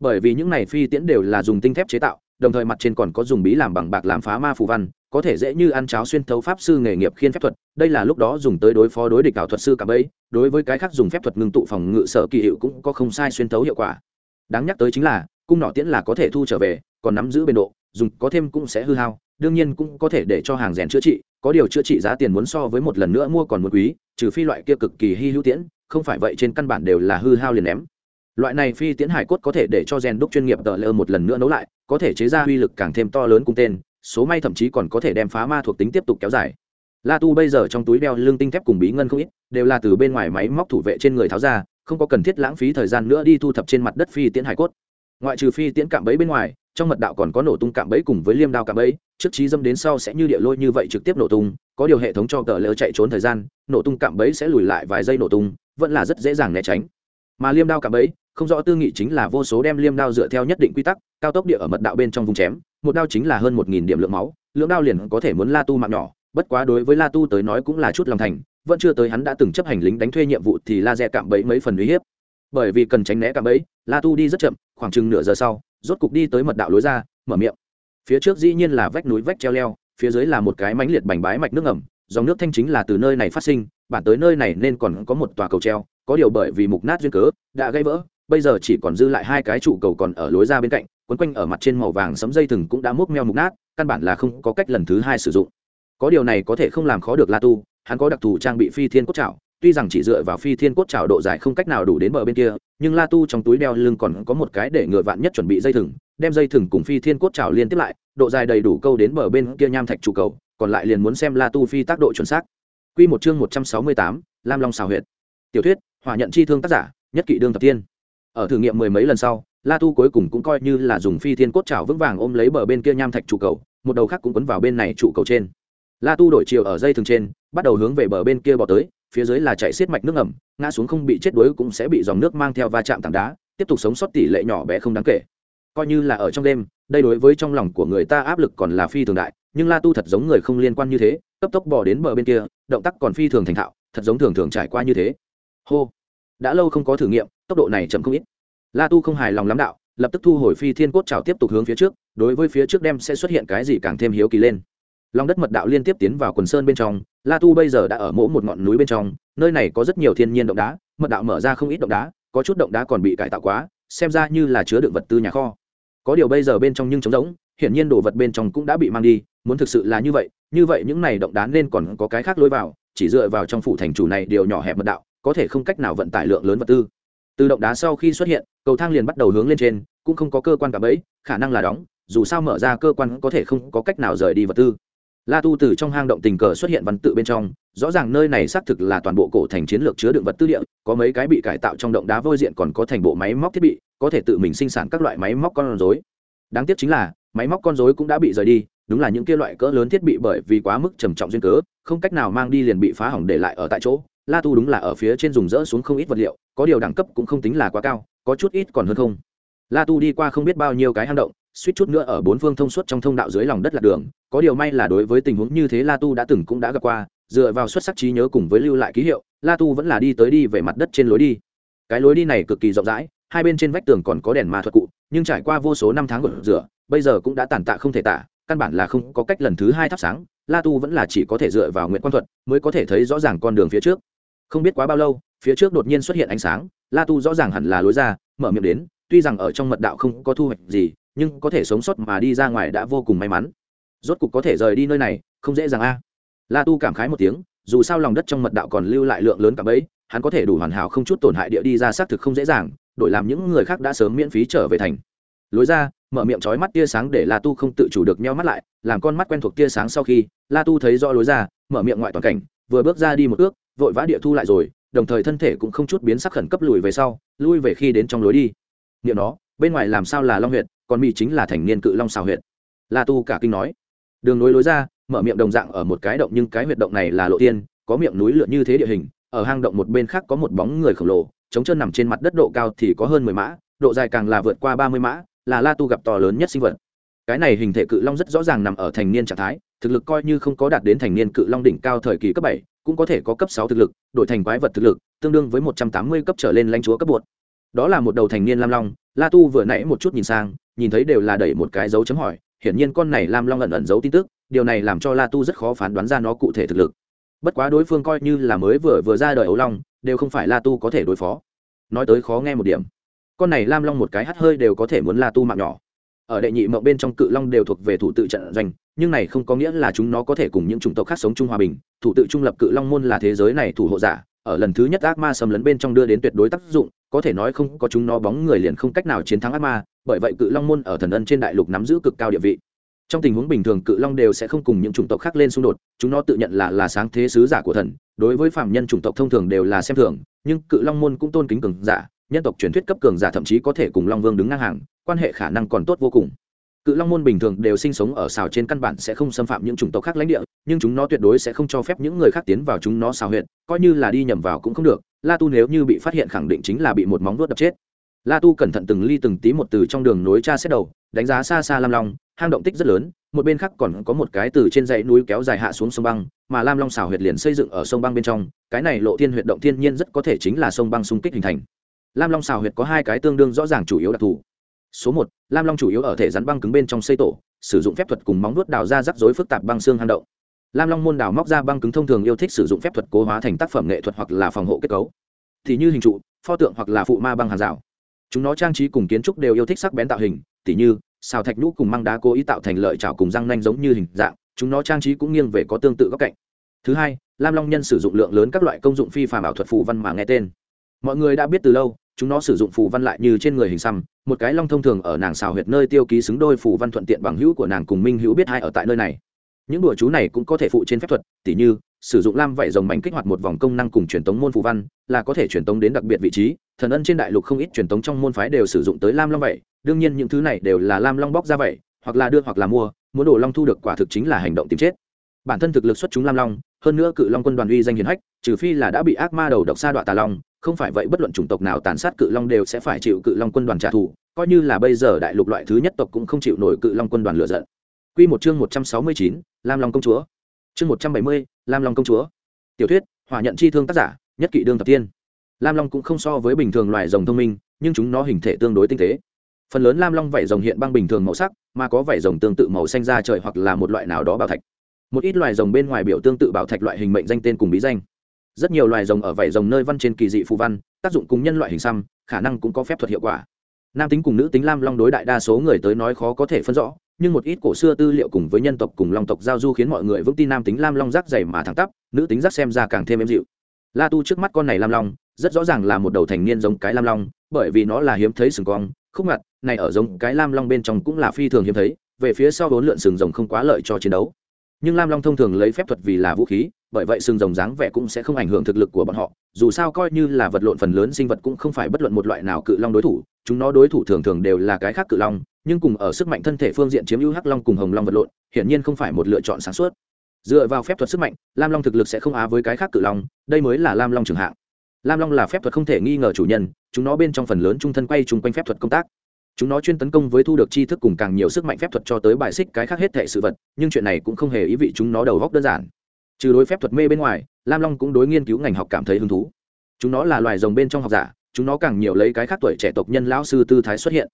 Bởi vì những này phi tiễn đều là dùng tinh thép chế tạo, đồng thời mặt trên còn có dùng bí làm bằng bạc làm phá ma phù văn, có thể dễ như ăn cháo xuyên thấu pháp sư nghề nghiệp khiên phép thuật, đây là lúc đó dùng tới đối phó đối địch ảo thuật sư cả bấy, đối với cái khác dùng phép thuật ngưng tụ phòng ngự sở kỳ hiệu cũng có không sai xuyên thấu hiệu quả. Đáng nhắc tới chính là, cung nọ tiễn là có thể thu trở về, còn nắm giữ bền độ, dùng có thêm cũng sẽ hư hao, đương nhiên cũng có thể để cho hàng rèn chữa trị có điều chữa trị giá tiền muốn so với một lần nữa mua còn một quý, trừ phi loại kia cực kỳ hy hữu tiễn, không phải vậy trên căn bản đều là hư hao liền ném. Loại này phi tiễn hải cốt có thể để cho rèn đúc chuyên nghiệp tờ lơ một lần nữa nấu lại, có thể chế ra uy lực càng thêm to lớn cung tên, số may thậm chí còn có thể đem phá ma thuộc tính tiếp tục kéo dài. La tu bây giờ trong túi đeo lương tinh thép cùng bí ngân không ít, đều là từ bên ngoài máy móc thủ vệ trên người tháo ra, không có cần thiết lãng phí thời gian nữa đi thu thập trên mặt đất phi tiễn hải cốt. Ngoại trừ phi tiễn cạm bẫy bên ngoài trong mật đạo còn có nổ tung cạm bẫy cùng với liêm đao cạm bẫy, trước trí dâm đến sau sẽ như địa lôi như vậy trực tiếp nổ tung, có điều hệ thống cho tờ lỡ chạy trốn thời gian, nổ tung cạm bẫy sẽ lùi lại vài giây nổ tung, vẫn là rất dễ dàng né tránh. Mà liêm đao cạm bẫy, không rõ tư nghị chính là vô số đem liêm đao dựa theo nhất định quy tắc, cao tốc địa ở mật đạo bên trong vùng chém, một đao chính là hơn một nghìn điểm lượng máu, lượng đao liền có thể muốn la tu mạng nhỏ, bất quá đối với la tu tới nói cũng là chút lòng thành, vẫn chưa tới hắn đã từng chấp hành lính đánh thuê nhiệm vụ thì la dẹ cạm bẫy mấy phần uy hiếp. Bởi vì cần tránh né cạm bẫy, la tu đi rất chậm, khoảng chừng nửa giờ sau rốt cục đi tới mật đạo lối ra, mở miệng. Phía trước dĩ nhiên là vách núi vách treo leo, phía dưới là một cái mánh liệt bành bái mạch nước ngầm, dòng nước thanh chính là từ nơi này phát sinh, bản tới nơi này nên còn có một tòa cầu treo, có điều bởi vì mục nát duyên cớ, đã gây vỡ, bây giờ chỉ còn dư lại hai cái trụ cầu còn ở lối ra bên cạnh, quấn quanh ở mặt trên màu vàng sấm dây thừng cũng đã múc meo mục nát, căn bản là không có cách lần thứ hai sử dụng. Có điều này có thể không làm khó được la tu, hắn có đặc thù trang bị phi thiên cốt trào tuy rằng chỉ dựa vào phi thiên cốt trào độ dài không cách nào đủ đến bờ bên kia nhưng la tu trong túi đeo lưng còn có một cái để ngựa vạn nhất chuẩn bị dây thừng, đem dây thừng cùng phi thiên cốt trào liên tiếp lại, độ dài đầy đủ câu đến bờ bên kia nham thạch trụ cầu, còn lại liền muốn xem la tu phi tác độ chuẩn xác. Q một chương một trăm sáu mươi tám, lam long xào huyệt. Tiểu thuyết, hỏa nhận chi thương tác giả, nhất kỵ đương thập tiên. Ở thử nghiệm mười mấy lần sau, la tu cuối cùng cũng coi như là dùng phi thiên cốt trào vững vàng ôm lấy bờ bên kia nham thạch trụ cầu, một đầu khác cũng quấn vào bên này trụ cầu trên. La tu đổi chiều ở dây thừng trên, bắt đầu hướng về bờ bên kia bỏ tới phía dưới là chạy xiết mạch nước ngầm, ngã xuống không bị chết đuối cũng sẽ bị dòng nước mang theo va chạm tảng đá, tiếp tục sống sót tỷ lệ nhỏ bé không đáng kể. Coi như là ở trong đêm, đây đối với trong lòng của người ta áp lực còn là phi thường đại, nhưng la tu thật giống người không liên quan như thế, cấp tốc bỏ đến bờ bên kia, động tác còn phi thường thành thạo, thật giống thường thường trải qua như thế. Hô. Đã lâu không có thử nghiệm, tốc độ này chậm không ít. La tu không hài lòng lắm đạo, lập tức thu hồi phi thiên cốt trào tiếp tục hướng phía trước, đối với phía trước đem sẽ xuất hiện cái gì càng thêm hiếu kỳ lên lòng đất mật đạo liên tiếp tiến vào quần sơn bên trong, la tu bây giờ đã ở mỗ một ngọn núi bên trong, nơi này có rất nhiều thiên nhiên động đá, mật đạo mở ra không ít động đá, có chút động đá còn bị cải tạo quá, xem ra như là chứa đựng vật tư nhà kho. Có điều bây giờ bên trong nhưng trống rỗng, hiển nhiên đồ vật bên trong cũng đã bị mang đi, muốn thực sự là như vậy như vậy những này động đá nên còn có cái khác lối vào, chỉ dựa vào trong phủ thành chủ này điều nhỏ hẹp mật đạo, có thể không cách nào vận tải lượng lớn vật tư. Từ động đá sau khi xuất hiện, cầu thang liền bắt đầu hướng lên trên, cũng không có cơ quan cả bẫy, khả năng là đóng, dù sao mở ra cơ quan có thể không có cách nào rời đi vật tư la tu từ trong hang động tình cờ xuất hiện văn tự bên trong rõ ràng nơi này xác thực là toàn bộ cổ thành chiến lược chứa đựng vật tư liệu, có mấy cái bị cải tạo trong động đá vôi diện còn có thành bộ máy móc thiết bị có thể tự mình sinh sản các loại máy móc con rối. Đáng tiếc chính là máy móc con rối cũng đã bị rời đi đúng là những kia loại cỡ lớn thiết bị bởi vì quá mức trầm trọng duyên cớ không cách nào mang đi liền bị phá hỏng để lại ở tại chỗ. La tu đúng là ở phía trên dùng dỡ xuống không ít vật liệu có điều đẳng cấp cũng không tính là quá cao có chút ít còn hơn không. La tu đi qua không biết bao nhiêu cái hang động suýt chút nữa ở bốn phương thông suốt trong thông đạo dưới lòng đất lạc đường, có điều may là đối với tình huống như thế, la tu đã từng cũng đã gặp qua, dựa vào xuất sắc trí nhớ cùng với lưu lại ký hiệu, la tu vẫn là đi tới đi về mặt đất trên lối đi. Cái lối đi này cực kỳ rộng rãi, hai bên trên vách tường còn có đèn ma thuật cụ, nhưng trải qua vô số năm tháng gột rửa, bây giờ cũng đã tàn tạ không thể tả, căn bản là không có cách lần thứ hai thắp sáng, la tu vẫn là chỉ có thể dựa vào nguyện quan thuật mới có thể thấy rõ ràng con đường phía trước. Không biết quá bao lâu, phía trước đột nhiên xuất hiện ánh sáng, la tu rõ ràng hẳn là lối ra, mở miệng đến, tuy rằng ở trong mật đạo không có thu hoạch gì nhưng có thể sống sót mà đi ra ngoài đã vô cùng may mắn. Rốt cục có thể rời đi nơi này, không dễ dàng a. La tu cảm khái một tiếng, dù sao lòng đất trong mật đạo còn lưu lại lượng lớn cả bấy hắn có thể đủ hoàn hảo không chút tổn hại địa đi ra xác thực không dễ dàng, đổi làm những người khác đã sớm miễn phí trở về thành. Lối ra, mở miệng trói mắt tia sáng để la tu không tự chủ được nheo mắt lại, làm con mắt quen thuộc tia sáng sau khi, la tu thấy rõ lối ra, mở miệng ngoại toàn cảnh, vừa bước ra đi một ước, vội vã địa thu lại rồi, đồng thời thân thể cũng không chút biến sắc khẩn cấp lùi về sau, lui về khi đến trong lối đi. Niệm nó, bên ngoài làm sao là long huyệt còn mỹ chính là thành niên cự long xào huyện la tu cả kinh nói. Đường nối lối ra, mở miệng đồng dạng ở một cái động nhưng cái huyệt động này là lộ tiên, có miệng núi lượn như thế địa hình, ở hang động một bên khác có một bóng người khổng lồ, chống chân nằm trên mặt đất độ cao thì có hơn mười mã, độ dài càng là vượt qua ba mươi mã, là la tu gặp to lớn nhất sinh vật. Cái này hình thể cự long rất rõ ràng nằm ở thành niên trạng thái, thực lực coi như không có đạt đến thành niên cự long đỉnh cao thời kỳ cấp bảy, cũng có thể có cấp sáu thực lực, đổi thành quái vật thực lực, tương đương với một trăm tám mươi cấp trở lên lãnh chúa cấp bột. Đó là một đầu thành niên lam long la tu vừa nãy một chút nhìn sang, nhìn thấy đều là đẩy một cái dấu chấm hỏi, hiển nhiên con này lam long ẩn ẩn giấu tin tức, điều này làm cho la tu rất khó phán đoán ra nó cụ thể thực lực. Bất quá đối phương coi như là mới vừa vừa ra đời ấu long, đều không phải la tu có thể đối phó. Nói tới khó nghe một điểm, con này lam long một cái hắt hơi đều có thể muốn la tu mạng nhỏ. Ở đệ nhị mộng bên trong cự long đều thuộc về thủ tự trận doanh, nhưng này không có nghĩa là chúng nó có thể cùng những chủng tộc khác sống chung hòa bình. Thủ tự trung lập cự long môn là thế giới này thủ hộ giả, ở lần thứ nhất ác ma xâm lấn bên trong đưa đến tuyệt đối tác dụng có thể nói không có chúng nó bóng người liền không cách nào chiến thắng ác ma, bởi vậy cự long môn ở thần ân trên đại lục nắm giữ cực cao địa vị. Trong tình huống bình thường cự long đều sẽ không cùng những chủng tộc khác lên xung đột, chúng nó tự nhận là là sáng thế sứ giả của thần, đối với phạm nhân chủng tộc thông thường đều là xem thường, nhưng cự long môn cũng tôn kính cường giả, nhân tộc truyền thuyết cấp cường giả thậm chí có thể cùng long vương đứng ngang hàng, quan hệ khả năng còn tốt vô cùng cự long môn bình thường đều sinh sống ở xào trên căn bản sẽ không xâm phạm những chủng tộc khác lãnh địa, nhưng chúng nó tuyệt đối sẽ không cho phép những người khác tiến vào chúng nó xào huyện coi như là đi nhầm vào cũng không được. La tu nếu như bị phát hiện khẳng định chính là bị một móng vuốt đập chết. La tu cẩn thận từng ly từng tí một từ trong đường nối cha xét đầu, đánh giá xa xa lam long, hang động tích rất lớn, một bên khác còn có một cái từ trên dãy núi kéo dài hạ xuống sông băng, mà lam long xào huyệt liền xây dựng ở sông băng bên trong, cái này lộ thiên huyệt động thiên nhiên rất có thể chính là sông băng xung kích hình thành. Lam long xào huyệt có hai cái tương đương rõ ràng chủ yếu đặc thù số một, lam long chủ yếu ở thể rắn băng cứng bên trong xây tổ, sử dụng phép thuật cùng móng vuốt đào ra rắc rối phức tạp băng xương hang động. Lam long môn đào móc ra băng cứng thông thường yêu thích sử dụng phép thuật cố hóa thành tác phẩm nghệ thuật hoặc là phòng hộ kết cấu. Thì như hình trụ, pho tượng hoặc là phụ ma băng hàng rào. Chúng nó trang trí cùng kiến trúc đều yêu thích sắc bén tạo hình, tỉ như, xào thạch nhũ cùng măng đá cố ý tạo thành lợi chảo cùng răng nanh giống như hình dạng, chúng nó trang trí cũng nghiêng về có tương tự góc cạnh. Thứ hai, lam long nhân sử dụng lượng lớn các loại công dụng phi phàm ảo thuật phù văn mà nghe tên. Mọi người đã biết từ lâu chúng nó sử dụng phù văn lại như trên người hình xăm, một cái long thông thường ở nàng xào huyệt nơi tiêu ký xứng đôi phù văn thuận tiện bằng hữu của nàng cùng minh hữu biết hai ở tại nơi này. Những đùa chú này cũng có thể phụ trên phép thuật, tỉ như, sử dụng lam vảy rồng mảnh kích hoạt một vòng công năng cùng truyền tống môn phù văn, là có thể truyền tống đến đặc biệt vị trí. Thần ân trên đại lục không ít truyền tống trong môn phái đều sử dụng tới lam long vậy đương nhiên những thứ này đều là lam long bóc ra vậy hoặc là đưa hoặc là mua, muốn đổ long thu được quả thực chính là hành động tìm chết bản thân thực lực xuất chúng lam long hơn nữa cự long quân đoàn uy danh hiền hách trừ phi là đã bị ác ma đầu độc sa đoạn tà long không phải vậy bất luận chủng tộc nào tàn sát cự long đều sẽ phải chịu cự long quân đoàn trả thù coi như là bây giờ đại lục loại thứ nhất tộc cũng không chịu nổi cự long quân đoàn lựa giận Quy một chương một trăm sáu mươi chín, Lam Long công chúa. Chương một trăm bảy mươi, Lam Long công chúa. Tiểu thuyết, hỏa nhận chi thương tác giả, nhất kỵ đương tập tiên. Lam Long cũng không so với bình thường loài rồng thông minh, nhưng chúng nó hình thể tương đối tinh tế. Phần lớn Lam Long vảy rồng hiện băng bình thường màu sắc, mà có vảy rồng tương tự màu xanh da trời hoặc là một loại nào đó bảo thạch. Một ít loài rồng bên ngoài biểu tương tự bảo thạch loại hình mệnh danh tên cùng bí danh. Rất nhiều loài rồng ở vảy rồng nơi văn trên kỳ dị phù văn, tác dụng cùng nhân loại hình xăm, khả năng cũng có phép thuật hiệu quả. Nam tính cùng nữ tính lam long đối đại đa số người tới nói khó có thể phân rõ, nhưng một ít cổ xưa tư liệu cùng với nhân tộc cùng long tộc giao du khiến mọi người vững tin nam tính lam long rác dày mà thẳng tắp, nữ tính rác xem ra càng thêm êm dịu. La tu trước mắt con này lam long, rất rõ ràng là một đầu thành niên giống cái lam long, bởi vì nó là hiếm thấy sừng cong, khúc ngặt, này ở giống cái lam long bên trong cũng là phi thường hiếm thấy, về phía sau vốn lượn sừng rồng không quá lợi cho chiến đấu nhưng lam long thông thường lấy phép thuật vì là vũ khí, bởi vậy sừng rồng dáng vẻ cũng sẽ không ảnh hưởng thực lực của bọn họ. Dù sao coi như là vật lộn phần lớn sinh vật cũng không phải bất luận một loại nào cự long đối thủ, chúng nó đối thủ thường thường đều là cái khác cự long, nhưng cùng ở sức mạnh thân thể phương diện chiếm ưu hắc long cùng hồng long vật lộn, hiển nhiên không phải một lựa chọn sáng suốt. Dựa vào phép thuật sức mạnh, lam long thực lực sẽ không á với cái khác cự long, đây mới là lam long trường hạng. Lam long là phép thuật không thể nghi ngờ chủ nhân, chúng nó bên trong phần lớn trung thân quay chung quanh phép thuật công tác chúng nó chuyên tấn công với thu được tri thức cùng càng nhiều sức mạnh phép thuật cho tới bài xích cái khác hết thệ sự vật, nhưng chuyện này cũng không hề ý vị chúng nó đầu góc đơn giản. Trừ đối phép thuật mê bên ngoài, lam long cũng đối nghiên cứu ngành học cảm thấy hứng thú. Chúng nó là loài rồng bên trong học giả, chúng nó càng nhiều lấy cái khác tuổi trẻ tộc nhân lão sư tư thái xuất hiện.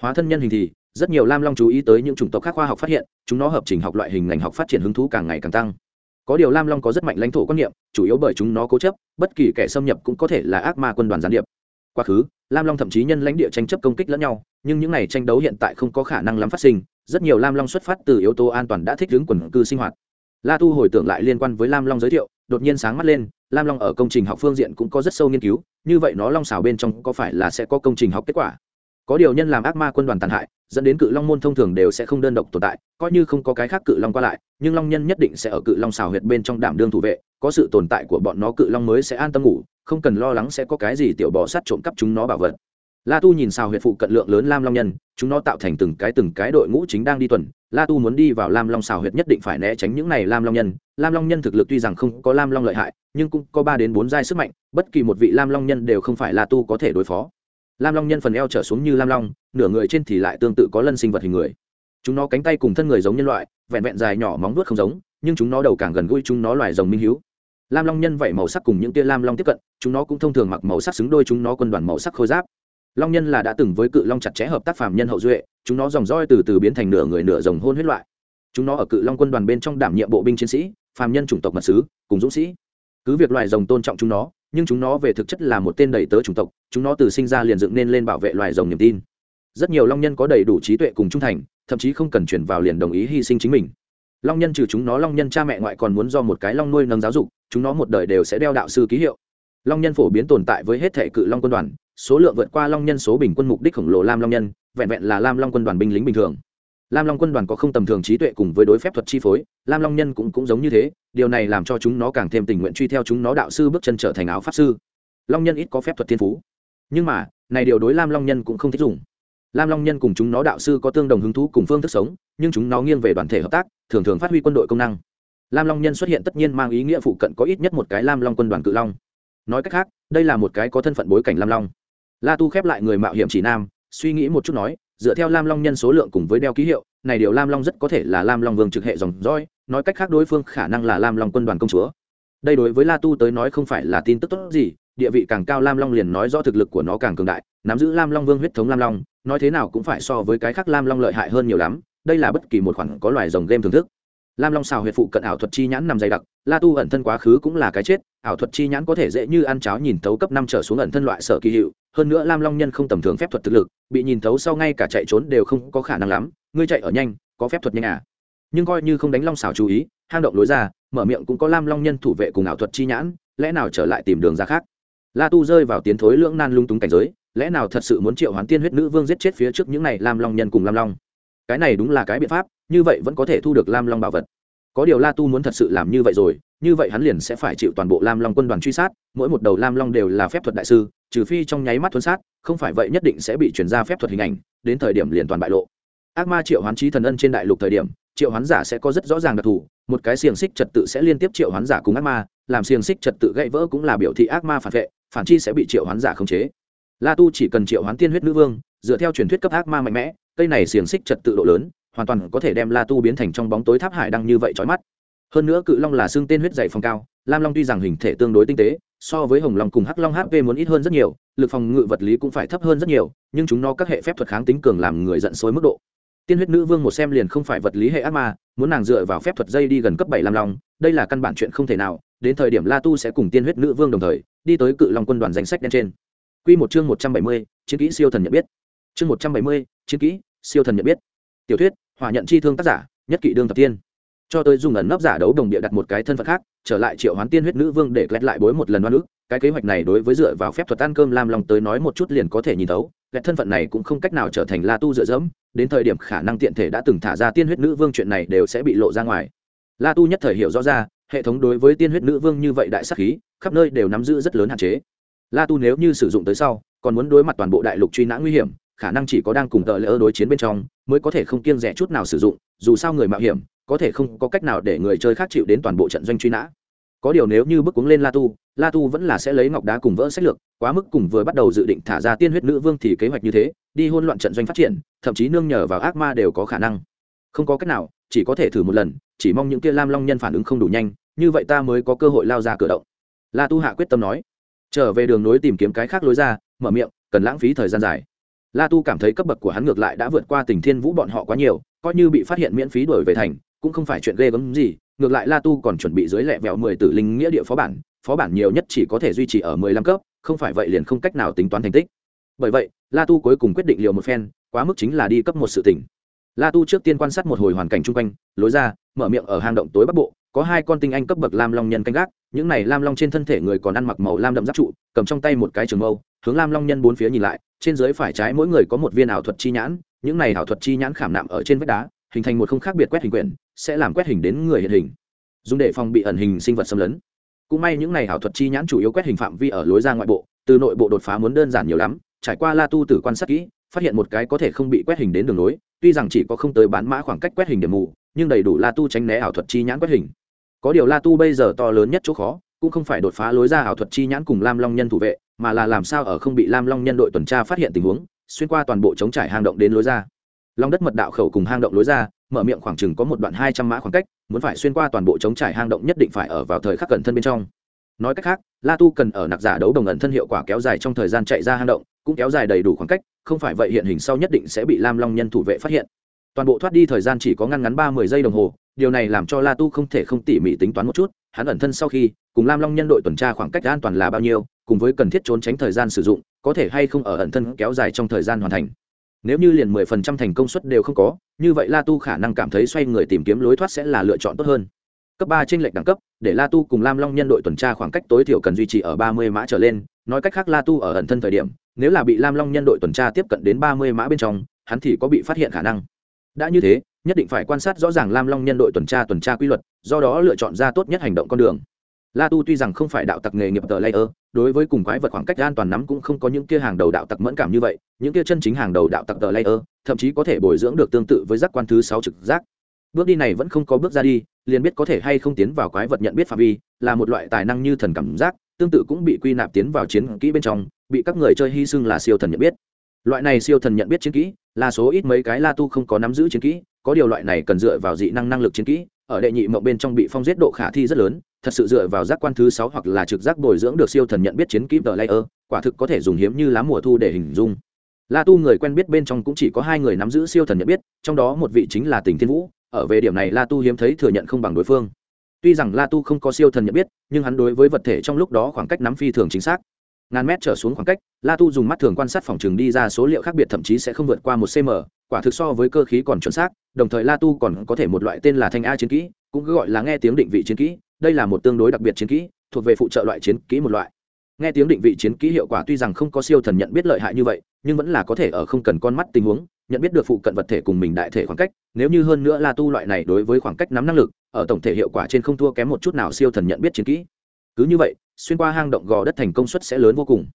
Hóa thân nhân hình thì, rất nhiều lam long chú ý tới những chủng tộc khác khoa học phát hiện, chúng nó hợp trình học loại hình ngành học phát triển hứng thú càng ngày càng tăng. Có điều lam long có rất mạnh lãnh thổ quan niệm, chủ yếu bởi chúng nó cố chấp, bất kỳ kẻ xâm nhập cũng có thể là ác ma quân đoàn gián điệp quá khứ, lam long thậm chí nhân lãnh địa tranh chấp công kích lẫn nhau, nhưng những n à y tranh đấu hiện tại không có khả năng lắm phát sinh, rất nhiều lam long xuất phát từ yếu tố an toàn đã thích ứng quần cư sinh hoạt. La tu hồi tưởng lại liên quan với lam long giới thiệu, đột nhiên sáng mắt lên, lam long ở công trình học phương diện cũng có rất sâu nghiên cứu, như vậy nó long xào bên trong có phải là sẽ có công trình học kết quả? Có điều nhân làm ác ma quân đoàn tàn hại, dẫn đến cự long môn thông thường đều sẽ không đơn độc tồn tại, coi như không có cái khác cự long qua lại, nhưng long nhân nhất định sẽ ở cự long xào huyệt bên trong đảm đương thủ vệ, có sự tồn tại của bọn nó cự long mới sẽ an tâm ngủ không cần lo lắng sẽ có cái gì tiểu bò sát trộm cắp chúng nó bảo vật. La tu nhìn xào huyệt phụ cận lượng lớn lam long nhân, chúng nó tạo thành từng cái từng cái đội ngũ chính đang đi tuần. La tu muốn đi vào lam long xào huyệt nhất định phải né tránh những này lam long nhân. Lam long nhân thực lực tuy rằng không có lam long lợi hại, nhưng cũng có ba đến bốn giai sức mạnh, bất kỳ một vị lam long nhân đều không phải la tu có thể đối phó. Lam long nhân phần eo trở xuống như lam long, nửa người trên thì lại tương tự có lân sinh vật hình người. Chúng nó cánh tay cùng thân người giống nhân loại, vẹn vẹn dài nhỏ móng vuốt không giống, nhưng chúng nó đầu càng gần gũi, chúng nó loài rồng minh hiếu lam long nhân vậy màu sắc cùng những tia lam long tiếp cận, chúng nó cũng thông thường mặc màu sắc xứng đôi chúng nó quân đoàn màu sắc khôi giáp. Long nhân là đã từng với cự long chặt chẽ hợp tác phàm nhân hậu duệ, chúng nó dòng roi từ từ biến thành nửa người nửa rồng hôn huyết loại. Chúng nó ở cự long quân đoàn bên trong đảm nhiệm bộ binh chiến sĩ, phàm nhân chủng tộc mật sứ, cùng dũng sĩ. Cứ việc loài rồng tôn trọng chúng nó, nhưng chúng nó về thực chất là một tên đầy tớ chủng tộc, chúng nó từ sinh ra liền dựng nên lên bảo vệ loài rồng niềm tin. Rất nhiều long nhân có đầy đủ trí tuệ cùng trung thành, thậm chí không cần chuyển vào liền đồng ý hy sinh chính mình long nhân trừ chúng nó, long nhân cha mẹ ngoại còn muốn do một cái long nuôi nâng giáo dục, chúng nó một đời đều sẽ đeo đạo sư ký hiệu. Long nhân phổ biến tồn tại với hết thể cự long quân đoàn, số lượng vượt qua long nhân số bình quân mục đích khổng lồ lam long nhân, vẹn vẹn là lam long quân đoàn binh lính bình thường. Lam long quân đoàn có không tầm thường trí tuệ cùng với đối phép thuật chi phối, lam long nhân cũng cũng giống như thế, điều này làm cho chúng nó càng thêm tình nguyện truy theo chúng nó đạo sư bước chân trở thành áo pháp sư. Long nhân ít có phép thuật thiên phú, nhưng mà, này điều đối lam long nhân cũng không thích dùng. Lam long nhân cùng chúng nó đạo sư có tương đồng hứng thú cùng phương thức sống, nhưng chúng nó nghiêng về đoàn thể hợp tác thường thường phát huy quân đội công năng. Lam long nhân xuất hiện tất nhiên mang ý nghĩa phụ cận có ít nhất một cái lam long quân đoàn cự long. Nói cách khác, đây là một cái có thân phận bối cảnh lam long. La tu khép lại người mạo hiểm chỉ nam, suy nghĩ một chút nói, dựa theo lam long nhân số lượng cùng với đeo ký hiệu, này điều lam long rất có thể là lam long vương trực hệ dòng dõi, nói cách khác đối phương khả năng là lam long quân đoàn công chúa. Đây đối với la tu tới nói không phải là tin tức tốt gì, địa vị càng cao lam long liền nói do thực lực của nó càng cường đại, nắm giữ lam long vương huyết thống lam long, nói thế nào cũng phải so với cái khác lam long lợi hại hơn nhiều lắm đây là bất kỳ một khoản có loài rồng game thưởng thức. Lam long xào huyệt phụ cận ảo thuật chi nhãn nằm dày đặc, la tu ẩn thân quá khứ cũng là cái chết, ảo thuật chi nhãn có thể dễ như ăn cháo nhìn thấu cấp năm trở xuống ẩn thân loại sở kỳ hiệu, hơn nữa lam long nhân không tầm thường phép thuật thực lực, bị nhìn thấu sau ngay cả chạy trốn đều không có khả năng lắm, ngươi chạy ở nhanh, có phép thuật nhanh à. Nhưng coi như không đánh long xào chú ý, hang động lối ra, mở miệng cũng có lam long nhân thủ vệ cùng ảo thuật chi nhãn, lẽ nào trở lại tìm đường ra khác? La tu rơi vào tiến thối lưỡng nan lung túng cảnh giới, lẽ nào thật sự muốn triệu hoán tiên huyết nữ vương giết chết phía trước những này lam long nhân cùng lam long? Cái này đúng là cái biện pháp, như vậy vẫn có thể thu được lam long bảo vật. Có điều la tu muốn thật sự làm như vậy rồi, như vậy hắn liền sẽ phải chịu toàn bộ lam long quân đoàn truy sát, mỗi một đầu lam long đều là phép thuật đại sư, trừ phi trong nháy mắt thuấn sát, không phải vậy nhất định sẽ bị chuyển ra phép thuật hình ảnh, đến thời điểm liền toàn bại lộ. Ác ma triệu hoán trí thần ân trên đại lục thời điểm, triệu hoán giả sẽ có rất rõ ràng đặc thù, một cái xiềng xích trật tự sẽ liên tiếp triệu hoán giả cùng ác ma, làm xiềng xích trật tự gãy vỡ cũng là biểu thị ác ma phản vệ, phản chi sẽ bị triệu hoán giả khống chế. La tu chỉ cần triệu hoán tiên huyết nữ vương, dựa theo truyền thuyết cấp ác ma mạnh mẽ cây này xiềng xích trật tự độ lớn, hoàn toàn có thể đem la tu biến thành trong bóng tối tháp hải đăng như vậy trói mắt. Hơn nữa cự long là xương tên huyết dày phong cao, lam long tuy rằng hình thể tương đối tinh tế, so với hồng long cùng hắc long hp muốn ít hơn rất nhiều, lực phòng ngự vật lý cũng phải thấp hơn rất nhiều, nhưng chúng nó các hệ phép thuật kháng tính cường làm người giận xối mức độ. Tiên huyết nữ vương một xem liền không phải vật lý hệ ác ma, muốn nàng dựa vào phép thuật dây đi gần cấp bảy lam long, đây là căn bản chuyện không thể nào, đến thời điểm la tu sẽ cùng tiên huyết nữ vương đồng thời, đi tới cự long quân đoàn danh sách đen trên. Q một chương một trăm bảy mươi, chiến kỹ siêu thần nhận biết chương một trăm bảy mươi, chiến kỹ, siêu thần nhận biết. Tiểu thuyết, hỏa nhận chi thương tác giả, nhất kỵ đương thập tiên. Cho tới dùng ẩn nấp giả đấu đồng địa đặt một cái thân phận khác, trở lại triệu hoán tiên huyết nữ vương để lét lại bối một lần đoan ước cái kế hoạch này đối với dựa vào phép thuật ăn cơm lam lòng tới nói một chút liền có thể nhìn thấu ghét thân phận này cũng không cách nào trở thành la tu dựa dẫm, đến thời điểm khả năng tiện thể đã từng thả ra tiên huyết nữ vương chuyện này đều sẽ bị lộ ra ngoài. La tu nhất thời hiểu rõ ra, hệ thống đối với tiên huyết nữ vương như vậy đại sắc khí, khắp nơi đều nắm giữ rất lớn hạn chế. La tu nếu như sử dụng tới sau, còn muốn đối mặt toàn bộ đại lục truy nã nguy hiểm khả năng chỉ có đang cùng tờ lỡ đối chiến bên trong, mới có thể không kiêng rẻ chút nào sử dụng, dù sao người mạo hiểm, có thể không có cách nào để người chơi khác chịu đến toàn bộ trận doanh truy nã. Có điều nếu như bước cuống lên la tu la tu vẫn là sẽ lấy ngọc đá cùng vỡ sách lược, quá mức cùng vừa bắt đầu dự định thả ra tiên huyết nữ vương thì kế hoạch như thế, đi hôn loạn trận doanh phát triển, thậm chí nương nhờ vào ác ma đều có khả năng. Không có cách nào, chỉ có thể thử một lần, chỉ mong những kia lam long nhân phản ứng không đủ nhanh, như vậy ta mới có cơ hội lao ra cửa động. La tu hạ quyết tâm nói. Trở về đường nối tìm kiếm cái khác lối ra, mở miệng, cần lãng phí thời gian dài la tu cảm thấy cấp bậc của hắn ngược lại đã vượt qua tình thiên vũ bọn họ quá nhiều, coi như bị phát hiện miễn phí đổi về thành, cũng không phải chuyện ghê gớm gì, ngược lại la tu còn chuẩn bị dưới lẹ vẹo mười tử linh nghĩa địa phó bản phó bản nhiều nhất chỉ có thể duy trì ở mười lăm cấp, không phải vậy liền không cách nào tính toán thành tích. Bởi vậy, la tu cuối cùng quyết định liều một phen, quá mức chính là đi cấp một sự tỉnh la tu trước tiên quan sát một hồi hoàn cảnh chung quanh, lối ra, mở miệng ở hang động tối bắc bộ có hai con tinh anh cấp bậc lam long nhân canh gác, những này lam long trên thân thể người còn ăn mặc màu lam đậm giáp trụ, cầm trong tay một cái trường mâu, hướng lam long nhân bốn phía nhìn lại, trên dưới phải trái mỗi người có một viên ảo thuật chi nhãn, những này ảo thuật chi nhãn khảm nạm ở trên vách đá, hình thành một không khác biệt quét hình quyển, sẽ làm quét hình đến người hiện hình, dùng để phòng bị ẩn hình sinh vật xâm lấn. Cũng may những này ảo thuật chi nhãn chủ yếu quét hình phạm vi ở lối ra ngoại bộ, từ nội bộ đột phá muốn đơn giản nhiều lắm, trải qua la tu tử quan sát kỹ, phát hiện một cái có thể không bị quét hình đến đường lối tuy rằng chỉ có không tới bán mã khoảng cách quét hình điểm mù, nhưng đầy đủ la tu tránh né ảo thuật chi nhãn quét hình có điều la tu bây giờ to lớn nhất chỗ khó, cũng không phải đột phá lối ra ảo thuật chi nhãn cùng lam long nhân thủ vệ, mà là làm sao ở không bị lam long nhân đội tuần tra phát hiện tình huống, xuyên qua toàn bộ chống trải hang động đến lối ra. Long đất mật đạo khẩu cùng hang động lối ra, mở miệng khoảng chừng có một đoạn hai trăm mã khoảng cách, muốn phải xuyên qua toàn bộ chống trải hang động nhất định phải ở vào thời khắc cẩn thân bên trong. Nói cách khác, la tu cần ở nặc giả đấu đồng ẩn thân hiệu quả kéo dài trong thời gian chạy ra hang động, cũng kéo dài đầy đủ khoảng cách, không phải vậy hiện hình sau nhất định sẽ bị lam long nhân thủ vệ phát hiện. Toàn bộ thoát đi thời gian chỉ có ngăn ngắn ba mươi giây đồng hồ điều này làm cho la tu không thể không tỉ mỉ tính toán một chút, hắn ẩn thân sau khi, cùng lam long nhân đội tuần tra khoảng cách an toàn là bao nhiêu, cùng với cần thiết trốn tránh thời gian sử dụng, có thể hay không ở ẩn thân kéo dài trong thời gian hoàn thành. Nếu như liền mười phần trăm thành công suất đều không có, như vậy la tu khả năng cảm thấy xoay người tìm kiếm lối thoát sẽ là lựa chọn tốt hơn. Cấp ba trên lệch đẳng cấp, để la tu cùng lam long nhân đội tuần tra khoảng cách tối thiểu cần duy trì ở ba mươi mã trở lên, nói cách khác la tu ở ẩn thân thời điểm, nếu là bị lam long nhân đội tuần tra tiếp cận đến ba mươi mã bên trong, hắn thì có bị phát hiện khả năng đã như thế, nhất định phải quan sát rõ ràng lam long nhân đội tuần tra tuần tra quy luật, do đó lựa chọn ra tốt nhất hành động con đường. La tu tuy rằng không phải đạo tặc nghề nghiệp tờ layer, đối với cùng quái vật khoảng cách an toàn nắm cũng không có những kia hàng đầu đạo tặc mẫn cảm như vậy, những kia chân chính hàng đầu đạo tặc tờ layer, thậm chí có thể bồi dưỡng được tương tự với giác quan thứ sáu trực giác. Bước đi này vẫn không có bước ra đi, liền biết có thể hay không tiến vào quái vật nhận biết phạm vi, là một loại tài năng như thần cảm giác, tương tự cũng bị quy nạp tiến vào chiến kỹ bên trong, bị các người chơi hy sinh là siêu thần nhận biết loại này siêu thần nhận biết chiến kỹ, là số ít mấy cái la tu không có nắm giữ chiến kỹ, có điều loại này cần dựa vào dị năng năng lực chiến kỹ, ở đệ nhị mộng bên trong bị phong giết độ khả thi rất lớn, thật sự dựa vào giác quan thứ sáu hoặc là trực giác bồi dưỡng được siêu thần nhận biết chiến kỹ tờ layer, quả thực có thể dùng hiếm như lá mùa thu để hình dung. La tu người quen biết bên trong cũng chỉ có hai người nắm giữ siêu thần nhận biết, trong đó một vị chính là tình thiên vũ, ở về điểm này la tu hiếm thấy thừa nhận không bằng đối phương. Tuy rằng la tu không có siêu thần nhận biết, nhưng hắn đối với vật thể trong lúc đó khoảng cách nắm phi thường chính xác ngàn mét trở xuống khoảng cách, la tu dùng mắt thường quan sát phòng trường đi ra số liệu khác biệt thậm chí sẽ không vượt qua một cm, quả thực so với cơ khí còn chuẩn xác, đồng thời la tu còn có thể một loại tên là thanh a chiến kỹ, cũng gọi là nghe tiếng định vị chiến kỹ, đây là một tương đối đặc biệt chiến kỹ, thuộc về phụ trợ loại chiến kỹ một loại. Nghe tiếng định vị chiến kỹ hiệu quả tuy rằng không có siêu thần nhận biết lợi hại như vậy, nhưng vẫn là có thể ở không cần con mắt tình huống, nhận biết được phụ cận vật thể cùng mình đại thể khoảng cách, nếu như hơn nữa la tu loại này đối với khoảng cách nắm năng lực, ở tổng thể hiệu quả trên không thua kém một chút nào siêu thần nhận biết chiến kỹ. Cứ như vậy xuyên qua hang động gò đất thành công suất sẽ lớn vô cùng.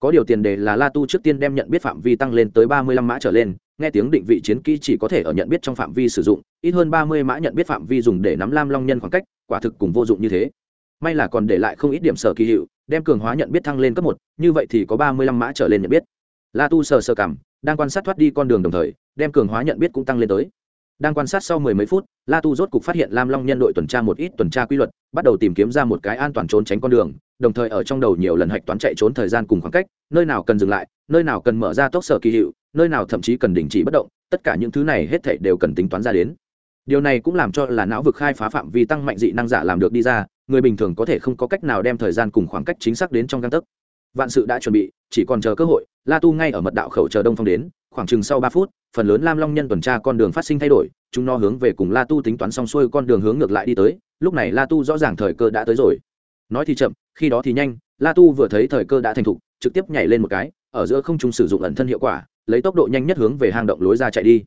Có điều tiền đề là la tu trước tiên đem nhận biết phạm vi tăng lên tới ba mươi lăm mã trở lên, nghe tiếng định vị chiến kỹ chỉ có thể ở nhận biết trong phạm vi sử dụng, ít hơn ba mươi mã nhận biết phạm vi dùng để nắm lam long nhân khoảng cách, quả thực cùng vô dụng như thế. May là còn để lại không ít điểm sở kỳ hiệu, đem cường hóa nhận biết thăng lên cấp một, như vậy thì có ba mươi lăm mã trở lên nhận biết. La tu sờ sờ cảm, đang quan sát thoát đi con đường đồng thời, đem cường hóa nhận biết cũng tăng lên tới. Đang quan sát sau mười mấy phút, la tu rốt cục phát hiện lam long nhân đội tuần tra một ít tuần tra quy luật, bắt đầu tìm kiếm ra một cái an toàn trốn tránh con đường đồng thời ở trong đầu nhiều lần hạch toán chạy trốn thời gian cùng khoảng cách, nơi nào cần dừng lại, nơi nào cần mở ra tốc sở kỳ hiệu, nơi nào thậm chí cần đình chỉ bất động, tất cả những thứ này hết thảy đều cần tính toán ra đến. Điều này cũng làm cho là não vực khai phá phạm vi tăng mạnh dị năng giả làm được đi ra, người bình thường có thể không có cách nào đem thời gian cùng khoảng cách chính xác đến trong găng tấc. Vạn sự đã chuẩn bị, chỉ còn chờ cơ hội, la tu ngay ở mật đạo khẩu chờ đông phong đến, khoảng chừng sau ba phút, phần lớn lam long nhân tuần tra con đường phát sinh thay đổi, chúng nó hướng về cùng la tu tính toán xong xuôi con đường hướng ngược lại đi tới, lúc này la tu rõ ràng thời cơ đã tới rồi. Nói thì chậm khi đó thì nhanh la tu vừa thấy thời cơ đã thành thục trực tiếp nhảy lên một cái ở giữa không trung sử dụng ẩn thân hiệu quả lấy tốc độ nhanh nhất hướng về hang động lối ra chạy đi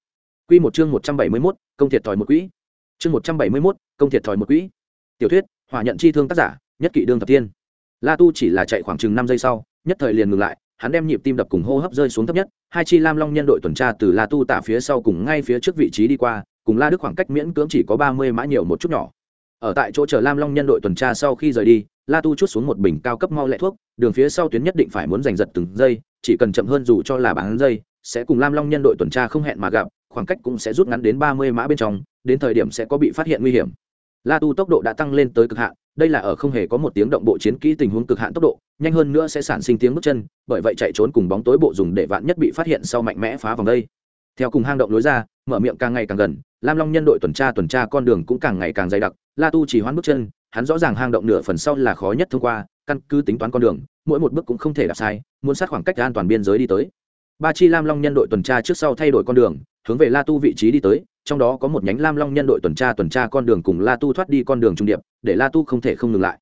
Quy một chương một trăm bảy mươi 171, công thiệt thòi một quỹ. Chương một trăm bảy mươi 171, công thiệt thòi một quỹ. Tiểu thuyết, hỏa nhận chi thương tác giả, nhất kỵ đương thập tiên. La Tu chỉ là chạy khoảng chừng năm giây sau, nhất thời liền ngừng lại, hắn đem nhịp tim đập cùng hô hấp rơi xuống thấp nhất, hai chi lam long nhân đội tuần tra từ La Tu tả phía sau cùng ngay phía trước vị trí đi qua, cùng La Đức khoảng cách miễn cưỡng chỉ có ba mươi mã nhiều một chút nhỏ. Ở tại chỗ chờ Lam Long nhân đội tuần tra sau khi rời đi, La Tu chút xuống một bình cao cấp mau lẹ thuốc, đường phía sau tuyến nhất định phải muốn giành giật từng giây, chỉ cần chậm hơn dù cho là bán giây, sẽ cùng Lam Long nhân đội tuần tra không hẹn mà gặp, khoảng cách cũng sẽ rút ngắn đến ba mươi mã bên trong, đến thời điểm sẽ có bị phát hiện nguy hiểm. La Tu tốc độ đã tăng lên tới cực hạn, đây là ở không hề có một tiếng động bộ chiến kỹ tình huống cực hạn tốc độ, nhanh hơn nữa sẽ sản sinh tiếng bước chân, bởi vậy chạy trốn cùng bóng tối bộ dùng để vạn nhất bị phát hiện sau mạnh mẽ phá vòng đây. Theo cùng hang động lối ra, mở miệng càng ngày càng gần, Lam Long nhân đội tuần tra tuần tra con đường cũng càng ngày càng dày đặc, La Tu chỉ hoán bước chân, hắn rõ ràng hang động nửa phần sau là khó nhất thông qua, căn cứ tính toán con đường, mỗi một bước cũng không thể đạp sai, muốn sát khoảng cách an toàn biên giới đi tới. Ba chi Lam Long nhân đội tuần tra trước sau thay đổi con đường, hướng về La Tu vị trí đi tới, trong đó có một nhánh Lam Long nhân đội tuần tra tuần tra con đường cùng La Tu thoát đi con đường trung điệp, để La Tu không thể không ngừng lại.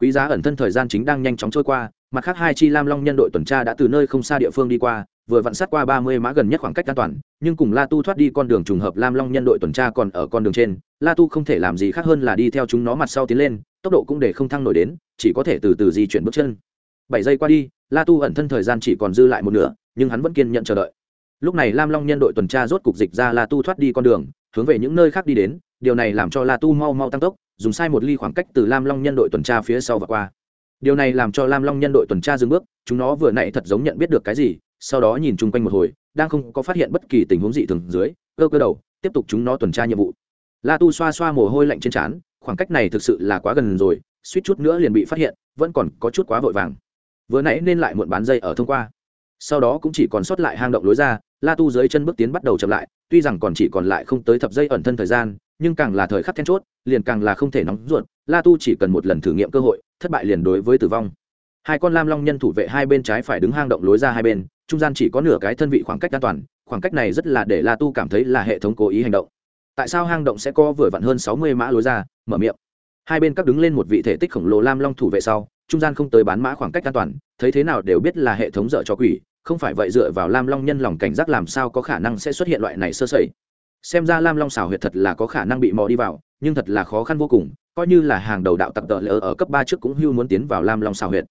Quý giá ẩn thân thời gian chính đang nhanh chóng trôi qua, mặt khác hai chi lam long nhân đội tuần tra đã từ nơi không xa địa phương đi qua, vừa vặn sát qua ba mươi mã gần nhất khoảng cách an toàn, nhưng cùng la tu thoát đi con đường trùng hợp lam long nhân đội tuần tra còn ở con đường trên, la tu không thể làm gì khác hơn là đi theo chúng nó mặt sau tiến lên, tốc độ cũng để không thăng nổi đến, chỉ có thể từ từ di chuyển bước chân. Bảy giây qua đi, la tu ẩn thân thời gian chỉ còn dư lại một nửa, nhưng hắn vẫn kiên nhận chờ đợi. Lúc này lam long nhân đội tuần tra rốt cục dịch ra la tu thoát đi con đường, hướng về những nơi khác đi đến, điều này làm cho la tu mau mau tăng tốc, dùng sai một ly khoảng cách từ lam long nhân đội tuần tra phía sau và qua điều này làm cho lam long nhân đội tuần tra dừng bước, chúng nó vừa nãy thật giống nhận biết được cái gì, sau đó nhìn chung quanh một hồi, đang không có phát hiện bất kỳ tình huống dị thường dưới, cơ cơ đầu, tiếp tục chúng nó tuần tra nhiệm vụ. La tu xoa xoa mồ hôi lạnh trên trán, khoảng cách này thực sự là quá gần rồi, suýt chút nữa liền bị phát hiện, vẫn còn có chút quá vội vàng. Vừa nãy nên lại muộn bán dây ở thông qua. Sau đó cũng chỉ còn sót lại hang động lối ra, la tu dưới chân bước tiến bắt đầu chậm lại, tuy rằng còn chỉ còn lại không tới thập dây ẩn thân thời gian, nhưng càng là thời khắc then chốt, liền càng là không thể nóng ruột, la tu chỉ cần một lần thử nghiệm cơ hội thất bại liền đối với tử vong. Hai con lam long nhân thủ vệ hai bên trái phải đứng hang động lối ra hai bên, trung gian chỉ có nửa cái thân vị khoảng cách an toàn, khoảng cách này rất là để la tu cảm thấy là hệ thống cố ý hành động. Tại sao hang động sẽ có vừa vặn hơn sáu mươi mã lối ra? Mở miệng. Hai bên các đứng lên một vị thể tích khổng lồ lam long thủ vệ sau, trung gian không tới bán mã khoảng cách an toàn, thấy thế nào đều biết là hệ thống dở cho quỷ, không phải vậy dựa vào lam long nhân lòng cảnh giác làm sao có khả năng sẽ xuất hiện loại này sơ sẩy. Xem ra lam long xảo huyệt thật là có khả năng bị mò đi vào, nhưng thật là khó khăn vô cùng coi như là hàng đầu đạo tặc tợ lỡ ở cấp ba trước cũng hưu muốn tiến vào lam long xảo huyệt.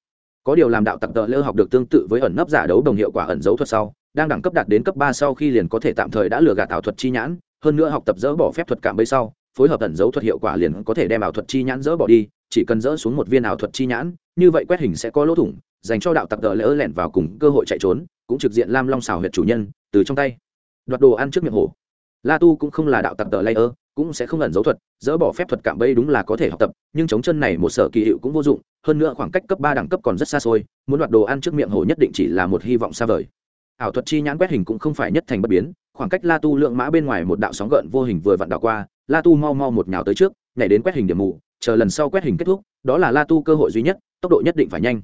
Có điều làm đạo tặc tợ lỡ học được tương tự với ẩn nấp giả đấu đồng hiệu quả ẩn dấu thuật sau, đang đẳng cấp đạt đến cấp ba sau khi liền có thể tạm thời đã lừa gạt ảo thuật chi nhãn, hơn nữa học tập dỡ bỏ phép thuật cảm bây sau, phối hợp ẩn dấu thuật hiệu quả liền có thể đem ảo thuật chi nhãn dỡ bỏ đi, chỉ cần dỡ xuống một viên ảo thuật chi nhãn, như vậy quét hình sẽ có lỗ thủng, dành cho đạo tặc tợ lỡ lẻn vào cùng cơ hội chạy trốn, cũng trực diện lam long xảo huyệt chủ nhân, từ trong tay. Đoạt đồ ăn trước miệng hổ. La tu cũng không là đạo tặc tợ lỡ cũng sẽ không ẩn dấu thuật, dỡ bỏ phép thuật cạm bẫy đúng là có thể học tập, nhưng chống chân này một sở kỳ hiệu cũng vô dụng, hơn nữa khoảng cách cấp ba đẳng cấp còn rất xa xôi, muốn đoạt đồ ăn trước miệng hổ nhất định chỉ là một hy vọng xa vời. Ảo thuật chi nhãn quét hình cũng không phải nhất thành bất biến, khoảng cách la tu lượng mã bên ngoài một đạo sóng gợn vô hình vừa vặn đảo qua, la tu mau mau một nhào tới trước, nhảy đến quét hình điểm mù, chờ lần sau quét hình kết thúc, đó là la tu cơ hội duy nhất, tốc độ nhất định phải nhanh.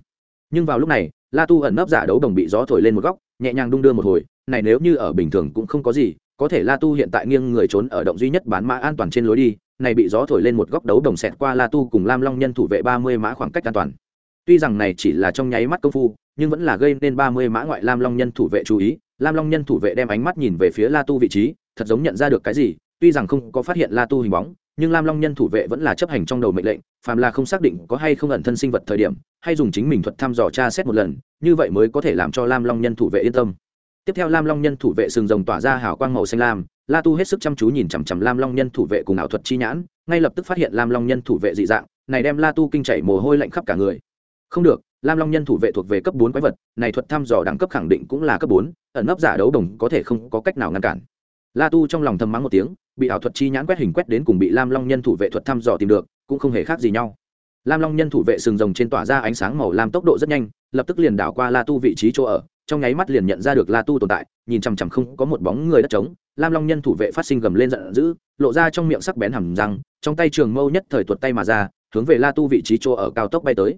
Nhưng vào lúc này, la tu ẩn nấp giả đấu đồng bị gió thổi lên một góc, nhẹ nhàng đung đưa một hồi, này nếu như ở bình thường cũng không có gì có thể la tu hiện tại nghiêng người trốn ở động duy nhất bán mã an toàn trên lối đi, này bị gió thổi lên một góc đấu đồng xẹt qua la tu cùng lam long nhân thủ vệ ba mươi mã khoảng cách an toàn. Tuy rằng này chỉ là trong nháy mắt công phu, nhưng vẫn là gây nên ba mươi mã ngoại lam long nhân thủ vệ chú ý. Lam long nhân thủ vệ đem ánh mắt nhìn về phía la tu vị trí, thật giống nhận ra được cái gì, tuy rằng không có phát hiện la tu hình bóng, nhưng lam long nhân thủ vệ vẫn là chấp hành trong đầu mệnh lệnh, phàm là không xác định có hay không ẩn thân sinh vật thời điểm, hay dùng chính mình thuật thăm dò tra xét một lần, như vậy mới có thể làm cho lam long nhân thủ vệ yên tâm tiếp theo lam long nhân thủ vệ sừng rồng tỏa ra hào quang màu xanh lam, la tu hết sức chăm chú nhìn chằm chằm lam long nhân thủ vệ cùng ảo thuật chi nhãn, ngay lập tức phát hiện lam long nhân thủ vệ dị dạng, này đem la tu kinh chảy mồ hôi lạnh khắp cả người. Không được, lam long nhân thủ vệ thuộc về cấp bốn quái vật, này thuật thăm dò đẳng cấp khẳng định cũng là cấp bốn, ẩn nấp giả đấu đồng có thể không có cách nào ngăn cản. La tu trong lòng thầm mắng một tiếng, bị ảo thuật chi nhãn quét hình quét đến cùng bị lam long nhân thủ vệ thuật thăm dò tìm được, cũng không hề khác gì nhau. Lam long nhân thủ vệ sừng rồng trên tỏa ra ánh sáng màu lam tốc độ rất nhanh, lập tức liền đảo qua la tu vị trí chỗ ở trong nháy mắt liền nhận ra được la tu tồn tại, nhìn chằm chằm không có một bóng người đất trống, lam long nhân thủ vệ phát sinh gầm lên giận dữ, lộ ra trong miệng sắc bén hầm răng, trong tay trường mâu nhất thời tuột tay mà ra, hướng về la tu vị trí chỗ ở cao tốc bay tới.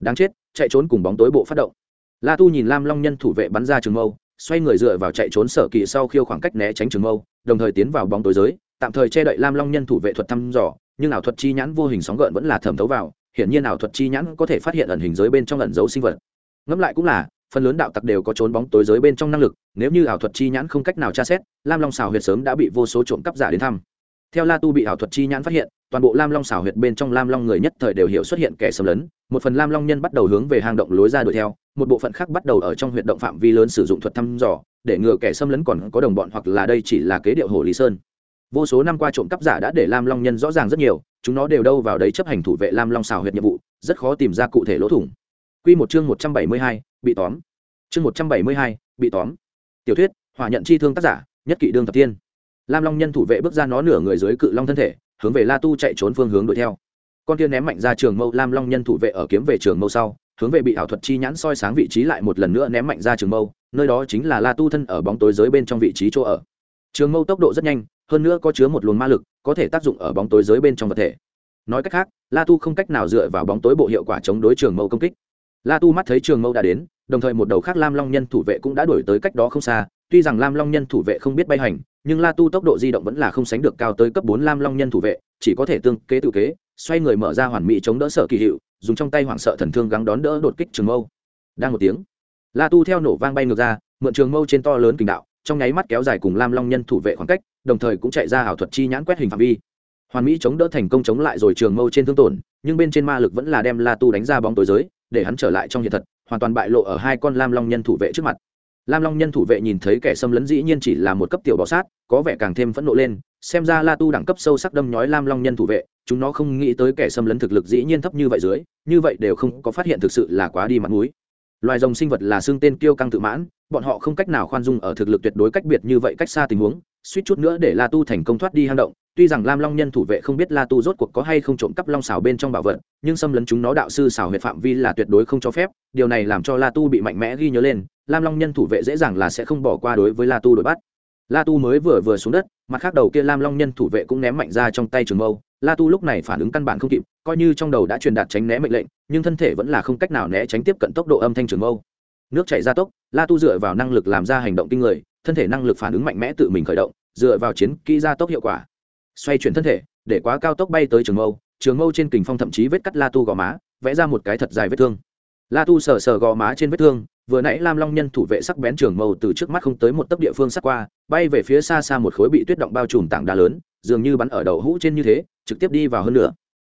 Đáng chết, chạy trốn cùng bóng tối bộ phát động. La tu nhìn lam long nhân thủ vệ bắn ra trường mâu, xoay người dựa vào chạy trốn sở kỳ sau khiêu khoảng cách né tránh trường mâu, đồng thời tiến vào bóng tối giới, tạm thời che đậy lam long nhân thủ vệ thuật thăm dò, nhưng ảo thuật chi nhãn vô hình sóng gợn vẫn là thẩm thấu vào, hiển nhiên ảo thuật chi nhãn có thể phát hiện ẩn hình giới bên trong ẩn dấu sinh vật. Ngẫm lại cũng là phần lớn đạo tặc đều có trốn bóng tối giới bên trong năng lực, nếu như ảo thuật chi nhãn không cách nào tra xét, lam long xào huyệt sớm đã bị vô số trộm cắp giả đến thăm. Theo la tu bị ảo thuật chi nhãn phát hiện, toàn bộ lam long xào huyệt bên trong lam long người nhất thời đều hiểu xuất hiện kẻ xâm lấn, một phần lam long nhân bắt đầu hướng về hang động lối ra đuổi theo, một bộ phận khác bắt đầu ở trong huyệt động phạm vi lớn sử dụng thuật thăm dò, để ngừa kẻ xâm lấn còn có đồng bọn hoặc là đây chỉ là kế điệu hồ lý sơn. Vô số năm qua trộm cắp giả đã để lam long nhân rõ ràng rất nhiều, chúng nó đều đâu vào đấy chấp hành thủ vệ lam long xào huyệt nhiệm vụ, rất khó tìm ra cụ thể lỗ thủng. Quy một chương một trăm bảy mươi hai, bị tóm. Chương một trăm bảy mươi hai, bị tóm. Tiểu thuyết, hỏa nhận chi thương tác giả, nhất kỵ đương thập tiên. Lam long nhân thủ vệ bước ra nó nửa người dưới cự long thân thể, hướng về la tu chạy trốn phương hướng đuổi theo. Con tiên ném mạnh ra trường mâu, lam long nhân thủ vệ ở kiếm về trường mâu sau, hướng về bị ảo thuật chi nhãn soi sáng vị trí lại một lần nữa ném mạnh ra trường mâu, nơi đó chính là la tu thân ở bóng tối giới bên trong vị trí chỗ ở. Trường mâu tốc độ rất nhanh, hơn nữa có chứa một luồng ma lực, có thể tác dụng ở bóng tối giới bên trong vật thể. Nói cách khác, la tu không cách nào dựa vào bóng tối bộ hiệu quả chống đối trường mâu công kích la tu mắt thấy trường mâu đã đến, đồng thời một đầu khác lam long nhân thủ vệ cũng đã đuổi tới cách đó không xa. Tuy rằng lam long nhân thủ vệ không biết bay hành, nhưng la tu tốc độ di động vẫn là không sánh được cao tới cấp bốn lam long nhân thủ vệ, chỉ có thể tương kế tự kế, xoay người mở ra hoàn mỹ chống đỡ sợ kỳ hiệu, dùng trong tay hoảng sợ thần thương gắng đón đỡ đột kích trường mâu đang một tiếng, la tu theo nổ vang bay ngược ra, mượn trường mâu trên to lớn kình đạo, trong nháy mắt kéo dài cùng lam long nhân thủ vệ khoảng cách, đồng thời cũng chạy ra ảo thuật chi nhãn quét hình phạm vi. Hoàn mỹ chống đỡ thành công chống lại rồi trường mâu trên thương tổn, nhưng bên trên ma lực vẫn là đem la tu đánh ra bóng tối giới để hắn trở lại trong hiện thật, hoàn toàn bại lộ ở hai con lam long nhân thủ vệ trước mặt. Lam long nhân thủ vệ nhìn thấy kẻ xâm lấn dĩ nhiên chỉ là một cấp tiểu bọ sát, có vẻ càng thêm phẫn nộ lên, xem ra la tu đẳng cấp sâu sắc đâm nhói lam long nhân thủ vệ, chúng nó không nghĩ tới kẻ xâm lấn thực lực dĩ nhiên thấp như vậy dưới, như vậy đều không có phát hiện thực sự là quá đi mặt mũi. Loài rồng sinh vật là xương tên kiêu căng tự mãn, bọn họ không cách nào khoan dung ở thực lực tuyệt đối cách biệt như vậy cách xa tình huống, suýt chút nữa để la tu thành công thoát đi hang động tuy rằng lam long nhân thủ vệ không biết la tu rốt cuộc có hay không trộm cắp long xào bên trong bảo vật, nhưng xâm lấn chúng nó đạo sư xào huyệt phạm vi là tuyệt đối không cho phép, điều này làm cho la tu bị mạnh mẽ ghi nhớ lên, lam long nhân thủ vệ dễ dàng là sẽ không bỏ qua đối với la tu đuổi bắt. La tu mới vừa vừa xuống đất, mặt khác đầu kia lam long nhân thủ vệ cũng ném mạnh ra trong tay trường mâu, la tu lúc này phản ứng căn bản không kịp, coi như trong đầu đã truyền đạt tránh né mệnh lệnh, nhưng thân thể vẫn là không cách nào né tránh tiếp cận tốc độ âm thanh trường mâu. Nước chảy ra tốc, la tu dựa vào năng lực làm ra hành động kinh người, thân thể năng lực phản ứng mạnh mẽ tự mình khởi động, dựa vào chiến kỹ ra tốc hiệu quả xoay chuyển thân thể, để quá cao tốc bay tới trường mâu trường mâu trên kình phong thậm chí vết cắt la tu gò má, vẽ ra một cái thật dài vết thương. La tu sờ sờ gò má trên vết thương, vừa nãy lam long nhân thủ vệ sắc bén trường mâu từ trước mắt không tới một tấc địa phương sắc qua, bay về phía xa xa một khối bị tuyết động bao trùm tảng đá lớn, dường như bắn ở đầu hũ trên như thế, trực tiếp đi vào hơn nữa.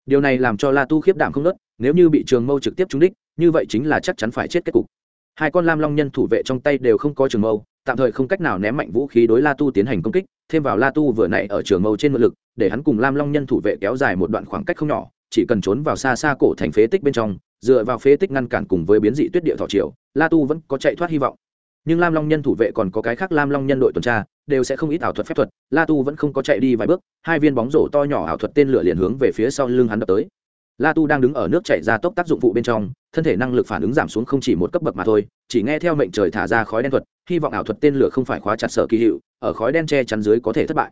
Điều này làm cho la tu khiếp đảm không nớt, nếu như bị trường mâu trực tiếp trúng đích, như vậy chính là chắc chắn phải chết kết cục. Hai con lam long nhân thủ vệ trong tay đều không có trường mâu tạm thời không cách nào ném mạnh vũ khí đối la tu tiến hành công kích, thêm vào la tu vừa nãy ở trường mâu trên mượn lực, để hắn cùng lam long nhân thủ vệ kéo dài một đoạn khoảng cách không nhỏ, chỉ cần trốn vào xa xa cổ thành phế tích bên trong, dựa vào phế tích ngăn cản cùng với biến dị tuyết địa thọ triều, la tu vẫn có chạy thoát hy vọng. Nhưng lam long nhân thủ vệ còn có cái khác lam long nhân đội tuần tra, đều sẽ không ít ảo thuật phép thuật, la tu vẫn không có chạy đi vài bước, hai viên bóng rổ to nhỏ ảo thuật tên lửa liền hướng về phía sau lưng hắn đập tới la tu đang đứng ở nước chảy ra tốc tác dụng vụ bên trong, thân thể năng lực phản ứng giảm xuống không chỉ một cấp bậc mà thôi, chỉ nghe theo mệnh trời thả ra khói đen thuật, hy vọng ảo thuật tên lửa không phải khóa chặt sở kỳ hiệu, ở khói đen che chắn dưới có thể thất bại.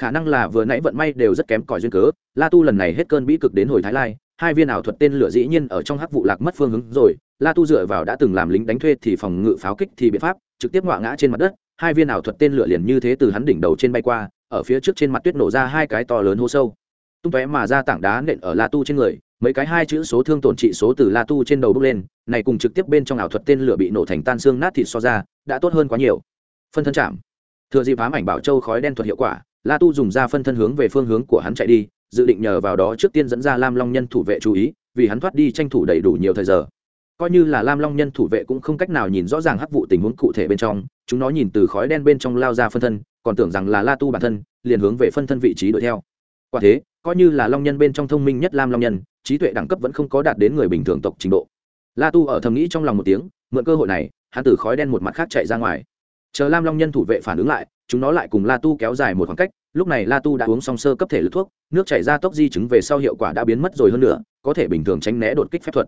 Khả năng là vừa nãy vận may đều rất kém cỏi duyên cớ, la tu lần này hết cơn bĩ cực đến hồi thái lai, hai viên ảo thuật tên lửa dĩ nhiên ở trong hắc vụ lạc mất phương hướng rồi, la tu dựa vào đã từng làm lính đánh thuê thì phòng ngự pháo kích thì biện pháp, trực tiếp ngọa ngã trên mặt đất, hai viên ảo thuật tên lửa liền như thế từ hắn đỉnh đầu trên bay qua, ở phía trước trên mặt tuyết nổ ra hai cái to lớn hô sâu. Tung tóe mà ra tảng đá nện ở la tu trên người mấy cái hai chữ số thương tổn trị số từ la tu trên đầu bước lên, này cùng trực tiếp bên trong ảo thuật tên lửa bị nổ thành tan xương nát thịt so ra, đã tốt hơn quá nhiều. Phân thân chạm. Thừa dịp ám ảnh bảo châu khói đen thuật hiệu quả, la tu dùng ra phân thân hướng về phương hướng của hắn chạy đi, dự định nhờ vào đó trước tiên dẫn ra lam long nhân thủ vệ chú ý, vì hắn thoát đi tranh thủ đầy đủ nhiều thời giờ. Coi như là lam long nhân thủ vệ cũng không cách nào nhìn rõ ràng hắc vụ tình huống cụ thể bên trong, chúng nó nhìn từ khói đen bên trong lao ra phân thân, còn tưởng rằng là la tu bản thân, liền hướng về phân thân vị trí đuổi theo. Quả thế, coi như là long nhân bên trong thông minh nhất lam long nhân trí tuệ đẳng cấp vẫn không có đạt đến người bình thường tộc trình độ. La tu ở thầm nghĩ trong lòng một tiếng, mượn cơ hội này, hắn từ khói đen một mặt khác chạy ra ngoài. Chờ lam long nhân thủ vệ phản ứng lại, chúng nó lại cùng la tu kéo dài một khoảng cách, lúc này la tu đã uống xong sơ cấp thể lực thuốc, nước chảy ra tốc di chứng về sau hiệu quả đã biến mất rồi hơn nữa, có thể bình thường tránh né đột kích phép thuật.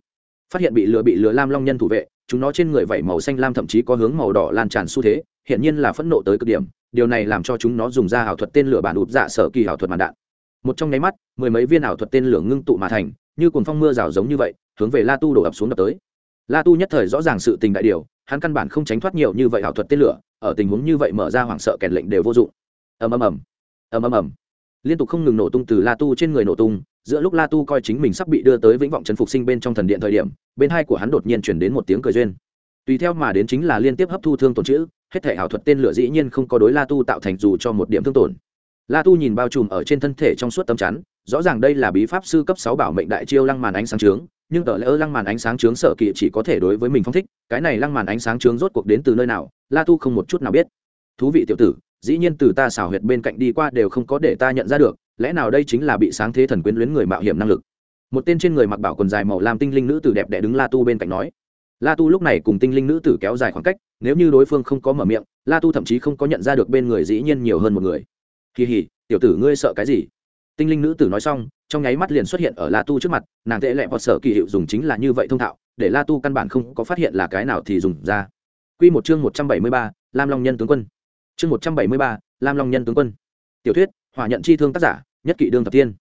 Phát hiện bị lừa bị lừa lam long nhân thủ vệ, chúng nó trên người vảy màu xanh lam thậm chí có hướng màu đỏ lan tràn xu thế hiện nhiên là phẫn nộ tới cực điểm, điều này làm cho chúng nó dùng ra ảo thuật tên lửa bản ụt dạ sở kỳ ảo thuật màn đạn một trong nháy mắt, mười mấy viên ảo thuật tên lửa ngưng tụ mà thành, như cồn phong mưa rào giống như vậy, hướng về la tu đổ ập xuống đập tới. La tu nhất thời rõ ràng sự tình đại điều, hắn căn bản không tránh thoát nhiều như vậy ảo thuật tên lửa, ở tình huống như vậy mở ra hoảng sợ kèn lệnh đều vô dụng. Ầm ầm ầm ầm ầm ầm. Liên tục không ngừng nổ tung từ la tu trên người nổ tung, giữa lúc la tu coi chính mình sắp bị đưa tới vĩnh vọng trấn phục sinh bên trong thần điện thời điểm, bên hai của hắn đột nhiên chuyển đến một tiếng cười duyên. Tùy theo mà đến chính là liên tiếp hấp thu thương tổn chữ, hết thể ảo thuật tên lửa dĩ nhiên không có đối la tu tạo thành dù cho một điểm thương tổn la tu nhìn bao trùm ở trên thân thể trong suốt tấm chắn, rõ ràng đây là bí pháp sư cấp sáu bảo mệnh đại chiêu lăng màn ánh sáng trướng, nhưng tờ lỡ lăng màn ánh sáng trướng sợ kỵ chỉ có thể đối với mình phong thích, cái này lăng màn ánh sáng trướng rốt cuộc đến từ nơi nào, la tu không một chút nào biết. Thú vị tiểu tử, dĩ nhiên từ ta xảo huyệt bên cạnh đi qua đều không có để ta nhận ra được, lẽ nào đây chính là bị sáng thế thần quyến luyến người mạo hiểm năng lực? Một tên trên người mặc bảo quần dài màu lam tinh linh nữ tử đẹp đẽ đứng la tu bên cạnh nói. La tu lúc này cùng tinh linh nữ tử kéo dài khoảng cách, nếu như đối phương không có mở miệng, la tu thậm chí không có nhận ra được bên người dĩ nhiên nhiều hơn một người kỳ hỉ, tiểu tử ngươi sợ cái gì? Tinh linh nữ tử nói xong, trong nháy mắt liền xuất hiện ở la tu trước mặt, nàng tệ lẹ hoặc sở kỳ hiệu dùng chính là như vậy thông thạo, để la tu căn bản không có phát hiện là cái nào thì dùng ra. Q một chương một trăm bảy mươi ba, lam long nhân tướng quân. Chương một trăm bảy mươi ba, lam long nhân tướng quân. Tiểu thuyết, hỏa nhận chi thương tác giả, nhất kỷ đương thập tiên.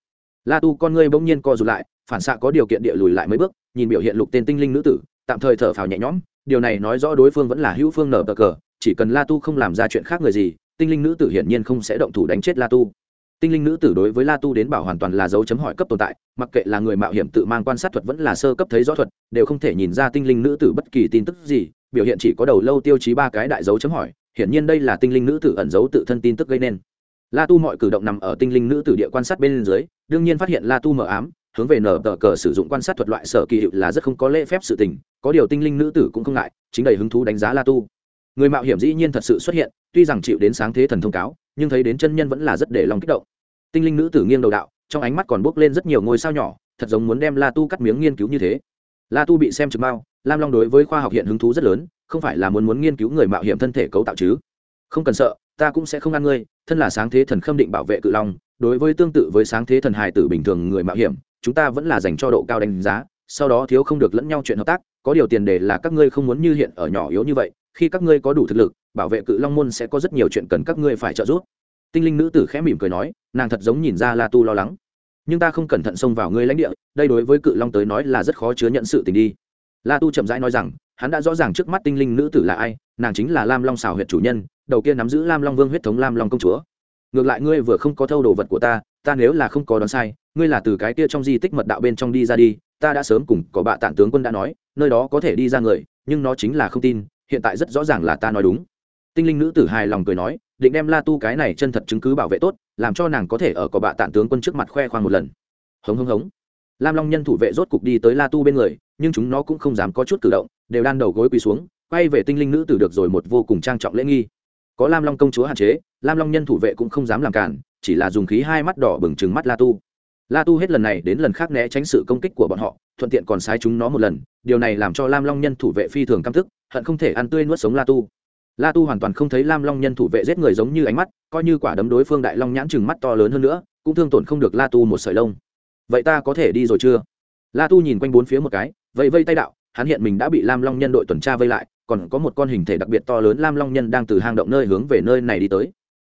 La tu con ngươi bỗng nhiên co rụt lại, phản xạ có điều kiện địa lùi lại mấy bước, nhìn biểu hiện lục tên tinh linh nữ tử, tạm thời thở phào nhẹ nhõm, điều này nói rõ đối phương vẫn là hữu phương nở bờ cờ, chỉ cần la tu không làm ra chuyện khác người gì tinh linh nữ tử hiển nhiên không sẽ động thủ đánh chết la tu. Tinh linh nữ tử đối với la tu đến bảo hoàn toàn là dấu chấm hỏi cấp tồn tại, mặc kệ là người mạo hiểm tự mang quan sát thuật vẫn là sơ cấp thấy rõ thuật, đều không thể nhìn ra tinh linh nữ tử bất kỳ tin tức gì, biểu hiện chỉ có đầu lâu tiêu chí ba cái đại dấu chấm hỏi, hiển nhiên đây là tinh linh nữ tử ẩn giấu tự thân tin tức gây nên. La tu mọi cử động nằm ở tinh linh nữ tử địa quan sát bên dưới, đương nhiên phát hiện la tu mờ ám, hướng về nở tờ cờ sử dụng quan sát thuật loại sở kỳ hiệu là rất không có lễ phép sự tình, có điều tinh linh nữ tử cũng không ngại, chính đầy hứng thú đánh giá la tu người mạo hiểm dĩ nhiên thật sự xuất hiện, tuy rằng chịu đến sáng thế thần thông cáo, nhưng thấy đến chân nhân vẫn là rất để lòng kích động. Tinh linh nữ tử nghiêng đầu đạo, trong ánh mắt còn bốc lên rất nhiều ngôi sao nhỏ, thật giống muốn đem la tu cắt miếng nghiên cứu như thế. La tu bị xem trực bao lam long đối với khoa học hiện hứng thú rất lớn, không phải là muốn muốn nghiên cứu người mạo hiểm thân thể cấu tạo chứ? Không cần sợ, ta cũng sẽ không ăn ngươi, thân là sáng thế thần khâm định bảo vệ cự long, đối với tương tự với sáng thế thần hài tử bình thường người mạo hiểm, chúng ta vẫn là dành cho độ cao đánh giá, sau đó thiếu không được lẫn nhau chuyện hợp tác, có điều tiền đề là các ngươi không muốn như hiện ở nhỏ yếu như vậy khi các ngươi có đủ thực lực, bảo vệ cự long môn sẽ có rất nhiều chuyện cần các ngươi phải trợ giúp. Tinh linh nữ tử khẽ mỉm cười nói, nàng thật giống nhìn ra la tu lo lắng. Nhưng ta không cẩn thận xông vào ngươi lãnh địa, đây đối với cự long tới nói là rất khó chứa nhận sự tình đi. La tu chậm rãi nói rằng, hắn đã rõ ràng trước mắt tinh linh nữ tử là ai, nàng chính là lam long xào huyệt chủ nhân, đầu kia nắm giữ lam long vương huyết thống lam long công chúa. Ngược lại ngươi vừa không có thâu đồ vật của ta ta nếu là không có đoán sai, ngươi là từ cái kia trong di tích mật đạo bên trong đi ra đi, ta đã sớm cùng có bạ tản tướng quân đã nói, nơi đó có thể đi ra người, nhưng nó chính là không tin hiện tại rất rõ ràng là ta nói đúng. Tinh linh nữ tử hài lòng cười nói, định đem la tu cái này chân thật chứng cứ bảo vệ tốt, làm cho nàng có thể ở có bạ tản tướng quân trước mặt khoe khoang một lần. Hống hống hống. Lam long nhân thủ vệ rốt cục đi tới la tu bên người, nhưng chúng nó cũng không dám có chút cử động, đều đan đầu gối quỳ xuống, quay về tinh linh nữ tử được rồi một vô cùng trang trọng lễ nghi. Có lam long công chúa hạn chế, lam long nhân thủ vệ cũng không dám làm cản, chỉ là dùng khí hai mắt đỏ bừng trừng mắt la tu la tu hết lần này đến lần khác né tránh sự công kích của bọn họ, thuận tiện còn sai chúng nó một lần, điều này làm cho lam long nhân thủ vệ phi thường căm thức hận không thể ăn tươi nuốt sống la tu. La tu hoàn toàn không thấy lam long nhân thủ vệ giết người giống như ánh mắt, coi như quả đấm đối phương đại long nhãn chừng mắt to lớn hơn nữa, cũng thương tổn không được la tu một sợi lông. Vậy ta có thể đi rồi chưa? La tu nhìn quanh bốn phía một cái, vẫy vây tay đạo, hắn hiện mình đã bị lam long nhân đội tuần tra vây lại, còn có một con hình thể đặc biệt to lớn lam long nhân đang từ hang động nơi hướng về nơi này đi tới.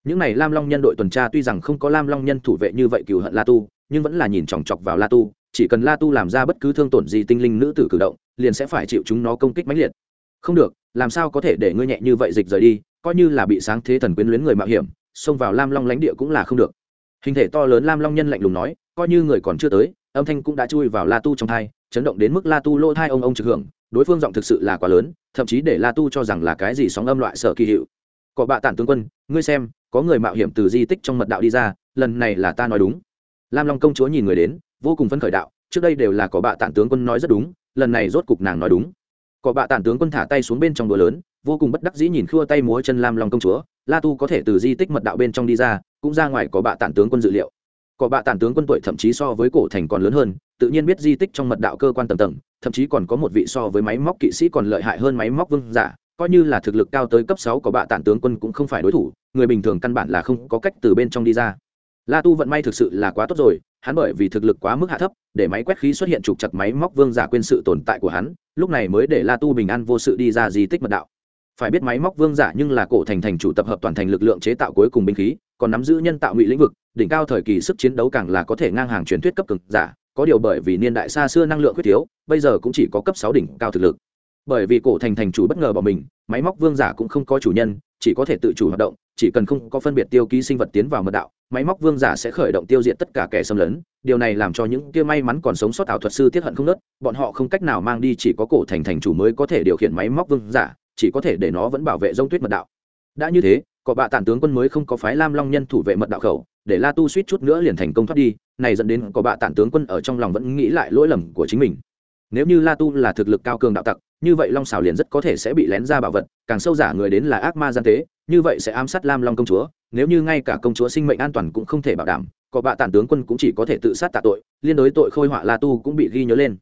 Những này lam long nhân đội tuần tra tuy rằng không có lam long nhân thủ vệ như vậy cừu hận la tu nhưng vẫn là nhìn chòng chọc vào la tu, chỉ cần la tu làm ra bất cứ thương tổn gì tinh linh nữ tử cử động, liền sẽ phải chịu chúng nó công kích mãnh liệt. Không được, làm sao có thể để ngươi nhẹ như vậy dịch rời đi, coi như là bị sáng thế thần quyến luyến người mạo hiểm, xông vào lam long lãnh địa cũng là không được. Hình thể to lớn lam long nhân lạnh lùng nói, coi như người còn chưa tới, âm thanh cũng đã chui vào la tu trong thai, chấn động đến mức la tu lỗ thai ông ông trực hưởng, đối phương giọng thực sự là quá lớn, thậm chí để la tu cho rằng là cái gì sóng âm loại sở kỳ hiệu. Có bạ tản tướng quân, ngươi xem, có người mạo hiểm từ di tích trong mật đạo đi ra, lần này là ta nói đúng lam long công chúa nhìn người đến, vô cùng phấn khởi đạo, trước đây đều là có bạ tản tướng quân nói rất đúng, lần này rốt cục nàng nói đúng. Có bạ tản tướng quân thả tay xuống bên trong đùa lớn, vô cùng bất đắc dĩ nhìn khua tay múa chân lam long công chúa, la tu có thể từ di tích mật đạo bên trong đi ra, cũng ra ngoài có bạ tản tướng quân dự liệu. Có bạ tản tướng quân tuổi thậm chí so với cổ thành còn lớn hơn, tự nhiên biết di tích trong mật đạo cơ quan tầng tầng, thậm chí còn có một vị so với máy móc kỵ sĩ còn lợi hại hơn máy móc vương giả, coi như là thực lực cao tới cấp sáu có bạ tản tướng quân cũng không phải đối thủ, người bình thường căn bản là không có cách từ bên trong đi ra la tu vận may thực sự là quá tốt rồi, hắn bởi vì thực lực quá mức hạ thấp, để máy quét khí xuất hiện trục chặt máy móc vương giả quên sự tồn tại của hắn, lúc này mới để la tu bình an vô sự đi ra di tích mật đạo. Phải biết máy móc vương giả nhưng là cổ thành thành chủ tập hợp toàn thành lực lượng chế tạo cuối cùng binh khí, còn nắm giữ nhân tạo ngụy lĩnh vực, đỉnh cao thời kỳ sức chiến đấu càng là có thể ngang hàng truyền thuyết cấp cực giả, có điều bởi vì niên đại xa xưa năng lượng quyết thiếu, bây giờ cũng chỉ có cấp sáu đỉnh cao thực lực. Bởi vì cổ thành thành chủ bất ngờ bỏ mình, máy móc vương giả cũng không có chủ nhân, chỉ có thể tự chủ hoạt động, chỉ cần không có phân biệt tiêu ký sinh vật tiến vào mật đạo máy móc vương giả sẽ khởi động tiêu diệt tất cả kẻ xâm lấn. Điều này làm cho những kia may mắn còn sống sót ảo thuật sư tiết hận không nớt. Bọn họ không cách nào mang đi chỉ có cổ thành thành chủ mới có thể điều khiển máy móc vương giả, chỉ có thể để nó vẫn bảo vệ g tuyết mật đạo. Đã như thế, có bạ tản tướng quân mới không có phái lam long nhân thủ vệ mật đạo khẩu, để la tu suýt chút nữa liền thành công thoát đi, này dẫn đến có bạ tản tướng quân ở trong lòng vẫn nghĩ lại lỗi lầm của chính mình. Nếu như la tu là thực lực cao cường đạo tặc, như vậy long xào liền rất có thể sẽ bị lén ra bảo vật, càng sâu giả người đến là ác ma gian tế, như vậy sẽ ám sát lam long công chúa nếu như ngay cả công chúa sinh mệnh an toàn cũng không thể bảo đảm, có bạ tản tướng quân cũng chỉ có thể tự sát tạ tội, liên đối tội khôi họa la tu cũng bị ghi nhớ lên.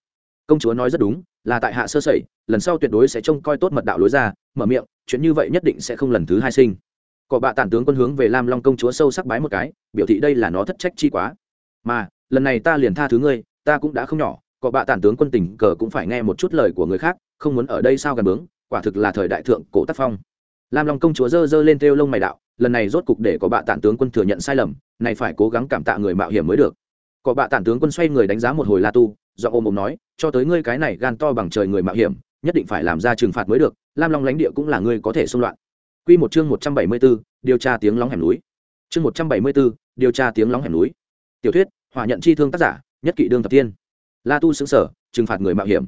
Công chúa nói rất đúng, là tại hạ sơ sẩy, lần sau tuyệt đối sẽ trông coi tốt mật đạo lối ra, mở miệng, chuyện như vậy nhất định sẽ không lần thứ hai sinh. Có bạ tản tướng quân hướng về lam long công chúa sâu sắc bái một cái, biểu thị đây là nó thất trách chi quá. Mà, lần này ta liền tha thứ ngươi, ta cũng đã không nhỏ, có bạ tản tướng quân tình cờ cũng phải nghe một chút lời của người khác, không muốn ở đây sao gần bướng, quả thực là thời đại thượng cổ tác phong. Lam long công chúa giơ giơ lên theo lông mày đạo lần này rốt cục để có bạ tản tướng quân thừa nhận sai lầm này phải cố gắng cảm tạ người mạo hiểm mới được. Có bạ tản tướng quân xoay người đánh giá một hồi la tu do ôm ôm nói cho tới ngươi cái này gan to bằng trời người mạo hiểm nhất định phải làm ra trừng phạt mới được lam long lãnh địa cũng là ngươi có thể xung loạn. Quy một chương 174, điều tra tiếng lóng hẻm núi. chương một trăm bảy mươi bốn điều tra tiếng lóng hẻm núi. Tiểu thuyết hỏa nhận chi thương tác giả nhất kỵ đương thập tiên. La tu xứng sở trừng phạt người mạo hiểm.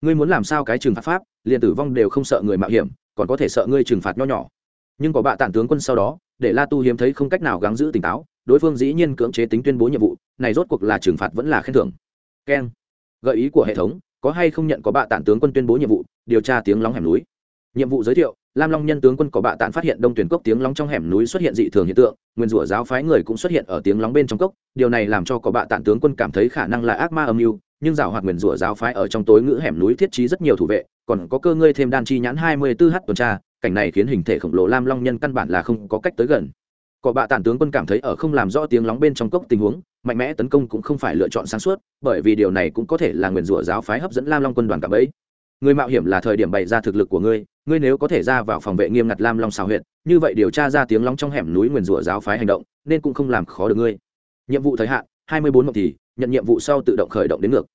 Ngươi muốn làm sao cái trừng phạt pháp liền tử vong đều không sợ người mạo hiểm còn có thể sợ ngươi trừng phạt nho nhỏ nhưng có bạ tản tướng quân sau đó, để la tu hiếm thấy không cách nào gắng giữ tỉnh táo, đối phương dĩ nhiên cưỡng chế tính tuyên bố nhiệm vụ, này rốt cuộc là trừng phạt vẫn là khen thưởng. Keng. Gợi ý của hệ thống, có hay không nhận có bạ tản tướng quân tuyên bố nhiệm vụ, điều tra tiếng lóng hẻm núi. Nhiệm vụ giới thiệu, lam long nhân tướng quân có bạ tản phát hiện đông tuyển cốc tiếng lóng trong hẻm núi xuất hiện dị thường hiện tượng, nguyên rủa giáo phái người cũng xuất hiện ở tiếng lóng bên trong cốc, điều này làm cho có bạ tản tướng quân cảm thấy khả năng là ác ma âm mưu, nhưng rào hoạt nguyên rủa giáo phái ở trong tối ngữ hẻm núi thiết trí rất nhiều thủ vệ còn có cơ ngươi thêm đan chi nhãn hai mươi 24h tuần tra cảnh này khiến hình thể khổng lồ lam long nhân căn bản là không có cách tới gần. Cọ bạ tản tướng quân cảm thấy ở không làm rõ tiếng lóng bên trong cốc tình huống mạnh mẽ tấn công cũng không phải lựa chọn sáng suốt bởi vì điều này cũng có thể là nguyền rủa giáo phái hấp dẫn lam long quân đoàn cảm ấy. Người mạo hiểm là thời điểm bày ra thực lực của ngươi ngươi nếu có thể ra vào phòng vệ nghiêm ngặt lam long xào huyện như vậy điều tra ra tiếng lóng trong hẻm núi nguyền rủa giáo phái hành động nên cũng không làm khó được ngươi. Nhiệm vụ thời hạn hai mươi bốn mộng thì nhận nhiệm vụ sau tự động khởi động đến ngược.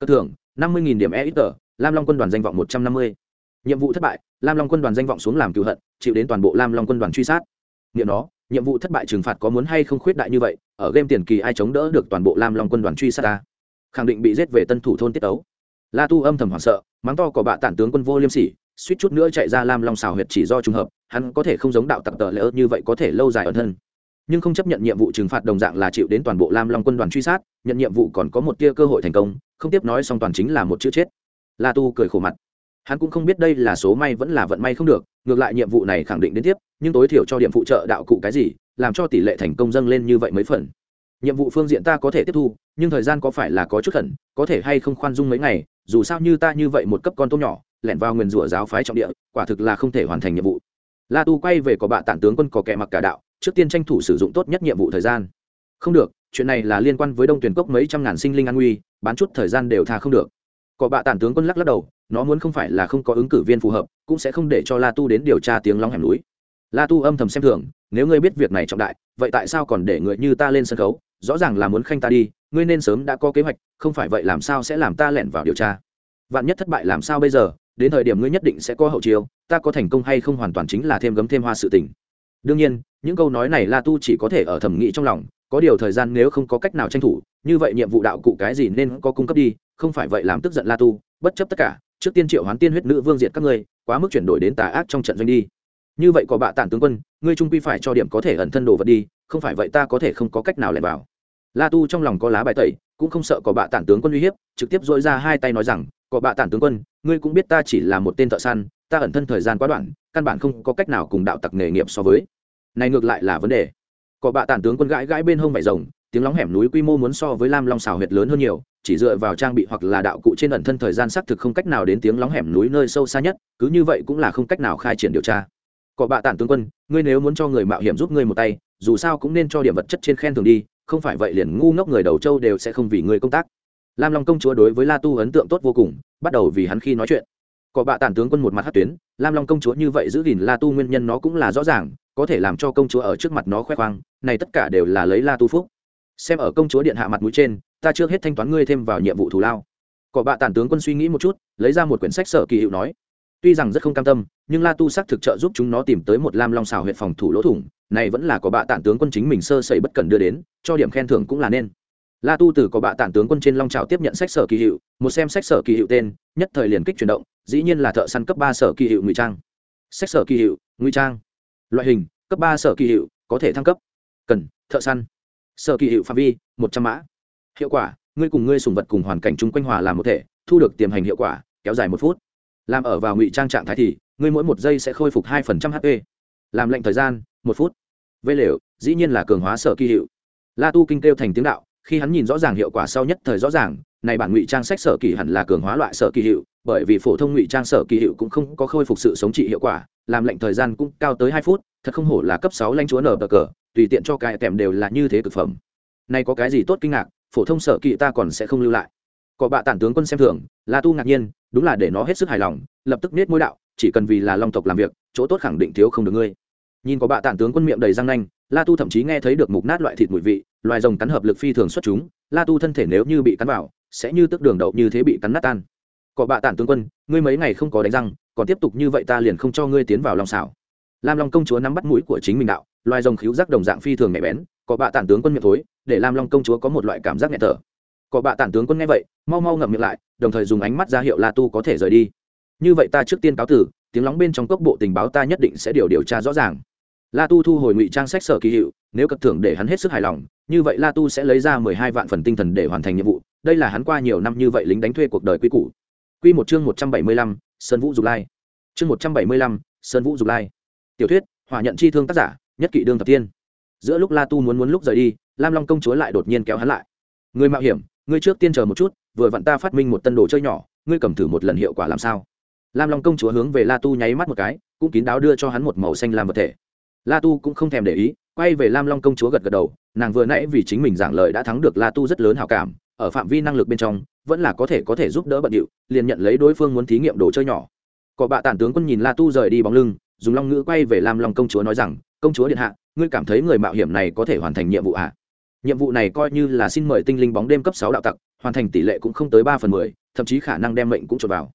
Cơ thưởng năm mươi điểm EXP, tờ lam long quân đoàn danh vọng một trăm năm mươi. Nhiệm vụ thất bại, lam long quân đoàn danh vọng xuống làm cựu hận, chịu đến toàn bộ lam long quân đoàn truy sát. Nghiệm đó, nhiệm vụ thất bại trừng phạt có muốn hay không khuyết đại như vậy, ở game tiền kỳ ai chống đỡ được toàn bộ lam long quân đoàn truy sát ta? Khẳng định bị giết về tân thủ thôn tiết tấu. La tu âm thầm hoảng sợ, mắng to có bạ tản tướng quân vô liêm sỉ, suýt chút nữa chạy ra lam long xào huyệt chỉ do trùng hợp, hắn có thể không giống đạo tặc tờ lỡ như vậy có thể lâu dài ẩn thân. Nhưng không chấp nhận nhiệm vụ trừng phạt đồng dạng là chịu đến toàn bộ lam long quân đoàn truy sát, nhận nhiệm vụ còn có một tia cơ hội thành công, không tiếp nói xong toàn chính là một chữ chết la tu cười khổ mặt. Hắn cũng không biết đây là số may vẫn là vận may không được, ngược lại nhiệm vụ này khẳng định đến tiếp, nhưng tối thiểu cho điểm phụ trợ đạo cụ cái gì, làm cho tỷ lệ thành công dâng lên như vậy mấy phần. Nhiệm vụ phương diện ta có thể tiếp thu, nhưng thời gian có phải là có chút khẩn, có thể hay không khoan dung mấy ngày, dù sao như ta như vậy một cấp con tôm nhỏ, lẻn vào nguyền rủa giáo phái trọng địa, quả thực là không thể hoàn thành nhiệm vụ. La tu quay về có bạ tản tướng quân có kẻ mặc cả đạo, trước tiên tranh thủ sử dụng tốt nhất nhiệm vụ thời gian. Không được, chuyện này là liên quan với đông tuyển cốc mấy trăm ngàn sinh linh an nguy, bán chút thời gian đều tha không được có bạ tản tướng quân lắc lắc đầu, nó muốn không phải là không có ứng cử viên phù hợp, cũng sẽ không để cho la tu đến điều tra tiếng lóng hẻm núi. La tu âm thầm xem thường, nếu ngươi biết việc này trọng đại, vậy tại sao còn để người như ta lên sân khấu? Rõ ràng là muốn khanh ta đi, ngươi nên sớm đã có kế hoạch, không phải vậy làm sao sẽ làm ta lẻn vào điều tra? Vạn nhất thất bại làm sao bây giờ? Đến thời điểm ngươi nhất định sẽ có hậu chiêu, ta có thành công hay không hoàn toàn chính là thêm gấm thêm hoa sự tình. Đương nhiên, những câu nói này la tu chỉ có thể ở thẩm nghĩ trong lòng có điều thời gian nếu không có cách nào tranh thủ, như vậy nhiệm vụ đạo cụ cái gì nên có cung cấp đi, không phải vậy làm tức giận la tu, bất chấp tất cả, trước tiên triệu hoán tiên huyết nữ vương diệt các ngươi, quá mức chuyển đổi đến tà ác trong trận doanh đi. Như vậy có bạ tản tướng quân, ngươi trung quy phải cho điểm có thể ẩn thân đồ vật đi, không phải vậy ta có thể không có cách nào lẻn vào. La tu trong lòng có lá bài tẩy, cũng không sợ có bạ tản tướng quân uy hiếp, trực tiếp dội ra hai tay nói rằng, có bạ tản tướng quân, ngươi cũng biết ta chỉ là một tên thợ săn, ta ẩn thân thời gian quá đoạn, căn bản không có cách nào cùng đạo tặc nghề nghiệp so với. Này ngược lại là vấn đề cọ bạ tản tướng quân gãi gãi bên hông vải rồng, tiếng lóng hẻm núi quy mô muốn so với lam long xào huyệt lớn hơn nhiều, chỉ dựa vào trang bị hoặc là đạo cụ trên ẩn thân thời gian xác thực không cách nào đến tiếng lóng hẻm núi nơi sâu xa nhất, cứ như vậy cũng là không cách nào khai triển điều tra. Cọ bạ tản tướng quân, ngươi nếu muốn cho người mạo hiểm giúp ngươi một tay, dù sao cũng nên cho điểm vật chất trên khen thường đi, không phải vậy liền ngu ngốc người đầu châu đều sẽ không vì ngươi công tác. Lam long công chúa đối với la tu ấn tượng tốt vô cùng, bắt đầu vì hắn khi nói chuyện. Cọ bạ tản tướng quân một mặt hát tuyến, lam long công chúa như vậy giữ gìn la tu nguyên nhân nó cũng là rõ ràng có thể làm cho công chúa ở trước mặt nó khoe khoang, này tất cả đều là lấy la tu phúc. Xem ở công chúa điện hạ mặt mũi trên, ta trước hết thanh toán ngươi thêm vào nhiệm vụ thù lao. Cọ bạ tản tướng quân suy nghĩ một chút, lấy ra một quyển sách sở kỳ hiệu nói. Tuy rằng rất không cam tâm, nhưng la tu xác thực trợ giúp chúng nó tìm tới một lam long xào huyện phòng thủ lỗ thủng, này vẫn là có bạ tản tướng quân chính mình sơ sẩy bất cần đưa đến, cho điểm khen thưởng cũng là nên. La tu từ có bạ tản tướng quân trên long trào tiếp nhận sách sở kỳ hiệu, một xem sách sở kỳ hiệu tên, nhất thời liền kích chuyển động, dĩ nhiên là thợ săn cấp ba sở kỳ hiệu ngụy trang. Sách sở kỳ hiệu, ngụy trang loại hình, cấp ba sở kỳ hiệu, có thể thăng cấp. Cần, thợ săn. Sở kỳ hiệu phạm vi, một trăm mã. Hiệu quả, ngươi cùng ngươi sùng vật cùng hoàn cảnh chung quanh hòa làm một thể, thu được tiềm hành hiệu quả, kéo dài một phút. Làm ở vào ngụy trang trạng thái thì, ngươi mỗi một giây sẽ khôi phục hai phần trăm hp làm lệnh thời gian, một phút. Vây lều, dĩ nhiên là cường hóa sở kỳ hiệu. La tu kinh kêu thành tiếng đạo khi hắn nhìn rõ ràng hiệu quả sau nhất thời rõ ràng, này bản ngụy trang sách sở kỳ hẳn là cường hóa loại sở kỳ hiệu, bởi vì phổ thông ngụy trang sở kỳ hiệu cũng không có khôi phục sự sống trị hiệu quả, làm lệnh thời gian cũng cao tới hai phút, thật không hổ là cấp sáu lãnh chúa nở bờ cờ, tùy tiện cho cái kèm đều là như thế cực phẩm. Này có cái gì tốt kinh ngạc, phổ thông sở kỳ ta còn sẽ không lưu lại. Có bạ tản tướng quân xem thường, la tu ngạc nhiên, đúng là để nó hết sức hài lòng, lập tức nết mối đạo, chỉ cần vì là long tộc làm việc, chỗ tốt khẳng định thiếu không được ngươi. Nhìn có bạ tản tướng quân miệng đầy răng nanh, la tu thậm chí nghe thấy được mục nát loại thịt mùi vị loài rồng cắn hợp lực phi thường xuất chúng, la tu thân thể nếu như bị cắn vào, sẽ như tức đường đậu như thế bị cắn nát tan. Có bạ tản tướng quân, ngươi mấy ngày không có đánh răng, còn tiếp tục như vậy ta liền không cho ngươi tiến vào lòng xảo lam long công chúa nắm bắt mũi của chính mình đạo, loài rồng khíu giác đồng dạng phi thường nhạy bén có bạ tản tướng quân miệng thối, để lam long công chúa có một loại cảm giác nhẹ thở. Có bạ tản tướng quân nghe vậy, mau mau ngậm miệng lại, đồng thời dùng ánh mắt ra hiệu la tu có thể rời đi. Như vậy ta trước tiên cáo tử, tiếng lóng bên trong cốc bộ tình báo ta nhất định sẽ điều điều tra rõ ràng. La tu thu hồi ngụy trang sách sở kỳ hiệu, nếu cập thưởng để hắn hết sức hài lòng như vậy la tu sẽ lấy ra mười hai vạn phần tinh thần để hoàn thành nhiệm vụ, đây là hắn qua nhiều năm như vậy lính đánh thuê cuộc đời quy củ. Quy một chương một trăm bảy mươi lăm, sơn vũ dục lai. Chương một trăm bảy mươi lăm, sơn vũ dục lai. Tiểu thuyết, hỏa nhận chi thương tác giả, nhất kỵ đương thập tiên. Giữa lúc la tu muốn muốn lúc rời đi, lam long công chúa lại đột nhiên kéo hắn lại. Người mạo hiểm, ngươi trước tiên chờ một chút, vừa vặn ta phát minh một tân đồ chơi nhỏ, ngươi cầm thử một lần hiệu quả làm sao? Lam long công chúa hướng về la tu nháy mắt một cái, cũng kín đáo đưa cho hắn một màu xanh làm vật thể. La tu cũng không thèm để ý quay về lam long công chúa gật gật đầu, nàng vừa nãy vì chính mình giảng lời đã thắng được la tu rất lớn hào cảm, ở phạm vi năng lực bên trong, vẫn là có thể có thể giúp đỡ bận điệu, liền nhận lấy đối phương muốn thí nghiệm đồ chơi nhỏ. Cọ bạ tản tướng quân nhìn la tu rời đi bóng lưng, dùng long ngữ quay về lam long công chúa nói rằng, công chúa điện hạ, ngươi cảm thấy người mạo hiểm này có thể hoàn thành nhiệm vụ ạ à? nhiệm vụ này coi như là xin mời tinh linh bóng đêm cấp sáu đạo tặc, hoàn thành tỷ lệ cũng không tới ba phần mười, thậm chí khả năng đem mệnh cũng trộn vào.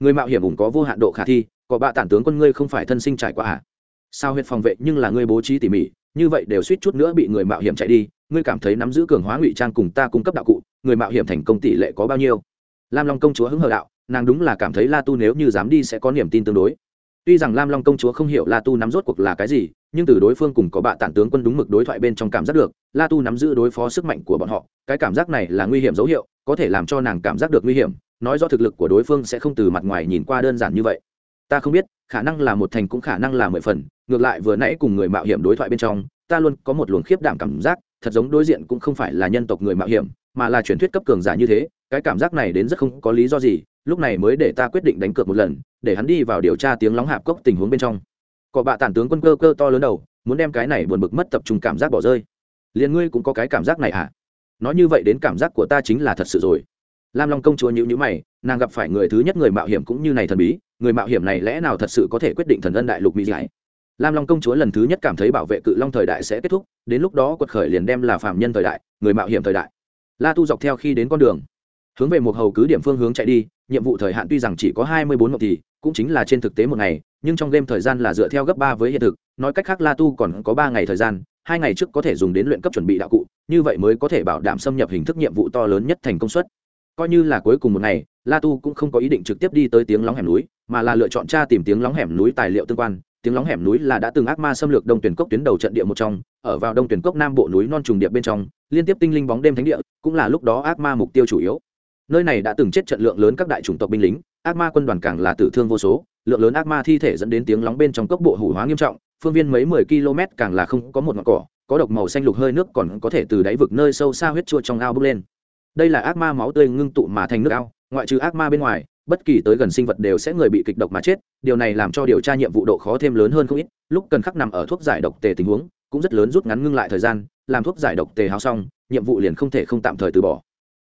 Người mạo hiểm ủng có vô hạn độ khả thi, có bạ tản tướng quân ngươi không phải thân sinh trải qua à? Sao huyện phòng vệ nhưng là ngươi bố trí tỉ mỉ như vậy đều suýt chút nữa bị người mạo hiểm chạy đi, ngươi cảm thấy nắm giữ cường hóa ngụy trang cùng ta cung cấp đạo cụ, người mạo hiểm thành công tỷ lệ có bao nhiêu? Lam long công chúa hứng hờ đạo, nàng đúng là cảm thấy la tu nếu như dám đi sẽ có niềm tin tương đối. Tuy rằng lam long công chúa không hiểu la tu nắm rốt cuộc là cái gì, nhưng từ đối phương cùng có bạ tản tướng quân đúng mực đối thoại bên trong cảm giác được, la tu nắm giữ đối phó sức mạnh của bọn họ, cái cảm giác này là nguy hiểm dấu hiệu, có thể làm cho nàng cảm giác được nguy hiểm, nói do thực lực của đối phương sẽ không từ mặt ngoài nhìn qua đơn giản như vậy. Ta không biết, khả năng là một thành cũng khả năng là mười phần ngược lại vừa nãy cùng người mạo hiểm đối thoại bên trong, ta luôn có một luồng khiếp đảm cảm giác, thật giống đối diện cũng không phải là nhân tộc người mạo hiểm, mà là truyền thuyết cấp cường giả như thế, cái cảm giác này đến rất không có lý do gì, lúc này mới để ta quyết định đánh cược một lần, để hắn đi vào điều tra tiếng lóng hạp cốc tình huống bên trong. Cọ bạ tản tướng quân cơ cơ to lớn đầu, muốn đem cái này buồn bực mất tập trung cảm giác bỏ rơi. Liền ngươi cũng có cái cảm giác này à nói như vậy đến cảm giác của ta chính là thật sự rồi. Lam long công chúa nhữ nhữ mày, nàng gặp phải người thứ nhất người mạo hiểm cũng như này thần bí, người mạo hiểm này lẽ nào thật sự có thể quyết định thần ân đại lục mỹ giải? Lam long công chúa lần thứ nhất cảm thấy bảo vệ cự long thời đại sẽ kết thúc, đến lúc đó quật khởi liền đem là phạm nhân thời đại, người mạo hiểm thời đại. La tu dọc theo khi đến con đường, hướng về một hầu cứ điểm phương hướng chạy đi, nhiệm vụ thời hạn tuy rằng chỉ có hai mươi bốn ngọc thì, cũng chính là trên thực tế một ngày, nhưng trong game thời gian là dựa theo gấp ba với hiện thực, nói cách khác la tu còn có ba ngày thời gian, hai ngày trước có thể dùng đến luyện cấp chuẩn bị đạo cụ, như vậy mới có thể bảo đảm xâm nhập hình thức nhiệm vụ to lớn nhất thành công suất. Coi như là cuối cùng một ngày, la tu cũng không có ý định trực tiếp đi tới tiếng lóng hẻm núi, mà là lựa chọn tra tìm tiếng lóng hẻm núi tài liệu tương quan tiếng lóng hẻm núi là đã từng ác ma xâm lược đông tuyển cốc tuyến đầu trận địa một trong, ở vào đông tuyển cốc nam bộ núi non trùng điệp bên trong, liên tiếp tinh linh bóng đêm thánh địa, cũng là lúc đó ác ma mục tiêu chủ yếu. Nơi này đã từng chết trận lượng lớn các đại chủng tộc binh lính, ác ma quân đoàn càng là tử thương vô số, lượng lớn ác ma thi thể dẫn đến tiếng lóng bên trong cốc bộ hủ hóa nghiêm trọng, phương viên mấy mười km càng là không có một ngọn cỏ, có độc màu xanh lục hơi nước còn có thể từ đáy vực nơi sâu xa huyết chua trong ao bốc lên. Đây là ác ma máu tươi ngưng tụ mà thành nước ao, ngoại trừ ác ma bên ngoài bất kỳ tới gần sinh vật đều sẽ người bị kịch độc mà chết, điều này làm cho điều tra nhiệm vụ độ khó thêm lớn hơn không ít, lúc cần khắc nằm ở thuốc giải độc tề tình huống, cũng rất lớn rút ngắn ngưng lại thời gian, làm thuốc giải độc tề hao xong, nhiệm vụ liền không thể không tạm thời từ bỏ.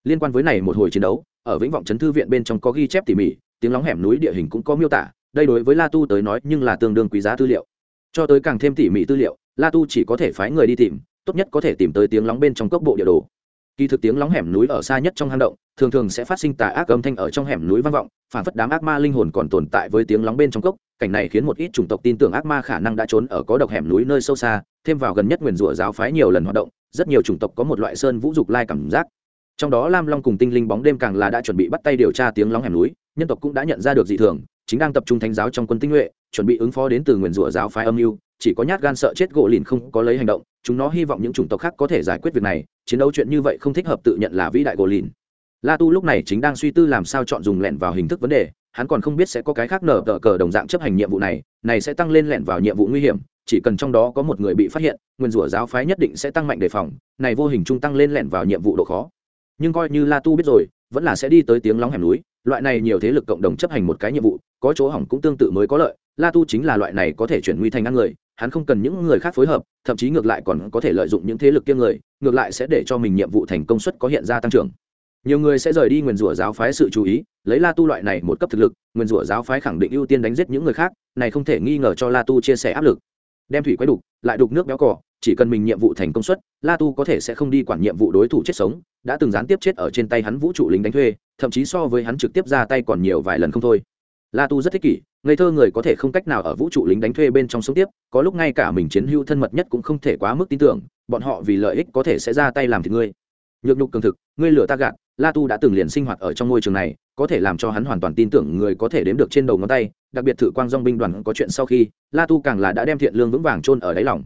Liên quan với này một hồi chiến đấu, ở vĩnh vọng trấn thư viện bên trong có ghi chép tỉ mỉ, tiếng lóng hẻm núi địa hình cũng có miêu tả, đây đối với la tu tới nói nhưng là tương đương quý giá tư liệu. Cho tới càng thêm tỉ mỉ tư liệu, la tu chỉ có thể phái người đi tìm, tốt nhất có thể tìm tới tiếng lóng bên trong cốc bộ địa đồ. Kỳ thực tiếng lóng hẻm núi ở xa nhất trong hang động thường thường sẽ phát sinh tà ác âm thanh ở trong hẻm núi vang vọng, phản phất đám ác ma linh hồn còn tồn tại với tiếng lóng bên trong cốc, cảnh này khiến một ít chủng tộc tin tưởng ác ma khả năng đã trốn ở có độc hẻm núi nơi sâu xa, thêm vào gần nhất nguyền rủa giáo phái nhiều lần hoạt động, rất nhiều chủng tộc có một loại sơn vũ dục lai cảm giác. Trong đó lam long cùng tinh linh bóng đêm càng là đã chuẩn bị bắt tay điều tra tiếng lóng hẻm núi, nhân tộc cũng đã nhận ra được dị thường, chính đang tập trung thánh giáo trong quân tinh nhuệ, chuẩn bị ứng phó đến từ nguyền rủa giáo phái âm mưu, chỉ có nhát gan sợ chết gỗ lìn không có lấy hành động, chúng nó hy vọng những chủng tộc khác có thể giải quyết việc này, chiến đấu chuyện như vậy không thích hợp tự nhận là vĩ đại gỗ lìn la tu lúc này chính đang suy tư làm sao chọn dùng lẹn vào hình thức vấn đề, hắn còn không biết sẽ có cái khác nở tờ cờ đồng dạng chấp hành nhiệm vụ này này sẽ tăng lên lẹn vào nhiệm vụ nguy hiểm, chỉ cần trong đó có một người bị phát hiện, nguyên rủa giáo phái nhất định sẽ tăng mạnh đề phòng, này vô hình trung tăng lên lẹn vào nhiệm vụ độ khó. Nhưng coi như la tu biết rồi, vẫn là sẽ đi tới tiếng lóng hẻm núi, loại này nhiều thế lực cộng đồng chấp hành một cái nhiệm vụ, có chỗ hỏng cũng tương tự mới có lợi, la tu chính là loại này có thể chuyển nguy thành ăn người, hắn không cần những người khác phối hợp, thậm chí ngược lại còn có thể lợi dụng những thế lực kia người, ngược lại sẽ để cho mình nhiệm vụ thành công suất có hiện ra tăng trưởng nhiều người sẽ rời đi nguyền rủa giáo phái sự chú ý, lấy la tu loại này một cấp thực lực nguyền rủa giáo phái khẳng định ưu tiên đánh giết những người khác, này không thể nghi ngờ cho la tu chia sẻ áp lực. Đem thủy quay đục, lại đục nước béo cỏ chỉ cần mình nhiệm vụ thành công suất, la tu có thể sẽ không đi quản nhiệm vụ đối thủ chết sống, đã từng gián tiếp chết ở trên tay hắn vũ trụ lính đánh thuê, thậm chí so với hắn trực tiếp ra tay còn nhiều vài lần không thôi. La tu rất thích kỷ, ngây thơ người có thể không cách nào ở vũ trụ lính đánh thuê bên trong sống tiếp, có lúc ngay cả mình chiến hữu thân mật nhất cũng không thể quá mức tin tưởng, bọn họ vì lợi ích có thể sẽ ra tay làm thì ngươi. Nhược nhục cường thực, ngươi lửa ta gạt la tu đã từng liền sinh hoạt ở trong môi trường này có thể làm cho hắn hoàn toàn tin tưởng người có thể đếm được trên đầu ngón tay đặc biệt thử quang dong binh đoàn có chuyện sau khi la tu càng là đã đem thiện lương vững vàng chôn ở đáy lòng.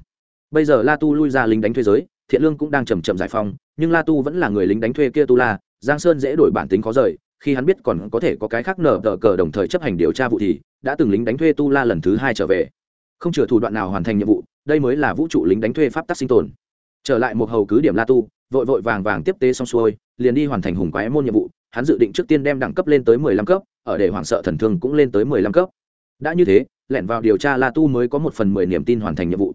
Bây giờ la tu lui ra lính đánh thuê giới thiện lương cũng đang chầm chậm giải phóng, nhưng la tu vẫn là người lính đánh thuê kia tu la giang sơn dễ đổi bản tính khó rời khi hắn biết còn có thể có cái khác nở tờ cờ đồng thời chấp hành điều tra vụ thì đã từng lính đánh thuê tu la lần thứ hai trở về. Không chừa thủ đoạn nào hoàn thành nhiệm vụ đây mới là vũ trụ lính đánh thuê pháp tắc sinh tồn. Trở lại một hầu cứ điểm la tu vội vội vàng vàng tiếp tế xong xuôi, liền đi hoàn thành hùng quái môn nhiệm vụ, hắn dự định trước tiên đem đẳng cấp lên tới mười lăm cấp, ở để hoảng sợ thần thương cũng lên tới mười lăm cấp. Đã như thế, lẻn vào điều tra la tu mới có một phần mười niềm tin hoàn thành nhiệm vụ.